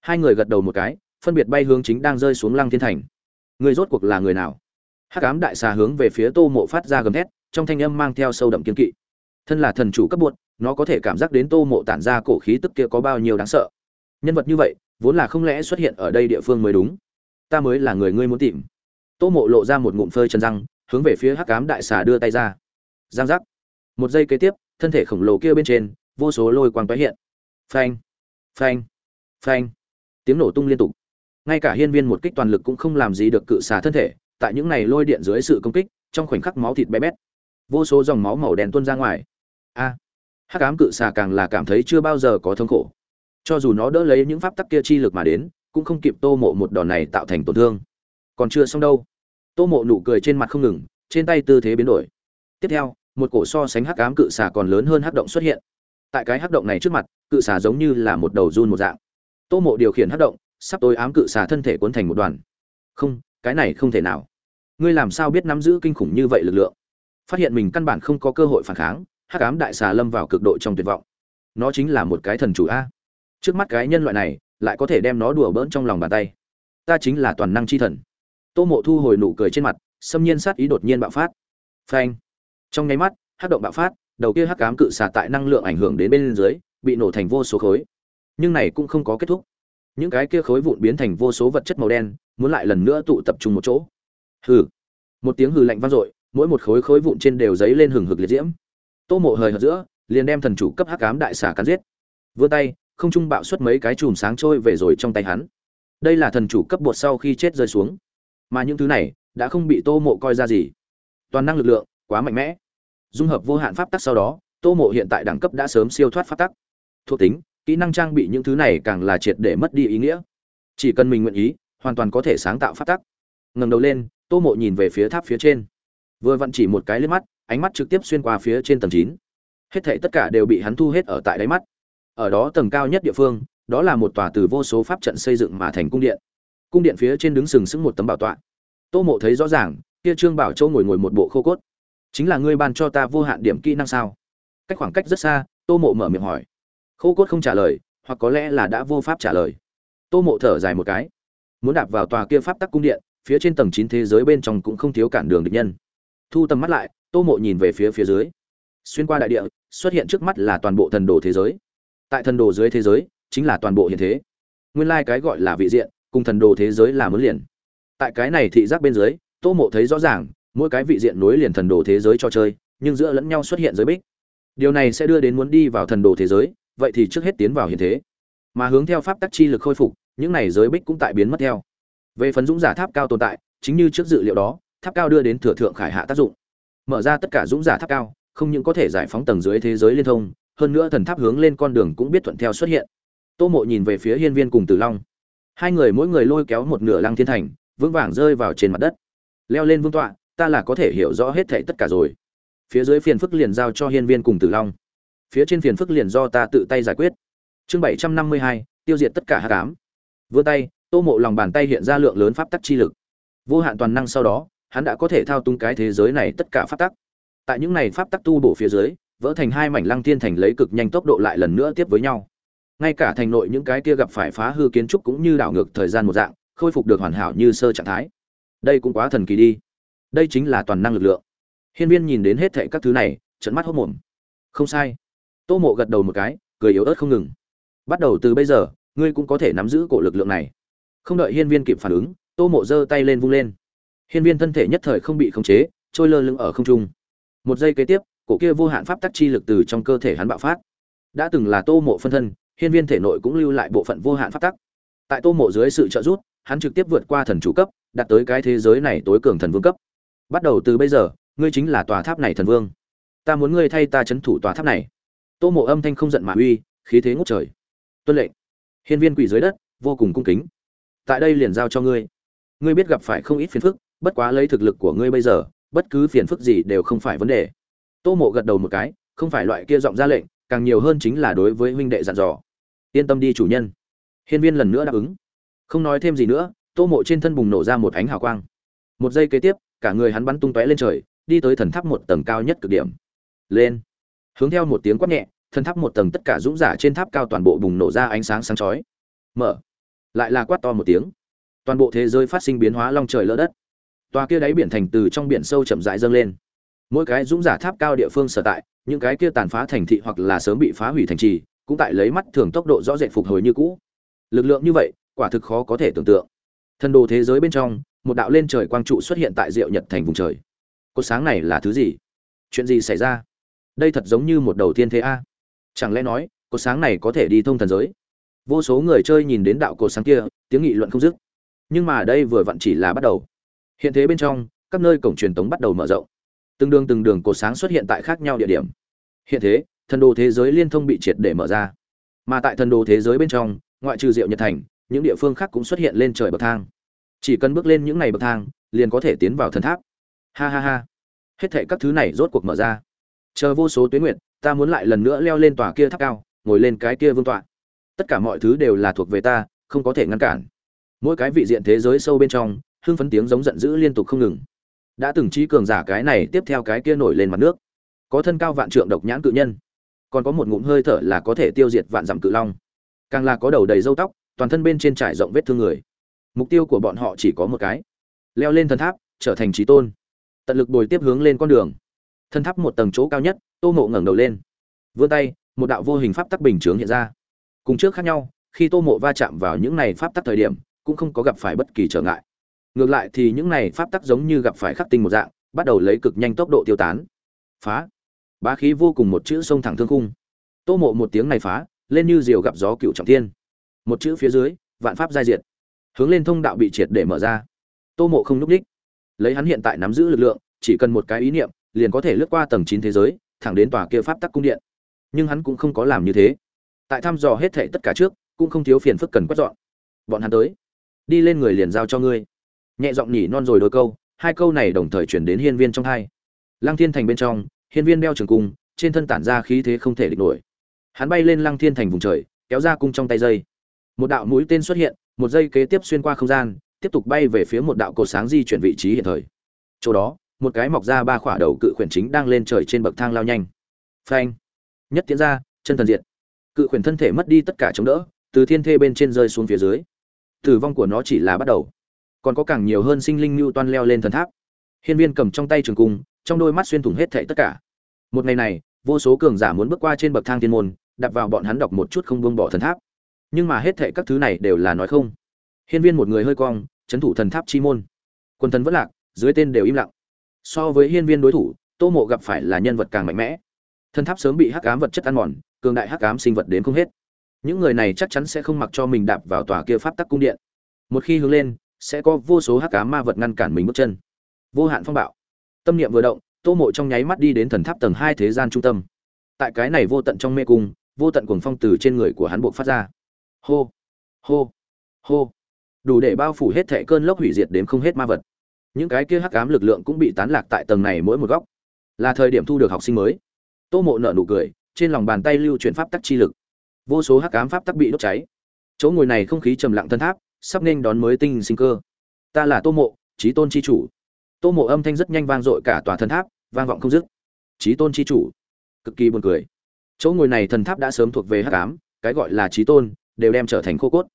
Hai người gật đầu một cái, phân biệt bay hướng chính đang rơi xuống lăng thiên thành. Người rốt cuộc là người nào? Hắc cám đại xà hướng về phía tô mộ phát ra gầm thét, trong thanh âm mang theo sâu đậm kiên kỵ. Thân là thần chủ cấp bột, nó có thể cảm giác đến tô mộ tản ra cổ khí tức kia có bao nhiêu đáng sợ nhân vật như vậy, vốn là không lẽ xuất hiện ở đây địa phương mới đúng? Ta mới là người ngươi muốn tìm. Tô mộ lộ ra một ngụm phơi chân răng, hướng về phía hắc cám đại xà đưa tay ra. Giang giác. Một giây kế tiếp, thân thể khổng lồ kia bên trên, vô số lôi quang tái hiện. Phanh phanh phanh. Tiếng nổ tung liên tục. Ngay cả hiên viên một kích toàn lực cũng không làm gì được cự xà thân thể, tại những này lôi điện dưới sự công kích, trong khoảnh khắc máu thịt bé bét. Vô số dòng máu màu đen tuôn ra ngoài. A. Hắc ám cự xà càng là cảm thấy chưa bao giờ có thống khổ cho dù nó đỡ lấy những pháp tắc kia chi lực mà đến, cũng không kịp tô mộ một đòn này tạo thành tổn thương. Còn chưa xong đâu. Tô mộ nụ cười trên mặt không ngừng, trên tay tư thế biến đổi. Tiếp theo, một cổ so sánh hắc ám cự xà còn lớn hơn hắc động xuất hiện. Tại cái hắc động này trước mặt, cự xà giống như là một đầu run một dạng. Tô mộ điều khiển hắc động, sắp tối ám cự xà thân thể cuốn thành một đoàn. Không, cái này không thể nào. Ngươi làm sao biết nắm giữ kinh khủng như vậy lực lượng? Phát hiện mình căn bản không có cơ hội phản kháng, hắc ám đại xà lâm vào cực độ trong tuyệt vọng. Nó chính là một cái thần chủ a trước mắt cái nhân loại này lại có thể đem nó đùa bỡn trong lòng bàn tay. Ta chính là toàn năng chi thần. Tô mộ thu hồi nụ cười trên mặt, xâm nhiên sát ý đột nhiên bạo phát. Phanh. Trong nháy mắt, hắc động bạo phát, đầu kia hắc cám cự xả tại năng lượng ảnh hưởng đến bên dưới, bị nổ thành vô số khối. Nhưng này cũng không có kết thúc. Những cái kia khối vụn biến thành vô số vật chất màu đen, muốn lại lần nữa tụ tập trung một chỗ. Hừ. Một tiếng hừ lạnh vang dội, mỗi một khối khối vụn trên đều dấy lên hừng hực liệt diễm. Tô mộ hời hợt giữa, liền đem thần chủ cấp hắc cám đại xà cắn giết. Vươn tay không trung bạo xuất mấy cái chùm sáng trôi về rồi trong tay hắn. Đây là thần chủ cấp bột sau khi chết rơi xuống. Mà những thứ này đã không bị tô mộ coi ra gì. Toàn năng lực lượng quá mạnh mẽ. Dung hợp vô hạn pháp tắc sau đó, tô mộ hiện tại đẳng cấp đã sớm siêu thoát pháp tắc. Thuộc tính, kỹ năng trang bị những thứ này càng là triệt để mất đi ý nghĩa. Chỉ cần mình nguyện ý, hoàn toàn có thể sáng tạo pháp tắc. Ngẩng đầu lên, tô mộ nhìn về phía tháp phía trên. Vừa vặn chỉ một cái liếc mắt, ánh mắt trực tiếp xuyên qua phía trên tầng chín. Hết thảy tất cả đều bị hắn thu hết ở tại đáy mắt ở đó tầng cao nhất địa phương, đó là một tòa từ vô số pháp trận xây dựng mà thành cung điện. Cung điện phía trên đứng sừng sững một tấm bảo tọa. Tô mộ thấy rõ ràng, kia trương bảo châu ngồi ngồi một bộ khô cốt. Chính là ngươi ban cho ta vô hạn điểm kỹ năng sao? Cách khoảng cách rất xa, tô mộ mở miệng hỏi. Khô cốt không trả lời, hoặc có lẽ là đã vô pháp trả lời. Tô mộ thở dài một cái. Muốn đạp vào tòa kia pháp tắc cung điện, phía trên tầng chín thế giới bên trong cũng không thiếu cản đường địch nhân. Thu tầm mắt lại, tô mộ nhìn về phía phía dưới. Xuyên qua đại địa, xuất hiện trước mắt là toàn bộ thần đồ thế giới tại thần đồ dưới thế giới, chính là toàn bộ hiện thế. Nguyên lai、like、cái gọi là vị diện, cùng thần đồ thế giới là muốn liền. Tại cái này thị giác bên dưới, tô mộ thấy rõ ràng, mỗi cái vị diện nối liền thần đồ thế giới cho chơi, nhưng giữa lẫn nhau xuất hiện giới bích. Điều này sẽ đưa đến muốn đi vào thần đồ thế giới, vậy thì trước hết tiến vào hiện thế. Mà hướng theo pháp tắc chi lực khôi phục, những này giới bích cũng tại biến mất theo. Về phần dũng giả tháp cao tồn tại, chính như trước dự liệu đó, tháp cao đưa đến thừa thượng khải hạ tác dụng. Mở ra tất cả dũng giả tháp cao, không những có thể giải phóng tầng dưới thế giới liên thông hơn nữa thần tháp hướng lên con đường cũng biết thuận theo xuất hiện. Tô mộ nhìn về phía hiên viên cùng tử long. Hai người mỗi người lôi kéo một nửa lăng thiên thành, vững vàng rơi vào trên mặt đất. Leo lên vương tọa, ta là có thể hiểu rõ hết thảy tất cả rồi. Phía dưới phiền phức liền giao cho hiên viên cùng tử long. Phía trên phiền phức liền do ta tự tay giải quyết. Chương bảy trăm năm mươi hai, tiêu diệt tất cả hạ cám vươn tay, tô mộ lòng bàn tay hiện ra lượng lớn pháp tắc chi lực. Vô hạn toàn năng sau đó, hắn đã có thể thao túng cái thế giới này tất cả pháp tắc. Tại những này pháp tắc tu bổ phía dưới vỡ thành hai mảnh lăng thiên thành lấy cực nhanh tốc độ lại lần nữa tiếp với nhau. Ngay cả thành nội những cái kia gặp phải phá hư kiến trúc cũng như đảo ngược thời gian một dạng, khôi phục được hoàn hảo như sơ trạng thái. Đây cũng quá thần kỳ đi. Đây chính là toàn năng lực lượng. Hiên viên nhìn đến hết thệ các thứ này trận mắt hốc mồm. Không sai. Tô mộ gật đầu một cái, cười yếu ớt không ngừng. Bắt đầu từ bây giờ, ngươi cũng có thể nắm giữ cổ lực lượng này. Không đợi hiên viên kịp phản ứng, tô mộ giơ tay lên vung lên. Hiên viên thân thể nhất thời không bị khống chế, trôi lơ lửng ở không trung. Một giây kế tiếp cổ kia vô hạn pháp tắc chi lực từ trong cơ thể hắn bạo phát. Đã từng là tô mộ phân thân, hiên viên thể nội cũng lưu lại bộ phận vô hạn pháp tắc. Tại tô mộ dưới sự trợ giúp, hắn trực tiếp vượt qua thần chủ cấp, đạt tới cái thế giới này tối cường thần vương cấp. Bắt đầu từ bây giờ, ngươi chính là tòa tháp này thần vương. Ta muốn ngươi thay ta trấn thủ tòa tháp này. Tô mộ âm thanh không giận mà uy, khí thế ngút trời. Tuân lệnh. Hiên viên quỷ dưới đất, vô cùng cung kính. Tại đây liền giao cho ngươi. Ngươi biết gặp phải không ít phiền phức, bất quá lấy thực lực của ngươi bây giờ, bất cứ phiền phức gì đều không phải vấn đề tô mộ gật đầu một cái, không phải loại kia giọng ra lệnh, càng nhiều hơn chính là đối với huynh đệ dặn dò. Yên tâm đi chủ nhân. Hiên viên lần nữa đáp ứng. Không nói thêm gì nữa, tô mộ trên thân bùng nổ ra một ánh hào quang. Một giây kế tiếp, cả người hắn bắn tung tóe lên trời, đi tới thần tháp một tầng cao nhất cực điểm. Lên. Hướng theo một tiếng quát nhẹ, thần tháp một tầng tất cả dũng giả trên tháp cao toàn bộ bùng nổ ra ánh sáng sáng chói. Mở. Lại là quát to một tiếng. Toàn bộ thế giới phát sinh biến hóa long trời lỡ đất. Tòa kia đáy biển thành từ trong biển sâu chậm rãi dâng lên mỗi cái dũng giả tháp cao địa phương sở tại, những cái kia tàn phá thành thị hoặc là sớm bị phá hủy thành trì, cũng tại lấy mắt thường tốc độ rõ rệt phục hồi như cũ. Lực lượng như vậy, quả thực khó có thể tưởng tượng. Thần đồ thế giới bên trong, một đạo lên trời quang trụ xuất hiện tại diệu nhật thành vùng trời. Cột sáng này là thứ gì? Chuyện gì xảy ra? Đây thật giống như một đầu tiên thế a. Chẳng lẽ nói cột sáng này có thể đi thông thần giới? Vô số người chơi nhìn đến đạo cột sáng kia, tiếng nghị luận không dứt. Nhưng mà đây vừa vặn chỉ là bắt đầu. Hiện thế bên trong, các nơi cổng truyền tống bắt đầu mở rộng từng đường từng đường cột sáng xuất hiện tại khác nhau địa điểm. Hiện thế, thần đồ thế giới liên thông bị triệt để mở ra. Mà tại thần đồ thế giới bên trong, ngoại trừ diệu nhật thành, những địa phương khác cũng xuất hiện lên trời bậc thang. Chỉ cần bước lên những ngày bậc thang, liền có thể tiến vào thần tháp. Ha ha ha. Hết thệ các thứ này rốt cuộc mở ra. Chờ vô số tuyến nguyện ta muốn lại lần nữa leo lên tòa kia tháp cao, ngồi lên cái kia vương tọa. Tất cả mọi thứ đều là thuộc về ta, không có thể ngăn cản. Mỗi cái vị diện thế giới sâu bên trong, hưng phấn tiếng giống giận dữ liên tục không ngừng đã từng trí cường giả cái này tiếp theo cái kia nổi lên mặt nước. Có thân cao vạn trượng độc nhãn cự nhân, còn có một ngụm hơi thở là có thể tiêu diệt vạn dặm cự long. Càng là có đầu đầy râu tóc, toàn thân bên trên trải rộng vết thương người. Mục tiêu của bọn họ chỉ có một cái, leo lên thần tháp, trở thành trí tôn. Tận lực bồi tiếp hướng lên con đường. Thần tháp một tầng chỗ cao nhất, tô mộ ngẩng đầu lên. Vươn tay, một đạo vô hình pháp tắc bình chướng hiện ra. Cùng trước khác nhau, khi tô mộ va chạm vào những này pháp tắc thời điểm, cũng không có gặp phải bất kỳ trở ngại ngược lại thì những này pháp tắc giống như gặp phải khắc tinh một dạng, bắt đầu lấy cực nhanh tốc độ tiêu tán. Phá. Bá khí vô cùng một chữ sông thẳng thương khung. Tô mộ một tiếng này phá, lên như diều gặp gió cựu trọng thiên. Một chữ phía dưới, vạn pháp giai diệt. Hướng lên thông đạo bị triệt để mở ra. Tô mộ không núp đích. Lấy hắn hiện tại nắm giữ lực lượng, chỉ cần một cái ý niệm, liền có thể lướt qua tầng chín thế giới, thẳng đến tòa kia pháp tắc cung điện. Nhưng hắn cũng không có làm như thế. Tại thăm dò hết thệ tất cả trước, cũng không thiếu phiền phức cần quét dọn. Bọn hắn tới. Đi lên người liền giao cho ngươi nhẹ giọng nhỉ non rồi đôi câu, hai câu này đồng thời chuyển đến hiên viên trong hai. Lăng thiên thành bên trong, hiên viên đeo trường cung, trên thân tản ra khí thế không thể địch nổi. Hắn bay lên lăng thiên thành vùng trời, kéo ra cung trong tay dây. Một đạo mũi tên xuất hiện, một dây kế tiếp xuyên qua không gian, tiếp tục bay về phía một đạo cột sáng di chuyển vị trí hiện thời. Chỗ đó, một cái mọc ra ba khỏa đầu cự khuyển chính đang lên trời trên bậc thang lao nhanh. Phanh! Nhất tiến ra, chân thần diệt. Cự khuyển thân thể mất đi tất cả chống đỡ, từ thiên thê bên trên rơi xuống phía dưới. Tử vong của nó chỉ là bắt đầu còn có càng nhiều hơn sinh linh lưu toan leo lên thần tháp. Hiên viên cầm trong tay trường cung, trong đôi mắt xuyên thủng hết thảy tất cả. Một ngày này, vô số cường giả muốn bước qua trên bậc thang thiên môn đặt vào bọn hắn đọc một chút không buông bỏ thần tháp. Nhưng mà hết thảy các thứ này đều là nói không. Hiên viên một người hơi cong, chấn thủ thần tháp chi môn. Quân thần vẫn lạc, dưới tên đều im lặng. So với hiên viên đối thủ, tô mộ gặp phải là nhân vật càng mạnh mẽ. Thần tháp sớm bị hắc ám vật chất ăn mòn, cường đại hắc ám sinh vật đến không hết. Những người này chắc chắn sẽ không mặc cho mình đạp vào tòa kia pháp tắc cung điện. Một khi hướng lên sẽ có vô số hắc ám ma vật ngăn cản mình bước chân. Vô hạn phong bạo. Tâm niệm vừa động, tô mộ trong nháy mắt đi đến thần tháp tầng hai thế gian trung tâm. Tại cái này vô tận trong mê cung, vô tận cuồng phong từ trên người của hắn buộc phát ra. Hô hô hô. Đủ để bao phủ hết thệ cơn lốc hủy diệt đến không hết ma vật. Những cái kia hắc ám lực lượng cũng bị tán lạc tại tầng này mỗi một góc. Là thời điểm thu được học sinh mới. Tô mộ nợ nụ cười, trên lòng bàn tay lưu chuyển pháp tắc chi lực. Vô số hắc ám pháp tắc bị đốt cháy. Chỗ ngồi này không khí trầm lặng thân tháp sắp nên đón mới tinh sinh cơ. Ta là tô mộ trí tôn chi chủ. Tô mộ âm thanh rất nhanh vang dội cả tòa thần tháp vang vọng không dứt. Trí tôn chi chủ. Cực kỳ buồn cười. Chỗ ngồi này thần tháp đã sớm thuộc về hắc ám cái gọi là trí tôn đều đem trở thành khô cốt.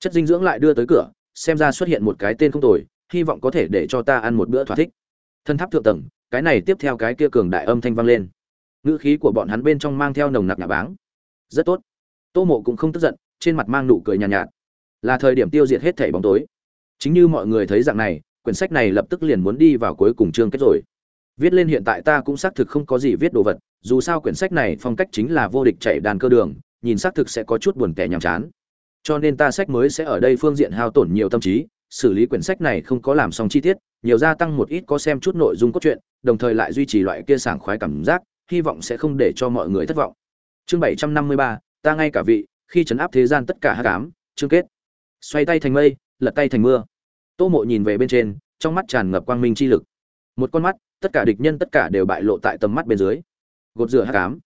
Chất dinh dưỡng lại đưa tới cửa xem ra xuất hiện một cái tên không tồi hy vọng có thể để cho ta ăn một bữa thỏa thích. Thần tháp thượng tầng cái này tiếp theo cái kia cường đại âm thanh vang lên. Ngữ khí của bọn hắn bên trong mang theo nồng nặc nhà báng. Rất tốt. Tô mộ cũng không tức giận trên mặt mang nụ cười nhàn nhạt, nhạt là thời điểm tiêu diệt hết thảy bóng tối. Chính như mọi người thấy dạng này, quyển sách này lập tức liền muốn đi vào cuối cùng chương kết rồi. Viết lên hiện tại ta cũng xác thực không có gì viết đồ vật, dù sao quyển sách này phong cách chính là vô địch chạy đàn cơ đường, nhìn xác thực sẽ có chút buồn tẻ nhàm chán. Cho nên ta sách mới sẽ ở đây phương diện hao tổn nhiều tâm trí, xử lý quyển sách này không có làm xong chi tiết, nhiều gia tăng một ít có xem chút nội dung cốt truyện, đồng thời lại duy trì loại kia sảng khoái cảm giác, hy vọng sẽ không để cho mọi người thất vọng. Chương bảy trăm năm mươi ba, ta ngay cả vị, khi chấn áp thế gian tất cả hát cám chương kết xoay tay thành mây, lật tay thành mưa. Tô mộ nhìn về bên trên, trong mắt tràn ngập quang minh chi lực. Một con mắt, tất cả địch nhân tất cả đều bại lộ tại tầm mắt bên dưới. Gột rửa hát cám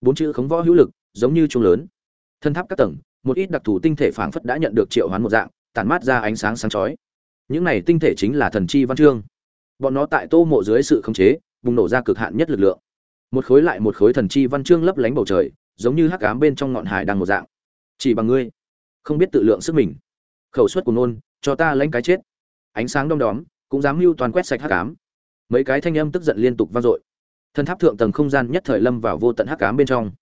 bốn chữ khống võ hữu lực, giống như chung lớn. Thân tháp các tầng, một ít đặc thù tinh thể phảng phất đã nhận được triệu hoán một dạng, tản mát ra ánh sáng sáng chói. Những này tinh thể chính là thần chi văn chương. Bọn nó tại tô mộ dưới sự khống chế, bùng nổ ra cực hạn nhất lực lượng. Một khối lại một khối thần chi văn chương lấp lánh bầu trời, giống như hắc ám bên trong ngọn hải đang một dạng. Chỉ bằng ngươi, không biết tự lượng sức mình khẩu suất của nôn, cho ta lãnh cái chết. Ánh sáng đom đóm, cũng dám mưu toàn quét sạch hắc ám. Mấy cái thanh âm tức giận liên tục vang dội. Thân tháp thượng tầng không gian nhất thời lâm vào vô tận hắc ám bên trong.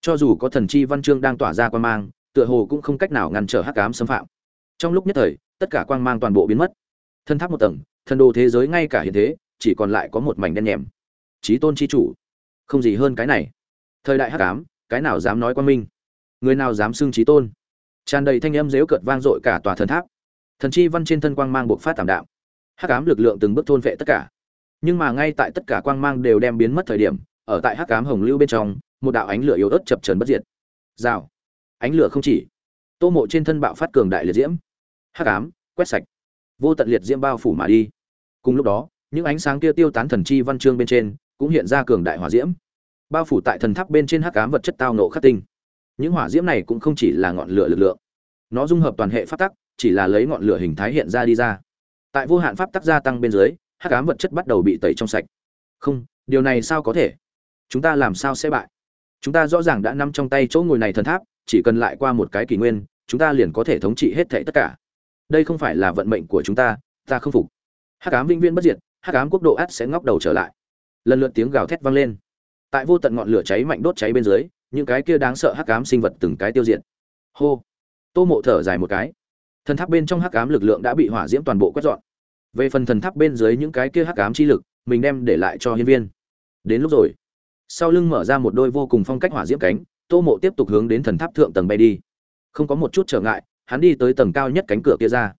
Cho dù có thần chi văn chương đang tỏa ra quan mang, tựa hồ cũng không cách nào ngăn trở hắc ám xâm phạm. Trong lúc nhất thời, tất cả quang mang toàn bộ biến mất. Thân tháp một tầng, thần đồ thế giới ngay cả hiện thế, chỉ còn lại có một mảnh đen nhèm. Trí tôn chi chủ, không gì hơn cái này. Thời đại hắc ám, cái nào dám nói quan minh? Người nào dám xưng trí tôn? Tràn đầy thanh âm dếu cợt vang dội cả tòa thần tháp. Thần chi văn trên thân quang mang buộc phát tảm đạm. Hắc ám lực lượng từng bước thôn vệ tất cả. Nhưng mà ngay tại tất cả quang mang đều đem biến mất thời điểm, ở tại hắc ám hồng lưu bên trong, một đạo ánh lửa yếu ớt chập trần bất diệt. Rào. Ánh lửa không chỉ. Tô mộ trên thân bạo phát cường đại liệt diễm. Hắc ám, quét sạch. Vô tận liệt diễm bao phủ mà đi. Cùng lúc đó, những ánh sáng kia tiêu tán thần chi văn chương bên trên, cũng hiện ra cường đại hỏa diễm. Bao phủ tại thần tháp bên trên hắc ám vật chất tao nộ khắc tinh những hỏa diễm này cũng không chỉ là ngọn lửa lực lượng. Nó dung hợp toàn hệ pháp tắc, chỉ là lấy ngọn lửa hình thái hiện ra đi ra. Tại vô hạn pháp tắc gia tăng bên dưới, hắc ám vật chất bắt đầu bị tẩy trong sạch. Không, điều này sao có thể? Chúng ta làm sao sẽ bại? Chúng ta rõ ràng đã nằm trong tay chỗ ngồi này thần tháp, chỉ cần lại qua một cái kỷ nguyên, chúng ta liền có thể thống trị hết thảy tất cả. Đây không phải là vận mệnh của chúng ta ta không phục. Hắc ám vĩnh viễn bất diệt, hắc ám quốc độ ắt sẽ ngóc đầu trở lại. Lần lượt tiếng gào thét vang lên. Tại vô tận ngọn lửa cháy mạnh đốt cháy bên dưới những cái kia đáng sợ hắc ám sinh vật từng cái tiêu diệt. Hô. Tô mộ thở dài một cái. Thần tháp bên trong hắc ám lực lượng đã bị hỏa diễm toàn bộ quét dọn. Về phần thần tháp bên dưới những cái kia hắc ám chi lực, mình đem để lại cho hiên viên. Đến lúc rồi. Sau lưng mở ra một đôi vô cùng phong cách hỏa diễm cánh, tô mộ tiếp tục hướng đến thần tháp thượng tầng bay đi. Không có một chút trở ngại, hắn đi tới tầng cao nhất cánh cửa kia ra.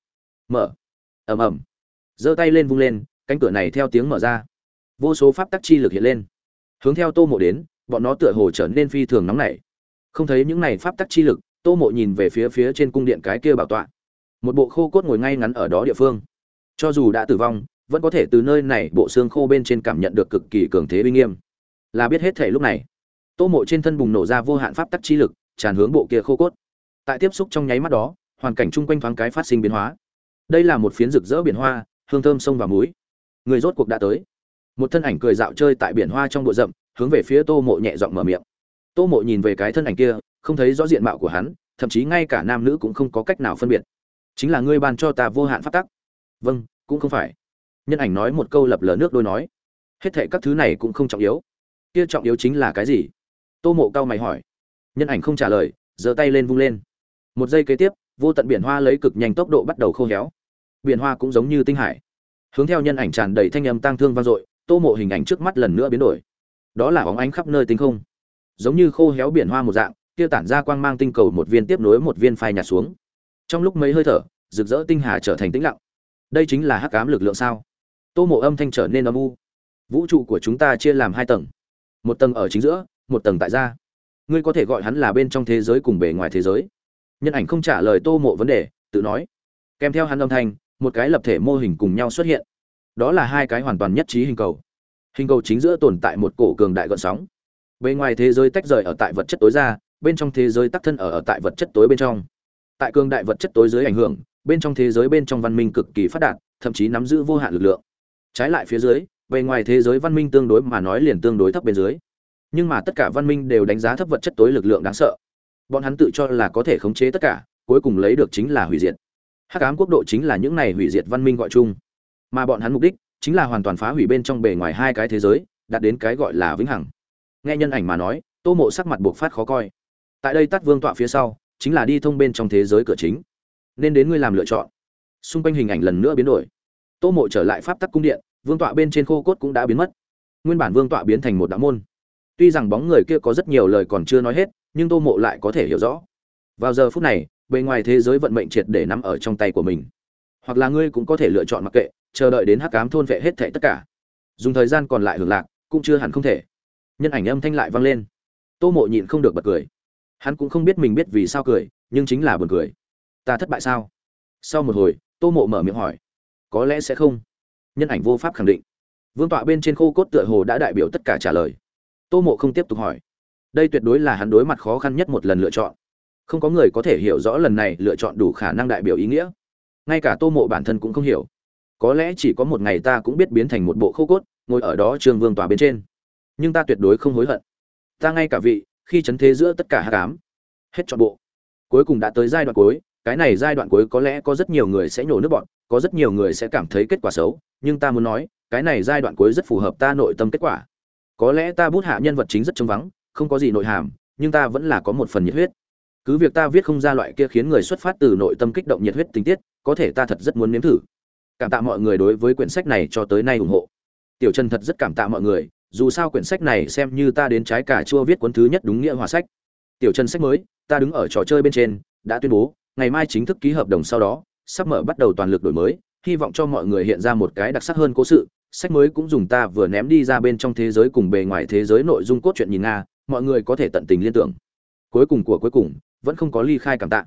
Mở. Ầm ầm. Giơ tay lên vung lên, cánh cửa này theo tiếng mở ra. Vô số pháp tắc chi lực hiện lên. Hướng theo tô mộ đến bọn nó tựa hồ trở nên phi thường nóng nảy. Không thấy những này pháp tắc chi lực, tô mộ nhìn về phía phía trên cung điện cái kia bảo tọa. Một bộ khô cốt ngồi ngay ngắn ở đó địa phương. Cho dù đã tử vong, vẫn có thể từ nơi này bộ xương khô bên trên cảm nhận được cực kỳ cường thế uy nghiêm. Là biết hết thể lúc này, tô mộ trên thân bùng nổ ra vô hạn pháp tắc chi lực, tràn hướng bộ kia khô cốt. Tại tiếp xúc trong nháy mắt đó, hoàn cảnh chung quanh thoáng cái phát sinh biến hóa. Đây là một phiến rực rỡ biển hoa, hương thơm sông và muối. Người rốt cuộc đã tới. Một thân ảnh cười dạo chơi tại biển hoa trong bộ rậm hướng về phía tô mộ nhẹ giọng mở miệng. Tô mộ nhìn về cái thân ảnh kia, không thấy rõ diện mạo của hắn, thậm chí ngay cả nam nữ cũng không có cách nào phân biệt. Chính là ngươi ban cho ta vô hạn phát tắc. Vâng cũng không phải. Nhân ảnh nói một câu lập lờ nước đôi nói. Hết thệ các thứ này cũng không trọng yếu. Kia trọng yếu chính là cái gì? Tô mộ cao mày hỏi. Nhân ảnh không trả lời, giơ tay lên vung lên. Một giây kế tiếp, vô tận biển hoa lấy cực nhanh tốc độ bắt đầu khô héo. Biển hoa cũng giống như tinh hải. Hướng theo nhân ảnh tràn đầy thanh âm tang thương vang dội, tô mộ hình ảnh trước mắt lần nữa biến đổi đó là óng ánh khắp nơi tinh không. Giống như khô héo biển hoa một dạng, kia tản ra quang mang tinh cầu một viên tiếp nối một viên phai nhạt xuống. Trong lúc mấy hơi thở, rực rỡ tinh hà trở thành tĩnh lặng. Đây chính là hắc ám lực lượng sao? Tô mộ âm thanh trở nên âm u. Vũ trụ của chúng ta chia làm hai tầng. Một tầng ở chính giữa, một tầng tại gia ngươi có thể gọi hắn là bên trong thế giới cùng bề ngoài thế giới. Nhân ảnh không trả lời tô mộ vấn đề, tự nói. Kèm theo hắn âm thanh, một cái lập thể mô hình cùng nhau xuất hiện. Đó là hai cái hoàn toàn nhất trí hình cầu hình cầu chính giữa tồn tại một cổ cường đại gợn sóng. Bề ngoài thế giới tách rời ở tại vật chất tối ra, bên trong thế giới tắc thân ở ở tại vật chất tối bên trong. Tại cường đại vật chất tối dưới ảnh hưởng, bên trong thế giới bên trong văn minh cực kỳ phát đạt, thậm chí nắm giữ vô hạn lực lượng. Trái lại phía dưới, bề ngoài thế giới văn minh tương đối mà nói liền tương đối thấp bên dưới. Nhưng mà tất cả văn minh đều đánh giá thấp vật chất tối lực lượng đáng sợ. Bọn hắn tự cho là có thể khống chế tất cả, cuối cùng lấy được chính là hủy diệt. Hắc ám quốc độ chính là những này hủy diệt văn minh gọi chung. Mà bọn hắn mục đích chính là hoàn toàn phá hủy bên trong bề ngoài hai cái thế giới, đạt đến cái gọi là vĩnh hằng. Nghe nhân ảnh mà nói, tô mộ sắc mặt buộc phát khó coi. Tại đây tắt vương tọa phía sau, chính là đi thông bên trong thế giới cửa chính. Nên đến ngươi làm lựa chọn. Xung quanh hình ảnh lần nữa biến đổi. Tô mộ trở lại pháp tắc cung điện, vương tọa bên trên khô cốt cũng đã biến mất. Nguyên bản vương tọa biến thành một đạo môn. Tuy rằng bóng người kia có rất nhiều lời còn chưa nói hết, nhưng tô mộ lại có thể hiểu rõ. Vào giờ phút này, bề ngoài thế giới vận mệnh triệt để nắm ở trong tay của mình. Hoặc là ngươi cũng có thể lựa chọn mặc kệ chờ đợi đến hắc ám thôn vệ hết thảy tất cả. Dùng thời gian còn lại hưởng lạc, cũng chưa hẳn không thể. Nhân ảnh âm thanh lại vang lên. Tô mộ nhịn không được bật cười. Hắn cũng không biết mình biết vì sao cười, nhưng chính là buồn cười. Ta thất bại sao? Sau một hồi, tô mộ mở miệng hỏi. Có lẽ sẽ không. Nhân ảnh vô pháp khẳng định. Vương tọa bên trên khô cốt tựa hồ đã đại biểu tất cả trả lời. Tô mộ không tiếp tục hỏi. Đây tuyệt đối là hắn đối mặt khó khăn nhất một lần lựa chọn. Không có người có thể hiểu rõ lần này lựa chọn đủ khả năng đại biểu ý nghĩa. Ngay cả tô mộ bản thân cũng không hiểu có lẽ chỉ có một ngày ta cũng biết biến thành một bộ khô cốt, ngồi ở đó trường vương tòa bên trên. Nhưng ta tuyệt đối không hối hận. Ta ngay cả vị, khi chấn thế giữa tất cả hát cám hết trọn bộ. Cuối cùng đã tới giai đoạn cuối, cái này giai đoạn cuối có lẽ có rất nhiều người sẽ nhổ nước bọn, có rất nhiều người sẽ cảm thấy kết quả xấu, nhưng ta muốn nói, cái này giai đoạn cuối rất phù hợp ta nội tâm kết quả. Có lẽ ta bút hạ nhân vật chính rất trống vắng, không có gì nội hàm, nhưng ta vẫn là có một phần nhiệt huyết. Cứ việc ta viết không ra loại kia khiến người xuất phát từ nội tâm kích động nhiệt huyết tình tiết, có thể ta thật rất muốn nếm thử cảm tạ mọi người đối với quyển sách này cho tới nay ủng hộ. Tiểu trần thật rất cảm tạ mọi người, dù sao quyển sách này xem như ta đến trái cà chua viết cuốn thứ nhất đúng nghĩa hòa sách. Tiểu trần sách mới, ta đứng ở trò chơi bên trên, đã tuyên bố, ngày mai chính thức ký hợp đồng sau đó, sắp mở bắt đầu toàn lực đổi mới, hy vọng cho mọi người hiện ra một cái đặc sắc hơn cố sự. Sách mới cũng dùng ta vừa ném đi ra bên trong thế giới cùng bề ngoài thế giới nội dung cốt truyện nhìn nga, mọi người có thể tận tình liên tưởng. Cuối cùng của cuối cùng, vẫn không có ly khai cảm tạ.